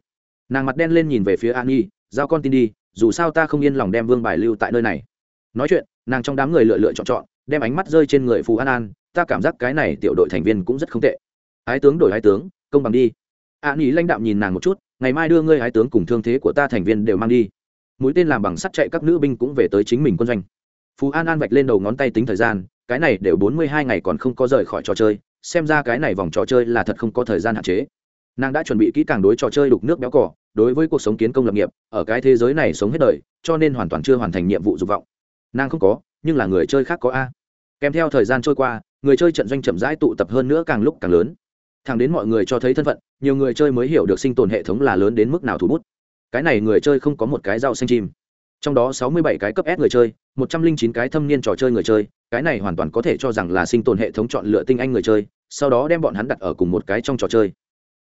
Nàng mặt đen lên nhìn về phía an nhi, giao con tin đi, dù sao ta không yên lòng đem vương bài lưu tại nơi này. Nói chuyện, nàng trong đám người lựa lựa chọn chọn, đem ánh mắt rơi trên người phù an an, ta cảm giác cái này tiểu đội thành viên cũng rất không tệ. Ái tướng đổi ái tướng công bằng đi. A nghỉ lãnh đạo nhìn nàng một chút, ngày mai đưa ngươi ái tướng cùng thương thế của ta thành viên đều mang đi. Mũi tên làm bằng sắt chạy các nữ binh cũng về tới chính mình quân doanh. Phú an an vạch lên đầu ngón tay tính thời gian, cái này đều bốn mươi hai ngày còn không có rời khỏi trò chơi, xem ra cái này vòng trò chơi là thật không có thời gian hạn chế. Nàng đã chuẩn bị kỹ càng đối trò chơi đục nước béo cỏ đối với cuộc sống kiến công lập nghiệp, ở cái thế giới này sống hết đời, cho nên hoàn toàn chưa hoàn thành nhiệm vụ dục vọng. Nàng không có, nhưng là người chơi khác có a. Kèm theo thời gian trôi qua, người chơi trận doanh chậm rãi tụ tập hơn nữa càng lúc càng lớn thẳng đến mọi người cho thấy thân phận, nhiều người chơi mới hiểu được sinh tồn hệ thống là lớn đến mức nào thủ bút. Cái này người chơi không có một cái rau xanh chim. Trong đó sáu mươi bảy cái cấp s người chơi, một trăm linh chín cái thâm niên trò chơi người chơi, cái này hoàn toàn có thể cho rằng là sinh tồn hệ thống chọn lựa tinh anh người chơi, sau đó đem bọn hắn đặt ở cùng một cái trong trò chơi.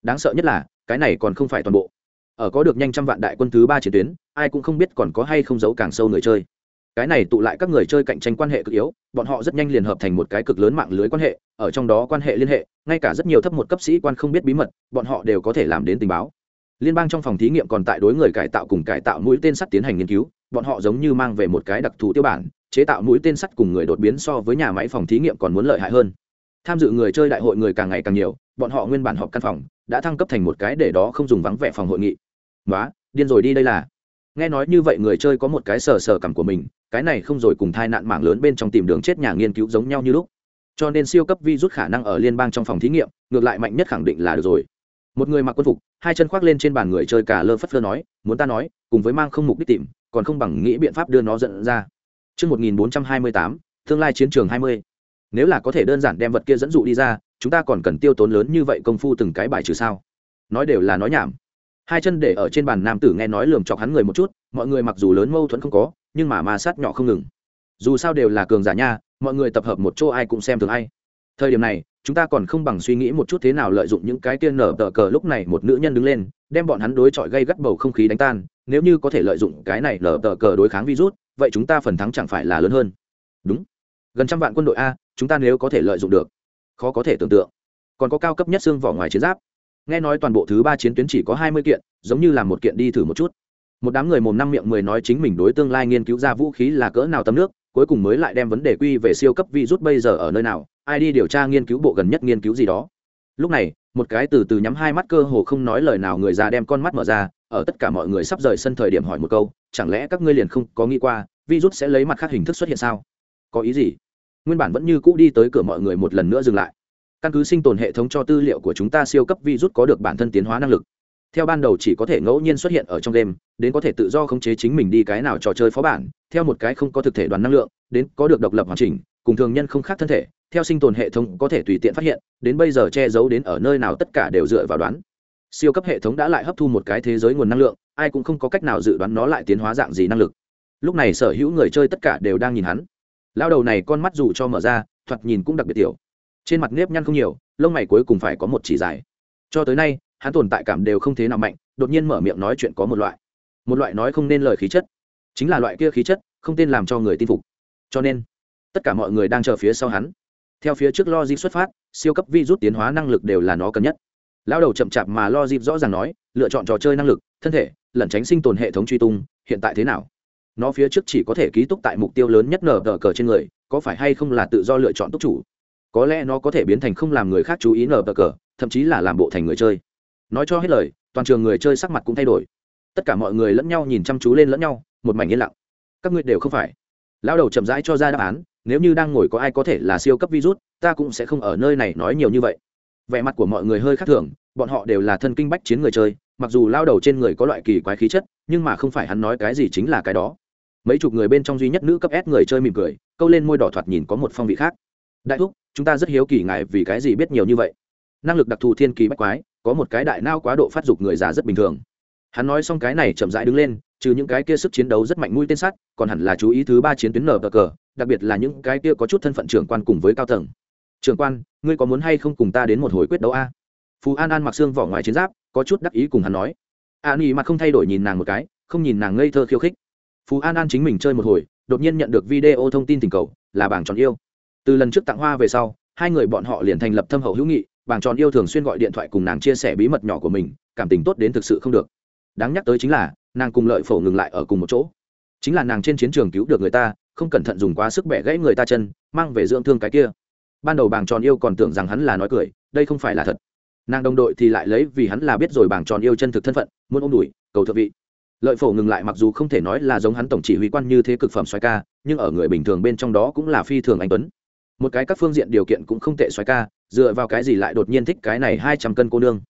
Đáng sợ nhất là, cái này còn không phải toàn bộ. Ở có được nhanh trăm vạn đại quân thứ ba chiến tuyến, ai cũng không biết còn có hay không giấu càng sâu người chơi cái này tụ lại các người chơi cạnh tranh quan hệ cực yếu, bọn họ rất nhanh liền hợp thành một cái cực lớn mạng lưới quan hệ, ở trong đó quan hệ liên hệ, ngay cả rất nhiều thấp một cấp sĩ quan không biết bí mật, bọn họ đều có thể làm đến tình báo. Liên bang trong phòng thí nghiệm còn tại đối người cải tạo cùng cải tạo mũi tên sắt tiến hành nghiên cứu, bọn họ giống như mang về một cái đặc thù tiêu bản, chế tạo mũi tên sắt cùng người đột biến so với nhà máy phòng thí nghiệm còn muốn lợi hại hơn. Tham dự người chơi đại hội người càng ngày càng nhiều, bọn họ nguyên bản họp căn phòng, đã thăng cấp thành một cái để đó không dùng vắng vẻ phòng hội nghị. Nói điên rồi đi đây là nghe nói như vậy người chơi có một cái sờ sờ cảm của mình cái này không rồi cùng thai nạn mạng lớn bên trong tìm đường chết nhà nghiên cứu giống nhau như lúc cho nên siêu cấp vi rút khả năng ở liên bang trong phòng thí nghiệm ngược lại mạnh nhất khẳng định là được rồi một người mặc quân phục hai chân khoác lên trên bàn người chơi cả lơ phất lơ nói muốn ta nói cùng với mang không mục đích tìm còn không bằng nghĩ biện pháp đưa nó dẫn ra Trước 1428, tương lai chiến trường 20. Nếu là có thể đơn giản đem vật kia dẫn dụ đi ra, chúng ta còn cần tiêu tốn lớn như vậy công phu từng cái bài trừ sao? Nói đều là nói nhảm. Hai chân để ở trên bàn nam tử nghe nói lườm chọc hắn người một chút, mọi người mặc dù lớn mâu thuẫn không có, nhưng mà ma sát nhỏ không ngừng. Dù sao đều là cường giả nha, mọi người tập hợp một chỗ ai cũng xem thường ai. Thời điểm này, chúng ta còn không bằng suy nghĩ một chút thế nào lợi dụng những cái tiên nở tờ cờ lúc này một nữ nhân đứng lên đem bọn hắn đối chọi gây gắt bầu không khí đánh tan nếu như có thể lợi dụng cái này nở tờ cờ đối kháng virus vậy chúng ta phần thắng chẳng phải là lớn hơn đúng gần trăm vạn quân đội a chúng ta nếu có thể lợi dụng được khó có thể tưởng tượng còn có cao cấp nhất xương vỏ ngoài chiến giáp nghe nói toàn bộ thứ ba chiến tuyến chỉ có hai mươi kiện, giống như là một kiện đi thử một chút. Một đám người mồm năm miệng mười nói chính mình đối tương lai nghiên cứu ra vũ khí là cỡ nào tấm nước, cuối cùng mới lại đem vấn đề quy về siêu cấp virus bây giờ ở nơi nào, ai đi điều tra nghiên cứu bộ gần nhất nghiên cứu gì đó. Lúc này, một cái từ từ nhắm hai mắt cơ hồ không nói lời nào người già đem con mắt mở ra, ở tất cả mọi người sắp rời sân thời điểm hỏi một câu, chẳng lẽ các ngươi liền không có nghĩ qua virus sẽ lấy mặt khác hình thức xuất hiện sao? Có ý gì? Nguyên bản vẫn như cũ đi tới cửa mọi người một lần nữa dừng lại căn cứ sinh tồn hệ thống cho tư liệu của chúng ta siêu cấp virus có được bản thân tiến hóa năng lực. Theo ban đầu chỉ có thể ngẫu nhiên xuất hiện ở trong đêm đến có thể tự do khống chế chính mình đi cái nào trò chơi phó bản, theo một cái không có thực thể đoàn năng lượng, đến có được độc lập hoàn chỉnh, cùng thường nhân không khác thân thể, theo sinh tồn hệ thống có thể tùy tiện phát hiện, đến bây giờ che giấu đến ở nơi nào tất cả đều dựa vào đoán. Siêu cấp hệ thống đã lại hấp thu một cái thế giới nguồn năng lượng, ai cũng không có cách nào dự đoán nó lại tiến hóa dạng gì năng lực. Lúc này sở hữu người chơi tất cả đều đang nhìn hắn. Lao đầu này con mắt dù cho mở ra, thoạt nhìn cũng đặc biệt tiểu trên mặt nếp nhăn không nhiều, lông mày cuối cùng phải có một chỉ dài. Cho tới nay, hắn tồn tại cảm đều không thế nào mạnh, đột nhiên mở miệng nói chuyện có một loại. Một loại nói không nên lời khí chất. Chính là loại kia khí chất, không tên làm cho người tin phục. Cho nên, tất cả mọi người đang chờ phía sau hắn. Theo phía trước logic xuất phát, siêu cấp vi rút tiến hóa năng lực đều là nó cần nhất. Lao đầu chậm chạp mà logic rõ ràng nói, lựa chọn trò chơi năng lực, thân thể, lẩn tránh sinh tồn hệ thống truy tung, hiện tại thế nào? Nó phía trước chỉ có thể ký túc tại mục tiêu lớn nhất nở tờ cờ trên người, có phải hay không là tự do lựa chọn túc chủ? Có lẽ nó có thể biến thành không làm người khác chú ý nở bờ cờ, thậm chí là làm bộ thành người chơi. Nói cho hết lời, toàn trường người chơi sắc mặt cũng thay đổi. Tất cả mọi người lẫn nhau nhìn chăm chú lên lẫn nhau, một mảnh yên lặng. Các ngươi đều không phải. Lao đầu chậm rãi cho ra đáp án, nếu như đang ngồi có ai có thể là siêu cấp virus, ta cũng sẽ không ở nơi này nói nhiều như vậy. Vẻ mặt của mọi người hơi khác thường, bọn họ đều là thân kinh bách chiến người chơi, mặc dù lao đầu trên người có loại kỳ quái khí chất, nhưng mà không phải hắn nói cái gì chính là cái đó. Mấy chục người bên trong duy nhất nữ cấp s người chơi mỉm cười, câu lên môi đỏ thoạt nhìn có một phong vị khác. Đại thúc chúng ta rất hiếu kỳ ngại vì cái gì biết nhiều như vậy. Năng lực đặc thù thiên kỳ bách quái, có một cái đại nao quá độ phát dục người già rất bình thường. Hắn nói xong cái này chậm rãi đứng lên, trừ những cái kia sức chiến đấu rất mạnh mũi tên sắt còn hẳn là chú ý thứ ba chiến tuyến nở cờ, đặc biệt là những cái kia có chút thân phận trưởng quan cùng với cao tầng. Trưởng quan, ngươi có muốn hay không cùng ta đến một hồi quyết đấu a? Phú an an mặc xương vỏ ngoài chiến giáp, có chút đắc ý cùng hắn nói. An ý mặt không thay đổi nhìn nàng một cái, không nhìn nàng ngây thơ khiêu khích. Phú an an chính mình chơi một hồi, đột nhiên nhận được video thông tin tình cầu, là bảng tròn yêu từ lần trước tặng hoa về sau, hai người bọn họ liền thành lập thâm hậu hữu nghị bảng tròn yêu thường xuyên gọi điện thoại cùng nàng chia sẻ bí mật nhỏ của mình, cảm tình tốt đến thực sự không được. Đáng nhắc tới chính là, nàng cùng lợi phổ ngừng lại ở cùng một chỗ. Chính là nàng trên chiến trường cứu được người ta, không cẩn thận dùng quá sức bẻ gãy người ta chân, mang về dưỡng thương cái kia. Ban đầu bàng tròn yêu còn tưởng rằng hắn là nói cười, đây không phải là thật. Nàng đồng đội thì lại lấy vì hắn là biết rồi bàng tròn yêu chân thực thân phận, muốn ôm đùi cầu thượng vị. Lợi phổ ngừng lại mặc dù không thể nói là giống hắn tổng chỉ huy quan như thế cực phẩm xoái ca, nhưng ở người bình thường bên trong đó cũng là phi thường anh tuấn một cái các phương diện điều kiện cũng không tệ xoáy ca, dựa vào cái gì lại đột nhiên thích cái này hai trăm cân cô nương?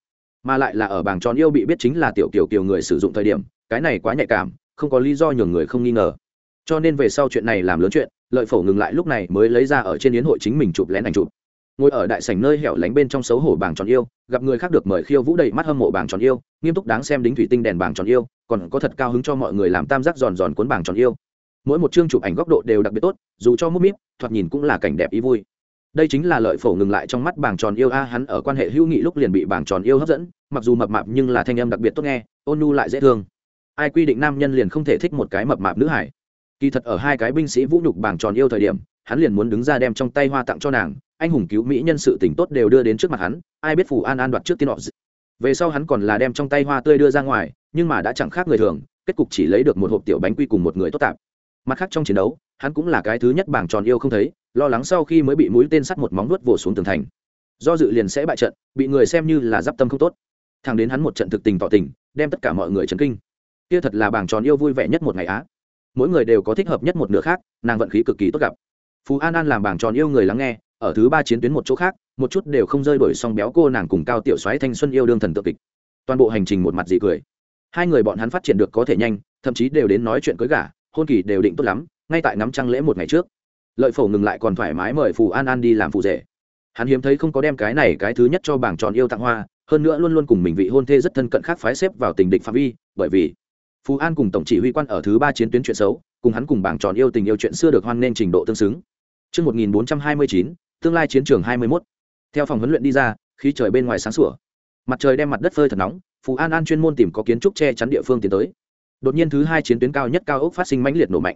Mà lại là ở bảng tròn yêu bị biết chính là tiểu kiểu kiểu người sử dụng thời điểm, cái này quá nhạy cảm, không có lý do nhường người không nghi ngờ. Cho nên về sau chuyện này làm lớn chuyện, lợi phổ ngừng lại lúc này mới lấy ra ở trên yến hội chính mình chụp lén ảnh chụp. Ngồi ở đại sảnh nơi hẻo lánh bên trong xấu hổ bảng tròn yêu, gặp người khác được mời khiêu vũ đầy mắt hâm mộ bảng tròn yêu, nghiêm túc đáng xem đính thủy tinh đèn bảng tròn yêu, còn có thật cao hứng cho mọi người làm tam giác giòn giòn cuốn bảng tròn yêu mỗi một chương chụp ảnh góc độ đều đặc biệt tốt, dù cho mút míp, thoạt nhìn cũng là cảnh đẹp ý vui. Đây chính là lợi phổ ngừng lại trong mắt bảng tròn yêu a, hắn ở quan hệ hữu nghị lúc liền bị bảng tròn yêu hấp dẫn, mặc dù mập mạp nhưng là thanh âm đặc biệt tốt nghe, ôn nu lại dễ thương. Ai quy định nam nhân liền không thể thích một cái mập mạp nữ hải. Kỳ thật ở hai cái binh sĩ vũ nhục bảng tròn yêu thời điểm, hắn liền muốn đứng ra đem trong tay hoa tặng cho nàng, anh hùng cứu mỹ nhân sự tỉnh tốt đều đưa đến trước mặt hắn, ai biết phù an an đoạt trước tiên họ về sau hắn còn là đem trong tay hoa tươi đưa ra ngoài, nhưng mà đã chẳng khác người thường, kết cục chỉ lấy được một hộp tiểu bánh quy cùng một người tốt tạp mặt khác trong chiến đấu, hắn cũng là cái thứ nhất bảng tròn yêu không thấy, lo lắng sau khi mới bị mũi tên sắt một móng nuốt vồ xuống tường thành. Do dự liền sẽ bại trận, bị người xem như là giáp tâm không tốt. Thằng đến hắn một trận thực tình tỏ tình, đem tất cả mọi người chấn kinh. Kia thật là bảng tròn yêu vui vẻ nhất một ngày á. Mỗi người đều có thích hợp nhất một nửa khác, nàng vận khí cực kỳ tốt gặp. Phú an an làm bảng tròn yêu người lắng nghe, ở thứ ba chiến tuyến một chỗ khác, một chút đều không rơi đổi song béo cô nàng cùng cao tiểu soái thanh xuân yêu đương thần tự kịch. Toàn bộ hành trình một mặt dị cười. Hai người bọn hắn phát triển được có thể nhanh, thậm chí đều đến nói chuyện cưới gả hôn kỳ đều định tốt lắm ngay tại ngắm trăng lễ một ngày trước lợi phổ ngừng lại còn thoải mái mời phù an an đi làm phù rể hắn hiếm thấy không có đem cái này cái thứ nhất cho bảng tròn yêu tặng hoa hơn nữa luôn luôn cùng mình vị hôn thê rất thân cận khác phái xếp vào tình địch phạm vi bởi vì phú an cùng tổng chỉ huy quan ở thứ ba chiến tuyến chuyện xấu cùng hắn cùng bảng tròn yêu tình yêu chuyện xưa được hoan nên trình độ tương xứng Trước 1429, tương lai chiến trường 21. Theo phòng huấn luyện đi ra, khí trời bên ngoài sáng sủa. Mặt trời đem mặt đất phơi thật nóng, Phú An An chuyên môn tìm có kiến trúc che chắn địa phương tiến tới. Đột nhiên thứ hai chiến tuyến cao nhất cao ốc phát sinh mãnh liệt nổ mạnh.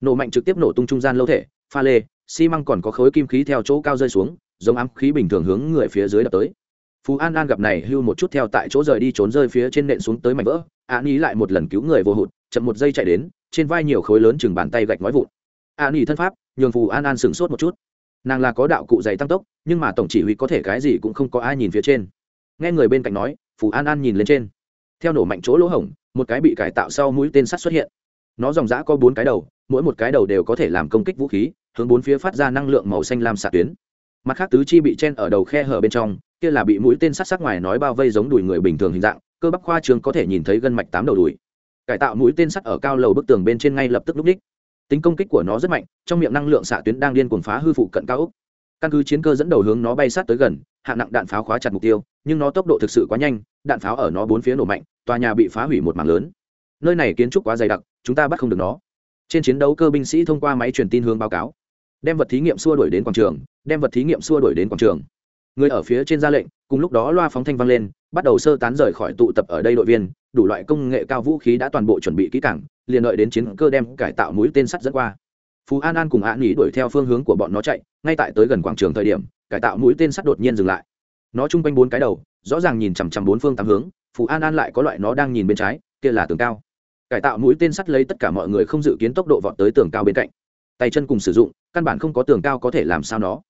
Nổ mạnh trực tiếp nổ tung trung gian lâu thể, pha lê, xi măng còn có khối kim khí theo chỗ cao rơi xuống, giống ám khí bình thường hướng người phía dưới đập tới. Phú An An gặp này hưu một chút theo tại chỗ rời đi trốn rơi phía trên nện xuống tới mảnh vỡ, An Ý lại một lần cứu người vô hụt, chậm một giây chạy đến, trên vai nhiều khối lớn chừng bàn tay gạch nói vụn. An Ý thân pháp, nhường Phù An An sửng sốt một chút. Nàng là có đạo cụ dày tăng tốc, nhưng mà tổng chỉ huy có thể cái gì cũng không có ai nhìn phía trên. Nghe người bên cạnh nói, Phù An An nhìn lên trên. Theo nổ mạnh chỗ lỗ hổng, một cái bị cải tạo sau mũi tên sắt xuất hiện. Nó dòng dã có bốn cái đầu, mỗi một cái đầu đều có thể làm công kích vũ khí, hướng bốn phía phát ra năng lượng màu xanh lam xạ tuyến. Mặt khác tứ chi bị chen ở đầu khe hở bên trong kia là bị mũi tên sắt sắc ngoài nói bao vây giống đùi người bình thường hình dạng cơ bắp khoa trường có thể nhìn thấy gân mạch tám đầu đùi. Cải tạo mũi tên sắt ở cao lầu bức tường bên trên ngay lập tức lúc đích tính công kích của nó rất mạnh trong miệng năng lượng xạ tuyến đang điên cuồng phá hư phụ cận cao ốc. Căn cứ chiến cơ dẫn đầu hướng nó bay sát tới gần hạng nặng đạn pháo khóa chặt mục tiêu, nhưng nó tốc độ thực sự quá nhanh, đạn pháo ở nó bốn phía nổ mạnh, tòa nhà bị phá hủy một mảng lớn. Nơi này kiến trúc quá dày đặc, chúng ta bắt không được nó. Trên chiến đấu cơ binh sĩ thông qua máy truyền tin hướng báo cáo. Đem vật thí nghiệm xua đuổi đến quảng trường, đem vật thí nghiệm xua đuổi đến quảng trường. Người ở phía trên ra lệnh, cùng lúc đó loa phóng thanh vang lên, bắt đầu sơ tán rời khỏi tụ tập ở đây đội viên, đủ loại công nghệ cao vũ khí đã toàn bộ chuẩn bị kỹ cảng liền đợi đến chiến cơ đem cải tạo mũi tên sắt dẫn qua. Phú an an cùng hạ nghỉ đuổi theo phương hướng của bọn nó chạy, ngay tại tới gần quảng trường thời điểm cải tạo mũi tên sắt đột nhiên dừng lại. Nó chung quanh bốn cái đầu, rõ ràng nhìn chằm chằm bốn phương tám hướng, Phù an an lại có loại nó đang nhìn bên trái, kia là tường cao. Cải tạo mũi tên sắt lấy tất cả mọi người không dự kiến tốc độ vọt tới tường cao bên cạnh. Tay chân cùng sử dụng, căn bản không có tường cao có thể làm sao nó.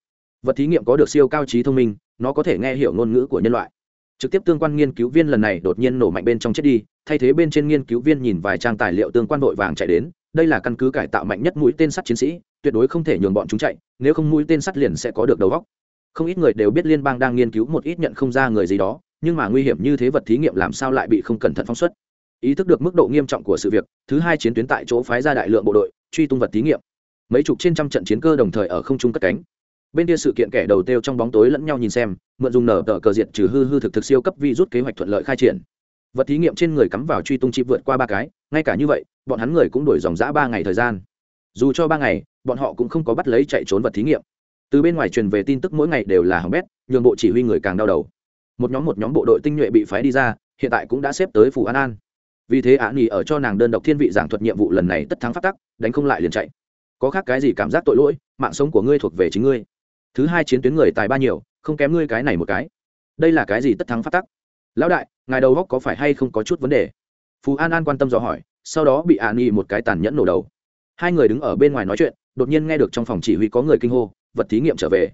Vật thí nghiệm có được siêu cao trí thông minh, nó có thể nghe hiểu ngôn ngữ của nhân loại. Trực tiếp tương quan nghiên cứu viên lần này đột nhiên nổ mạnh bên trong chết đi, thay thế bên trên nghiên cứu viên nhìn vài trang tài liệu tương quan đội vàng chạy đến, đây là căn cứ cải tạo mạnh nhất mũi tên sắt chiến sĩ, tuyệt đối không thể nhường bọn chúng chạy, nếu không mũi tên sắt liền sẽ có được đầu góc không ít người đều biết liên bang đang nghiên cứu một ít nhận không ra người gì đó, nhưng mà nguy hiểm như thế vật thí nghiệm làm sao lại bị không cẩn thận phóng xuất? Ý thức được mức độ nghiêm trọng của sự việc, thứ hai chiến tuyến tại chỗ phái ra đại lượng bộ đội, truy tung vật thí nghiệm. Mấy chục trên trăm trận chiến cơ đồng thời ở không trung cất cánh. Bên kia sự kiện kẻ đầu têu trong bóng tối lẫn nhau nhìn xem, mượn dùng nở tờ cờ diệt trừ hư hư thực thực siêu cấp vi rút kế hoạch thuận lợi khai triển. Vật thí nghiệm trên người cắm vào truy tung chip vượt qua ba cái, ngay cả như vậy, bọn hắn người cũng đổi dòng giã ba ngày thời gian. Dù cho ba ngày, bọn họ cũng không có bắt lấy chạy trốn vật thí nghiệm từ bên ngoài truyền về tin tức mỗi ngày đều là hỏng bét, nhường bộ chỉ huy người càng đau đầu. Một nhóm một nhóm bộ đội tinh nhuệ bị phái đi ra, hiện tại cũng đã xếp tới phủ an an. Vì thế án nghỉ ở cho nàng đơn độc thiên vị giảng thuật nhiệm vụ lần này tất thắng phát tắc, đánh không lại liền chạy. Có khác cái gì cảm giác tội lỗi, mạng sống của ngươi thuộc về chính ngươi. Thứ hai chiến tuyến người tài ba nhiều, không kém ngươi cái này một cái. Đây là cái gì tất thắng phát tắc? Lão đại, ngài đầu góc có phải hay không có chút vấn đề? Phú an an quan tâm dò hỏi, sau đó bị an nghi một cái tàn nhẫn nổ đầu. Hai người đứng ở bên ngoài nói chuyện, đột nhiên nghe được trong phòng chỉ huy có người kinh hô vật thí nghiệm trở về.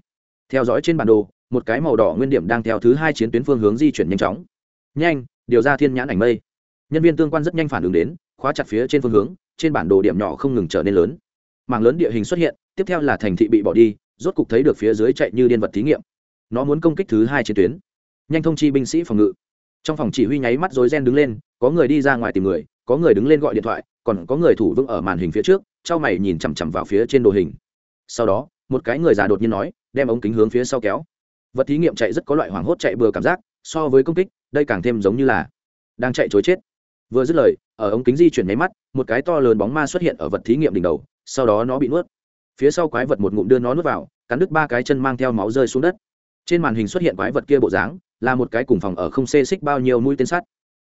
Theo dõi trên bản đồ, một cái màu đỏ nguyên điểm đang theo thứ hai chiến tuyến phương hướng di chuyển nhanh chóng. Nhanh, điều ra thiên nhãn ảnh mây. Nhân viên tương quan rất nhanh phản ứng đến, khóa chặt phía trên phương hướng, trên bản đồ điểm nhỏ không ngừng trở nên lớn. Mảng lớn địa hình xuất hiện, tiếp theo là thành thị bị bỏ đi, rốt cục thấy được phía dưới chạy như điên vật thí nghiệm. Nó muốn công kích thứ hai chiến tuyến. Nhanh thông chi binh sĩ phòng ngự. Trong phòng chỉ huy nháy mắt rối ren đứng lên, có người đi ra ngoài tìm người, có người đứng lên gọi điện thoại, còn có người thủ vững ở màn hình phía trước, trao mày nhìn chằm chằm vào phía trên đồ hình. Sau đó một cái người già đột nhiên nói, đem ống kính hướng phía sau kéo. Vật thí nghiệm chạy rất có loại hoảng hốt chạy bừa cảm giác, so với công kích, đây càng thêm giống như là đang chạy chối chết. Vừa dứt lời, ở ống kính di chuyển nháy mắt, một cái to lớn bóng ma xuất hiện ở vật thí nghiệm đỉnh đầu, sau đó nó bị nuốt. Phía sau quái vật một ngụm đưa nó nuốt vào, cắn đứt ba cái chân mang theo máu rơi xuống đất. Trên màn hình xuất hiện quái vật kia bộ dáng, là một cái cùng phòng ở không xê xích bao nhiêu mũi tên sắt.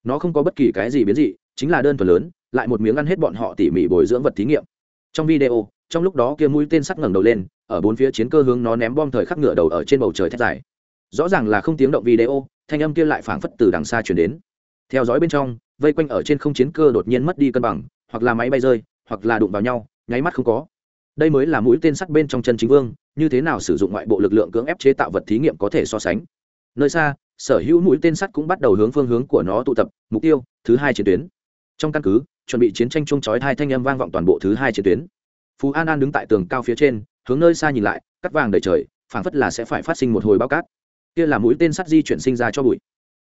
Nó không có bất kỳ cái gì biến dị, chính là đơn thuần lớn, lại một miếng ăn hết bọn họ tỉ mỉ bồi dưỡng vật thí nghiệm. Trong video trong lúc đó kia mũi tên sắt ngẩng đầu lên, ở bốn phía chiến cơ hướng nó ném bom thời khắc ngựa đầu ở trên bầu trời thét dài. Rõ ràng là không tiếng động video, thanh âm kia lại phảng phất từ đằng xa chuyển đến. Theo dõi bên trong, vây quanh ở trên không chiến cơ đột nhiên mất đi cân bằng, hoặc là máy bay rơi, hoặc là đụng vào nhau, nháy mắt không có. Đây mới là mũi tên sắt bên trong chân chính vương, như thế nào sử dụng ngoại bộ lực lượng cưỡng ép chế tạo vật thí nghiệm có thể so sánh. Nơi xa, sở hữu mũi tên sắt cũng bắt đầu hướng phương hướng của nó tụ tập, mục tiêu, thứ hai chiến tuyến. Trong căn cứ, chuẩn bị chiến tranh chung chói hai thanh âm vang vọng toàn bộ thứ hai chiến tuyến phú an an đứng tại tường cao phía trên, hướng nơi xa nhìn lại, cắt vàng đầy trời, phảng phất là sẽ phải phát sinh một hồi bao cát. Kia là mũi tên sắt di chuyển sinh ra cho bụi.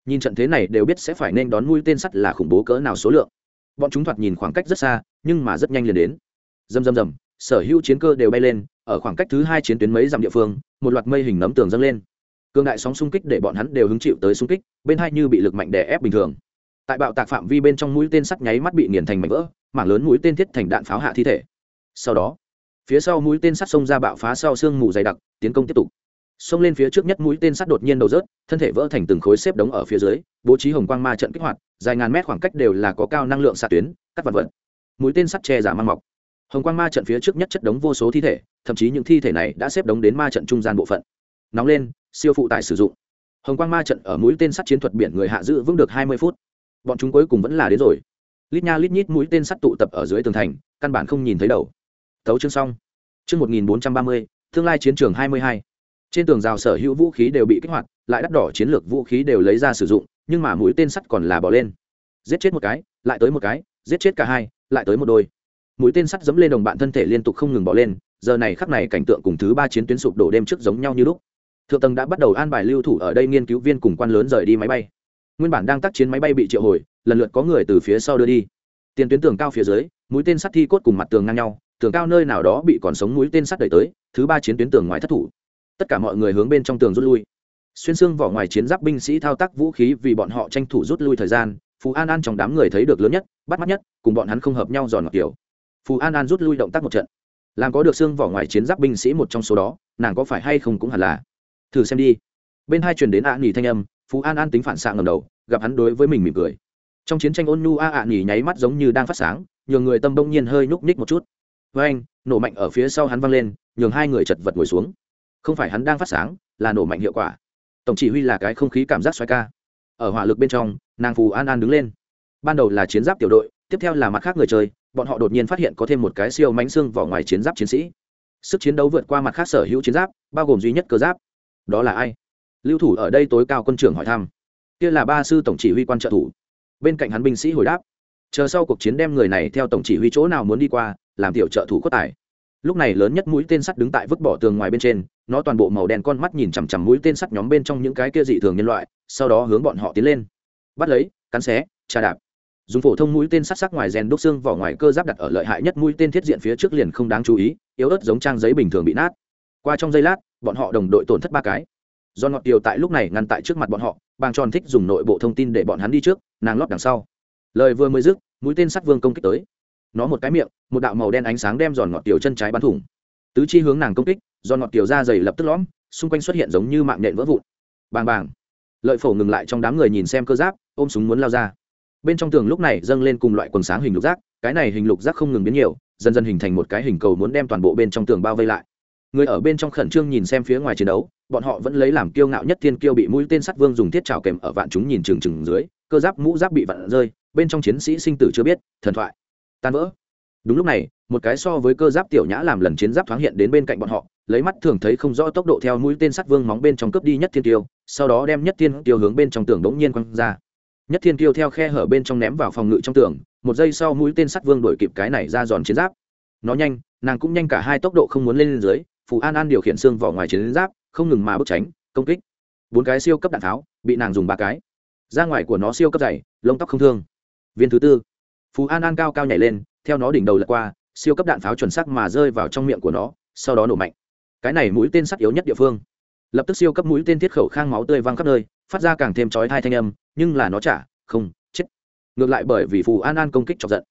Nhìn trận thế này đều biết sẽ phải nên đón mũi tên sắt là khủng bố cỡ nào số lượng. Bọn chúng thoạt nhìn khoảng cách rất xa, nhưng mà rất nhanh liền đến. Dầm dầm dầm sở hữu chiến cơ đều bay lên, ở khoảng cách thứ hai chiến tuyến mấy dặm địa phương, một loạt mây hình nấm tường dâng lên. Cương đại sóng xung kích để bọn hắn đều hứng chịu tới xung kích, bên hai như bị lực mạnh đè ép bình thường. Tại bạo tạc phạm vi bên trong mũi tên sắt nháy mắt bị nghiền thành mảnh vỡ, mảng lớn mũi tên thiết thành đạn pháo hạ thi thể sau đó, phía sau mũi tên sắt xông ra bạo phá sau sương mù dày đặc, tiến công tiếp tục. Xông lên phía trước nhất mũi tên sắt đột nhiên đầu rớt, thân thể vỡ thành từng khối xếp đống ở phía dưới, bố trí hồng quang ma trận kích hoạt, dài ngàn mét khoảng cách đều là có cao năng lượng xạ tuyến, cắt vật vật. Mũi tên sắt che giả mang mọc. Hồng quang ma trận phía trước nhất chất đống vô số thi thể, thậm chí những thi thể này đã xếp đống đến ma trận trung gian bộ phận. Nóng lên, siêu phụ tải sử dụng. Hồng quang ma trận ở mũi tên sắt chiến thuật biển người hạ giữ vững được hai mươi phút. Bọn chúng cuối cùng vẫn là đến rồi. Lít nha lít nhít mũi tên sắt tụ tập ở dưới tường thành, căn bản không nhìn thấy đầu thấu chương xong. Chương một nghìn bốn trăm ba mươi, tương lai chiến trường hai mươi hai. Trên tường rào sở hữu vũ khí đều bị kích hoạt, lại đắt đỏ chiến lược vũ khí đều lấy ra sử dụng, nhưng mà mũi tên sắt còn là bỏ lên. Giết chết một cái, lại tới một cái, giết chết cả hai, lại tới một đôi. Mũi tên sắt dẫm lên đồng bạn thân thể liên tục không ngừng bỏ lên, giờ này khắc này cảnh tượng cùng thứ ba chiến tuyến sụp đổ đêm trước giống nhau như lúc. Thượng tầng đã bắt đầu an bài lưu thủ ở đây nghiên cứu viên cùng quan lớn rời đi máy bay. Nguyên bản đang tác chiến máy bay bị triệu hồi, lần lượt có người từ phía sau đưa đi. Tiền tuyến tường cao phía dưới, mũi tên sắt thi cốt cùng mặt tường ngang nhau tường cao nơi nào đó bị còn sống mũi tên sắt đẩy tới, thứ ba chiến tuyến tường ngoài thất thủ. Tất cả mọi người hướng bên trong tường rút lui. Xuyên xương vỏ ngoài chiến giáp binh sĩ thao tác vũ khí vì bọn họ tranh thủ rút lui thời gian phú an an trong đám người thấy được lớn nhất, bắt mắt nhất, cùng bọn hắn không hợp nhau giòn ngọt kiểu phú an an rút lui động tác một trận. Làm có được xương vỏ ngoài chiến giáp binh sĩ một trong số đó, nàng có phải hay không cũng hẳn là. Thử xem đi. Bên hai truyền đến ạ nghỉ thanh âm phú an an tính phản xạ ngầm đầu, gặp hắn đối với mình mỉm cười. Trong chiến tranh ôn nhu a ạ nghỉ nháy mắt giống như đang phát sáng, nhường người tâm bỗng nhiên hơi nhúc ních một chút với anh, nổ mạnh ở phía sau hắn văng lên, nhường hai người chật vật ngồi xuống. Không phải hắn đang phát sáng, là nổ mạnh hiệu quả. Tổng chỉ huy là cái không khí cảm giác xoay ca. Ở hỏa lực bên trong, nàng phù an an đứng lên. Ban đầu là chiến giáp tiểu đội, tiếp theo là mặt khác người chơi, bọn họ đột nhiên phát hiện có thêm một cái siêu mánh xương vỏ ngoài chiến giáp chiến sĩ. Sức chiến đấu vượt qua mặt khác sở hữu chiến giáp, bao gồm duy nhất cơ giáp. Đó là ai? Lưu thủ ở đây tối cao quân trưởng hỏi thăm. Kia là ba sư tổng chỉ huy quan trợ thủ. Bên cạnh hắn binh sĩ hồi đáp chờ sau cuộc chiến đem người này theo tổng chỉ huy chỗ nào muốn đi qua, làm tiểu trợ thủ có tài. Lúc này lớn nhất mũi tên sắt đứng tại vứt bỏ tường ngoài bên trên, nó toàn bộ màu đen con mắt nhìn chằm chằm mũi tên sắt nhóm bên trong những cái kia dị thường nhân loại, sau đó hướng bọn họ tiến lên. Bắt lấy, cắn xé, trà đạp. Dùng phổ thông mũi tên sắt sắc ngoài rèn đúc xương vỏ ngoài cơ giáp đặt ở lợi hại nhất mũi tên thiết diện phía trước liền không đáng chú ý, yếu ớt giống trang giấy bình thường bị nát. Qua trong giây lát, bọn họ đồng đội tổn thất ba cái. Do ngọt điều tại lúc này ngăn tại trước mặt bọn họ, bàng tròn thích dùng nội bộ thông tin để bọn hắn đi trước, nàng lót đằng sau lời vừa mới dứt, mũi tên sắt vương công kích tới. Nó một cái miệng, một đạo màu đen ánh sáng đem giòn ngọt tiểu chân trái bắn thủng. Tứ chi hướng nàng công kích, giòn ngọt tiểu ra dày lập tức lõm, xung quanh xuất hiện giống như mạng nhện vỡ vụn. Bàng bàng. Lợi phổ ngừng lại trong đám người nhìn xem cơ giáp, ôm súng muốn lao ra. Bên trong tường lúc này dâng lên cùng loại quần sáng hình lục giác, cái này hình lục giác không ngừng biến nhiều, dần dần hình thành một cái hình cầu muốn đem toàn bộ bên trong tường bao vây lại. Người ở bên trong khẩn trương nhìn xem phía ngoài chiến đấu, bọn họ vẫn lấy làm kiêu ngạo nhất thiên kiêu bị mũi tên sắt vương dùng thiết trào kèm ở vạn chúng nhìn trừng trừng dưới, cơ giáp mũ giáp bị vặn rơi bên trong chiến sĩ sinh tử chưa biết, thần thoại, tan vỡ. Đúng lúc này, một cái so với cơ giáp tiểu nhã làm lần chiến giáp thoáng hiện đến bên cạnh bọn họ, lấy mắt thường thấy không rõ tốc độ theo mũi tên sắt vương móng bên trong cướp đi nhất thiên tiêu, sau đó đem nhất thiên tiêu hướng bên trong tường đống nhiên quăng ra. Nhất thiên tiêu theo khe hở bên trong ném vào phòng ngự trong tường, một giây sau mũi tên sắt vương đổi kịp cái này ra giòn chiến giáp. Nó nhanh, nàng cũng nhanh cả hai tốc độ không muốn lên dưới, phù an an điều khiển xương vỏ ngoài chiến giáp, không ngừng mà bước tránh, công kích. Bốn cái siêu cấp đạn tháo, bị nàng dùng ba cái. Ra ngoài của nó siêu cấp dày, lông tóc không thương viên thứ tư. Phú an an cao cao nhảy lên, theo nó đỉnh đầu lật qua, siêu cấp đạn pháo chuẩn xác mà rơi vào trong miệng của nó, sau đó nổ mạnh. Cái này mũi tên sắt yếu nhất địa phương. Lập tức siêu cấp mũi tên thiết khẩu khang máu tươi văng khắp nơi, phát ra càng thêm chói thai thanh âm, nhưng là nó chả, không, chết. Ngược lại bởi vì phù an an công kích chọc giận.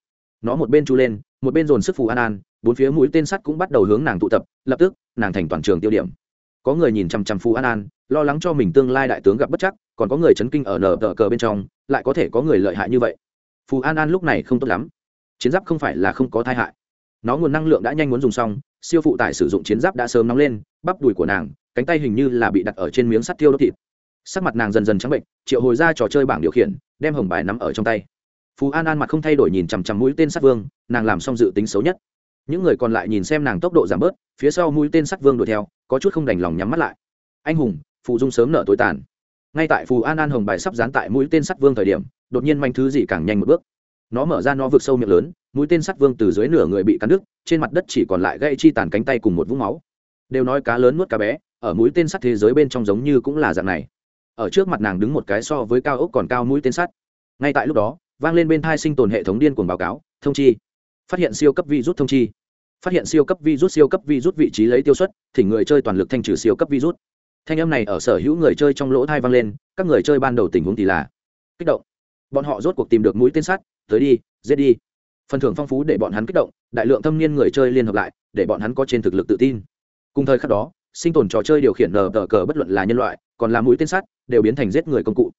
Nó một bên chu lên, một bên dồn sức phù an an, bốn phía mũi tên sắt cũng bắt đầu hướng nàng tụ tập, lập tức, nàng thành toàn trường tiêu điểm. Có người nhìn chằm chằm phù an an, lo lắng cho mình tương lai đại tướng gặp bất chắc, còn có người chấn kinh ở nở tờ cờ bên trong, lại có thể có người lợi hại như vậy phù an an lúc này không tốt lắm. Chiến giáp không phải là không có tai hại. Nó nguồn năng lượng đã nhanh muốn dùng xong, siêu phụ tải sử dụng chiến giáp đã sớm nóng lên, bắp đùi của nàng, cánh tay hình như là bị đặt ở trên miếng sắt thiêu đốt thịt. Sắc mặt nàng dần dần trắng bệnh, triệu hồi ra trò chơi bảng điều khiển, đem hồng bài nắm ở trong tay. Phú an an mặt không thay đổi nhìn chằm chằm mũi tên sát vương, nàng làm xong dự tính xấu nhất. Những người còn lại nhìn xem nàng tốc độ giảm bớt, phía sau mũi tên sắt vương đuổi theo, có chút không đành lòng nhắm mắt lại. Anh hùng, phù dung sớm nở tối tàn. Ngay tại phù an an hồng bài sắp dán tại mũi tên sắt vương thời điểm đột nhiên manh thứ gì càng nhanh một bước. Nó mở ra nó vượt sâu miệng lớn, mũi tên sắt vương từ dưới nửa người bị cắn đứt, trên mặt đất chỉ còn lại gây chi tàn cánh tay cùng một vũng máu. Đều nói cá lớn nuốt cá bé, ở mũi tên sắt thế giới bên trong giống như cũng là dạng này. Ở trước mặt nàng đứng một cái so với cao ốc còn cao mũi tên sắt. Ngay tại lúc đó, vang lên bên thai sinh tồn hệ thống điên cuồng báo cáo, thông chi. Phát hiện siêu cấp virus thông chi. Phát hiện siêu cấp virus, siêu cấp virus vị trí lấy tiêu xuất thì người chơi toàn lực thanh trừ siêu cấp virus. Thanh âm này ở sở hữu người chơi trong lỗ thai vang lên, các người chơi ban đầu tình huống thì là kích động bọn họ rốt cuộc tìm được mũi tên sắt tới đi, giết đi. Phần thưởng phong phú để bọn hắn kích động, đại lượng thâm niên người chơi liên hợp lại, để bọn hắn có trên thực lực tự tin. Cùng thời khắc đó, sinh tồn trò chơi điều khiển nờ tờ cờ bất luận là nhân loại, còn là mũi tên sắt đều biến thành giết người công cụ.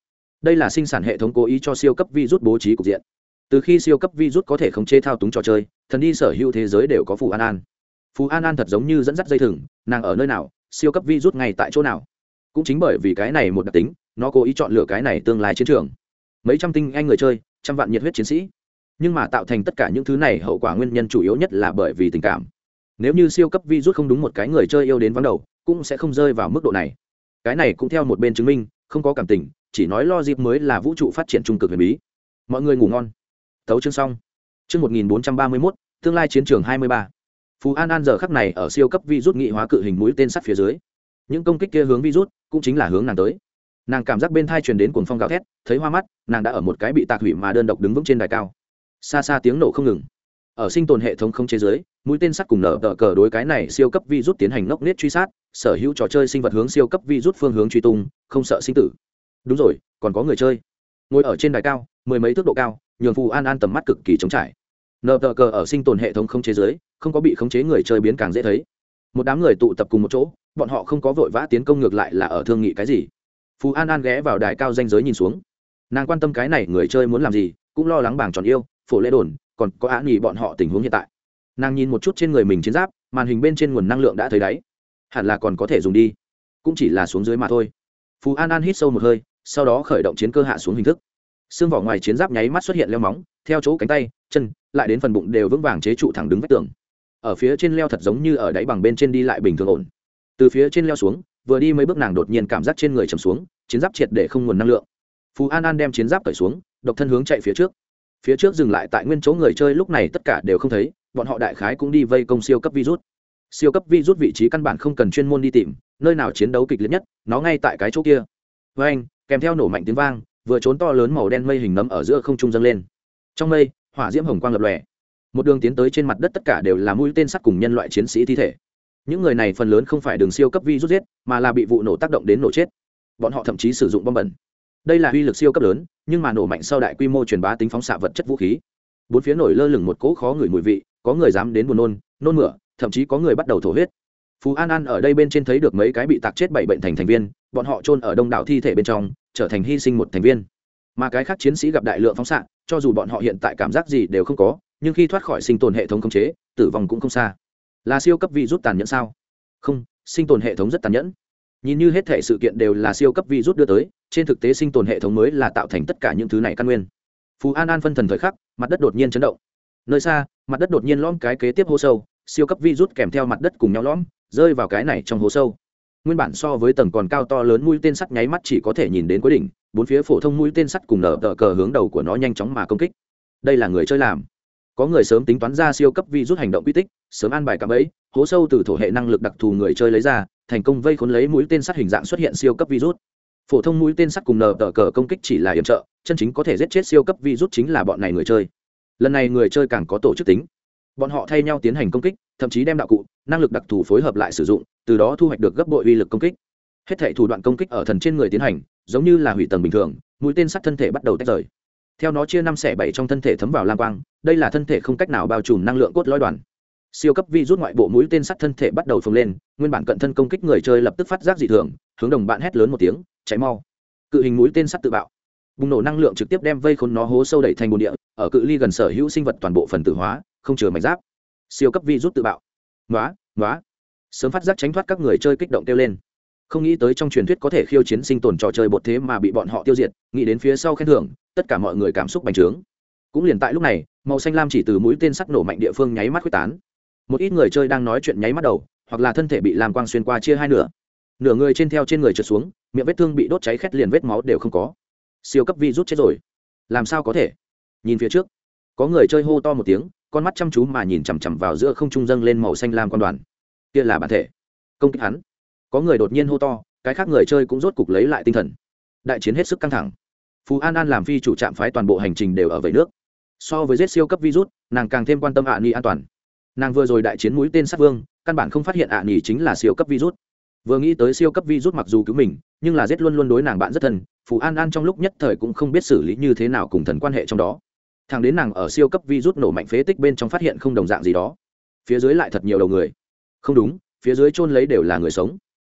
Đây là sinh sản hệ thống cố ý cho siêu cấp virus bố trí cục diện. Từ khi siêu cấp virus có thể khống chế thao túng trò chơi, thần đi sở hữu thế giới đều có phù an an. Phù an an thật giống như dẫn dắt dây thừng, nàng ở nơi nào, siêu cấp virus ngay tại chỗ nào. Cũng chính bởi vì cái này một đặc tính, nó cố ý chọn lựa cái này tương lai chiến trường mấy trăm tinh anh người chơi, trăm vạn nhiệt huyết chiến sĩ. Nhưng mà tạo thành tất cả những thứ này hậu quả nguyên nhân chủ yếu nhất là bởi vì tình cảm. Nếu như siêu cấp virus không đúng một cái người chơi yêu đến vắng đầu, cũng sẽ không rơi vào mức độ này. Cái này cũng theo một bên chứng minh, không có cảm tình, chỉ nói lo dịp mới là vũ trụ phát triển trung cực huyền bí. Mọi người ngủ ngon. Thấu chương xong. Chương một nghìn bốn trăm ba mươi mốt, tương lai chiến trường hai mươi ba. Phú an an giờ khắc này ở siêu cấp virus nghị hóa cự hình mũi tên sắt phía dưới. Những công kích kia hướng virus cũng chính là hướng nàng tới nàng cảm giác bên thai truyền đến cuồng phong gào thét, thấy hoa mắt, nàng đã ở một cái bị tạc hủy mà đơn độc đứng vững trên đài cao. Xa xa tiếng nổ không ngừng. Ở sinh tồn hệ thống không chế giới mũi tên sắt cùng nở tờ cờ đối cái này siêu cấp virus tiến hành ngốc nết truy sát, sở hữu trò chơi sinh vật hướng siêu cấp virus phương hướng truy tung, không sợ sinh tử. Đúng rồi, còn có người chơi. Ngồi ở trên đài cao, mười mấy thước độ cao, nhường phù an an tầm mắt cực kỳ trống trải. Nở tờ cờ ở sinh tồn hệ thống không chế giới không có bị khống chế người chơi biến càng dễ thấy. Một đám người tụ tập cùng một chỗ, bọn họ không có vội vã tiến công ngược lại là ở thương nghị cái gì phú an an ghé vào đài cao danh giới nhìn xuống nàng quan tâm cái này người chơi muốn làm gì cũng lo lắng bảng tròn yêu phổ lễ đồn còn có á nghỉ bọn họ tình huống hiện tại nàng nhìn một chút trên người mình chiến giáp màn hình bên trên nguồn năng lượng đã thấy đáy hẳn là còn có thể dùng đi cũng chỉ là xuống dưới mà thôi phú an an hít sâu một hơi sau đó khởi động chiến cơ hạ xuống hình thức xương vỏ ngoài chiến giáp nháy mắt xuất hiện leo móng theo chỗ cánh tay chân lại đến phần bụng đều vững vàng chế trụ thẳng đứng vách tường ở phía trên leo thật giống như ở đáy bằng bên trên đi lại bình thường ổn từ phía trên leo xuống vừa đi mấy bước nàng đột nhiên cảm giác trên người chầm xuống, chiến giáp triệt để không nguồn năng lượng. Phú an an đem chiến giáp cởi xuống, độc thân hướng chạy phía trước. Phía trước dừng lại tại nguyên chỗ người chơi lúc này tất cả đều không thấy, bọn họ đại khái cũng đi vây công siêu cấp virus. Siêu cấp virus vị trí căn bản không cần chuyên môn đi tìm, nơi nào chiến đấu kịch liệt nhất, nó ngay tại cái chỗ kia. Với anh, kèm theo nổ mạnh tiếng vang, vừa trốn to lớn màu đen mây hình nấm ở giữa không trung dâng lên. Trong mây, hỏa diễm hồng quang lập lòe. Một đường tiến tới trên mặt đất tất cả đều là mũi tên sắt cùng nhân loại chiến sĩ thi thể những người này phần lớn không phải đường siêu cấp vi rút giết, mà là bị vụ nổ tác động đến nổ chết. Bọn họ thậm chí sử dụng bom bẩn. Đây là uy lực siêu cấp lớn, nhưng mà nổ mạnh sau đại quy mô truyền bá tính phóng xạ vật chất vũ khí. Bốn phía nổi lơ lửng một cỗ khó ngửi mùi vị, có người dám đến buồn nôn nôn mửa, thậm chí có người bắt đầu thổ huyết. Phú an an ở đây bên trên thấy được mấy cái bị tạc chết bảy bệnh thành thành viên, bọn họ chôn ở đông đảo thi thể bên trong, trở thành hy sinh một thành viên. Mà cái khác chiến sĩ gặp đại lượng phóng xạ, cho dù bọn họ hiện tại cảm giác gì đều không có, nhưng khi thoát khỏi sinh tồn hệ thống khống chế, tử vong cũng không xa là siêu cấp vi rút tàn nhẫn sao? Không, sinh tồn hệ thống rất tàn nhẫn. Nhìn như hết thể sự kiện đều là siêu cấp vi rút đưa tới, trên thực tế sinh tồn hệ thống mới là tạo thành tất cả những thứ này căn nguyên. Phú an an phân thần thời khắc, mặt đất đột nhiên chấn động. Nơi xa, mặt đất đột nhiên lõm cái kế tiếp hố sâu, siêu cấp vi rút kèm theo mặt đất cùng nhau lõm, rơi vào cái này trong hố sâu. Nguyên bản so với tầng còn cao to lớn mũi tên sắt nháy mắt chỉ có thể nhìn đến cuối đỉnh, bốn phía phổ thông mũi tên sắt cùng nở tờ cờ hướng đầu của nó nhanh chóng mà công kích. Đây là người chơi làm. Có người sớm tính toán ra siêu cấp vi rút hành động quy tích sớm an bài cạm ấy hố sâu từ thổ hệ năng lực đặc thù người chơi lấy ra, thành công vây khốn lấy mũi tên sắt hình dạng xuất hiện siêu cấp virus. Phổ thông mũi tên sắt cùng nờ tờ cờ công kích chỉ là yểm trợ, chân chính có thể giết chết siêu cấp virus chính là bọn này người chơi. Lần này người chơi càng có tổ chức tính. Bọn họ thay nhau tiến hành công kích, thậm chí đem đạo cụ, năng lực đặc thù phối hợp lại sử dụng, từ đó thu hoạch được gấp bội uy lực công kích. Hết thể thủ đoạn công kích ở thần trên người tiến hành, giống như là hủy tầng bình thường, mũi tên sắt thân thể bắt đầu tách rời. Theo nó chia năm xẻ bảy trong thân thể thấm vào lam quang, đây là thân thể không cách nào bao trùm năng lượng cốt lõi đoàn siêu cấp vi rút ngoại bộ mũi tên sắt thân thể bắt đầu phồng lên, nguyên bản cận thân công kích người chơi lập tức phát giác dị thường, hướng đồng bạn hét lớn một tiếng cháy mau. Cự hình mũi tên sắt tự bạo. Bùng nổ năng lượng trực tiếp đem vây khốn nó hố sâu đẩy thành bồn địa, ở cự ly gần sở hữu sinh vật toàn bộ phần tử hóa, không chừa mạch giáp. Siêu cấp vi rút tự bạo. Nói nói sớm phát giác tránh thoát các người chơi kích động kêu lên. Không nghĩ tới trong truyền thuyết có thể khiêu chiến sinh tồn trò chơi bột thế mà bị bọn họ tiêu diệt, nghĩ đến phía sau khen thưởng, tất cả mọi người cảm xúc bành trướng. Cũng liền tại lúc này, màu xanh lam chỉ từ mũi tên sắt nổ mạnh địa phương nháy mắt quyết tán một ít người chơi đang nói chuyện nháy mắt đầu, hoặc là thân thể bị làm quang xuyên qua chia hai nửa. Nửa người trên theo trên người trượt xuống, miệng vết thương bị đốt cháy khét liền vết máu đều không có. Siêu cấp vi rút chết rồi. Làm sao có thể? Nhìn phía trước, có người chơi hô to một tiếng, con mắt chăm chú mà nhìn chằm chằm vào giữa không trung dâng lên màu xanh lam quan đoàn. Kia là bản thể. Công kích hắn. Có người đột nhiên hô to, cái khác người chơi cũng rốt cục lấy lại tinh thần. Đại chiến hết sức căng thẳng. Phú an an làm phi chủ trạm phái toàn bộ hành trình đều ở vầy nước. So với giết siêu cấp virus, nàng càng thêm quan tâm hạ à ni an toàn nàng vừa rồi đại chiến mũi tên sát vương, căn bản không phát hiện ạ à chính là siêu cấp virus. Vừa nghĩ tới siêu cấp virus mặc dù cứu mình, nhưng là giết luôn luôn đối nàng bạn rất thân, Phù an an trong lúc nhất thời cũng không biết xử lý như thế nào cùng thần quan hệ trong đó. Thằng đến nàng ở siêu cấp virus nổ mạnh phế tích bên trong phát hiện không đồng dạng gì đó. Phía dưới lại thật nhiều đầu người. Không đúng, phía dưới chôn lấy đều là người sống.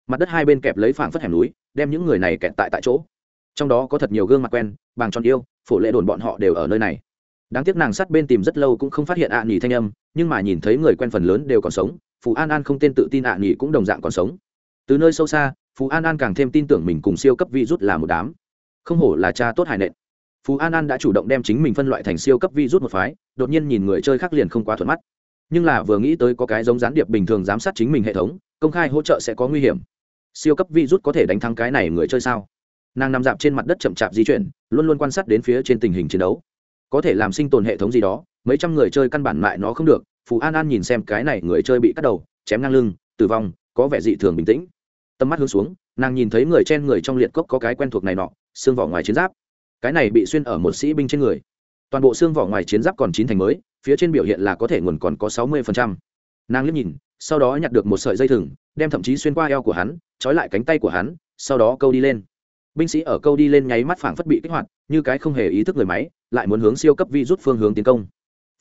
Mặt đất hai bên kẹp lấy phảng phất hẻm núi, đem những người này kẹt tại tại chỗ. Trong đó có thật nhiều gương mặt quen, bàng tròn yêu, phổ lệ đồn bọn họ đều ở nơi này đáng tiếc nàng sát bên tìm rất lâu cũng không phát hiện ạ à thanh âm, nhưng mà nhìn thấy người quen phần lớn đều còn sống phú an an không tên tự tin ạ à cũng đồng dạng còn sống. Từ nơi sâu xa phú an an càng thêm tin tưởng mình cùng siêu cấp vi rút là một đám. Không hổ là cha tốt hài nện. Phú an an đã chủ động đem chính mình phân loại thành siêu cấp vi rút một phái, đột nhiên nhìn người chơi khác liền không quá thuận mắt. Nhưng là vừa nghĩ tới có cái giống gián điệp bình thường giám sát chính mình hệ thống, công khai hỗ trợ sẽ có nguy hiểm. Siêu cấp vi rút có thể đánh thắng cái này người chơi sao? Nàng nằm dạp trên mặt đất chậm chạp di chuyển, luôn luôn quan sát đến phía trên tình hình chiến đấu có thể làm sinh tồn hệ thống gì đó, mấy trăm người chơi căn bản lại nó không được, phù an an nhìn xem cái này người chơi bị cắt đầu, chém ngang lưng, tử vong, có vẻ dị thường bình tĩnh. Tầm mắt hướng xuống, nàng nhìn thấy người trên người trong liệt cốc có cái quen thuộc này nọ, xương vỏ ngoài chiến giáp. Cái này bị xuyên ở một sĩ binh trên người. Toàn bộ xương vỏ ngoài chiến giáp còn chín thành mới, phía trên biểu hiện là có thể nguồn còn có sáu mươi nàng liếc nhìn, sau đó nhặt được một sợi dây thừng, đem thậm chí xuyên qua eo của hắn, trói lại cánh tay của hắn, sau đó câu đi lên binh sĩ ở câu đi lên nháy mắt phảng phất bị kích hoạt, như cái không hề ý thức người máy, lại muốn hướng siêu cấp vi rút phương hướng tiến công.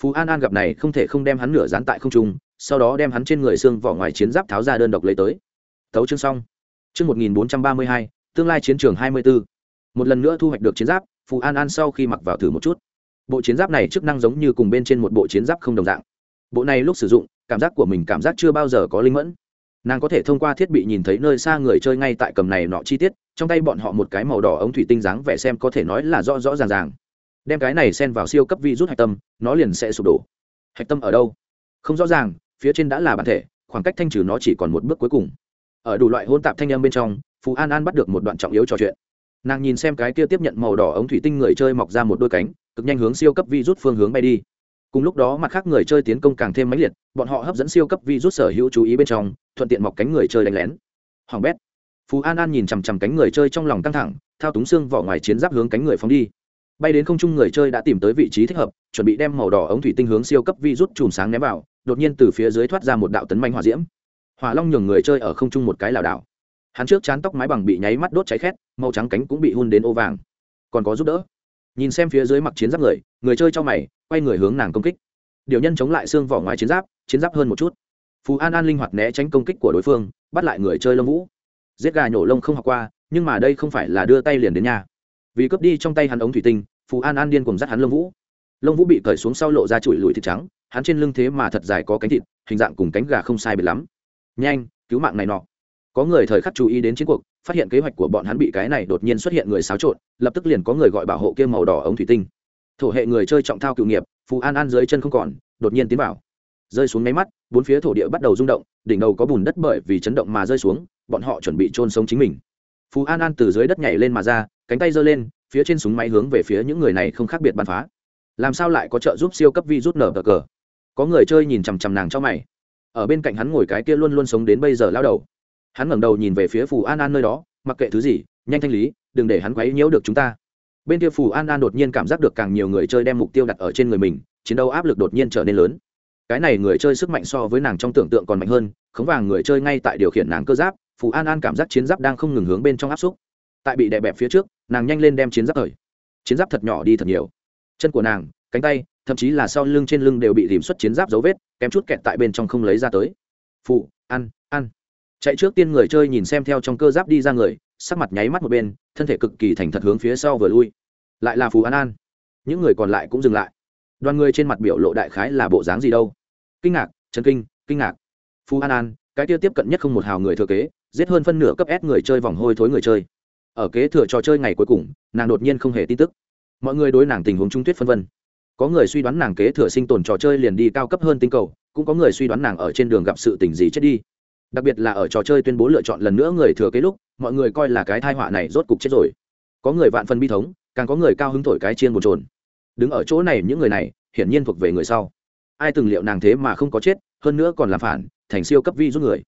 Phú an an gặp này không thể không đem hắn nửa dán tại không trung, sau đó đem hắn trên người xương vỏ ngoài chiến giáp tháo ra đơn độc lấy tới. Thấu chương xong. Chương một nghìn bốn trăm ba mươi hai, tương lai chiến trường hai mươi bốn một lần nữa thu hoạch được chiến giáp, phú an an sau khi mặc vào thử một chút. Bộ chiến giáp này chức năng giống như cùng bên trên một bộ chiến giáp không đồng dạng. Bộ này lúc sử dụng, cảm giác của mình cảm giác chưa bao giờ có linh mẫn nàng có thể thông qua thiết bị nhìn thấy nơi xa người chơi ngay tại cầm này nọ chi tiết, trong tay bọn họ một cái màu đỏ ống thủy tinh dáng vẻ xem có thể nói là rõ rõ ràng ràng. Đem cái này xen vào siêu cấp vi rút hạch tâm, nó liền sẽ sụp đổ. Hạch tâm ở đâu? Không rõ ràng, phía trên đã là bản thể, khoảng cách thanh trừ nó chỉ còn một bước cuối cùng. Ở đủ loại hôn tạp thanh âm bên trong phú an an bắt được một đoạn trọng yếu trò chuyện. Nàng nhìn xem cái kia tiếp nhận màu đỏ ống thủy tinh người chơi mọc ra một đôi cánh, cực nhanh hướng siêu cấp vi rút phương hướng bay đi cùng lúc đó mặt khác người chơi tiến công càng thêm mãnh liệt, bọn họ hấp dẫn siêu cấp vi rút sở hữu chú ý bên trong, thuận tiện mọc cánh người chơi đánh lén. Hoàng bét. Phú an an nhìn chằm chằm cánh người chơi trong lòng căng thẳng, thao túng xương vỏ ngoài chiến giáp hướng cánh người phóng đi. Bay đến không trung người chơi đã tìm tới vị trí thích hợp, chuẩn bị đem màu đỏ ống thủy tinh hướng siêu cấp vi rút chùm sáng ném vào, đột nhiên từ phía dưới thoát ra một đạo tấn manh hỏa diễm. Hỏa long nhường người chơi ở không trung một cái lảo đảo. Hắn trước chán tóc mái bằng bị nháy mắt đốt cháy khét, màu trắng cánh cũng bị hun đến ô vàng. Còn có giúp đỡ. Nhìn xem phía dưới mặc chiến giáp người người chơi cho mày quay người hướng nàng công kích. Điều nhân chống lại xương vỏ ngoài chiến giáp chiến giáp hơn một chút. Phú an an linh hoạt né tránh công kích của đối phương, bắt lại người chơi lông vũ. Giết gà nhổ lông không học qua, nhưng mà đây không phải là đưa tay liền đến nhà. Vì cướp đi trong tay hắn ống thủy tinh phú an an điên cùng dắt hắn lông vũ. Lông vũ bị cởi xuống sau lộ ra chùi lùi thịt trắng, hắn trên lưng thế mà thật dài có cánh thịt, hình dạng cùng cánh gà không sai biệt lắm. Nhanh, cứu mạng này nọ. Có người thời khắc chú ý đến chiến cuộc, phát hiện kế hoạch của bọn hắn bị cái này đột nhiên xuất hiện người xáo trộn, lập tức liền có người gọi bảo hộ kia màu đỏ ống thủy tinh thổ hệ người chơi trọng thao cựu nghiệp, phù an an dưới chân không còn, đột nhiên tiến vào. Rơi xuống máy mắt, bốn phía thổ địa bắt đầu rung động, đỉnh đầu có bùn đất bởi vì chấn động mà rơi xuống, bọn họ chuẩn bị trôn sống chính mình. Phù an an từ dưới đất nhảy lên mà ra, cánh tay giơ lên, phía trên súng máy hướng về phía những người này không khác biệt bắn phá. Làm sao lại có trợ giúp siêu cấp vi rút nở cờ? Có người chơi nhìn chằm chằm nàng cho mày. Ở bên cạnh hắn ngồi cái kia luôn luôn sống đến bây giờ lao đầu. Hắn ngẩng đầu nhìn về phía phù an an nơi đó, mặc kệ thứ gì, nhanh thanh lý, đừng để hắn quấy nhiễu được chúng ta bên kia phù an an đột nhiên cảm giác được càng nhiều người chơi đem mục tiêu đặt ở trên người mình, chiến đấu áp lực đột nhiên trở nên lớn. Cái này người chơi sức mạnh so với nàng trong tưởng tượng còn mạnh hơn, khống vàng người chơi ngay tại điều khiển nàng cơ giáp, phù an an cảm giác chiến giáp đang không ngừng hướng bên trong áp xúc. Tại bị đè bẹp phía trước, nàng nhanh lên đem chiến giáp thời. Chiến giáp thật nhỏ đi thật nhiều. Chân của nàng, cánh tay, thậm chí là sau lưng trên lưng đều bị tìm xuất chiến giáp dấu vết, kém chút kẹt tại bên trong không lấy ra tới. Phù an chạy trước tiên người chơi nhìn xem theo trong cơ giáp đi ra người, sắc mặt nháy mắt một bên, thân thể cực kỳ thành thật hướng phía sau vừa lui. Lại là phù an an. Những người còn lại cũng dừng lại. Đoàn người trên mặt biểu lộ đại khái là bộ dáng gì đâu? Kinh ngạc, chấn kinh kinh ngạc. Phù an an, cái tiêu tiếp cận nhất không một hào người thừa kế, giết hơn phân nửa cấp s người chơi vòng hôi thối người chơi. Ở kế thừa trò chơi ngày cuối cùng, nàng đột nhiên không hề tin tức. Mọi người đối nàng tình huống trung tuyết phân vân. Có người suy đoán nàng kế thừa sinh tồn trò chơi liền đi cao cấp hơn tinh cầu, cũng có người suy đoán nàng ở trên đường gặp sự tình gì chết đi đặc biệt là ở trò chơi tuyên bố lựa chọn lần nữa người thừa kế lúc, mọi người coi là cái thai họa này rốt cục chết rồi. Có người vạn phân bi thống, càng có người cao hứng thổi cái chiên bồn trồn đứng ở chỗ này những người này, hiển nhiên thuộc về người sau. Ai từng liệu nàng thế mà không có chết, hơn nữa còn làm phản, thành siêu cấp vi rút người.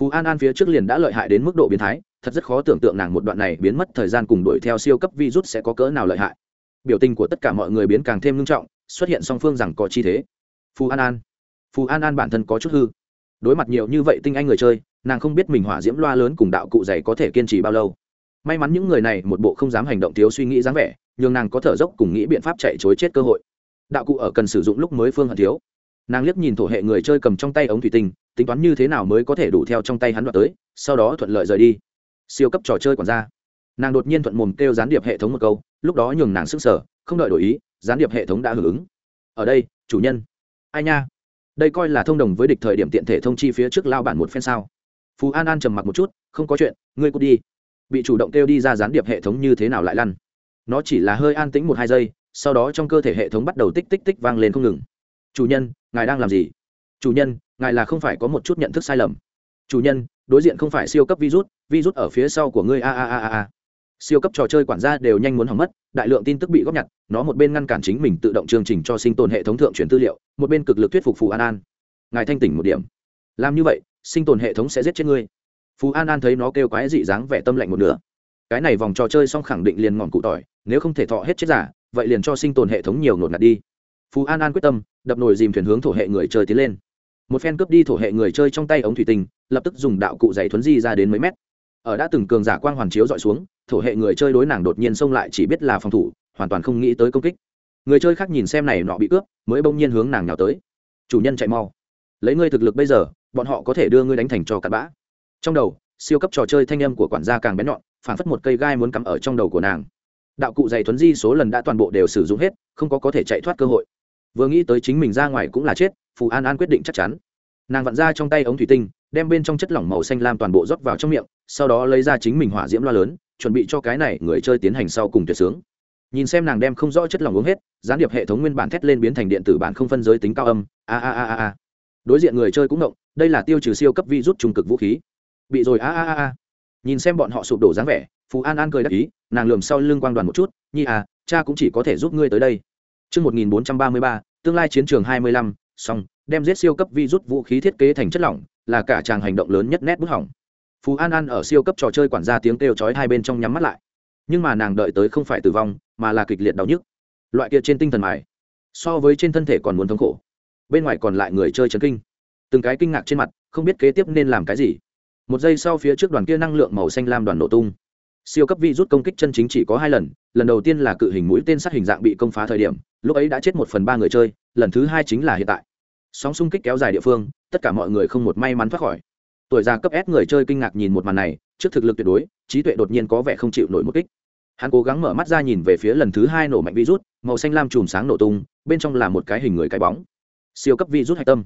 Phú an an phía trước liền đã lợi hại đến mức độ biến thái, thật rất khó tưởng tượng nàng một đoạn này biến mất thời gian cùng đuổi theo siêu cấp vi rút sẽ có cỡ nào lợi hại. Biểu tình của tất cả mọi người biến càng thêm nghiêm trọng, xuất hiện song phương rằng có chi thế. Phú an an. Phú an an bản thân có chút hư đối mặt nhiều như vậy tinh anh người chơi, nàng không biết mình hỏa diễm loa lớn cùng đạo cụ dày có thể kiên trì bao lâu. May mắn những người này một bộ không dám hành động thiếu suy nghĩ dáng vẻ, nhường nàng có thở dốc cùng nghĩ biện pháp chạy chối chết cơ hội. Đạo cụ ở cần sử dụng lúc mới phương hận thiếu. Nàng liếc nhìn thổ hệ người chơi cầm trong tay ống thủy tinh, tính toán như thế nào mới có thể đủ theo trong tay hắn đoạt tới, sau đó thuận lợi rời đi. Siêu cấp trò chơi còn ra nàng đột nhiên thuận mồm kêu gián điệp hệ thống một câu, lúc đó nhường nàng sức sở không đợi đổi ý, gián điệp hệ thống đã hưởng ứng. Ở đây, chủ nhân. Ai nha? Đây coi là thông đồng với địch thời điểm tiện thể thông chi phía trước lao bản một phen sao? Phú an an trầm mặc một chút, không có chuyện, ngươi cút đi. Bị chủ động kêu đi ra gián điệp hệ thống như thế nào lại lăn? Nó chỉ là hơi an tĩnh một hai giây, sau đó trong cơ thể hệ thống bắt đầu tích tích tích vang lên không ngừng. Chủ nhân, ngài đang làm gì? Chủ nhân, ngài là không phải có một chút nhận thức sai lầm. Chủ nhân, đối diện không phải siêu cấp virus virus ở phía sau của ngươi, a a a a a siêu cấp trò chơi quản gia đều nhanh muốn hỏng mất, đại lượng tin tức bị góp nhặt, nó một bên ngăn cản chính mình tự động chương trình cho sinh tồn hệ thống thượng truyền tư liệu, một bên cực lực thuyết phục phù an an. Ngài thanh tỉnh một điểm. Làm như vậy, sinh tồn hệ thống sẽ giết chết ngươi. Phú an an thấy nó kêu quái dị dáng vẻ tâm lạnh một nửa. Cái này vòng trò chơi xong khẳng định liền ngọn cụ tỏi, nếu không thể thọ hết chết giả, vậy liền cho sinh tồn hệ thống nhiều ngột ngạt đi. Phú an an quyết tâm, đập nồi dìm thuyền hướng thổ hệ người chơi tiến lên. Một phen cướp đi thổ hệ người chơi trong tay ống thủy tinh, lập tức dùng đạo cụ giày thuấn di ra đến mấy mét ở đã từng cường giả quang hoàn chiếu dọi xuống, thổ hệ người chơi đối nàng đột nhiên xông lại chỉ biết là phòng thủ, hoàn toàn không nghĩ tới công kích. Người chơi khác nhìn xem này nọ bị cướp, mới bỗng nhiên hướng nàng nhào tới. Chủ nhân chạy mau. Lấy ngươi thực lực bây giờ, bọn họ có thể đưa ngươi đánh thành cho cặn bã. Trong đầu, siêu cấp trò chơi thanh âm của quản gia càng bén nhọn phản phất một cây gai muốn cắm ở trong đầu của nàng. Đạo cụ dày thuấn di số lần đã toàn bộ đều sử dụng hết, không có có thể chạy thoát cơ hội. Vừa nghĩ tới chính mình ra ngoài cũng là chết, phù an an quyết định chắc chắn. Nàng vặn ra trong tay ống thủy tinh đem bên trong chất lỏng màu xanh lam toàn bộ rót vào trong miệng sau đó lấy ra chính mình hỏa diễm loa lớn chuẩn bị cho cái này người chơi tiến hành sau cùng tuyệt sướng. Nhìn xem nàng đem không rõ chất lỏng uống hết gián điệp hệ thống nguyên bản thét lên biến thành điện tử bản không phân giới tính cao âm a a a a a. Đối diện người chơi cũng động đây là tiêu trừ siêu cấp vi rút trung cực vũ khí. Bị rồi a a a a. Nhìn xem bọn họ sụp đổ dáng vẻ phú an an cười đắc ý nàng lườm sau lưng quang đoàn một chút nhi à cha cũng chỉ có thể giúp ngươi tới đây. Trước 1433, tương lai chiến trường 25, xong, đem giết siêu cấp vi rút vũ khí thiết kế thành chất lỏng, là cả chàng hành động lớn nhất nét bút hỏng. Phú An An ở siêu cấp trò chơi quản gia tiếng kêu chói hai bên trong nhắm mắt lại. Nhưng mà nàng đợi tới không phải tử vong, mà là kịch liệt đau nhức. Loại kia trên tinh thần mài, so với trên thân thể còn muốn thống khổ. Bên ngoài còn lại người chơi chấn kinh. Từng cái kinh ngạc trên mặt, không biết kế tiếp nên làm cái gì một giây sau phía trước đoàn kia năng lượng màu xanh lam đoàn nổ tung siêu cấp vi rút công kích chân chính chỉ có hai lần lần đầu tiên là cự hình mũi tên sát hình dạng bị công phá thời điểm lúc ấy đã chết một phần ba người chơi lần thứ hai chính là hiện tại sóng xung kích kéo dài địa phương tất cả mọi người không một may mắn thoát khỏi. Tuổi già cấp s người chơi kinh ngạc nhìn một màn này, trước thực lực tuyệt đối, trí tuệ đột nhiên có vẻ không chịu nổi một kích. Hắn cố gắng mở mắt ra nhìn về phía lần thứ hai nổ mạnh virus, màu xanh lam chùm sáng nổ tung, bên trong là một cái hình người cái bóng. Siêu cấp virus hạch tâm.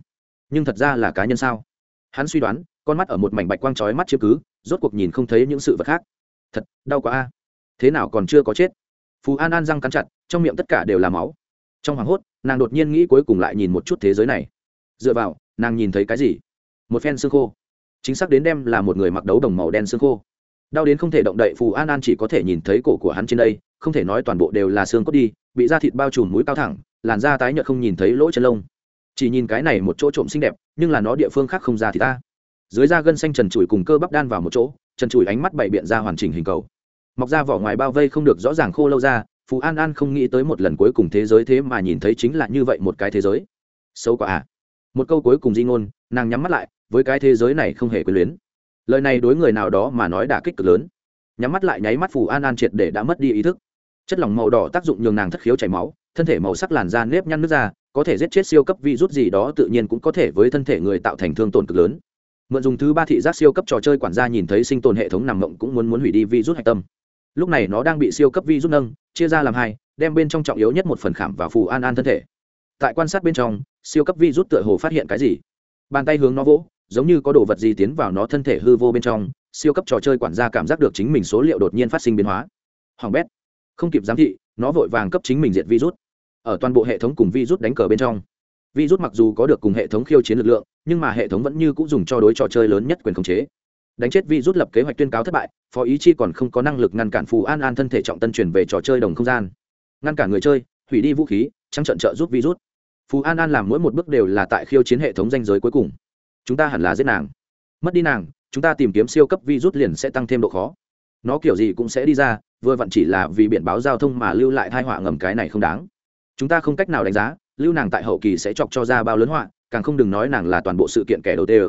Nhưng thật ra là cá nhân sao? Hắn suy đoán, con mắt ở một mảnh bạch quang trói mắt chiếm cứ, rốt cuộc nhìn không thấy những sự vật khác. Thật, đau quá a. Thế nào còn chưa có chết? Phú an an răng cắn chặt, trong miệng tất cả đều là máu. Trong hoảng hốt, nàng đột nhiên nghĩ cuối cùng lại nhìn một chút thế giới này. Dựa vào nàng nhìn thấy cái gì? Một phen xương khô. Chính xác đến đem là một người mặc đấu đồng màu đen xương khô. Đau đến không thể động đậy, phù an an chỉ có thể nhìn thấy cổ của hắn trên đây, không thể nói toàn bộ đều là xương cốt đi, bị da thịt bao trùm mũi cao thẳng, làn da tái nhợt không nhìn thấy lỗ chân lông. Chỉ nhìn cái này một chỗ trộm xinh đẹp, nhưng là nó địa phương khác không ra thì ta. Dưới da gân xanh trần trụi cùng cơ bắp đan vào một chỗ, trần trụi ánh mắt bày biện ra hoàn chỉnh hình cầu. Mọc ra vỏ ngoài bao vây không được rõ ràng khô lâu ra phú an an không nghĩ tới một lần cuối cùng thế giới thế mà nhìn thấy chính là như vậy một cái thế giới. Xấu quá à một câu cuối cùng di ngôn, nàng nhắm mắt lại, với cái thế giới này không hề quyền luyến. Lời này đối người nào đó mà nói đả kích cực lớn. Nhắm mắt lại nháy mắt phù an an triệt để đã mất đi ý thức. Chất lỏng màu đỏ tác dụng nhường nàng thất khiếu chảy máu, thân thể màu sắc làn da nếp nhăn nước ra, có thể giết chết siêu cấp vi rút gì đó tự nhiên cũng có thể với thân thể người tạo thành thương tổn cực lớn. Mượn dùng thứ ba thị giác siêu cấp trò chơi quản gia nhìn thấy sinh tồn hệ thống nằm mộng cũng muốn muốn hủy đi virus hạch tâm. Lúc này nó đang bị siêu cấp virus nâng, chia ra làm hai, đem bên trong trọng yếu nhất một phần khảm và phù an an thân thể. Tại quan sát bên trong siêu cấp virus tựa hồ phát hiện cái gì? Bàn tay hướng nó vỗ, giống như có đồ vật gì tiến vào nó thân thể hư vô bên trong, siêu cấp trò chơi quản gia cảm giác được chính mình số liệu đột nhiên phát sinh biến hóa. Hoàng bét, không kịp giám thị, nó vội vàng cấp chính mình diệt virus. Ở toàn bộ hệ thống cùng virus đánh cờ bên trong, virus mặc dù có được cùng hệ thống khiêu chiến lực lượng, nhưng mà hệ thống vẫn như cũng dùng cho đối trò chơi lớn nhất quyền khống chế. Đánh chết virus lập kế hoạch tuyên cáo thất bại, phó ý chi còn không có năng lực ngăn cản phù an an thân thể trọng tân chuyển về trò chơi đồng không gian. Ngăn cản người chơi, hủy đi vũ khí trăng trận trợ giúp virus phù an an làm mỗi một bước đều là tại khiêu chiến hệ thống danh giới cuối cùng chúng ta hẳn là giết nàng mất đi nàng chúng ta tìm kiếm siêu cấp virus liền sẽ tăng thêm độ khó nó kiểu gì cũng sẽ đi ra vừa vặn chỉ là vì biển báo giao thông mà lưu lại thai họa ngầm cái này không đáng chúng ta không cách nào đánh giá lưu nàng tại hậu kỳ sẽ chọc cho ra bao lớn họa càng không đừng nói nàng là toàn bộ sự kiện kẻ đầu tiên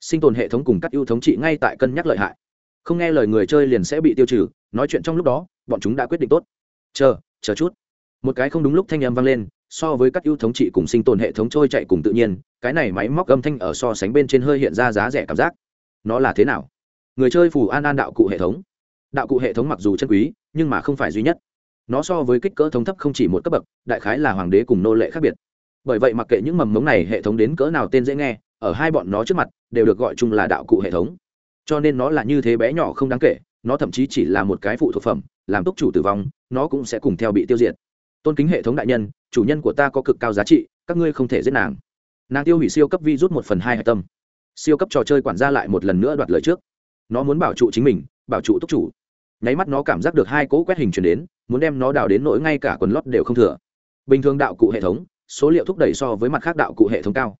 sinh tồn hệ thống cùng các ưu thống trị ngay tại cân nhắc lợi hại không nghe lời người chơi liền sẽ bị tiêu trừ nói chuyện trong lúc đó bọn chúng đã quyết định tốt chờ chờ chút một cái không đúng lúc thanh âm vang lên so với các ưu thống trị cùng sinh tồn hệ thống trôi chạy cùng tự nhiên, cái này máy móc âm thanh ở so sánh bên trên hơi hiện ra giá rẻ cảm giác. Nó là thế nào? Người chơi phù an an đạo cụ hệ thống. Đạo cụ hệ thống mặc dù chân quý, nhưng mà không phải duy nhất. Nó so với kích cỡ thống thấp không chỉ một cấp bậc, đại khái là hoàng đế cùng nô lệ khác biệt. Bởi vậy mặc kệ những mầm mống này hệ thống đến cỡ nào tên dễ nghe, ở hai bọn nó trước mặt đều được gọi chung là đạo cụ hệ thống. Cho nên nó là như thế bé nhỏ không đáng kể, nó thậm chí chỉ là một cái phụ thuộc phẩm, làm túc chủ tử vong, nó cũng sẽ cùng theo bị tiêu diệt tôn kính hệ thống đại nhân, chủ nhân của ta có cực cao giá trị, các ngươi không thể giết nàng. Nàng tiêu hủy siêu cấp vi rút một phần hai hạch tâm. Siêu cấp trò chơi quản gia lại một lần nữa đoạt lời trước. Nó muốn bảo trụ chính mình, bảo trụ túc chủ. Nháy mắt nó cảm giác được hai cỗ quét hình chuyển đến, muốn đem nó đào đến nỗi ngay cả quần lót đều không thừa. Bình thường đạo cụ hệ thống, số liệu thúc đẩy so với mặt khác đạo cụ hệ thống cao.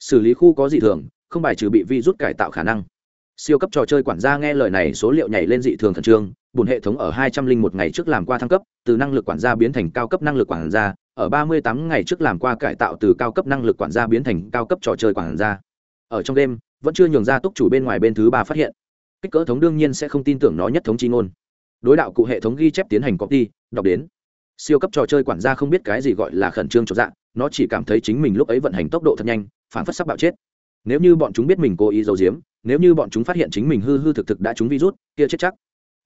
Xử lý khu có dị thường, không bài trừ bị vi rút cải tạo khả năng. Siêu cấp trò chơi quản gia nghe lời này, số liệu nhảy lên dị thường khẩn trương bùn hệ thống ở hai trăm linh một ngày trước làm qua thăng cấp, từ năng lực quản gia biến thành cao cấp năng lực quản gia, ở ba mươi tám ngày trước làm qua cải tạo từ cao cấp năng lực quản gia biến thành cao cấp trò chơi quản gia. Ở trong đêm, vẫn chưa nhường ra túc chủ bên ngoài bên thứ ba phát hiện. Kích cỡ thống đương nhiên sẽ không tin tưởng nó nhất thống chi ngôn. Đối đạo cụ hệ thống ghi chép tiến hành copy, đọc đến. Siêu cấp trò chơi quản gia không biết cái gì gọi là khẩn trương cho dạng nó chỉ cảm thấy chính mình lúc ấy vận hành tốc độ thật nhanh, phản phất sắp bạo chết. Nếu như bọn chúng biết mình cố ý giấu giếm, nếu như bọn chúng phát hiện chính mình hư hư thực thực đã trúng virus, kia chết chắc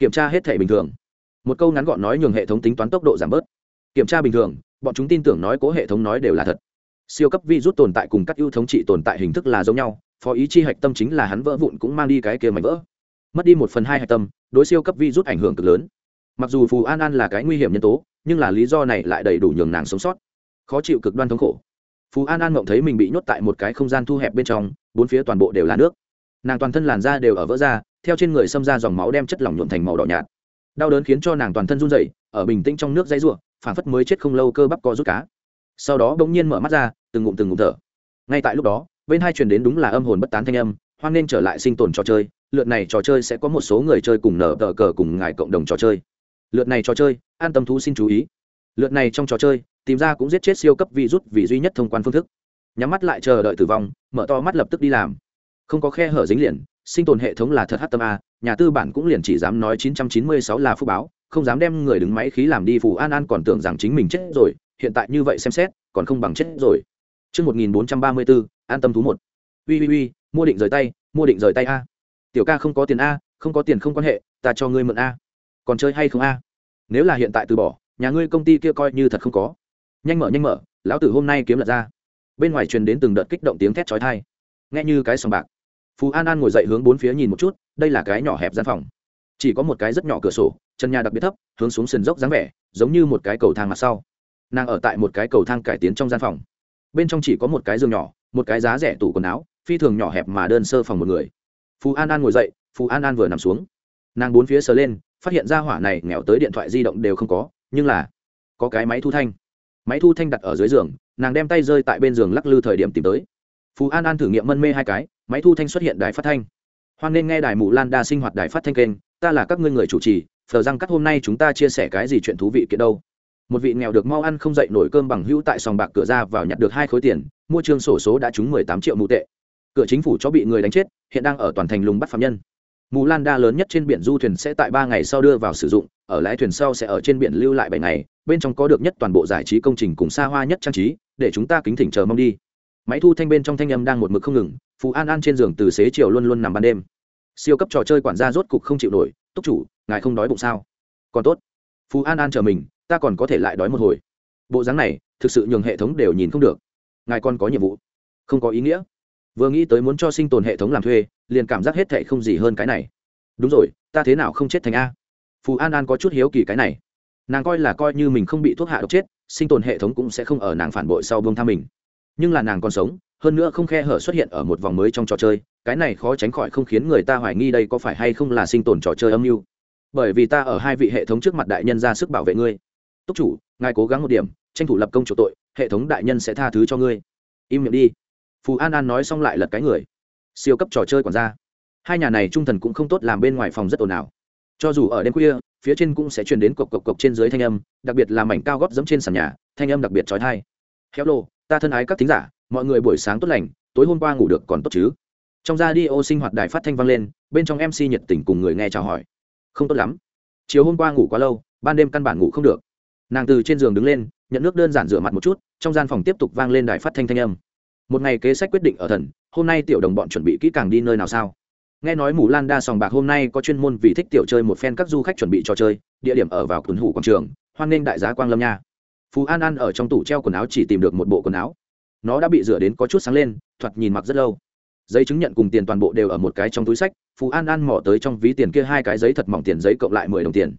kiểm tra hết thể bình thường. Một câu ngắn gọn nói nhường hệ thống tính toán tốc độ giảm bớt. Kiểm tra bình thường, bọn chúng tin tưởng nói cố hệ thống nói đều là thật. Siêu cấp virus tồn tại cùng các ưu thống trị tồn tại hình thức là giống nhau, phó ý chi hạch tâm chính là hắn vỡ vụn cũng mang đi cái kia mảnh vỡ. Mất đi một phần hai hạch tâm, đối siêu cấp virus ảnh hưởng cực lớn. Mặc dù phù an an là cái nguy hiểm nhân tố, nhưng là lý do này lại đầy đủ nhường nàng sống sót. Khó chịu cực đoan thống khổ. Phú an an mộng thấy mình bị nhốt tại một cái không gian thu hẹp bên trong, bốn phía toàn bộ đều là nước. Nàng toàn thân làn da đều ở vỡ ra theo trên người xâm ra dòng máu đem chất lỏng nhuộn thành màu đỏ nhạt. Đau đớn khiến cho nàng toàn thân run dậy ở bình tĩnh trong nước dãy ruộng phản phất mới chết không lâu cơ bắp co rút cá. Sau đó bỗng nhiên mở mắt ra, từng ngụm từng ngụm thở. Ngay tại lúc đó, bên hai truyền đến đúng là âm hồn bất tán thanh âm, hoan nên trở lại sinh tồn trò chơi, lượt này trò chơi sẽ có một số người chơi cùng nở tờ cờ cùng ngài cộng đồng trò chơi. Lượt này trò chơi, an tâm thú xin chú ý. Lượt này trong trò chơi, tìm ra cũng giết chết siêu cấp virus vì duy nhất thông quan phương thức. Nhắm mắt lại chờ đợi tử vong, mở to mắt lập tức đi làm. Không có khe hở dính liền sinh tồn hệ thống là thật hát tâm a nhà tư bản cũng liền chỉ dám nói 996 là phúc báo không dám đem người đứng máy khí làm đi phù an an còn tưởng rằng chính mình chết rồi hiện tại như vậy xem xét còn không bằng chết rồi Trước 1434, an tâm thú một. Ui ui ui, mua định rời tay, mua định rời tay a. Tiểu ca không có tiền a, không có tiền không quan hệ, ta cho ngươi mượn a. Còn chơi hay không a? Nếu là hiện tại từ bỏ, nhà ngươi công ty kia coi như thật không có nhanh mở nhanh mở lão tử hôm nay kiếm lật ra bên ngoài truyền đến từng đợt kích động tiếng thét chói tai nghe như cái sòng bạc phú an an ngồi dậy hướng bốn phía nhìn một chút đây là cái nhỏ hẹp gian phòng chỉ có một cái rất nhỏ cửa sổ chân nhà đặc biệt thấp hướng xuống sườn dốc dáng vẻ giống như một cái cầu thang mặt sau nàng ở tại một cái cầu thang cải tiến trong gian phòng bên trong chỉ có một cái giường nhỏ một cái giá rẻ tủ quần áo phi thường nhỏ hẹp mà đơn sơ phòng một người phú an an ngồi dậy phú an an vừa nằm xuống nàng bốn phía sờ lên phát hiện ra hỏa này nghèo tới điện thoại di động đều không có nhưng là có cái máy thu thanh máy thu thanh đặt ở dưới giường nàng đem tay rơi tại bên giường lắc lư thời điểm tìm tới phú an an thử nghiệm mân mê hai cái máy thu thanh xuất hiện đài phát thanh. Hoan nên nghe đài mù lan đa sinh hoạt đài phát thanh kênh, ta là các ngươi người chủ trì phờ răng cắt hôm nay chúng ta chia sẻ cái gì chuyện thú vị kiện đâu. Một vị nghèo được mau ăn không dậy nổi cơm bằng hữu tại sòng bạc cửa ra vào nhặt được hai khối tiền, mua trương sổ số đã trúng mười tám triệu mù tệ. Cửa chính phủ cho bị người đánh chết, hiện đang ở toàn thành lùng bắt phạm nhân. Mù lan đa lớn nhất trên biển du thuyền sẽ tại ba ngày sau đưa vào sử dụng, ở lái thuyền sau sẽ ở trên biển lưu lại bảy ngày, bên trong có được nhất toàn bộ giải trí công trình cùng xa hoa nhất trang trí, để chúng ta kính thỉnh chờ mong đi máy thu thanh bên trong thanh âm đang một mực không ngừng phú an an trên giường từ xế chiều luôn luôn nằm ban đêm. Siêu cấp trò chơi quản gia rốt cục không chịu nổi, túc chủ, ngài không đói bụng sao? Còn tốt. Phú an an chờ mình, ta còn có thể lại đói một hồi. Bộ dáng này, thực sự nhường hệ thống đều nhìn không được. Ngài còn có nhiệm vụ? Không có ý nghĩa. Vừa nghĩ tới muốn cho sinh tồn hệ thống làm thuê, liền cảm giác hết thệ không gì hơn cái này. Đúng rồi, ta thế nào không chết thành a? Phú an an có chút hiếu kỳ cái này. Nàng coi là coi như mình không bị thuốc hạ độc chết, sinh tồn hệ thống cũng sẽ không ở nàng phản bội sau bông tha mình nhưng là nàng còn sống, hơn nữa không khe hở xuất hiện ở một vòng mới trong trò chơi, cái này khó tránh khỏi không khiến người ta hoài nghi đây có phải hay không là sinh tồn trò chơi âm mưu. Bởi vì ta ở hai vị hệ thống trước mặt đại nhân ra sức bảo vệ ngươi. Túc chủ, ngài cố gắng một điểm, tranh thủ lập công chủ tội, hệ thống đại nhân sẽ tha thứ cho ngươi. Im miệng đi. Phù an an nói xong lại lật cái người. Siêu cấp trò chơi còn ra hai nhà này trung thần cũng không tốt làm bên ngoài phòng rất ồn ào. Cho dù ở đêm khuya, phía trên cũng sẽ truyền đến cộc cộc cộc trên dưới thanh âm, đặc biệt là mảnh cao góp dẫm trên sàn nhà, thanh âm đặc biệt trói thai. Khéo lô ta thân ái các thính giả, mọi người buổi sáng tốt lành, tối hôm qua ngủ được còn tốt chứ? Trong ra đi ô sinh hoạt đài phát thanh vang lên, bên trong mc nhiệt tình cùng người nghe chào hỏi. Không tốt lắm. Chiều hôm qua ngủ quá lâu, ban đêm căn bản ngủ không được. Nàng từ trên giường đứng lên, nhận nước đơn giản rửa mặt một chút, trong gian phòng tiếp tục vang lên đài phát thanh thanh âm. Một ngày kế sách quyết định ở thần, hôm nay tiểu đồng bọn chuẩn bị kỹ càng đi nơi nào sao? Nghe nói mù lan đa sòng bạc hôm nay có chuyên môn vì thích tiểu chơi một phen các du khách chuẩn bị trò chơi, địa điểm ở vào tuần hủ quảng trường, hoan nghênh đại giá quang lâm nha phú an an ở trong tủ treo quần áo chỉ tìm được một bộ quần áo. Nó đã bị rửa đến có chút sáng lên, thoạt nhìn mặc rất lâu. Giấy chứng nhận cùng tiền toàn bộ đều ở một cái trong túi sách, phú an an mỏ tới trong ví tiền kia hai cái giấy thật mỏng tiền giấy cộng lại mười đồng tiền.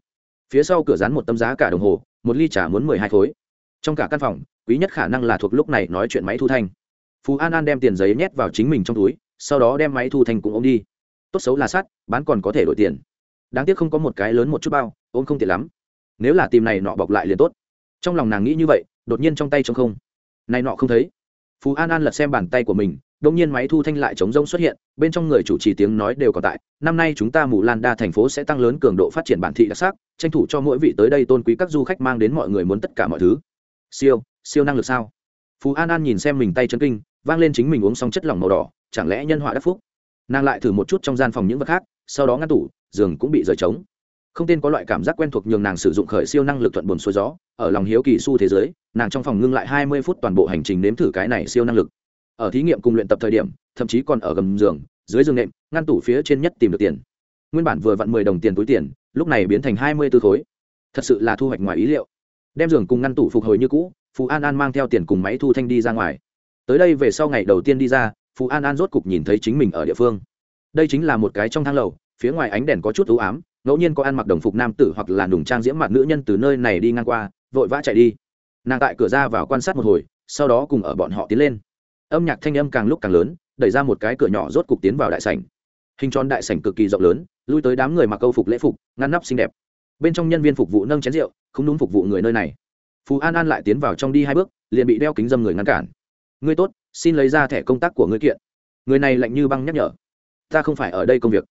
Phía sau cửa rán một tấm giá cả đồng hồ, một ly trà muốn mười hai khối. Trong cả căn phòng, quý nhất khả năng là thuộc lúc này nói chuyện máy thu thanh. Phú an an đem tiền giấy nhét vào chính mình trong túi, sau đó đem máy thu thanh cũng ôm đi. Tốt xấu là sắt, bán còn có thể đổi tiền. Đáng tiếc không có một cái lớn một chút bao, ôm không tiện lắm. Nếu là tìm này nọ bọc lại liền tốt trong lòng nàng nghĩ như vậy, đột nhiên trong tay trống không. Này nọ không thấy. Phú an an lật xem bàn tay của mình đông nhiên máy thu thanh lại chống rông xuất hiện, bên trong người chủ trì tiếng nói đều còn tại, năm nay chúng ta mù lan đa thành phố sẽ tăng lớn cường độ phát triển bản thị đặc sắc, tranh thủ cho mỗi vị tới đây tôn quý các du khách mang đến mọi người muốn tất cả mọi thứ. Siêu siêu năng lực sao? Phú an an nhìn xem mình tay chân kinh, vang lên chính mình uống xong chất lỏng màu đỏ, chẳng lẽ nhân họa đắc phúc? Nàng lại thử một chút trong gian phòng những vật khác, sau đó ngăn tủ, giường cũng bị rời trống không tên có loại cảm giác quen thuộc nhường nàng sử dụng khởi siêu năng lực thuận buồn xuôi gió, ở lòng hiếu kỳ su thế giới, nàng trong phòng ngưng lại hai mươi phút toàn bộ hành trình nếm thử cái này siêu năng lực. Ở thí nghiệm cùng luyện tập thời điểm, thậm chí còn ở gầm giường, dưới giường nệm, ngăn tủ phía trên nhất tìm được tiền. Nguyên bản vừa vặn mười đồng tiền túi tiền, lúc này biến thành hai mươi tư khối. Thật sự là thu hoạch ngoài ý liệu. Đem giường cùng ngăn tủ phục hồi như cũ phú an an mang theo tiền cùng máy thu thanh đi ra ngoài. Tới đây về sau ngày đầu tiên đi ra phú an an rốt cục nhìn thấy chính mình ở địa phương. Đây chính là một cái trong thang lầu, phía ngoài ánh đèn có chút ưu ám ngẫu nhiên có ăn mặc đồng phục nam tử hoặc là nùng trang diễm mặt nữ nhân từ nơi này đi ngang qua, vội vã chạy đi. Nàng tại cửa ra vào quan sát một hồi, sau đó cùng ở bọn họ tiến lên. Âm nhạc thanh âm càng lúc càng lớn, đẩy ra một cái cửa nhỏ rốt cục tiến vào đại sảnh. Hình tròn đại sảnh cực kỳ rộng lớn, lui tới đám người mặc câu phục lễ phục, ngăn nắp xinh đẹp. Bên trong nhân viên phục vụ nâng chén rượu, không đúng phục vụ người nơi này. Phú an an lại tiến vào trong đi hai bước, liền bị đeo kính dâm người ngăn cản. Ngươi tốt, xin lấy ra thẻ công tác của ngươi kiện. Người này lạnh như băng nhắc nhở. Ta không phải ở đây công việc.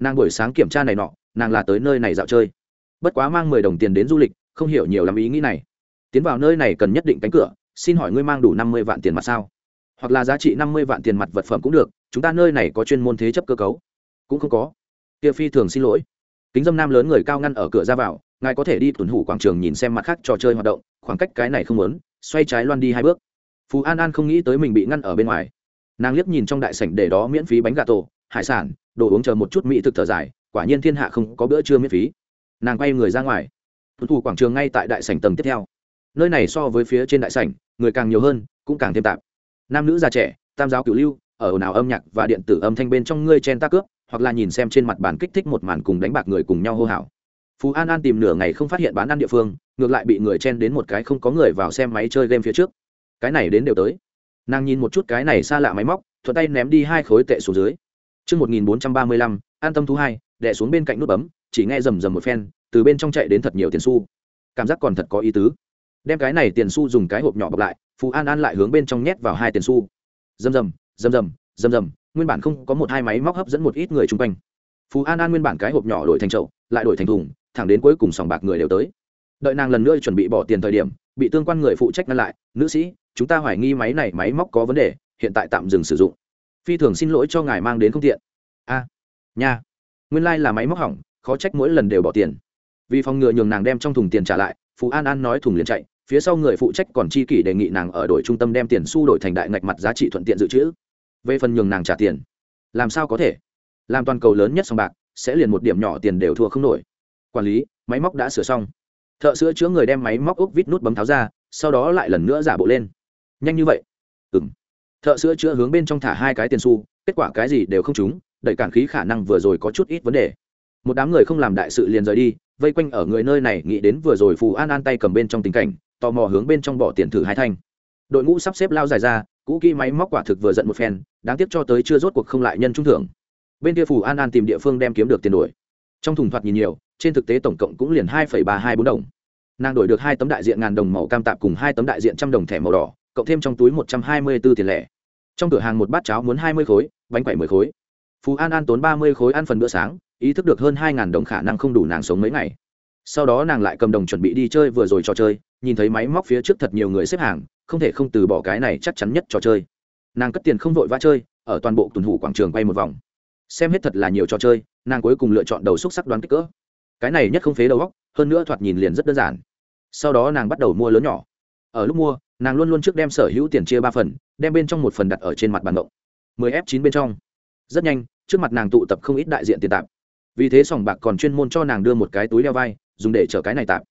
Nàng buổi sáng kiểm tra này nọ nàng là tới nơi này dạo chơi. Bất quá mang mười đồng tiền đến du lịch, không hiểu nhiều lắm ý nghĩ này. Tiến vào nơi này cần nhất định cánh cửa, xin hỏi ngươi mang đủ năm mươi vạn tiền mặt sao? Hoặc là giá trị năm mươi vạn tiền mặt vật phẩm cũng được, chúng ta nơi này có chuyên môn thế chấp cơ cấu? Cũng không có. Kia phi thường xin lỗi. Kính dâm nam lớn người cao ngăn ở cửa ra vào, ngài có thể đi tuần hủ quảng trường nhìn xem mặt khác trò chơi hoạt động, khoảng cách cái này không lớn, xoay trái loan đi hai bước. Phú an an không nghĩ tới mình bị ngăn ở bên ngoài. Nàng liếc nhìn trong đại sảnh để đó miễn phí bánh gà tổ, hải sản, đồ uống chờ một chút mỹ thực thở dài quả nhiên thiên hạ không có bữa trưa miễn phí. Nàng quay người ra ngoài. Tuần thủ quảng trường ngay tại đại sảnh tầng tiếp theo. Nơi này so với phía trên đại sảnh người càng nhiều hơn cũng càng thêm tạp. Nam nữ già trẻ tam giáo cửu lưu ở nào âm nhạc và điện tử âm thanh bên trong ngươi chen ta cướp hoặc là nhìn xem trên mặt bàn kích thích một màn cùng đánh bạc người cùng nhau hô hào. Phú an an tìm nửa ngày không phát hiện bán ăn địa phương ngược lại bị người chen đến một cái không có người vào xem máy chơi game phía trước. Cái này đến đều tới. Nàng nhìn một chút cái này xa lạ máy móc thuận tay ném đi hai khối tệ xuống dưới. Trước 1435, an tâm thú hai, đẻ xuống bên cạnh nút bấm, chỉ nghe rầm rầm một phen, từ bên trong chạy đến thật nhiều tiền xu. Cảm giác còn thật có ý tứ. Đem cái này tiền xu dùng cái hộp nhỏ bọc lại, Phú An An lại hướng bên trong nhét vào hai tiền xu. Rầm rầm, rầm rầm, rầm rầm, nguyên bản không có một hai máy móc hấp dẫn một ít người chung quanh. Phú An An nguyên bản cái hộp nhỏ đổi thành chậu, lại đổi thành thùng, thẳng đến cuối cùng sòng bạc người đều tới. Đợi nàng lần nữa chuẩn bị bỏ tiền thời điểm, bị tương quan người phụ trách ngăn lại, "Nữ sĩ, chúng ta hoài nghi máy này máy móc có vấn đề, hiện tại tạm dừng sử dụng." phi thường xin lỗi cho ngài mang đến không tiện a nha. Nguyên lai、like、là máy móc hỏng, khó trách mỗi lần đều bỏ tiền. Vì phòng ngừa nhường nàng đem trong thùng tiền trả lại phú an an nói thùng liền chạy, phía sau người phụ trách còn chi kỷ đề nghị nàng ở đội trung tâm đem tiền xu đổi thành đại ngạch mặt giá trị thuận tiện dự trữ. Về phần nhường nàng trả tiền, làm sao có thể? Làm toàn cầu lớn nhất sòng bạc, sẽ liền một điểm nhỏ tiền đều thua không nổi. Quản lý, máy móc đã sửa xong. Thợ sửa chữa người đem máy móc úc vít nút bấm tháo ra, sau đó lại lần nữa giả bộ lên. Nhanh như vậy? Ừ m thợ sữa chữa hướng bên trong thả hai cái tiền xu, kết quả cái gì đều không trúng đẩy cản khí khả năng vừa rồi có chút ít vấn đề. Một đám người không làm đại sự liền rời đi, vây quanh ở người nơi này nghĩ đến vừa rồi phù an an tay cầm bên trong tình cảnh, tò mò hướng bên trong bỏ tiền thử hai thanh. Đội ngũ sắp xếp lao dài ra, cũ kỹ máy móc quả thực vừa giận một phen, đáng tiếc cho tới chưa rốt cuộc không lại nhân trung thưởng. Bên kia phù an an tìm địa phương đem kiếm được tiền đổi. Trong thùng thoạt nhìn nhiều, trên thực tế tổng cộng cũng liền hai ba hai bốn đồng. Nàng đổi được hai tấm đại diện ngàn đồng màu cam tạp cùng hai tấm đại diện trăm đồng thẻ màu đỏ, cộng thêm trong túi một trăm hai mươi b ố tiền lẻ. Trong cửa hàng một bát cháo muốn hai mươi khối, bánh quẩy mười khối phú an an tốn ba mươi khối ăn phần bữa sáng, ý thức được hơn hai ngàn đồng khả năng không đủ nàng sống mấy ngày. Sau đó nàng lại cầm đồng chuẩn bị đi chơi vừa rồi trò chơi, nhìn thấy máy móc phía trước thật nhiều người xếp hàng, không thể không từ bỏ cái này chắc chắn nhất trò chơi. Nàng cất tiền không vội vã chơi, ở toàn bộ tuần hủ quảng trường quay một vòng. Xem hết thật là nhiều trò chơi, nàng cuối cùng lựa chọn đầu xúc sắc đoán kích cỡ. Cái này nhất không phế đầu góc hơn nữa thoạt nhìn liền rất đơn giản. Sau đó nàng bắt đầu mua lớn nhỏ. Ở lúc mua, nàng luôn luôn trước đem sở hữu tiền chia ba phần, đem bên trong một phần đặt ở trên mặt bàn động. mười f chín bên trong rất nhanh, trước mặt nàng tụ tập không ít đại diện tiền tạp. Vì thế sòng bạc còn chuyên môn cho nàng đưa một cái túi đeo vai, dùng để chở cái này tạp.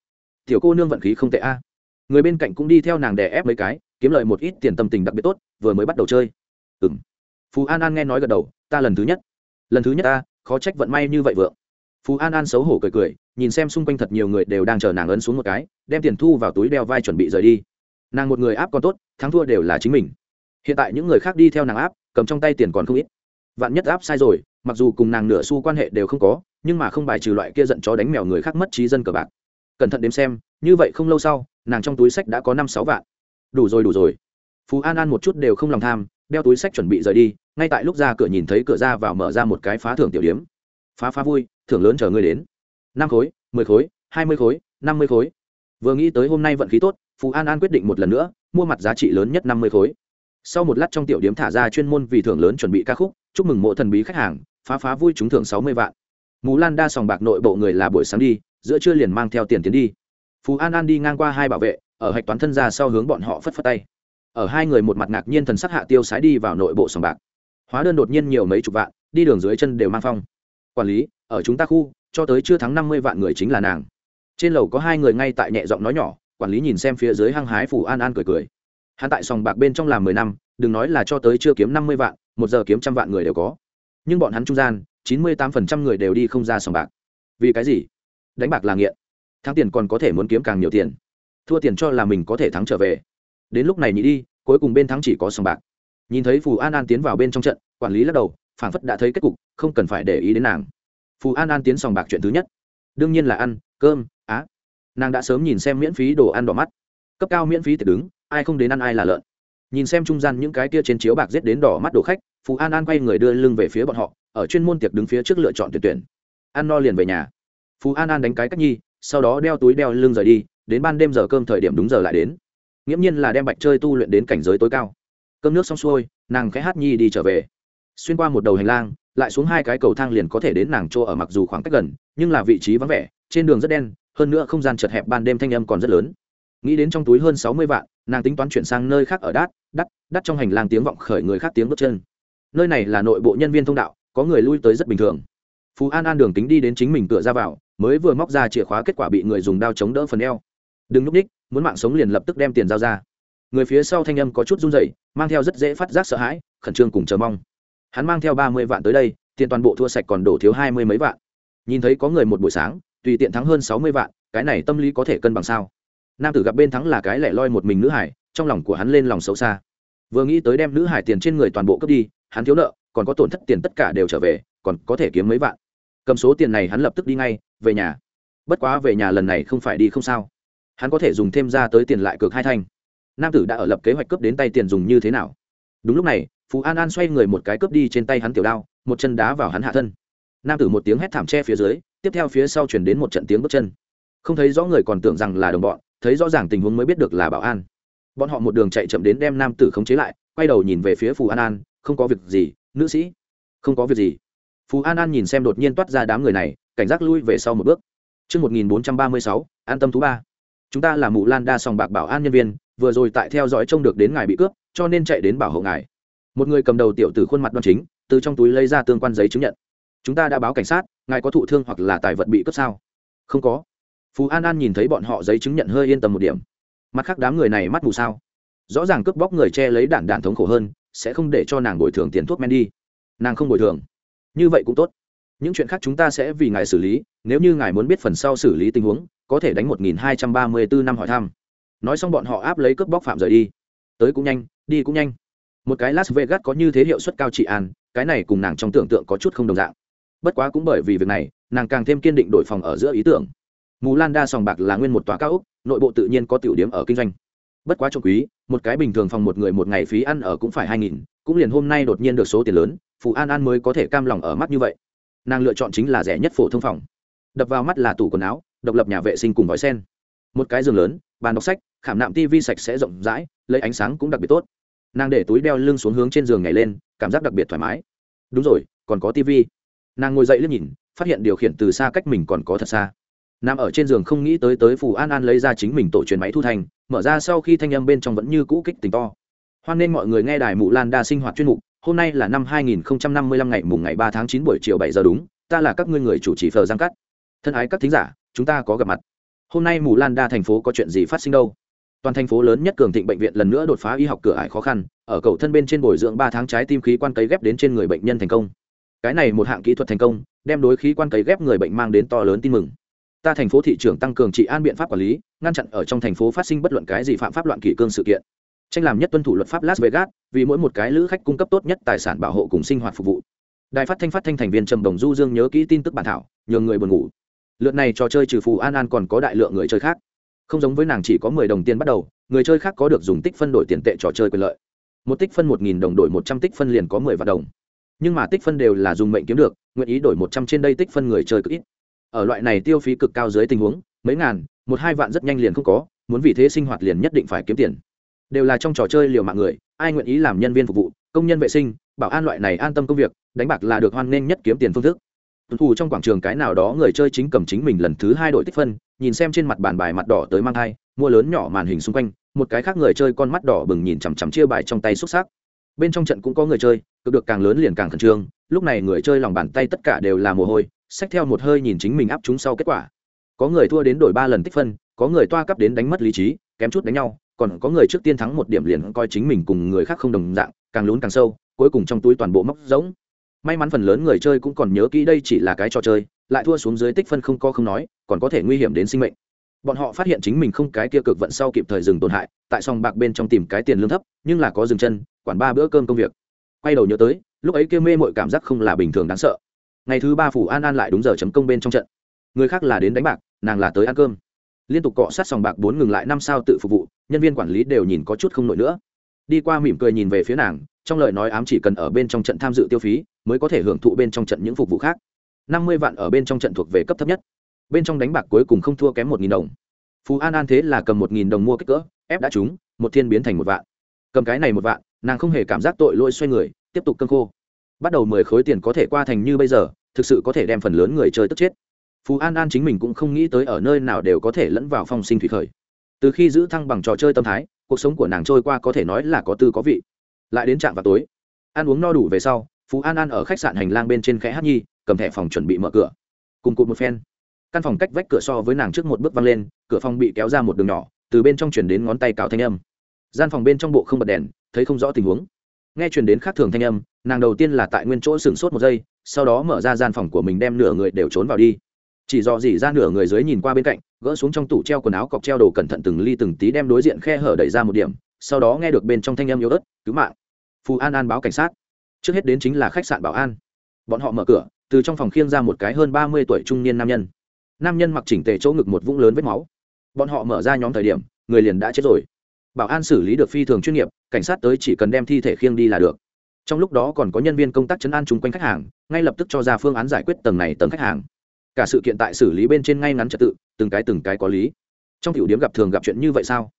Tiểu cô nương vận khí không tệ a. Người bên cạnh cũng đi theo nàng đè ép mấy cái, kiếm lợi một ít tiền tâm tình đặc biệt tốt, vừa mới bắt đầu chơi. Ừ m phú an an nghe nói gật đầu, ta lần thứ nhất. Lần thứ nhất ta khó trách vận may như vậy vượng. Phú an an xấu hổ cười cười, nhìn xem xung quanh thật nhiều người đều đang chờ nàng ấn xuống một cái, đem tiền thu vào túi đeo vai chuẩn bị rời đi. Nàng một người áp còn tốt, thắng thua đều là chính mình. Hiện tại những người khác đi theo nàng áp, cầm trong tay tiền còn không ít vạn nhất áp sai rồi, mặc dù cùng nàng nửa xu quan hệ đều không có, nhưng mà không bài trừ loại kia giận chó đánh mèo người khác mất trí dân cờ bạc. Cẩn thận đếm xem, như vậy không lâu sau, nàng trong túi sách đã có năm sáu vạn. Đủ rồi đủ rồi. Phú an an một chút đều không lòng tham, đeo túi sách chuẩn bị rời đi, ngay tại lúc ra cửa nhìn thấy cửa ra vào mở ra một cái phá thưởng tiểu điếm. Phá phá vui, thưởng lớn chờ người đến. Năm khối, mười khối, hai mươi khối, năm mươi khối. Vừa nghĩ tới hôm nay vận khí tốt, phú an an quyết định một lần nữa, mua mặt giá trị lớn nhất năm mươi khối. Sau một lát trong tiểu điếm thả ra chuyên môn vì thưởng lớn chuẩn bị ca khúc chúc mừng mộ thần bí khách hàng, phá phá vui trúng thưởng sáu mươi vạn. Mù lan đa sòng bạc nội bộ người là buổi sáng đi, giữa trưa liền mang theo tiền tiến đi. Phú an an đi ngang qua hai bảo vệ, ở hạch toán thân ra sau hướng bọn họ phất phất tay. Ở hai người một mặt ngạc nhiên thần sắc hạ tiêu sái đi vào nội bộ sòng bạc. Hóa đơn đột nhiên nhiều mấy chục vạn, đi đường dưới chân đều mang phong. Quản lý, ở chúng ta khu, cho tới chưa thắng năm mươi vạn người chính là nàng. Trên lầu có hai người ngay tại nhẹ giọng nói nhỏ, quản lý nhìn xem phía dưới hăng hái phù an an cười cười. Hắn tại sòng bạc bên trong làm mười năm, đừng nói là cho tới chưa kiếm năm mươi vạn một giờ kiếm trăm vạn người đều có. Nhưng bọn hắn trung gian, chín mươi tám phần trăm người đều đi không ra sòng bạc. Vì cái gì? Đánh bạc là nghiện. Thắng tiền còn có thể muốn kiếm càng nhiều tiền. Thua tiền cho là mình có thể thắng trở về. Đến lúc này nhị đi, cuối cùng bên thắng chỉ có sòng bạc. Nhìn thấy phù an an tiến vào bên trong trận, quản lý lắc đầu, phảng phất đã thấy kết cục, không cần phải để ý đến nàng. Phù an an tiến sòng bạc chuyện thứ nhất. Đương nhiên là ăn, cơm, á. Nàng đã sớm nhìn xem miễn phí đồ ăn đỏ mắt. Cấp cao miễn phí tiệc đứng, ai không đến ăn ai là lợn nhìn xem trung gian những cái kia trên chiếu bạc giết đến đỏ mắt đồ khách phú an an quay người đưa lưng về phía bọn họ, ở chuyên môn tiệc đứng phía trước lựa chọn tuyển tuyển. Ăn no liền về nhà. Phú an an đánh cái cách nhi, sau đó đeo túi đeo lưng rời đi, đến ban đêm giờ cơm thời điểm đúng giờ lại đến. Nghiễm nhiên là đem bạch chơi tu luyện đến cảnh giới tối cao. Cơm nước xong xuôi, nàng khẽ hát nhi đi trở về. Xuyên qua một đầu hành lang, lại xuống hai cái cầu thang liền có thể đến nàng chỗ ở mặc dù khoảng cách gần, nhưng là vị trí vắng vẻ, trên đường rất đen, hơn nữa không gian chật hẹp ban đêm thanh âm còn rất lớn. Nghĩ đến trong túi hơn sáu mươi vạn nàng tính toán chuyển sang nơi khác ở đát, đắt đắt trong hành lang tiếng vọng khởi người khác tiếng bước chân. Nơi này là nội bộ nhân viên thông đạo, có người lui tới rất bình thường. Phú an an đường tính đi đến chính mình cửa ra vào, mới vừa móc ra chìa khóa kết quả bị người dùng đao chống đỡ phần eo. Đừng núp ních, muốn mạng sống liền lập tức đem tiền giao ra. Người phía sau thanh âm có chút run dậy mang theo rất dễ phát giác sợ hãi, khẩn trương cùng chờ mong. Hắn mang theo ba mươi vạn tới đây, tiền toàn bộ thua sạch còn đổ thiếu hai mươi mấy vạn. Nhìn thấy có người một buổi sáng, tùy tiện thắng hơn sáu mươi vạn, cái này tâm lý có thể cân bằng sao? Nam tử gặp bên thắng là cái lẻ loi một mình nữ hải, trong lòng của hắn lên lòng xấu xa. Vừa nghĩ tới đem nữ hải tiền trên người toàn bộ cướp đi, hắn thiếu nợ, còn có tổn thất tiền tất cả đều trở về, còn có thể kiếm mấy vạn. Cầm số tiền này hắn lập tức đi ngay, về nhà. Bất quá về nhà lần này không phải đi không sao. Hắn có thể dùng thêm ra tới tiền lại cược hai thanh. Nam tử đã ở lập kế hoạch cướp đến tay tiền dùng như thế nào? Đúng lúc này, phú an an xoay người một cái cướp đi trên tay hắn tiểu đao, một chân đá vào hắn hạ thân. Nam tử một tiếng hét thảm che phía dưới, tiếp theo phía sau chuyển đến một trận tiếng bước chân. Không thấy rõ người còn tưởng rằng là đồng bọn thấy rõ ràng tình huống mới biết được là bảo an bọn họ một đường chạy chậm đến đem nam tử khống chế lại quay đầu nhìn về phía phù an an không có việc gì nữ sĩ không có việc gì phù an an nhìn xem đột nhiên toát ra đám người này cảnh giác lui về sau một bước Trước 1436, an tâm thú ba. Chúng ta là mụ lan đa sòng bạc bảo an nhân viên, vừa rồi tại theo dõi trông được đến ngài bị cướp, cho nên chạy đến bảo hộ ngài. Một người cầm đầu tiểu tử khuôn mặt đoan chính, từ trong túi lấy ra tương quan giấy chứng nhận. Chúng ta đã báo cảnh sát, ngài có thụ thương hoặc là tài vật bị cướp sao? Không có phú an an nhìn thấy bọn họ giấy chứng nhận hơi yên tâm một điểm mặt khác đám người này mắt mù sao rõ ràng cướp bóc người che lấy đạn đạn thống khổ hơn sẽ không để cho nàng bồi thường tiền thuốc men đi nàng không bồi thường như vậy cũng tốt những chuyện khác chúng ta sẽ vì ngài xử lý nếu như ngài muốn biết phần sau xử lý tình huống có thể đánh một nghìn hai trăm ba mươi bốn năm hỏi thăm nói xong bọn họ áp lấy cướp bóc phạm rời đi tới cũng nhanh đi cũng nhanh một cái las vegas có như thế hiệu suất cao trị an, cái này cùng nàng trong tưởng tượng có chút không đồng dạng. Bất quá cũng bởi vì việc này, nàng càng thêm kiên định đổi phòng ở giữa ý tưởng mù lan đa sòng bạc là nguyên một tòa cao ốc, nội bộ tự nhiên có tiểu điểm ở kinh doanh. Bất quá trộm quý, một cái bình thường phòng một người một ngày phí ăn ở cũng phải hai nghìn, cũng liền hôm nay đột nhiên được số tiền lớn phụ an an mới có thể cam lòng ở mắt như vậy. Nàng lựa chọn chính là rẻ nhất phổ thông phòng. Đập vào mắt là tủ quần áo, độc lập nhà vệ sinh cùng gói sen. Một cái giường lớn, bàn đọc sách, khảm nạm tv sạch sẽ rộng rãi, lấy ánh sáng cũng đặc biệt tốt. Nàng để túi đeo lưng xuống hướng trên giường nhảy lên, cảm giác đặc biệt thoải mái. Đúng rồi, còn có tv nàng ngồi dậy liếc nhìn, phát hiện điều khiển từ xa cách mình còn có thật xa nằm ở trên giường không nghĩ tới tới phù an an lấy ra chính mình tổ truyền máy thu thành, mở ra sau khi thanh âm bên trong vẫn như cũ kích tình to. Hoan nên mọi người nghe đài mụ lan đa sinh hoạt chuyên mục, hôm nay là năm 2055 ngày mùng ngày 3 tháng 9 buổi chiều 7 giờ đúng, ta là các ngươi người chủ trì phờ giang cắt thân ái các thính giả, chúng ta có gặp mặt. Hôm nay mù lan đa thành phố có chuyện gì phát sinh đâu? Toàn thành phố lớn nhất cường thịnh bệnh viện lần nữa đột phá y học cửa ải khó khăn, ở cầu thân bên trên bồi dưỡng ba tháng trái tim khí quan cấy ghép đến trên người bệnh nhân thành công. Cái này một hạng kỹ thuật thành công, đem đối khí quan cấy ghép người bệnh mang đến to lớn tin mừng ta thành phố thị trưởng tăng cường trị an biện pháp quản lý, ngăn chặn ở trong thành phố phát sinh bất luận cái gì phạm pháp loạn kỷ cương sự kiện. Tranh làm nhất tuân thủ luật pháp las vegas, vì mỗi một cái lữ khách cung cấp tốt nhất tài sản bảo hộ cùng sinh hoạt phục vụ. Đài phát thanh phát thanh thành viên trầm đồng du dương nhớ kỹ tin tức bản thảo, nhường người buồn ngủ. Lượt này trò chơi trừ phù an an còn có đại lượng người chơi khác. Không giống với nàng chỉ có mười đồng tiền bắt đầu, người chơi khác có được dùng tích phân đổi tiền tệ trò chơi quyền lợi. Một tích phân một nghìn đồng đổi một trăm tích phân liền có mười vạn đồng. Nhưng mà tích phân đều là dùng mệnh kiếm được, nguyện ý đổi một trăm trên đây tích phân người chơi cực ít ở loại này tiêu phí cực cao dưới tình huống, mấy ngàn, một hai vạn rất nhanh liền không có, muốn vì thế sinh hoạt liền nhất định phải kiếm tiền. Đều là trong trò chơi liều mạng người, ai nguyện ý làm nhân viên phục vụ, công nhân vệ sinh, bảo an loại này an tâm công việc, đánh bạc là được hoan nghênh nhất kiếm tiền phương thức. Tuần thủ trong quảng trường cái nào đó người chơi chính cầm chính mình lần thứ hai đội tích phân, nhìn xem trên mặt bàn bài mặt đỏ tới mang thai, mua lớn nhỏ màn hình xung quanh, một cái khác người chơi con mắt đỏ bừng nhìn chằm chằm chia bài trong tay xúc xác bên trong trận cũng có người chơi, cực được càng lớn liền càng khẩn trương, lúc này người chơi lòng bàn tay tất cả đều là mồ hôi xách theo một hơi nhìn chính mình áp chúng sau kết quả. Có người thua đến đổi ba lần tích phân, có người toa cấp đến đánh mất lý trí, kém chút đánh nhau, còn có người trước tiên thắng một điểm liền coi chính mình cùng người khác không đồng dạng, càng lún càng sâu, cuối cùng trong túi toàn bộ móc rỗng. may mắn phần lớn người chơi cũng còn nhớ kỹ đây chỉ là cái trò chơi, lại thua xuống dưới tích phân không có không nói, còn có thể nguy hiểm đến sinh mệnh. Bọn họ phát hiện chính mình không cái kia cực vận sau kịp thời dừng tổn hại, tại sòng bạc bên trong tìm cái tiền lương thấp, nhưng là có dừng chân, quản ba bữa cơm công việc. Quay đầu nhớ tới, lúc ấy kia mê mội cảm giác không là bình thường đáng sợ ngày thứ ba phủ an an lại đúng giờ chấm công bên trong trận. Người khác là đến đánh bạc, nàng là tới ăn cơm. Liên tục cọ sát sòng bạc bốn ngừng lại năm sao tự phục vụ, nhân viên quản lý đều nhìn có chút không nổi nữa. Đi qua mỉm cười nhìn về phía nàng, trong lời nói ám chỉ cần ở bên trong trận tham dự tiêu phí, mới có thể hưởng thụ bên trong trận những phục vụ khác. Năm mươi vạn ở bên trong trận thuộc về cấp thấp nhất. Bên trong đánh bạc cuối cùng không thua kém một nghìn đồng. Phú an an thế là cầm một nghìn đồng mua kích cỡ, ép đã trúng, một thiên biến thành một vạn. Cầm cái này một vạn, nàng không hề cảm giác tội lỗi xoay người, tiếp tục cân khô bắt đầu mười khối tiền có thể qua thành như bây giờ, thực sự có thể đem phần lớn người chơi tức chết. Phú an an chính mình cũng không nghĩ tới ở nơi nào đều có thể lẫn vào phong sinh thủy khởi. Từ khi giữ thăng bằng trò chơi tâm thái, cuộc sống của nàng trôi qua có thể nói là có tư có vị. Lại đến trạm vào tối, ăn uống no đủ về sau, phú an an ở khách sạn hành lang bên trên khẽ hát nhi, cầm thẻ phòng chuẩn bị mở cửa. Cùng cụt một phen. Căn phòng cách vách cửa so với nàng trước một bước văng lên, cửa phòng bị kéo ra một đường nhỏ, từ bên trong chuyển đến ngón tay cào thanh âm. Gian phòng bên trong bộ không bật đèn, thấy không rõ tình huống. Nghe chuyển đến khác thường thanh âm nàng đầu tiên là tại nguyên chỗ sửng sốt một giây, sau đó mở ra gian phòng của mình đem nửa người đều trốn vào đi. Chỉ dò dỉ ra nửa người dưới nhìn qua bên cạnh, gỡ xuống trong tủ treo quần áo cọc treo đồ cẩn thận từng ly từng tí đem đối diện khe hở đẩy ra một điểm, sau đó nghe được bên trong thanh âm yếu ớt, cứu mạng. Phù an an báo cảnh sát. Trước hết đến chính là khách sạn bảo an. Bọn họ mở cửa, từ trong phòng khiêng ra một cái hơn ba mươi tuổi trung niên nam nhân. Nam nhân mặc chỉnh tề chỗ ngực một vũng lớn vết máu. Bọn họ mở ra nhóm thời điểm, người liền đã chết rồi. Bảo an xử lý được phi thường chuyên nghiệp, cảnh sát tới chỉ cần đem thi thể khiêng đi là được trong lúc đó còn có nhân viên công tác chấn an chung quanh khách hàng, ngay lập tức cho ra phương án giải quyết tầng này tầng khách hàng. Cả sự kiện tại xử lý bên trên ngay ngắn trật tự, từng cái từng cái có lý. Trong tiểu điểm gặp thường gặp chuyện như vậy sao?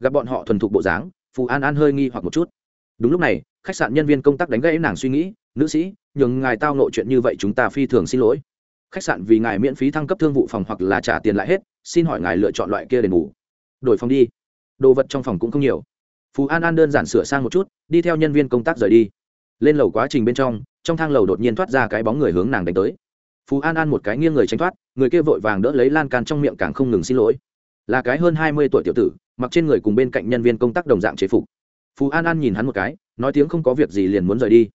Gặp bọn họ thuần thục bộ dáng, phù an an hơi nghi hoặc một chút. Đúng lúc này, khách sạn nhân viên công tác đánh gãy nàng suy nghĩ, nữ sĩ, nhường ngài tao nội chuyện như vậy chúng ta phi thường xin lỗi. Khách sạn vì ngài miễn phí thăng cấp thương vụ phòng hoặc là trả tiền lại hết, xin hỏi ngài lựa chọn loại kia đền bù. Đổi phòng đi. Đồ vật trong phòng cũng không nhiều. Phú an an đơn giản sửa sang một chút, đi theo nhân viên công tác rời đi lên lầu quá trình bên trong trong thang lầu đột nhiên thoát ra cái bóng người hướng nàng đánh tới. Phú an an một cái nghiêng người tránh thoát, người kia vội vàng đỡ lấy lan can trong miệng càng không ngừng xin lỗi. Là cái hơn hai mươi tuổi tiểu tử, mặc trên người cùng bên cạnh nhân viên công tác đồng dạng chế phục. Phú an an nhìn hắn một cái, nói tiếng không có việc gì liền muốn rời đi.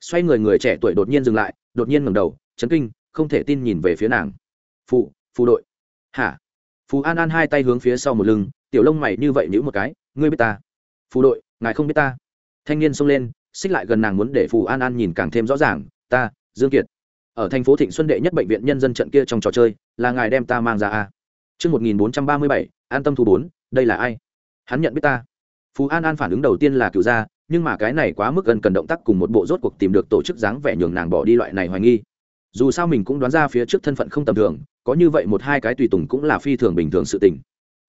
Xoay người người trẻ tuổi đột nhiên dừng lại, đột nhiên ngẩng đầu, chấn kinh, không thể tin nhìn về phía nàng. Phụ phụ đội. Hả? Phú an an hai tay hướng phía sau một lưng, tiểu lông mày như vậy nữ một cái, ngươi biết ta? Phụ đội, ngài không biết ta. Thanh niên xông lên xích lại gần nàng muốn để phù an an nhìn càng thêm rõ ràng ta dương kiệt ở thành phố thịnh xuân đệ nhất bệnh viện nhân dân trận kia trong trò chơi là ngài đem ta mang ra a Trước 1437, an tâm thu bốn, đây là ai? Hắn nhận biết ta. Phú An An phản ứng đầu tiên là cựu gia, nhưng mà cái này quá mức gần cần động tác cùng một bộ rốt cuộc tìm được tổ chức dáng vẻ nhường nàng bỏ đi loại này hoài nghi. Dù sao mình cũng đoán ra phía trước thân phận không tầm thường, có như vậy một hai cái tùy tùng cũng là phi thường bình thường sự tình.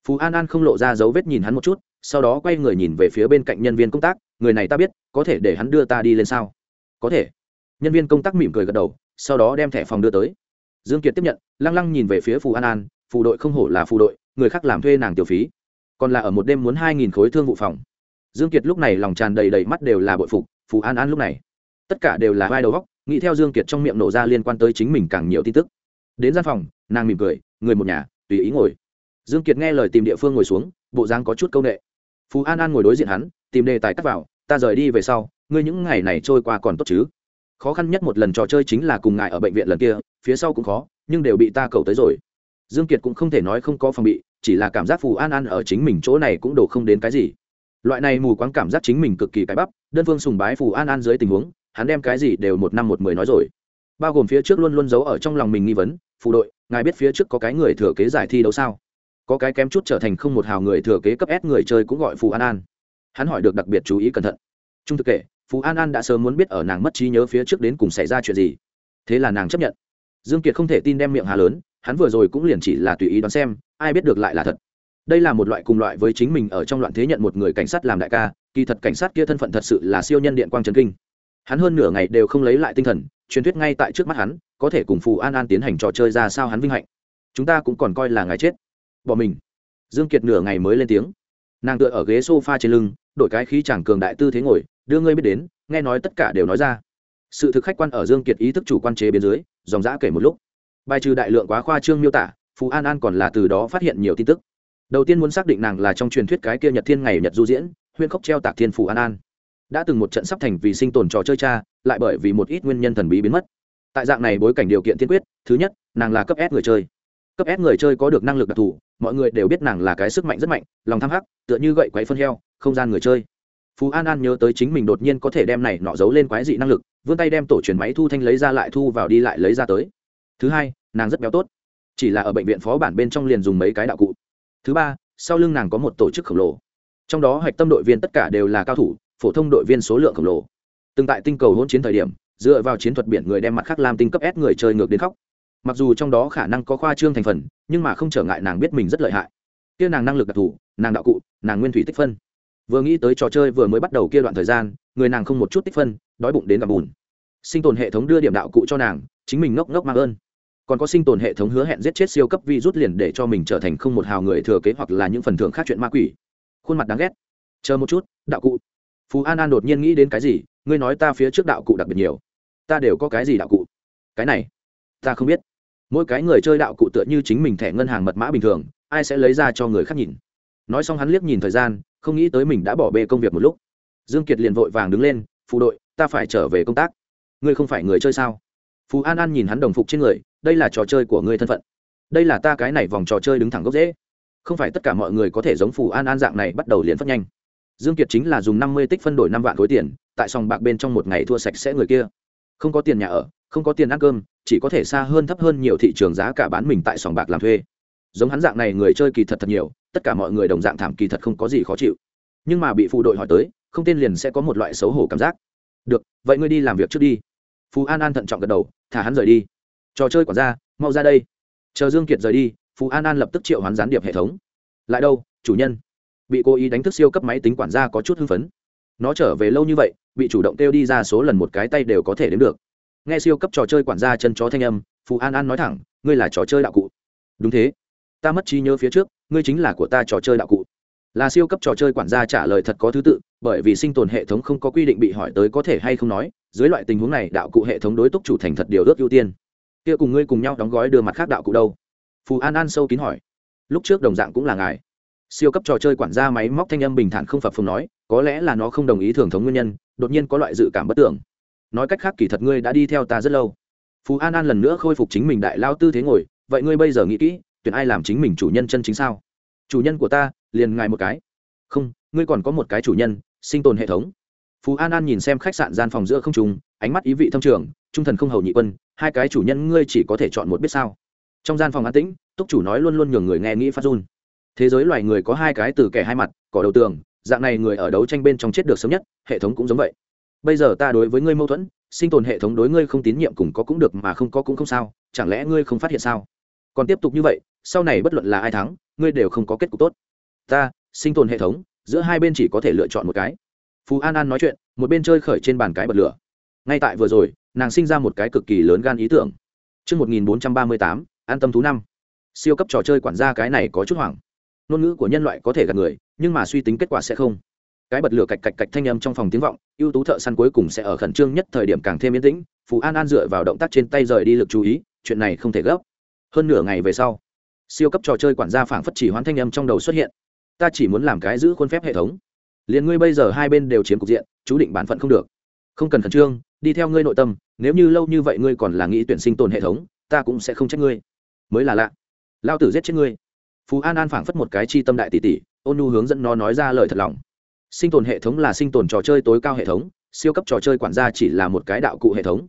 Phú An An không lộ ra dấu vết nhìn hắn một chút, sau đó quay người nhìn về phía bên cạnh nhân viên công tác, người này ta biết, có thể để hắn đưa ta đi lên sao? Có thể. Nhân viên công tác mỉm cười gật đầu, sau đó đem thẻ phòng đưa tới. Dương Kiệt tiếp nhận, lăng lăng nhìn về phía Phù An An, phù đội không hổ là phù đội, người khác làm thuê nàng tiểu phí còn là ở một đêm muốn hai nghìn khối thương vụ phòng dương kiệt lúc này lòng tràn đầy đầy mắt đều là bội phục phù an an lúc này tất cả đều là vai đầu góc nghĩ theo dương kiệt trong miệng nổ ra liên quan tới chính mình càng nhiều tin tức đến gian phòng nàng mỉm cười người một nhà tùy ý ngồi dương kiệt nghe lời tìm địa phương ngồi xuống, bộ dáng có chút câu nệ. Phú an an ngồi đối diện hắn, tìm đề tài cắt vào, ta rời đi về sau, ngươi những ngày này trôi qua còn tốt chứ? Khó khăn nhất một lần trò chơi chính là cùng ngài ở bệnh viện lần kia, phía sau cũng khó, nhưng đều bị ta cầu tới rồi. Dương kiệt cũng không thể nói không có phòng bị, chỉ là cảm giác phù an an ở chính mình chỗ này cũng đổ không đến cái gì. Loại này mù quáng cảm giác chính mình cực kỳ cái bắp, đơn phương sùng bái phù an an dưới tình huống, hắn đem cái gì đều một năm một mười nói rồi. Bao gồm phía trước luôn luôn giấu ở trong lòng mình nghi vấn, phù đội, ngài biết phía trước có cái người thừa kế giải thi đấu sao? Có cái kém chút trở thành không một hào người thừa kế cấp s người chơi cũng gọi phù an an. Hắn hỏi được đặc biệt chú ý cẩn thận. Trung thực kể, phù an an đã sớm muốn biết ở nàng mất trí nhớ phía trước đến cùng xảy ra chuyện gì. Thế là nàng chấp nhận. Dương kiệt không thể tin đem miệng hà lớn, hắn vừa rồi cũng liền chỉ là tùy ý đoán xem, ai biết được lại là thật. Đây là một loại cùng loại với chính mình ở trong loạn thế nhận một người cảnh sát làm đại ca, kỳ thật cảnh sát kia thân phận thật sự là siêu nhân điện quang chấn kinh. Hắn hơn nửa ngày đều không lấy lại tinh thần, truyền thuyết ngay tại trước mắt hắn, có thể cùng phù an an tiến hành trò chơi ra sao hắn vinh hạnh. Chúng ta cũng còn coi là ngài chết bỏ mình. Dương kiệt nửa ngày mới lên tiếng. Nàng tựa ở ghế sofa trên lưng, đổi cái khí chàng cường đại tư thế ngồi, đưa ngươi biết đến, nghe nói tất cả đều nói ra. Sự thực khách quan ở dương kiệt ý thức chủ quan chế bên dưới, dòng dã kể một lúc. Bài trừ đại lượng quá khoa trương miêu tả phú an an còn là từ đó phát hiện nhiều tin tức. Đầu tiên muốn xác định nàng là trong truyền thuyết cái kia nhật thiên ngày nhật du diễn, huyên khóc treo tạc thiên phù an an. Đã từng một trận sắp thành vì sinh tồn trò chơi cha, lại bởi vì một ít nguyên nhân thần bí biến mất. Tại dạng này bối cảnh điều kiện tiên quyết, thứ nhất, nàng là cấp s người chơi cấp s người chơi có được năng lực đặc thù, mọi người đều biết nàng là cái sức mạnh rất mạnh, lòng tham hắc, tựa như gậy quấy phân heo, không gian người chơi. Phú an an nhớ tới chính mình đột nhiên có thể đem này nọ giấu lên quái dị năng lực, vươn tay đem tổ truyền máy thu thanh lấy ra lại thu vào đi lại lấy ra tới. Thứ hai, nàng rất béo tốt. Chỉ là ở bệnh viện phó bản bên trong liền dùng mấy cái đạo cụ. Thứ ba, sau lưng nàng có một tổ chức khổng lồ. Trong đó hạch tâm đội viên tất cả đều là cao thủ, phổ thông đội viên số lượng khổng lồ. Từng tại tinh cầu hỗn chiến thời điểm, dựa vào chiến thuật biển người đem mặt khác làm tinh cấp ép người chơi ngược đến khóc mặc dù trong đó khả năng có khoa trương thành phần, nhưng mà không trở ngại nàng biết mình rất lợi hại. Kia nàng năng lực đặc thù, nàng đạo cụ, nàng nguyên thủy tích phân. Vừa nghĩ tới trò chơi vừa mới bắt đầu kia đoạn thời gian, người nàng không một chút tích phân, đói bụng đến gặp bùn sinh tồn hệ thống đưa điểm đạo cụ cho nàng, chính mình ngốc ngốc mang ơn. Còn có sinh tồn hệ thống hứa hẹn giết chết siêu cấp vi rút liền để cho mình trở thành không một hào người thừa kế hoặc là những phần thưởng khác chuyện ma quỷ. Khuôn mặt đáng ghét. Chờ một chút, đạo cụ. Phú an an đột nhiên nghĩ đến cái gì, ngươi nói ta phía trước đạo cụ đặc biệt nhiều. Ta đều có cái gì đạo cụ? Cái này ta không biết. Mỗi cái người chơi đạo cụ tựa như chính mình thẻ ngân hàng mật mã bình thường, ai sẽ lấy ra cho người khác nhìn? Nói xong hắn liếc nhìn thời gian, không nghĩ tới mình đã bỏ bê công việc một lúc. Dương kiệt liền vội vàng đứng lên phụ đội, ta phải trở về công tác. Ngươi không phải người chơi sao? Phú an an nhìn hắn đồng phục trên người, đây là trò chơi của ngươi thân phận. Đây là ta cái này vòng trò chơi đứng thẳng gốc dễ không phải tất cả mọi người có thể giống phù an an dạng này bắt đầu liền phát nhanh. Dương kiệt chính là dùng năm mươi tích phân đổi năm vạn khối tiền, tại sòng bạc bên trong một ngày thua sạch sẽ người kia. Không có tiền nhà ở không có tiền ăn cơm, chỉ có thể xa hơn thấp hơn nhiều thị trường giá cả bán mình tại sòng bạc làm thuê. Giống hắn dạng này người chơi kỳ thật thật nhiều, tất cả mọi người đồng dạng thảm kỳ thật không có gì khó chịu. Nhưng mà bị phụ đội hỏi tới, không tên liền sẽ có một loại xấu hổ cảm giác. Được, vậy ngươi đi làm việc trước đi. Phú an an thận trọng gật đầu, thả hắn rời đi. Trò chơi quản gia, mau ra đây. Chờ dương kiệt rời đi, phú an an lập tức triệu hoán gián điệp hệ thống. Lại đâu, chủ nhân? Bị cố ý đánh thức siêu cấp máy tính quản gia có chút hưng phấn. Nó trở về lâu như vậy, bị chủ động kêu đi ra số lần một cái tay đều có thể đến được nghe siêu cấp trò chơi quản gia chân chó thanh âm, phù an an nói thẳng, ngươi là trò chơi đạo cụ. Đúng thế. Ta mất trí nhớ phía trước, ngươi chính là của ta trò chơi đạo cụ. Là siêu cấp trò chơi quản gia trả lời thật có thứ tự, bởi vì sinh tồn hệ thống không có quy định bị hỏi tới có thể hay không nói, dưới loại tình huống này, đạo cụ hệ thống đối túc chủ thành thật điều ước ưu tiên. Kia cùng ngươi cùng nhau đóng gói đưa mặt khác đạo cụ đâu? Phù an an sâu kín hỏi. Lúc trước đồng dạng cũng là ngài. Siêu cấp trò chơi quản gia máy móc thanh âm bình thản không phập phồng nói, có lẽ là nó không đồng ý thường thống nguyên nhân, đột nhiên có loại dự cảm bất tưởng nói cách khác kỳ thật ngươi đã đi theo ta rất lâu. Phú an an lần nữa khôi phục chính mình đại lao tư thế ngồi, vậy ngươi bây giờ nghĩ kỹ, tuyển ai làm chính mình chủ nhân chân chính sao? Chủ nhân của ta, liền ngài một cái. Không, ngươi còn có một cái chủ nhân, sinh tồn hệ thống. Phú an an nhìn xem khách sạn gian phòng giữa không trùng ánh mắt ý vị thâm trường, trung thần không hầu nhị quân, hai cái chủ nhân ngươi chỉ có thể chọn một biết sao. Trong gian phòng an tĩnh, túc chủ nói luôn luôn nhường người nghe nghĩ phát run. Thế giới loài người có hai cái từ kẻ hai mặt, cỏ đầu tường, dạng này người ở đấu tranh bên trong chết được sớm nhất, hệ thống cũng giống vậy bây giờ ta đối với ngươi mâu thuẫn sinh tồn hệ thống đối ngươi không tín nhiệm cùng có cũng được mà không có cũng không sao chẳng lẽ ngươi không phát hiện sao còn tiếp tục như vậy sau này bất luận là ai thắng ngươi đều không có kết cục tốt ta sinh tồn hệ thống giữa hai bên chỉ có thể lựa chọn một cái phú an an nói chuyện một bên chơi khởi trên bàn cái bật lửa ngay tại vừa rồi nàng sinh ra một cái cực kỳ lớn gan ý tưởng Trước 1438, an tâm thú năm. Siêu cấp trò chơi quản gia cái này có chút hoảng. Ngôn ngữ của nhân loại có thể gạt người, nhưng mà suy tính kết quả sẽ không. Cái bật lửa cạch cạch cạch thanh âm trong phòng tiếng vọng, ưu tú thợ săn cuối cùng sẽ ở khẩn trương nhất thời điểm càng thêm yên tĩnh. Phú An An dựa vào động tác trên tay rời đi lực chú ý, chuyện này không thể gấp. Hơn nửa ngày về sau, siêu cấp trò chơi quản gia phảng phất chỉ hoán thanh âm trong đầu xuất hiện. Ta chỉ muốn làm cái giữ khuôn phép hệ thống liền ngươi bây giờ hai bên đều chiếm cục diện chú định bản phận không được không cần khẩn trương đi theo ngươi nội tâm nếu như lâu như vậy ngươi còn là nghĩ tuyển sinh tồn hệ thống ta cũng sẽ không trách ngươi mới là lạ lao tử giết chết ngươi phú an an phảng phất một cái chi tâm đại tỷ tỷ ôn nu hướng dẫn nó nói ra lời thật lòng sinh tồn hệ thống là sinh tồn trò chơi tối cao hệ thống, siêu cấp trò chơi quản gia chỉ là một cái đạo cụ hệ thống.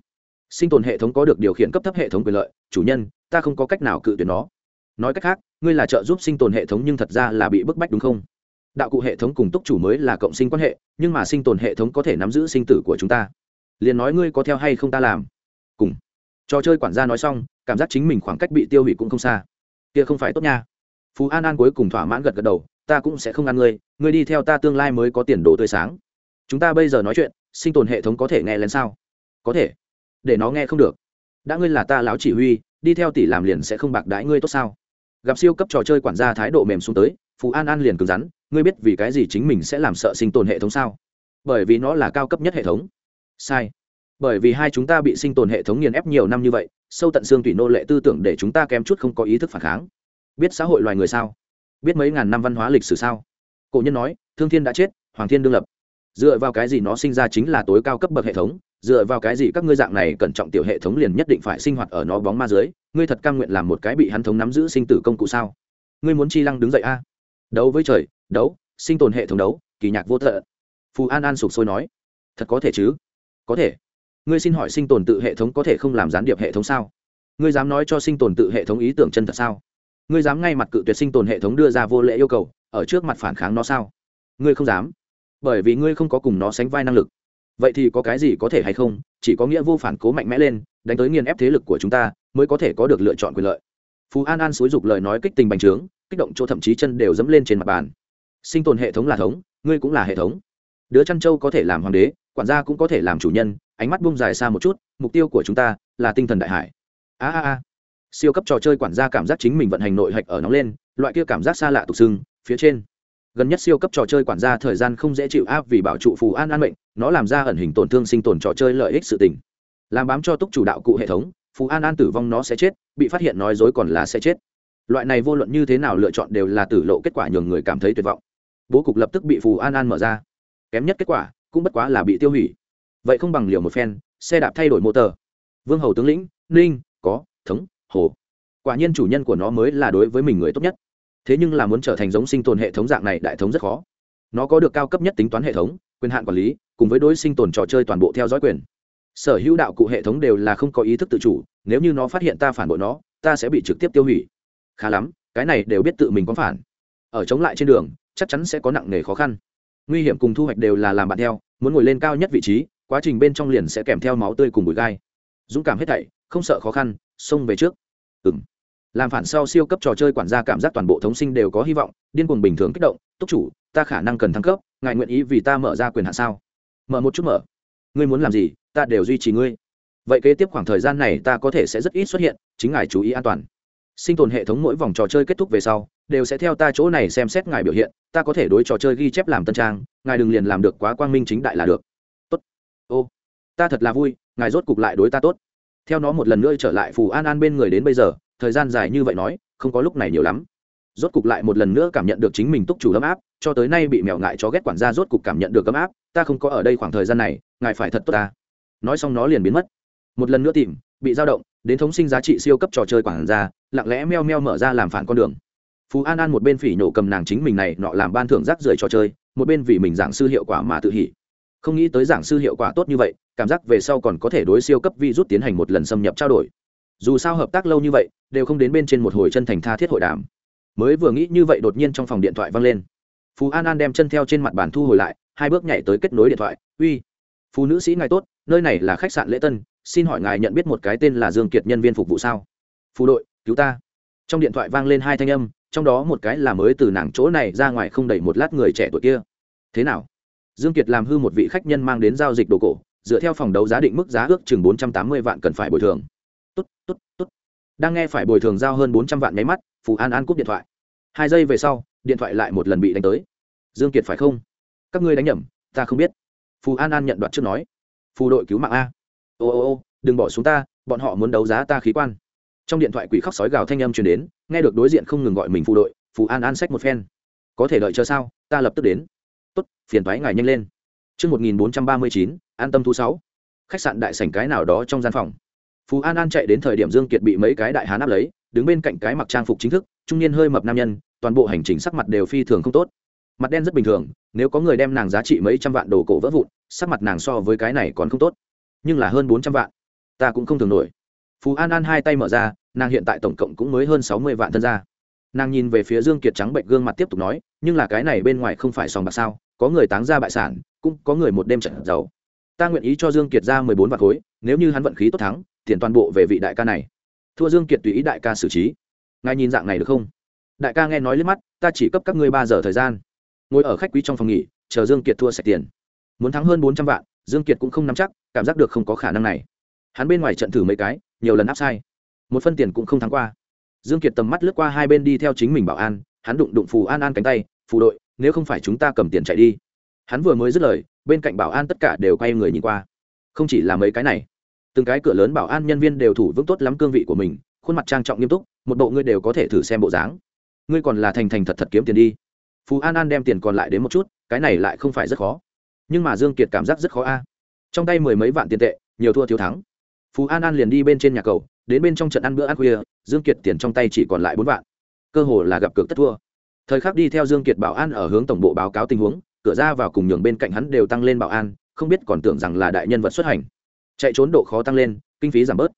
Sinh tồn hệ thống có được điều khiển cấp thấp hệ thống quyền lợi, chủ nhân, ta không có cách nào cự tuyệt nó. Nói cách khác, ngươi là trợ giúp sinh tồn hệ thống nhưng thật ra là bị bức bách đúng không? Đạo cụ hệ thống cùng túc chủ mới là cộng sinh quan hệ, nhưng mà sinh tồn hệ thống có thể nắm giữ sinh tử của chúng ta. Liền nói ngươi có theo hay không ta làm. Cùng. Trò chơi quản gia nói xong, cảm giác chính mình khoảng cách bị tiêu hủy cũng không xa. Kia không phải tốt nha. Phú an an cuối cùng thỏa mãn gật gật đầu ta cũng sẽ không ăn ngươi ngươi đi theo ta tương lai mới có tiền đồ tươi sáng. Chúng ta bây giờ nói chuyện, sinh tồn hệ thống có thể nghe lén sao? Có thể. Để nó nghe không được. Đã ngươi là ta lão chỉ huy, đi theo tỷ làm liền sẽ không bạc đãi ngươi tốt sao? Gặp siêu cấp trò chơi quản gia thái độ mềm xuống tới phú an an liền cứng rắn, ngươi biết vì cái gì chính mình sẽ làm sợ sinh tồn hệ thống sao? Bởi vì nó là cao cấp nhất hệ thống. Sai. Bởi vì hai chúng ta bị sinh tồn hệ thống nghiền ép nhiều năm như vậy, sâu tận xương tủy nô lệ tư tưởng để chúng ta kém chút không có ý thức phản kháng. Biết xã hội loài người sao? Biết mấy ngàn năm văn hóa lịch sử sao? Cổ nhân nói, thương thiên đã chết, hoàng thiên đương lập. Dựa vào cái gì nó sinh ra chính là tối cao cấp bậc hệ thống, dựa vào cái gì các ngươi dạng này cẩn trọng tiểu hệ thống liền nhất định phải sinh hoạt ở nó bóng ma dưới? Ngươi thật cam nguyện làm một cái bị hắn thống nắm giữ sinh tử công cụ sao? Ngươi muốn chi lăng đứng dậy a? Đấu với trời, đấu, sinh tồn hệ thống đấu, kỳ nhạc vô thợ. Phù an an sụp sôi nói, thật có thể chứ? Có thể. Ngươi xin hỏi sinh tồn tự hệ thống có thể không làm gián điệp hệ thống sao? Ngươi dám nói cho sinh tồn tự hệ thống ý tưởng chân thật sao? Ngươi dám ngay mặt cự tuyệt sinh tồn hệ thống đưa ra vô lễ yêu cầu, ở trước mặt phản kháng nó sao? Ngươi không dám. Bởi vì ngươi không có cùng nó sánh vai năng lực. Vậy thì có cái gì có thể hay không? Chỉ có nghĩa vô phản cố mạnh mẽ lên, đánh tới nghiền ép thế lực của chúng ta, mới có thể có được lựa chọn quyền lợi. Phú an an xúi dục lời nói kích tình bành trướng, kích động chỗ thậm chí chân đều dẫm lên trên mặt bàn. Sinh tồn hệ thống là thống, ngươi cũng là hệ thống. Đứa chăn châu có thể làm hoàng đế, quản gia cũng có thể làm chủ nhân, ánh mắt bung dài xa một chút, mục tiêu của chúng ta là tinh thần đại hải. A a a siêu cấp trò chơi quản gia cảm giác chính mình vận hành nội hạch ở nóng lên, loại kia cảm giác xa lạ tục xưng, phía trên. Gần nhất siêu cấp trò chơi quản gia thời gian không dễ chịu áp vì bảo trụ phù an an mệnh, nó làm ra ẩn hình tổn thương sinh tồn trò chơi lợi ích sự tình. Làm bám cho túc chủ đạo cụ hệ thống, phù an an tử vong nó sẽ chết, bị phát hiện nói dối còn là sẽ chết. Loại này vô luận như thế nào lựa chọn đều là tử lộ kết quả nhường người cảm thấy tuyệt vọng. Bố cục lập tức bị phù an an mở ra. Kém nhất kết quả, cũng bất quá là bị tiêu hủy. Vậy không bằng liều một phen, xe đạp thay đổi mô tờ. Vương hầu tướng lĩnh, ninh, có, thống hồ. Quả nhiên chủ nhân của nó mới là đối với mình người tốt nhất. Thế nhưng là muốn trở thành giống sinh tồn hệ thống dạng này đại thống rất khó. Nó có được cao cấp nhất tính toán hệ thống, quyền hạn quản lý, cùng với đối sinh tồn trò chơi toàn bộ theo dõi quyền. Sở hữu đạo cụ hệ thống đều là không có ý thức tự chủ, nếu như nó phát hiện ta phản bội nó, ta sẽ bị trực tiếp tiêu hủy. Khá lắm, cái này đều biết tự mình có phản. Ở chống lại trên đường, chắc chắn sẽ có nặng nề khó khăn. Nguy hiểm cùng thu hoạch đều là làm bạn theo, muốn ngồi lên cao nhất vị trí, quá trình bên trong liền sẽ kèm theo máu tươi cùng bụi gai dũng cảm hết thảy, không sợ khó khăn, xông về trước. Ừ m làm phản sau siêu cấp trò chơi quản gia cảm giác toàn bộ thống sinh đều có hy vọng, điên cuồng bình thường kích động, túc chủ, ta khả năng cần thăng cấp, ngài nguyện ý vì ta mở ra quyền hạn sao? Mở một chút mở. Ngươi muốn làm gì, ta đều duy trì ngươi. Vậy kế tiếp khoảng thời gian này ta có thể sẽ rất ít xuất hiện, chính ngài chú ý an toàn. Sinh tồn hệ thống mỗi vòng trò chơi kết thúc về sau, đều sẽ theo ta chỗ này xem xét ngài biểu hiện, ta có thể đối trò chơi ghi chép làm tân trang, ngài đừng liền làm được quá quang minh chính đại là được. Tốt. Ô ta thật là vui, ngài rốt cục lại đối ta tốt. Theo nó một lần nữa trở lại phù an an bên người đến bây giờ, thời gian dài như vậy nói, không có lúc này nhiều lắm. Rốt cục lại một lần nữa cảm nhận được chính mình túc chủ ấm áp, cho tới nay bị mèo ngại cho ghét quản gia rốt cục cảm nhận được ấm áp, ta không có ở đây khoảng thời gian này, ngài phải thật tốt ta. Nói xong nó liền biến mất. Một lần nữa tìm, bị dao động, đến thống sinh giá trị siêu cấp trò chơi quản gia, lặng lẽ meo meo mở ra làm phản con đường. Phú an an một bên phỉ nhổ cầm nàng chính mình này, nọ làm ban thưởng rác rưởi trò chơi, một bên vì mình giảng sư hiệu quả mà tự hỉ. Không nghĩ tới giảng sư hiệu quả tốt như vậy cảm giác về sau còn có thể đối siêu cấp vi rút tiến hành một lần xâm nhập trao đổi. Dù sao hợp tác lâu như vậy, đều không đến bên trên một hồi chân thành tha thiết hội đàm. Mới vừa nghĩ như vậy đột nhiên trong phòng điện thoại vang lên. Phú an an đem chân theo trên mặt bàn thu hồi lại, hai bước nhảy tới kết nối điện thoại. Uy, phú nữ sĩ ngài tốt, nơi này là khách sạn lễ tân, xin hỏi ngài nhận biết một cái tên là dương kiệt nhân viên phục vụ sao? Phù đội, cứu ta. Trong điện thoại vang lên hai thanh âm, trong đó một cái là mới từ nàng chỗ này ra ngoài không đầy một lát người trẻ tuổi kia. Thế nào? Dương kiệt làm hư một vị khách nhân mang đến giao dịch đồ cổ dựa theo phòng đấu giá định mức giá ước chừng bốn trăm tám mươi vạn cần phải bồi thường. Tốt tốt tốt. Đang nghe phải bồi thường giao hơn bốn trăm vạn nháy mắt, phù an an cúp điện thoại. Hai giây về sau, điện thoại lại một lần bị đánh tới. Dương kiệt phải không? Các ngươi đánh nhầm, ta không biết. Phù an an nhận đoạt trước nói. Phù đội cứu mạng a. Ô ô ô, đừng bỏ xuống ta, bọn họ muốn đấu giá ta khí quan. Trong điện thoại quỷ khóc sói gào thanh âm truyền đến, nghe được đối diện không ngừng gọi mình phù đội, phù an an xách một phen. Có thể đợi chờ sao? Ta lập tức đến. Tốt, phiền thoái ngài nhanh lên. Trước 1439, an tâm thú 6. Khách sạn đại sảnh cái nào đó trong gian phòng. Phú An An chạy đến thời điểm Dương Kiệt bị mấy cái đại hán áp lấy, đứng bên cạnh cái mặc trang phục chính thức, trung niên hơi mập nam nhân, toàn bộ hành trình sắc mặt đều phi thường không tốt. Mặt đen rất bình thường, nếu có người đem nàng giá trị mấy trăm vạn đồ cổ vỡ vụn, sắc mặt nàng so với cái này còn không tốt. Nhưng là hơn 400 vạn, ta cũng không thường nổi. Phú An An hai tay mở ra, nàng hiện tại tổng cộng cũng mới hơn 60 vạn thân gia. Nàng nhìn về phía Dương Kiệt trắng bệnh gương mặt tiếp tục nói, nhưng là cái này bên ngoài không phải sòng bạc sao, có người táng ra bại sản, cũng có người một đêm trận giàu. Ta nguyện ý cho dương kiệt ra mười bốn vạn khối, nếu như hắn vận khí tốt thắng, tiền toàn bộ về vị đại ca này. Thua dương kiệt tùy ý đại ca xử trí. Ngài nhìn dạng này được không? Đại ca nghe nói liếc mắt, ta chỉ cấp các ngươi ba giờ thời gian. Ngồi ở khách quý trong phòng nghỉ, chờ dương kiệt thua sạch tiền. Muốn thắng hơn bốn trăm vạn, dương kiệt cũng không nắm chắc, cảm giác được không có khả năng này. Hắn bên ngoài trận thử mấy cái, nhiều lần áp sai. Một phân tiền cũng không thắng qua. Dương kiệt tầm mắt lướt qua hai bên đi theo chính mình bảo an, hắn đụng đụng phù an an cánh tay, phù đội, nếu không phải chúng ta cầm tiền chạy đi hắn vừa mới dứt lời, bên cạnh bảo an tất cả đều quay người nhìn qua. Không chỉ là mấy cái này, từng cái cửa lớn bảo an nhân viên đều thủ vững tốt lắm cương vị của mình, khuôn mặt trang trọng nghiêm túc, một bộ ngươi đều có thể thử xem bộ dáng. Ngươi còn là thành thành thật thật kiếm tiền đi. Phú an an đem tiền còn lại đến một chút, cái này lại không phải rất khó. Nhưng mà dương kiệt cảm giác rất khó a. Trong tay mười mấy vạn tiền tệ, nhiều thua thiếu thắng. Phú an an liền đi bên trên nhà cầu, đến bên trong trận ăn bữa ăn khuya, dương kiệt tiền trong tay chỉ còn lại bốn vạn. Cơ hồ là gặp cược tất thua. Thời khắc đi theo dương kiệt bảo an ở hướng tổng bộ báo cáo tình huống cửa ra vào cùng nhường bên cạnh hắn đều tăng lên bảo an, không biết còn tưởng rằng là đại nhân vật xuất hành. Chạy trốn độ khó tăng lên, kinh phí giảm bớt.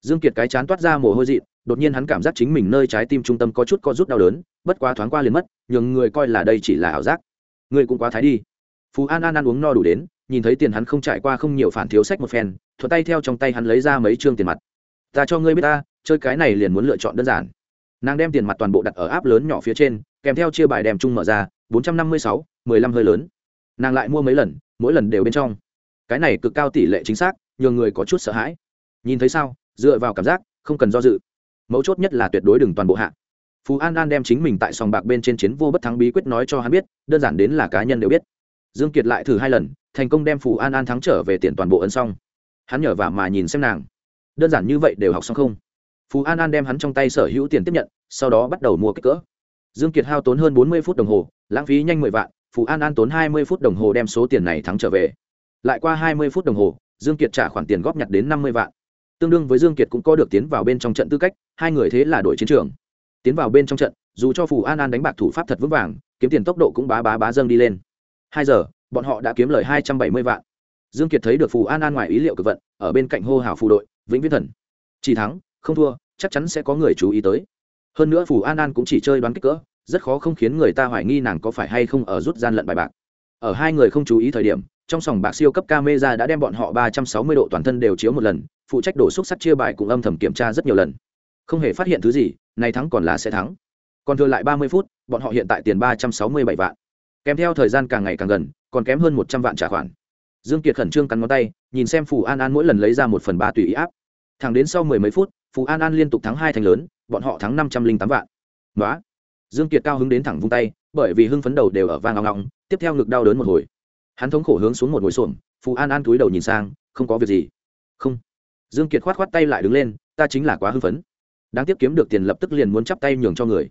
Dương kiệt cái chán toát ra mồ hôi dị đột nhiên hắn cảm giác chính mình nơi trái tim trung tâm có chút co rút đau đớn, bất quá thoáng qua liền mất, nhường người coi là đây chỉ là ảo giác. Người cũng quá thái đi. Phú an an ăn uống no đủ đến, nhìn thấy tiền hắn không trải qua không nhiều phản thiếu sách một phen, thuận tay theo trong tay hắn lấy ra mấy trương tiền mặt. Ta cho ngươi biết ta, chơi cái này liền muốn lựa chọn đơn giản. Nàng đem tiền mặt toàn bộ đặt ở áp lớn nhỏ phía trên, kèm theo chia bài đem chung mở ra, bốn trăm năm mươi sáu mười lăm hơi lớn. Nàng lại mua mấy lần, mỗi lần đều bên trong. Cái này cực cao tỷ lệ chính xác, nhường người có chút sợ hãi. Nhìn thấy sao, dựa vào cảm giác, không cần do dự. Mấu chốt nhất là tuyệt đối đừng toàn bộ hạ. Phú an an đem chính mình tại sòng bạc bên trên chiến vô bất thắng bí quyết nói cho hắn biết, đơn giản đến là cá nhân đều biết. Dương kiệt lại thử hai lần, thành công đem phù an an thắng trở về tiền toàn bộ ấn xong. Hắn nhờ vả mà nhìn xem nàng. Đơn giản như vậy đều học xong không? Phú an an đem hắn trong tay sở hữu tiền tiếp nhận, sau đó bắt đầu mua kích cỡ. Dương kiệt hao tốn hơn bốn mươi phút đồng hồ, lãng phí nhanh mười vạn phú an an tốn hai mươi phút đồng hồ đem số tiền này thắng trở về. Lại qua hai mươi phút đồng hồ, dương kiệt trả khoản tiền góp nhặt đến năm mươi vạn. Tương đương với dương kiệt cũng có được tiến vào bên trong trận tư cách, hai người thế là đội chiến trường. Tiến vào bên trong trận, dù cho phù an an đánh bạc thủ pháp thật vững vàng, kiếm tiền tốc độ cũng bá bá bá dâng đi lên. Hai giờ, bọn họ đã kiếm lời hai trăm bảy mươi vạn. Dương kiệt thấy được phù an an ngoài ý liệu cực vận, ở bên cạnh hô hào phù đội, vĩnh viễn thần, chỉ thắng, không thua, chắc chắn sẽ có người chú ý tới. Hơn nữa phù an an cũng chỉ chơi đoán kích cỡ rất khó không khiến người ta hoài nghi nàng có phải hay không ở rút gian lận bài bạc. Ở hai người không chú ý thời điểm, trong sòng bạc siêu cấp camera đã đem bọn họ ba trăm sáu mươi độ toàn thân đều chiếu một lần, phụ trách đổ xúc sắc chia bài cũng âm thầm kiểm tra rất nhiều lần. Không hề phát hiện thứ gì này thắng còn là sẽ thắng. Còn thừa lại ba mươi phút, bọn họ hiện tại tiền ba trăm sáu mươi bảy vạn. Kèm theo thời gian càng ngày càng gần, còn kém hơn một trăm vạn trả khoản. Dương kiệt khẩn trương cắn ngón tay, nhìn xem phù an an mỗi lần lấy ra một phần ba tùy ý áp. Thẳng đến sau mười mấy phút, phù an an liên tục thắng hai thành lớn, bọn họ thắng năm trăm linh tám vạn. Ngoá dương kiệt cao hứng đến thẳng vung tay, bởi vì hưng phấn đầu đều ở vang ngọng ngọng, tiếp theo ngực đau đớn một hồi. Hắn thống khổ hướng xuống một ngồi xổm, phù an an túi đầu nhìn sang, không có việc gì. Không. Dương kiệt khoát khoát tay lại đứng lên, ta chính là quá hưng phấn. Đáng tiếc kiếm được tiền lập tức liền muốn chắp tay nhường cho người.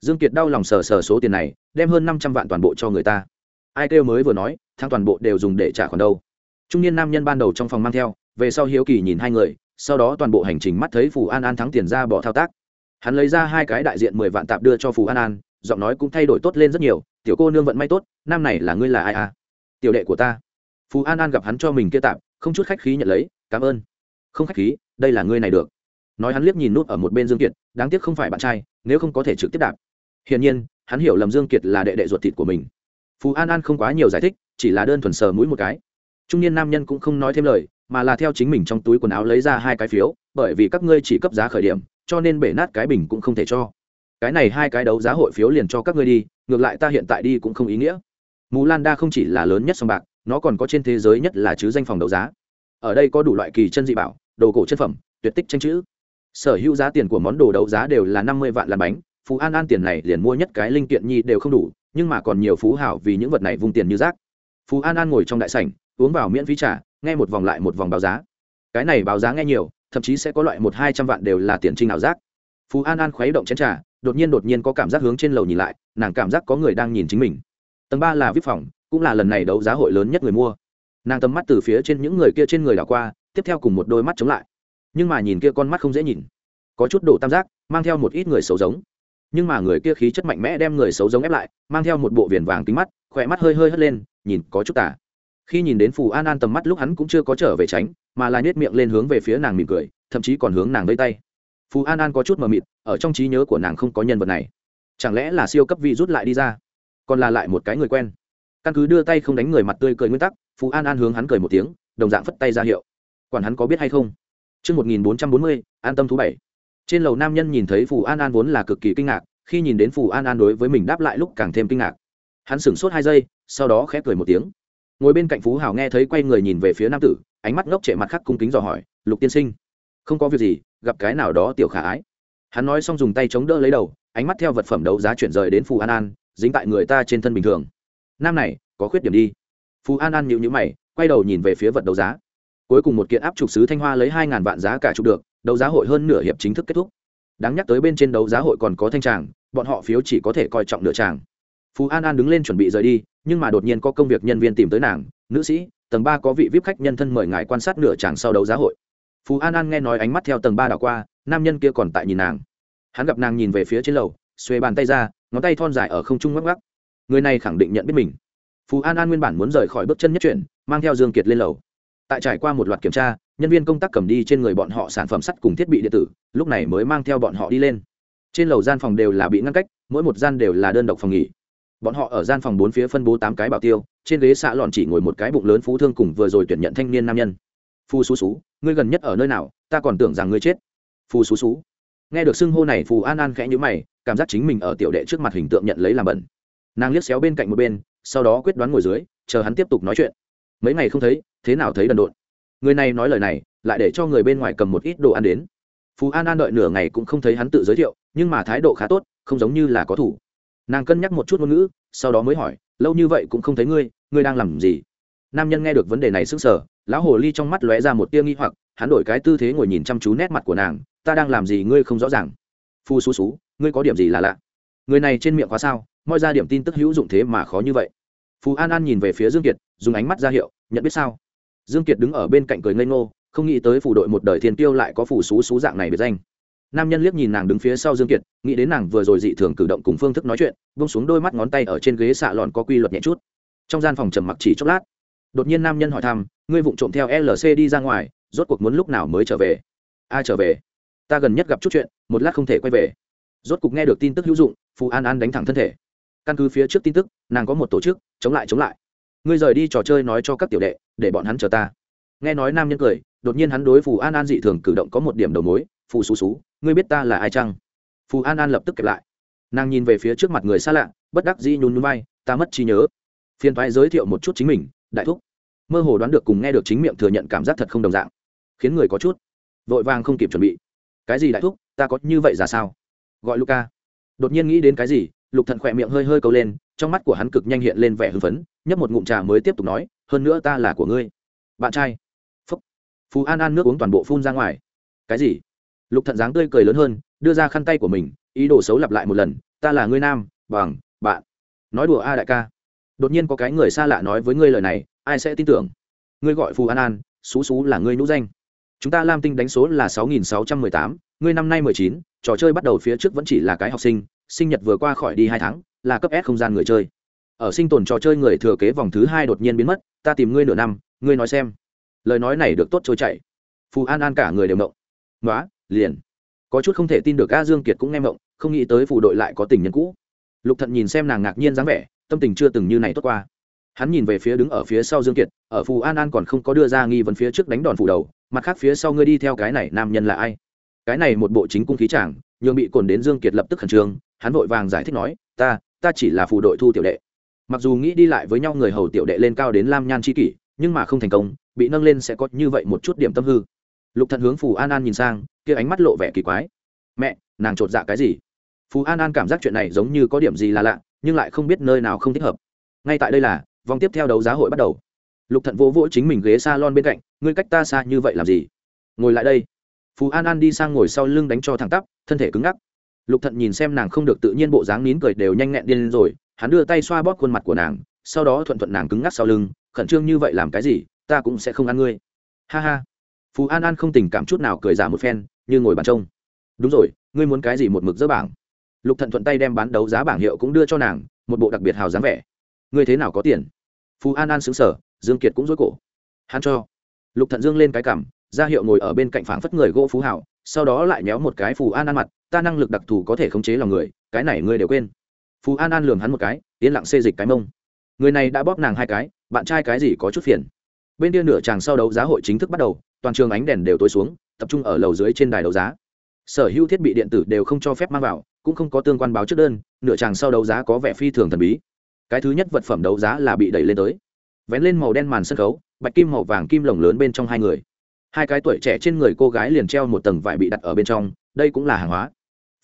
Dương kiệt đau lòng sờ sờ số tiền này, đem hơn năm trăm vạn toàn bộ cho người ta. Ai kêu mới vừa nói thang toàn bộ đều dùng để trả khoản đâu. Trung niên nam nhân ban đầu trong phòng mang theo, về sau hiếu kỳ nhìn hai người, sau đó toàn bộ hành trình mắt thấy phù an an thắng tiền ra bỏ thao tác hắn lấy ra hai cái đại diện mười vạn tạp đưa cho phù an an, giọng nói cũng thay đổi tốt lên rất nhiều, tiểu cô nương vận may tốt nam này là ngươi là ai à? Tiểu đệ của ta. Phù an an gặp hắn cho mình kia tạm không chút khách khí nhận lấy, cảm ơn. Không khách khí, đây là ngươi này được. Nói hắn liếc nhìn nút ở một bên dương kiệt, đáng tiếc không phải bạn trai, nếu không có thể trực tiếp đạp. Hiển nhiên, hắn hiểu lầm dương kiệt là đệ đệ ruột thịt của mình. Phú an an không quá nhiều giải thích, chỉ là đơn thuần sờ mũi một cái. Trung niên nam nhân cũng không nói thêm lời, mà là theo chính mình trong túi quần áo lấy ra hai cái phiếu, bởi vì các ngươi chỉ cấp giá khởi điểm cho nên bể nát cái bình cũng không thể cho. Cái này hai cái đấu giá hội phiếu liền cho các ngươi đi, ngược lại ta hiện tại đi cũng không ý nghĩa. Mù lan đa không chỉ là lớn nhất sòng bạc, nó còn có trên thế giới nhất là chứ danh phòng đấu giá. Ở đây có đủ loại kỳ chân dị bảo, đồ cổ chân phẩm, tuyệt tích tranh chữ. Sở hữu giá tiền của món đồ đấu giá đều là năm mươi vạn làm bánh, phú an an tiền này liền mua nhất cái linh kiện nhi đều không đủ, nhưng mà còn nhiều phú hảo vì những vật này vung tiền như rác. Phú an an ngồi trong đại sảnh, uống vào miễn phí trả nghe một vòng lại một vòng báo giá. Cái này báo giá nghe nhiều thậm chí sẽ có loại một hai trăm vạn đều là tiền trinh ảo giác. Phú an an khuấy động chén trà, đột nhiên đột nhiên có cảm giác hướng trên lầu nhìn lại, nàng cảm giác có người đang nhìn chính mình. Tầng ba là vip phòng, cũng là lần này đấu giá hội lớn nhất người mua. Nàng tầm mắt từ phía trên những người kia trên người đảo qua, tiếp theo cùng một đôi mắt chống lại. Nhưng mà nhìn kia con mắt không dễ nhìn. Có chút đồ tam giác, mang theo một ít người xấu giống. Nhưng mà người kia khí chất mạnh mẽ đem người xấu giống ép lại, mang theo một bộ viền vàng kính mắt, khỏe mắt hơi hơi hất lên, nhìn có chút tả khi nhìn đến phù an an tầm mắt lúc hắn cũng chưa có trở về tránh mà là nhét miệng lên hướng về phía nàng mỉm cười thậm chí còn hướng nàng vây tay phù an an có chút mờ mịt ở trong trí nhớ của nàng không có nhân vật này chẳng lẽ là siêu cấp vị rút lại đi ra còn là lại một cái người quen căn cứ đưa tay không đánh người mặt tươi cười nguyên tắc phú an an hướng hắn cười một tiếng đồng dạng phất tay ra hiệu quản hắn có biết hay không Trước 1440, an tâm thú bảy. Trên lầu nam nhân nhìn thấy Phù An An vốn là cực kỳ kinh ngạc, khi nhìn đến Phù An An đối với mình đáp lại lúc càng thêm kinh ngạc. Hắn sửng sốt hai giây, sau đó khẽ cười một tiếng. Ngồi bên cạnh Phú Hào nghe thấy quay người nhìn về phía nam tử, ánh mắt ngốc trệ mặt khắc cung kính dò hỏi, "Lục tiên sinh, không có việc gì, gặp cái nào đó tiểu khả ái." Hắn nói xong dùng tay chống đỡ lấy đầu, ánh mắt theo vật phẩm đấu giá chuyển rời đến Phù An An, dính tại người ta trên thân bình thường. Nam này, có khuyết điểm đi. Phù An An nhíu nhíu mày, quay đầu nhìn về phía vật đấu giá cuối cùng một kiện áp trục sứ thanh hoa lấy hai ngàn vạn giá cả chụp được đấu giá hội hơn nửa hiệp chính thức kết thúc đáng nhắc tới bên trên đấu giá hội còn có thanh tràng bọn họ phiếu chỉ có thể coi trọng nửa tràng phú an an đứng lên chuẩn bị rời đi nhưng mà đột nhiên có công việc nhân viên tìm tới nàng, nữ sĩ, tầng ba có vị vip khách nhân thân mời ngài quan sát nửa chàng sau đấu giá hội. Phú an an nghe nói ánh mắt theo tầng ba đảo qua, nam nhân kia còn tại nhìn nàng. Hắn gặp nàng nhìn về phía trên lầu, xuê bàn tay ra, ngón tay thon dài ở không trung ngắc ngắc người này khẳng định nhận biết mình. Phú an an nguyên bản muốn rời khỏi bước chân nhất chuyển, mang theo dương kiệt lên lầu. Tại trải qua một loạt kiểm tra, nhân viên công tác cầm đi trên người bọn họ sản phẩm sắt cùng thiết bị điện tử, lúc này mới mang theo bọn họ đi lên. Trên lầu gian phòng đều là bị ngăn cách, mỗi một gian đều là đơn độc phòng nghỉ bọn họ ở gian phòng bốn phía phân bố tám cái bảo tiêu, trên ghế xạ lọn chỉ ngồi một cái bụng lớn phú thương cùng vừa rồi tuyển nhận thanh niên nam nhân. Phù xú xú, ngươi gần nhất ở nơi nào? Ta còn tưởng rằng ngươi chết. Phù xú xú. Nghe được xưng hô này, phù an an khẽ nhữ mày, cảm giác chính mình ở tiểu đệ trước mặt hình tượng nhận lấy làm bẩn. Nàng liếc xéo bên cạnh một bên, sau đó quyết đoán ngồi dưới, chờ hắn tiếp tục nói chuyện. Mấy ngày không thấy, thế nào thấy đần độn? Người này nói lời này, lại để cho người bên ngoài cầm một ít đồ ăn đến. Phù an an đợi nửa ngày cũng không thấy hắn tự giới thiệu, nhưng mà thái độ khá tốt, không giống như là có thủ nàng cân nhắc một chút ngôn ngữ, sau đó mới hỏi, lâu như vậy cũng không thấy ngươi ngươi đang làm gì? Nam nhân nghe được vấn đề này sững sờ, lão hồ ly trong mắt lóe ra một tia nghi hoặc, hắn đổi cái tư thế ngồi nhìn chăm chú nét mặt của nàng, ta đang làm gì ngươi không rõ ràng? Phu xú xú, ngươi có điểm gì là lạ? Người này trên miệng quá sao Mọi ra điểm tin tức hữu dụng thế mà khó như vậy. Phú an an nhìn về phía dương kiệt, dùng ánh mắt ra hiệu, nhận biết sao? Dương kiệt đứng ở bên cạnh cười ngây ngô, không nghĩ tới phủ đội một đời thiên tiêu lại có phủ xú xú dạng này biệt danh nam nhân liếc nhìn nàng đứng phía sau dương kiệt, nghĩ đến nàng vừa rồi dị thường cử động cùng phương thức nói chuyện bông xuống đôi mắt ngón tay ở trên ghế xạ lòn có quy luật nhẹ chút. Trong gian phòng trầm mặc chỉ chốc lát, đột nhiên nam nhân hỏi thăm, ngươi vụng trộm theo lc đi ra ngoài, rốt cuộc muốn lúc nào mới trở về? Ai trở về. Ta gần nhất gặp chút chuyện, một lát không thể quay về. Rốt cuộc nghe được tin tức hữu dụng, phù an an đánh thẳng thân thể. Căn cứ phía trước tin tức, nàng có một tổ chức, chống lại chống lại. Ngươi rời đi trò chơi nói cho các tiểu đệ, để bọn hắn chờ ta. Nghe nói nam nhân cười, đột nhiên hắn đối phù an an dị thường cử động có một điểm đầu mối, phù xú xú ngươi biết ta là ai chăng? Phù an an lập tức kẹp lại. Nàng nhìn về phía trước mặt người xa lạ, bất đắc dĩ nhún nhún vai, ta mất trí nhớ. Phiên thoái giới thiệu một chút chính mình, đại thúc. Mơ hồ đoán được cùng nghe được chính miệng thừa nhận cảm giác thật không đồng dạng. Khiến người có chút vội vàng không kịp chuẩn bị. Cái gì đại thúc, ta có như vậy ra sao? Gọi luca đột nhiên nghĩ đến cái gì, lục thận khỏe miệng hơi hơi câu lên, trong mắt của hắn cực nhanh hiện lên vẻ hưng phấn, nhấp một ngụm trà mới tiếp tục nói, hơn nữa ta là của ngươi. Bạn trai. Phúc. Phú an an nước uống toàn bộ phun ra ngoài. Cái gì? Lục thận dáng tươi cười lớn hơn, đưa ra khăn tay của mình, ý đồ xấu lặp lại một lần, ta là ngươi nam, bằng, bạn. Nói đùa a đại ca. Đột nhiên có cái người xa lạ nói với ngươi lời này, ai sẽ tin tưởng? Ngươi gọi phù an an, xú xú là ngươi nũ danh. Chúng ta lam tinh đánh số là sáu nghìn sáu trăm mười tám, ngươi năm nay mười chín, trò chơi bắt đầu phía trước vẫn chỉ là cái học sinh sinh nhật vừa qua khỏi đi hai tháng, là cấp s không gian người chơi. Ở sinh tồn trò chơi người thừa kế vòng thứ hai đột nhiên biến mất, ta tìm ngươi nửa năm, ngươi nói xem. Lời nói này được tốt trôi chảy. Phù an an cả người đều mộng nói liền. Có chút không thể tin được a dương kiệt cũng nghe mộng, không nghĩ tới phù đội lại có tình nhân cũ. Lục thận nhìn xem nàng ngạc nhiên dáng vẻ, tâm tình chưa từng như này tốt qua. Hắn nhìn về phía đứng ở phía sau dương kiệt, ở phù an an còn không có đưa ra nghi vấn phía trước đánh đòn phủ đầu, mặt khác phía sau ngươi đi theo cái này nam nhân là ai? Cái này một bộ chính cung khí chàng, nhường bị cồn đến dương kiệt lập tức khẩn trương, hắn vội vàng giải thích nói, ta ta chỉ là phù đội thu tiểu đệ. Mặc dù nghĩ đi lại với nhau người hầu tiểu đệ lên cao đến lam nhan chi kỷ, nhưng mà không thành công, bị nâng lên sẽ có như vậy một chút điểm tâm hư lục thận hướng phù an an nhìn sang, kia ánh mắt lộ vẻ kỳ quái. Mẹ, nàng chột dạ cái gì? Phù an an cảm giác chuyện này giống như có điểm gì là lạ, nhưng lại không biết nơi nào không thích hợp. Ngay tại đây là, vòng tiếp theo đấu giá hội bắt đầu. Lục thận vỗ vỗ chính mình ghế s a lon bên cạnh, ngươi cách ta xa như vậy làm gì? Ngồi lại đây. Phú an an đi sang ngồi sau lưng đánh cho thẳng tắp, thân thể cứng ngắc. Lục thận nhìn xem nàng không được tự nhiên bộ dáng nín cười đều nhanh nhẹn điên rồi, hắn đưa tay xoa bóp khuôn mặt của nàng, sau đó thuận thuận nàng cứng ngắc sau lưng, khẩn trương như vậy làm cái gì? Ta cũng sẽ không ăn ngươi. Ha ha phú an an không tình cảm chút nào cười giả một phen, như ngồi bàn trông. Đúng rồi, ngươi muốn cái gì một mực dỡ bảng? Lục thận thuận tay đem bán đấu giá bảng hiệu cũng đưa cho nàng, một bộ đặc biệt hào dáng vẻ. Ngươi thế nào có tiền? Phú an an xứng sở dương kiệt cũng dối cổ. Hắn cho. Lục thận dương lên cái cảm, ra hiệu ngồi ở bên cạnh phảng phất người gỗ phú hảo, sau đó lại méo một cái phù an an mặt, ta năng lực đặc thù có thể khống chế lòng người, cái này ngươi đều quên. Phù an an lường hắn một cái, yên lặng xê dịch cái mông. Người này đã bóp nàng hai cái, bạn trai cái gì có chút phiền. Bên kia nửa chàng sau đấu giá hội chính thức bắt đầu toàn trường ánh đèn đều tối xuống, tập trung ở lầu dưới trên đài đấu giá. Sở hữu thiết bị điện tử đều không cho phép mang vào, cũng không có tương quan báo trước đơn, nửa chàng sau đấu giá có vẻ phi thường thần bí. Cái thứ nhất vật phẩm đấu giá là bị đẩy lên tới. Vén lên màu đen màn sân khấu, bạch kim, màu vàng kim lồng lớn bên trong hai người. Hai cái tuổi trẻ trên người cô gái liền treo một tầng vải bị đặt ở bên trong, đây cũng là hàng hóa.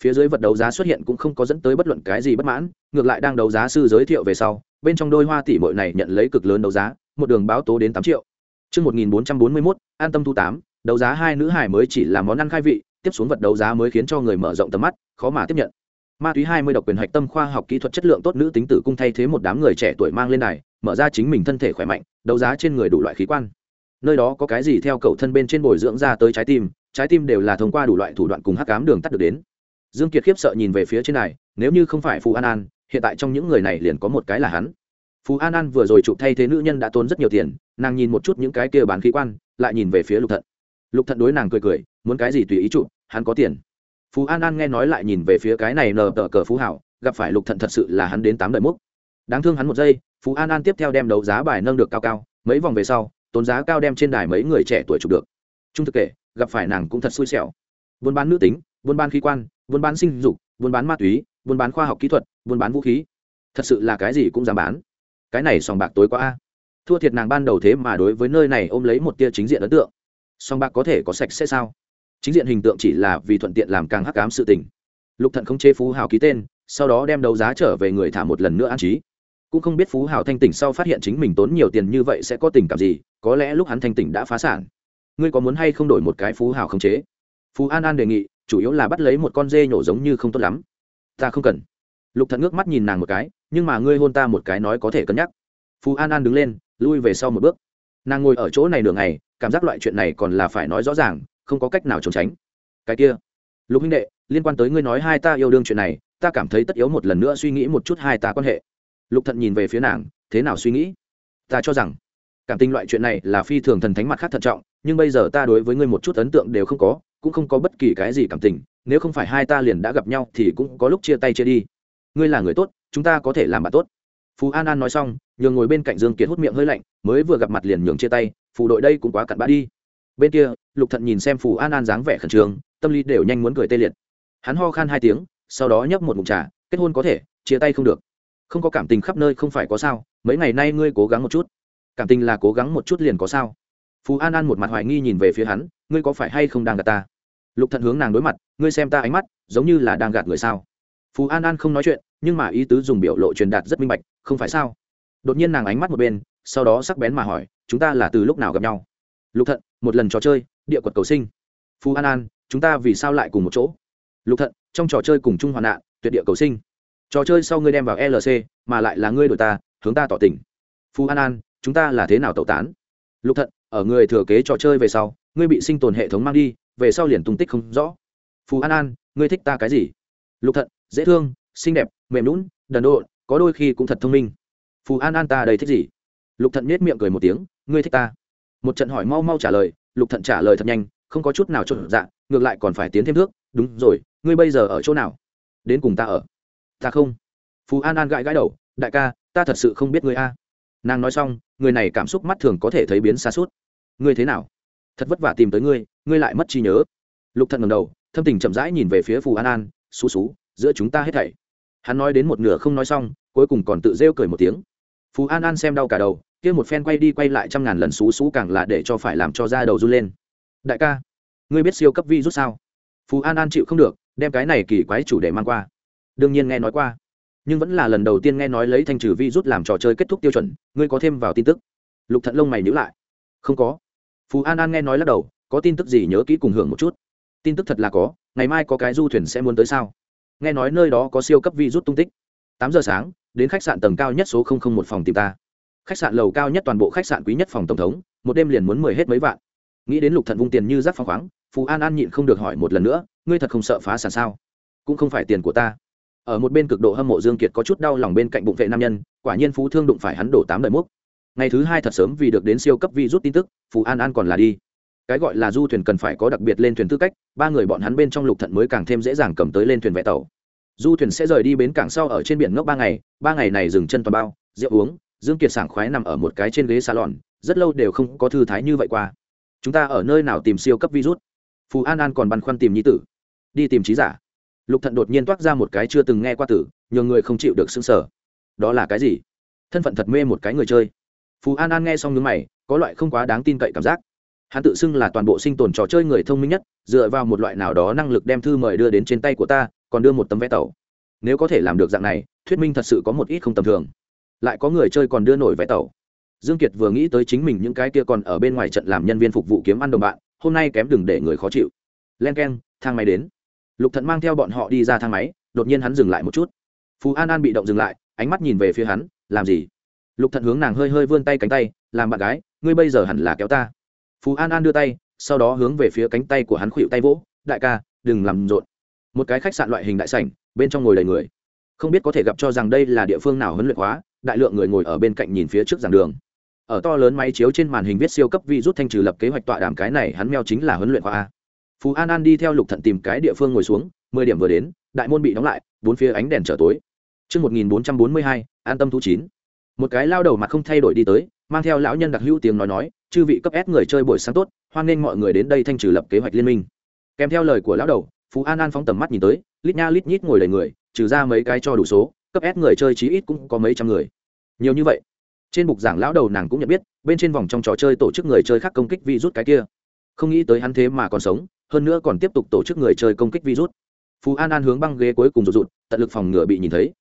Phía dưới vật đấu giá xuất hiện cũng không có dẫn tới bất luận cái gì bất mãn, ngược lại đang đấu giá sư giới thiệu về sau, bên trong đôi hoa tỷ bội này nhận lấy cực lớn đấu giá, một đường báo tố đến tám triệu. Chương 1441, an tâm thu tám, đấu giá hai nữ hải mới chỉ là món ăn khai vị, tiếp xuống vật đấu giá mới khiến cho người mở rộng tầm mắt, khó mà tiếp nhận. Ma túy 20 độc quyền hạch tâm khoa học kỹ thuật chất lượng tốt nữ tính tử cung thay thế một đám người trẻ tuổi mang lên đài, mở ra chính mình thân thể khỏe mạnh, đấu giá trên người đủ loại khí quan. Nơi đó có cái gì theo cậu thân bên trên bồi dưỡng ra tới trái tim trái tim đều là thông qua đủ loại thủ đoạn cùng hắc ám đường tắt được đến. Dương kiệt khiếp sợ nhìn về phía trên này nếu như không phải phù an an hiện tại trong những người này liền có một cái là hắn. Phú an an vừa rồi chụp thay thế nữ nhân đã tốn rất nhiều tiền nàng nhìn một chút những cái kia bán khí quan lại nhìn về phía lục thận lục thận đối nàng cười cười muốn cái gì tùy ý chụp hắn có tiền phú an an nghe nói lại nhìn về phía cái này nờ tờ cờ phú hảo gặp phải lục thận thật sự là hắn đến tám đời múc đáng thương hắn một giây phú an an tiếp theo đem đấu giá bài nâng được cao cao mấy vòng về sau tốn giá cao đem trên đài mấy người trẻ tuổi chụp được trung thực kể gặp phải nàng cũng thật xui xẻo buôn bán nữ tính buôn bán khí quan buôn bán sinh dục buôn bán ma túy buôn bán khoa học kỹ thuật buôn bán vũ khí thật sự là cái gì cũng dám bán cái này sòng bạc tối quá a. Thua thiệt nàng ban đầu thế mà đối với nơi này ôm lấy một tia chính diện ấn tượng. Sòng bạc có thể có sạch sẽ sao? Chính diện hình tượng chỉ là vì thuận tiện làm càng hắc ám sự tình. Lục thận không chế phú hào ký tên, sau đó đem đấu giá trở về người thả một lần nữa an trí. Cũng không biết phú hào thanh tỉnh sau phát hiện chính mình tốn nhiều tiền như vậy sẽ có tình cảm gì, có lẽ lúc hắn thanh tỉnh đã phá sản. Ngươi có muốn hay không đổi một cái phú hào khống chế? Phú an an đề nghị, chủ yếu là bắt lấy một con dê nhổ giống như không tốt lắm. Ta không cần. Lục thận ngước mắt nhìn nàng một cái nhưng mà ngươi hôn ta một cái nói có thể cân nhắc. Phú an an đứng lên, lui về sau một bước. Nàng ngồi ở chỗ này nửa ngày, cảm giác loại chuyện này còn là phải nói rõ ràng, không có cách nào trốn tránh. Cái kia, lục huynh đệ, liên quan tới ngươi nói hai ta yêu đương chuyện này, ta cảm thấy tất yếu một lần nữa suy nghĩ một chút hai ta quan hệ. Lục thận nhìn về phía nàng, thế nào suy nghĩ? Ta cho rằng, cảm tình loại chuyện này là phi thường thần thánh mặt khác thận trọng, nhưng bây giờ ta đối với ngươi một chút ấn tượng đều không có, cũng không có bất kỳ cái gì cảm tình, nếu không phải hai ta liền đã gặp nhau thì cũng có lúc chia tay chia đi. Ngươi là người tốt chúng ta có thể làm bạn tốt. Phú an an nói xong, nhường ngồi bên cạnh dương kiệt hút miệng hơi lạnh, mới vừa gặp mặt liền nhường chia tay, phù đội đây cũng quá cặn bã đi. Bên kia, lục thận nhìn xem phù an an dáng vẻ khẩn trương, tâm lý đều nhanh muốn cười tê liệt. Hắn ho khan hai tiếng, sau đó nhấp một mụn trà, kết hôn có thể, chia tay không được. Không có cảm tình khắp nơi không phải có sao, mấy ngày nay ngươi cố gắng một chút. Cảm tình là cố gắng một chút liền có sao. Phú an an một mặt hoài nghi nhìn về phía hắn, ngươi có phải hay không đang gạt ta? Lục thận hướng nàng đối mặt, ngươi xem ta ánh mắt, giống như là đang gạt người sao? Phú an an không nói chuyện nhưng mà ý tứ dùng biểu lộ truyền đạt rất minh bạch không phải sao đột nhiên nàng ánh mắt một bên sau đó sắc bén mà hỏi chúng ta là từ lúc nào gặp nhau lục thận một lần trò chơi địa quật cầu sinh phú an an chúng ta vì sao lại cùng một chỗ lục thận trong trò chơi cùng chung hoạn nạn tuyệt địa cầu sinh trò chơi sau ngươi đem vào lc mà lại là ngươi đổi ta hướng ta tỏ tình phú an an chúng ta là thế nào tẩu tán lục thận ở người thừa kế trò chơi về sau ngươi bị sinh tồn hệ thống mang đi về sau liền tung tích không rõ phú an an ngươi thích ta cái gì lục thận dễ thương, xinh đẹp, mềm lún đần độn, có đôi khi cũng thật thông minh. Phù an an ta đây thích gì? Lục thận nết miệng cười một tiếng, ngươi thích ta. Một trận hỏi mau mau trả lời, lục thận trả lời thật nhanh, không có chút nào trộn dạ ngược lại còn phải tiến thêm thước. Đúng rồi, ngươi bây giờ ở chỗ nào? Đến cùng ta ở? Ta không. Phú an an gãi gãi đầu, đại ca, ta thật sự không biết ngươi a. Nàng nói xong, người này cảm xúc mắt thường có thể thấy biến xa suốt. Ngươi thế nào? Thật vất vả tìm tới ngươi ngươi lại mất trí nhớ. Lục thận ngầm đầu, thâm tình chậm rãi nhìn về phía phù an an, xú xú giữa chúng ta hết thảy. Hắn nói đến một nửa không nói xong, cuối cùng còn tự rêu cười một tiếng. Phú an an xem đau cả đầu, kia một phen quay đi quay lại trăm ngàn lần xú xú càng là để cho phải làm cho da đầu run lên. Đại ca, ngươi biết siêu cấp vi rút sao? Phú an an chịu không được, đem cái này kỳ quái chủ đề mang qua. Đương nhiên nghe nói qua, nhưng vẫn là lần đầu tiên nghe nói lấy thanh trừ vi rút làm trò chơi kết thúc tiêu chuẩn, ngươi có thêm vào tin tức? Lục thận lông mày nhữ lại. Không có. Phú an an nghe nói lắc đầu, có tin tức gì nhớ kỹ cùng hưởng một chút. Tin tức thật là có, ngày mai có cái du thuyền sẽ muốn tới sao? Nghe nói nơi đó có siêu cấp vi rút tung tích. Tám giờ sáng, đến khách sạn tầng cao nhất số một phòng tìm ta. Khách sạn lầu cao nhất toàn bộ khách sạn quý nhất phòng tổng thống, một đêm liền muốn mười hết mấy vạn. Nghĩ đến lục thận vung tiền như rác phong khoáng, phù an an nhịn không được hỏi một lần nữa, ngươi thật không sợ phá sản sao? Cũng không phải tiền của ta. Ở một bên cực độ hâm mộ dương kiệt có chút đau lòng bên cạnh bụng vệ nam nhân, quả nhiên phú thương đụng phải hắn đổ tám đời múc. Ngày thứ hai thật sớm vì được đến siêu cấp vi rút tin tức, phù an an còn là đi cái gọi là du thuyền cần phải có đặc biệt lên thuyền tư cách, ba người bọn hắn bên trong lục thận mới càng thêm dễ dàng cầm tới lên thuyền vẽ tàu. Du thuyền sẽ rời đi bến cảng sau ở trên biển ngốc ba ngày ba ngày này dừng chân toàn bao, rượu uống, dương kiệt sảng khoái nằm ở một cái trên ghế salon, rất lâu đều không có thư thái như vậy qua. Chúng ta ở nơi nào tìm siêu cấp virus? Phù an an còn băn khoăn tìm nhi tử. Đi tìm trí giả. Lục thận đột nhiên toát ra một cái chưa từng nghe qua tử nhiều người không chịu được xứng sở đó là cái gì? Thân phận thật mê một cái người chơi. Phù an an nghe xong nhướng mày, có loại không quá đáng tin cậy cảm giác hắn tự xưng là toàn bộ sinh tồn trò chơi người thông minh nhất, dựa vào một loại nào đó năng lực đem thư mời đưa đến trên tay của ta, còn đưa một tấm vé tàu. Nếu có thể làm được dạng này, thuyết minh thật sự có một ít không tầm thường. Lại có người chơi còn đưa nổi vé tàu. Dương kiệt vừa nghĩ tới chính mình những cái kia còn ở bên ngoài trận làm nhân viên phục vụ kiếm ăn đồng bạn, hôm nay kém đừng để người khó chịu. Len k e n thang máy đến. Lục thận mang theo bọn họ đi ra thang máy, đột nhiên hắn dừng lại một chút. Phú an an bị động dừng lại, ánh mắt nhìn về phía hắn, làm gì? Lục thận hướng nàng hơi hơi vươn tay cánh tay, làm bạn gái, ngươi bây giờ hẳn là kéo ta phú an an đưa tay sau đó hướng về phía cánh tay của hắn khuỵu tay vỗ đại ca đừng làm rộn. Một cái khách sạn loại hình đại sảnh bên trong ngồi đầy người. Không biết có thể gặp cho rằng đây là địa phương nào huấn luyện hóa đại lượng người ngồi ở bên cạnh nhìn phía trước giảng đường. Ở to lớn máy chiếu trên màn hình viết siêu cấp vi rút thanh trừ lập kế hoạch tọa đàm cái này hắn meo chính là huấn luyện khoa a. Phú an an đi theo lục thận tìm cái địa phương ngồi xuống mười điểm vừa đến đại môn bị đóng lại bốn phía ánh đèn trở tối. Trước 1442, an tâm thú chín. Một cái lao đầu mặt không thay đổi đi tới, mang theo lão nhân đặc hữu tiếng nói nói, chư vị cấp S người chơi buổi sáng tốt, hoan nghênh mọi người đến đây thanh trừ lập kế hoạch liên minh. Kèm theo lời của lão đầu, Phú An An phóng tầm mắt nhìn tới, lít nha lít nhít ngồi đầy người, trừ ra mấy cái cho đủ số, cấp S người chơi chí ít cũng có mấy trăm người. Nhiều như vậy trên bục giảng lão đầu nàng cũng nhận biết bên trên vòng trong trò chơi tổ chức người chơi khác công kích virus cái kia không nghĩ tới hắn thế mà còn sống hơn nữa còn tiếp tục tổ chức người chơi công kích virus phú an an hướng băng ghế cuối cùng rụt rụt tận lực phòng ngừa bị nhìn thấy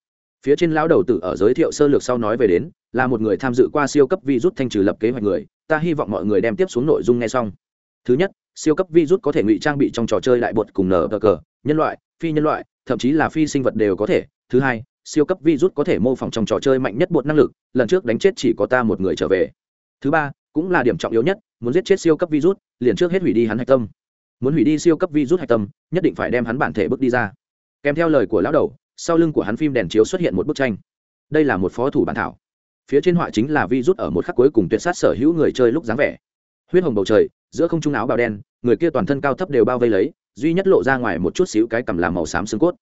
phía trên lão đầu tử ở giới thiệu sơ lược sau nói về đến là một người tham dự qua siêu cấp virus thanh trừ lập kế hoạch người, ta hy vọng mọi người đem tiếp xuống nội dung nghe xong. Thứ nhất, siêu cấp virus có thể ngụy trang bị trong trò chơi đại bột cùng nở cờ, nhân loại, phi nhân loại, thậm chí là phi sinh vật đều có thể. Thứ hai, siêu cấp virus có thể mô phỏng trong trò chơi mạnh nhất bột năng lực, lần trước đánh chết chỉ có ta một người trở về. Thứ ba, cũng là điểm trọng yếu nhất, muốn giết chết siêu cấp virus liền trước hết hủy đi hắn hạch tâm. Muốn hủy đi siêu cấp virus hạch tâm, nhất định phải đem hắn bản thể bước đi ra. Kèm theo lời của lão đầu, sau lưng của hắn phim đèn chiếu xuất hiện một bức tranh. Đây là một phó thủ bản thảo phía trên họa chính là virus ở một khắc cuối cùng tuyệt sát sở hữu người chơi lúc dáng vẻ. Huyết hồng bầu trời, giữa không trung áo bào đen, người kia toàn thân cao thấp đều bao vây lấy, duy nhất lộ ra ngoài một chút xíu cái cầm làm màu xám xương cốt.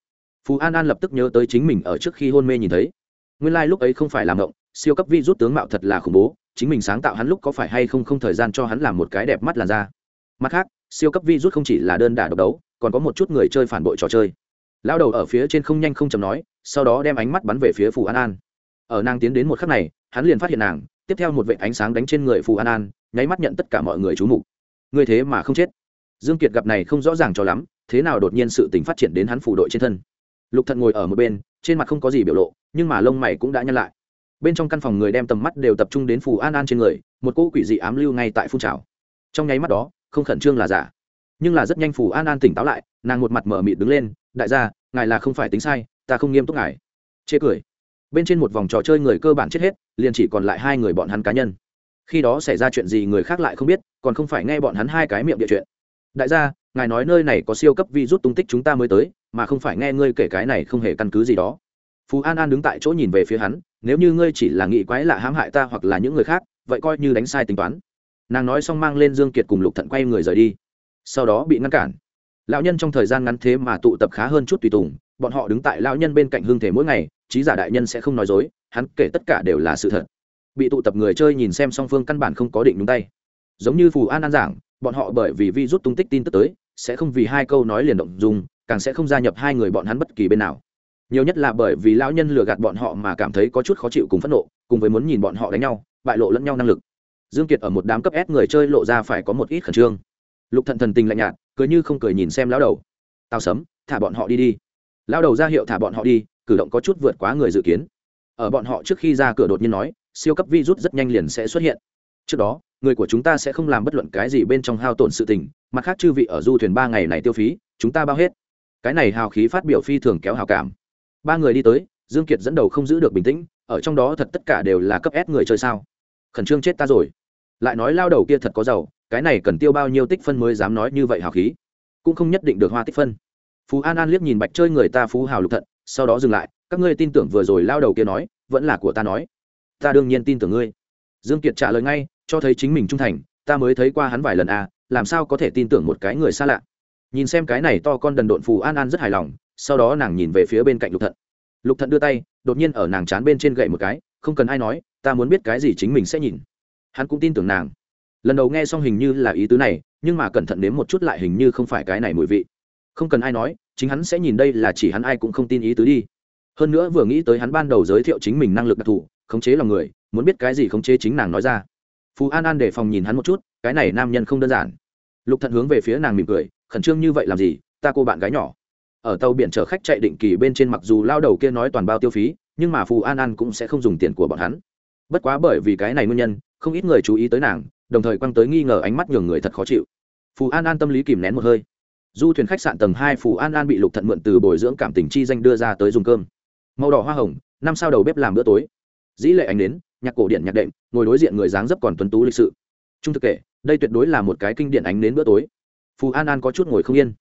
Phú an an lập tức nhớ tới chính mình ở trước khi hôn mê nhìn thấy. Nguyên lai、like、lúc ấy không phải làm động siêu cấp vi rút tướng mạo thật là khủng bố, chính mình sáng tạo hắn lúc có phải hay không không thời gian cho hắn làm một cái đẹp mắt làn da. Mặt khác, siêu cấp vi rút không chỉ là đơn đả độc đấu, còn có một chút người chơi phản bội trò chơi. Lao đầu ở phía trên không nhanh không chầm nói, sau đó đem ánh mắt bắn về phía phù an an ở nàng tiến đến một khắc này, hắn liền phát hiện nàng, tiếp theo một vệ ánh sáng đánh trên người phù an an, nháy mắt nhận tất cả mọi người c h mục. Người thế mà không chết. Dương kiệt gặp này không rõ ràng cho lắm, thế nào đột nhiên sự tình phát triển đến hắn phủ đội trên thân. Lục thận ngồi ở một bên, trên mặt không có gì biểu lộ, nhưng mà lông mày cũng đã nhăn lại. Bên trong căn phòng người đem tầm mắt đều tập trung đến phù an an trên người, một cỗ quỷ dị ám lưu ngay tại phun trào. Trong nháy mắt đó, không khẩn trương là giả. Nhưng là rất nhanh phù an an tỉnh táo lại, nàng một mặt mở mịt đứng lên, đại gia, ngài là không phải tính sai, ta không nghiêm túc ngài. Chê cười bên trên một vòng trò chơi người cơ bản chết hết, liền chỉ còn lại hai người bọn hắn cá nhân. Khi đó xảy ra chuyện gì người khác lại không biết, còn không phải nghe bọn hắn hai cái miệng địa chuyện. Đại gia, ngài nói nơi này có siêu cấp vi rút tung tích chúng ta mới tới, mà không phải nghe ngươi kể cái này không hề căn cứ gì đó. Phú an an đứng tại chỗ nhìn về phía hắn, nếu như ngươi chỉ là nghĩ quái lạ hãm hại ta hoặc là những người khác, vậy coi như đánh sai tính toán. Nàng nói xong mang lên dương kiệt cùng lục thận quay người rời đi. Sau đó bị ngăn cản. Lão nhân trong thời gian ngắn thế mà tụ tập khá hơn chút tùy tùng, bọn họ đứng tại lão nhân bên cạnh hương thể mỗi ngày trí giả đại nhân sẽ không nói dối, hắn kể tất cả đều là sự thật. Bị tụ tập người chơi nhìn xem song phương căn bản không có định đúng tay. Giống như phù an an giảng, bọn họ bởi vì vi rút tung tích tin tức tới, sẽ không vì hai câu nói liền động dùng càng sẽ không gia nhập hai người bọn hắn bất kỳ bên nào. Nhiều nhất là bởi vì lão nhân lừa gạt bọn họ mà cảm thấy có chút khó chịu cùng phẫn nộ, cùng với muốn nhìn bọn họ đánh nhau, bại lộ lẫn nhau năng lực. Dương kiệt ở một đám cấp s người chơi lộ ra phải có một ít khẩn trương. Lục thận thần tình lạnh nhạt, cười như không cười nhìn xem lão đầu. Tao sấm thả bọn họ đi đi lao đầu ra hiệu thả bọn họ đi, cử động có chút vượt quá người dự kiến. Ở bọn họ trước khi ra cửa đột nhiên nói, siêu cấp virus rất nhanh liền sẽ xuất hiện. Trước đó, người của chúng ta sẽ không làm bất luận cái gì bên trong hao tổn sự tình, mặt khác chư vị ở du thuyền ba ngày này tiêu phí, chúng ta bao hết. Cái này hào khí phát biểu phi thường kéo hào cảm. Ba người đi tới, dương kiệt dẫn đầu không giữ được bình tĩnh, ở trong đó thật tất cả đều là cấp s người chơi sao? Khẩn trương chết ta rồi. Lại nói lao đầu kia thật có giàu, cái này cần tiêu bao nhiêu tích phân mới dám nói như vậy hào khí? Cũng không nhất định được hoa tích phân phú an an liếc nhìn bạch chơi người ta phú hào lục thận, sau đó dừng lại, các ngươi tin tưởng vừa rồi lao đầu kia nói, vẫn là của ta nói. Ta đương nhiên tin tưởng ngươi. Dương kiệt trả lời ngay, cho thấy chính mình trung thành, ta mới thấy qua hắn vài lần à làm sao có thể tin tưởng một cái người xa lạ. Nhìn xem cái này to con đần độn phù an an rất hài lòng, sau đó nàng nhìn về phía bên cạnh lục thận. Lục thận đưa tay, đột nhiên ở nàng chán bên trên gậy một cái, không cần ai nói, ta muốn biết cái gì chính mình sẽ nhìn. Hắn cũng tin tưởng nàng. Lần đầu nghe xong hình như là ý tứ này, nhưng mà cẩn thận nếm một chút lại hình như không phải cái này mùi vị. Không cần ai nói chính hắn sẽ nhìn đây là chỉ hắn ai cũng không tin ý tứ đi. Hơn nữa vừa nghĩ tới hắn ban đầu giới thiệu chính mình năng lực đặc thù, khống chế lòng người, muốn biết cái gì khống chế chính nàng nói ra. Phú an an để phòng nhìn hắn một chút, cái này nam nhân không đơn giản. Lục thận hướng về phía nàng mỉm cười, khẩn trương như vậy làm gì? Ta cô bạn gái nhỏ. Ở tàu biển chở khách chạy định kỳ bên trên mặc dù lao đầu kia nói toàn bao tiêu phí, nhưng mà phù an an cũng sẽ không dùng tiền của bọn hắn. Bất quá bởi vì cái này nguyên nhân, không ít người chú ý tới nàng, đồng thời quăng tới nghi ngờ ánh mắt nhường người thật khó chịu. Phù an an tâm lý kìm nén một hơi du thuyền khách sạn tầng hai phù an an bị lục thận mượn từ bồi dưỡng cảm tình chi danh đưa ra tới dùng cơm. Màu đỏ hoa hồng, năm sao đầu bếp làm bữa tối. Dĩ lệ ánh đến nhạc cổ điện nhạc đệm, ngồi đối diện người dáng dấp còn tuấn tú lịch sự. Trung thực kể, đây tuyệt đối là một cái kinh điện ánh đến bữa tối. Phù an an có chút ngồi không yên.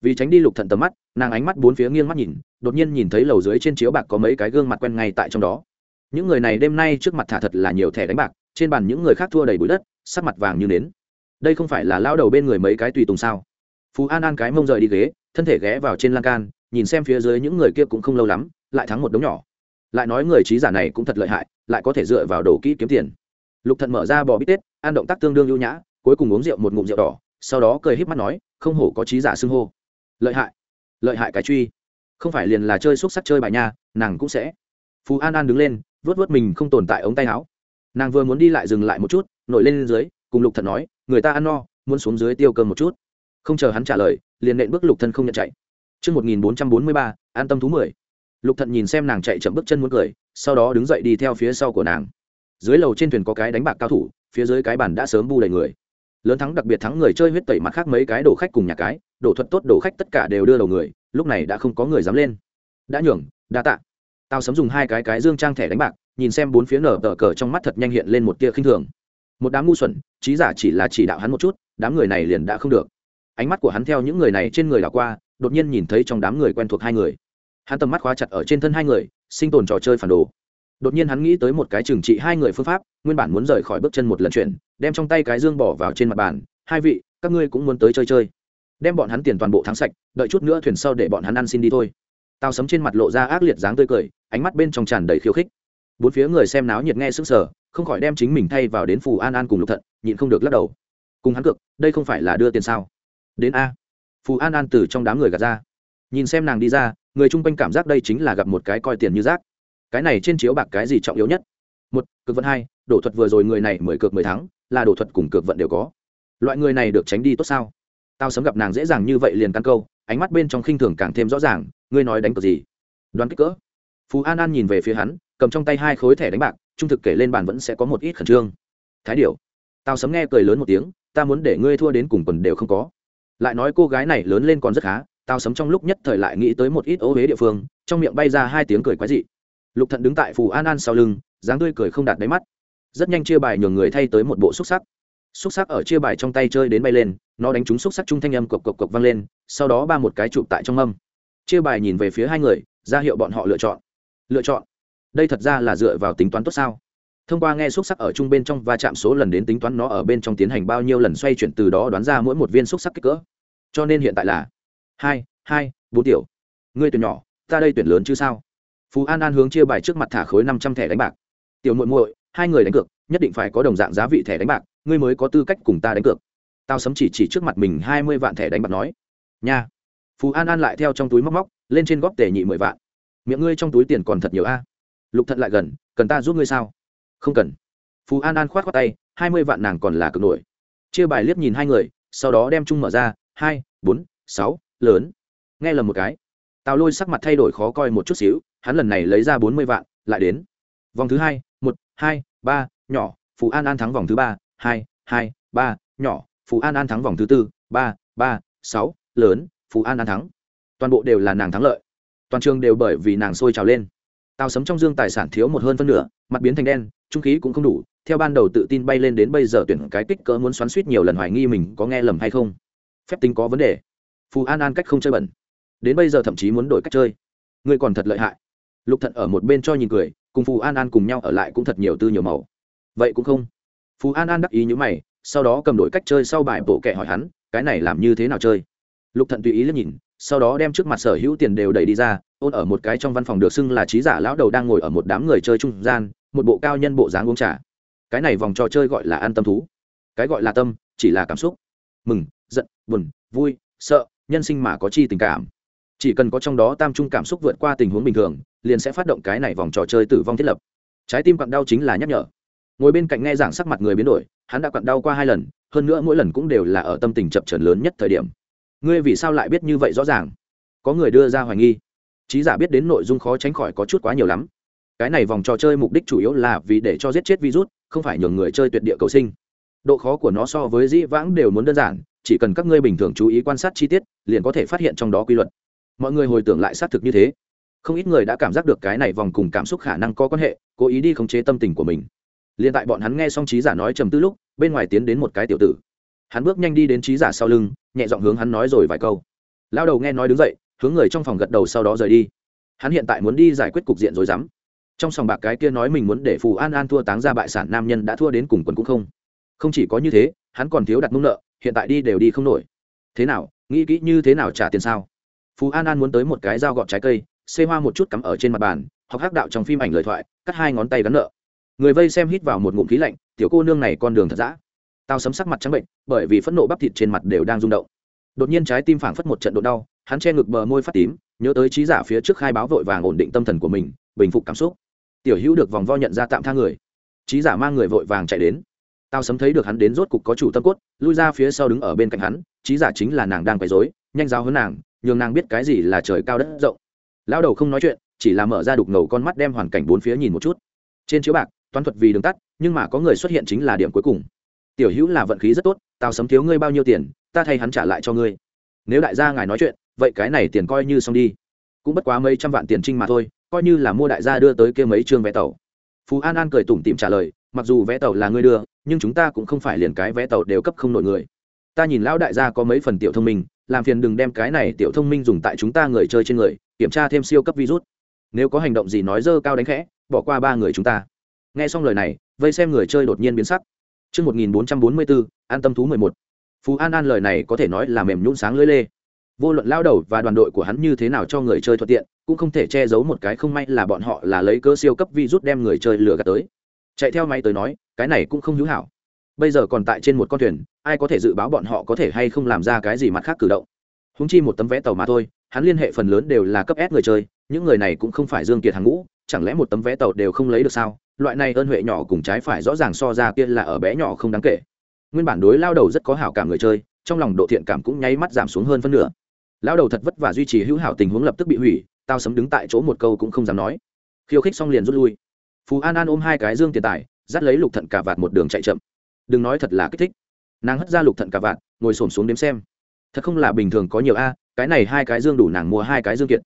Vì tránh đi lục thận tầm mắt, nàng ánh mắt bốn phía nghiêng mắt nhìn, đột nhiên nhìn thấy lầu dưới trên chiếu bạc có mấy cái gương mặt quen ngay tại trong đó. Những người này đêm nay trước mặt thả thật là nhiều thẻ đánh bạc, trên bàn những người khác thua đầy bụi đất, sắc mặt vàng như nến. Đây không phải là lao đầu bên người mấy cái tùy tùng sao? Phú an an cái mông rời đi ghế, thân thể ghé vào trên lan can, nhìn xem phía dưới những người kia cũng không lâu lắm, lại thắng một đống nhỏ. Lại nói người trí giả này cũng thật lợi hại, lại có thể dựa vào đồ kỹ kiếm tiền. Lục thận mở ra bò bít tết, ăn động tác tương đương ưu nhã, cuối cùng uống rượu một ngụm rượu đỏ, sau đó cười híp mắt nói, không hổ có trí giả xưng hô. Lợi hại. Lợi hại cái truy. Không phải liền là chơi xúc sắc chơi bài nha, nàng cũng sẽ. Phú an an đứng lên vớt vớt mình không tồn tại ống tay áo. Nàng vừa muốn đi lại dừng lại một chút, nổi lên dưới, cùng lục thận nói, người ta ăn no, muốn xuống dưới tiêu cơm một chút không chờ hắn trả lời liền nện bước lục thân không nhận chạy Trước 1443, an tâm thú 10. Lục thận nhìn xem nàng chạy chậm bước chân muốn cười, sau đó đứng dậy đi theo phía sau của nàng. Dưới lầu trên thuyền có cái đánh bạc cao thủ, phía dưới cái bàn đã sớm bu đầy người. Lớn thắng đặc biệt thắng người chơi huyết tẩy mặt khác mấy cái đổ khách cùng nhà cái, đổ thuật tốt đổ khách tất cả đều đưa đầu người, lúc này đã không có người dám lên. Đã nhường, đã tạ. Tao sớm dùng hai cái cái dương trang thẻ đánh bạc, nhìn xem bốn phía nở tờ cờ trong mắt thật nhanh hiện lên một tia khinh thường một đám ngu xuẩn trí giả chỉ là chỉ đạo hắn một chút đám người này liền đã không được ánh mắt của hắn theo những người này trên người đảo qua, đột nhiên nhìn thấy trong đám người quen thuộc hai người. Hắn tầm mắt khóa chặt ở trên thân hai người, sinh tồn trò chơi phản đồ. Đột nhiên hắn nghĩ tới một cái trừng trị hai người phương pháp, nguyên bản muốn rời khỏi bước chân một lần chuyển, đem trong tay cái dương bỏ vào trên mặt bàn, hai vị, các ngươi cũng muốn tới chơi chơi. Đem bọn hắn tiền toàn bộ thắng sạch, đợi chút nữa thuyền sau để bọn hắn ăn xin đi thôi. Tao sấm trên mặt lộ ra ác liệt dáng tươi cười, ánh mắt bên trong tràn đầy khiêu khích. Bốn phía người xem náo nhiệt nghe sức sở không khỏi đem chính mình thay vào đến phù an an cùng lục thận, nhịn không được lắc đầu. Cùng hắn cược, đây không phải là đưa tiền sao? Đến a. Phù an an từ trong đám người gạt ra. Nhìn xem nàng đi ra, người chung quanh cảm giác đây chính là gặp một cái coi tiền như rác. Cái này trên chiếu bạc cái gì trọng yếu nhất? Một, cực vận hai đổ thuật vừa rồi người này mười cược mười thắng, là đổ thuật cùng cược vận đều có. Loại người này được tránh đi tốt sao? Tao sớm gặp nàng dễ dàng như vậy liền căn câu, ánh mắt bên trong khinh thường càng thêm rõ ràng, ngươi nói đánh cược gì? Đoán kích cỡ. Phú an an nhìn về phía hắn, cầm trong tay hai khối thẻ đánh bạc, trung thực kể lên bàn vẫn sẽ có một ít khẩn trương. Thái điệu tao sớm nghe cười lớn một tiếng, ta muốn để ngươi thua đến cùng quần đều không có lại nói cô gái này lớn lên còn rất khá, tao sấm trong lúc nhất thời lại nghĩ tới một ít ô huế địa phương, trong miệng bay ra hai tiếng cười quái dị. Lục thận đứng tại phù an an sau lưng, dáng tươi cười không đạt đáy mắt. Rất nhanh chia bài nhường người thay tới một bộ xúc sắc. Xúc sắc ở chia bài trong tay chơi đến bay lên, nó đánh trúng xúc sắc trung thanh âm cộc cộc cộc vang lên, sau đó ba một cái chụp tại trong âm. Chia bài nhìn về phía hai người, ra hiệu bọn họ lựa chọn. Lựa chọn. Đây thật ra là dựa vào tính toán tốt sao? Thông qua nghe xúc sắc ở trung bên trong và chạm số lần đến tính toán nó ở bên trong tiến hành bao nhiêu lần xoay chuyển từ đó đoán ra mỗi một viên xúc sắc kích cỡ. Cho nên hiện tại là hai hai, bốn tiểu. Ngươi tuyển nhỏ, ta đây tuyển lớn chứ sao? Phú an an hướng chia bài trước mặt thả khối năm trăm thẻ đánh bạc. Tiểu muội muội, hai người đánh cược, nhất định phải có đồng dạng giá vị thẻ đánh bạc, ngươi mới có tư cách cùng ta đánh cược. Tao sấm chỉ chỉ trước mặt mình hai mươi vạn thẻ đánh bạc nói. Nha. Phú an an lại theo trong túi móc móc, lên trên góp tề nhị mười vạn. Miệng ngươi trong túi tiền còn thật nhiều a. Lục thận lại gần, cần ta giúp ngươi sao? Không cần. Phú an an khoát khoát tay, hai mươi vạn nàng còn là cực nổi. Chia bài liếc nhìn hai người, sau đó đem chung mở ra, hai, bốn, sáu, lớn. Nghe lầm một cái. Tào lôi sắc mặt thay đổi khó coi một chút xíu, hắn lần này lấy ra bốn mươi vạn, lại đến. Vòng thứ hai, một, hai, ba, nhỏ. Phú an an thắng vòng thứ ba, hai hai, ba, nhỏ. Phú an an thắng vòng thứ tư, ba ba, sáu, lớn. Phú an an thắng. Toàn bộ đều là nàng thắng lợi. Toàn trường đều bởi vì nàng sôi trào lên. Tào sấm trong dương tài sản thiếu một hơn phân nửa, mặt biến thành đen trung khí cũng không đủ, theo ban đầu tự tin bay lên đến bây giờ tuyển cái kích cỡ muốn xoắn suýt nhiều lần hoài nghi mình có nghe lầm hay không. Phép tính có vấn đề. Phù an an cách không chơi bẩn. Đến bây giờ thậm chí muốn đổi cách chơi. Ngươi còn thật lợi hại. Lục thận ở một bên cho nhìn cười, cùng phù an an cùng nhau ở lại cũng thật nhiều tư nhiều màu. Vậy cũng không. Phù an an đắc ý như mày, sau đó cầm đổi cách chơi sau bài bộ kệ hỏi hắn, cái này làm như thế nào chơi? Lục thận tùy ý liếc nhìn, sau đó đem trước mặt sở hữu tiền đều đẩy đi ra, ôn ở một cái trong văn phòng được xưng là trí giả lão đầu đang ngồi ở một đám người chơi trung gian một bộ cao nhân bộ dáng uống trà. Cái này vòng trò chơi gọi là an tâm thú. Cái gọi là tâm, chỉ là cảm xúc. Mừng, giận, buồn, vui, sợ, nhân sinh mà có chi tình cảm. Chỉ cần có trong đó tam trung cảm xúc vượt qua tình huống bình thường, liền sẽ phát động cái này vòng trò chơi tử vong thiết lập. Trái tim quặn đau chính là nhắc nhở. Ngồi bên cạnh nghe giảng sắc mặt người biến đổi, hắn đã quặn đau qua hai lần, hơn nữa mỗi lần cũng đều là ở tâm tình chập trần lớn nhất thời điểm. Ngươi vì sao lại biết như vậy rõ ràng? Có người đưa ra hoài nghi. Trí giả biết đến nội dung khó tránh khỏi có chút quá nhiều lắm cái này vòng trò chơi mục đích chủ yếu là vì để cho giết chết virus, không phải nhường người chơi tuyệt địa cầu sinh. Độ khó của nó so với dĩ vãng đều muốn đơn giản, chỉ cần các ngươi bình thường chú ý quan sát chi tiết, liền có thể phát hiện trong đó quy luật. Mọi người hồi tưởng lại xác thực như thế. Không ít người đã cảm giác được cái này vòng cùng cảm xúc khả năng có quan hệ, cố ý đi khống chế tâm tình của mình. Liền tại bọn hắn nghe xong trí giả nói trầm tư lúc, bên ngoài tiến đến một cái tiểu tử. Hắn bước nhanh đi đến trí giả sau lưng, nhẹ giọng hướng hắn nói rồi vài câu. Lao đầu nghe nói đứng dậy, hướng người trong phòng gật đầu sau đó rời đi. Hắn hiện tại muốn đi giải quyết cục diện rồi dám trong sòng bạc cái kia nói mình muốn để phù an an thua táng ra bại sản nam nhân đã thua đến cùng quần cũng không. Không chỉ có như thế, hắn còn thiếu đặt mông nợ, hiện tại đi đều đi không nổi. Thế nào, nghĩ kỹ như thế nào trả tiền sao? Phù an an muốn tới một cái dao gọt trái cây, xê hoa một chút cắm ở trên mặt bàn hoặc hắc đạo trong phim ảnh lời thoại, cắt hai ngón tay gắn nợ. Người vây xem hít vào một ngụm khí lạnh, tiểu cô nương này con đường thật dã. Tao sấm sắc mặt trắng bệnh, bởi vì phẫn nộ bắp thịt trên mặt đều đang rung động. Đột nhiên trái tim phảng phất một trận độ đau, hắn che ngực bờ môi phát tím, nhớ tới trí giả phía trước khai báo vội vàng ổn định tâm thần của mình, bình phục cảm xúc tiểu hữu được vòng vo nhận ra tạm tha người. Trí giả mang người vội vàng chạy đến. Tao sấm thấy được hắn đến rốt cục có chủ tâm cốt, lui ra phía sau đứng ở bên cạnh hắn trí giả chính là nàng đang quấy dối nhanh giáo hơn nàng, nhường nàng biết cái gì là trời cao đất rộng. Lao đầu không nói chuyện, chỉ là mở ra đục ngầu con mắt đem hoàn cảnh bốn phía nhìn một chút. Trên chiếu bạc, toán thuật vì đường tắt, nhưng mà có người xuất hiện chính là điểm cuối cùng. Tiểu hữu là vận khí rất tốt, tao sấm thiếu ngươi bao nhiêu tiền, ta thay hắn trả lại cho ngươi. Nếu đại gia ngài nói chuyện, vậy cái này tiền coi như xong đi. Cũng bất quá mấy trăm vạn tiền trinh mà thôi coi như là mua đại gia đưa tới kia mấy chương vé tàu. Phú an an cười tủm tỉm trả lời mặc dù vé tàu là ngươi đưa nhưng chúng ta cũng không phải liền cái vé tàu đều cấp không nổi người. Ta nhìn lão đại gia có mấy phần tiểu thông minh làm phiền đừng đem cái này tiểu thông minh dùng tại chúng ta người chơi trên người kiểm tra thêm siêu cấp virus. Nếu có hành động gì nói dơ cao đánh khẽ bỏ qua ba người chúng ta. Nghe xong lời này vây xem người chơi đột nhiên biến sắc. Trước 1444, an tâm thú 11. Phú An An lời này có thể nói là mềm nhũn sáng lưỡi lê. Vô luận lao đầu và đoàn đội của hắn như thế nào cho người chơi thuận tiện, cũng không thể che giấu một cái không may là bọn họ là lấy cơ siêu cấp virus đem người chơi lừa gạt tới. Chạy theo máy tới nói, cái này cũng không hữu hảo. Bây giờ còn tại trên một con thuyền, ai có thể dự báo bọn họ có thể hay không làm ra cái gì mặt khác cử động. Húng chi một tấm vé tàu mà thôi, hắn liên hệ phần lớn đều là cấp S người chơi, những người này cũng không phải Dương Kiệt hàng ngũ, chẳng lẽ một tấm vé tàu đều không lấy được sao? Loại này ơn huệ nhỏ cùng trái phải rõ ràng so ra kia là ở bé nhỏ không đáng kể nguyên bản đối lao đầu rất có hảo cảm người chơi trong lòng độ thiện cảm cũng nháy mắt giảm xuống hơn phân nửa lão đầu thật vất vả duy trì hữu hảo tình huống lập tức bị hủy, tao sấm đứng tại chỗ một câu cũng không dám nói. Khiêu khích xong liền rút lui. Phú an an ôm hai cái dương tiền tài, dắt lấy lục thận cả vạt một đường chạy chậm. Đừng nói thật là kích thích. Nàng hất ra lục thận cả vạt, ngồi xổm xuống đếm xem. Thật không là bình thường có nhiều a, cái này hai cái dương đủ nàng mua hai cái dương kiện.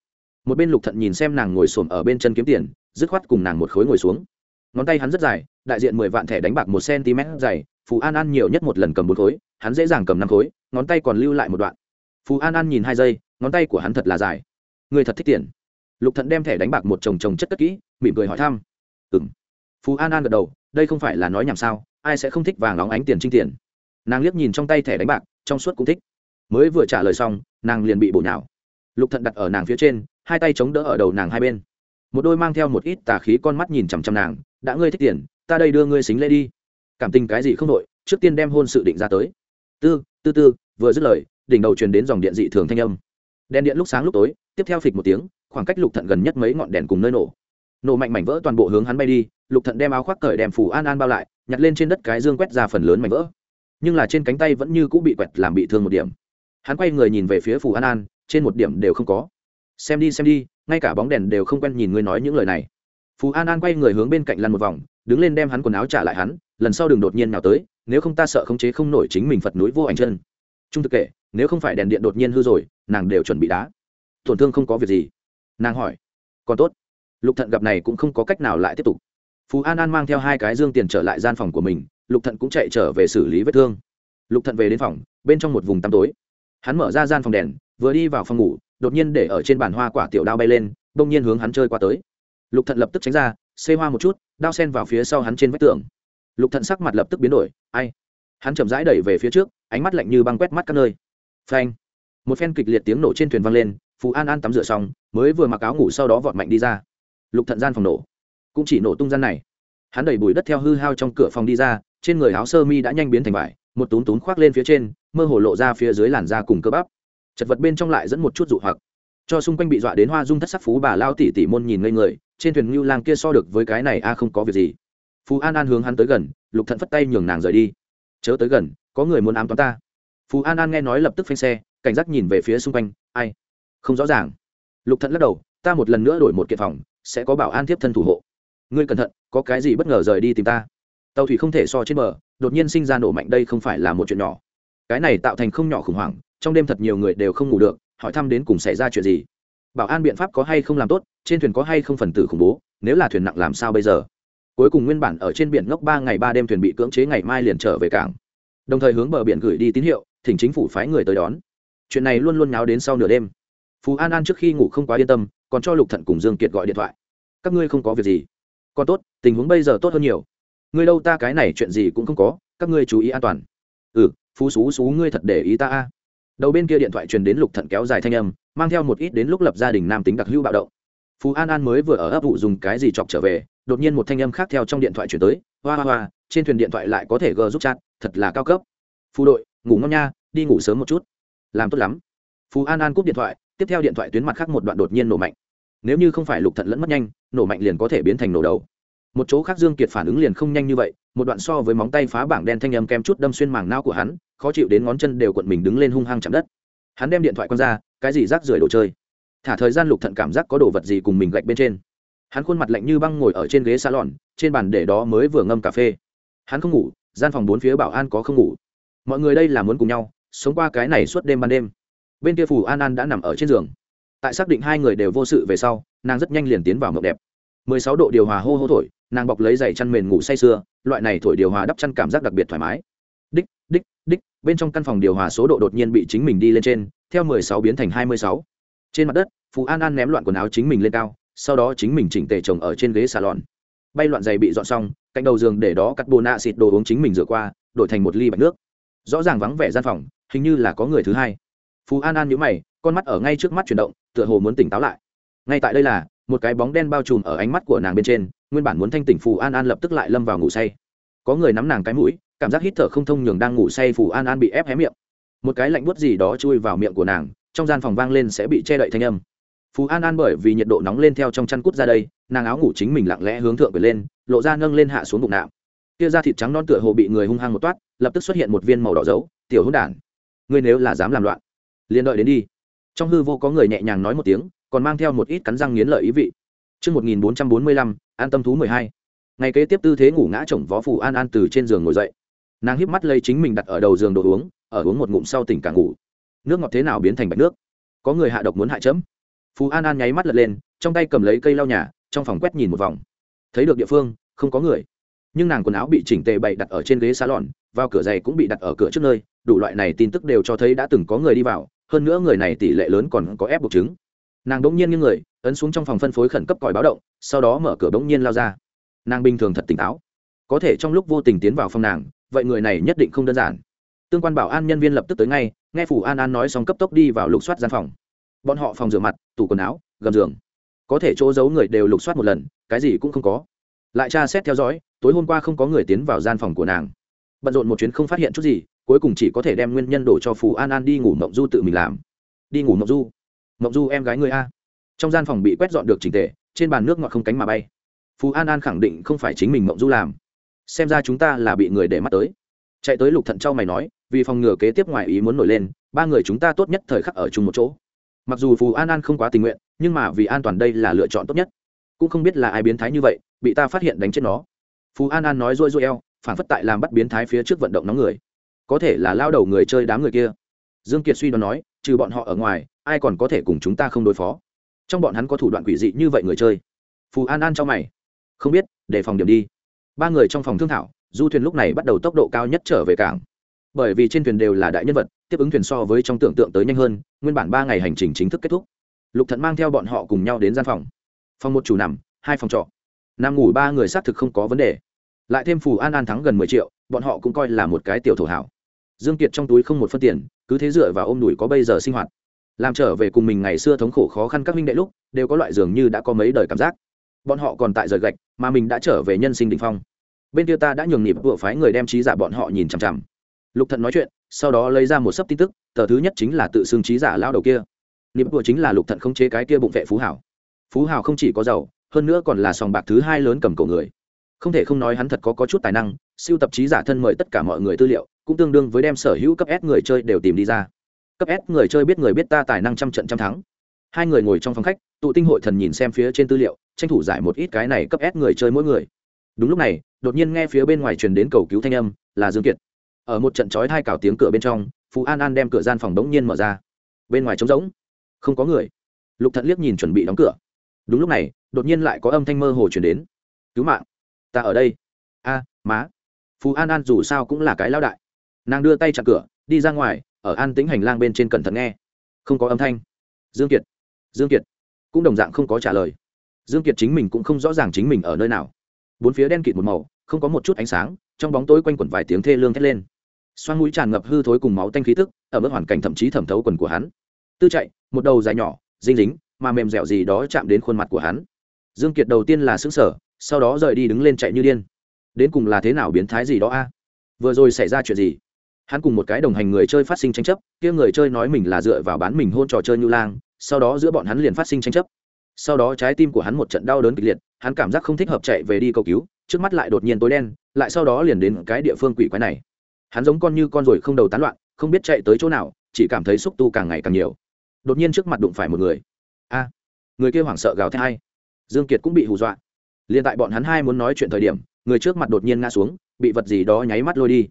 một bên lục thận nhìn xem nàng ngồi xổm ở bên chân kiếm tiền, dứt khoát cùng nàng một khối ngồi xuống. Ngón tay hắn rất dài, đại diện mười vạn thẻ đánh bạc một cm dày phú an an nhiều nhất một lần cầm bốn khối, hắn dễ dàng cầm năm khối, ngón tay còn lưu lại một đoạn phú an an nhìn hai giây ngón tay của hắn thật là dài người thật thích tiền lục thận đem thẻ đánh bạc một chồng chồng chất cất kỹ mỉm cười hỏi thăm ừng phú an an gật đầu, đây không phải là nói nhảm sao, ai sẽ không thích vàng óng ánh tiền trinh tiền. nàng liếc nhìn trong tay thẻ đánh bạc, trong suốt cũng thích. mới vừa trả lời xong, nàng liền bị bổ nhào. lục thận đặt ở nàng phía trên, hai tay chống đỡ ở đầu nàng hai bên. một đôi mang theo một ít tà khí con mắt nhìn chằm chằm nàng, đã ngươi thích tiền, ta đây đưa ngươi xính lễ đi. cảm tình cái gì không đội, trước tiên đem hôn sự định ra tới. tư tư tư, vừa dứt lời đỉnh đầu truyền đến dòng điện dị thường thanh âm. Đèn điện lúc sáng lúc tối, tiếp theo phịch một tiếng, khoảng cách lục thận gần nhất mấy ngọn đèn cùng nơi nổ. Nổ mạnh mảnh vỡ toàn bộ hướng hắn bay đi, lục thận đem áo khoác cởi đem phủ an an bao lại, nhặt lên trên đất cái dương quét ra phần lớn mảnh vỡ. Nhưng là trên cánh tay vẫn như cũng bị quẹt làm bị thương một điểm. Hắn quay người nhìn về phía phủ an an, trên một điểm đều không có. Xem đi xem đi, ngay cả bóng đèn đều không quen nhìn ngươi nói những lời này. Phú an an quay người hướng bên cạnh lăn một vòng, đứng lên đem hắn quần áo trả lại hắn, lần sau đừng đột nhiên nào tới, nếu không ta sợ khống chế không nổi chính mình phật núi vô ảnh chân. Trung thực kệ nếu không phải đèn điện đột nhiên hư rồi, nàng đều chuẩn bị đá. Tổn thương không có việc gì. Nàng hỏi, còn tốt. Lục thận gặp này cũng không có cách nào lại tiếp tục. Phú an an mang theo hai cái dương tiền trở lại gian phòng của mình, lục thận cũng chạy trở về xử lý vết thương. Lục thận về đến phòng, bên trong một vùng tăm tối. Hắn mở ra gian phòng đèn, vừa đi vào phòng ngủ, đột nhiên để ở trên bàn hoa quả tiểu đao bay lên bỗng nhiên hướng hắn chơi qua tới. Lục thận lập tức tránh ra, xê hoa một chút, đao sen vào phía sau hắn trên vách tường. Lục thận sắc mặt lập tức biến đổi, ai? Hắn chậm rãi đẩy về phía trước, ánh mắt lạnh như băng quét mắt các nơi phanh. Một phen kịch liệt tiếng nổ trên thuyền vang lên phú an an tắm rửa xong, mới vừa mặc áo ngủ sau đó vọt mạnh đi ra. Lục thận gian phòng nổ. Cũng chỉ nổ tung gian này. Hắn đẩy bụi đất theo hư hao trong cửa phòng đi ra, trên người áo sơ mi đã nhanh biến thành vải, một túm túm khoác lên phía trên, mơ hồ lộ ra phía dưới làn da cùng cơ bắp. Chật vật bên trong lại dẫn một chút dụ hoặc. Cho xung quanh bị dọa đến hoa dung thất sắc phú bà lao tỉ tỉ môn nhìn ngây người, trên thuyền ngưu lang kia so được với cái này a à không có việc gì. Phú an an hướng hắn tới gần, lục thận phất tay nhường nàng rời đi. Chớ tới gần, có người muốn ám toán ta phú an an nghe nói lập tức phanh xe cảnh giác nhìn về phía xung quanh ai không rõ ràng lục thận lắc đầu ta một lần nữa đổi một kiện phòng sẽ có bảo an tiếp thân thủ hộ ngươi cẩn thận có cái gì bất ngờ rời đi tìm ta tàu thủy không thể so trên bờ đột nhiên sinh ra nổ mạnh đây không phải là một chuyện nhỏ cái này tạo thành không nhỏ khủng hoảng trong đêm thật nhiều người đều không ngủ được hỏi thăm đến cùng xảy ra chuyện gì bảo an biện pháp có hay không làm tốt trên thuyền có hay không phần tử khủng bố nếu là thuyền nặng làm sao bây giờ cuối cùng nguyên bản ở trên biển ngốc ba ngày ba đêm thuyền bị cưỡng chế ngày mai liền trở về cảng đồng thời hướng bờ biển gửi đi tín hiệu thỉnh chính phủ phái người tới đón. Chuyện này luôn luôn nháo đến sau nửa đêm. Phú an an trước khi ngủ không quá yên tâm, còn cho lục thận cùng dương kiệt gọi điện thoại. Các ngươi không có việc gì. Còn tốt, tình huống bây giờ tốt hơn nhiều. Ngươi đâu ta cái này chuyện gì cũng không có, các ngươi chú ý an toàn. Ừ phú xú xú ngươi thật để ý ta a. Đầu bên kia điện thoại truyền đến lục thận kéo dài thanh âm, mang theo một ít đến lúc lập gia đình nam tính đặc hữu bạo động. Phú an an mới vừa ở ấp vụ dùng cái gì chọc trở về, đột nhiên một thanh âm khác theo trong điện thoại chuyển tới. Hoa hoa hoa, trên thuyền điện thoại lại có thể gờ giúp chat, thật là cao cấp. Phú đội ngủ ngon nha, đi ngủ sớm một chút. Làm tốt lắm. Phú an an cúp điện thoại, tiếp theo điện thoại tuyến mặt khác một đoạn đột nhiên nổ mạnh. Nếu như không phải lục thận lẫn mất nhanh, nổ mạnh liền có thể biến thành nổ đầu. Một chỗ khác dương kiệt phản ứng liền không nhanh như vậy, một đoạn so với móng tay phá bảng đen thanh âm kem chút đâm xuyên màng nao của hắn, khó chịu đến ngón chân đều cuộn mình đứng lên hung hăng chạm đất. Hắn đem điện thoại quăng ra, cái gì rác rưởi đồ chơi? Thả thời gian lục thận cảm giác có đồ vật gì cùng mình gạch bên trên. Hắn khuôn mặt lạnh như băng ngồi ở trên ghế salon, trên bàn để đó mới vừa ngâm cà phê. Hắn không ngủ, gian phòng bốn phía bảo an có không ngủ mọi người đây là muốn cùng nhau, sống qua cái này suốt đêm ban đêm. Bên kia phủ an an đã nằm ở trên giường. Tại xác định hai người đều vô sự về sau, nàng rất nhanh liền tiến vào mộng đẹp. 16 độ điều hòa hô hô thổi, nàng bọc lấy giày chăn mền ngủ say sưa, loại này thổi điều hòa đắp chăn cảm giác đặc biệt thoải mái. Đích đích đích, bên trong căn phòng điều hòa số độ đột nhiên bị chính mình đi lên trên, theo 16 biến thành 26. trên mặt đất phù an an ném loạn quần áo chính mình lên cao, sau đó chính mình chỉnh tề chồng ở trên ghế salon. Bay loạn giày bị dọn xong, cạnh đầu giường để đó cắt bồ nạ xịt đồ uống chính mình rửa qua, đổi thành một ly bạch nước rõ ràng vắng vẻ gian phòng, hình như là có người thứ hai. Phú an an nhíu mày, con mắt ở ngay trước mắt chuyển động, tựa hồ muốn tỉnh táo lại. Ngay tại đây là, một cái bóng đen bao trùm ở ánh mắt của nàng bên trên, nguyên bản muốn thanh tỉnh phù an an lập tức lại lâm vào ngủ say. Có người nắm nàng cái mũi, cảm giác hít thở không thông nhường đang ngủ say phù an an bị ép hé miệng. Một cái lạnh buốt gì đó chui vào miệng của nàng, trong gian phòng vang lên sẽ bị che đậy thanh âm. Phù an an bởi vì nhiệt độ nóng lên theo trong chăn cút ra đây, nàng áo ngủ chính mình lặng lẽ hướng thượng về lên, lộ ra nâng lên hạ xuống bụng nạm. Kia da thịt trắng non tựa hồ bị người hung hăng một toát lập tức xuất hiện một viên màu đỏ dấu tiểu hôn đản ngươi nếu là dám làm loạn liền đợi đến đi trong hư vô có người nhẹ nhàng nói một tiếng còn mang theo một ít cắn răng nghiến lợi ý vị Trước 1445, an tâm thú 12. Ngày kế tiếp tư thế ngủ ngã chồng vó phủ an an từ trên giường ngồi dậy. Nàng híp mắt lấy chính mình đặt ở đầu giường đồ uống, ở uống một ngụm sau tỉnh cả ngủ. Nước ngọt thế nào biến thành bạch nước? Có người hạ độc muốn hại chấm. phú An An nháy mắt lật lên, trong tay cầm lấy cây lau nhà, trong phòng quét nhìn một vòng. Thấy được địa phương, không có người. Nhưng nàng quần áo bị chỉnh tề bày đặt ở trên ghế salon, vào cửa giày cũng bị đặt ở cửa trước nơi, đủ loại này tin tức đều cho thấy đã từng có người đi vào, hơn nữa người này tỷ lệ lớn còn có ép buộc chứng. Nàng đỗng nhiên như người ấn xuống trong phòng phân phối khẩn cấp còi báo động sau đó mở cửa bỗng nhiên lao ra. Nàng bình thường thật tỉnh táo. Có thể trong lúc vô tình tiến vào phòng nàng vậy người này nhất định không đơn giản. Tương quan bảo an nhân viên lập tức tới ngay nghe phủ an an nói xong cấp tốc đi vào lục soát gian phòng. Bọn họ phòng rửa mặt tủ quần áo gầm giường. Có thể chỗ giấu người đều lục soát một lần cái gì cũng không có. Lại tra xét theo dõi tối hôm qua không có người tiến vào gian phòng của nàng. Bận rộn một chuyến không phát hiện chút gì, cuối cùng chỉ có thể đem nguyên nhân đổ cho phù an an đi ngủ mộng du tự mình làm. Đi ngủ mộng du. Mộng du em gái người a. Trong gian phòng bị quét dọn được trình tề, trên bàn nước ngọt không cánh mà bay. Phù an an khẳng định không phải chính mình mộng du làm. Xem ra chúng ta là bị người để mắt tới. Chạy tới lục thận châu mày nói, vì phòng ngừa kế tiếp ngoài ý muốn nổi lên, ba người chúng ta tốt nhất thời khắc ở chung một chỗ. Mặc dù phù an an không quá tình nguyện, nhưng mà vì an toàn đây là lựa chọn tốt nhất. Cũng không biết là ai biến thái như vậy, bị ta phát hiện đánh chết nó phù an an nói rôi rôi eo phản phất tại làm bắt biến thái phía trước vận động nóng người. Có thể là lao đầu người chơi đám người kia. Dương kiệt suy đoán nói, trừ bọn họ ở ngoài, ai còn có thể cùng chúng ta không đối phó? Trong bọn hắn có thủ đoạn quỷ dị như vậy người chơi. Phù an an cho mày. Không biết, để phòng điểm đi. Ba người trong phòng thương thảo, du thuyền lúc này bắt đầu tốc độ cao nhất trở về cảng. Bởi vì trên thuyền đều là đại nhân vật, tiếp ứng thuyền so với trong tưởng tượng tới nhanh hơn, nguyên bản ba ngày hành trình chính thức kết thúc. Lục thận mang theo bọn họ cùng nhau đến gian phòng. Phòng một chủ nằm, hai phòng trọ nằm ngủ ba người xác thực không có vấn đề. Lại thêm phù an an thắng gần mười triệu, bọn họ cũng coi là một cái tiểu thổ hảo. Dương kiệt trong túi không một phân tiền, cứ thế dựa vào ôm đùi có bây giờ sinh hoạt. Làm trở về cùng mình ngày xưa thống khổ khó khăn các minh đệ lúc, đều có loại dường như đã có mấy đời cảm giác. Bọn họ còn tại rời gạch, mà mình đã trở về nhân sinh đỉnh phong. Bên kia ta đã nhường nhịp vừa phái người đem trí giả bọn họ nhìn chằm chằm. Lục thận nói chuyện, sau đó lấy ra một sấp tin tức, tờ thứ nhất chính là tự xưng trí giả lao đầu kia. Nhịp vừa chính là lục thận không chế cái kia bụng vệ phú hảo. Phú hảo không chỉ có giàu hơn nữa còn là sòng bạc thứ hai lớn cầm cổ người. Không thể không nói hắn thật có, có chút tài năng siêu tập trí giả thân mời tất cả mọi người tư liệu cũng tương đương với đem sở hữu cấp s người chơi đều tìm đi ra. Cấp s người chơi biết người biết ta tài năng trăm trận trăm thắng. Hai người ngồi trong phòng khách tụ tinh hội thần nhìn xem phía trên tư liệu tranh thủ giải một ít cái này cấp s người chơi mỗi người. Đúng lúc này đột nhiên nghe phía bên ngoài truyền đến cầu cứu thanh âm là dương kiệt. Ở một trận chói hai cào tiếng cửa bên trong phú an an đem cửa gian phòng đống nhiên mở ra. Bên ngoài trống rỗng. Không có người. Lục thận liếc nhìn chuẩn bị đóng cửa đúng lúc này, đột nhiên lại có âm thanh mơ hồ truyền đến. Cứu mạng, ta ở đây. A, má. Phú an an dù sao cũng là cái lao đại. Nàng đưa tay chặn cửa, đi ra ngoài, ở an tĩnh hành lang bên trên cẩn thận nghe. Không có âm thanh. Dương kiệt dương kiệt, cũng đồng dạng không có trả lời. Dương kiệt chính mình cũng không rõ ràng chính mình ở nơi nào. Bốn phía đen kịt một màu, không có một chút ánh sáng, trong bóng tối quanh quẩn vài tiếng thê lương thét lên. Xoang mũi tràn ngập hư thối cùng máu tanh khí tức, ở mức hoàn cảnh thậm chí thẩm thấu quần của hắn. Tư chạy, một đầu dài nhỏ, dinh dính mà mềm dẻo gì đó chạm đến khuôn mặt của hắn. Dương kiệt đầu tiên là xứng sở sau đó rời đi đứng lên chạy như điên. Đến cùng là thế nào biến thái gì đó a? Vừa rồi xảy ra chuyện gì? Hắn cùng một cái đồng hành người chơi phát sinh tranh chấp, kia người chơi nói mình là dựa vào bán mình hôn trò chơi như lang, sau đó giữa bọn hắn liền phát sinh tranh chấp. Sau đó trái tim của hắn một trận đau đớn kịch liệt, hắn cảm giác không thích hợp chạy về đi cầu cứu, trước mắt lại đột nhiên tối đen, lại sau đó liền đến cái địa phương quỷ quái này. Hắn giống con như con rồi không đầu tán loạn, không biết chạy tới chỗ nào, chỉ cảm thấy xúc tu càng ngày càng nhiều. Đột nhiên trước mặt đụng phải một người a. Người kia hoảng sợ gào thét hay. Dương kiệt cũng bị hù dọa. Liền tại bọn hắn hai muốn nói chuyện thời điểm, người trước mặt đột nhiên ngã xuống, bị vật gì đó nháy mắt lôi đi.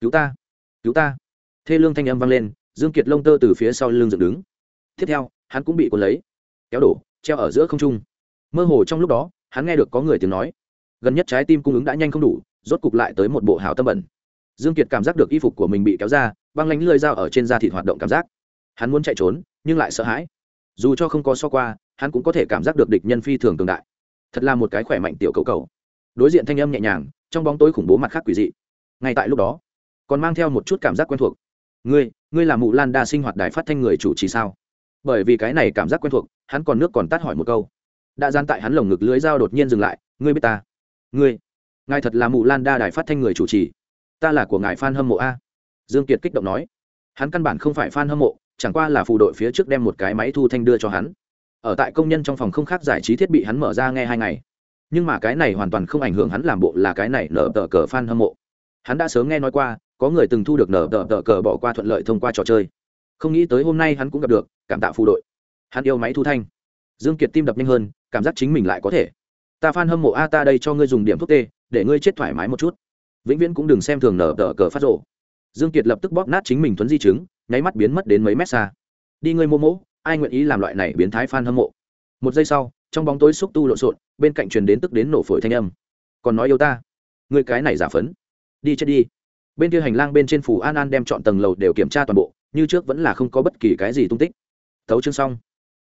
Cứu ta cứu ta! Thê lương thanh âm vang lên, dương kiệt lông tơ từ phía sau lưng dựng đứng. Tiếp theo, hắn cũng bị cuốn lấy, kéo đổ, treo ở giữa không trung. Mơ hồ trong lúc đó, hắn nghe được có người tiếng nói. Gần nhất trái tim cung ứng đã nhanh không đủ, rốt cục lại tới một bộ hào tâm bẩn. Dương kiệt cảm giác được y phục của mình bị kéo ra, băng lánh lơi dao ở trên da thịt hoạt động cảm giác. Hắn muốn chạy trốn, nhưng lại sợ hãi dù cho không có so qua, hắn cũng có thể cảm giác được địch nhân phi thường cường đại. Thật là một cái khỏe mạnh tiểu cầu cầu. Đối diện thanh âm nhẹ nhàng, trong bóng tối khủng bố mặt khác quỷ dị. Ngay tại lúc đó, còn mang theo một chút cảm giác quen thuộc. Ngươi ngươi là mụ lan đa sinh hoạt đài phát thanh người chủ trì sao? Bởi vì cái này cảm giác quen thuộc, hắn còn nước còn tắt hỏi một câu. Đã gian tại hắn lồng ngực lưới dao đột nhiên dừng lại, ngươi biết ta? Ngươi, ngài thật là mụ lan đa đài phát thanh người chủ trì. Ta là của ngài f a n hâm mộ a. Dương kiệt kích động nói. Hắn căn bản không phải f a n hâm mộ chẳng qua là phụ đội phía trước đem một cái máy thu thanh đưa cho hắn. Ở tại công nhân trong phòng không khác giải trí thiết bị hắn mở ra nghe hai ngày. Nhưng mà cái này hoàn toàn không ảnh hưởng hắn làm bộ là cái này nở tờ cờ f a n hâm mộ. Hắn đã sớm nghe nói qua, có người từng thu được nở tờ tờ cờ bỏ qua thuận lợi thông qua trò chơi. Không nghĩ tới hôm nay hắn cũng gặp được, cảm tạ phụ đội. Hắn yêu máy thu thanh. Dương kiệt tim đập nhanh hơn, cảm giác chính mình lại có thể. Ta f a n hâm mộ a, ta đây cho ngươi dùng điểm thuốc tê, để ngươi chết thoải mái một chút. Vĩnh viễn cũng đừng xem thường nở tờ cờ phát rộ dương kiệt lập tức bóp nát chính mình thuấn di chứng nháy mắt biến mất đến mấy mét xa. Đi ngươi mô mỗ ai nguyện ý làm loại này biến thái f a n hâm mộ? Một giây sau trong bóng tối xúc tu lộn xộn bên cạnh truyền đến tức đến nổ phổi thanh âm. Còn nói yêu ta? Người cái này giả phấn. Đi chết đi. Bên kia hành lang bên trên phủ an an đem chọn tầng lầu đều kiểm tra toàn bộ như trước vẫn là không có bất kỳ cái gì tung tích. Thấu chương xong.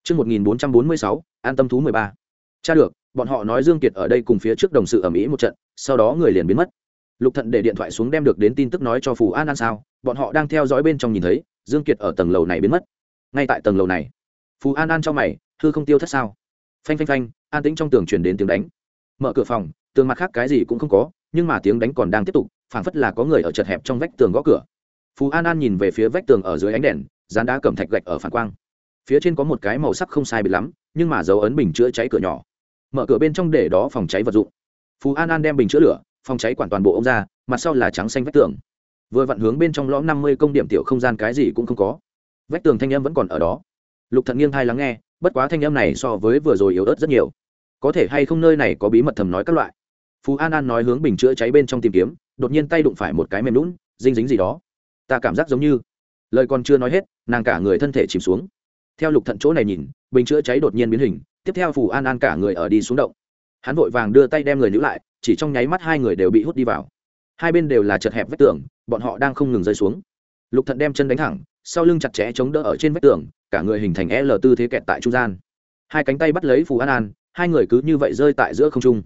Mươi 1446, an tâm thú 13. Cha được, bọn họ nói Dương Kiệt ở đây cùng phía trước đồng sự ở ĩ một trận, sau đó người liền biến mất. Lục Thận để điện thoại xuống đem được đến tin tức nói cho Phù An An sao, bọn họ đang theo dõi bên trong nhìn thấy, Dương Kiệt ở tầng lầu này biến mất. Ngay tại tầng lầu này, Phù An An cho mày, hư không tiêu thất sao? Phanh phanh phanh, an tĩnh trong tường truyền đến tiếng đánh. Mở cửa phòng, tường mặt khác cái gì cũng không có, nhưng mà tiếng đánh còn đang tiếp tục, phảng phất là có người ở chật hẹp trong vách tường gõ cửa. Phù An An nhìn về phía vách tường ở dưới ánh đèn, dán đá cẩm thạch gạch ở phản quang phía trên có một cái màu sắc không sai biệt lắm nhưng mà dấu ấn bình chữa cháy cửa nhỏ mở cửa bên trong để đó phòng cháy vật dụng phú an an đem bình chữa lửa phòng cháy quản toàn bộ ông ra mặt sau là trắng xanh vách tường vừa vặn hướng bên trong lõm năm mươi công điểm tiểu không gian cái gì cũng không có. Vách tường thanh âm vẫn còn ở đó. Lục thận nghiêng thai lắng nghe, bất quá thanh âm này so với vừa rồi yếu ớt rất nhiều. Có thể hay không nơi này có bí mật thầm nói các loại. Phú an an nói hướng bình chữa cháy bên trong tìm kiếm, đột nhiên tay đụng phải một cái mềm lún dinh dính gì đó. Ta cảm giác giống như, lời còn chưa nói hết, nàng cả người thân thể chìm xuống. Theo lục thận chỗ này nhìn, bình chữa cháy đột nhiên biến hình, tiếp theo phù an an cả người ở đi xuống động. Hắn vội vàng đưa tay đem người nữ lại, chỉ trong nháy mắt hai người đều bị hút đi vào. Hai bên đều là chật hẹp vách tường bọn họ đang không ngừng rơi xuống. Lục thận đem chân đánh thẳng, sau lưng chặt chẽ chống đỡ ở trên vách tường, cả người hình thành l tư thế kẹt tại trung gian. Hai cánh tay bắt lấy phù an an, hai người cứ như vậy rơi tại giữa không trung.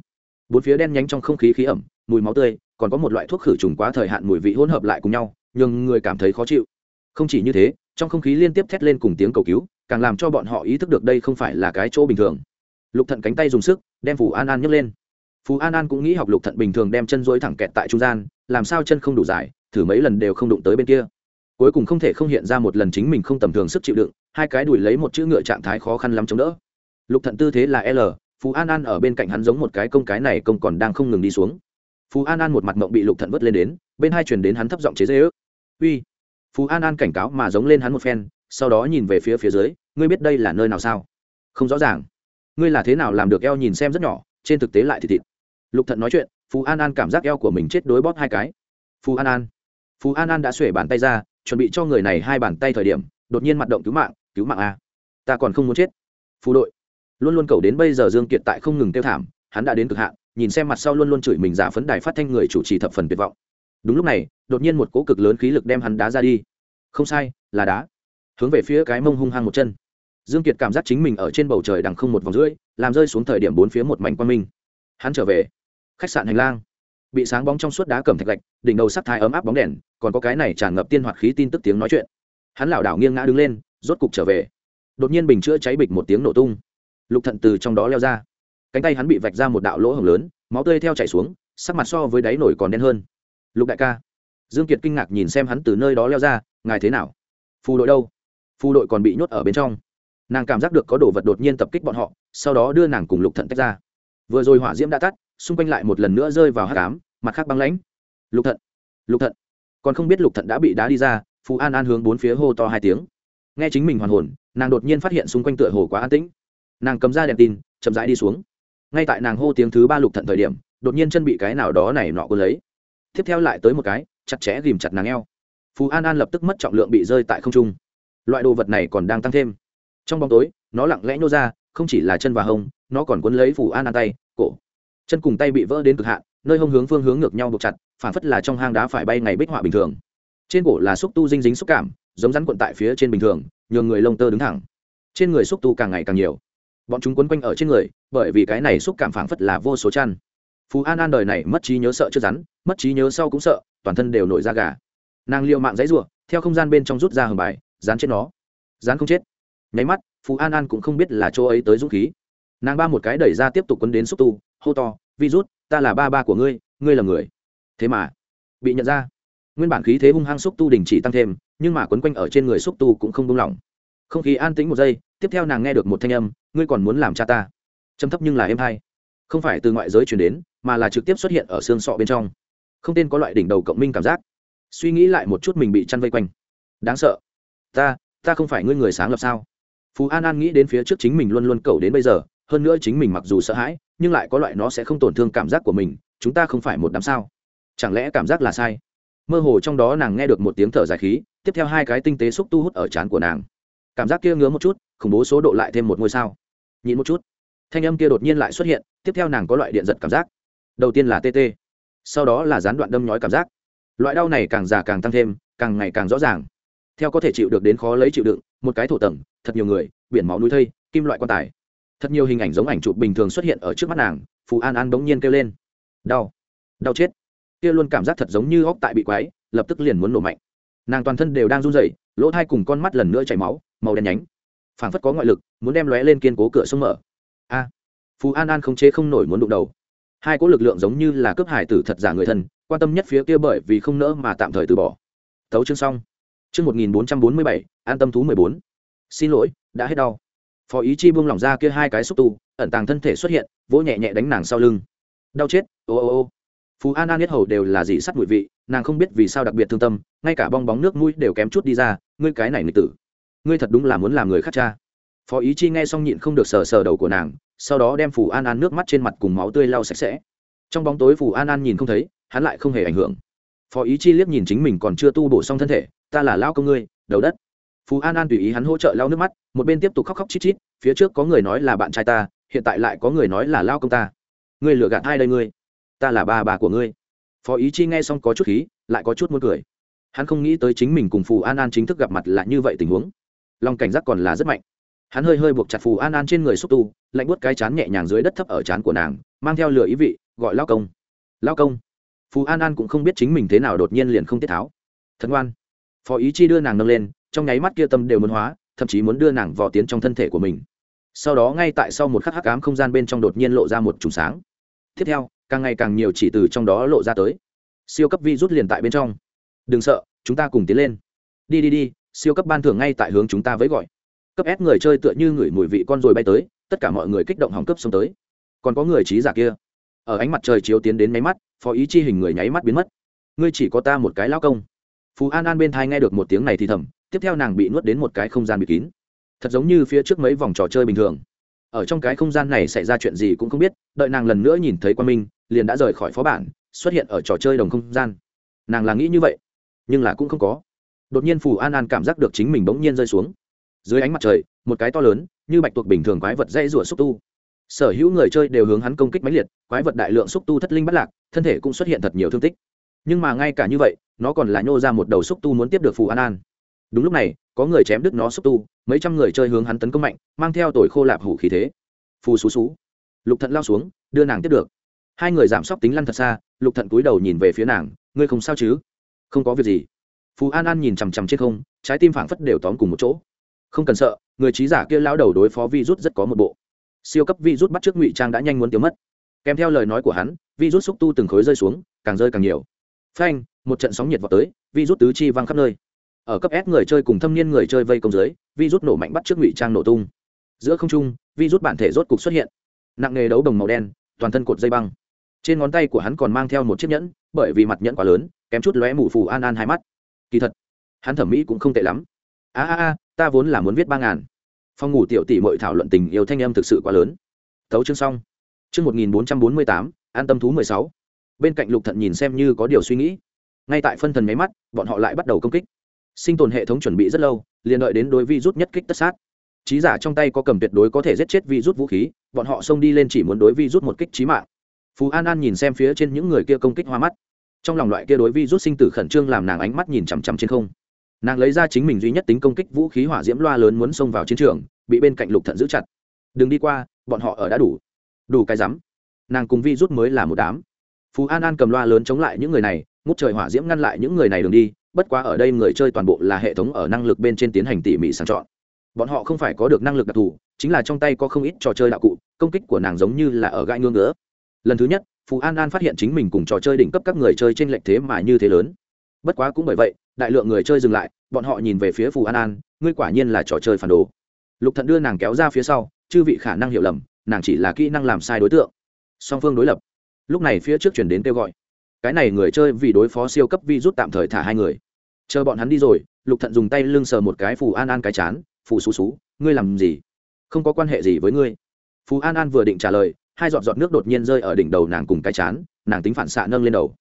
Bốn phía đen nhánh trong không khí khí ẩm, mùi máu tươi, còn có một loại thuốc khử trùng quá thời hạn mùi vị hỗn hợp lại cùng nhau nhưng người cảm thấy khó chịu. Không chỉ như thế, trong không khí liên tiếp thét lên cùng tiếng cầu cứu, càng làm cho bọn họ ý thức được đây không phải là cái chỗ bình thường. Lục thận cánh tay dùng sức, đem phù an an nhấc lên. Phù an an cũng nghĩ học lục thận bình thường đem chân dối thẳng kẹt tại trung gian, làm sao chân không đủ dài thử mấy lần đều không đụng tới bên kia. Cuối cùng không thể không hiện ra một lần chính mình không tầm thường sức chịu đựng, hai cái đùi lấy một chữ ngựa trạng thái khó khăn lắm chống đỡ. Lục thận tư thế là l, phú an an ở bên cạnh hắn giống một cái công cái này công còn đang không ngừng đi xuống. Phú an an một mặt mộng bị lục thận vớt lên đến, bên hai chuyển đến hắn thấp giọng chế dễ ước uy. Phú an an cảnh cáo mà giống lên hắn một phen, sau đó nhìn về phía phía dưới, ngươi biết đây là nơi nào sao? Không rõ ràng. Ngươi là thế nào làm được eo nhìn xem rất nhỏ, trên thực tế lại thì thịt. Lục thận nói chuyện, phú an an cảm giác eo của mình chết đối bóp hai cái. Phú an an phú an an đã xuể bàn tay ra, chuẩn bị cho người này hai bàn tay thời điểm, đột nhiên mặt động cứu mạng cứu mạng a. Ta còn không muốn chết. Phú đội. Luôn luôn cầu đến bây giờ dương kiệt tại không ngừng tiêu thảm, hắn đã đến cực hạn, nhìn xem mặt sau luôn luôn chửi mình giả phấn đài phát thanh người chủ trì thập phần tuyệt vọng. Đúng lúc này, đột nhiên một cỗ cực lớn khí lực đem hắn đá ra đi. Không sai, là đá. Hướng về phía cái mông hung hăng một chân. Dương kiệt cảm giác chính mình ở trên bầu trời đằng không một vòng rưỡi, làm rơi xuống thời điểm bốn phía một mảnh quang minh. Hắn trở về. Khách sạn hành lang bị sáng bóng trong suốt đá cầm thạch lạch đỉnh đầu sắc thái ấm áp bóng đèn, còn có cái này tràn ngập tiên hoạt khí tin tức tiếng nói chuyện. Hắn lảo đảo nghiêng ngã đứng lên, rốt cục trở về. Đột nhiên bình chữa cháy bịch một tiếng nổ tung. Lục thận từ trong đó leo ra. Cánh tay hắn bị vạch ra một đạo lỗ hồng lớn, máu tươi theo chảy xuống, sắc mặt so với đáy nổi còn đen hơn. Lục đại ca. Dương kiệt kinh ngạc nhìn xem hắn từ nơi đó leo ra, ngài thế nào? Phù đội đâu? Phù đội còn bị nhốt ở bên trong. Nàng cảm giác được có đồ vật đột nhiên tập kích bọn họ, sau đó đưa nàng cùng lục thận tách ra vừa rồi hỏa diễm đã tắt, xung quanh lại một lần nữa rơi vào hát cám mặt khác băng lãnh. Lục thận lục thận. Còn không biết lục thận đã bị đá đi ra phú an an hướng bốn phía hô to hai tiếng. Nghe chính mình hoàn hồn, nàng đột nhiên phát hiện xung quanh tựa hồ quá an tĩnh. Nàng cầm ra đèn tin, chậm rãi đi xuống. Ngay tại nàng hô tiếng thứ ba lục thận thời điểm, đột nhiên chân bị cái nào đó này nọ cô lấy. Tiếp theo lại tới một cái, chặt chẽ ghìm chặt nàng eo. Phú an an lập tức mất trọng lượng bị rơi tại không trung. Loại đồ vật này còn đang tăng thêm. Trong bóng tối, nó lặng lẽ nhô ra không chỉ là chân và hông, nó còn cuốn lấy phù an an tay, cổ. Chân cùng tay bị vỡ đến cực hạn, nơi hông hướng phương hướng ngược nhau buộc chặt phản phất là trong hang đá phải bay ngày bích họa bình thường. Trên cổ là xúc tu dinh dính xúc cảm, giống rắn cuộn tại phía trên bình thường, nhường người lông tơ đứng thẳng. Trên người xúc tu càng ngày càng nhiều. Bọn chúng quấn quanh ở trên người, bởi vì cái này xúc cảm phảng phất là vô số chăn. Phú an an đời này mất trí nhớ sợ chưa rắn, mất trí nhớ sau cũng sợ, toàn thân đều nổi da gà. Nàng liệu mạng dãy ruộng theo không gian bên trong rút ra hầm bài, dán chết nó. Dán không chết. Nháy mắt phú an an cũng không biết là chỗ ấy tới dũng khí. Nàng ba một cái đẩy ra tiếp tục quấn đến xúc tu, hô to virus ta là ba ba của ngươi ngươi là người. Thế mà, bị nhận ra. Nguyên bản khí thế hung hăng xúc tu đình chỉ tăng thêm, nhưng mà quấn quanh ở trên người xúc tu cũng không buông lỏng. Không khí an tĩnh một giây, tiếp theo nàng nghe được một thanh âm, ngươi còn muốn làm cha ta? Châm thấp nhưng là êm hay. Không phải từ ngoại giới chuyển đến, mà là trực tiếp xuất hiện ở xương sọ bên trong. Không tên có loại đỉnh đầu cộng minh cảm giác. Suy nghĩ lại một chút mình bị chăn vây quanh. Đáng sợ. Ta ta không phải ngươi người sáng lập sao? Phú an an nghĩ đến phía trước chính mình luôn luôn cầu đến bây giờ, hơn nữa chính mình mặc dù sợ hãi, nhưng lại có loại nó sẽ không tổn thương cảm giác của mình, chúng ta không phải một đám sao? Chẳng lẽ cảm giác là sai? Mơ hồ trong đó nàng nghe được một tiếng thở dài khí, tiếp theo hai cái tinh tế xúc tu hút ở trán của nàng. Cảm giác kia ngứa một chút, khủng bố số độ lại thêm một ngôi sao. Nhịn một chút. Thanh âm kia đột nhiên lại xuất hiện, tiếp theo nàng có loại điện giật cảm giác. Đầu tiên là tt sau đó là gián đoạn đâm nhói cảm giác. Loại đau này càng già càng tăng thêm, càng ngày càng rõ ràng. Theo có thể chịu được đến khó lấy chịu đựng một cái thổ tầng, thật nhiều người, biển máu núi thây, kim loại quan tài. Thật nhiều hình ảnh giống ảnh chụp bình thường xuất hiện ở trước mắt nàng, phù an an bỗng nhiên kêu lên. Đau. Đau chết. Kia luôn cảm giác thật giống như óc tại bị quái lập tức liền muốn nổ mạnh. Nàng toàn thân đều đang run rẩy, lỗ thai cùng con mắt lần nữa chảy máu, màu đen nhánh. Phảng phất có ngoại lực, muốn đem lóe lên kiên cố cửa sông mở. A. Phù an an không chế không nổi muốn đụng đầu. Hai cỗ lực lượng giống như là cướp hải tử thật giả người thân, quan tâm nhất phía kia bởi vì không nỡ mà tạm thời từ bỏ. Tấu chương xong chương một nghìn bốn trăm bốn mươi bảy, an tâm thú mười bốn. Xin lỗi, đã hết đau. Phó ý chi buông lỏng ra kia hai cái xúc tu, ẩn tàng thân thể xuất hiện, vỗ nhẹ nhẹ đánh nàng sau lưng. Đau chết, ô ô ô. Phú an an biết hầu đều là dị sắt mùi vị, nàng không biết vì sao đặc biệt thương tâm, ngay cả bong bóng nước mũi đều kém chút đi ra, ngươi cái này nghịch tử. Ngươi thật đúng là muốn làm người khác cha. Phó ý chi nghe xong nhịn không được sờ sờ đầu của nàng, sau đó đem phù an an nước mắt trên mặt cùng máu tươi lau sạch sẽ. Trong bóng tối phù an an nhìn không thấy, hắn lại không hề ảnh hưởng. Phó ý chi liếc nhìn chính mình còn chưa tu bổ xong thân thể ta là lao công ngươi, đầu đất. Phú an an tùy ý hắn hỗ trợ lau nước mắt, một bên tiếp tục khóc khóc chít chít, phía trước có người nói là bạn trai ta, hiện tại lại có người nói là lao công ta. Ngươi lừa gạt hai đây ngươi? Ta là bà bà của ngươi. Phó ý chi nghe xong có chút khí, lại có chút muốn cười. Hắn không nghĩ tới chính mình cùng phù an an chính thức gặp mặt là như vậy tình huống. Lòng cảnh giác còn là rất mạnh. Hắn hơi hơi buộc chặt phù an an trên người xúc tu, lạnh buốt cái chán nhẹ nhàng dưới đất thấp ở chán của nàng, mang theo lửa ý vị, gọi lao công. Lao công. Phù an an cũng không biết chính mình thế nào đột nhiên liền không tiết tháo. Thật ngoan phó ý chi đưa nàng nâng lên, trong nháy mắt kia tâm đều muốn hóa, thậm chí muốn đưa nàng vò tiến trong thân thể của mình. Sau đó ngay tại sau một khắc hắc ám không gian bên trong đột nhiên lộ ra một chùm sáng. Tiếp theo, càng ngày càng nhiều chỉ từ trong đó lộ ra tới. Siêu cấp vi rút liền tại bên trong. Đừng sợ, chúng ta cùng tiến lên. Đi đi đi, siêu cấp ban thưởng ngay tại hướng chúng ta với gọi. Cấp ép người chơi tựa như người mùi vị con rồi bay tới, tất cả mọi người kích động hỏng cấp xông tới. Còn có người trí giả kia. Ở ánh mặt trời chiếu tiến đến nháy mắt, phó ý chi hình người nháy mắt biến mất. Ngươi chỉ có ta một cái lao công phú an an bên thai nghe được một tiếng này thì thầm tiếp theo nàng bị nuốt đến một cái không gian bị kín thật giống như phía trước mấy vòng trò chơi bình thường ở trong cái không gian này xảy ra chuyện gì cũng không biết đợi nàng lần nữa nhìn thấy quan minh liền đã rời khỏi phó bản xuất hiện ở trò chơi đồng không gian nàng là nghĩ như vậy nhưng là cũng không có đột nhiên phù an an cảm giác được chính mình bỗng nhiên rơi xuống dưới ánh mặt trời một cái to lớn như bạch tuộc bình thường quái vật dây rủa xúc tu sở hữu người chơi đều hướng hắn công kích mãnh liệt quái vật đại lượng xúc tu thất linh bắt lạc thân thể cũng xuất hiện thật nhiều thương tích nhưng mà ngay cả như vậy, nó còn là nhô ra một đầu xúc tu muốn tiếp được phù an an. Đúng lúc này, có người chém đứt nó xúc tu, mấy trăm người chơi hướng hắn tấn công mạnh, mang theo tuổi khô lạp hủ khí thế. Phù xú xú. Lục thận lao xuống, đưa nàng tiếp được. Hai người giảm sốc tính lăn thật xa, lục thận cúi đầu nhìn về phía nàng, ngươi không sao chứ? Không có việc gì. Phù an an nhìn chằm chằm trên không, trái tim phảng phất đều tóm cùng một chỗ. Không cần sợ, người trí giả kia lao đầu đối phó virus rất có một bộ. Siêu cấp virus bắt trước ngụy trang đã nhanh muốn tiêu mất. Kèm theo lời nói của hắn, virus xúc tu từng khối rơi xuống, càng rơi càng nhiều phanh, một trận sóng nhiệt vào tới Vi Rút tứ chi văng khắp nơi. Ở cấp s người chơi cùng thâm niên người chơi vây công dưới Vi Rút nổ mạnh bắt trước ngụy trang nổ tung. Giữa không trung Vi Rút bản thể rốt cục xuất hiện. Nặng nghề đấu đồng màu đen, toàn thân cột dây băng. Trên ngón tay của hắn còn mang theo một chiếc nhẫn, bởi vì mặt nhẫn quá lớn, kém chút lóe mù phù an an hai mắt. Kỳ thật, hắn thẩm mỹ cũng không tệ lắm. A a a, ta vốn là muốn viết ba ngàn. Phòng ngủ tiểu tỷ mội thảo luận tình yêu thanh âm thực sự quá lớn. Tấu chương xong. Chương một nghìn bốn trăm bốn mươi tám, an tâm thú mười sáu bên cạnh lục thận nhìn xem như có điều suy nghĩ. Ngay tại phân thần máy mắt, bọn họ lại bắt đầu công kích. Sinh tồn hệ thống chuẩn bị rất lâu, liền đợi đến đối vi rút nhất kích tất sát. Trí giả trong tay có cầm tuyệt đối có thể giết chết vi rút vũ khí, bọn họ xông đi lên chỉ muốn đối vi rút một kích trí mạng. Phú an an nhìn xem phía trên những người kia công kích hoa mắt. Trong lòng loại kia đối vi rút sinh tử khẩn trương làm nàng ánh mắt nhìn chằm chằm trên không. Nàng lấy ra chính mình duy nhất tính công kích vũ khí hỏa diễm loa lớn muốn xông vào chiến trường, bị bên cạnh lục thận giữ chặt. Đừng đi qua, bọn họ ở đã đủ. Đủ cái rắm. Nàng cùng vi rút mới là một đám phú an an cầm loa lớn chống lại những người này, ngút trời hỏa diễm ngăn lại những người này đường đi, bất quá ở đây người chơi toàn bộ là hệ thống ở năng lực bên trên tiến hành tỉ mỉ sàng chọn. Bọn họ không phải có được năng lực đặc thù, chính là trong tay có không ít trò chơi đạo cụ, công kích của nàng giống như là ở gai ngưỡng nữa lần thứ nhất, phú an an phát hiện chính mình cùng trò chơi đỉnh cấp các người chơi trên lệnh thế mà như thế lớn. Bất quá cũng bởi vậy, đại lượng người chơi dừng lại, bọn họ nhìn về phía phù an an, ngươi quả nhiên là trò chơi phản đồ. Lục thận đưa nàng kéo ra phía sau, chư vị khả năng hiểu lầm, nàng chỉ là kỹ năng làm sai đối tượng. Song phương đối lập lúc này phía trước chuyển đến kêu gọi. Cái này người chơi vì đối phó siêu cấp vi rút tạm thời thả hai người. Chờ bọn hắn đi rồi, lục thận dùng tay lưng sờ một cái phù an an cái chán, phù xú xú, ngươi làm gì? Không có quan hệ gì với ngươi. Phù an an vừa định trả lời, hai giọt giọt nước đột nhiên rơi ở đỉnh đầu nàng cùng cái chán, nàng tính phản xạ nâng lên đầu.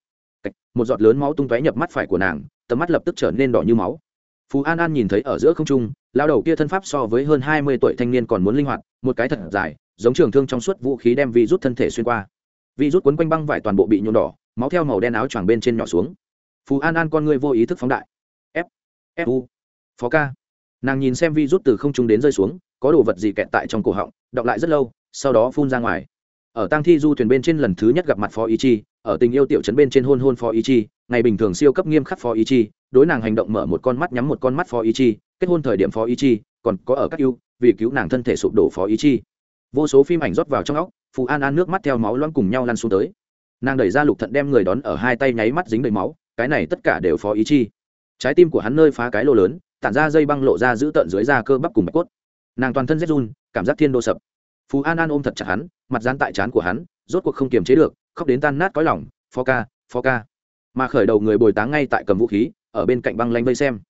Một giọt lớn máu tung tóe nhập mắt phải của nàng, tầm mắt lập tức trở nên đỏ như máu. Phú an an nhìn thấy ở giữa không trung lao đầu kia thân pháp so với hơn hai mươi tuổi thanh niên còn muốn linh hoạt, một cái thật dài, giống trường thương trong suốt vũ khí đem vi rút thân thể xuyên qua vi rút quấn quanh băng vải toàn bộ bị nhuộm đỏ, máu theo màu đen áo choàng bên trên nhỏ xuống. Phú an an con người vô ý thức phóng đại. F f, u, phó ca. Nàng nhìn xem vi rút từ không trung đến rơi xuống, có đồ vật gì kẹt tại trong cổ họng đọng lại rất lâu, sau đó phun ra ngoài. Ở tang thi du thuyền bên trên lần thứ nhất gặp mặt phó ý chi, ở tình yêu tiểu trấn bên trên hôn hôn phó ý chi, ngày bình thường siêu cấp nghiêm khắc phó ý chi, đối nàng hành động mở một con mắt nhắm một con mắt phó ý chi, kết hôn thời điểm phó ý chi, còn có ở các ưu vì cứu nàng thân thể sụp đổ phó ý chi. Vô số phim ảnh rót vào trong óc phù an an nước mắt theo máu loãng cùng nhau lăn xuống tới. Nàng đẩy ra lục thận đem người đón ở hai tay nháy mắt dính đầy máu, cái này tất cả đều phó ý chi. Trái tim của hắn nơi phá cái lô lớn, tản ra dây băng lộ ra giữ tận dưới da cơ bắp cùng bạch cốt. Nàng toàn thân rét run, cảm giác thiên đô sập. Phú an an ôm thật chặt hắn, mặt dán tại trán của hắn, rốt cuộc không kiềm chế được, khóc đến tan nát cõi lòng, phó ca phó ca. Mà khởi đầu người bồi táng ngay tại cầm vũ khí, ở bên cạnh băng lanh vây xem.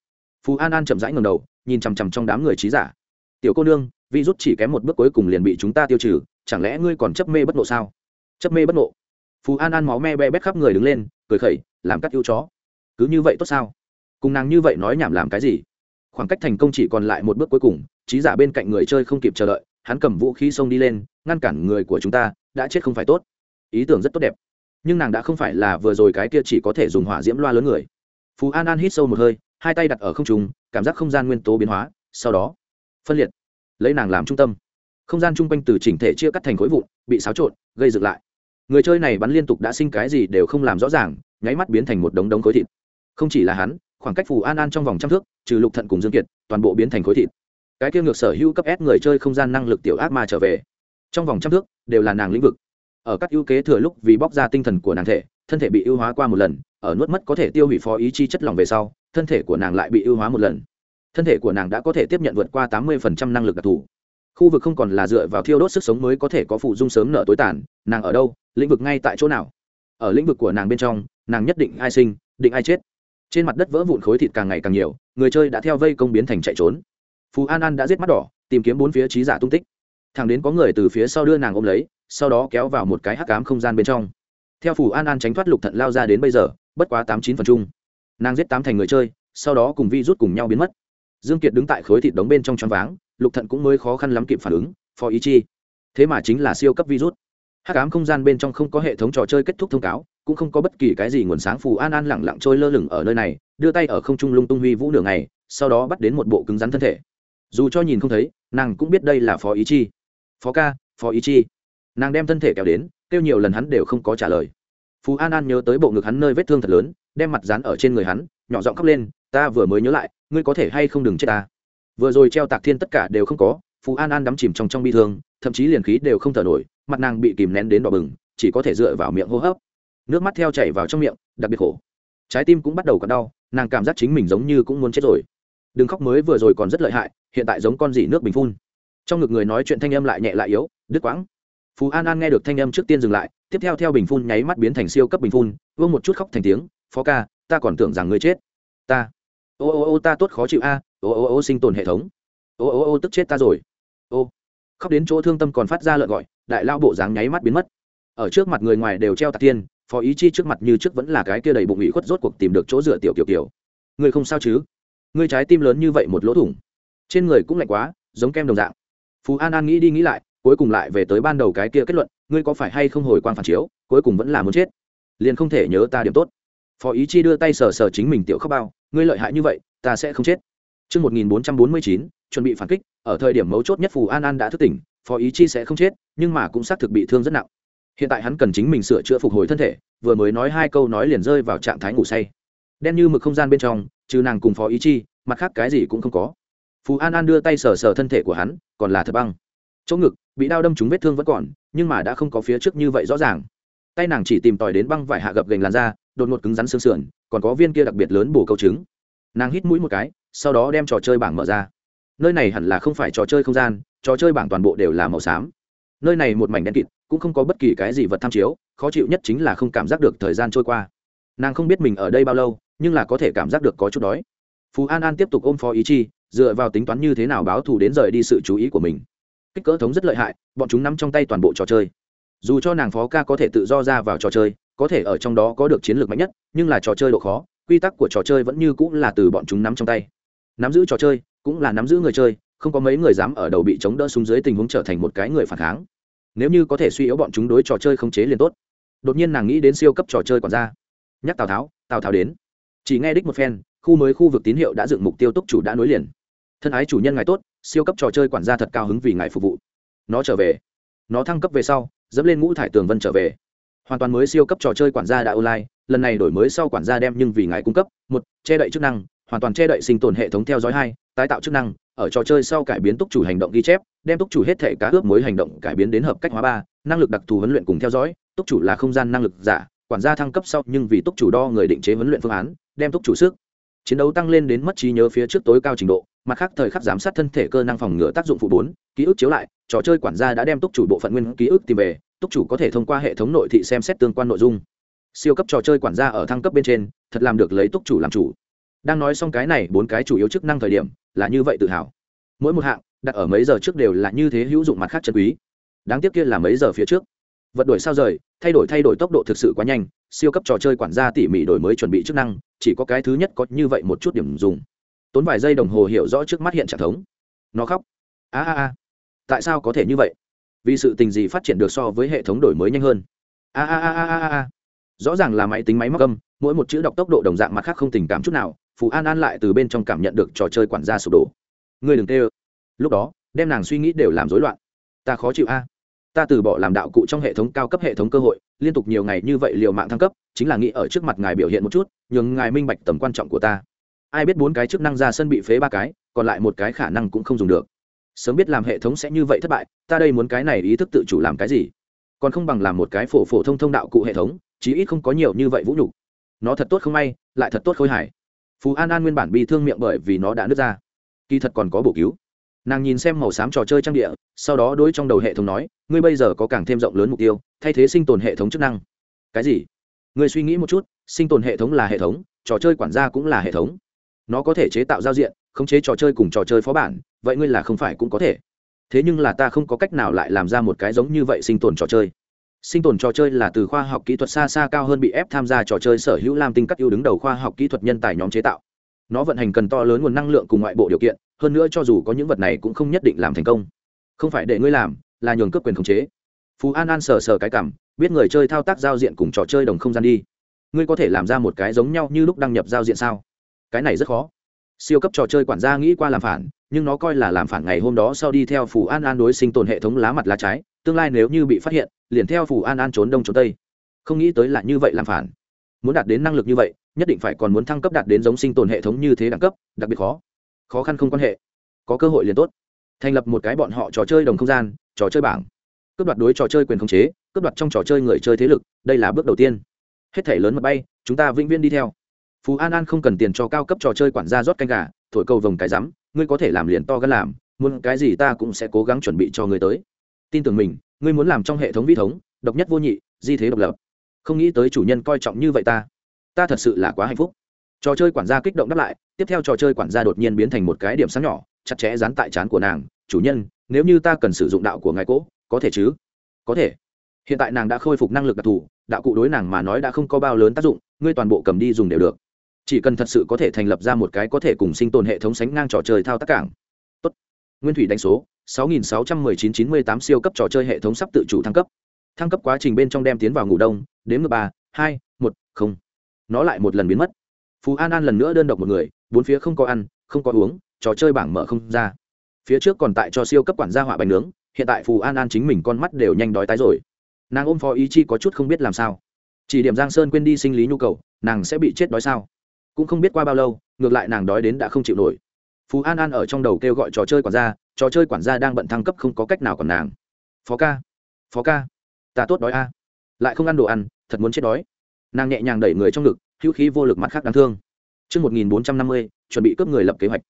Phú an an chậm rãi ngầm đầu, nhìn chằm chằm trong đám người trí giả. Tiểu cô nương vi rút chỉ kém một bước cuối cùng liền bị chúng ta tiêu trừ, chẳng lẽ ngươi còn chấp mê bất nộ sao? Chấp mê bất nộ phú an an máu me be bét khắp người đứng lên, cười khẩy, làm cắt yêu chó. Cứ như vậy tốt sao? Cùng nàng như vậy nói nhảm làm cái gì? Khoảng cách thành công chỉ còn lại một bước cuối cùng, trí giả bên cạnh người chơi không kịp chờ đợi, hắn cầm vũ khí xông đi lên, ngăn cản người của chúng ta, đã chết không phải tốt. Ý tưởng rất tốt đẹp. Nhưng nàng đã không phải là vừa rồi cái kia chỉ có thể dùng hỏa diễm loa lớn người. Phú an an hít sâu một hơi, hai tay đặt ở không trùng cảm giác không gian nguyên tố biến hóa, sau đó, phân liệt lấy nàng làm trung tâm. Không gian chung quanh từ chỉnh thể chia cắt thành khối vụn, bị xáo trộn, gây dựng lại. Người chơi này bắn liên tục đã sinh cái gì đều không làm rõ ràng, nháy mắt biến thành một đống đống khối thịt. Không chỉ là hắn, khoảng cách phù an an trong vòng trăm thước, trừ lục thận cùng dương kiệt, toàn bộ biến thành khối thịt. Cái kia ngược sở hữu cấp ép người chơi không gian năng lực tiểu ác ma trở về. Trong vòng trăm thước, đều là nàng lĩnh vực. Ở các ưu kế thừa lúc vì bóc ra tinh thần của nàng thể, thân thể bị ưu hóa qua một lần, ở nuốt mất có thể tiêu hủy phó ý chi chất lỏng về sau, thân thể của nàng lại bị ưu hóa một lần thân thể của nàng đã có thể tiếp nhận vượt qua tám mươi năng lực đặc thù. Khu vực không còn là dựa vào thiêu đốt sức sống mới có thể có phụ dung sớm nợ tối tàn, nàng ở đâu, lĩnh vực ngay tại chỗ nào? Ở lĩnh vực của nàng bên trong, nàng nhất định ai sinh, định ai chết. Trên mặt đất vỡ vụn khối thịt càng ngày càng nhiều, người chơi đã theo vây công biến thành chạy trốn. Phú an an đã giết mắt đỏ, tìm kiếm bốn phía trí giả tung tích. Thằng đến có người từ phía sau đưa nàng ôm lấy, sau đó kéo vào một cái hắc cám không gian bên trong. Theo phù an an tránh thoát lục thận lao ra đến bây giờ, bất quá tám chín phần chung. Nàng giết tám thành người chơi, sau đó cùng vi rút cùng nhau biến mất dương kiệt đứng tại khối thịt đống bên trong choáng váng, lục thận cũng mới khó khăn lắm kịp phản ứng phó ý chi. Thế mà chính là siêu cấp virus. Hắc ám không gian bên trong không có hệ thống trò chơi kết thúc thông cáo, cũng không có bất kỳ cái gì nguồn sáng phù an an lẳng lặng trôi lơ lửng ở nơi này, đưa tay ở không trung lung tung huy vũ nửa ngày, sau đó bắt đến một bộ cứng rắn thân thể. Dù cho nhìn không thấy, nàng cũng biết đây là phó ý chi. Phó ca phó ý chi. Nàng đem thân thể kéo đến, kêu nhiều lần hắn đều không có trả lời. Phú an an nhớ tới bộ ngực hắn nơi vết thương thật lớn, đem mặt dán ở trên người hắn, nhỏ giọng khóc lên ta vừa mới nhớ lại, ngươi có thể hay không đừng chết ta. Vừa rồi treo tạc thiên tất cả đều không có phú an an đắm chìm trong trong bi thương, thậm chí liền khí đều không thở nổi, mặt nàng bị kìm nén đến đỏ bừng, chỉ có thể dựa vào miệng hô hấp. Nước mắt theo chảy vào trong miệng, đặc biệt khổ. Trái tim cũng bắt đầu còn đau, nàng cảm giác chính mình giống như cũng muốn chết rồi. Đừng khóc mới vừa rồi còn rất lợi hại, hiện tại giống con dỉ nước bình phun. Trong ngực người nói chuyện thanh âm lại nhẹ lại yếu, đứt quãng. Phú an an nghe được thanh âm trước tiên dừng lại, tiếp theo theo bình phun nháy mắt biến thành siêu cấp bình phun vương một chút khóc thành tiếng, phó ca, ta còn tưởng rằng ngươi chết. Ta ô ô ô ta tốt khó chịu a, ô ô ô sinh tồn hệ thống. Ô ô ô tức chết ta rồi. Ô, khóc đến chỗ thương tâm còn phát ra lợn gọi, đại lao bộ dáng nháy mắt biến mất. Ở trước mặt người ngoài đều treo tạc tiên, phó ý chi trước mặt như trước vẫn là cái kia đầy bụng ủy khuất rốt cuộc tìm được chỗ dựa tiểu kiểu kiểu. Người không sao chứ? Người trái tim lớn như vậy một lỗ thủng. Trên người cũng lạnh quá, giống kem đồng dạng. Phú an an nghĩ đi nghĩ lại, cuối cùng lại về tới ban đầu cái kia kết luận, ngươi có phải hay không hồi quan phản chiếu, cuối cùng vẫn là muốn chết. Liền không thể nhớ ta điểm tốt. Phó ý chi đưa tay sờ sờ chính mình tiểu khóc bao ngươi lợi hại như vậy ta sẽ không chết Trước 1449, chuẩn bị phản kích, ở thời điểm mấu chốt nhất Phù An An đã thức tỉnh, Phó Ý Chi sẽ không chết, nhưng mà cũng xác thực bị thương rất nặng. Hiện tại hắn cần chính mình sửa chữa phục hồi thân thể, vừa mới nói hai câu nói liền rơi vào trạng thái ngủ say. Đen như mực không gian bên trong, trừ nàng cùng Phó Ý Chi, mặt khác cái gì cũng không có. Phù An An đưa tay sờ sờ thân thể của hắn, còn là thật băng. Chỗ ngực bị đau đâm trúng vết thương vẫn còn, nhưng mà đã không có phía trước như vậy rõ ràng. Tay nàng chỉ tìm tòi đến băng vải hạ gập gềnh làn da, đột ngột cứng rắn xương sườn, còn có viên kia đặc biệt lớn bổ câu trứng. Nàng hít mũi một cái, sau đó đem trò chơi bảng mở ra. Nơi này hẳn là không phải trò chơi không gian trò chơi bảng toàn bộ đều là màu xám. Nơi này một mảnh đen kịt cũng không có bất kỳ cái gì vật tham chiếu khó chịu nhất chính là không cảm giác được thời gian trôi qua. Nàng không biết mình ở đây bao lâu nhưng là có thể cảm giác được có chút đói. Phú an an tiếp tục ôm phó ý chi dựa vào tính toán như thế nào báo thù đến rời đi sự chú ý của mình. Kích cỡ thống rất lợi hại bọn chúng nắm trong tay toàn bộ trò chơi. Dù cho nàng phó ca có thể tự do ra vào trò chơi có thể ở trong đó có được chiến lược mạnh nhất, nhưng là trò chơi độ khó, quy tắc của trò chơi vẫn như cũng là từ bọn chúng nắm trong tay. Nắm giữ trò chơi, cũng là nắm giữ người chơi, không có mấy người dám ở đầu bị chống đỡ xuống dưới tình huống trở thành một cái người phản kháng. Nếu như có thể suy yếu bọn chúng đối trò chơi không chế liền tốt. Đột nhiên nàng nghĩ đến siêu cấp trò chơi còn ra nhắc tào tháo tào tháo đến. Chỉ nghe đích một phen, khu mới khu vực tín hiệu đã dựng mục tiêu túc chủ đã nối liền. Thân ái chủ nhân ngài tốt, siêu cấp trò chơi quản gia thật cao hứng vì ngài phục vụ. Nó trở về. Nó thăng cấp về sau, dẫm lên ngũ thải tường vân trở về hoàn toàn mới siêu cấp trò chơi quản gia đã online, lần này đổi mới sau quản gia đem nhưng vì ngài cung cấp, một, che đậy chức năng, hoàn toàn che đậy sinh tồn hệ thống theo dõi, hai, tái tạo chức năng, ở trò chơi sau cải biến túc chủ hành động ghi chép, đem túc chủ hết thể cá ướp mới hành động cải biến đến hợp cách hóa ba, năng lực đặc thù huấn luyện cùng theo dõi, túc chủ là không gian năng lực giả, quản gia thăng cấp sau nhưng vì túc chủ đo người định chế huấn luyện phương án, đem túc chủ sức chiến đấu tăng lên đến mất trí nhớ phía trước tối cao trình độ, mặt khác thời khắc giám sát thân thể cơ năng phòng ngừa tác dụng phụ bốn, ký ức chiếu lại, trò chơi quản gia đã đem túc chủ bộ phận nguyên ký ức tìm về túc chủ có thể thông qua hệ thống nội thị xem xét tương quan nội dung. Siêu cấp trò chơi quản gia ở thăng cấp bên trên, thật làm được lấy túc chủ làm chủ. Đang nói xong cái này, bốn cái chủ yếu chức năng thời điểm, là như vậy tự hào. Mỗi một hạng, đặt ở mấy giờ trước đều là như thế hữu dụng mặt khác chân quý. Đáng tiếc kia là mấy giờ phía trước. Vật đổi sao rời, thay đổi thay đổi tốc độ thực sự quá nhanh, siêu cấp trò chơi quản gia tỉ mỉ đổi mới chuẩn bị chức năng, chỉ có cái thứ nhất có như vậy một chút điểm dùng. Tốn vài giây đồng hồ hiểu rõ trước mắt hiện trạng thống. Nó khóc. A a a. Tại sao có thể như vậy? Vì sự tình gì phát triển được so với hệ thống đổi mới nhanh hơn. A a a a a a. Rõ ràng là máy tính, máy móc âm, mỗi một chữ đọc tốc độ đồng dạng mặt khác không tình cảm chút nào, Phù an an lại từ bên trong cảm nhận được trò chơi quản gia sụp đổ. Người đừng tê ơ. Lúc đó, đem nàng suy nghĩ đều làm rối loạn. Ta khó chịu a. Ta từ bỏ làm đạo cụ trong hệ thống cao cấp hệ thống cơ hội, liên tục nhiều ngày như vậy liều mạng thăng cấp, chính là nghĩ ở trước mặt ngài biểu hiện một chút, nhường ngài minh bạch tầm quan trọng của ta. Ai biết bốn cái chức năng ra sân bị phế ba cái, còn lại một cái khả năng cũng không dùng được sớm biết làm hệ thống sẽ như vậy thất bại, ta đây muốn cái này ý thức tự chủ làm cái gì? Còn không bằng làm một cái phổ phổ thông thông đạo cụ hệ thống, chí ít không có nhiều như vậy vũ nhục. Nó thật tốt không may, lại thật tốt khôi hài. Phú an an nguyên bản bị thương miệng bởi vì nó đã nứt ra. Kỳ thật còn có bổ cứu. Nàng nhìn xem màu xám trò chơi trang địa, sau đó đối trong đầu hệ thống nói, ngươi bây giờ có càng thêm rộng lớn mục tiêu, thay thế sinh tồn hệ thống chức năng. Cái gì? Ngươi suy nghĩ một chút, sinh tồn hệ thống là hệ thống, trò chơi quản gia cũng là hệ thống nó có thể chế tạo giao diện, khống chế trò chơi cùng trò chơi phó bản, vậy ngươi là không phải cũng có thể. Thế nhưng là ta không có cách nào lại làm ra một cái giống như vậy sinh tồn trò chơi. Sinh tồn trò chơi là từ khoa học kỹ thuật xa xa cao hơn bị ép tham gia trò chơi sở hữu lam tinh các ưu đứng đầu khoa học kỹ thuật nhân tài nhóm chế tạo. Nó vận hành cần to lớn nguồn năng lượng cùng ngoại bộ điều kiện, hơn nữa cho dù có những vật này cũng không nhất định làm thành công. Không phải để ngươi làm, là nhường cướp quyền khống chế. Phú an an sờ sờ cái cảm, biết người chơi thao tác giao diện cùng trò chơi đồng không gian đi. Ngươi có thể làm ra một cái giống nhau như lúc đăng nhập giao diện sao? Cái này rất khó. Siêu cấp trò chơi quản gia nghĩ qua làm phản, nhưng nó coi là làm phản ngày hôm đó sau đi theo phủ an an đối sinh tồn hệ thống lá mặt lá trái, tương lai nếu như bị phát hiện, liền theo phủ an an trốn đông trốn tây. Không nghĩ tới là như vậy làm phản. Muốn đạt đến năng lực như vậy, nhất định phải còn muốn thăng cấp đạt đến giống sinh tồn hệ thống như thế đẳng cấp, đặc biệt khó. Khó khăn không quan hệ. Có cơ hội liền tốt. Thành lập một cái bọn họ trò chơi đồng không gian, trò chơi bảng. Cướp đoạt đối trò chơi quyền khống chế, cướp đoạt trong trò chơi người chơi thế lực, đây là bước đầu tiên. Hết thể lớn mà bay, chúng ta vĩnh viễn đi theo phú an an không cần tiền cho cao cấp trò chơi quản gia rót canh gà, thổi cầu vồng cái rắm, ngươi có thể làm liền to gắn làm, muốn cái gì ta cũng sẽ cố gắng chuẩn bị cho ngươi tới. Tin tưởng mình, ngươi muốn làm trong hệ thống vi thống, độc nhất vô nhị, di thế độc lập. Không nghĩ tới chủ nhân coi trọng như vậy ta. Ta thật sự là quá hạnh phúc. Trò chơi quản gia kích động đáp lại, tiếp theo trò chơi quản gia đột nhiên biến thành một cái điểm sáng nhỏ, chặt chẽ dán tại trán của nàng, chủ nhân, nếu như ta cần sử dụng đạo của ngài cỗ có thể chứ? Có thể. Hiện tại nàng đã khôi phục năng lực đặc thù, đạo cụ đối nàng mà nói đã không có bao lớn tác dụng, ngươi toàn bộ cầm đi dùng đều được chỉ cần thật sự có thể thành lập ra một cái có thể cùng sinh tồn hệ thống sánh ngang trò chơi thao tác cảng. Tốt. nguyên thủy đánh số 6619-98 siêu cấp trò chơi hệ thống sắp tự chủ thăng cấp. Thăng cấp quá trình bên trong đem tiến vào ngủ đông, đến ba, hai, một, không. Nó lại một lần biến mất. Phú an an lần nữa đơn độc một người, bốn phía không có ăn, không có uống, trò chơi bảng mở không ra. Phía trước còn tại cho siêu cấp quản gia họa bánh nướng, hiện tại phù an an chính mình con mắt đều nhanh đói tái rồi. Nàng ôm phó ý chi có chút không biết làm sao. Chỉ điểm giang sơn quên đi sinh lý nhu cầu, nàng sẽ bị chết đói sao? Cũng không biết qua bao lâu ngược lại nàng đói đến đã không chịu nổi phú an an ở trong đầu kêu gọi trò chơi quản gia trò chơi quản gia đang bận thăng cấp không có cách nào còn nàng phó ca phó ca ta tốt đói a lại không ăn đồ ăn thật muốn chết đói nàng nhẹ nhàng đẩy người trong ngực hữu khí vô lực mặt khác đáng thương Trước 1450, chuẩn bị cướp người lập kế hoạch.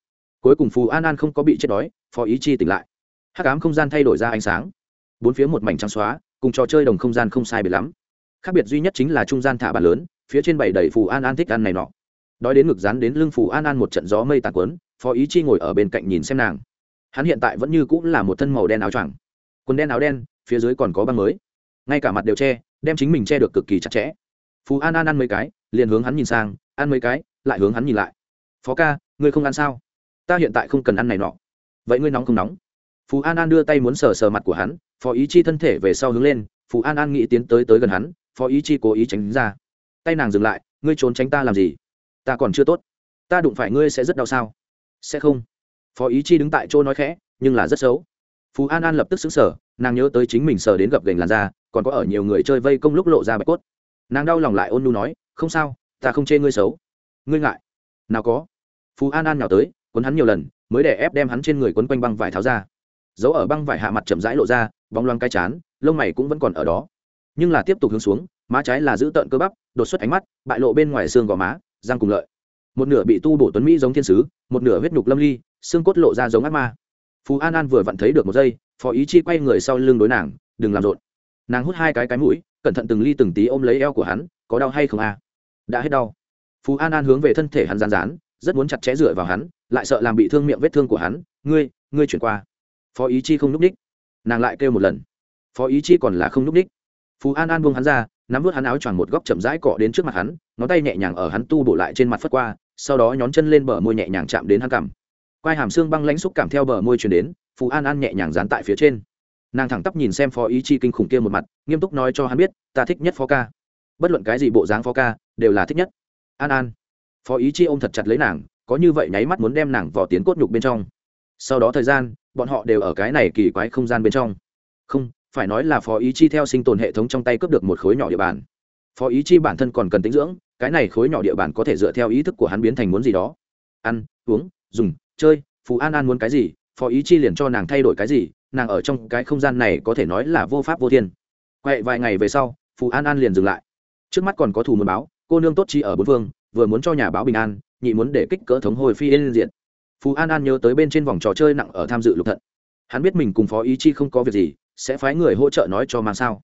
Cuối cùng Phù An An không có bị chết đói, phó ý chi tỉnh lại. Hắc ám không gian thay đổi ra ánh sáng. Bốn phía một mảnh trắng xóa, cùng trò chơi đồng không gian không sai biệt lắm. Khác biệt duy nhất chính là trung gian thả bàn lớn, phía trên bày đầy Phù An An thích ăn này nọ đói đến ngực rán đến lưng phù an an một trận gió mây tàn quấn phó ý chi ngồi ở bên cạnh nhìn xem nàng. Hắn hiện tại vẫn như cũng là một thân màu đen áo choàng. Quần đen áo đen, phía dưới còn có băng mới. Ngay cả mặt đều che, đem chính mình che được cực kỳ chặt chẽ. Phú an an ăn mấy cái, liền hướng hắn nhìn sang, ăn mấy cái, lại hướng hắn nhìn lại. Phó ca, ngươi không ăn sao? Ta hiện tại không cần ăn này nọ. Vậy ngươi nóng không nóng? Phú an an đưa tay muốn sờ sờ mặt của hắn, phó ý chi thân thể về sau hướng lên phú an an nghĩ tiến tới tới gần hắn, phó ý chi cố ý tránh ra. Tay nàng dừng lại, ngươi trốn tránh ta làm gì? Ta còn chưa tốt. Ta đụng phải ngươi sẽ rất đau sao? Sẽ không. Phó ý chi đứng tại chỗ nói khẽ, nhưng là rất xấu. Phú an an lập tức xứng sở nàng nhớ tới chính mình sờ đến gập gành làn da, còn có ở nhiều người chơi vây công lúc lộ ra bạch cốt. Nàng đau lòng lại ôn nu nói, không sao, ta không chê ngươi xấu. Ngươi ngại? Nào có. Phú an an nhào tới quấn hắn nhiều lần, mới để ép đem hắn trên người quấn quanh băng vải tháo ra. Giấu ở băng vải hạ mặt chậm rãi lộ ra, bóng loang cai chán, lông mày cũng vẫn còn ở đó. Nhưng là tiếp tục hướng xuống, má trái là giữ tợn cơ bắp, đột xuất ánh mắt, bại lộ bên ngoài xương gò má giang cùng lợi. Một nửa bị tu bổ tuấn mỹ giống thiên sứ, một nửa huyết nhục lâm ly, xương cốt lộ ra giống ác ma. Phú an an vừa vặn thấy được một giây, phó ý chi quay người sau lưng đối nàng, đừng làm rộn. Nàng hút hai cái cái mũi, cẩn thận từng ly từng tí ôm lấy eo của hắn, có đau hay không à đã hết đau. Phú an an hướng về thân thể hắn rán rán rất muốn chặt chẽ dựa vào hắn, lại sợ làm bị thương miệng vết thương của hắn, ngươi ngươi chuyển qua. Phó ý chi không n ú c ních nàng lại kêu một lần. Phó ý chi còn là không n ú c ních phú an an buông hắn ra nắm vớt hắn áo choàng một góc chậm rãi cọ đến trước mặt hắn, ngón tay nhẹ nhàng ở hắn tu bổ lại trên mặt phất qua, sau đó nhón chân lên bờ môi nhẹ nhàng chạm đến hắn cằm. Quai hàm xương băng lãnh xúc cảm theo bờ môi truyền đến, phù an an nhẹ nhàng dán tại phía trên. Nàng thẳng tắp nhìn xem phó ý chi kinh khủng kia một mặt, nghiêm túc nói cho hắn biết, ta thích nhất phó ca. Bất luận cái gì bộ dáng phó ca, đều là thích nhất. An an. Phó ý chi ôm thật chặt lấy nàng, có như vậy nháy mắt muốn đem nàng vào tiến cốt nhục bên trong. Sau đó thời gian, bọn họ đều ở cái này kỳ quái không gian bên trong. Không phải nói là phó ý chi theo sinh tồn hệ thống trong tay cướp được một khối nhỏ địa bàn. Phó ý chi bản thân còn cần tính dưỡng, cái này khối nhỏ địa bàn có thể dựa theo ý thức của hắn biến thành muốn gì đó. Ăn, uống, dùng, chơi phú an an muốn cái gì, phó ý chi liền cho nàng thay đổi cái gì, nàng ở trong cái không gian này có thể nói là vô pháp vô thiên. Quậy vài ngày về sau phú an an liền dừng lại. Trước mắt còn có thù muốn báo, cô nương tốt chi ở bốn phương, vừa muốn cho nhà báo bình an, nhị muốn để kích cỡ thống hồi phi yên diện phú an an nhớ tới bên trên vòng trò chơi nặng ở tham dự lục thận. Hắn biết mình cùng phó ý chi không có việc gì sẽ phái người hỗ trợ nói cho mang sao.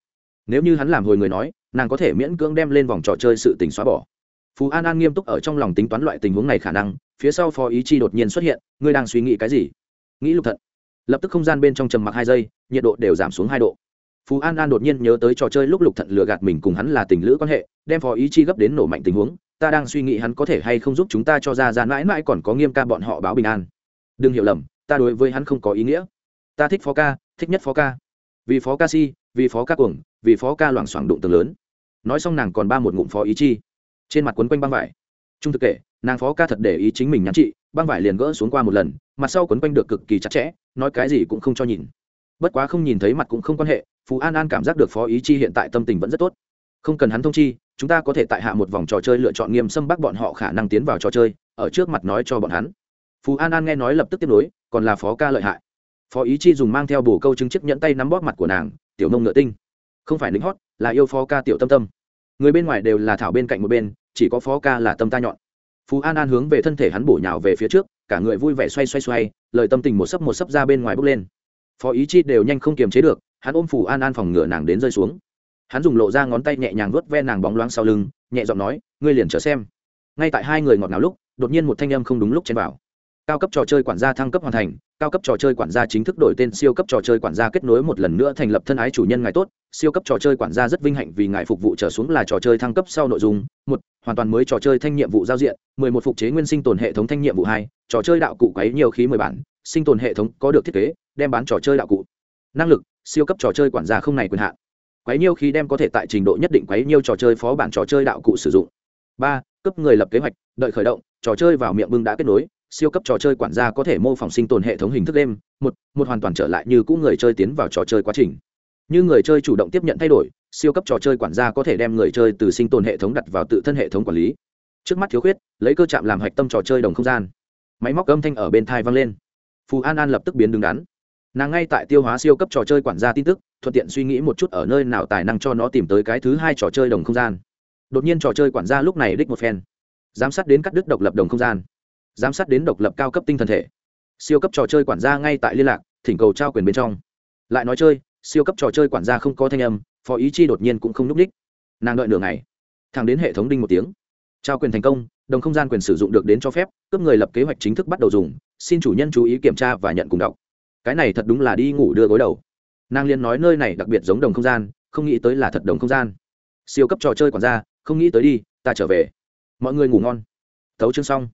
Nếu như hắn làm hồi người nói, nàng có thể miễn cưỡng đem lên vòng trò chơi sự tình xóa bỏ. Phú an an nghiêm túc ở trong lòng tính toán loại tình huống này khả năng, phía sau phó ý chi đột nhiên xuất hiện, ngươi đang suy nghĩ cái gì? Nghĩ lục thận. Lập tức không gian bên trong trầm mặc hai giây, nhiệt độ đều giảm xuống hai độ. Phú an an đột nhiên nhớ tới trò chơi lúc lục thận lừa gạt mình cùng hắn là tình lữ quan hệ, đem phó ý chi gấp đến nổ mạnh tình huống, ta đang suy nghĩ hắn có thể hay không giúp chúng ta cho ra ra mãi mãi còn có nghiêm ca bọn họ báo bình an. Đừng hiểu lầm, ta đối với hắn không có ý nghĩa. Ta thích phó ca, thích nhất phó ca vì phó ca si, vì phó ca cuồng, vì phó ca loảng xoảng đụng tường lớn. Nói xong nàng còn ba một ngụm phó ý chi. Trên mặt quấn quanh băng vải. Trung thực kể, nàng phó ca thật để ý chính mình nhắn chị, băng vải liền gỡ xuống qua một lần mặt sau quấn quanh được cực kỳ chặt chẽ, nói cái gì cũng không cho nhìn. Bất quá không nhìn thấy mặt cũng không quan hệ, phú an an cảm giác được phó ý chi hiện tại tâm tình vẫn rất tốt. Không cần hắn thông chi, chúng ta có thể tại hạ một vòng trò chơi lựa chọn nghiêm xâm bắc bọn họ khả năng tiến vào trò chơi, ở trước mặt nói cho bọn hắn. Phú an an nghe nói lập tức tiếp nối, còn là phó ca lợi hại phó ý chi dùng mang theo bồ câu chứng chiếc nhẫn tay nắm bóp mặt của nàng, tiểu mông ngựa tinh, không phải lính hót, là yêu phó ca tiểu tâm tâm. Người bên ngoài đều là thảo bên cạnh một bên, chỉ có phó ca là tâm ta nhọn. Phú an an hướng về thân thể hắn bổ nhào về phía trước, cả người vui vẻ xoay xoay xoay, lời tâm tình một sấp một sấp ra bên ngoài bốc lên. Phó ý chi đều nhanh không kiềm chế được, hắn ôm phủ an an phòng ngựa nàng đến rơi xuống. Hắn dùng lộ ra ngón tay nhẹ nhàng vớt ve nàng bóng loáng sau lưng, nhẹ giọng nói, ngươi liền chờ xem. Ngay tại hai người ngọt ngào lúc, đột nhiên một thanh âm không đúng lúc chen vào. Cao cấp trò chơi quản gia thăng cấp hoàn thành cao cấp trò chơi quản gia chính thức đổi tên siêu cấp trò chơi quản gia kết nối một lần nữa thành lập thân ái chủ nhân ngài tốt siêu cấp trò chơi quản gia rất vinh hạnh vì ngài phục vụ trở xuống là trò chơi thăng cấp sau nội dung một hoàn toàn mới trò chơi thanh nhiệm vụ giao diện mười một phục chế nguyên sinh tồn hệ thống thanh nhiệm vụ hai trò chơi đạo cụ quấy nhiều khí mười bản sinh tồn hệ thống có được thiết kế đem bán trò chơi đạo cụ năng lực siêu cấp trò chơi quản gia không này quyền hạn quấy nhiêu khí đem có thể tại trình độ nhất định quấy nhiêu trò chơi phó bản trò chơi đạo cụ sử dụng ba cấp người lập kế hoạch đợi khởi động trò chơi vào miệng bưng đã kết nối siêu cấp trò chơi quản gia có thể mô phỏng sinh tồn hệ thống hình thức đêm một một hoàn toàn trở lại như cũ người chơi tiến vào trò chơi quá trình. Như người chơi chủ động tiếp nhận thay đổi, siêu cấp trò chơi quản gia có thể đem người chơi từ sinh tồn hệ thống đặt vào tự thân hệ thống quản lý. Trước mắt thiếu khuyết, lấy cơ chạm làm hạch tâm trò chơi đồng không gian. Máy móc âm thanh ở bên thai vang lên. Phù an an lập tức biến đứng đắn. Nàng ngay tại tiêu hóa siêu cấp trò chơi quản gia tin tức, thuận tiện suy nghĩ một chút ở nơi nào tài năng cho nó tìm tới cái thứ hai trò chơi đồng không gian. Đột nhiên trò chơi quản gia lúc này đích một phen. Giám sát đến cắt đứt độc lập đồng không gian giám sát đến độc lập cao cấp tinh thần thể. Siêu cấp trò chơi quản gia ngay tại liên lạc, thỉnh cầu trao quyền bên trong. Lại nói chơi, siêu cấp trò chơi quản gia không có thanh âm, phó ý chi đột nhiên cũng không n ú c ních. Nàng đợi nửa ngày, thẳng đến hệ thống đinh một tiếng. Trao quyền thành công, đồng không gian quyền sử dụng được đến cho phép, cướp người lập kế hoạch chính thức bắt đầu dùng, xin chủ nhân chú ý kiểm tra và nhận cùng đọc. Cái này thật đúng là đi ngủ đưa gối đầu. Nàng liên nói nơi này đặc biệt giống đồng không gian, không nghĩ tới là thật đồng không gian. Siêu cấp trò chơi quản gia, không nghĩ tới đi, ta trở về. Mọi người ngủ ngon. Thấu chương xong.